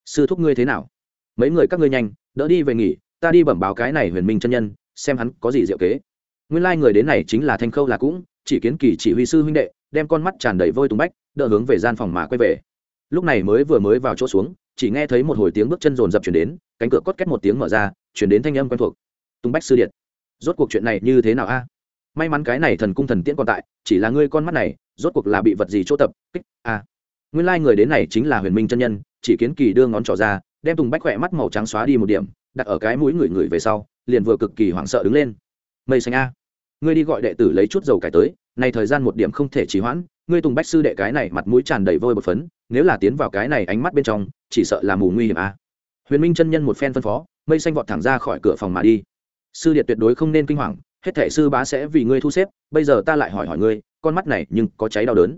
Sư thúc ngươi thế nào? Mấy người các ngươi nhanh, đỡ đi về nghỉ, ta đi bẩm báo cái này huyền minh chân nhân, xem hắn có gì diệu kế. Nguyên lai người đến này chính là thanh khâu là cũng, chỉ kiến kỳ chỉ huy sư huynh đệ, đem con mắt tràn đầy vôi tùng bách, đỡ hướng về gian phòng mà quay về. Lúc này mới vừa mới vào chỗ xuống chỉ nghe thấy một hồi tiếng bước chân rồn rập chuyển đến, cánh cửa cốt két một tiếng mở ra, chuyển đến thanh âm quen thuộc. Tùng bách sư điện rốt cuộc chuyện này như thế nào a? May mắn cái này thần cung thần tiễn còn tại, chỉ là ngươi con mắt này, rốt cuộc là bị vật gì chỗ tập, kích, a. Nguyên lai người đến này chính là huyền minh chân nhân, chỉ kiến kỳ đưa ngón trỏ ra, đem tùng bách khỏe mắt màu trắng xóa đi một điểm, đặt ở cái mũi người người về sau, liền vừa cực kỳ hoảng sợ đứng lên. Mây xanh a, ngươi đi gọi đệ tử lấy chút dầu cải tới này thời gian một điểm không thể trì hoãn, ngươi tùng bách sư đệ cái này mặt mũi tràn đầy vôi bột phấn, nếu là tiến vào cái này ánh mắt bên trong chỉ sợ là mù nguy hiểm a huyền minh chân nhân một phen phân phó, mây xanh vọt thẳng ra khỏi cửa phòng mà đi. Sư điệt tuyệt đối không nên kinh hoàng, hết thể sư bá sẽ vì ngươi thu xếp, bây giờ ta lại hỏi hỏi ngươi, con mắt này nhưng có cháy đau đớn.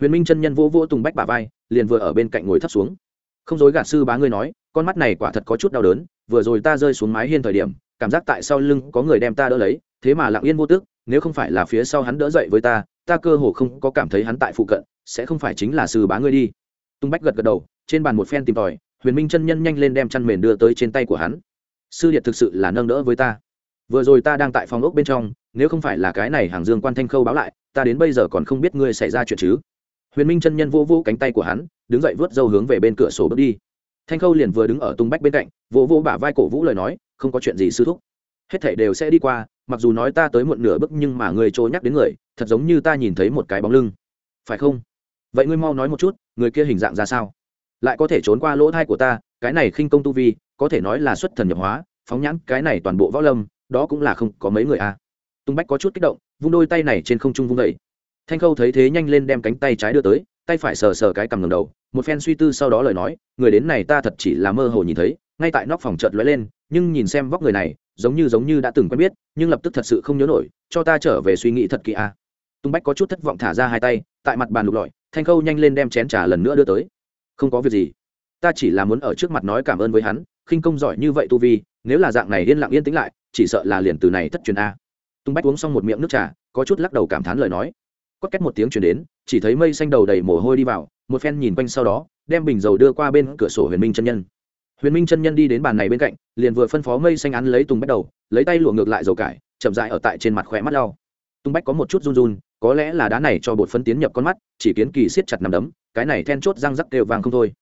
Huyền minh chân nhân vỗ vỗ tùng bách bà vai, liền vừa ở bên cạnh ngồi thấp xuống. Không dối gạt sư bá ngươi nói, con mắt này quả thật có chút đau đớn, vừa rồi ta rơi xuống mái hiên thời điểm, cảm giác tại sau lưng có người đem ta đỡ lấy, thế mà lặng yên vô tức, nếu không phải là phía sau hắn đỡ dậy với ta ta cơ hồ không có cảm thấy hắn tại phụ cận, sẽ không phải chính là sư bá ngươi đi. Tung bách gật gật đầu trên bàn một phen tìm tòi, huyền minh chân nhân nhanh lên đem chăn mền đưa tới trên tay của hắn. Sư điệt thực sự là nâng đỡ với ta. Vừa rồi ta đang tại phòng ốc bên trong, nếu không phải là cái này hàng dương quan thanh khâu báo lại, ta đến bây giờ còn không biết ngươi xảy ra chuyện chứ. Huyền minh chân nhân vô vô cánh tay của hắn, đứng dậy vớt dâu hướng về bên cửa sổ bước đi. Thanh khâu liền vừa đứng ở tung bách bên cạnh, vỗ vỗ bả vai cổ vũ lời nói, không có chuyện gì sư thúc. Hết thảy đều sẽ đi qua, mặc dù nói ta tới muộn nửa bước nhưng mà người trôi nhắc đến người, thật giống như ta nhìn thấy một cái bóng lưng. Phải không? Vậy ngươi mau nói một chút, người kia hình dạng ra sao? Lại có thể trốn qua lỗ thai của ta, cái này khinh công tu vi, có thể nói là xuất thần nhập hóa, phóng nhãn cái này toàn bộ võ lâm, đó cũng là không có mấy người a à. tung bách có chút kích động, vung đôi tay này trên không trung vung vẩy thanh khâu thấy thế nhanh lên đem cánh tay trái đưa tới, tay phải sờ sờ cái cằm ngầm đầu, một phen suy tư sau đó lời nói, người đến này ta thật chỉ là mơ hồ nhìn thấy, ngay tại nóc phòng chợt lóe lên, nhưng nhìn xem vóc người này, giống như giống như đã từng quen biết, nhưng lập tức thật sự không nhớ nổi, cho ta trở về suy nghĩ thật kỹ a à. tung bách có chút thất vọng thả ra hai tay, tại mặt bàn lục lọi, thanh khâu nhanh lên đem chén trà lần nữa đưa tới không có việc gì. Ta chỉ là muốn ở trước mặt nói cảm ơn với hắn, khinh công giỏi như vậy tu vi, nếu là dạng này yên lặng yên tĩnh lại, chỉ sợ là liền từ này thất truyền a. Tung bách uống xong một miệng nước trà, có chút lắc đầu cảm thán lời nói. Quất cách một tiếng chuyển đến, chỉ thấy mây xanh đầu đầy mồ hôi đi vào, một phen nhìn quanh sau đó, đem bình dầu đưa qua bên cửa sổ huyền minh chân nhân. Huyền minh chân nhân đi đến bàn này bên cạnh, liền vừa phân phó mây xanh án lấy tùng bách đầu, lấy tay lụa ngược lại dầu cải, chậm dại ở tại trên mặt khỏe mắt lau. Tung bách có một chút run run có lẽ là đá này cho bột phấn tiến nhập con mắt, chỉ kiến kỳ siết chặt nằm đấm, cái này then chốt răng rắc đều vàng không thôi.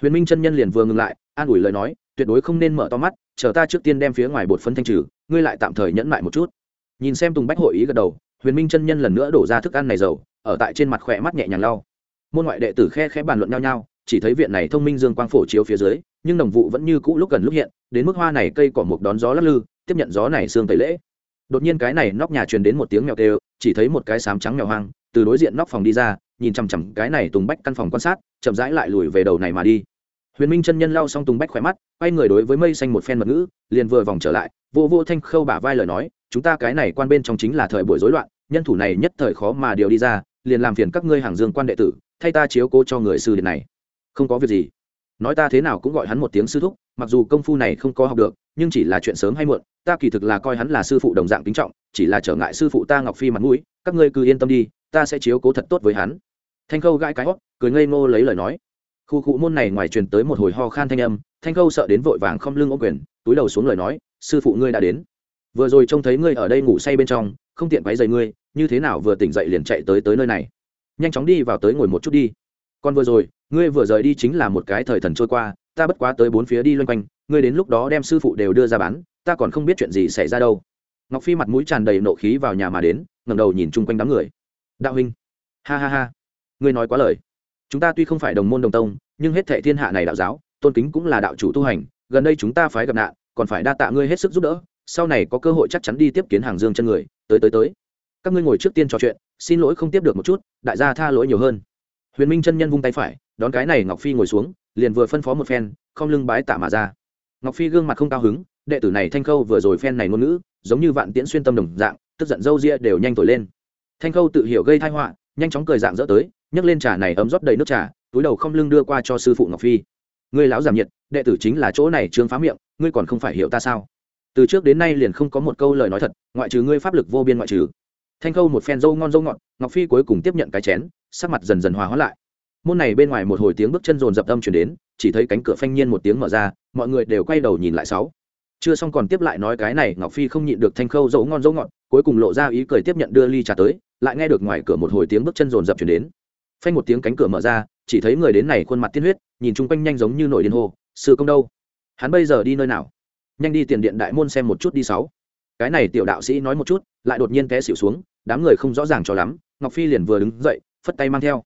Huyền minh chân nhân liền vừa ngừng lại, an ủi lời nói, tuyệt đối không nên mở to mắt, chờ ta trước tiên đem phía ngoài bột phấn thanh trừ, ngươi lại tạm thời nhẫn lại một chút. Nhìn xem tùng bách hội ý gật đầu, huyền minh chân nhân lần nữa đổ ra thức ăn này dầu, ở tại trên mặt khỏe mắt nhẹ nhàng lau. Môn ngoại đệ tử khe khẽ bàn luận nhau nhau, chỉ thấy viện này thông minh dương quang phổ chiếu phía dưới, nhưng đồng vụ vẫn như cũ lúc gần lúc hiện, đến mức hoa này cây cỏ một đón gió lắc lư, tiếp nhận gió này xương tẩy lễ đột nhiên cái này nóc nhà truyền đến một tiếng mèo kêu, chỉ thấy một cái sám trắng mèo hoang, từ đối diện nóc phòng đi ra, nhìn chằm chằm cái này tùng bách căn phòng quan sát, chậm rãi lại lùi về đầu này mà đi. Huyền minh chân nhân lau xong tùng bách khỏe mắt, quay người đối với mây xanh một phen mật ngữ, liền vừa vòng trở lại, vô vô thanh khâu bả vai lời nói, chúng ta cái này quan bên trong chính là thời buổi rối loạn, nhân thủ này nhất thời khó mà điều đi ra, liền làm phiền các ngươi hàng dương quan đệ tử, thay ta chiếu cố cho người sư điện này. Không có việc gì. Nói ta thế nào cũng gọi hắn một tiếng sư thúc, mặc dù công phu này không có học được nhưng chỉ là chuyện sớm hay muộn, ta kỳ thực là coi hắn là sư phụ đồng dạng kính trọng, chỉ là trở ngại sư phụ ta ngọc phi mặt mũi, các ngươi cứ yên tâm đi, ta sẽ chiếu cố thật tốt với hắn. Thanh khâu gãi cái hót, cười ngây ngô lấy lời nói. Khu cụ môn này ngoài truyền tới một hồi ho khan thanh âm, thanh khâu sợ đến vội vàng không lưng ô quyền, túi đầu xuống lời nói, sư phụ ngươi đã đến. Vừa rồi trông thấy ngươi ở đây ngủ say bên trong, không tiện quấy dày ngươi, như thế nào vừa tỉnh dậy liền chạy tới tới nơi này? Nhanh chóng đi vào tới ngồi một chút đi. Còn vừa rồi, ngươi vừa rời đi chính là một cái thời thần trôi qua, ta bất quá tới bốn phía đi loanh quanh ngươi đến lúc đó đem sư phụ đều đưa ra bán, ta còn không biết chuyện gì xảy ra đâu. Ngọc phi mặt mũi tràn đầy nộ khí vào nhà mà đến ngầm đầu nhìn chung quanh đám người. Đạo huynh. Ha ha ha. Ngươi nói quá lời. Chúng ta tuy không phải đồng môn đồng tông, nhưng hết thệ thiên hạ này đạo giáo, tôn kính cũng là đạo chủ tu hành, gần đây chúng ta phải gặp nạn, còn phải đa tạ ngươi hết sức giúp đỡ, sau này có cơ hội chắc chắn đi tiếp kiến hàng dương chân người, tới tới tới. Các ngươi ngồi trước tiên trò chuyện, xin lỗi không tiếp được một chút, đại gia tha lỗi nhiều hơn. Huyền minh chân nhân vung tay phải, đón cái này ngọc phi ngồi xuống, liền vừa phân phó một phen, không lưng bái tạ mà ra ngọc phi gương mặt không cao hứng, đệ tử này thanh khâu vừa rồi phen này ngôn ngữ, giống như vạn tiễn xuyên tâm đồng dạng, tức giận râu ria đều nhanh thổi lên. Thanh khâu tự hiểu gây thai họa, nhanh chóng cười dạng dỡ tới, nhấc lên trà này ấm rót đầy nước trà, túi đầu không lưng đưa qua cho sư phụ ngọc phi. Ngươi lão giảm nhiệt, đệ tử chính là chỗ này trương phá miệng, ngươi còn không phải hiểu ta sao? Từ trước đến nay liền không có một câu lời nói thật, ngoại trừ ngươi pháp lực vô biên ngoại trừ. Thanh khâu một phen dâu ngon dâu ngọt, ngọc phi cuối cùng tiếp nhận cái chén, sắc mặt dần dần hòa hóa lại. Môn này bên ngoài một hồi tiếng bước chân rồn dập âm chuyển đến, chỉ thấy cánh cửa phanh nhiên một tiếng mở ra mọi người đều quay đầu nhìn lại sáu. Chưa xong còn tiếp lại nói cái này, ngọc phi không nhịn được thanh khâu dấu ngon dấu ngọt, cuối cùng lộ ra ý cười tiếp nhận đưa ly trà tới, lại nghe được ngoài cửa một hồi tiếng bước chân rồn rập chuyển đến. Phanh một tiếng cánh cửa mở ra, chỉ thấy người đến này khuôn mặt tiên huyết, nhìn chung quanh nhanh giống như nổi điên hồ sư công đâu? Hắn bây giờ đi nơi nào? Nhanh đi tiền điện đại môn xem một chút đi sáu. Cái này tiểu đạo sĩ nói một chút, lại đột nhiên té xỉu xuống, đám người không rõ ràng cho lắm, ngọc phi liền vừa đứng dậy, phất tay mang theo.